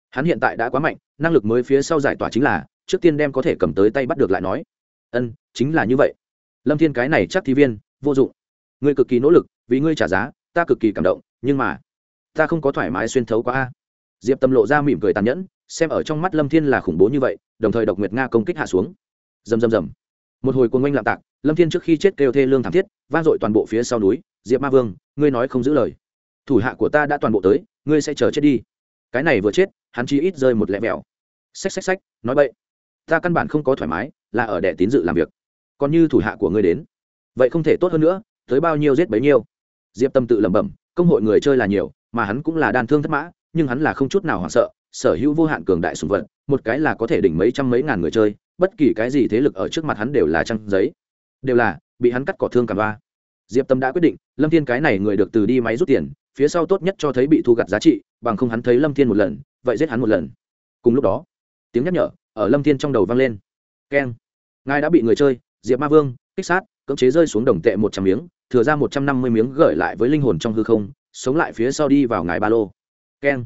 Hắn hiện tại đã quá mạnh, năng lực mới phía sau giải tỏa chính là, trước tiên đem có thể cầm tới tay bắt được lại nói. Ân, chính là như vậy. Lâm thiên cái này chắc thi viên, vô dụng. Ngươi cực kỳ nỗ lực, vì ngươi trả giá, ta cực kỳ cảm động, nhưng mà ta không có thoải mái xuyên thấu quá a. Diệp tâm lộ ra mỉm cười tàn nhẫn, xem ở trong mắt lâm thiên là khủng bố như vậy, đồng thời độc nguyệt nga công kích hạ xuống. Rầm rầm rầm. Một hồi cuồng oanh lạm tạc, lâm thiên trước khi chết kêu thê lương thảm thiết, vang dội toàn bộ phía sau núi, diệp ma vương, ngươi nói không giữ lời. Thủ hạ của ta đã toàn bộ tới, ngươi sẽ chờ chết đi. Cái này vừa chết, hắn chỉ ít rơi một lẹ vẹo. xách xách xách, nói vậy ta căn bản không có thoải mái, là ở đệ tín dự làm việc. Còn như thủ hạ của ngươi đến, vậy không thể tốt hơn nữa, tới bao nhiêu giết bấy nhiêu. Diệp tâm tự lẩm bẩm, công hội người chơi là nhiều mà hắn cũng là đan thương thất mã, nhưng hắn là không chút nào hoảng sợ, sở hữu vô hạn cường đại sùng vật, một cái là có thể đỉnh mấy trăm mấy ngàn người chơi, bất kỳ cái gì thế lực ở trước mặt hắn đều là trăng giấy. Đều là, bị hắn cắt cỏ thương cả ba. Diệp tâm đã quyết định, lâm thiên cái này người được từ đi máy rút tiền, phía sau tốt nhất cho thấy bị thu gặt giá trị, bằng không hắn thấy lâm thiên một lần, vậy giết hắn một lần. Cùng lúc đó, tiếng nhắc nhở ở lâm thiên trong đầu vang lên. Keng. Ngài đã bị người chơi, diệp ma vương, kích sát, cưỡng chế rơi xuống đồng tệ một trăm miếng, thừa ra một trăm năm mươi miếng gửi lại với linh hồn trong hư không sống lại phía sau đi vào ngài ba lô. Keng.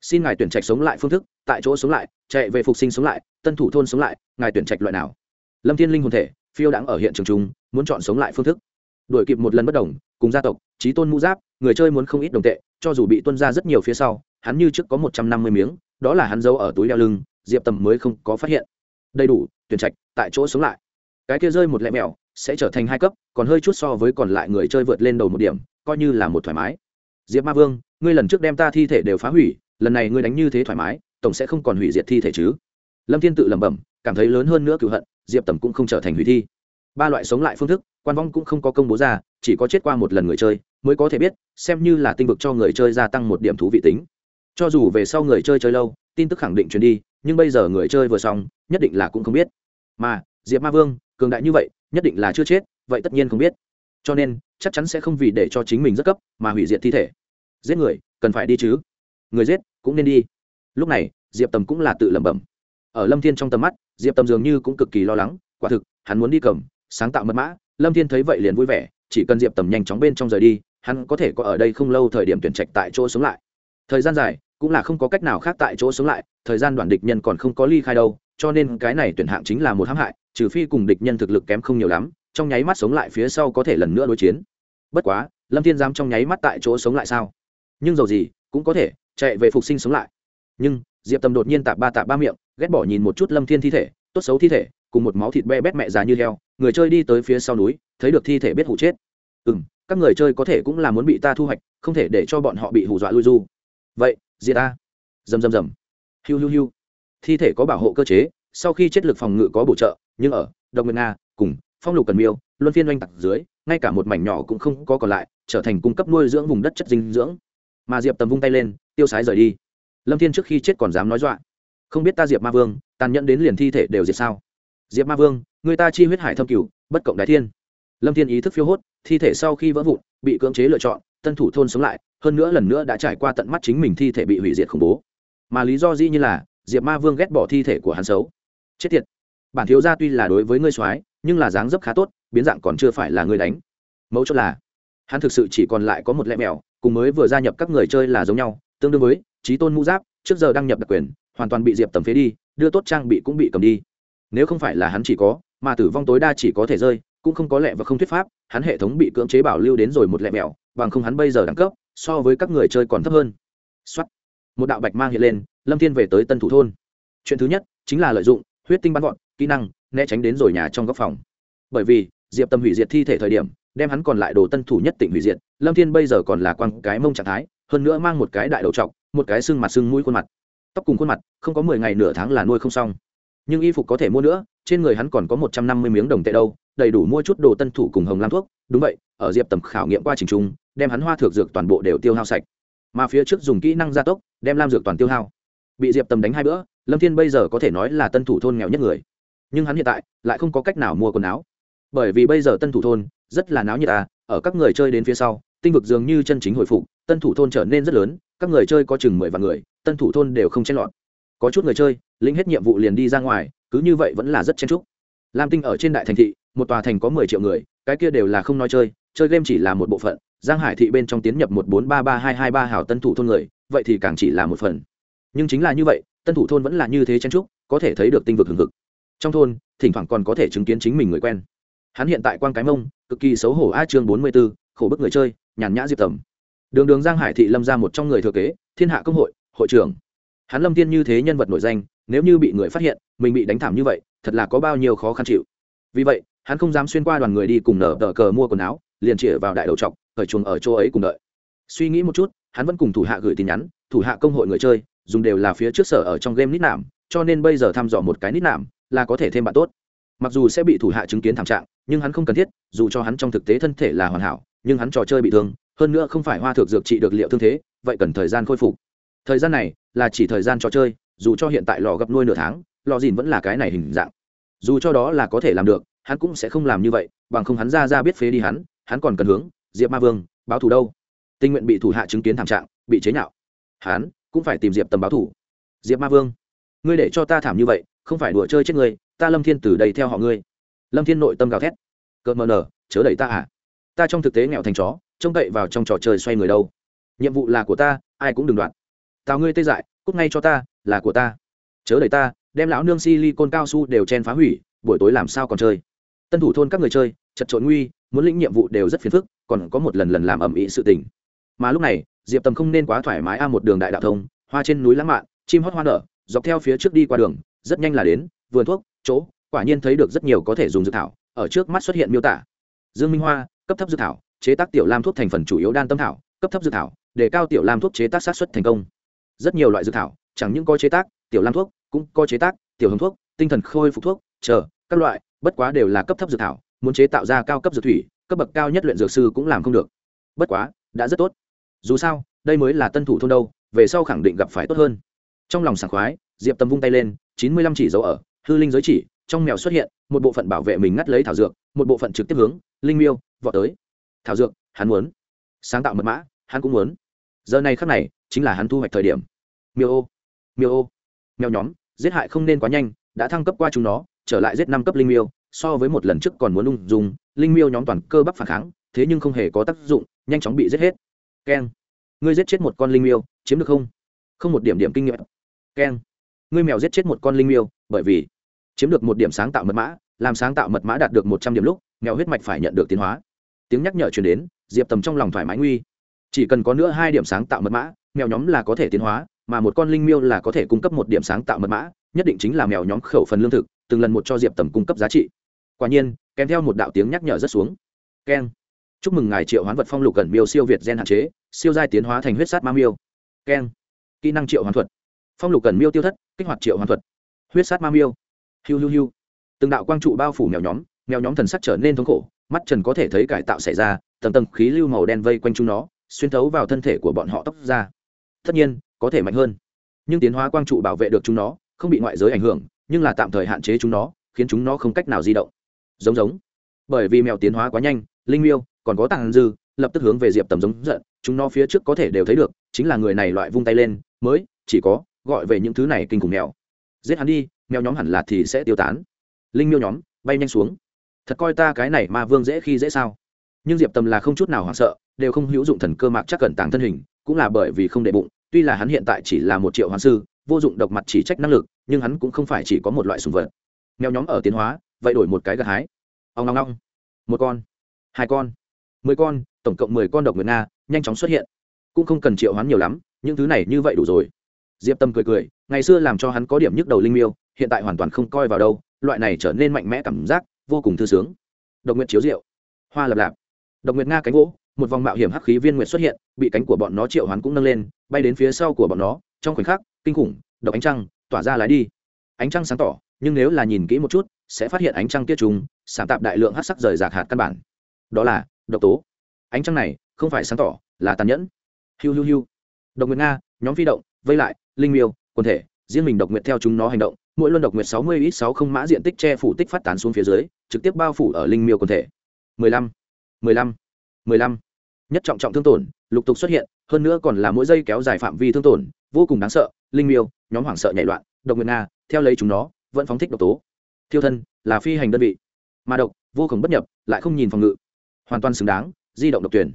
Xin ngài tuyển trạch sống lại phương thức, tại chỗ sống lại, chạy về phục sinh sống lại, tân thủ thôn sống lại, ngài tuyển trạch loại nào? Lâm thiên linh hồn thể, phiêu đãng ở hiện trường chúng, muốn chọn sống lại phương thức. Đổi kịp một lần bất đồng, cùng gia tộc trí tôn mũ giáp, người chơi muốn không ít đồng tệ, cho dù bị tuân ra rất nhiều phía sau, hắn như trước có một trăm năm mươi miếng, đó là hắn giấu ở túi đeo lưng, diệp tầm mới không có phát hiện. Đầy đủ, tuyển trạch, tại chỗ sống lại. Cái kia rơi một lẹ mèo sẽ trở thành hai cấp, còn hơi chút so với còn lại người chơi vượt lên đầu một điểm, coi như là một thoải mái diệp ma vương, ngươi lần trước đem ta thi thể đều phá hủy, lần này ngươi đánh như thế thoải mái, tổng sẽ không còn hủy diệt thi thể chứ? Lâm thiên tự lẩm bẩm, cảm thấy lớn hơn nữa cựu hận, diệp tầm cũng không trở thành hủy thi. Ba loại sống lại phương thức, quan vong cũng không có công bố ra, chỉ có chết qua một lần người chơi, mới có thể biết, xem như là tinh vực cho người chơi gia tăng một điểm thú vị tính. Cho dù về sau người chơi chơi lâu, tin tức khẳng định truyền đi, nhưng bây giờ người chơi vừa xong, nhất định là cũng không biết. Mà, diệp ma vương, cường đại như vậy, nhất định là chưa chết, vậy tất nhiên không biết cho nên chắc chắn sẽ không vì để cho chính mình rất cấp mà hủy diệt thi thể. Giết người, cần phải đi chứ. Người giết cũng nên đi. Lúc này, diệp tầm cũng là tự lẩm bẩm. Ở lâm thiên trong tầm mắt, diệp tầm dường như cũng cực kỳ lo lắng, quả thực, hắn muốn đi cầm, sáng tạo mật mã. Lâm thiên thấy vậy liền vui vẻ, chỉ cần diệp tầm nhanh chóng bên trong rời đi, hắn có thể có ở đây không lâu thời điểm tuyển trạch tại chỗ sống lại. Thời gian dài, cũng là không có cách nào khác tại chỗ sống lại, thời gian đoàn địch nhân còn không có ly khai đâu, cho nên cái này tuyển hạng chính là một hãm hại, trừ phi cùng địch nhân thực lực kém không nhiều lắm trong nháy mắt sống lại phía sau có thể lần nữa đối chiến. Bất quá, lâm thiên dám trong nháy mắt tại chỗ sống lại sao? Nhưng dầu gì, cũng có thể chạy về phục sinh sống lại. Nhưng, diệp tầm đột nhiên tạp ba tạp ba miệng, ghét bỏ nhìn một chút lâm thiên thi thể, tốt xấu thi thể, cùng một máu thịt be bét mẹ già như heo, người chơi đi tới phía sau núi, thấy được thi thể biết hụ chết. Ừ m các người chơi có thể cũng là muốn bị ta thu hoạch, không thể để cho bọn họ bị hù dọa lui du. Vậy diệt ta dầm dầm dầm hiu hiu hiu. Thi thể có bảo hộ cơ chế, sau khi chết lực phòng ngự có bổ trợ, nhưng ở độc nguyên nga cùng phong lục cần miêu, luân phiên oanh tặc dưới, ngay cả một mảnh nhỏ cũng không có còn lại, trở thành cung cấp nuôi dưỡng vùng đất chất dinh dưỡng. Mà diệp tầm vung tay lên, tiêu sái rời đi. Lâm thiên trước khi chết còn dám nói dọa. Không biết ta diệp ma vương, tàn nhẫn đến liền thi thể đều diệt sao? Diệp ma vương, người ta chi huyết hải thâm cửu, bất cộng đại thiên. Lâm thiên ý thức phiêu hốt, thi thể sau khi vỡ vụn, bị cưỡng chế lựa chọn, tân thủ thôn sống lại, hơn nữa lần nữa đã trải qua tận mắt chính mình thi thể bị hủy diệt khủng bố. Mà lý do dĩ như là, diệp ma vương ghét bỏ thi thể của hắn xấu. Chết tiệt. Bản thiếu gia tuy là đối với ngươi soái nhưng là dáng dấp khá tốt biến dạng còn chưa phải là người đánh. Mẫu chốt là hắn thực sự chỉ còn lại có một lẽ mèo cùng mới vừa gia nhập các người chơi là giống nhau tương đương với trí tôn mũ giáp trước giờ đăng nhập đặc quyền hoàn toàn bị diệp tầm phế đi đưa tốt trang bị cũng bị cầm đi. Nếu không phải là hắn chỉ có mà tử vong tối đa chỉ có thể rơi cũng không có lẽ và không thuyết pháp hắn hệ thống bị cưỡng chế bảo lưu đến rồi một lẹ mèo, bằng không hắn bây giờ đẳng cấp so với các người chơi còn thấp hơn. Xuất một đạo bạch mang hiện lên lâm thiên về tới tân thủ thôn. Chuyện thứ nhất chính là lợi dụng huyết tinh bắn gọn kỹ năng né tránh đến rồi nhà trong góc phòng. Bởi vì, diệp tâm hủy diệt thi thể thời điểm, đem hắn còn lại đồ tân thủ nhất tỉnh hủy diệt, lâm thiên bây giờ còn là quăng cái mông trạng thái, hơn nữa mang một cái đại đầu trọc, một cái xương mặt xương mũi khuôn mặt. Tóc cùng khuôn mặt, không có mười ngày nửa tháng là nuôi không xong. Nhưng y phục có thể mua nữa, trên người hắn còn có một trăm năm mươi miếng đồng tệ đâu, đầy đủ mua chút đồ tân thủ cùng hồng lam thuốc. Đúng vậy, ở diệp tầm khảo nghiệm qua trình trung đem hắn hoa thược dược toàn bộ đều tiêu hao sạch. Mà phía trước dùng kỹ năng gia tốc, đem lam dược toàn tiêu hao. Bị diệp tầm đánh hai bữa, lâm thiên bây giờ có thể nói là tân thủ thôn nghèo nhất người nhưng hắn hiện tại lại không có cách nào mua quần áo. Bởi vì bây giờ tân thủ thôn rất là náo nhiệt à ở các người chơi đến phía sau, tinh vực dường như chân chính hồi phục, tân thủ thôn trở nên rất lớn, các người chơi có chừng mười vạn người, tân thủ thôn đều không chen lọt. Có chút người chơi, lĩnh hết nhiệm vụ liền đi ra ngoài, cứ như vậy vẫn là rất chen trúc lam tinh ở trên đại thành thị, một tòa thành có mười triệu người, cái kia đều là không nói chơi chơi game chỉ là một bộ phận, giang hải thị bên trong tiến nhập một bốn ba ba hai hai ba hảo tân thủ thôn người, vậy thì càng chỉ là một phần. Nhưng chính là như vậy, tân thủ thôn vẫn là như thế chen trúc có thể thấy được tinh vực hừng hực trong thôn, thỉnh thoảng còn có thể chứng kiến chính mình người quen. Hắn hiện tại quan cái mông, cực kỳ xấu hổ a chương bốn mươi b ố khổ bức người chơi, nhàn nhã diệp tầm. Đường đường giang hải thị lâm ra một trong người thừa kế, thiên hạ công hội hội trưởng. Hắn lâm tiên như thế nhân vật nổi danh, nếu như bị người phát hiện, mình bị đánh thảm như vậy, thật là có bao nhiêu khó khăn chịu. Vì vậy, hắn không dám xuyên qua đoàn người đi cùng nở tờ cờ mua quần áo, liền chĩa vào đại đầu trọc ở chuồng ở chỗ ấy cùng đợi. Suy nghĩ một chút, hắn vẫn cùng thủ hạ gửi tin nhắn, thủ hạ công hội người chơi, dùng đều là phía trước sở ở trong game nít nạm, cho nên bây giờ thăm dò một cái nít nạm là có thể thêm bạn tốt. Mặc dù sẽ bị thủ hạ chứng kiến thảm trạng, nhưng hắn không cần thiết, dù cho hắn trong thực tế thân thể là hoàn hảo, nhưng hắn trò chơi bị thương, hơn nữa không phải hoa thược dược trị được liệu thương thế, vậy cần thời gian khôi phục. Thời gian này là chỉ thời gian trò chơi, dù cho hiện tại lò gấp nuôi nửa tháng, lò dìn vẫn là cái này hình dạng. Dù cho đó là có thể làm được, hắn cũng sẽ không làm như vậy, bằng không hắn ra ra biết phế đi hắn hắn còn cần hướng, diệp ma vương, báo thù đâu? Tình nguyện bị thủ hạ chứng kiến thảm trạng, bị chế nhạo. Hắn cũng phải tìm diệp tầm báo thù. Diệp ma vương, ngươi để cho ta thảm như vậy không phải đùa chơi chết ngươi, ta lâm thiên từ đây theo họ ngươi. Lâm thiên nội tâm gào thét. Cợt mờ nở, chớ đẩy ta à? Ta trong thực tế nghèo thành chó, trông cậy vào trong trò chơi xoay người đâu. Nhiệm vụ là của ta, ai cũng đừng đoạn. Tào ngươi tê dại, cút ngay cho ta, là của ta. Chớ đẩy ta, đem lão nương si ly côn cao su đều chen phá hủy, buổi tối làm sao còn chơi? Tân thủ thôn các người chơi, chật trộn nguy, muốn lĩnh nhiệm vụ đều rất phiền phức, còn có một lần lần làm ẩm ĩ sự tình. Mà lúc này, diệp tầm không nên quá thoải mái a một đường đại đạo thông, hoa trên núi lãng mạn, chim hót hoa nở, dọc theo phía trước đi qua đường rất nhanh là đến, vườn thuốc, chỗ, quả nhiên thấy được rất nhiều có thể dùng dược thảo, ở trước mắt xuất hiện miêu tả. Dương minh hoa, cấp thấp dược thảo, chế tác tiểu lam thuốc thành phần chủ yếu đan tâm thảo, cấp thấp dược thảo để cao tiểu lam thuốc chế tác sát xuất thành công. Rất nhiều loại dược thảo, chẳng những có chế tác, tiểu lam thuốc, cũng có chế tác, tiểu hồng thuốc, tinh thần khôi phục thuốc, chờ, các loại, bất quá đều là cấp thấp dược thảo, muốn chế tạo ra cao cấp dược thủy, cấp bậc cao nhất luyện dược sư cũng làm không được. Bất quá, đã rất tốt. Dù sao, đây mới là tân thủ thôn đâu, về sau khẳng định gặp phải tốt hơn. Trong lòng sảng khoái, diệp tâm vung tay lên chín mươi lăm chỉ dấu ở hư linh giới chỉ trong mèo xuất hiện một bộ phận bảo vệ mình ngắt lấy thảo dược một bộ phận trực tiếp hướng linh miêu vọt tới. Thảo dược hắn muốn. Sáng tạo mật mã hắn cũng muốn. Giờ này khắc này chính là hắn thu hoạch thời điểm. Miêu ô miêu ô. Mèo nhóm giết hại không nên quá nhanh đã thăng cấp qua chúng nó trở lại giết năm cấp linh miêu so với một lần trước còn muốn lung, dùng linh miêu nhóm toàn cơ bắp phản kháng thế nhưng không hề có tác dụng nhanh chóng bị giết hết. Keng. Ngươi giết chết một con linh miêu chiếm được không? Không một điểm điểm kinh nghiệm. Keng ngươi mèo giết chết một con linh miêu, bởi vì chiếm được một điểm sáng tạo mật mã, làm sáng tạo mật mã đạt được một trăm điểm lúc, mèo huyết mạch phải nhận được tiến hóa. Tiếng nhắc nhở chuyển đến, diệp tầm trong lòng thoải mái nguy. Chỉ cần có nữa hai điểm sáng tạo mật mã, mèo nhóm là có thể tiến hóa, mà một con linh miêu là có thể cung cấp một điểm sáng tạo mật mã, nhất định chính là mèo nhóm khẩu phần lương thực, từng lần một cho diệp tầm cung cấp giá trị. Quả nhiên, kèm theo một đạo tiếng nhắc nhở rất xuống. Keng chúc mừng ngài triệu hoán vật phong lục gần miêu siêu việt gen hạn chế, siêu giai tiến hóa thành huyết sát ma miêu. Keng kỹ năng triệu hoán thuật. Phong lục cần miêu tiêu thất kích hoạt triệu hoàn thuật. Huyết sát ma miêu. Hiu hiu hiu. Từng đạo quang trụ bao phủ mèo nhóm mèo nhóm thần sắc trở nên thống khổ, mắt trần có thể thấy cải tạo xảy ra, tầng tầng khí lưu màu đen vây quanh chúng nó, xuyên thấu vào thân thể của bọn họ tóc ra. Tất nhiên, có thể mạnh hơn. Nhưng tiến hóa quang trụ bảo vệ được chúng nó, không bị ngoại giới ảnh hưởng, nhưng là tạm thời hạn chế chúng nó, khiến chúng nó không cách nào di động. Giống giống. Bởi vì mèo tiến hóa quá nhanh, linh miêu còn có tàng dư, lập tức hướng về diệp tầm giống giận, chúng nó phía trước có thể đều thấy được, chính là người này loại vung tay lên, mới chỉ có gọi về những thứ này kinh khủng mèo. Giết hắn đi, mèo nhóm hẳn là thì sẽ tiêu tán. Linh miêu nhóm, bay nhanh xuống. Thật coi ta cái này ma vương dễ khi dễ sao. Nhưng diệp tầm là không chút nào hoảng sợ, đều không hữu dụng thần cơ mạc chắc cẩn tàng thân hình, cũng là bởi vì không đệ bụng, tuy là hắn hiện tại chỉ là một triệu hoàng sư, vô dụng độc mặt chỉ trách năng lực, nhưng hắn cũng không phải chỉ có một loại sùng vật. Mèo nhóm ở tiến hóa, vậy đổi một cái gặt hái. Ông long long một con, hai con, mười con, tổng cộng mười con độc nguyệt nga nhanh chóng xuất hiện. Cũng không cần triệu hoán nhiều lắm, những thứ này như vậy đủ rồi diệp tâm cười cười, ngày xưa làm cho hắn có điểm nhức đầu linh miêu, hiện tại hoàn toàn không coi vào đâu, loại này trở nên mạnh mẽ cảm giác, vô cùng thư sướng. Độc nguyệt chiếu rượu. Hoa lập lạp. Độc nguyệt nga cánh gỗ, một vòng mạo hiểm hắc khí viên nguyệt xuất hiện, bị cánh của bọn nó triệu hoán cũng nâng lên, bay đến phía sau của bọn nó, trong khoảnh khắc, kinh khủng, độc ánh trăng, tỏa ra lái đi. Ánh trăng sáng tỏ, nhưng nếu là nhìn kỹ một chút, sẽ phát hiện ánh trăng tiết trùng sản tạp đại lượng hát sắc rời rạc hạt căn bản. Đó là độc tố. Ánh trăng này không phải sáng tỏ, là tàn nhẫn. Hiu hiu hiu. Độc nguyệt nga, nhóm phi động, vây lại linh miêu, quần thể, riêng mình độc nguyệt theo chúng nó hành động, mỗi luân độc nguyệt sáu mươi ít sáu không mã diện tích che phủ tích phát tán xuống phía dưới, trực tiếp bao phủ ở linh miêu quần thể. mười lăm mười lăm mười lăm. Nhất trọng trọng thương tổn, lục tục xuất hiện, hơn nữa còn là mỗi giây kéo dài phạm vi thương tổn, vô cùng đáng sợ, linh miêu, nhóm hoảng sợ nhảy loạn, độc nguyệt nga, theo lấy chúng nó, vẫn phóng thích độc tố. Thiêu thân, là phi hành đơn vị. Mà độc, vô cùng bất nhập, lại không nhìn phòng ngự. Hoàn toàn xứng đáng, di động độc tuyển.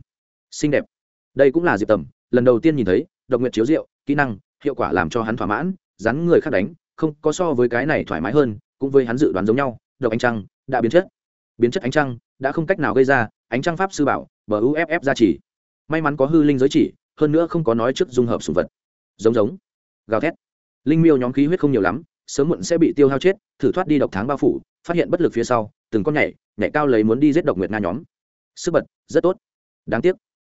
Xinh đẹp. Đây cũng là diệp tầm, lần đầu tiên nhìn thấy, độc nguyện chiếu rượu kỹ năng hiệu quả làm cho hắn thỏa mãn rắn người khác đánh, không có so với cái này thoải mái hơn, cũng với hắn dự đoán giống nhau, độc ánh trăng đã biến chất. Biến chất ánh trăng đã không cách nào gây ra, ánh trăng pháp sư bảo, bờ uff ra chỉ. May mắn có hư linh giới chỉ, hơn nữa không có nói trước dung hợp sùng vật. Giống giống. Gào thét. Linh miêu nhóm khí huyết không nhiều lắm, sớm muộn sẽ bị tiêu hao chết, thử thoát đi độc tháng bao phủ, phát hiện bất lực phía sau, từng con nhảy nhảy cao lấy muốn đi giết độc nguyệt nga nhóm. Sức bật, rất tốt. Đáng tiếc.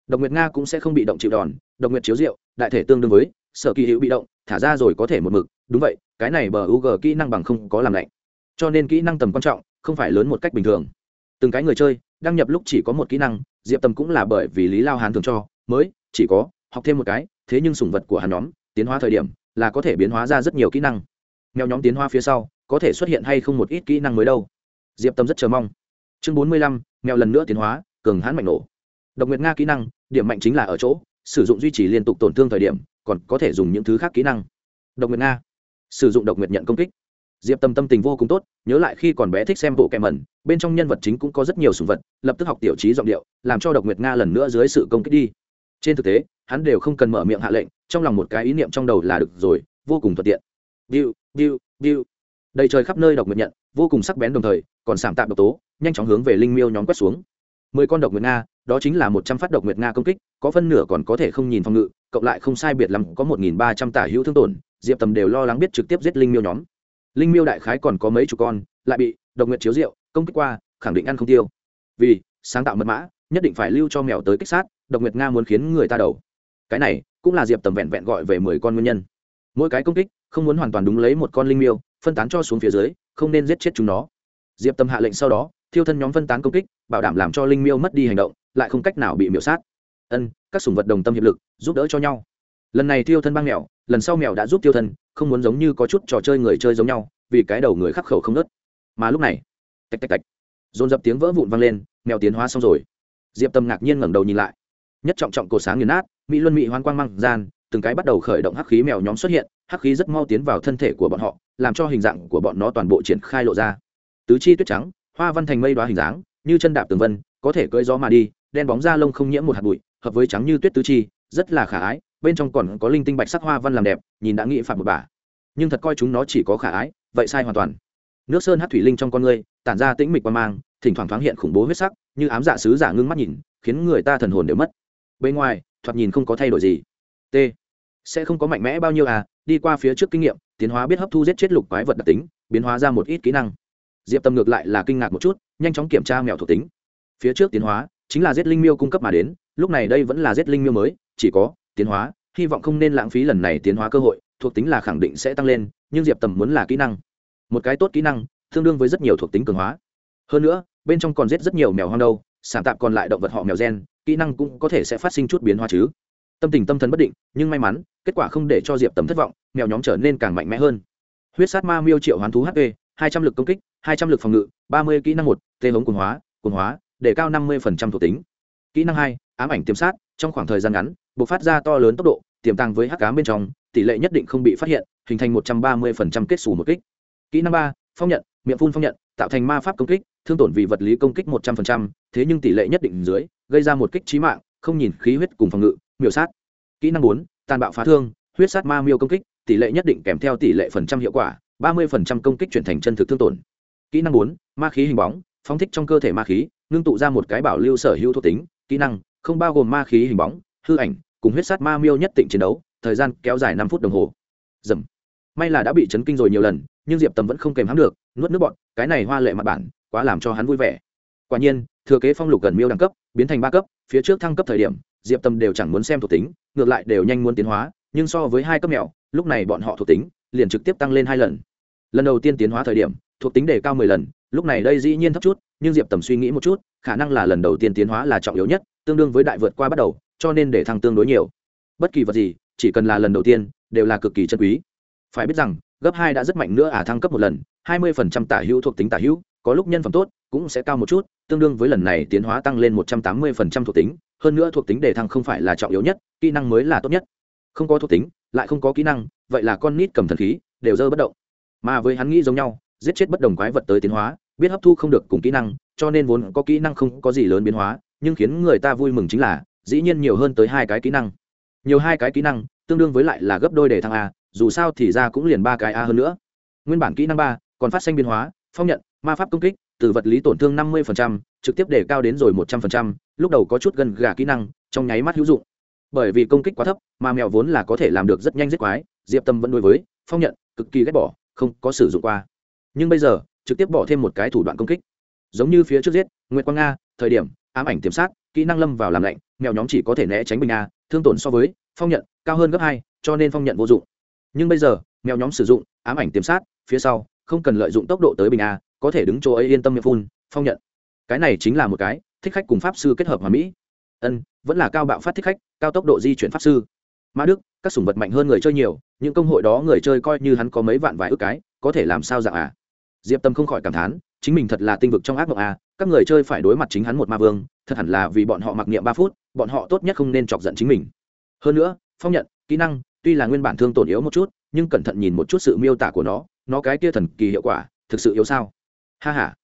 Độc nguyệt nga cũng sẽ không bị động chịu đòn, độc nguyệt chiếu rượu, đại thể tương đương với sở kỳ hữu bị động, thả ra rồi có thể một mực. Đúng vậy, cái này bờ u g kỹ năng bằng không có làm lạnh. Cho nên kỹ năng tầm quan trọng, không phải lớn một cách bình thường. Từng cái người chơi, đăng nhập lúc chỉ có một kỹ năng, diệp tầm cũng là bởi vì lý lao hán thường cho, mới, chỉ có, học thêm một cái, thế nhưng sủng vật của hắn nhóm, tiến hóa thời điểm, là có thể biến hóa ra rất nhiều kỹ năng. Mèo nhóm tiến hóa phía sau, có thể xuất hiện hay không một ít kỹ năng mới đâu. Diệp tâm rất chờ mong. Chương bốn mươi lăm, mèo lần nữa tiến hóa, cường hãn mạnh nổ. Độc nguyệt nga kỹ năng, điểm mạnh chính là ở chỗ, sử dụng duy trì liên tục tổn thương thời điểm còn có thể dùng những thứ khác kỹ năng. Độc nguyệt nga. Sử dụng độc nguyệt nhận công kích. Diệp tâm tâm tình vô cùng tốt, nhớ lại khi còn bé thích xem bộ kèm mẩn, bên trong nhân vật chính cũng có rất nhiều sùng vật, lập tức học tiểu trí giọng điệu, làm cho độc nguyệt nga lần nữa dưới sự công kích đi. Trên thực tế, hắn đều không cần mở miệng hạ lệnh, trong lòng một cái ý niệm trong đầu là được rồi, vô cùng thuận tiện. Biu biu biu. Đầy trời khắp nơi độc nguyệt nhận, vô cùng sắc bén đồng thời, còn sảm tạm độc tố, nhanh chóng hướng về linh miêu nhóm quét xuống mười con độc nguyệt nga, đó chính là một trăm phát độc nguyệt nga công kích, có phân nửa còn có thể không nhìn phòng ngự, cộng lại không sai biệt lắm có một nghìn ba trăm tả hữu thương tổn, diệp tầm đều lo lắng biết trực tiếp giết linh miêu nhóm. Linh miêu đại khái còn có mấy chục con, lại bị độc nguyệt chiếu rượu, công kích qua, khẳng định ăn không tiêu. Vì sáng tạo mật mã, nhất định phải lưu cho mèo tới kích sát, độc nguyệt nga muốn khiến người ta đầu. Cái này cũng là diệp tầm vẹn vẹn gọi về mười con nguyên nhân. Mỗi cái công kích, không muốn hoàn toàn đúng lấy một con linh miêu, phân tán cho xuống phía dưới, không nên giết chết chúng nó. Diệp tầm hạ lệnh sau đó thiêu thân nhóm phân tán công kích, bảo đảm làm cho linh miêu mất đi hành động, lại không cách nào bị miễu sát. Ân, các sùng vật đồng tâm hiệp lực, giúp đỡ cho nhau. Lần này thiêu thân băng mèo, lần sau mèo đã giúp thiêu thân, không muốn giống như có chút trò chơi người chơi giống nhau, vì cái đầu người khắc khẩu không nớt. Mà lúc này, tạch tạch tạch, dồn dập tiếng vỡ vụn vang lên, mèo tiến hóa xong rồi. Diệp tâm ngạc nhiên ngẩng đầu nhìn lại. Nhất trọng trọng cổ sáng nghiền nát, mỹ luân mỹ hoan quang măng gian, từng cái bắt đầu khởi động hắc khí mèo nhóm xuất hiện, hắc khí rất mau tiến vào thân thể của bọn họ, làm cho hình dạng của bọn nó toàn bộ triển khai lộ ra. Tứ chi tuyết trắng hoa văn thành mây đoá hình dáng, như chân đạp tường vân, có thể cưỡi gió mà đi, đen bóng da lông không nhiễm một hạt bụi, hợp với trắng như tuyết tứ chi, rất là khả ái, bên trong còn có linh tinh bạch sắc hoa văn làm đẹp, nhìn đã nghĩ phạm một bà. Nhưng thật coi chúng nó chỉ có khả ái, vậy sai hoàn toàn. Nước sơn hát thủy linh trong con người, tản ra tĩnh mịch qua mang, thỉnh thoảng thoáng hiện khủng bố huyết sắc, như ám dạ sứ giả ngưng mắt nhìn, khiến người ta thần hồn đều mất. Bên ngoài, thoạt nhìn không có thay đổi gì. T. Sẽ không có mạnh mẽ bao nhiêu à đi qua phía trước kinh nghiệm, tiến hóa biết hấp thu giết chết lục quái vật đặc tính, biến hóa ra một ít kỹ năng diệp tâm ngược lại là kinh ngạc một chút, nhanh chóng kiểm tra mèo thuộc tính. Phía trước tiến hóa, chính là giết linh miêu cung cấp mà đến, lúc này đây vẫn là giết linh miêu mới, chỉ có tiến hóa, hy vọng không nên lãng phí lần này tiến hóa cơ hội, thuộc tính là khẳng định sẽ tăng lên, nhưng diệp tầm muốn là kỹ năng. Một cái tốt kỹ năng, tương đương với rất nhiều thuộc tính cường hóa. Hơn nữa, bên trong còn giết rất nhiều mèo hoang đâu sản tạp còn lại động vật họ mèo gen, kỹ năng cũng có thể sẽ phát sinh chút biến hóa chứ. Tâm tình tâm thần bất định, nhưng may mắn, kết quả không để cho diệp tầm thất vọng, mèo nhóm trở nên càng mạnh mẽ hơn. Huyết sát ma miêu triệu hoán thú hp hai trăm l ự c công kích, hai trăm l ự c phòng ngự, ba mươi kỹ năng một, tê hống quần hóa quần hóa, để cao năm mươi thuộc tính. Kỹ năng hai, ám ảnh tiềm sát, trong khoảng thời gian ngắn b ộ c phát ra to lớn tốc độ, tiềm tàng với hắc cám bên trong, tỷ lệ nhất định không bị phát hiện, hình thành một trăm ba mươi kết xù một kích. Kỹ năng ba, phong nhận, miệng phun phong nhận, tạo thành ma pháp công kích, thương tổn vì vật lý công kích một trăm linh thế nhưng tỷ lệ nhất định dưới, gây ra một kích trí mạng, không nhìn khí huyết cùng phòng ngự, miểu sát. Kỹ năng bốn, tàn bạo phá thương, huyết sát ma miêu công kích, tỷ lệ nhất định kèm theo tỷ lệ phần trăm hiệu quả ba mươi phần trăm công kích chuyển thành chân thực thương tổn. Kỹ năng bốn, ma khí hình bóng, phóng thích trong cơ thể ma khí, ngưng tụ ra một cái bảo lưu sở hữu thuộc tính. Kỹ năng, không bao gồm ma khí hình bóng, hư ảnh, cùng huyết sát ma miêu nhất tịnh chiến đấu, thời gian kéo dài năm phút đồng hồ. Dầm. May là đã bị chấn kinh rồi nhiều lần, nhưng diệp tầm vẫn không kèm hãm được, nuốt nước bọn cái này hoa lệ mặt bản, quá làm cho hắn vui vẻ. Quả nhiên, thừa kế phong lục gần miêu đẳng cấp, biến thành ba cấp, phía trước thăng cấp thời điểm, diệp tâm đều chẳng muốn xem thuộc tính, ngược lại đều nhanh muốn tiến hóa, nhưng so với hai cấp mèo lúc này bọn họ thuộc tính liền trực tiếp tăng lên hai lần lần đầu tiên tiến hóa thời điểm, thuộc tính đề cao mười lần, lúc này đây dĩ nhiên thấp chút, nhưng diệp tầm suy nghĩ một chút, khả năng là lần đầu tiên tiến hóa là trọng yếu nhất, tương đương với đại vượt qua bắt đầu, cho nên để thăng tương đối nhiều. Bất kỳ vật gì, chỉ cần là lần đầu tiên, đều là cực kỳ chân quý. Phải biết rằng, gấp hai đã rất mạnh nữa à thăng cấp một lần, hai mươi phần trăm tả hữu thuộc tính tả hữu, có lúc nhân phẩm tốt, cũng sẽ cao một chút, tương đương với lần này tiến hóa tăng lên một trăm tám mươi phần trăm thuộc tính, hơn nữa thuộc tính đề thăng không phải là trọng yếu nhất, kỹ năng mới là tốt nhất. Không có thuộc tính, lại không có kỹ năng, vậy là con nít cầm thần khí, đều dơ bất động mà với hắn nghĩ giống nhau, giết chết bất đồng quái vật tới tiến hóa, biết hấp thu không được cùng kỹ năng, cho nên vốn có kỹ năng không có gì lớn biến hóa, nhưng khiến người ta vui mừng chính là, dĩ nhiên nhiều hơn tới hai cái kỹ năng. Nhiều hai cái kỹ năng, tương đương với lại là gấp đôi đề thăng a, dù sao thì ra cũng liền ba cái a hơn nữa. Nguyên bản kỹ năng ba, còn phát sinh biến hóa, phong nhận, ma pháp công kích từ vật lý tổn thương năm mươi trực tiếp để cao đến rồi một trăm linh lúc đầu có chút gần gà kỹ năng, trong nháy mắt hữu dụng. Bởi vì công kích quá thấp mà mèo vốn là có thể làm được rất nhanh giết quái, diệp tâm vẫn đối với, phong nhận, cực kỳ ghét bỏ không có sử dụng qua. Nhưng bây giờ, trực tiếp bỏ thêm một cái thủ đoạn công kích. Giống như phía trước giết nguyễn quang nga, thời điểm, ám ảnh tiềm sát, kỹ năng lâm vào làm lạnh, mèo nhóm chỉ có thể né tránh bình a, thương tổn so với, phong nhận, cao hơn gấp hai, cho nên phong nhận vô dụng. Nhưng bây giờ, mèo nhóm sử dụng, ám ảnh tiềm sát, phía sau, không cần lợi dụng tốc độ tới bình a, có thể đứng chỗ ấy yên tâm miệng phun, phong nhận. Cái này chính là một cái, thích khách cùng pháp sư kết hợp hòa mỹ. Ân, vẫn là cao bạo phát thích khách, cao tốc độ di chuyển pháp sư mã đức, các sủng vật mạnh hơn người chơi nhiều, những công hội đó người chơi coi như hắn có mấy vạn vài ước cái, có thể làm sao dạng à? Diệp tâm không khỏi cảm thán, chính mình thật là tinh vực trong ác mộng à các người chơi phải đối mặt chính hắn một ma vương, thật hẳn là vì bọn họ mặc niệm ba phút, bọn họ tốt nhất không nên chọc giận chính mình. Hơn nữa, phong nhận, kỹ năng, tuy là nguyên bản thương tổn yếu một chút, nhưng cẩn thận nhìn một chút sự miêu tả của nó nó cái kia thần kỳ hiệu quả, thực sự yếu sao? Ha h a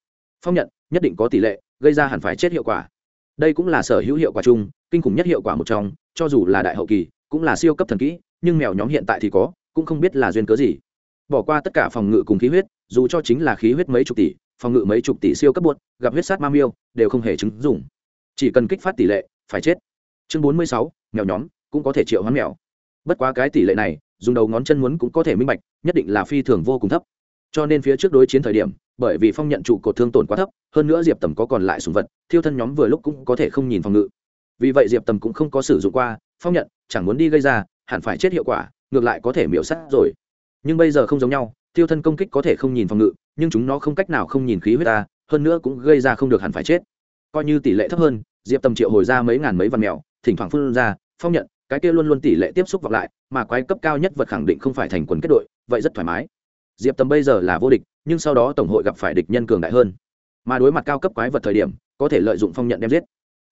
phong nhận, nhất định có tỷ lệ, gây ra hẳn phải chết hiệu quả. Đây cũng là sở hữu hiệu quả chung, kinh khủng nhất hiệu quả một trong, cho dù là đại hậu kỳ cũng là siêu cấp thần kỹ, nhưng mèo nhóm hiện tại thì có, cũng không biết là duyên cớ gì. Bỏ qua tất cả phòng ngự cùng khí huyết, dù cho chính là khí huyết mấy chục tỷ, phòng ngự mấy chục tỷ siêu cấp buốt gặp huyết sát ma miêu, đều không hề chứng dùng chỉ cần kích phát tỷ lệ, phải chết. Chương bốn mươi sáu, mèo nhóm, cũng có thể triệu hoán mèo. Bất quá cái tỷ lệ này, dùng đầu ngón chân muốn cũng có thể minh bạch, nhất định là phi thường vô cùng thấp. Cho nên phía trước đối chiến thời điểm, bởi vì phong nhận trụ cột thương tổn quá thấp, hơn nữa diệp tầm có còn lại sùng vật, thiêu thân nhóm vừa lúc cũng có thể không nhìn phòng ngự. Vì vậy diệp tầm cũng không có sử dụng qua, phong nhận chẳng muốn đi gây ra, hẳn phải chết hiệu quả, ngược lại có thể miễu sát rồi. Nhưng bây giờ không giống nhau tiêu thân công kích có thể không nhìn phòng ngự, nhưng chúng nó không cách nào không nhìn khí huyết ta, hơn nữa cũng gây ra không được hẳn phải chết. Coi như tỷ lệ thấp hơn, diệp tầm triệu hồi ra mấy ngàn mấy vạn mèo, thỉnh thoảng phun ra, phong nhận, cái kia luôn luôn tỷ lệ tiếp xúc vọng lại, mà quái cấp cao nhất vật khẳng định không phải thành quần kết đội, vậy rất thoải mái. Diệp tầm bây giờ là vô địch, nhưng sau đó tổng hội gặp phải địch nhân cường đại hơn. Mà đối mặt cao cấp quái vật thời điểm, có thể lợi dụng phong nhận đem giết.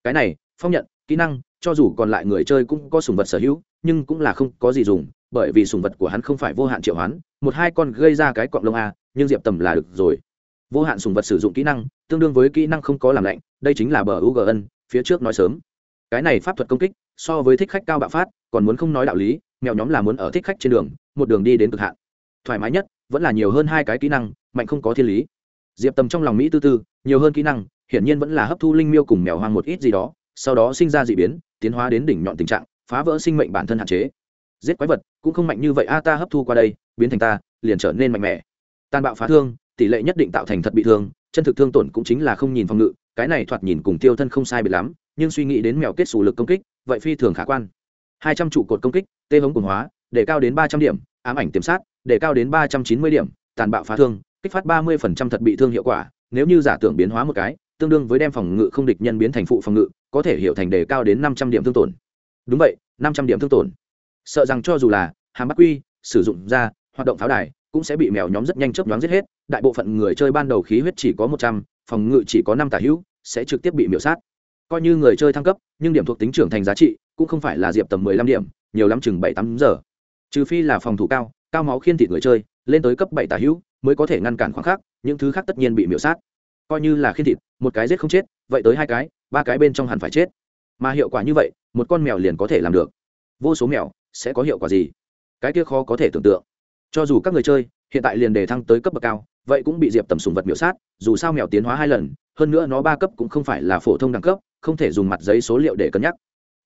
Cái này, phong nhận, kỹ năng cho dù còn lại người chơi cũng có sùng vật sở hữu, nhưng cũng là không có gì dùng, bởi vì sùng vật của hắn không phải vô hạn triệu hoán, một hai con gây ra cái cọng lông a, nhưng diệp tầm là được rồi. Vô hạn sùng vật sử dụng kỹ năng, tương đương với kỹ năng không có làm lạnh, đây chính là bờ ugn phía trước nói sớm. Cái này pháp thuật công kích, so với thích khách cao bạo phát, còn muốn không nói đạo lý, mèo nhóm là muốn ở thích khách trên đường, một đường đi đến cực hạn. Thoải mái nhất, vẫn là nhiều hơn hai cái kỹ năng, mạnh không có thiên lý. Diệp tầm trong lòng mỹ tư tư, nhiều hơn kỹ năng, hiển nhiên vẫn là hấp thu linh miêu cùng mèo hoang một ít gì đó sau đó sinh ra d ị biến, tiến hóa đến đỉnh nhọn tình trạng, phá vỡ sinh mệnh bản thân hạn chế. Giết quái vật, cũng không mạnh như vậy, a, ta hấp thu qua đây, biến thành ta, liền trở nên mạnh mẽ. Tàn bạo phá thương, tỷ lệ nhất định tạo thành thật bị thương, chân thực thương tổn cũng chính là không nhìn phòng ngự, cái này thoạt nhìn cùng tiêu thân không sai biệt lắm, nhưng suy nghĩ đến mèo kết xù lực công kích, vậy phi thường khả quan. Hai trăm trụ cột công kích, tê hống cùng hóa, để cao đến ba trăm điểm, ám ảnh tiềm sát, để cao đến ba trăm chín mươi điểm, tàn bạo phá thương, kích phát ba mươi thật bị thương hiệu quả, nếu như giả tưởng biến hóa một cái tương đương với đem phòng ngự không địch nhân biến thành phụ phòng ngự, có thể hiểu thành đề cao đến năm trăm điểm thương tổn. Đúng vậy, năm trăm điểm thương tổn. Sợ rằng cho dù là hàm bắt quy sử dụng ra, hoạt động pháo đài cũng sẽ bị mèo nhóm rất nhanh chớp nhoáng giết hết, đại bộ phận người chơi ban đầu khí huyết chỉ có một trăm, phòng ngự chỉ có năm tả hữu, sẽ trực tiếp bị miểu sát. Coi như người chơi thăng cấp, nhưng điểm thuộc tính trưởng thành giá trị cũng không phải là diệp tầm mười lăm điểm, nhiều lắm chừng bảy tám giờ. Trừ phi là phòng thủ cao cao máu khiên thịt người chơi, lên tới cấp bảy tả hữu mới có thể ngăn cản khoảng khắc, những thứ khác tất nhiên bị miểu sát coi như là khiên thịt, một cái giết không chết, vậy tới hai cái, ba cái bên trong hẳn phải chết. Mà hiệu quả như vậy, một con mèo liền có thể làm được. Vô số mèo, sẽ có hiệu quả gì? Cái kia khó có thể tưởng tượng. Cho dù các người chơi, hiện tại liền đề thăng tới cấp bậc cao, vậy cũng bị diệp tầm sùng vật miểu sát, dù sao mèo tiến hóa hai lần, hơn nữa nó ba cấp cũng không phải là phổ thông đẳng cấp, không thể dùng mặt giấy số liệu để cân nhắc.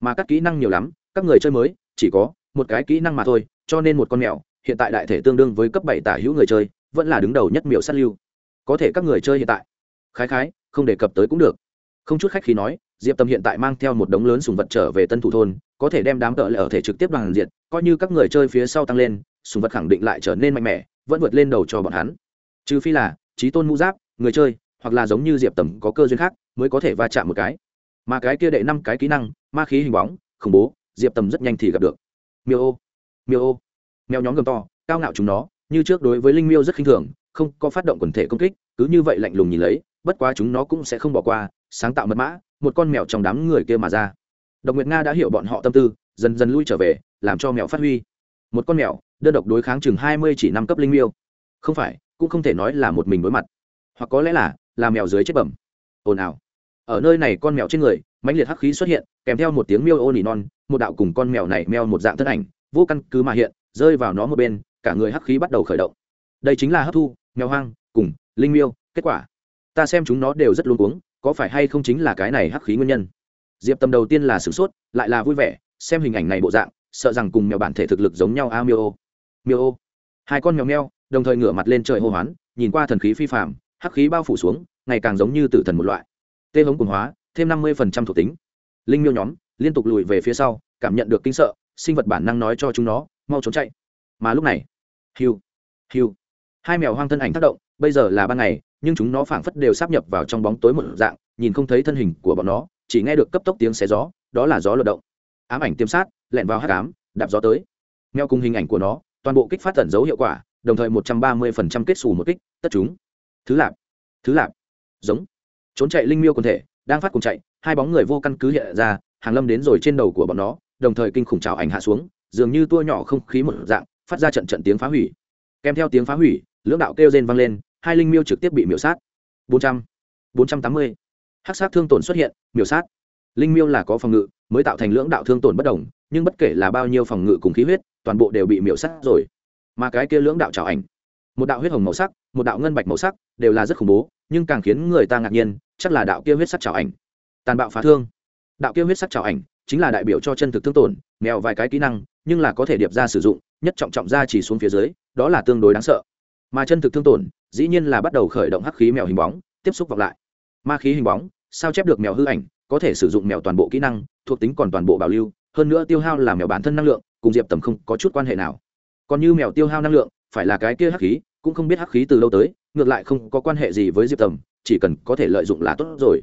Mà các kỹ năng nhiều lắm, các người chơi mới, chỉ có một cái kỹ năng mà thôi, cho nên một con mèo, hiện tại đại thể tương đương với cấp bảy tả hữu người chơi, vẫn là đứng đầu nhất miểu sát lưu. Có thể các người chơi hiện tại khái khái, không đề cập tới cũng được. Không chút khách khi nói, diệp tâm hiện tại mang theo một đống lớn sùng vật trở về tân thủ thôn, có thể đem đám cỡ lại ở thể trực tiếp đoàn diện, coi như các người chơi phía sau tăng lên, sùng vật khẳng định lại trở nên mạnh mẽ, vẫn vượt lên đầu cho bọn hắn. Trừ phi là trí tôn mũ giáp, người chơi, hoặc là giống như diệp tầm có cơ duyên khác, mới có thể va chạm một cái. Mà cái kia đệ năm cái kỹ năng, ma khí hình bóng, khủng bố, diệp tầm rất nhanh thì gặp được. Miêu ô miêu ô. Mèo nhóm gầm to, cao ngạo chúng nó, như trước đối với linh miêu rất khinh thường, không có phát động quần thể công kích, cứ như vậy lạnh lùng nhìn lấy bất quá chúng nó cũng sẽ không bỏ qua, sáng tạo mật mã, một con mèo trong đám người kia mà ra. Độc nguyệt nga đã hiểu bọn họ tâm tư, dần dần lui trở về, làm cho mèo phát huy. Một con mèo, đơn độc đối kháng chừng hai mươi chỉ năm cấp linh miêu. Không phải, cũng không thể nói là một mình đối mặt. Hoặc có lẽ là là mèo dưới chết bẩm. Ồn ào. Ở nơi này con mèo trên người, mãnh liệt hắc khí xuất hiện, kèm theo một tiếng miêu ô nỉ non, một đạo cùng con mèo này meo một dạng thân ảnh, vô căn cứ mà hiện, rơi vào nó một bên, cả người hắc khí bắt đầu khởi động. Đây chính là hấp thu, mèo hoang, cùng, linh miêu, kết quả ta xem chúng nó đều rất luống cuống, có phải hay không chính là cái này hắc khí nguyên nhân? Diệp tâm đầu tiên là sửng sốt, lại là vui vẻ, xem hình ảnh này bộ dạng, sợ rằng cùng mèo bản thể thực lực giống nhau a miêu ô miêu ô hai con mèo meo, đồng thời ngửa mặt lên trời hô hoán, nhìn qua thần khí phi phạm hắc khí bao phủ xuống, ngày càng giống như tử thần một loại. Tê hống cùng hóa, thêm năm mươi thuộc tính. Linh miêu nhóm, liên tục lùi về phía sau, cảm nhận được kinh sợ, sinh vật bản năng nói cho chúng nó, mau trốn chạy. Mà lúc này, hiu hiu, hai mèo hoang thân ảnh tác động, bây giờ là ban ngày nhưng chúng nó phảng phất đều sắp nhập vào trong bóng tối một dạng, nhìn không thấy thân hình của bọn nó, chỉ nghe được cấp tốc tiếng xé gió, đó là gió luật động. Ám ảnh tiêm sát, lẹn vào hát cám đạp gió tới. Mèo cùng hình ảnh của nó, toàn bộ kích phát tẩn dấu hiệu quả, đồng thời một trăm ba mươi phần trăm kết xù một kích, tất chúng. Thứ lạp thứ lạp. Giống. Trốn chạy linh miêu quần thể, đang phát cùng chạy, hai bóng người vô căn cứ hiện ra, hàng lâm đến rồi trên đầu của bọn nó, đồng thời kinh khủng trào ảnh hạ xuống, dường như tua nhỏ không khí một dạng, phát ra trận trận tiếng phá hủy. Kèm theo tiếng phá hủy, lưỡng đạo kêu rên vang lên hai linh miêu trực tiếp bị miểu sát. Bốn trăm bốn trăm tám mươi. Hắc sát thương tổn xuất hiện, miểu sát. Linh miêu là có phòng ngự, mới tạo thành lưỡng đạo thương tổn bất đồng, nhưng bất kể là bao nhiêu phòng ngự cùng khí huyết, toàn bộ đều bị miểu sát rồi. Mà cái kia lưỡng đạo trào ảnh, một đạo huyết hồng màu sắc, một đạo ngân bạch màu sắc, đều là rất khủng bố, nhưng càng khiến người ta ngạc nhiên, chắc là đạo kia huyết sắc trào ảnh. Tàn bạo phá thương. Đạo kia huyết sắc trào ảnh chính là đại biểu cho chân thực thương tổn, mèo vài cái kỹ năng, nhưng là có thể điệp ra sử dụng, nhất trọng trọng ra chỉ xuống phía dưới, đó là tương đối đáng sợ. Mà chân thực thương tổn dĩ nhiên là bắt đầu khởi động hắc khí mèo hình bóng, tiếp xúc vọng lại. Ma khí hình bóng, sao chép được mèo hư ảnh, có thể sử dụng mèo toàn bộ kỹ năng, thuộc tính còn toàn bộ bảo lưu, hơn nữa tiêu hao làm mèo bản thân năng lượng, cùng diệp tầm không có chút quan hệ nào. Còn như mèo tiêu hao năng lượng, phải là cái kia hắc khí, cũng không biết hắc khí từ lâu tới, ngược lại không có quan hệ gì với diệp tầm, chỉ cần có thể lợi dụng là tốt rồi.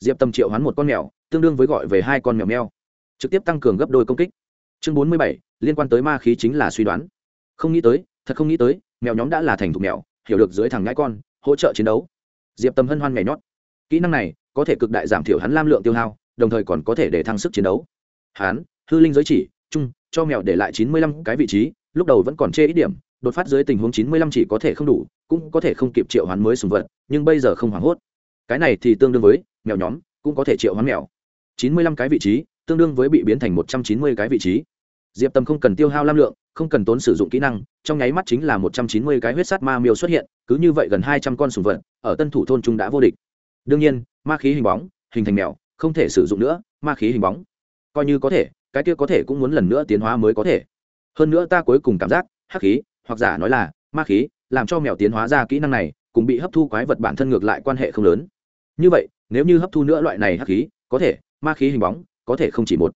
Diệp tầm triệu hoán một con mèo, tương đương với gọi về hai con mèo mèo trực tiếp tăng cường gấp đôi công kích. Chương bốn mươi bảy, liên quan tới ma khí chính là suy đoán. Không nghĩ tới, thật không nghĩ tới, mèo nhóm đã là thành thục mèo hiểu được dưới thằng ngãi con, hỗ trợ chiến đấu. Diệp tầm hân hoan nhảy nhót. Kỹ năng này có thể cực đại giảm thiểu hắn lam lượng tiêu hao, đồng thời còn có thể để thăng sức chiến đấu. Hắn, hư linh giới chỉ, chung, cho mèo để lại chín mươi lăm cái vị trí, lúc đầu vẫn còn chê ít điểm, đột phát dưới tình huống chín mươi lăm chỉ có thể không đủ, cũng có thể không kịp triệu hoán mới sùng vật, nhưng bây giờ không hoảng hốt. Cái này thì tương đương với mèo nhóm, cũng có thể triệu hoán mèo. chín mươi lăm cái vị trí, tương đương với bị biến thành một trăm chín mươi cái vị trí diệp tâm không cần tiêu hao lam lượng, không cần tốn sử dụng kỹ năng, trong nháy mắt chính là một trăm chín mươi cái huyết sát ma miêu xuất hiện, cứ như vậy gần hai trăm con sùng vật ở tân thủ thôn trung đã vô địch. Đương nhiên, ma khí hình bóng, hình thành mèo, không thể sử dụng nữa, ma khí hình bóng. Coi như có thể, cái kia có thể cũng muốn lần nữa tiến hóa mới có thể. Hơn nữa ta cuối cùng cảm giác, hắc khí, hoặc giả nói là ma khí, làm cho mèo tiến hóa ra kỹ năng này cũng bị hấp thu quái vật bản thân ngược lại quan hệ không lớn. Như vậy, nếu như hấp thu nữa loại này hắc khí, có thể, ma khí hình bóng, có thể không chỉ một.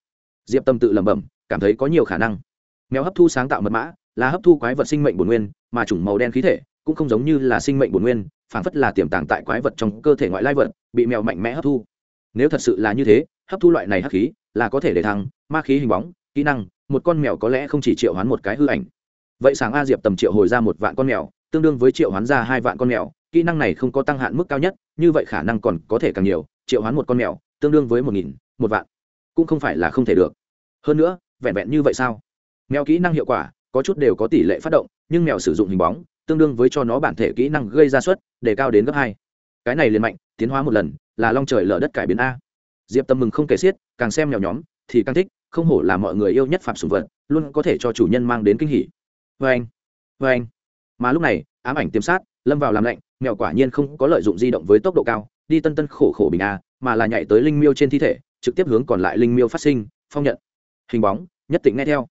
Diệp tâm tự lẩm bẩm cảm thấy có nhiều khả năng. Mèo hấp thu sáng tạo mật mã, là hấp thu quái vật sinh mệnh bổn nguyên, mà chủng màu đen khí thể cũng không giống như là sinh mệnh bổn nguyên phản phất là tiềm tàng tại quái vật trong cơ thể ngoại lai vật, bị mèo mạnh mẽ hấp thu. Nếu thật sự là như thế, hấp thu loại này hắc khí là có thể để thăng ma khí hình bóng, kỹ năng, một con mèo có lẽ không chỉ triệu hoán một cái hư ảnh. Vậy sáng a diệp tầm triệu hồi ra một vạn con mèo, tương đương với triệu hoán ra hai vạn con mèo, kỹ năng này không có tăng hạn mức cao nhất, như vậy khả năng còn có thể càng nhiều, triệu hoán một con mèo, tương đương với một nghìn, một vạn. Cũng không phải là không thể được. Hơn nữa vẹn vẹn như vậy sao? Mèo kỹ năng hiệu quả, có chút đều có tỷ lệ phát động, nhưng mèo sử dụng hình bóng, tương đương với cho nó bản thể kỹ năng gây ra suất, để cao đến gấp hai. Cái này liền mạnh, tiến hóa một lần, là long trời lở đất cải biến a. Diệp tâm mừng không kể xiết, càng xem mèo nhóm, thì càng thích, không hổ là mọi người yêu nhất phạm sùng vật, luôn có thể cho chủ nhân mang đến kinh hỉ. Vê anh vê anh. Mà lúc này, ám ảnh tiêm sát, lâm vào làm lạnh, mèo quả nhiên không có lợi dụng di động với tốc độ cao, đi tân tân khổ khổ bình a, mà là nhảy tới linh miêu trên thi thể, trực tiếp hướng còn lại linh miêu phát sinh, phong nhận. Hình bóng nhất định nghe theo.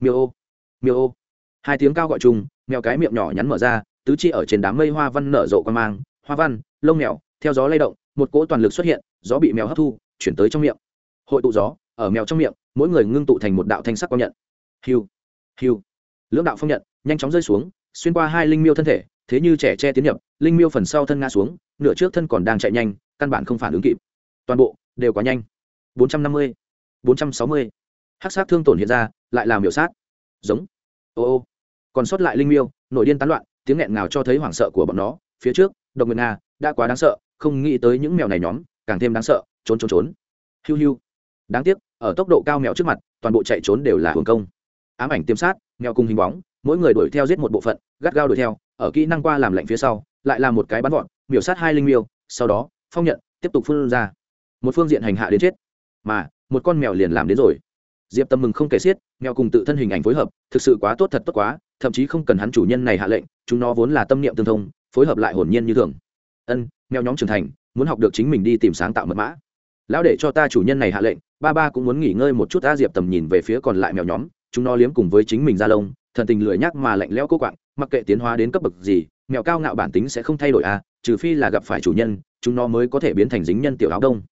Miêu ô miêu ô. Hai tiếng cao gọi chung mèo cái miệng nhỏ nhắn mở ra tứ chi ở trên đám mây hoa văn nở rộ quan mang hoa văn lông mèo theo gió lay động một cỗ toàn lực xuất hiện gió bị mèo hấp thu chuyển tới trong miệng. Hội tụ gió ở mèo trong miệng mỗi người ngưng tụ thành một đạo thanh sắc quang nhận. Hiu hiu. Lưỡng đạo phong nhận nhanh chóng rơi xuống xuyên qua hai linh miêu thân thể thế như trẻ che tiến nhập linh miêu phần sau thân ngã xuống nửa trước thân còn đang chạy nhanh căn bản không phản ứng kịp. Toàn bộ đều quá nhanh. 450, 460 hắc sát thương tổn hiện ra, lại làm miểu sát. Giống. Ô ô. Còn sót lại linh miêu nội điên tán loạn, tiếng nghẹn ngào cho thấy hoảng sợ của bọn nó. Phía trước, độc nguyệt nga, đã quá đáng sợ, không nghĩ tới những mèo này nhóm, càng thêm đáng sợ, trốn trốn trốn. Hiu hiu. Đáng tiếc, ở tốc độ cao mèo trước mặt, toàn bộ chạy trốn đều là hưởng công. Ám ảnh tiêm sát, mèo cùng hình bóng, mỗi người đuổi theo giết một bộ phận, gắt gao đuổi theo, ở kỹ năng qua làm lạnh phía sau, lại là một cái bắn vọt, miểu sát hai linh miêu, sau đó, phong nhận, tiếp tục phun ra. Một phương diện hành hạ đến chết, mà một con mèo liền làm đến rồi diệp tâm mừng không kể xiết, mèo cùng tự thân hình ảnh phối hợp, thực sự quá tốt thật tốt quá, thậm chí không cần hắn chủ nhân này hạ lệnh, chúng nó vốn là tâm niệm tương thông, phối hợp lại hồn nhiên như thường. Ân, mèo nhóm trưởng thành, muốn học được chính mình đi tìm sáng tạo mật mã. Lão để cho ta chủ nhân này hạ lệnh, ba ba cũng muốn nghỉ ngơi một chút ta diệp tầm nhìn về phía còn lại mèo nhóm, chúng nó liếm cùng với chính mình ra lông, thần tình lười nhắc mà lạnh lẽo cố quạng, mặc kệ tiến hóa đến cấp bậc gì, mèo cao ngạo bản tính sẽ không thay đổi à trừ phi là gặp phải chủ nhân, chúng nó mới có thể biến thành dính nhân tiểu áo đông.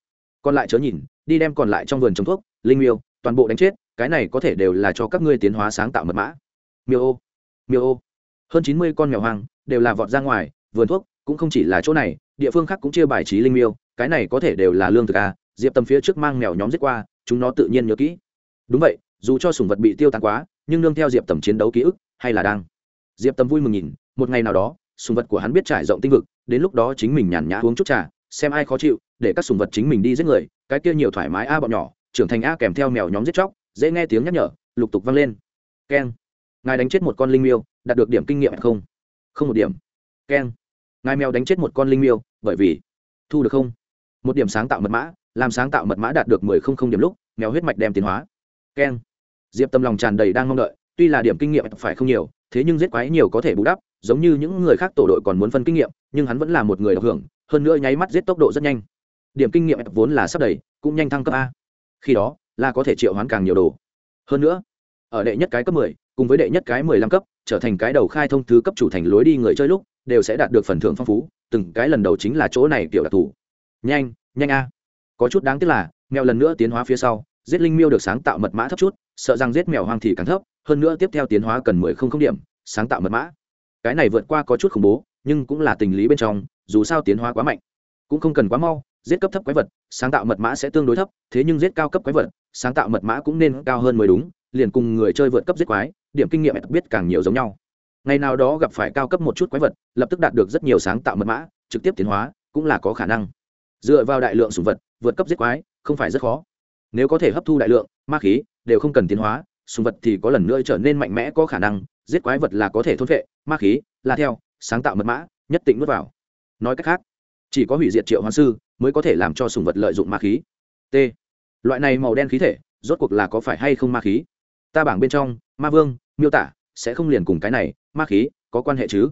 Còn lại chớ nhìn, đi đem còn lại trong vườn trồng thuốc, linh miêu toàn bộ đánh chết, cái này có thể đều là cho các ngươi tiến hóa sáng tạo mật mã. Miêu ô miêu ô. Hơn chín mươi con mèo hoang đều là vọt ra ngoài, vườn thuốc cũng không chỉ là chỗ này, địa phương khác cũng chia bài trí linh miêu, cái này có thể đều là lương thực à diệp tầm phía trước mang mèo nhóm giết qua, chúng nó tự nhiên nhớ kỹ. Đúng vậy, dù cho sùng vật bị tiêu tán quá, nhưng nương theo diệp tầm chiến đấu ký ức, hay là đang. Diệp tầm vui mừng nhìn, một ngày nào đó sùng vật của hắn biết trải rộng tinh vực, đến lúc đó chính mình nhàn nhã uống chút trà, xem ai khó chịu, để các sùng vật chính mình đi giết người, cái kia nhiều thoải mái a bọn nhỏ trưởng thành a kèm theo mèo nhóm giết chóc, dễ nghe tiếng nhắc nhở, lục tục vang lên. Keng. Ngài đánh chết một con linh miêu, đạt được điểm kinh nghiệm không? Không một điểm. Keng. Ngài mèo đánh chết một con linh miêu, bởi vì thu được không? Một điểm sáng tạo mật mã, làm sáng tạo mật mã đạt được mười không không điểm lúc, mèo huyết mạch đem tiến hóa. Keng. Diệp tâm lòng tràn đầy đang mong đợi, tuy là điểm kinh nghiệm phải không nhiều, thế nhưng giết quái nhiều có thể bù đắp, giống như những người khác tổ đội còn muốn phân kinh nghiệm, nhưng hắn vẫn là một người độc hưởng, hơn nữa nháy mắt giết tốc độ rất nhanh. Điểm kinh nghiệm vốn là sắp đầy, cũng nhanh thăng cấp a khi đó, là có thể triệu hoán càng nhiều đồ. Hơn nữa, ở đệ nhất cái cấp mười, cùng với đệ nhất cái mười lăm cấp, trở thành cái đầu khai thông thứ cấp chủ thành lối đi người chơi lúc, đều sẽ đạt được phần thưởng phong phú, từng cái lần đầu chính là chỗ này kiểu đặc thù. Nhanh nhanh a. Có chút đáng tiếc là, mèo lần nữa tiến hóa phía sau, giết linh miêu được sáng tạo mật mã thấp chút, sợ rằng giết mèo hoang thì càng thấp, hơn nữa tiếp theo tiến hóa cần mười không không điểm, sáng tạo mật mã. Cái này vượt qua có chút khủng bố, nhưng cũng là tình lý bên trong, dù sao tiến hóa quá mạnh, cũng không cần quá mau giết cấp thấp quái vật, sáng tạo mật mã sẽ tương đối thấp, thế nhưng giết cao cấp quái vật, sáng tạo mật mã cũng nên cao hơn mới đúng, liền cùng người chơi vượt cấp giết quái, điểm kinh nghiệm biết càng nhiều giống nhau. Ngày nào đó gặp phải cao cấp một chút quái vật, lập tức đạt được rất nhiều sáng tạo mật mã, trực tiếp tiến hóa, cũng là có khả năng. Dựa vào đại lượng sủng vật, vượt cấp giết quái, không phải rất khó. Nếu có thể hấp thu đại lượng, ma khí, đều không cần tiến hóa sùng vật thì có lần nữa trở nên mạnh mẽ có khả năng, giết quái vật là có thể thôn vệ ma khí là theo, sáng tạo mật mã, nhất định nuốt vào. Nói cách khác, chỉ có hủy diệt triệu hoán sư mới có thể làm cho sùng vật lợi dụng ma khí. T. Loại này màu đen khí thể, rốt cuộc là có phải hay không ma khí? Ta bảng bên trong, ma vương, miêu tả, sẽ không liền cùng cái này, ma khí, có quan hệ chứ?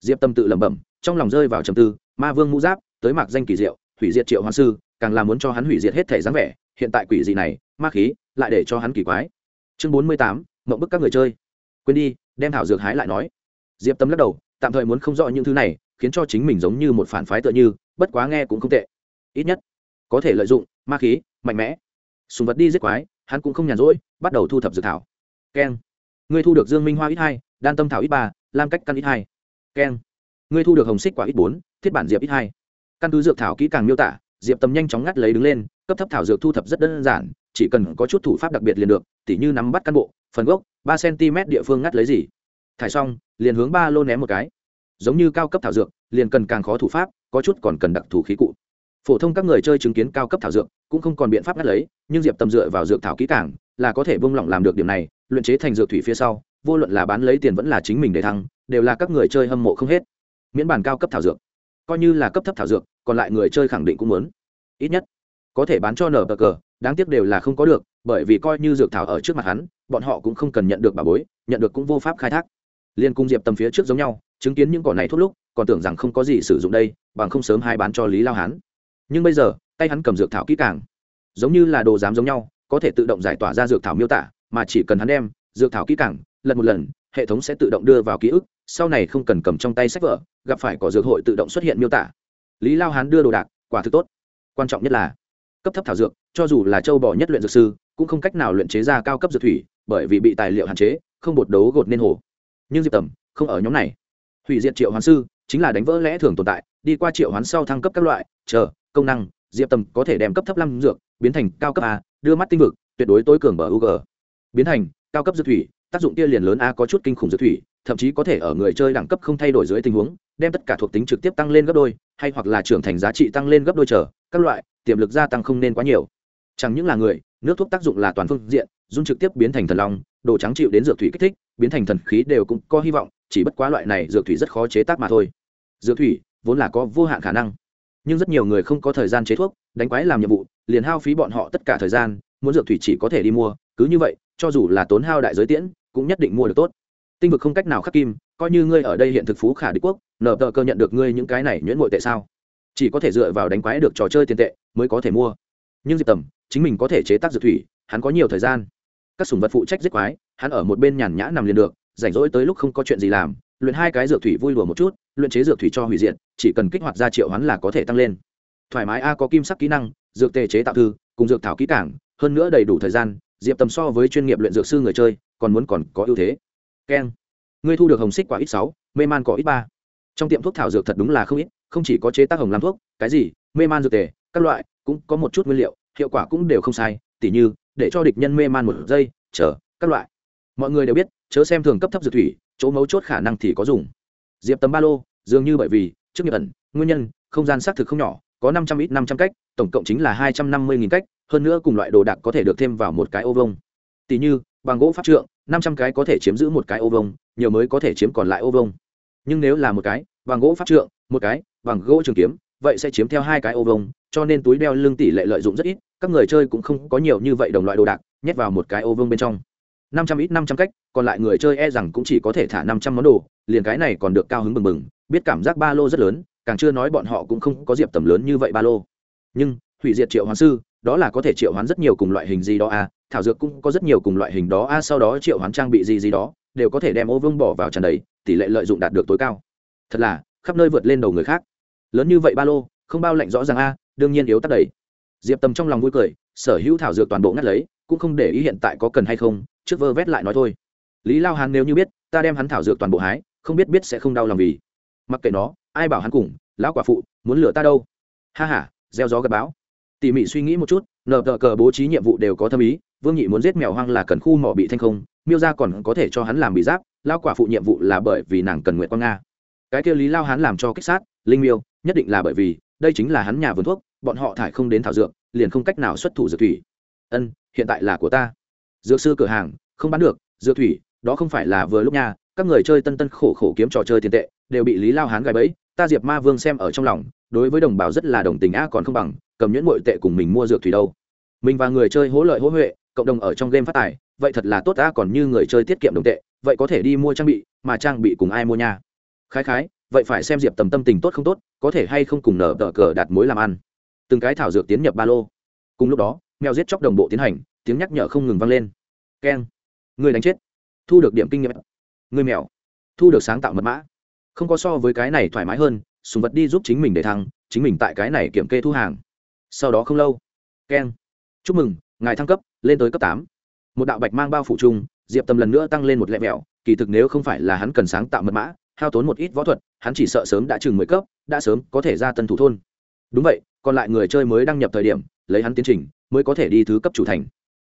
Diệp tâm tự lẩm bẩm, trong lòng rơi vào trầm tư, ma vương mũ giáp, tới mạc danh kỳ diệu, hủy diệt triệu hoa sư, càng là muốn cho hắn hủy diệt hết thể dáng vẻ, hiện tại quỷ dị này, ma khí, lại để cho hắn kỳ quái. Chương bốn mươi tám, mộng bức các người chơi. Quên đi, đem thảo dược hái lại nói. Diệp tâm lắc đầu, tạm thời muốn không rõ những thứ này, khiến cho chính mình giống như một phản phái tựa như, bất quá nghe cũng không tệ ít nhất, có thể lợi dụng ma khí mạnh mẽ. Sùng vật đi giết quái, hắn cũng không nhàn rỗi, bắt đầu thu thập dược thảo. Keng. Ngươi thu được dương minh hoa ít hai, đan tâm thảo ít ba, lam cách căn ít hai. Keng. Ngươi thu được hồng xích quả ít bốn, thiết bản diệp ít hai. Căn cứ dược thảo kỹ càng miêu tả, diệp tầm nhanh chóng ngắt lấy đứng lên, cấp thấp thảo dược thu thập rất đơn giản, chỉ cần có chút thủ pháp đặc biệt liền được, tỉ như nắm bắt căn bộ, phần gốc, ba cm địa phương ngắt lấy gì. Thải xong, liền hướng ba lô ném một cái. Giống như cao cấp thảo dược, liền cần càng khó thủ pháp, có chút còn cần đặc thù khí cụ phổ thông các người chơi chứng kiến cao cấp thảo dược cũng không còn biện pháp ngắt lấy, nhưng diệp tầm dựa vào dược thảo kỹ càng là có thể bông lỏng làm được điểm này, luyện chế thành dược thủy phía sau, vô luận là bán lấy tiền vẫn là chính mình để thăng, đều là các người chơi hâm mộ không hết. Miễn bản cao cấp thảo dược, coi như là cấp thấp thảo dược, còn lại người chơi khẳng định cũng muốn. Ít nhất, có thể bán cho nở bờ cờ, đáng tiếc đều là không có được, bởi vì coi như dược thảo ở trước mặt hắn, bọn họ cũng không cần nhận được bà bối, nhận được cũng vô pháp khai thác. Liên cung diệp tầm phía trước giống nhau, chứng kiến những cỏ này thốt lúc, còn tưởng rằng không có gì sử dụng đây, bằng không sớm hai bán cho lý lao hán nhưng bây giờ, tay hắn cầm dược thảo kỹ càng. Giống như là đồ giám giống nhau, có thể tự động giải tỏa ra dược thảo miêu tả, mà chỉ cần hắn đem dược thảo kỹ càng, lần một lần, hệ thống sẽ tự động đưa vào ký ức, sau này không cần cầm trong tay sách vở, gặp phải cỏ dược hội tự động xuất hiện miêu tả. Lý lao hán đưa đồ đạc, quả thực tốt. Quan trọng nhất là, cấp thấp thảo dược, cho dù là châu bò nhất luyện dược sư, cũng không cách nào luyện chế ra cao cấp dược thủy, bởi vì bị tài liệu hạn chế, không bột đấu gột nên hồ. Nhưng diệp tầm không ở nhóm này. Hủy diệt triệu hoán sư chính là đánh vỡ lẽ thường tồn tại, đi qua triệu hoán sau thăng cấp các loại, chờ công năng, diệp tầm có thể đem cấp thấp lăng dược biến thành cao cấp a, đưa mắt tinh vực, tuyệt đối tối cường bờ u g. Biến thành cao cấp dược thủy, tác dụng tia liền lớn a có chút kinh khủng dược thủy, thậm chí có thể ở người chơi đẳng cấp không thay đổi dưới tình huống, đem tất cả thuộc tính trực tiếp tăng lên gấp đôi, hay hoặc là trưởng thành giá trị tăng lên gấp đôi trở các loại, tiềm lực gia tăng không nên quá nhiều. Chẳng những là người, nước thuốc tác dụng là toàn phương diện dung trực tiếp biến thành thần long, đồ trắng chịu đến dược thủy kích thích, biến thành thần khí đều cũng có hy vọng, chỉ bất quá loại này dược thủy rất khó chế tác mà thôi. Dược thủy vốn là có vô hạn khả năng nhưng rất nhiều người không có thời gian chế thuốc, đánh quái làm nhiệm vụ, liền hao phí bọn họ tất cả thời gian, muốn dược thủy chỉ có thể đi mua, cứ như vậy, cho dù là tốn hao đại giới tiễn, cũng nhất định mua được tốt. Tinh vực không cách nào khắc kim, coi như ngươi ở đây hiện thực phú khả đế quốc nợ tờ cơ nhận được ngươi những cái này nhuyễn ngội tệ sao? Chỉ có thể dựa vào đánh quái được trò chơi tiền tệ, mới có thể mua. Nhưng diệp tầm, chính mình có thể chế tác dược thủy, hắn có nhiều thời gian. Các sùng vật phụ trách giết quái, hắn ở một bên nhàn nhã nằm liền được, rảnh rỗi tới lúc không có chuyện gì làm, luyện hai cái dược thủy vui lùa một chút, luyện chế dược thủy cho hủy diệt chỉ cần kích hoạt ra triệu hoán là có thể tăng lên. Thoải mái a có kim sắc kỹ năng, dược tề chế tạo thư, cùng dược thảo kỹ cảng, hơn nữa đầy đủ thời gian, diệp tầm so với chuyên nghiệp luyện dược sư người chơi, còn muốn còn có ưu thế. Keng. Ngươi thu được hồng xích quả ít sáu, mê man cỏ ít ba. Trong tiệm thuốc thảo dược thật đúng là không ít, không chỉ có chế tác hồng làm thuốc, cái gì, mê man dược tề, các loại, cũng có một chút nguyên liệu, hiệu quả cũng đều không sai, tỉ như, để cho địch nhân mê man một giây, chờ, các loại. Mọi người đều biết, chớ xem thường cấp thấp dược thủy, chỗ mấu chốt khả năng thì có dùng. Diệp tấm ba lô, dường như bởi vì trước nghiệp ẩn, nguyên nhân, không gian xác thực không nhỏ, có năm trăm ít năm trăm cách, tổng cộng chính là hai trăm năm mươi nghìn cách, hơn nữa cùng loại đồ đạc có thể được thêm vào một cái ô vông tỷ như, bằng gỗ pháp trượng, năm trăm cái có thể chiếm giữ một cái ô vông nhiều mới có thể chiếm còn lại ô vông nhưng nếu là một cái, bằng gỗ pháp trượng, một cái, bằng gỗ trường kiếm, vậy sẽ chiếm theo hai cái ô vông cho nên túi đeo lưng tỷ lệ lợi dụng rất ít, các người chơi cũng không có nhiều như vậy đồng loại đồ đạc, nhét vào một cái ô vương bên trong. Năm trăm ít năm trăm cách, còn lại người chơi e rằng cũng chỉ có thể thả năm trăm món đồ, liền cái này còn được cao hứng bừng bừng biết cảm giác ba lô rất lớn càng chưa nói bọn họ cũng không có diệp tầm lớn như vậy ba lô. Nhưng hủy diệt triệu hoán sư đó là có thể triệu hoán rất nhiều cùng loại hình gì đó a à. thảo dược cũng có rất nhiều cùng loại hình đó a à, sau đó triệu hoán trang bị gì gì đó đều có thể đem ô vương bỏ vào tràn đầy tỷ lệ lợi dụng đạt được tối cao. Thật là khắp nơi vượt lên đầu người khác. Lớn như vậy ba lô không bao lạnh rõ ràng a đương nhiên yếu tắt đầy. Diệp tầm trong lòng vui cười sở hữu thảo dược toàn bộ ngắt lấy cũng không để ý hiện tại có cần hay không trước vơ vét lại nói thôi. Lý lao hàn nếu như biết ta đem hắn thảo dược toàn bộ hái không biết biết sẽ không đau lòng vì mặc kệ nó, ai bảo hắn cùng, lão quả phụ, muốn lừa ta đâu. Ha h a gieo gió gặp báo tỉ mỉ suy nghĩ một chút, nờ tờ cờ bố trí nhiệm vụ đều có thâm ý, vương nhị muốn giết mèo hoang là cần khu mỏ bị thanh không, miêu ra còn có thể cho hắn làm bị giáp lao quả phụ nhiệm vụ là bởi vì nàng cần nguyện quang nga. Cái kia lý lao hắn làm cho kích sát, linh miêu, nhất định là bởi vì, đây chính là hắn nhà vườn thuốc, bọn họ thải không đến thảo dược, liền không cách nào xuất thủ dược thủy. Ân, hiện tại là của ta. Dược sư cửa hàng, không bán được, dược thủy, đó không phải là vừa lúc nha, các người chơi tân tân khổ khổ kiếm trò chơi tiền tệ đều bị lý lao hán gài bẫy, ta diệp ma vương xem ở trong lòng, đối với đồng bào rất là đồng tình a còn không bằng cầm nhuyễn bội tệ cùng mình mua dược thủy đâu. Mình và người chơi hỗ lợi hỗ huệ, cộng đồng ở trong game phát tài, vậy thật là tốt a còn như người chơi tiết kiệm đồng tệ, vậy có thể đi mua trang bị, mà trang bị cùng ai mua nha? Khái khái, vậy phải xem diệp tầm tâm tình tốt không tốt, có thể hay không cùng nở đỡ cờ đặt mối làm ăn. Từng cái thảo dược tiến nhập ba lô. Cùng lúc đó, mèo giết chóc đồng bộ tiến hành, tiếng nhắc nhở không ngừng vang lên. Keng. Người đánh chết. Thu được điểm kinh nghiệm. Người mèo. Thu được sáng tạo mật mã không có so với cái này thoải mái hơn, sùng vật đi giúp chính mình để thăng, chính mình tại cái này kiểm kê thu hàng. Sau đó không lâu. Keng chúc mừng, ngài thăng cấp, lên tới cấp tám. Một đạo bạch mang bao phủ chung, diệp tầm lần nữa tăng lên một lẹ mẹo kỳ thực nếu không phải là hắn cần sáng tạo mật mã, hao tốn một ít võ thuật, hắn chỉ sợ sớm đã chừng mười cấp, đã sớm có thể ra tân thủ thôn. Đúng vậy, còn lại người chơi mới đăng nhập thời điểm, lấy hắn tiến trình, mới có thể đi thứ cấp chủ thành.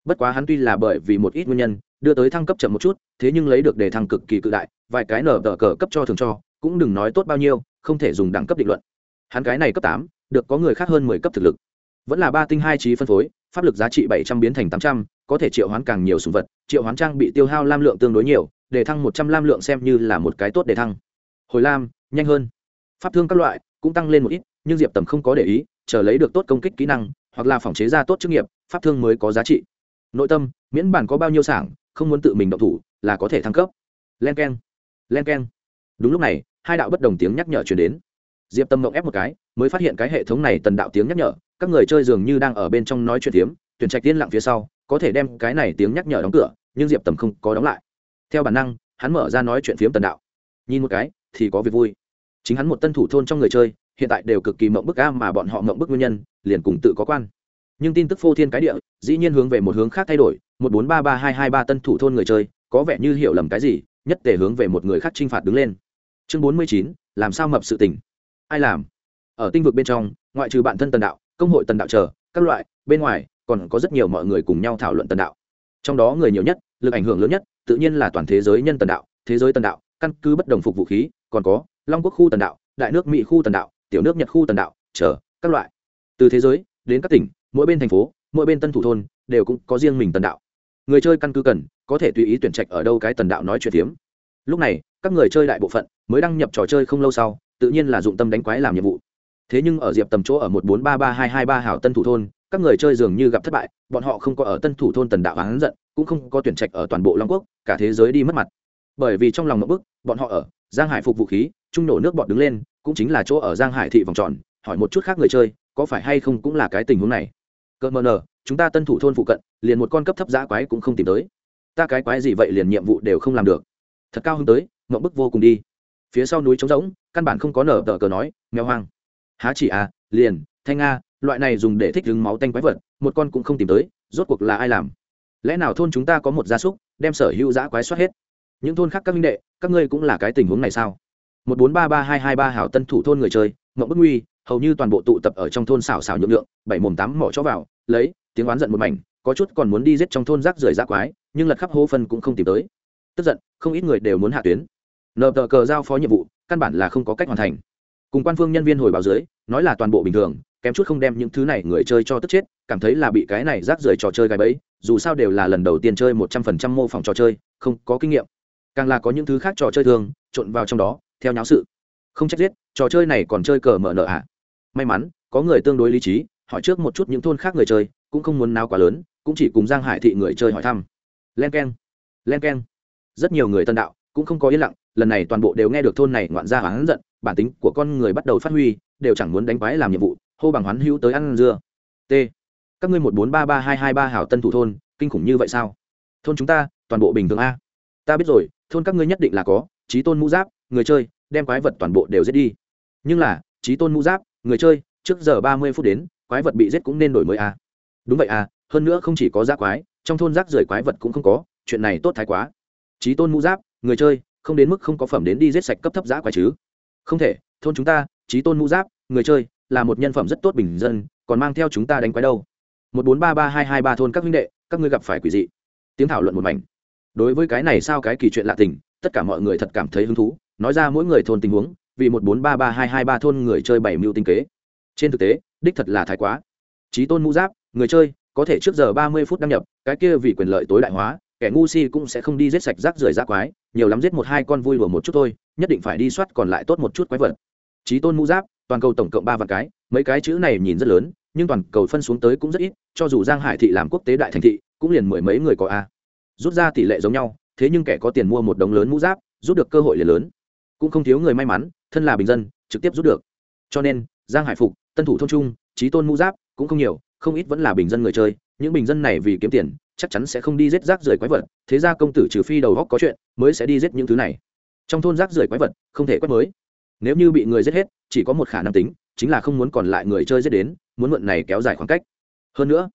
Bất quá hắn tuy là bởi vì một ít nguyên nhân, đưa tới thăng cấp chậm một chút, thế nhưng lấy được đề thăng cực kỳ cự đại, vài cái nở tờ cờ cấp cho thường cho cũng đừng nói tốt bao nhiêu, không thể dùng đẳng cấp định luận. Hắn cái này cấp tám, được có người khác hơn mười cấp thực lực. Vẫn là ba tinh hai trí phân phối, pháp lực giá trị bảy trăm biến thành tám trăm, có thể triệu hoán càng nhiều sùng vật, triệu hoán trang bị tiêu hao lam lượng tương đối nhiều, để thăng một trăm lam lượng xem như là một cái tốt để thăng. Hồi lam, nhanh hơn. Pháp thương các loại cũng tăng lên một ít, nhưng diệp tầm không có để ý, chờ lấy được tốt công kích kỹ năng, hoặc là phòng chế ra tốt chức nghiệp, pháp thương mới có giá trị. Nội tâm, miễn bản có bao nhiêu sảng, không muốn tự mình động thủ, là có thể thăng cấp. Len k e n len k e n đúng lúc này hai đạo bất đồng tiếng nhắc nhở chuyển đến. Diệp tâm mộng ép một cái, mới phát hiện cái hệ thống này tần đạo tiếng nhắc nhở, các người chơi dường như đang ở bên trong nói chuyện tiếm tuyển trạch tiên lặng phía sau, có thể đem cái này tiếng nhắc nhở đóng cửa, nhưng diệp tầm không có đóng lại. Theo bản năng, hắn mở ra nói chuyện phiếm tần đạo. Nhìn một cái, thì có việc vui. Chính hắn một tân thủ thôn trong người chơi, hiện tại đều cực kỳ mộng bức a mà bọn họ mộng bức nguyên nhân, liền cùng tự có quan. Nhưng tin tức phô thiên cái địa, dĩ nhiên hướng về một hướng khác thay đổi, một bốn ba ba hai hai ba tân thủ thôn người chơi, có vẻ như hiểu lầm cái gì, nhất để hướng về một người khác t r i n h phạt đứng lên chương bốn mươi chín, làm sao mập sự tình? Ai làm? Ở tinh vực bên trong, ngoại trừ bạn thân tần đạo, công hội tần đạo chờ, các loại, bên ngoài, còn có rất nhiều mọi người cùng nhau thảo luận tần đạo. Trong đó người nhiều nhất, lực ảnh hưởng lớn nhất, tự nhiên là toàn thế giới nhân tần đạo, thế giới tần đạo, căn cứ bất đồng phục vũ khí, còn có, long quốc khu tần đạo, đại nước mỹ khu tần đạo, tiểu nước nhật khu tần đạo, chờ, các loại. Từ thế giới, đến các tỉnh, mỗi bên thành phố, mỗi bên tân thủ thôn, đều cũng có riêng mình tần đạo. Người chơi căn cứ cần, có thể tùy ý tuyển trạch ở đâu cái tần đạo nói chuyện tiếm lúc này, các người chơi đại bộ phận mới đăng nhập trò chơi không lâu sau, tự nhiên là dụng tâm đánh quái làm nhiệm vụ. Thế nhưng ở diệp tầm chỗ ở một bốn ba ba hai hai ba hảo tân thủ thôn, các người chơi dường như gặp thất bại, bọn họ không có ở tân thủ thôn tần đạo hắn giận, cũng không có tuyển trạch ở toàn bộ long quốc, cả thế giới đi mất mặt. Bởi vì trong lòng một bức, bọn họ ở giang hải phục vũ khí, trung nổ nước bọn đứng lên, cũng chính là chỗ ở giang hải thị vòng tròn, hỏi một chút khác người chơi, có phải hay không cũng là cái tình huống này. Cơ mờ nờ, chúng ta tân thủ thôn phụ cận, liền một con cấp thấp giã quái cũng không tìm tới. Ta cái quái gì vậy liền nhiệm vụ đều không làm được thật cao hơn tới mậu bức vô cùng đi. Phía sau núi trống rỗng, căn bản không có nở tờ cờ nói, mèo hoang. Há chỉ à liền, thanh nga loại này dùng để thích đứng máu tanh quái vật, một con cũng không tìm tới, rốt cuộc là ai làm? Lẽ nào thôn chúng ta có một gia súc, đem sở hữu giã quái soát hết? Những thôn khác các minh đệ, các ngươi cũng là cái tình huống này sao? Một bốn ba ba hai hai ba hảo tân thủ thôn người chơi mậu bức nguy, hầu như toàn bộ tụ tập ở trong thôn xào xào nhượng lượng bảy mồm tám mỏ cho vào, lấy, tiếng oán giận một mảnh, có chút còn muốn đi giết trong thôn rác rưởi rác quái, nhưng lật khắp hố phân cũng không tìm tới tức giận, không ít người đều muốn hạ tuyến. Nợ tờ cờ giao phó nhiệm vụ, căn bản là không có cách hoàn thành. Cùng quan phương nhân viên hồi báo dưới, nói là toàn bộ bình thường, kém chút không đem những thứ này người chơi cho tức chết, cảm thấy là bị cái này rác rưởi trò chơi gai bẫy, dù sao đều là lần đầu tiên chơi một trăm phần trăm mô phỏng trò chơi, không có kinh nghiệm. Càng là có những thứ khác trò chơi thường, trộn vào trong đó, theo nháo sự. Không trách giết, trò chơi này còn chơi cờ mở nợ ạ. À. may mắn, có người tương đối lý trí, hỏi trước một chút những thôn khác người chơi, cũng không muốn nào quá lớn, cũng chỉ cùng giang hải thị người chơi hỏi thăm. Len k e n len k e n rất nhiều người tân đạo, cũng không có yên lặng, lần này toàn bộ đều nghe được thôn này ngoạn ra hắn giận, bản tính của con người bắt đầu phát huy, đều chẳng muốn đánh quái làm nhiệm vụ, hô bằng hoán hữu tới ăn dưa. T. Các ngươi một bốn ba ba hai hai ba hảo tân thủ thôn, kinh khủng như vậy sao? Thôn chúng ta, toàn bộ bình thường a. Ta biết rồi, thôn các ngươi nhất định là có trí tôn mũ giáp, người chơi, đem quái vật toàn bộ đều giết đi. Nhưng là trí tôn mũ giáp, người chơi, trước giờ ba mươi phút đến, quái vật bị giết cũng nên đổi mới a. Đúng vậy a, hơn nữa không chỉ có giác quái, trong thôn rác rưởi quái vật cũng không có, chuyện này tốt thái quá trí tôn mũ giáp, người chơi, không đến mức không có phẩm đến đi giết sạch cấp thấp giã quái chứ? Không thể, thôn chúng ta trí tôn mũ giáp, người chơi, là một nhân phẩm rất tốt bình dân, còn mang theo chúng ta đánh quái đâu? Một bốn ba ba hai hai ba thôn các huynh đệ, các ngươi gặp phải quỷ dị. Tiếng thảo luận một mảnh. Đối với cái này sao cái kỳ chuyện lạ tình, tất cả mọi người thật cảm thấy hứng thú, nói ra mỗi người thôn tình huống, vì một bốn ba ba hai hai ba thôn người chơi bảy mưu tinh kế. Trên thực tế, đích thật là thái quá. Trí tôn mũ giáp, người chơi, có thể trước giờ ba mươi phút đăng nhập, cái kia vì quyền lợi tối đại hóa kẻ ngu si cũng sẽ không đi giết sạch rác rưởi rác quái, nhiều lắm giết một hai con vui lùa một chút thôi, nhất định phải đi soát còn lại tốt một chút quái vật. Trí tôn mũ giáp, toàn cầu tổng cộng ba vạn cái, mấy cái chữ này nhìn rất lớn, nhưng toàn cầu phân xuống tới cũng rất ít, cho dù giang hải thị làm quốc tế đại thành thị, cũng liền mười mấy người có a. Rút ra tỷ lệ giống nhau, thế nhưng kẻ có tiền mua một đống lớn mũ giáp, rút được cơ hội liền lớn. Cũng không thiếu người may mắn, thân là bình dân, trực tiếp rút được. Cho nên, giang hải phục, tân thủ thôn trung trí tôn mũ giáp cũng không nhiều, không ít vẫn là bình dân người chơi, những bình dân này vì kiếm tiền chắc chắn sẽ không đi giết rác rưởi quái vật, thế ra công tử trừ phi đầu góc có chuyện, mới sẽ đi giết những thứ này. Trong thôn rác rưởi quái vật, không thể quét mới. Nếu như bị người giết hết, chỉ có một khả năng tính, chính là không muốn còn lại người chơi giết đến, muốn mượn này kéo dài khoảng cách. Hơn nữa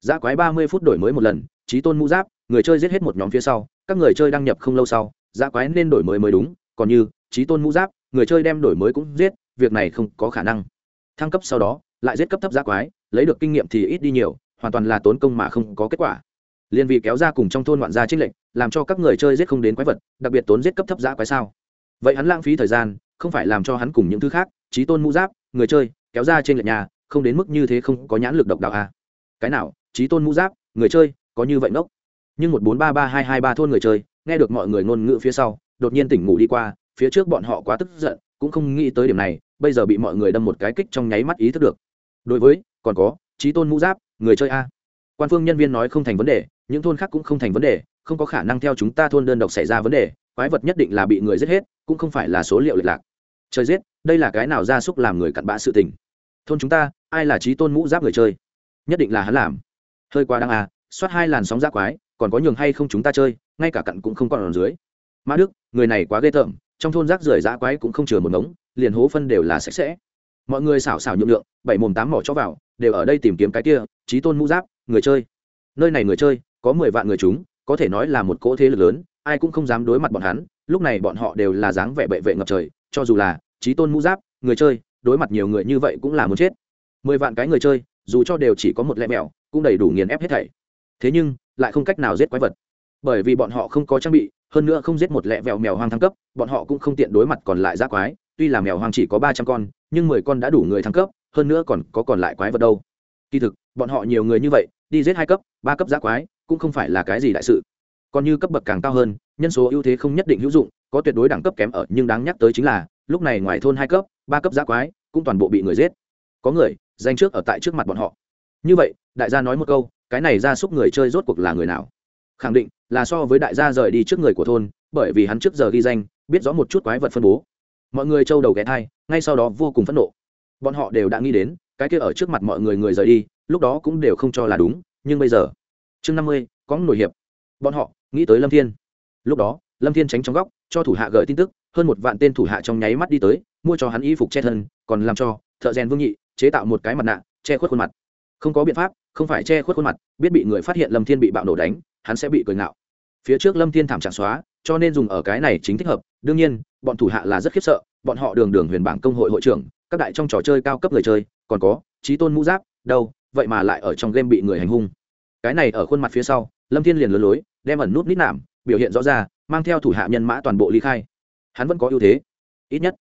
giá quái ba mươi phút đổi mới một lần trí tôn mũ giáp, người chơi giết hết một nhóm phía sau, các người chơi đăng nhập không lâu sau giá quái nên đổi mới mới đúng, còn như trí tôn mũ giáp, người chơi đem đổi mới cũng giết, việc này không có khả năng. Thăng cấp sau đó, lại giết cấp thấp giá quái, lấy được kinh nghiệm thì ít đi nhiều, hoàn toàn là tốn công mà không có kết quả liên vị kéo ra cùng trong thôn ngoạn gia trích lệnh làm cho các người chơi giết không đến quái vật, đặc biệt tốn giết cấp thấp giã quái sao. Vậy hắn lãng phí thời gian, không phải làm cho hắn cùng những thứ khác trí tôn mũ giáp, người chơi, kéo ra trên lệnh nhà, không đến mức như thế không có nhãn lực độc đạo à. cái nào trí tôn mũ giáp, người chơi, có như vậy ngốc? Nhưng một bốn ba ba hai hai ba thôn người chơi, nghe được mọi người ngôn ngữ phía sau, đột nhiên tỉnh ngủ đi qua, phía trước bọn họ quá tức giận, cũng không nghĩ tới điểm này, bây giờ bị mọi người đâm một cái kích trong nháy mắt ý thức được. Đối với, còn có trí tôn mũ giáp, người chơi a quan phương nhân viên nói không thành vấn đề, những thôn khác cũng không thành vấn đề, không có khả năng theo chúng ta thôn đơn độc xảy ra vấn đề, quái vật nhất định là bị người giết hết, cũng không phải là số liệu lệch lạc. Trời giết, đây là cái nào ra súc làm người cặn bã sự tình? Thôn chúng ta, ai là trí tôn mũ giáp người chơi? Nhất định là hắn làm. Hơi quá đáng à soát hai làn sóng giáp quái, còn có nhường hay không chúng ta chơi, ngay cả cặn cũng không còn ở dưới. Mã đức, người này quá ghê tởm, trong thôn rác rưởi giã quái cũng không chừa một ngống, liền hố phân đều là sạch sẽ. Mọi người xảo xảo nhượng lượng bảy mồm tám mỏ cho vào, đều ở đây tìm kiếm cái kia, trí tôn mũ giáp người chơi. Nơi này người chơi, có mười vạn người chúng, có thể nói là một cỗ thế lực lớn, ai cũng không dám đối mặt bọn hắn, lúc này bọn họ đều là dáng vẻ bệ vệ ngập trời, cho dù là trí tôn mũ giáp, người chơi, đối mặt nhiều người như vậy cũng là muốn chết. Mười vạn cái người chơi, dù cho đều chỉ có một lẹ mẹo, cũng đầy đủ nghiền ép hết thảy. Thế nhưng, lại không cách nào giết quái vật. Bởi vì bọn họ không có trang bị, hơn nữa không giết một lẹ vẹo mèo hoang thăng cấp, bọn họ cũng không tiện đối mặt còn lại giác quái. Tuy là mèo hoang chỉ có ba trăm con, nhưng mười con đã đủ người thăng cấp, hơn nữa còn có còn lại quái vật đâu. Kỳ thực bọn họ nhiều người như vậy, đi giết hai cấp, ba cấp giã quái, cũng không phải là cái gì đại sự. Còn như cấp bậc càng cao hơn, nhân số ưu thế không nhất định hữu dụng, có tuyệt đối đẳng cấp kém ở, nhưng đáng nhắc tới chính là, lúc này ngoài thôn hai cấp, ba cấp giã quái, cũng toàn bộ bị người giết. Có người danh trước ở tại trước mặt bọn họ. Như vậy, đại gia nói một câu, cái này ra xúc người chơi rốt cuộc là người nào? Khẳng định, là so với đại gia rời đi trước người của thôn, bởi vì hắn trước giờ ghi danh, biết rõ một chút quái vật phân bố. Mọi người trâu đầu ghé thai, ngay sau đó vô cùng phẫn nộ. Bọn họ đều đã nghĩ đến, cái kia ở trước mặt mọi người người rời đi lúc đó cũng đều không cho là đúng, nhưng bây giờ, chương năm mươi, có nổi hiệp. Bọn họ, nghĩ tới lâm thiên. Lúc đó, lâm thiên tránh trong góc, cho thủ hạ gửi tin tức, hơn một vạn tên thủ hạ trong nháy mắt đi tới, mua cho hắn y phục che thân, còn làm cho thợ rèn vương nhị chế tạo một cái mặt nạ, che khuất khuôn mặt. Không có biện pháp, không phải che khuất khuôn mặt, biết bị người phát hiện lâm thiên bị bạo nổ đánh, hắn sẽ bị cười ngạo. Phía trước lâm thiên thảm trạng xóa, cho nên dùng ở cái này chính thích hợp. Đương nhiên, bọn thủ hạ là rất khiếp sợ, bọn họ đường đường huyền bảng công hội hội trưởng, các đại trong trò chơi cao cấp người chơi, còn có trí tôn mũ giáp, đâu vậy mà lại ở trong game bị người hành hung. Cái này ở khuôn mặt phía sau, lâm thiên liền lừa lối, đem ẩn nút nít nảm biểu hiện rõ ra, mang theo thủ hạ nhân mã toàn bộ ly khai. Hắn vẫn có ưu thế. Ít nhất,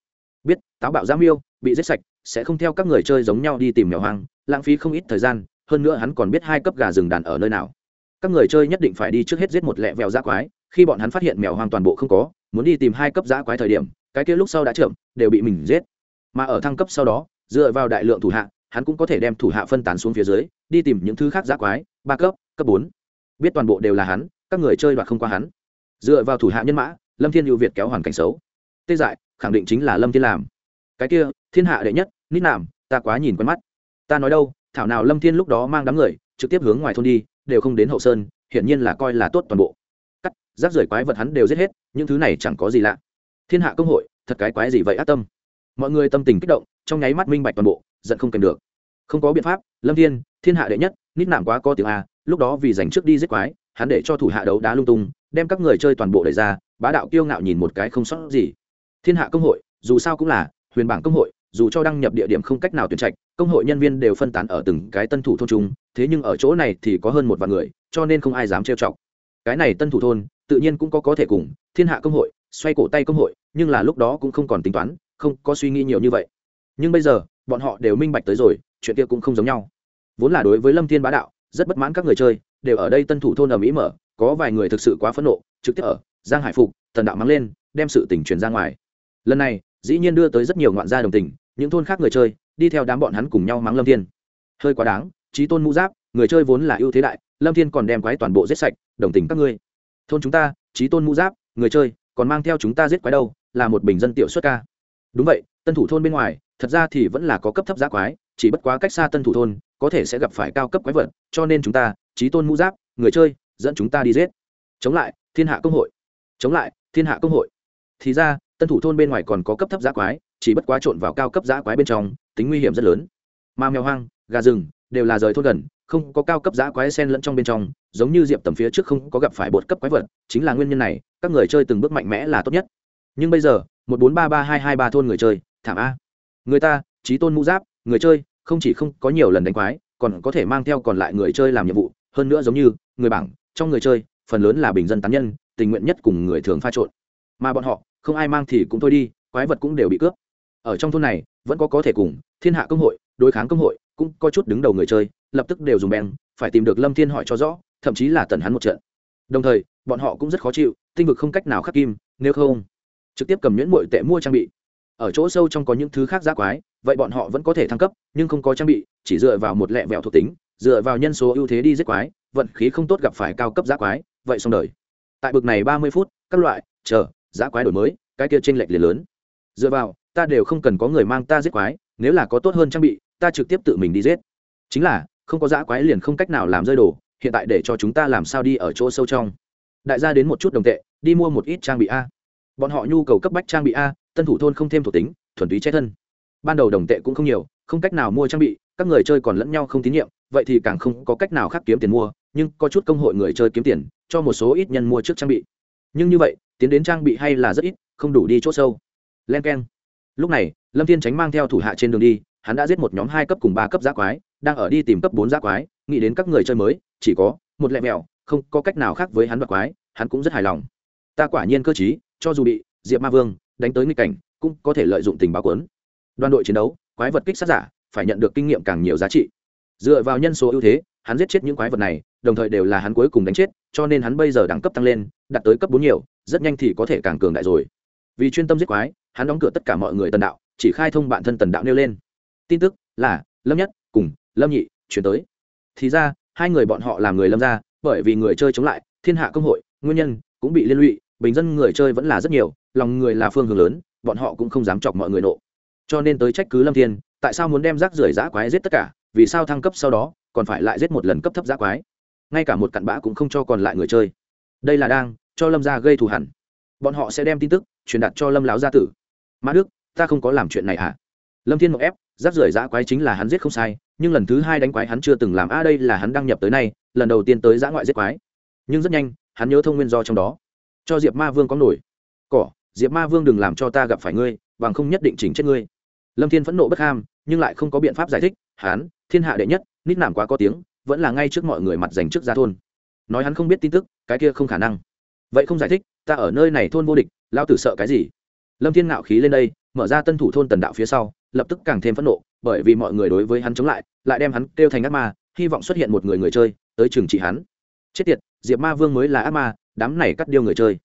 biết táo bạo giam yêu, bị giết sạch, sẽ không theo các người chơi giống nhau đi tìm mèo hoang, lãng phí không ít thời gian, hơn nữa hắn còn biết hai cấp gà rừng đàn ở nơi nào. Các người chơi nhất định phải đi trước hết giết một lẹ vèo dã quái, khi bọn hắn phát hiện mèo hoang toàn bộ không có, muốn đi tìm hai cấp dã quái thời điểm, cái kia lúc sau đã chậm đều bị mình giết. Mà ở thăng cấp sau đó, dựa vào đại lượng thủ hạ hắn cũng có thể đem thủ hạ phân tán xuống phía dưới đi tìm những thứ khác dã quái ba cấp cấp bốn. Biết toàn bộ đều là hắn các người chơi đoạt không qua hắn. Dựa vào thủ hạ nhân mã lâm thiên ưu việt kéo hoàn cảnh xấu. Tê dại khẳng định chính là lâm thiên làm. Cái kia thiên hạ đệ nhất nít làm, ta quá nhìn quen mắt. Ta nói đâu thảo nào lâm thiên lúc đó mang đám người trực tiếp hướng ngoài thôn đi đều không đến hậu sơn hiển nhiên là coi là tốt toàn bộ. Cắt rác rưởi quái vật hắn đều giết hết những thứ này chẳng có gì lạ. Thiên hạ công hội thật cái quái gì vậy ác tâm? Mọi người tâm tình kích động trong nháy mắt minh bạch toàn bộ giận không kèm được. Không có biện pháp, lâm thiên thiên hạ đệ nhất, nít nạm quá có tiếng a, lúc đó vì giành trước đi giết quái, hắn để cho thủ hạ đấu đá lung tung, đem các người chơi toàn bộ đẩy ra, bá đạo kiêu ngạo nhìn một cái không sót gì. Thiên hạ công hội, dù sao cũng là huyền bảng công hội, dù cho đăng nhập địa điểm không cách nào tuyển trạch, công hội nhân viên đều phân tán ở từng cái tân thủ thôn trung thế nhưng ở chỗ này thì có hơn một vạn người, cho nên không ai dám trêu chọc. Cái này tân thủ thôn, tự nhiên cũng có có thể cùng, thiên hạ công hội, xoay cổ tay công hội, nhưng là lúc đó cũng không còn tính toán, không có suy nghĩ nhiều như vậy. Nhưng bây giờ bọn họ đều minh bạch tới rồi, chuyện kia cũng không giống nhau. Vốn là đối với lâm thiên bá đạo, rất bất mãn các người chơi, đều ở đây tân thủ thôn ở mỹ mở, có vài người thực sự quá phẫn nộ, trực tiếp ở giang hải phục, tần đạo mắng lên, đem sự tình truyền ra ngoài. Lần này, dĩ nhiên đưa tới rất nhiều ngoạn gia đồng tình, những thôn khác người chơi, đi theo đám bọn hắn cùng nhau mắng lâm thiên. Hơi quá đáng trí tôn mũ giáp, người chơi vốn là ưu thế đại, lâm thiên còn đem quái toàn bộ giết sạch, đồng tình các ngươi. Thôn chúng ta trí tôn mũ giáp, người chơi, còn mang theo chúng ta giết quái đâu, là một bình dân tiểu xuất ca. Đúng vậy, tân thủ thôn bên ngoài thật ra thì vẫn là có cấp thấp giá quái, chỉ bất quá cách xa tân thủ thôn, có thể sẽ gặp phải cao cấp quái vật, cho nên chúng ta trí tôn mũ giáp, người chơi, dẫn chúng ta đi giết. Chống lại, thiên hạ công hội. Chống lại, thiên hạ công hội. Thì ra, tân thủ thôn bên ngoài còn có cấp thấp giá quái, chỉ bất quá trộn vào cao cấp giá quái bên trong, tính nguy hiểm rất lớn. Mà mèo hoang, gà rừng, đều là rời thôn gần, không có cao cấp giá quái sen lẫn trong bên trong, giống như diệp tầm phía trước không có gặp phải bột cấp quái vật, chính là nguyên nhân này, các người chơi từng bước mạnh mẽ là tốt nhất. Nhưng bây giờ, một bốn ba ba hai hai ba thôn người chơi, thảm a người ta trí tôn mũ giáp, người chơi, không chỉ không có nhiều lần đánh quái, còn có thể mang theo còn lại người chơi làm nhiệm vụ. Hơn nữa giống như, người bảng, trong người chơi, phần lớn là bình dân tán nhân, tình nguyện nhất cùng người thường pha trộn. Mà bọn họ, không ai mang thì cũng thôi đi, quái vật cũng đều bị cướp. Ở trong thôn này, vẫn có có thể cùng, thiên hạ công hội, đối kháng công hội, cũng có chút đứng đầu người chơi, lập tức đều dùng bèn phải tìm được lâm thiên hỏi cho rõ, thậm chí là tần hắn một trận. Đồng thời, bọn họ cũng rất khó chịu, tinh vực không cách nào khắc kim, nếu không, trực tiếp cầm nhuyễn mội tệ mua trang bị ở chỗ sâu trong có những thứ khác giác quái, vậy bọn họ vẫn có thể thăng cấp, nhưng không có trang bị, chỉ dựa vào một lẹ vẹo thuộc tính, dựa vào nhân số ưu thế đi giết quái, vận khí không tốt gặp phải cao cấp giác quái, vậy xong đời. Tại bực này ba mươi phút, các loại, chờ, giá quái đổi mới, cái kia trên lệch liền lớn. Dựa vào, ta đều không cần có người mang ta giết quái, nếu là có tốt hơn trang bị, ta trực tiếp tự mình đi giết. Chính là, không có giã quái liền không cách nào làm rơi đồ, hiện tại để cho chúng ta làm sao đi ở chỗ sâu trong. Đại gia đến một chút đồng tệ, đi mua một ít trang bị a. Bọn họ nhu cầu cấp bách trang bị a tân thủ thôn không thêm thuộc tính, thuần túy che thân. Ban đầu đồng tệ cũng không nhiều, không cách nào mua trang bị, các người chơi còn lẫn nhau không tín nhiệm, vậy thì càng không có cách nào khác kiếm tiền mua, nhưng có chút công hội người chơi kiếm tiền, cho một số ít nhân mua trước trang bị. Nhưng như vậy, tiến đến trang bị hay là rất ít, không đủ đi c h ỗ sâu. Len k e n lúc này, lâm thiên tránh mang theo thủ hạ trên đường đi, hắn đã giết một nhóm hai cấp cùng ba cấp giác quái, đang ở đi tìm cấp bốn giác quái, nghĩ đến các người chơi mới, chỉ có một lẹ mẹo, không có cách nào khác với hắn đoạt quái, hắn cũng rất hài lòng. Ta quả nhiên cơ t cho dù bị diệp ma vương đánh tới nghịch cảnh, cũng có thể lợi dụng tình báo cuốn. đoàn đội chiến đấu, quái vật kích sát giả, phải nhận được kinh nghiệm càng nhiều giá trị. Dựa vào nhân số ưu thế, hắn giết chết những quái vật này, đồng thời đều là hắn cuối cùng đánh chết, cho nên hắn bây giờ đẳng cấp tăng lên, đạt tới cấp bốn nhiều, rất nhanh thì có thể càng cường đại rồi. Vì chuyên tâm giết quái, hắn đóng cửa tất cả mọi người tần đạo, chỉ khai thông bản thân tần đạo nêu lên. Tin tức là, lâm nhất cùng lâm nhị chuyển tới. Thì ra, hai người bọn họ làm người lâm ra bởi vì người chơi chống lại, thiên hạ công hội, nguyên nhân cũng bị liên lụy bình dân người chơi vẫn là rất nhiều, lòng người là phương hướng lớn, bọn họ cũng không dám chọc mọi người nộ. Cho nên tới trách cứ lâm thiên, tại sao muốn đem rác rưởi giã quái giết tất cả, vì sao thăng cấp sau đó, còn phải lại giết một lần cấp thấp giã quái? Ngay cả một cặn bã cũng không cho còn lại người chơi. Đây là đang, cho lâm gia gây thù hẳn. Bọn họ sẽ đem tin tức, truyền đạt cho lâm láo gia tử. Mã đức, ta không có làm chuyện này à lâm thiên mộng ép, rác rưởi giã quái chính là hắn giết không sai, nhưng lần thứ hai đánh quái hắn chưa từng làm. A đây là hắn đăng nhập tới nay, lần đầu tiên tới giã ngoại giết quái. Nhưng rất nhanh, hắn nhớ thông nguyên do trong đó cho diệp ma vương có nổi. Cỏ, diệp ma vương đừng làm cho ta gặp phải ngươi, bằng không nhất định chỉnh chết ngươi. Lâm thiên phẫn nộ bất ham, nhưng lại không có biện pháp giải thích, hắn, thiên hạ đệ nhất, nít nảm quá có tiếng, vẫn là ngay trước mọi người mặt dành trước ra thôn. Nói hắn không biết tin tức, cái kia không khả năng. Vậy không giải thích, ta ở nơi này thôn vô địch lao tử sợ cái gì? Lâm thiên ngạo khí lên đây, mở ra tân thủ thôn tần đạo phía sau, lập tức càng thêm phẫn nộ, bởi vì mọi người đối với hắn chống lại lại đem hắn kêu thành ác ma, hy vọng xuất hiện một người người chơi, tới trừng trị hắn. Chết tiệt, diệp ma vương mới là ác ma đám này cắt điêu người chơi.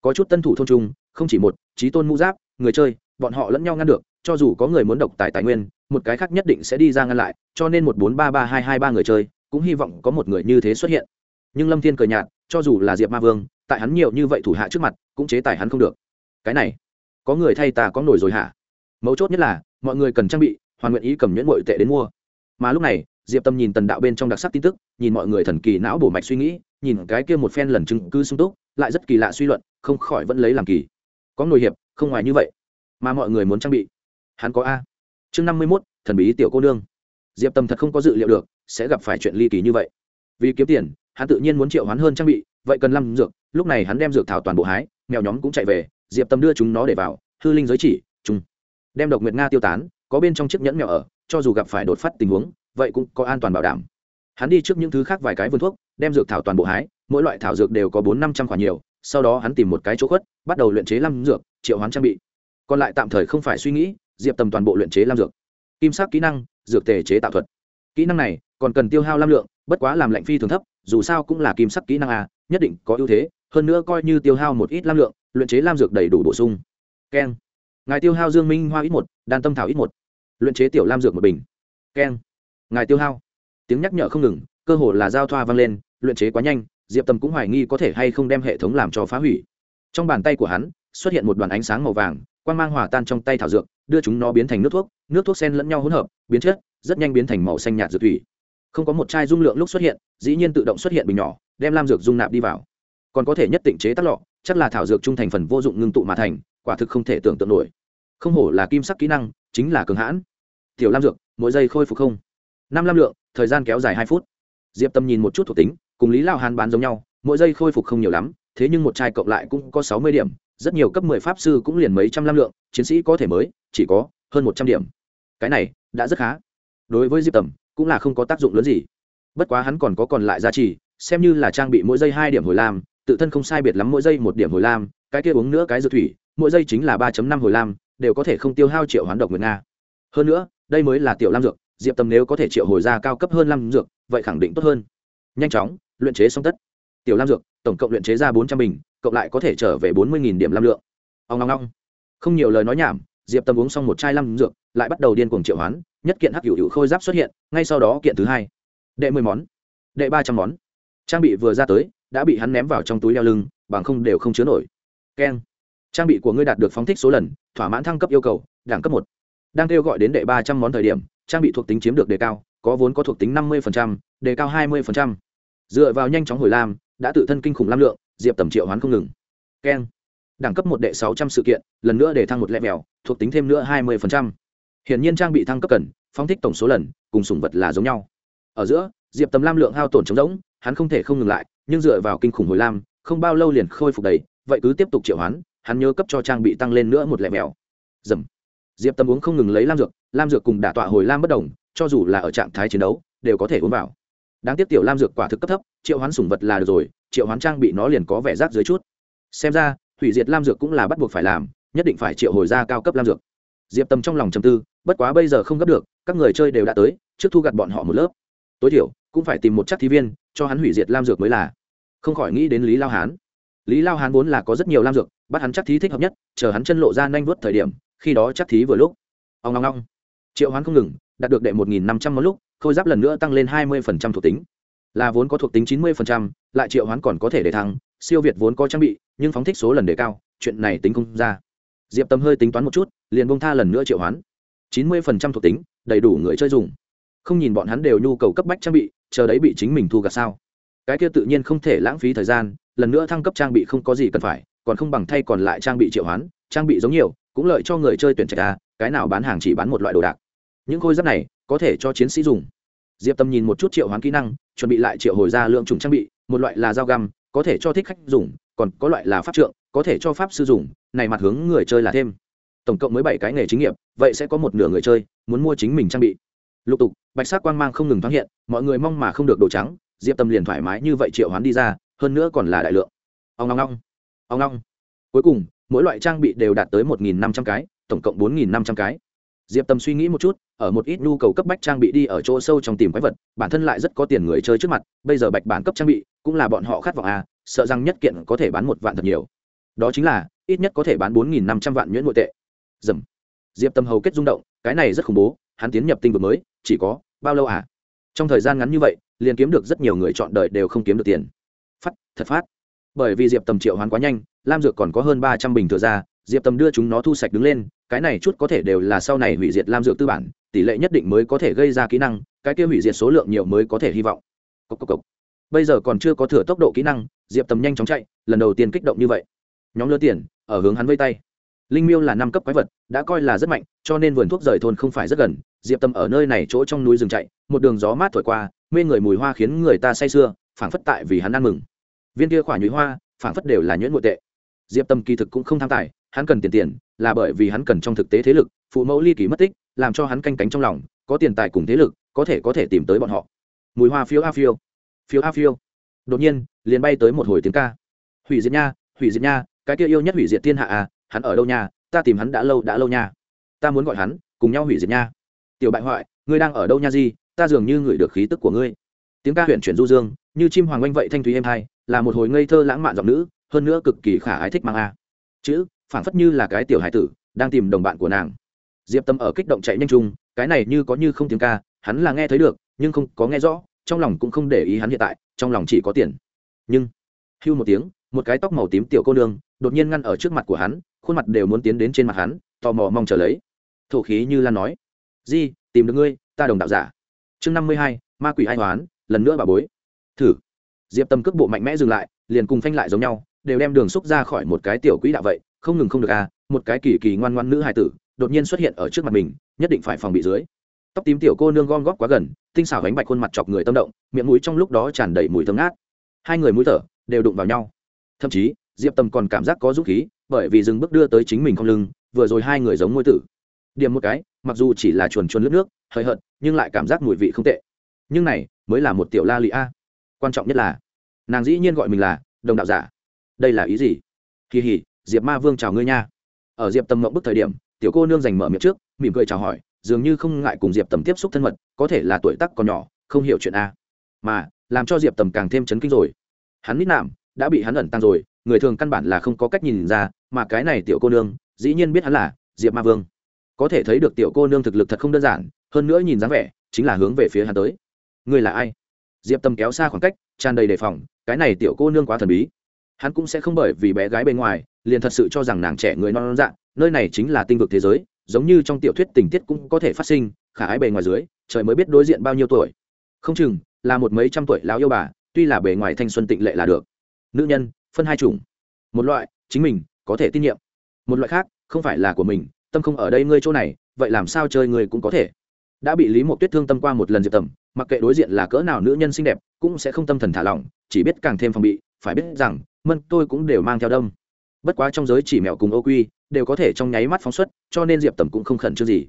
Có chút tân thủ thôn trung, không chỉ một trí tôn mũ giáp, người chơi, bọn họ lẫn nhau ngăn được, cho dù có người muốn độc tài tài nguyên, một cái khác nhất định sẽ đi ra ngăn lại, cho nên một bốn ba ba hai hai ba người chơi, cũng hy vọng có một người như thế xuất hiện. Nhưng lâm thiên cười nhạt, cho dù là diệp ma vương, tại hắn nhiều như vậy thủ hạ trước mặt, cũng chế tài hắn không được. Cái này, có người thay ta có nổi rồi hả? Mấu chốt nhất là, mọi người cần trang bị, hoàn nguyện ý cầm nhuyễn bội tệ đến mua. Mà lúc này diệp tâm nhìn tần đạo bên trong đặc sắc tin tức, nhìn mọi người thần kỳ não bổ mạch suy nghĩ, nhìn cái kia một phen lần chứng cứ sung túc, lại rất kỳ lạ suy luận, không khỏi vẫn lấy làm kỳ. Có nổi hiệp, không ngoài như vậy. Mà mọi người muốn trang bị. Hắn có a. Chương năm mươi mốt, thần bí tiểu cô nương. Diệp tâm thật không có dự liệu được, sẽ gặp phải chuyện ly kỳ như vậy. Vì kiếm tiền, hắn tự nhiên muốn triệu hắn hơn trang bị, vậy cần năm dược, lúc này hắn đem dược thảo toàn bộ hái, mèo nhóm cũng chạy về, diệp tâm đưa chúng nó để vào, hư linh giới chỉ chung đem độc nguyệt nga tiêu tán, có bên trong chiếc nhẫn mèo ở, cho dù gặp phải đột phát tình huống vậy cũng có an toàn bảo đảm. Hắn đi trước những thứ khác vài cái vườn thuốc, đem dược thảo toàn bộ hái, mỗi loại thảo dược đều có bốn năm trăm khoản nhiều, sau đó hắn tìm một cái chỗ khuất, bắt đầu luyện chế lam dược, triệu hoán trang bị. Còn lại tạm thời không phải suy nghĩ, diệp tầm toàn bộ luyện chế lam dược. Kim sắc kỹ năng, dược tề chế tạo thuật. Kỹ năng này, còn cần tiêu hao lam lượng, bất quá làm lạnh phi thường thấp, dù sao cũng là kim sắc kỹ năng a nhất định có ưu thế, hơn nữa coi như tiêu hao một ít lam lượng, luyện chế lam dược đầy đủ bổ sung. Keng. Ngài tiêu hao dương minh hoa ít một, đan tâm thảo ít một. Luyện chế tiểu lam dược một bình. Keng ngài tiêu hao. Tiếng nhắc nhở không ngừng, cơ hồ là giao thoa vang lên, luyện chế quá nhanh, diệp tâm cũng hoài nghi có thể hay không đem hệ thống làm cho phá hủy. Trong bàn tay của hắn, xuất hiện một đoàn ánh sáng màu vàng quan g mang hòa tan trong tay thảo dược, đưa chúng nó biến thành nước thuốc nước thuốc sen lẫn nhau hỗn hợp, biến chất, rất nhanh biến thành màu xanh nhạt dược thủy. Không có một chai dung lượng lúc xuất hiện, dĩ nhiên tự động xuất hiện bình nhỏ, đem lam dược dung nạp đi vào. Còn có thể nhất định chế tắt lọ, chắc là thảo dược trung thành phần vô dụng ngưng tụ mà thành, quả thực không thể tưởng tượng nổi. Không hổ là kim sắc kỹ năng, chính là cường hãn. Tiểu lam dược, mỗi giây khôi phục không? Năm lam lượng, thời gian kéo dài hai phút. Diệp tâm nhìn một chút thuộc tính, cùng lý lao hàn bán giống nhau, mỗi giây khôi phục không nhiều lắm, thế nhưng một chai cộng lại cũng có sáu mươi điểm, rất nhiều cấp mười pháp sư cũng liền mấy trăm lam lượng, chiến sĩ có thể mới, chỉ có hơn một trăm điểm. Cái này, đã rất khá. Đối với diệp tầm cũng là không có tác dụng lớn gì. Bất quá hắn còn có còn lại giá trị xem như là trang bị mỗi giây hai điểm hồi lam, tự thân không sai biệt lắm mỗi giây một điểm hồi lam, cái kia uống nữa cái dược thủy, mỗi giây chính là ba năm hồi lam, đều có thể không tiêu hao triệu hoán độc nguyệt nga. Hơn nữa, đây mới là tiểu lam dược diệp tâm nếu có thể triệu hồi ra cao cấp hơn lam dược, vậy khẳng định tốt hơn. Nhanh chóng, luyện chế xong tất. Tiểu lam dược, tổng cộng luyện chế ra bốn trăm bình, cộng lại có thể trở về bốn mươi điểm lam lượng. Ông ngong ngong không nhiều lời nói nhảm, diệp tâm uống xong một chai lam dược, lại bắt đầu điên cuồng triệu hoán, nhất kiện hắc hữu hữu khôi giáp xuất hiện, ngay sau đó kiện thứ hai. Đệ mười món. Đệ ba trăm món. Trang bị vừa ra tới, đã bị hắn ném vào trong túi đeo lưng, bằng không đều không chứa nổi. Keng. Trang bị của ngươi đạt được phóng thích số lần, thỏa mãn thăng cấp yêu cầu, đẳng cấp một. Đang kêu gọi đến đệ ba trăm món thời điểm trang bị thuộc tính chiếm được đề cao, có vốn có thuộc tính năm mươi đề cao hai mươi dựa vào nhanh chóng hồi lam, đã tự thân kinh khủng lam lượng, diệp tầm triệu hoán không ngừng. Keng. Đẳng cấp một đệ sáu trăm sự kiện, lần nữa để thăng một lẹ mèo thuộc tính thêm nữa hai mươi hiển nhiên trang bị thăng cấp cần, phóng thích tổng số lần, cùng sủng vật là giống nhau. Ở giữa, diệp tầm lam lượng hao tổn trống rỗng, hắn không thể không ngừng lại, nhưng dựa vào kinh khủng hồi lam, không bao lâu liền khôi phục đầy, vậy cứ tiếp tục triệu hoán, hắn nhớ cấp cho trang bị tăng lên nữa một lẹ mèo dầm diệp tâm uống không ngừng lấy lam dược lam dược cùng đả tọa hồi lam bất đồng, cho dù là ở trạng thái chiến đấu, đều có thể uống vào. Đáng tiếc tiểu lam dược quả thực cấp thấp, triệu hoán sủng vật là được rồi, triệu hoán trang bị nó liền có vẻ rác dưới chút. Xem ra, hủy diệt lam dược cũng là bắt buộc phải làm, nhất định phải triệu hồi ra cao cấp lam dược. Diệp tâm trong lòng chầm tư, bất quá bây giờ không gấp được, các người chơi đều đã tới, trước thu gặt bọn họ một lớp. Tối thiểu, cũng phải tìm một chắc thí viên, cho hắn hủy diệt lam dược mới là. Không khỏi nghĩ đến lý lao hán. Lý lao hán vốn là có rất nhiều lam dược, bắt hắn chắc thí thích hợp nhất, chờ hắn chân lộ ra nhanh vớt thời điểm khi đó chắc thí vừa lúc. Ông ngong ngong triệu hoán không ngừng đạt được đệ một nghìn năm trăm một lúc khôi giáp lần nữa tăng lên hai mươi phần trăm thuộc tính. Là vốn có thuộc tính chín mươi phần trăm, lại triệu hoán còn có thể để thăng siêu việt vốn có trang bị nhưng phóng thích số lần đề cao chuyện này tính không ra. Diệp tâm hơi tính toán một chút liền bông tha lần nữa triệu hoán. Chín mươi phần trăm thuộc tính đầy đủ người chơi dùng. Không nhìn bọn hắn đều nhu cầu cấp bách trang bị chờ đấy bị chính mình thu gặt sao. Cái kia tự nhiên không thể lãng phí thời gian lần nữa thăng cấp trang bị không có gì cần phải còn không bằng thay còn lại trang bị triệu hoán trang bị giống nhiều cũng lợi cho người chơi tuyển trạch à cái nào bán hàng chỉ bán một loại đồ đạc. Những khôi giáp này, có thể cho chiến sĩ dùng. Diệp tâm nhìn một chút triệu hoán kỹ năng, chuẩn bị lại triệu hồi ra lượng trùng trang bị, một loại là dao găm, có thể cho thích khách dùng, còn có loại là pháp trượng, có thể cho pháp sư dùng, này mặt hướng người chơi là thêm. Tổng cộng mới bảy cái nghề chính nghiệp, vậy sẽ có một nửa người chơi muốn mua chính mình trang bị. Lục tục, bạch sắc quang mang không ngừng thoáng hiện, mọi người mong mà không được đồ trắng, diệp tâm liền thoải mái như vậy triệu hoán đi ra, hơn nữa còn là đại lượng. Ông ong ong. Ông ong. Cuối cùng mỗi loại trang bị đều đạt tới một nghìn năm trăm cái, tổng cộng bốn nghìn năm trăm cái. Diệp Tâm suy nghĩ một chút, ở một ít nhu cầu cấp bách trang bị đi ở chỗ sâu trong tìm quái vật, bản thân lại rất có tiền người chơi trước mặt, bây giờ bạch bản cấp trang bị, cũng là bọn họ khát vọng à sợ rằng nhất kiện có thể bán một vạn thật nhiều. Đó chính là, ít nhất có thể bán bốn nghìn năm trăm vạn nhuyễn nội tệ. Dầm. Diệp tâm hầu kết rung động, cái này rất khủng bố, hắn tiến nhập tinh vực mới, chỉ có bao lâu à? Trong thời gian ngắn như vậy, liền kiếm được rất nhiều người chọn đời đều không kiếm được tiền. Phát thật phát bởi vì diệp tầm triệu hoán quá nhanh lam dược còn có hơn ba trăm bình thừa ra, diệp tầm đưa chúng nó thu sạch đứng lên, cái này chút có thể đều là sau này hủy diệt lam dược tư bản, tỷ lệ nhất định mới có thể gây ra kỹ năng, cái kia hủy diệt số lượng nhiều mới có thể hy vọng. Cốc cốc cốc. bây giờ còn chưa có thừa tốc độ kỹ năng, diệp tầm nhanh chóng chạy, lần đầu tiên kích động như vậy. Nhóm lơ tiền, ở hướng hắn vây tay. Linh miêu là năm cấp quái vật, đã coi là rất mạnh, cho nên vườn thuốc rời thôn không phải rất gần, diệp tâm ở nơi này chỗ trong núi rừng chạy, một đường gió mát thổi qua, mê người mùi hoa khiến người ta say sưa, phảng phất tại vì hắn ăn mừng. Viên kia khỏa nhụy hoa, phảng phất đều là nhuyễn nội tệ diệp tâm kỳ thực cũng không tham tài, hắn cần tiền tiền, là bởi vì hắn cần trong thực tế thế lực, phụ mẫu ly kỳ mất tích, làm cho hắn canh cánh trong lòng, có tiền tài cùng thế lực, có thể có thể tìm tới bọn họ. Mùi hoa phiếu a phiêu. Phiếu a phiêu. Đột nhiên, liền bay tới một hồi tiếng ca. Hủy diệt nha, hủy diệt nha, cái kia yêu nhất hủy diệt thiên hạ à hắn ở đâu nha, ta tìm hắn đã lâu đã lâu nha. Ta muốn gọi hắn, cùng nhau hủy diệt nha. Tiểu bại hoại, ngươi đang ở đâu nha gì ta dường như ngửi được khí tức của ngươi. Tiếng ca huyện chuyển du dương, như chim hoàng oanh vậy thanh thúy êm hai, là một hồi ngây thơ lãng mạn giọng nữ hơn nữa cực kỳ khả ái thích mang a. Chữ, phảng phất như là cái tiểu hải tử, đang tìm đồng bạn của nàng. Diệp tâm ở kích động chạy nhanh chung, cái này như có như không tiếng ca, hắn là nghe thấy được, nhưng không có nghe rõ, trong lòng cũng không để ý hắn hiện tại, trong lòng chỉ có tiền. Nhưng, hưu một tiếng, một cái tóc màu tím tiểu cô nương, đột nhiên ngăn ở trước mặt của hắn, khuôn mặt đều muốn tiến đến trên mặt hắn, tò mò mong chờ lấy. Thổ khí như lan nói, di, tìm được ngươi, ta đồng đạo giả. Chương năm mươi hai, ma quỷ ai hoán, lần nữa bà bối. Thử. Diệp tâm cước bộ mạnh mẽ dừng lại, liền cùng phanh lại giống nhau đều đem đường xúc ra khỏi một cái tiểu quỹ đạo vậy, không ngừng không được à một cái kỳ kỳ ngoan ngoan nữ hài tử, đột nhiên xuất hiện ở trước mặt mình, nhất định phải phòng bị dưới. Tóc tím tiểu cô nương gom góp quá gần, tinh xảo bánh bạch khuôn mặt chọc người tâm động, miệng mũi trong lúc đó tràn đầy mùi thơm ngát. Hai người mũi thở đều đụng vào nhau. Thậm chí, diệp tâm còn cảm giác có dũng khí, bởi vì dừng bước đưa tới chính mình không lưng, vừa rồi hai người giống ngôi tử. Điểm một cái, mặc dù chỉ là chuồn chuồn lướt nước, hơi hợt, nhưng lại cảm giác mùi vị không tệ. Nhưng này mới là một tiểu la lị a. Quan trọng nhất là, nàng dĩ nhiên gọi mình là đồng đạo giả đây là ý gì? Kỳ hỉ, diệp ma vương chào ngươi nha. Ở diệp tầm mộng bức thời điểm, tiểu cô nương giành mở miệng trước, mỉm cười chào hỏi, dường như không ngại cùng diệp tầm tiếp xúc thân mật, có thể là tuổi tắc còn nhỏ, không hiểu chuyện a. Mà, làm cho diệp tầm càng thêm chấn kinh rồi. Hắn nít nạm, đã bị hắn ẩn tăng rồi, người thường căn bản là không có cách nhìn ra, mà cái này tiểu cô nương, dĩ nhiên biết hắn là diệp ma vương. Có thể thấy được tiểu cô nương thực lực thật không đơn giản, hơn nữa nhìn dáng vẻ, chính là hướng về phía hắn tới. Người là ai? Diệp tâm kéo xa khoảng cách, tràn đầy đề phòng, cái này tiểu cô nương quá thần bí hắn cũng sẽ không bởi vì bé gái bên ngoài, liền thật sự cho rằng nàng trẻ người non non dạng nơi này chính là tinh vực thế giới, giống như trong tiểu thuyết tình tiết cũng có thể phát sinh, khả ái bề ngoài dưới, trời mới biết đối diện bao nhiêu tuổi. Không chừng, là một mấy trăm tuổi lão yêu bà, tuy là bề ngoài thanh xuân tịnh lệ là được. Nữ nhân, phân hai chủng. Một loại, chính mình, có thể tin nhiệm. Một loại khác, không phải là của mình, tâm không ở đây ngươi chỗ này, vậy làm sao chơi ngươi cũng có thể. Đã bị lý một tuyết thương tâm qua một lần diệp tầm, mặc kệ đối diện là cỡ nào nữ nhân xinh đẹp, cũng sẽ không tâm thần thả lỏng, chỉ biết càng thêm phòng bị, phải biết rằng mân tôi cũng đều mang theo đông bất quá trong giới chỉ mèo cùng ô quy đều có thể trong nháy mắt phóng xuất, cho nên diệp tầm cũng không khẩn trương gì.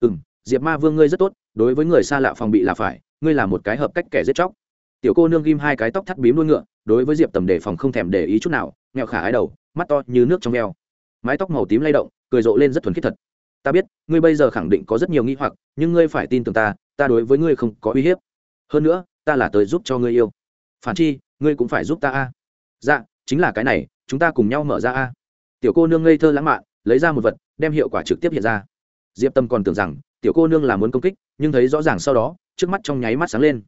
Ừ m diệp ma vương ngươi rất tốt, đối với người xa lạ phòng bị là phải, ngươi là một cái hợp cách kẻ giết chóc. Tiểu cô nương ghim hai cái tóc thắt bím đuôi ngựa, đối với diệp tầm đề phòng không thèm để ý chút nào nghèo khả ái đầu, mắt to như nước trong veo. Mái tóc màu tím lay động, cười rộ lên rất thuần khiết thật. Ta biết, ngươi bây giờ khẳng định có rất nhiều nghi hoặc, nhưng ngươi phải tin tưởng ta ta đối với ngươi không có uy hiếp. Hơn nữa, ta là tới giúp cho ngươi yêu. Phản chi, ngươi cũng phải giúp ta a. Dạ chính là cái này, chúng ta cùng nhau mở ra a. Tiểu cô nương ngây thơ lãng mạn, lấy ra một vật, đem hiệu quả trực tiếp hiện ra. Diệp tâm còn tưởng rằng, tiểu cô nương là muốn công kích, nhưng thấy rõ ràng sau đó, trước mắt trong nháy mắt sáng lên.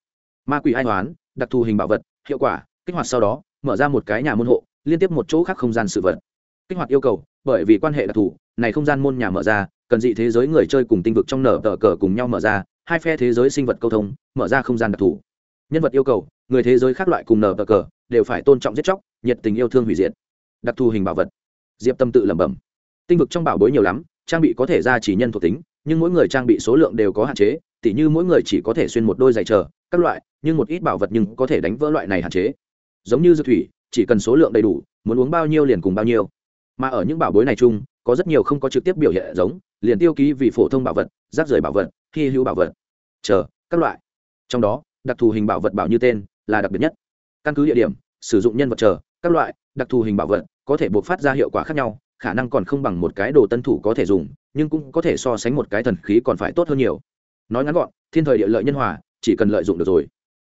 Ma quỷ ai hoán, đặc thù hình bảo vật, hiệu quả, kích hoạt sau đó, mở ra một cái nhà môn hộ, liên tiếp một chỗ khác không gian sự vật. Kích hoạt yêu cầu, bởi vì quan hệ đặc thù, này không gian môn nhà mở ra, cần dị thế giới người chơi cùng tinh vực trong nở tờ cờ cùng nhau mở ra, hai phe thế giới sinh vật câu thông, mở ra không gian đặc thù nhân vật yêu cầu, người thế giới khác loại cùng nở tờ cờ, đều phải tôn trọng giết chóc, nhiệt tình yêu thương hủy diệt. Đặc thù hình bảo vật. Diệp tâm tự lẩm bẩm. Tinh vực trong bảo bối nhiều lắm, trang bị có thể ra chỉ nhân thuộc tính, nhưng mỗi người trang bị số lượng đều có hạn chế, tỉ như mỗi người chỉ có thể xuyên một đôi giày chờ, các loại, nhưng một ít bảo vật nhưng có thể đánh vỡ loại này hạn chế. Giống như dược thủy, chỉ cần số lượng đầy đủ, muốn uống bao nhiêu liền cùng bao nhiêu. Mà ở những bảo bối này chung, có rất nhiều không có trực tiếp biểu hiện giống, liền tiêu ký vì phổ thông bảo vật, rác rời bảo vật, hy hữu bảo vật, chờ, các loại. Trong đó đặc thù hình bảo vật bảo như tên là đặc biệt nhất. Căn cứ địa điểm, sử dụng nhân vật chờ, các loại đặc thù hình bảo vật có thể buộc phát ra hiệu quả khác nhau, khả năng còn không bằng một cái đồ tân thủ có thể dùng, nhưng cũng có thể so sánh một cái thần khí còn phải tốt hơn nhiều. Nói ngắn gọn, thiên thời địa lợi nhân hòa, chỉ cần lợi dụng được rồi.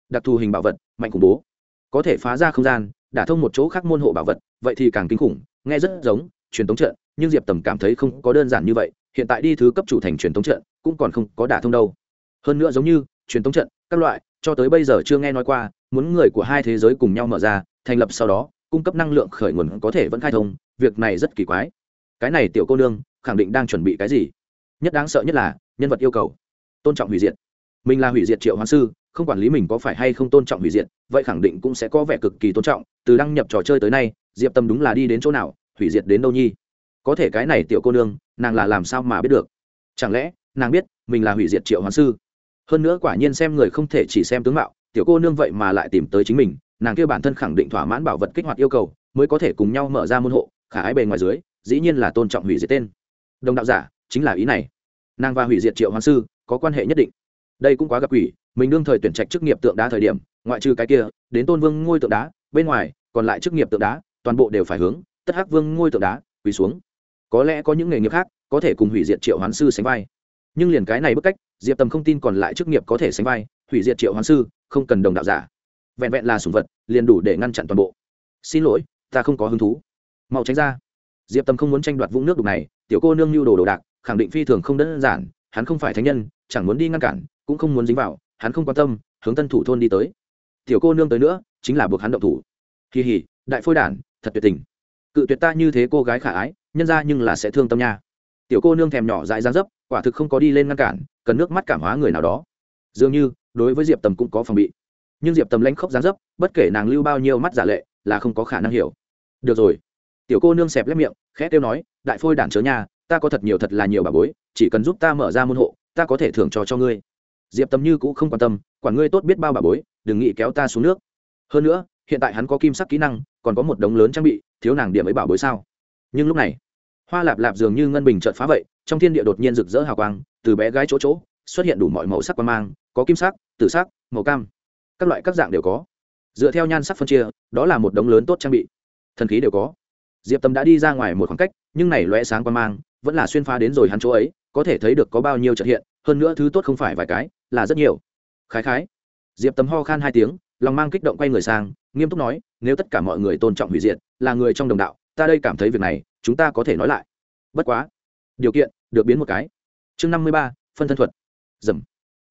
Đặc thù hình bảo vật, mạnh khủng bố. Có thể phá ra không gian, đả thông một chỗ khác môn hộ bảo vật, vậy thì càng kinh khủng, nghe rất giống truyền thống trận, nhưng diệp tầm cảm thấy không có đơn giản như vậy, hiện tại đi thứ cấp chủ thành truyền thống trận, cũng còn không có đả thông đâu. Hơn nữa giống như truyền thống trận, các loại cho tới bây giờ chưa nghe nói qua, muốn người của hai thế giới cùng nhau mở ra, thành lập sau đó, cung cấp năng lượng khởi nguồn có thể vẫn khai thông, việc này rất kỳ quái. Cái này tiểu cô nương, khẳng định đang chuẩn bị cái gì? Nhất đáng sợ nhất là, nhân vật yêu cầu. Tôn trọng hủy diệt. Mình là hủy diệt triệu hoàng sư, không quản lý mình có phải hay không tôn trọng hủy diệt, vậy khẳng định cũng sẽ có vẻ cực kỳ tôn trọng. Từ đăng nhập trò chơi tới nay, diệp tâm đúng là đi đến chỗ nào, hủy diệt đến đâu nhi? Có thể cái này tiểu cô nương, nàng là làm sao mà biết được? Chẳng lẽ, nàng biết mình là hủy diệt triệu hoàng sư? Hơn nữa quả nhiên xem người không thể chỉ xem tướng mạo, tiểu cô nương vậy mà lại tìm tới chính mình, nàng kêu bản thân khẳng định thỏa mãn bảo vật kích hoạt yêu cầu, mới có thể cùng nhau mở ra môn hộ, khả ái bề ngoài dưới, dĩ nhiên là tôn trọng hủy diệt tên. Đồng đạo giả, chính là ý này. Nàng và hủy diệt triệu hoàng sư có quan hệ nhất định. Đây cũng quá gặp quỷ, mình đương thời tuyển trạch chức nghiệp tượng đá thời điểm, ngoại trừ cái kia, đến tôn vương ngôi tượng đá, bên ngoài, còn lại chức nghiệp tượng đá, toàn bộ đều phải hướng, tất hắc vương ngôi tượng đá, quỳ xuống. Có lẽ có những nghề nghiệp khác, có thể cùng hủy diệt triệu hoán sư sánh vai. Nhưng liền cái này bức cách diệp tầm không tin còn lại chức nghiệp có thể sánh vai, hủy diệt triệu hoán sư, không cần đồng đạo giả. Vẹn vẹn là sủng vật, liền đủ để ngăn chặn toàn bộ. Xin lỗi, ta không có hứng thú. Mau tránh ra. Diệp tầm không muốn tranh đoạt vũng nước đục này, tiểu cô nương nhu đồ đồ đạc, khẳng định phi thường không đơn giản, hắn không phải thánh nhân, chẳng muốn đi ngăn cản, cũng không muốn dính vào, hắn không quan tâm, hướng tân thủ thôn đi tới. Tiểu cô nương tới nữa, chính là buộc hắn động thủ. Kỳ hỉ đại phôi đản, thật tuyệt tình. Cự tuyệt ta như thế cô gái khả ái, nhân ra nhưng là sẽ thương tâm nha. Tiểu cô nương thèm nhỏ dại dáng dấp quả thực không có đi lên ngăn cản, cần nước mắt cảm hóa người nào đó. Dường như, đối với diệp tầm cũng có phòng bị. Nhưng diệp tầm lãnh khóc dáng dấp, bất kể nàng lưu bao nhiêu mắt giả lệ, là không có khả năng hiểu. Được rồi. Tiểu cô nương xẹp lép miệng, khẽ tiêu nói, đại phôi đản chớ nhà ta có thật nhiều thật là nhiều bà bối, chỉ cần giúp ta mở ra môn hộ, ta có thể thưởng cho cho ngươi. Diệp tầm như cũng không quan tâm quản ngươi tốt biết bao bà bối, đừng nghĩ kéo ta xuống nước. Hơn nữa, hiện tại hắn có kim sắc kỹ năng, còn có một đống lớn trang bị, thiếu nàng điểm ấy bảo bối sao? Nhưng lúc này hoa lạp lạp dường như ngân bình trợt phá vậy, trong thiên địa đột nhiên rực rỡ hào quang, từ bé gái chỗ chỗ, xuất hiện đủ mọi màu sắc quan mang, có kim sắc, tử sắc, màu cam. Các loại các dạng đều có. Dựa theo nhan sắc phân chia, đó là một đống lớn tốt trang bị. Thần khí đều có. Diệp tâm đã đi ra ngoài một khoảng cách, nhưng này loe sáng quan mang, vẫn là xuyên phá đến rồi hắn chỗ ấy, có thể thấy được có bao nhiêu trợ hiện, hơn nữa thứ tốt không phải vài cái, là rất nhiều. Khái khái. Diệp tấm ho khan hai tiếng, lòng mang kích động quay người sang, nghiêm túc nói, nếu tất cả mọi người tôn trọng hủy diệt, là người trong đồng đạo ta đây cảm thấy việc này, chúng ta có thể nói lại. Bất quá, điều kiện được biến một cái. Chương năm mươi ba, phân thân thuật. Dầm.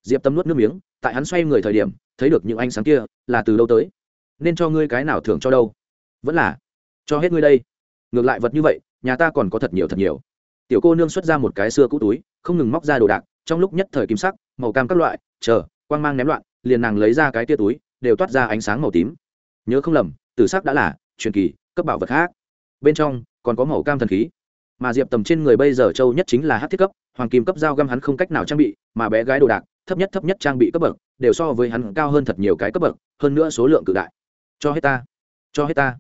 Diệp tâm nuốt nước miếng, tại hắn xoay người thời điểm, thấy được những ánh sáng kia, là từ đâu tới? Nên cho ngươi cái nào thưởng cho đâu? Vẫn là, cho hết ngươi đây. Ngược lại vật như vậy, nhà ta còn có thật nhiều thật nhiều. Tiểu cô nương xuất ra một cái xưa cũ túi, không ngừng móc ra đồ đạc, trong lúc nhất thời kim sắc, màu cam các loại, chờ, quang mang ném loạn, liền nàng lấy ra cái tia túi, đều toát ra ánh sáng màu tím. Nhớ không lầm, tử sắc đã là truyền kỳ, cấp bảo vật khác bên trong còn có màu cam thần khí. Mà diệp tầm trên người bây giờ châu nhất chính là hát thiết cấp, hoàng kim cấp dao găm hắn không cách nào trang bị, mà bé gái đồ đạc, thấp nhất thấp nhất trang bị cấp bậc, đều so với hắn cao hơn thật nhiều cái cấp bậc, hơn nữa số lượng cự đại. Cho hết ta, cho hết ta.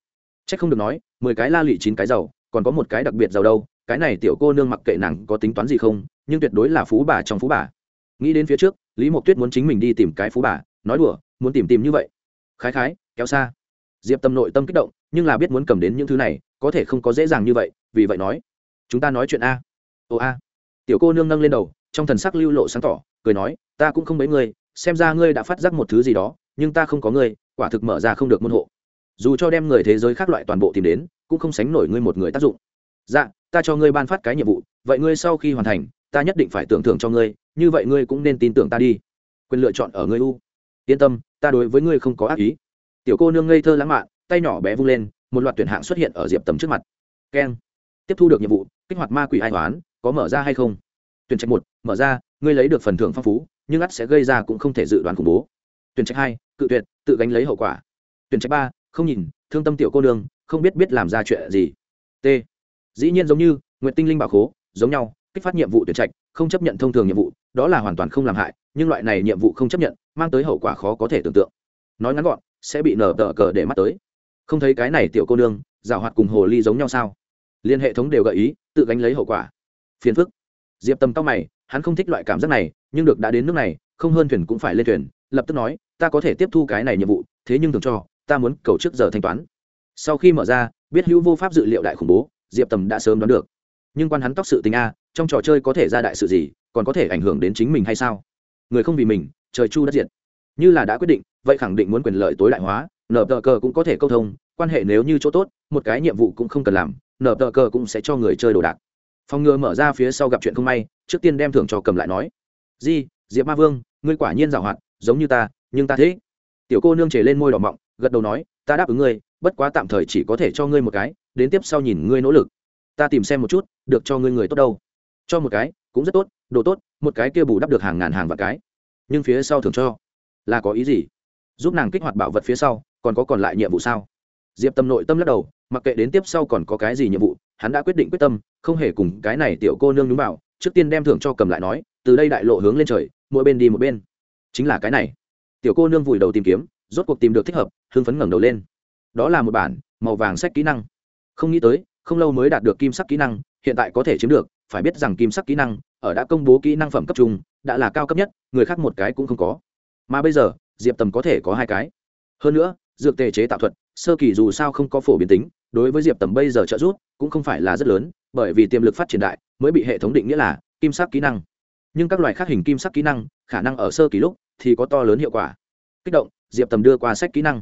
C h ắ c không được nói, mười cái la lụy chín cái giàu, còn có một cái đặc biệt giàu đâu, cái này tiểu cô nương mặc kệ nàng có tính toán gì không, nhưng tuyệt đối là phú bà trong phú bà. Nghĩ đến phía trước, lý mộc tuyết muốn chính mình đi tìm cái phú bà, nói đùa, muốn tìm tìm như vậy. Khái khái, kéo xa. Diệp tâm nội tâm kích động nhưng là biết muốn cầm đến những thứ này, có thể không có dễ dàng như vậy, vì vậy nói, chúng ta nói chuyện a. Ồ a. Tiểu cô nương nâng lên đầu, trong thần sắc lưu lộ sáng tỏ, cười nói, ta cũng không mấy ngươi xem ra ngươi đã phát giác một thứ gì đó, nhưng ta không có ngươi, quả thực mở ra không được môn hộ. Dù cho đem người thế giới khác loại toàn bộ tìm đến, cũng không sánh nổi ngươi một người tác dụng. Dạ ta cho ngươi ban phát cái nhiệm vụ, vậy ngươi sau khi hoàn thành, ta nhất định phải tưởng thưởng cho ngươi, như vậy ngươi cũng nên tin tưởng ta đi. Quyền lựa chọn ở ngươi u. Yên tâm, ta đối với ngươi không có ác ý. Tiểu cô nương ngây thơ lãng mạn tay nhỏ bé vung lên, một loạt tuyển hạng xuất hiện ở diệp tầm trước mặt. Keng. Tiếp thu được nhiệm vụ, kích hoạt ma quỷ ai toán có mở ra hay không? Tuyển trạch một, mở ra, ngươi lấy được phần thưởng phong phú, nhưng ắt sẽ gây ra cũng không thể dự đoán khủng bố. Tuyển trạch hai, cự tuyệt, tự gánh lấy hậu quả. Tuyển trạch ba, không nhìn, thương tâm tiểu cô nương, không biết biết làm ra chuyện gì. T. Dĩ nhiên giống như nguyện tinh linh bảo khố, giống nhau, kích phát nhiệm vụ tuyển trạch, không chấp nhận thông thường nhiệm vụ, đó là hoàn toàn không làm hại, nhưng loại này nhiệm vụ không chấp nhận, mang tới hậu quả khó có thể tưởng tượng. Nói ngắn gọn, sẽ bị nở tờ cờ để mắt tới không thấy cái này tiểu cô nương, giảo hoạt cùng hồ ly giống nhau sao? Liên hệ thống đều gợi ý, tự gánh lấy hậu quả. Phiền phức. Diệp tầm tóc mày, hắn không thích loại cảm giác này, nhưng được đã đến nước này, không hơn thuyền cũng phải lên thuyền, lập tức nói, ta có thể tiếp thu cái này nhiệm vụ, thế nhưng thường cho, ta muốn cầu trước giờ thanh toán. Sau khi mở ra, biết hữu vô pháp dự liệu đại khủng bố, diệp tầm đã sớm đoán được. Nhưng quan hắn tóc sự tình a, trong trò chơi có thể ra đại sự gì, còn có thể ảnh hưởng đến chính mình hay sao? Người không vì mình, trời chu đất diệt. Như là đã quyết định, vậy khẳng định muốn quyền lợi tối đại hóa nở tờ cờ cũng có thể câu thông, quan hệ nếu như chỗ tốt, một cái nhiệm vụ cũng không cần làm nở tờ cờ cũng sẽ cho người chơi đồ đạc. Phòng ngừa mở ra phía sau gặp chuyện không may, trước tiên đem thưởng cho cầm lại nói. Di, diệp ma vương, ngươi quả nhiên giảo hoạt, giống như ta, nhưng ta thế tiểu cô nương chề lên môi đỏ mọng, gật đầu nói, ta đáp ứng ngươi, bất quá tạm thời chỉ có thể cho ngươi một cái, đến tiếp sau nhìn ngươi nỗ lực. Ta tìm xem một chút, được cho ngươi người tốt đâu. Cho một cái, cũng rất tốt, đồ tốt, một cái kia bù đắp được hàng ngàn hàng vạn cái. Nhưng phía sau thường cho, là có ý gì? Giúp nàng kích hoạt bảo vật phía sau còn có còn lại nhiệm vụ sao? Diệp tâm nội tâm lắc đầu, mặc kệ đến tiếp sau còn có cái gì nhiệm vụ, hắn đã quyết định quyết tâm, không hề cùng cái này tiểu cô nương đúng vào, trước tiên đem thưởng cho cầm lại nói, từ đây đại lộ hướng lên trời, mỗi bên đi một bên. Chính là cái này. Tiểu cô nương vùi đầu tìm kiếm, rốt cuộc tìm được thích hợp, hưng phấn ngẩng đầu lên. Đó là một bản, màu vàng sách kỹ năng. Không nghĩ tới, không lâu mới đạt được kim sắc kỹ năng, hiện tại có thể chiếm được, phải biết rằng kim sắc kỹ năng, ở đã công bố kỹ năng phẩm cấp trung, đã là cao cấp nhất, người khác một cái cũng không có. Mà bây giờ, diệp tầm có thể có hai cái. Hơn nữa dược tề chế tạo thuật, sơ kỳ dù sao không có phổ biến tính, đối với diệp tầm bây giờ trợ giúp cũng không phải là rất lớn, bởi vì tiềm lực phát triển đại mới bị hệ thống định nghĩa là kim sắc kỹ năng. Nhưng các loại khác hình kim sắc kỹ năng, khả năng ở sơ kỳ lúc thì có to lớn hiệu quả. Kích động, diệp tầm đưa qua sách kỹ năng.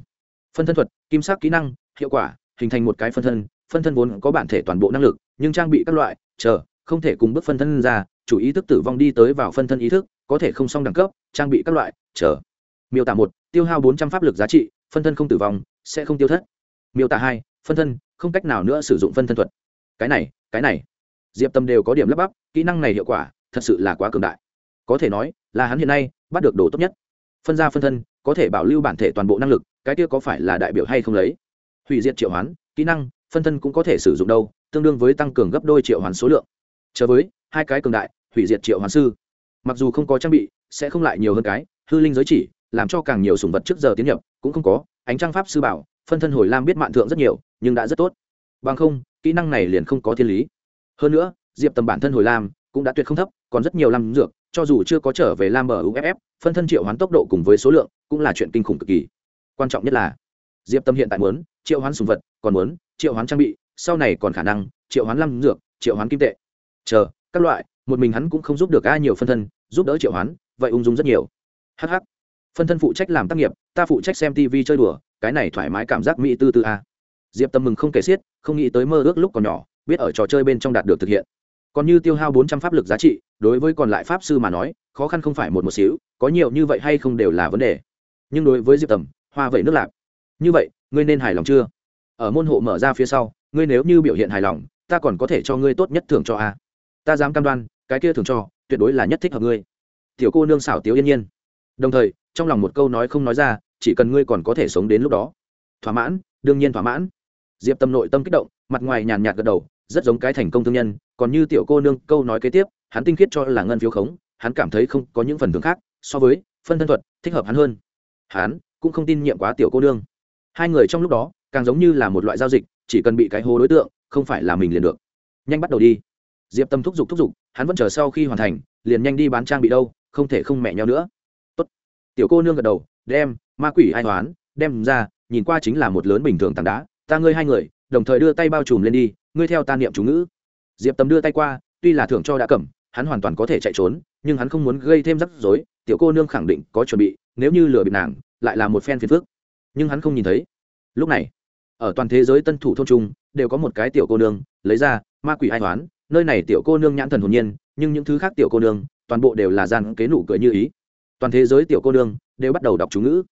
Phân thân thuật, kim sắc kỹ năng, hiệu quả, hình thành một cái phân thân phân thân vốn có bản thể toàn bộ năng lực, nhưng trang bị các loại, chờ, không thể cùng bước phân thân ra, chủ ý thức tử vong đi tới vào phân thân ý thức, có thể không xong đẳng cấp, trang bị các loại, chờ. Miêu tả một, tiêu hao bốn trăm pháp lực giá trị phân thân không tử vong, sẽ không tiêu thất. Miêu tả hai, phân thân, không cách nào nữa sử dụng phân thân thuật. Cái này cái này. Diệp tâm đều có điểm lắp bắp, kỹ năng này hiệu quả, thật sự là quá cường đại. Có thể nói, là hắn hiện nay bắt được đồ tốt nhất. Phân ra phân thân, có thể bảo lưu bản thể toàn bộ năng lực, cái kia có phải là đại biểu hay không lấy? Hủy diệt triệu hoán, kỹ năng, phân thân cũng có thể sử dụng đâu, tương đương với tăng cường gấp đôi triệu hoán số lượng. Chờ với, hai cái cường đại, hủy diệt triệu hoán sư. Mặc dù không có trang bị, sẽ không lại nhiều hơn cái, hư linh giới chỉ, làm cho càng nhiều sùng vật trước giờ tiến nhập cũng không có, ánh trăng pháp sư bảo, phân thân hồi lam biết mạn thượng rất nhiều, nhưng đã rất tốt. Bằng không, kỹ năng này liền không có thiên lý. Hơn nữa, diệp tầm bản thân hồi lam cũng đã tuyệt không thấp, còn rất nhiều lam dược, cho dù chưa có trở về lam bờ uff phân thân triệu hoán tốc độ cùng với số lượng cũng là chuyện kinh khủng cực kỳ. Quan trọng nhất là, diệp tâm hiện tại muốn triệu hoán sùng vật, còn muốn triệu hoán trang bị, sau này còn khả năng triệu hoán lam dược, triệu hoán kim tệ. Chờ, các loại, một mình hắn cũng không giúp được ai nhiều phân thân, giúp đỡ triệu hoán, vậy ung dung rất nhiều. Hh phân thân phụ trách làm tác nghiệp ta phụ trách xem tv chơi đùa, cái này thoải mái cảm giác mỹ tư tư a. Diệp tâm mừng không kể xiết, không nghĩ tới mơ ước lúc còn nhỏ, biết ở trò chơi bên trong đạt được thực hiện. Còn như tiêu hao bốn trăm pháp lực giá trị, đối với còn lại pháp sư mà nói, khó khăn không phải một một xíu, có nhiều như vậy hay không đều là vấn đề. Nhưng đối với diệp tầm hoa vậy nước lạp. Như vậy, ngươi nên hài lòng chưa? Ở môn hộ mở ra phía sau, ngươi nếu như biểu hiện hài lòng, ta còn có thể cho ngươi tốt nhất thưởng cho a. Ta dám cam đoan, cái kia thưởng cho, tuyệt đối là nhất thích hợp ngươi. Tiểu cô nương xảo tiếu yên nhiên. Đồng thời, trong lòng một câu nói không nói ra chỉ cần ngươi còn có thể sống đến lúc đó. Thỏa mãn, đương nhiên thỏa mãn. Diệp tâm nội tâm kích động, mặt ngoài nhàn nhạt gật đầu, rất giống cái thành công thương nhân, còn như tiểu cô nương, câu nói kế tiếp, hắn tinh khiết cho là ngân phiếu khống, hắn cảm thấy không có những phần thưởng khác, so với phân thân thuật, thích hợp hắn hơn. Hắn cũng không tin nhiệm quá tiểu cô nương. Hai người trong lúc đó, càng giống như là một loại giao dịch, chỉ cần bị cái hố đối tượng, không phải là mình liền được. Nhanh bắt đầu đi. Diệp tâm thúc giục thúc giục, hắn vẫn chờ sau khi hoàn thành, liền nhanh đi bán trang bị đâu, không thể không mẹ nhau nữa. Tốt. tiểu cô nương gật đầu đem, ma quỷ ai hoán, đem ra, nhìn qua chính là một lớn bình thường tảng đá, ta ngươi hai người, đồng thời đưa tay bao trùm lên đi, ngươi theo ta niệm chú ngữ. Diệp tâm đưa tay qua, tuy là thưởng cho đã cầm, hắn hoàn toàn có thể chạy trốn, nhưng hắn không muốn gây thêm rắc rối, tiểu cô nương khẳng định có chuẩn bị, nếu như lừa bịp nàng, lại là một phen phiền phức. Nhưng hắn không nhìn thấy. Lúc này, ở toàn thế giới tân thủ thôn trung, đều có một cái tiểu cô nương, lấy ra, ma quỷ ai toán nơi này tiểu cô nương nhãn thần hồn nhiên, nhưng những thứ khác tiểu cô nương, toàn bộ đều là gian kế nụ cười như ý toàn thế giới tiểu cô đương đều bắt đầu đọc chú ngữ.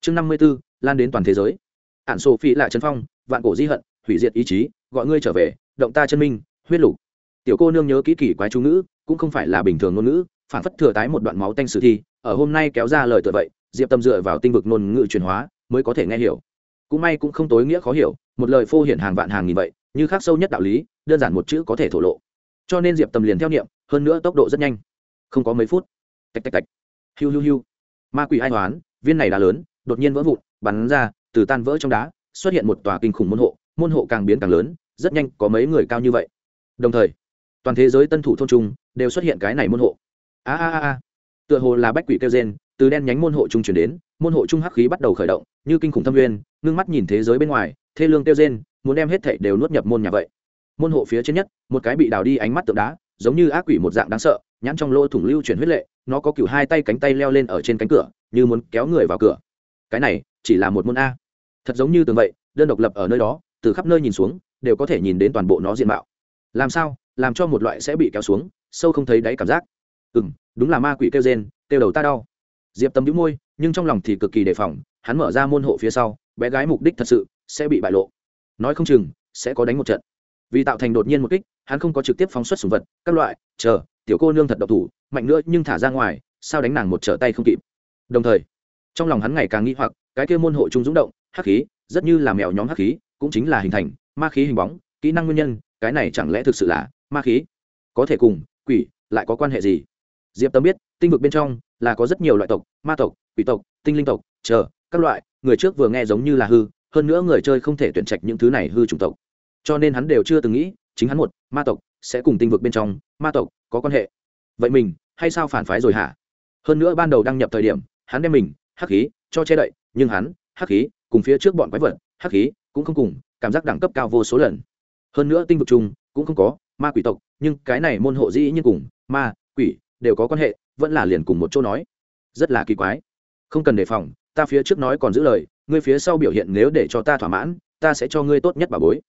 Chương năm mươi b ố lan đến toàn thế giới. Ạn sổ phi lại trấn phong, vạn cổ di hận, hủy diệt ý chí, gọi ngươi trở về, động ta chân minh, huyết lục. Tiểu cô nương nhớ kỹ kỷ quái chú ngữ, cũng không phải là bình thường ngôn ngữ, phản phất thừa tái một đoạn máu tanh sử thi, ở hôm nay kéo ra lời tựa vậy, diệp tâm dựa vào tinh vực ngôn ngữ truyền hóa, mới có thể nghe hiểu. Cũng may cũng không tối nghĩa khó hiểu, một lời phô hiện hàng vạn hàng nghìn vậy, như khác sâu nhất đạo lý, đơn giản một chữ có thể thổ lộ. Cho nên diệp tâm liền theo niệm, hơn nữa tốc độ rất nhanh. Không có mấy phút. Tạch tạch tạch hiu hiu hiu. Ma quỷ ai hoán, viên này đá lớn, đột nhiên vỡ vụn, bắn ra, từ tan vỡ trong đá, xuất hiện một tòa kinh khủng môn hộ môn hộ càng biến càng lớn, rất nhanh có mấy người cao như vậy. Đồng thời, toàn thế giới tân thủ thôn trung đều xuất hiện cái này môn hộ. A a a tựa hồ là bách quỷ kêu gen từ đen nhánh môn hộ trung chuyển đến, môn hộ trung hắc khí bắt đầu khởi động, như kinh khủng thâm nguyên, ngưng mắt nhìn thế giới bên ngoài, thê lương kêu gen muốn đem hết thảy đều nuốt nhập môn nhà vậy. Môn hộ phía trên nhất, một cái bị đào đi ánh mắt tượng đá, giống như ác quỷ một dạng đáng sợ nhãn trong lỗ thủng lưu chuyển huyết lệ, nó có cựu hai tay cánh tay leo lên ở trên cánh cửa, như muốn kéo người vào cửa. Cái này, chỉ là một môn a. Thật giống như tường vậy, đơn độc lập ở nơi đó, từ khắp nơi nhìn xuống, đều có thể nhìn đến toàn bộ nó diện mạo. Làm sao? Làm cho một loại sẽ bị kéo xuống, sâu không thấy đáy cảm giác. Ừ m đúng là ma quỷ kêu rên, kêu đầu ta đau. Diệp Tâm đĩu môi, nhưng trong lòng thì cực kỳ đề phòng, hắn mở ra môn hộ phía sau, bé gái mục đích thật sự sẽ bị bại lộ. Nói không chừng, sẽ có đánh một trận. Vì tạo thành đột nhiên một kích, hắn không có trực tiếp phóng xuất sùng vật, các loại, chờ tiểu cô nương thật độc thủ, mạnh nữa nhưng thả ra ngoài, sao đánh nàng một trở tay không kịp. Đồng thời, trong lòng hắn ngày càng nghĩ hoặc, cái kia môn hộ trung dũng động, hắc khí, rất như là mèo nhóm hắc khí, cũng chính là hình thành, ma khí hình bóng, kỹ năng nguyên nhân, cái này chẳng lẽ thực sự là ma khí? Có thể cùng, quỷ, lại có quan hệ gì? Diệp tâm biết, tinh vực bên trong là có rất nhiều loại tộc, ma tộc, quỷ tộc, tinh linh tộc, chờ, các loại, người trước vừa nghe giống như là hư, hơn nữa người chơi không thể tuyển trạch những thứ này hư chủng tộc. Cho nên hắn đều chưa từng nghĩ, chính hắn một, ma tộc, sẽ cùng tinh vực bên trong, ma tộc có quan hệ. Vậy mình, hay sao phản phái rồi hả? Hơn nữa ban đầu đăng nhập thời điểm, hắn đem mình, hắc khí, cho che đậy, nhưng hắn, hắc khí, cùng phía trước bọn quái vật, hắc khí, cũng không cùng, cảm giác đẳng cấp cao vô số lần. Hơn nữa tinh vực chung cũng không có, ma quỷ tộc, nhưng cái này môn hộ dĩ như cùng, ma, quỷ, đều có quan hệ, vẫn là liền cùng một chỗ nói. Rất là kỳ quái. Không cần đề phòng, ta phía trước nói còn giữ lời, ngươi phía sau biểu hiện nếu để cho ta thỏa mãn, ta sẽ cho ngươi tốt nhất bà bối.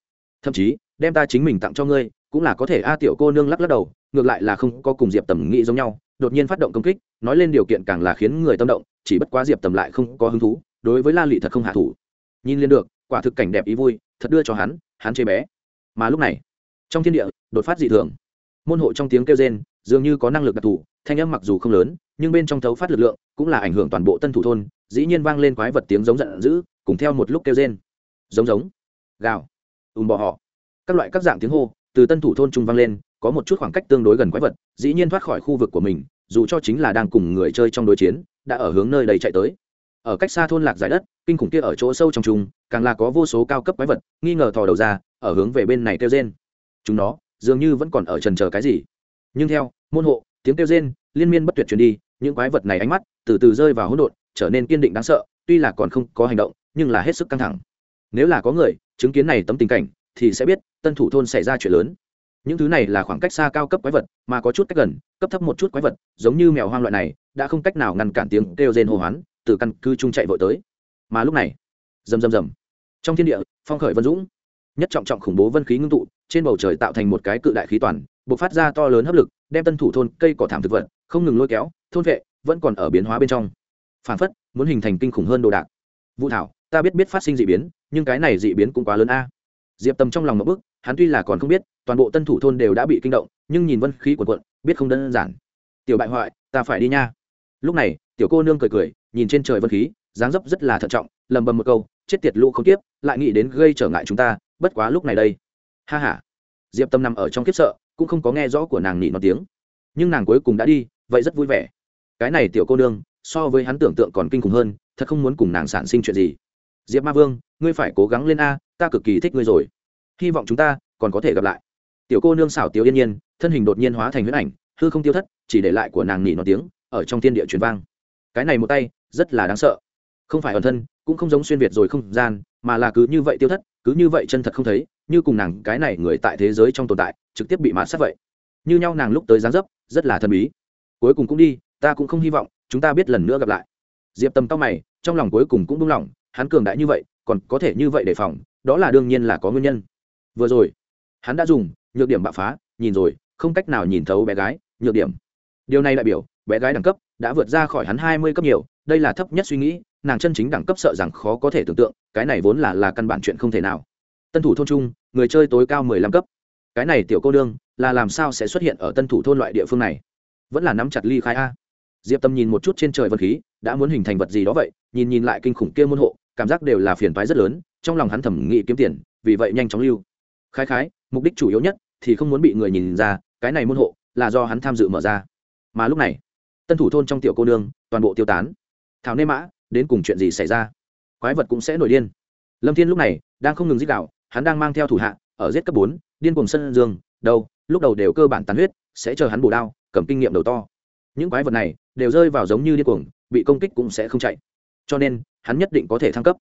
Thậm chí, đem ta chính mình tặng cho ngươi cũng là có thể a tiểu cô nương lắc lắc đầu, ngược lại là không có cùng diệp tầm nghĩ giống nhau, đột nhiên phát động công kích, nói lên điều kiện càng là khiến người tâm động, chỉ bất quá diệp tầm lại không có hứng thú, đối với la lị thật không hạ thủ. Nhìn lên được, quả thực cảnh đẹp ý vui, thật đưa cho hắn hắn chê bé. Mà lúc này, trong thiên địa, đột phát dị thường. Môn hộ trong tiếng kêu rên, dường như có năng lực đặc thù, thanh âm mặc dù không lớn, nhưng bên trong thấu phát lực lượng, cũng là ảnh hưởng toàn bộ tân thủ thôn, dĩ nhiên vang lên quái vật tiếng giống giận dữ, cùng theo một lúc kêu rên. Giống giống. Gào. Ùm bò họ. Các loại các dạng tiếng hô từ tân thủ thôn trung vang lên, có một chút khoảng cách tương đối gần quái vật, dĩ nhiên thoát khỏi khu vực của mình, dù cho chính là đang cùng người chơi trong đối chiến, đã ở hướng nơi đây chạy tới. Ở cách xa thôn lạc giải đất, kinh khủng kia ở chỗ sâu trong trung, càng là có vô số cao cấp quái vật, nghi ngờ thò đầu ra, ở hướng về bên này kêu rên. Chúng nó, dường như vẫn còn ở trần chờ cái gì. Nhưng theo, môn hộ, tiếng kêu rên, liên miên bất tuyệt truyền đi, những quái vật này ánh mắt, từ từ rơi vào hỗn độn, trở nên kiên định đáng sợ, tuy là còn không có hành động, nhưng là hết sức căng thẳng. Nếu là có người, chứng kiến này tấm tình cảnh thì sẽ biết tân thủ thôn xảy ra chuyện lớn. Những thứ này là khoảng cách xa cao cấp quái vật, mà có chút cách gần, cấp thấp một chút quái vật, giống như mèo hoang loại này, đã không cách nào ngăn cản tiếng kêu rên hô hoán, từ căn cứ trung chạy vội tới. Mà lúc này, rầm rầm rầm. Trong thiên địa, phong khởi vân dũng. Nhất trọng trọng khủng bố vân khí ngưng tụ, trên bầu trời tạo thành một cái cự đại khí toàn, bộc phát ra to lớn hấp lực, đem tân thủ thôn cây cỏ thảm thực vật, không ngừng lôi kéo, thôn vệ, vẫn còn ở biến hóa bên trong. Phản phất, muốn hình thành kinh khủng hơn đồ đạc. Vũ thảo, ta biết biết phát sinh d ị biến, nhưng cái này d ị biến cũng quá lớn a diệp tầm trong lòng một bức, hắn tuy là còn không biết, toàn bộ tân thủ thôn đều đã bị kinh động, nhưng nhìn vân khí của quận biết không đơn giản. Tiểu bại hoại, ta phải đi nha. Lúc này, tiểu cô nương cười cười, nhìn trên trời vân khí, dáng dấp rất là thận trọng, lầm bầm một câu, chết tiệt lũ không tiếp lại nghĩ đến gây trở ngại chúng ta, bất quá lúc này đây. Ha h a diệp tâm nằm ở trong kiếp sợ, cũng không có nghe rõ của nàng nỉ nó tiếng. Nhưng nàng cuối cùng đã đi, vậy rất vui vẻ. Cái này tiểu cô nương, so với hắn tưởng tượng còn kinh khủng hơn, thật không muốn cùng nàng sản sinh chuyện gì. Diệp ma vương, ngươi phải cố gắng lên a ta cực kỳ thích ngươi rồi. Hy vọng chúng ta còn có thể gặp lại. Tiểu cô nương xảo tiếu yên nhiên, thân hình đột nhiên hóa thành huyết ảnh, hư không tiêu thất, chỉ để lại của nàng nỉ nó tiếng, ở trong thiên địa truyền vang. Cái này một tay, rất là đáng sợ. Không phải ẩn thân, cũng không giống xuyên việt rồi không gian, mà là cứ như vậy tiêu thất, cứ như vậy chân thật không thấy, như cùng nàng, cái này người tại thế giới trong tồn tại, trực tiếp bị mạt sát vậy. Như nhau nàng lúc tới giáng dấp, rất là thần bí. Cuối cùng cũng đi, ta cũng không hy vọng, chúng ta biết lần nữa gặp lại. Diệp tầm tóc mày, trong lòng cuối cùng cũng buông lỏng, hắn cường đại như vậy, còn có thể như vậy đề phòng đó là đương nhiên là có nguyên nhân. Vừa rồi, hắn đã dùng nhược điểm bạo phá, nhìn rồi, không cách nào nhìn thấu bé gái, nhược điểm. Điều này đại biểu, bé gái đẳng cấp đã vượt ra khỏi hắn hai mươi cấp nhiều, đây là thấp nhất suy nghĩ, nàng chân chính đẳng cấp sợ rằng khó có thể tưởng tượng, cái này vốn là là căn bản chuyện không thể nào. Tân thủ thôn trung, người chơi tối cao mười lăm cấp. Cái này tiểu cô đương là làm sao sẽ xuất hiện ở tân thủ thôn loại địa phương này? Vẫn là nắm chặt ly khai a. Diệp tâm nhìn một chút trên trời vật khí, đã muốn hình thành vật gì đó vậy, nhìn nhìn lại kinh khủng kia môn hộ, cảm giác đều là phiền toái rất lớn trong lòng hắn thẩm nghĩ kiếm tiền, vì vậy nhanh chóng lưu. Khái khái, mục đích chủ yếu nhất thì không muốn bị người nhìn ra, cái này môn hộ là do hắn tham dự mở ra. Mà lúc này, tân thủ thôn trong tiểu cô nương toàn bộ tiêu tán. Thảo nê mã, đến cùng chuyện gì xảy ra? Quái vật cũng sẽ nổi điên. Lâm thiên lúc này đang không ngừng giết đạo hắn đang mang theo thủ hạ, ở giết cấp bốn, điên cùng sân dương, đâu, lúc đầu đều cơ bản tàn huyết, sẽ chờ hắn bổ đao, cầm kinh nghiệm đầu to. Những quái vật này đều rơi vào giống như điên cuồng, bị công kích cũng sẽ không chạy. Cho nên, hắn nhất định có thể thăng cấp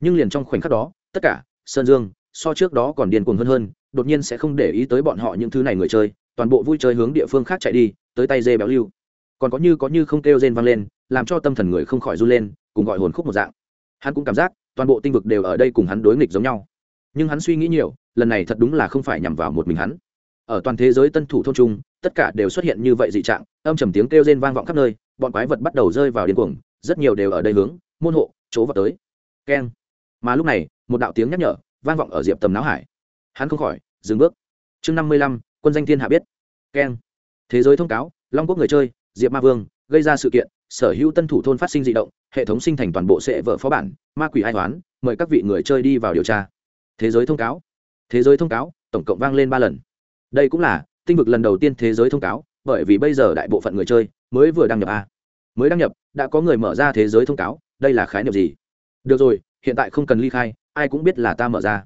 nhưng liền trong khoảnh khắc đó, tất cả, sơn dương, so trước đó còn điên cuồng hơn hơn, đột nhiên sẽ không để ý tới bọn họ những thứ này người chơi, toàn bộ vui chơi hướng địa phương khác chạy đi, tới tay dê béo lưu. Còn có như có như không kêu rên vang lên, làm cho tâm thần người không khỏi run lên, cùng gọi hồn khúc một dạng. Hắn cũng cảm giác, toàn bộ tinh vực đều ở đây cùng hắn đối nghịch giống nhau. Nhưng hắn suy nghĩ nhiều, lần này thật đúng là không phải nhằm vào một mình hắn. Ở toàn thế giới tân thủ thôn trung, tất cả đều xuất hiện như vậy dị trạng, âm trầm tiếng kêu rên vang vọng khắp nơi, bọn quái vật bắt đầu rơi vào điên cuồng, rất nhiều đều ở đây hướng, môn hộ, chỗ vào tới. Keng mà lúc này, một đạo tiếng nhắc nhở vang vọng ở diệp tầm não hải. Hắn không khỏi dừng bước. Chương năm mươi lăm, quân danh thiên hạ biết. Keng. Thế giới thông cáo, long quốc người chơi, diệp ma vương, gây ra sự kiện, sở hữu tân thủ thôn phát sinh d ị động, hệ thống sinh thành toàn bộ sệ vợ phó bản, ma quỷ ai toán, mời các vị người chơi đi vào điều tra. Thế giới thông cáo. Thế giới thông cáo, tổng cộng vang lên ba lần. Đây cũng là tinh vực lần đầu tiên thế giới thông cáo, bởi vì bây giờ đại bộ phận người chơi mới vừa đăng nhập a. Mới đăng nhập, đã có người mở ra thế giới thông cáo, đây là khái niệm gì? Được rồi hiện tại không cần ly khai, ai cũng biết là ta mở ra.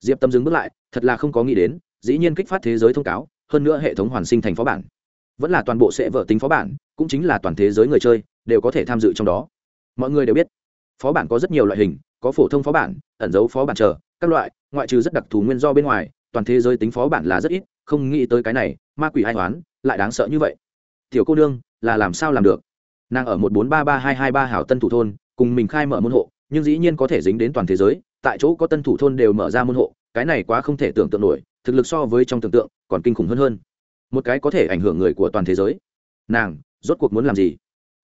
Diệp tâm dừng bước lại, thật là không có nghĩ đến, dĩ nhiên kích phát thế giới thông cáo, hơn nữa hệ thống hoàn sinh thành phó bản. Vẫn là toàn bộ sẽ vở tính phó bản, cũng chính là toàn thế giới người chơi, đều có thể tham dự trong đó. Mọi người đều biết, phó bản có rất nhiều loại hình, có phổ thông phó bản, ẩn dấu phó bản chờ, các loại, ngoại trừ rất đặc thù nguyên do bên ngoài, toàn thế giới tính phó bản là rất ít, không nghĩ tới cái này, ma quỷ ai toán lại đáng sợ như vậy. Tiểu cô nương, là làm sao làm được? Nàng ở một bốn ba ba hai hai ba hảo tân thủ thôn, cùng mình khai mở môn hộ nhưng dĩ nhiên có thể dính đến toàn thế giới, tại chỗ có tân thủ thôn đều mở ra môn hộ, cái này quá không thể tưởng tượng nổi, thực lực so với trong tưởng tượng, còn kinh khủng hơn hơn. Một cái có thể ảnh hưởng người của toàn thế giới. Nàng, rốt cuộc muốn làm gì?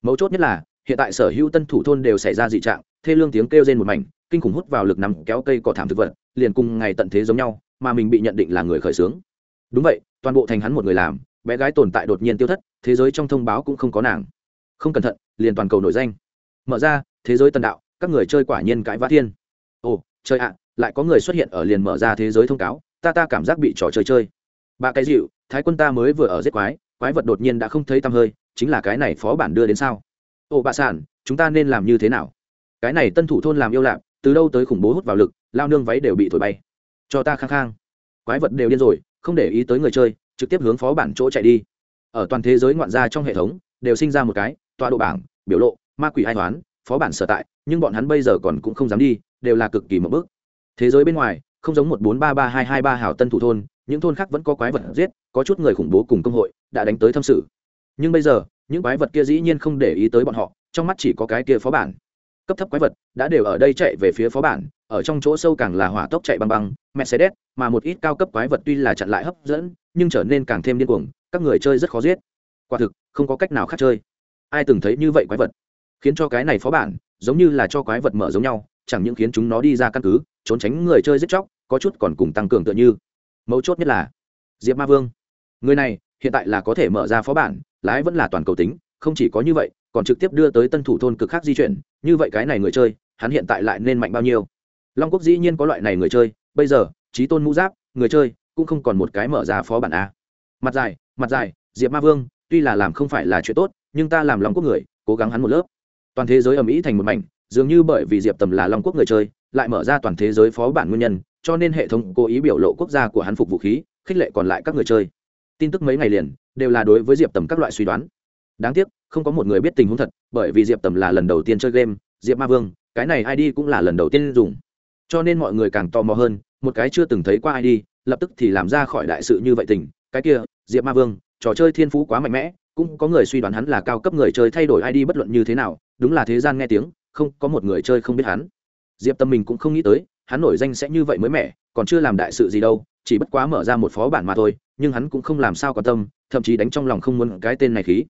Mấu chốt nhất là, hiện tại sở hữu tân thủ thôn đều xảy ra dị trạng, thê lương tiếng kêu trên một mảnh, kinh khủng hút vào lực nằm kéo cây cỏ thảm thực vật, liền cùng ngày tận thế giống nhau, mà mình bị nhận định là người khởi xướng. Đúng vậy, toàn bộ thành hắn một người làm, bé gái tồn tại đột nhiên tiêu thất, thế giới trong thông báo cũng không có nàng. Không cẩn thận, liền toàn cầu nổi danh. Mở ra, thế giới tân đạo các người chơi quả nhiên cãi vã thiên. Ồ chơi ạ, lại có người xuất hiện ở liền mở ra thế giới thông cáo, ta ta cảm giác bị trò chơi chơi. Ba cái dịu, thái quân ta mới vừa ở giết quái quái vật đột nhiên đã không thấy tăm hơi, chính là cái này phó bản đưa đến sao? Ồ, bà sản, chúng ta nên làm như thế nào? Cái này tân thủ thôn làm yêu lạc từ đâu tới khủng bố hút vào lực, lao nương váy đều bị thổi bay. Cho ta khang khang. Quái vật đều điên rồi, không để ý tới người chơi, trực tiếp hướng phó bản chỗ chạy đi. Ở toàn thế giới ngoạn gia trong hệ thống, đều sinh ra một cái, tọa độ bảng, biểu lộ, ma quỷ ai toán phó bản sở tại, nhưng bọn hắn bây giờ còn cũng không dám đi, đều là cực kỳ mập bước thế giới bên ngoài, không giống một bốn ba ba hai hai ba hào tân thủ thôn, những thôn khác vẫn có quái vật giết, có chút người khủng bố cùng công hội, đã đánh tới thâm sự. Nhưng bây giờ, những quái vật kia dĩ nhiên không để ý tới bọn họ, trong mắt chỉ có cái kia phó bản. Cấp thấp quái vật đã đều ở đây chạy về phía phó bản, ở trong chỗ sâu càng là hỏa tốc chạy băng băng, mercedes, mà một ít cao cấp quái vật tuy là chặn lại hấp dẫn, nhưng trở nên càng thêm điên cuồng, các người chơi rất khó giết. Quả thực, không có cách nào khác chơi. Ai từng thấy như vậy quái vật? Khiến cho cái này phó bản giống như là cho quái vật mở giống nhau, chẳng những khiến chúng nó đi ra căn cứ, trốn tránh người chơi giết chóc, có chút còn cùng tăng cường tựa như. Mấu chốt nhất là, diệp ma vương. Người này, hiện tại là có thể mở ra phó bản, lái vẫn là toàn cầu tính, không chỉ có như vậy, còn trực tiếp đưa tới tân thủ thôn cực khác di chuyển, như vậy cái này người chơi, hắn hiện tại lại nên mạnh bao nhiêu? Long quốc dĩ nhiên có loại này người chơi, bây giờ trí tôn mũ giáp, người chơi, cũng không còn một cái mở ra phó bản a. Mặt dài mặt dài, diệp ma vương, tuy là làm không phải là chuyện tốt, nhưng ta làm long quốc người, cố gắng hắn một lớp toàn thế giới ầm ĩ thành một mảnh, dường như bởi vì diệp tầm là long quốc người chơi, lại mở ra toàn thế giới phó bản nguyên nhân, cho nên hệ thống cố ý biểu lộ quốc gia của hắn phục vũ khí, khích lệ còn lại các người chơi. Tin tức mấy ngày liền, đều là đối với diệp tầm các loại suy đoán. Đáng tiếc, không có một người biết tình huống thật, bởi vì diệp tầm là lần đầu tiên chơi game, diệp ma vương, cái này id cũng là lần đầu tiên dùng. Cho nên mọi người càng tò mò hơn, một cái chưa từng thấy qua id lập tức thì làm ra khỏi đại sự như vậy tình, cái kia, diệp ma vương, trò chơi thiên phú quá mạnh mẽ cũng có người suy đoán hắn là cao cấp người chơi thay đổi id bất luận như thế nào, đúng là thế gian nghe tiếng, không có một người chơi không biết hắn. Diệp tâm mình cũng không nghĩ tới, hắn nổi danh sẽ như vậy mới mẻ, còn chưa làm đại sự gì đâu, chỉ bất quá mở ra một phó bản mà thôi, nhưng hắn cũng không làm sao quan tâm, thậm chí đánh trong lòng không muốn cái tên này khí.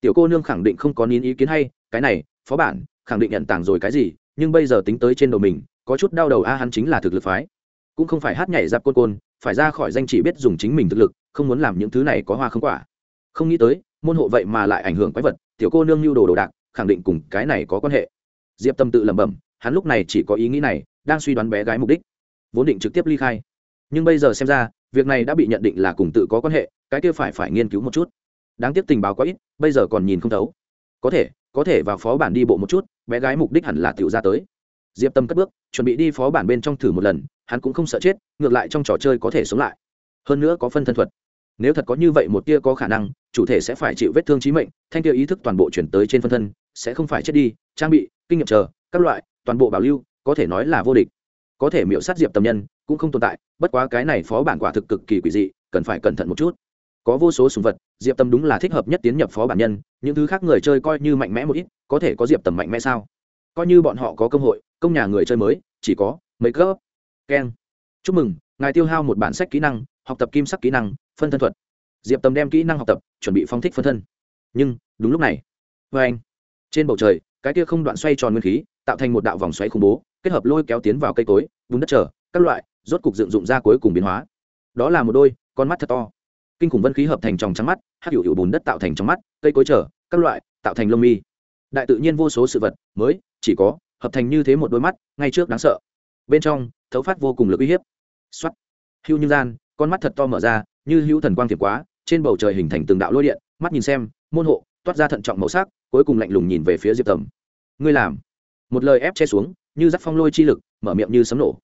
Tiểu cô nương khẳng định không có nín ý kiến hay, cái này, phó bản, khẳng định nhận tảng rồi cái gì, nhưng bây giờ tính tới trên đầu mình, có chút đau đầu a, hắn chính là thực lực phái. Cũng không phải hát nhảy giáp côn côn, phải ra khỏi danh chỉ biết dùng chính mình thực lực, không muốn làm những thứ này có hoa không quả. Không nghĩ tới môn hộ vậy mà lại ảnh hưởng quái vật, tiểu cô nương lưu đồ đồ đạc, khẳng định cùng cái này có quan hệ. Diệp tâm tự lẩm bẩm, hắn lúc này chỉ có ý nghĩ này, đang suy đoán bé gái mục đích. Vốn định trực tiếp ly khai. Nhưng bây giờ xem ra, việc này đã bị nhận định là cùng tự có quan hệ, cái kia phải phải nghiên cứu một chút. Đáng tiếc tình báo quá ít, bây giờ còn nhìn không thấu. Có thể có thể vào phó bản đi bộ một chút, bé gái mục đích hẳn là tiểu ra tới. Diệp tâm cất bước, chuẩn bị đi phó bản bên trong thử một lần, hắn cũng không sợ chết, ngược lại trong trò chơi có thể sống lại. Hơn nữa có phân thân thuật. Nếu thật có như vậy một tia có khả năng chủ thể sẽ phải chịu vết thương trí mệnh, thanh kia ý thức toàn bộ chuyển tới trên phân thân, sẽ không phải chết đi, trang bị, kinh nghiệm chờ, các loại, toàn bộ bảo lưu, có thể nói là vô địch. Có thể miễu sát diệp tầm nhân cũng không tồn tại, bất quá cái này phó bản quả thực cực kỳ quỷ dị, cần phải cẩn thận một chút. Có vô số sùng vật, diệp tầm đúng là thích hợp nhất tiến nhập phó bản nhân, những thứ khác người chơi coi như mạnh mẽ một ít, có thể có diệp tầm mạnh mẽ sao? Coi như bọn họ có cơ hội, công nhà người chơi mới, chỉ có mấy cấp keng. Chúc mừng, ngài tiêu hao một bản sách kỹ năng, học tập kim sắc kỹ năng, phân thân thuật diệp tầm đem kỹ năng học tập, chuẩn bị phong thích phân thân. Nhưng, đúng lúc này vê anh, trên bầu trời, cái kia không đoạn xoay tròn nguyên khí, tạo thành một đạo vòng xoáy khủng bố, kết hợp lôi kéo tiến vào cây cối vùng đất trở các loại, rốt cục dựng dụng ra cuối cùng biến hóa. Đó là một đôi, con mắt thật to. Kinh khủng vân khí hợp thành tròng trắng mắt hát hiệu hiệu bùn đất tạo thành trong mắt, cây cối trở các loại, tạo thành lông mi. Đại tự nhiên vô số sự vật, mới, chỉ có, hợp thành như thế một đôi mắt, ngay trước đáng sợ. Bên trong, thấu phát vô cùng lực uy hiếp. X o á t hưu như gian, con mắt thật to mở ra như hữu thần quang thiệt quá, trên bầu trời hình thành từng đạo lôi điện, mắt nhìn xem, môn hộ, toát ra thận trọng màu sắc, cuối cùng lạnh lùng nhìn về phía diệp tầm. Ngươi làm. Một lời ép che xuống, như dắt phong lôi chi lực, mở miệng như sấm nổ.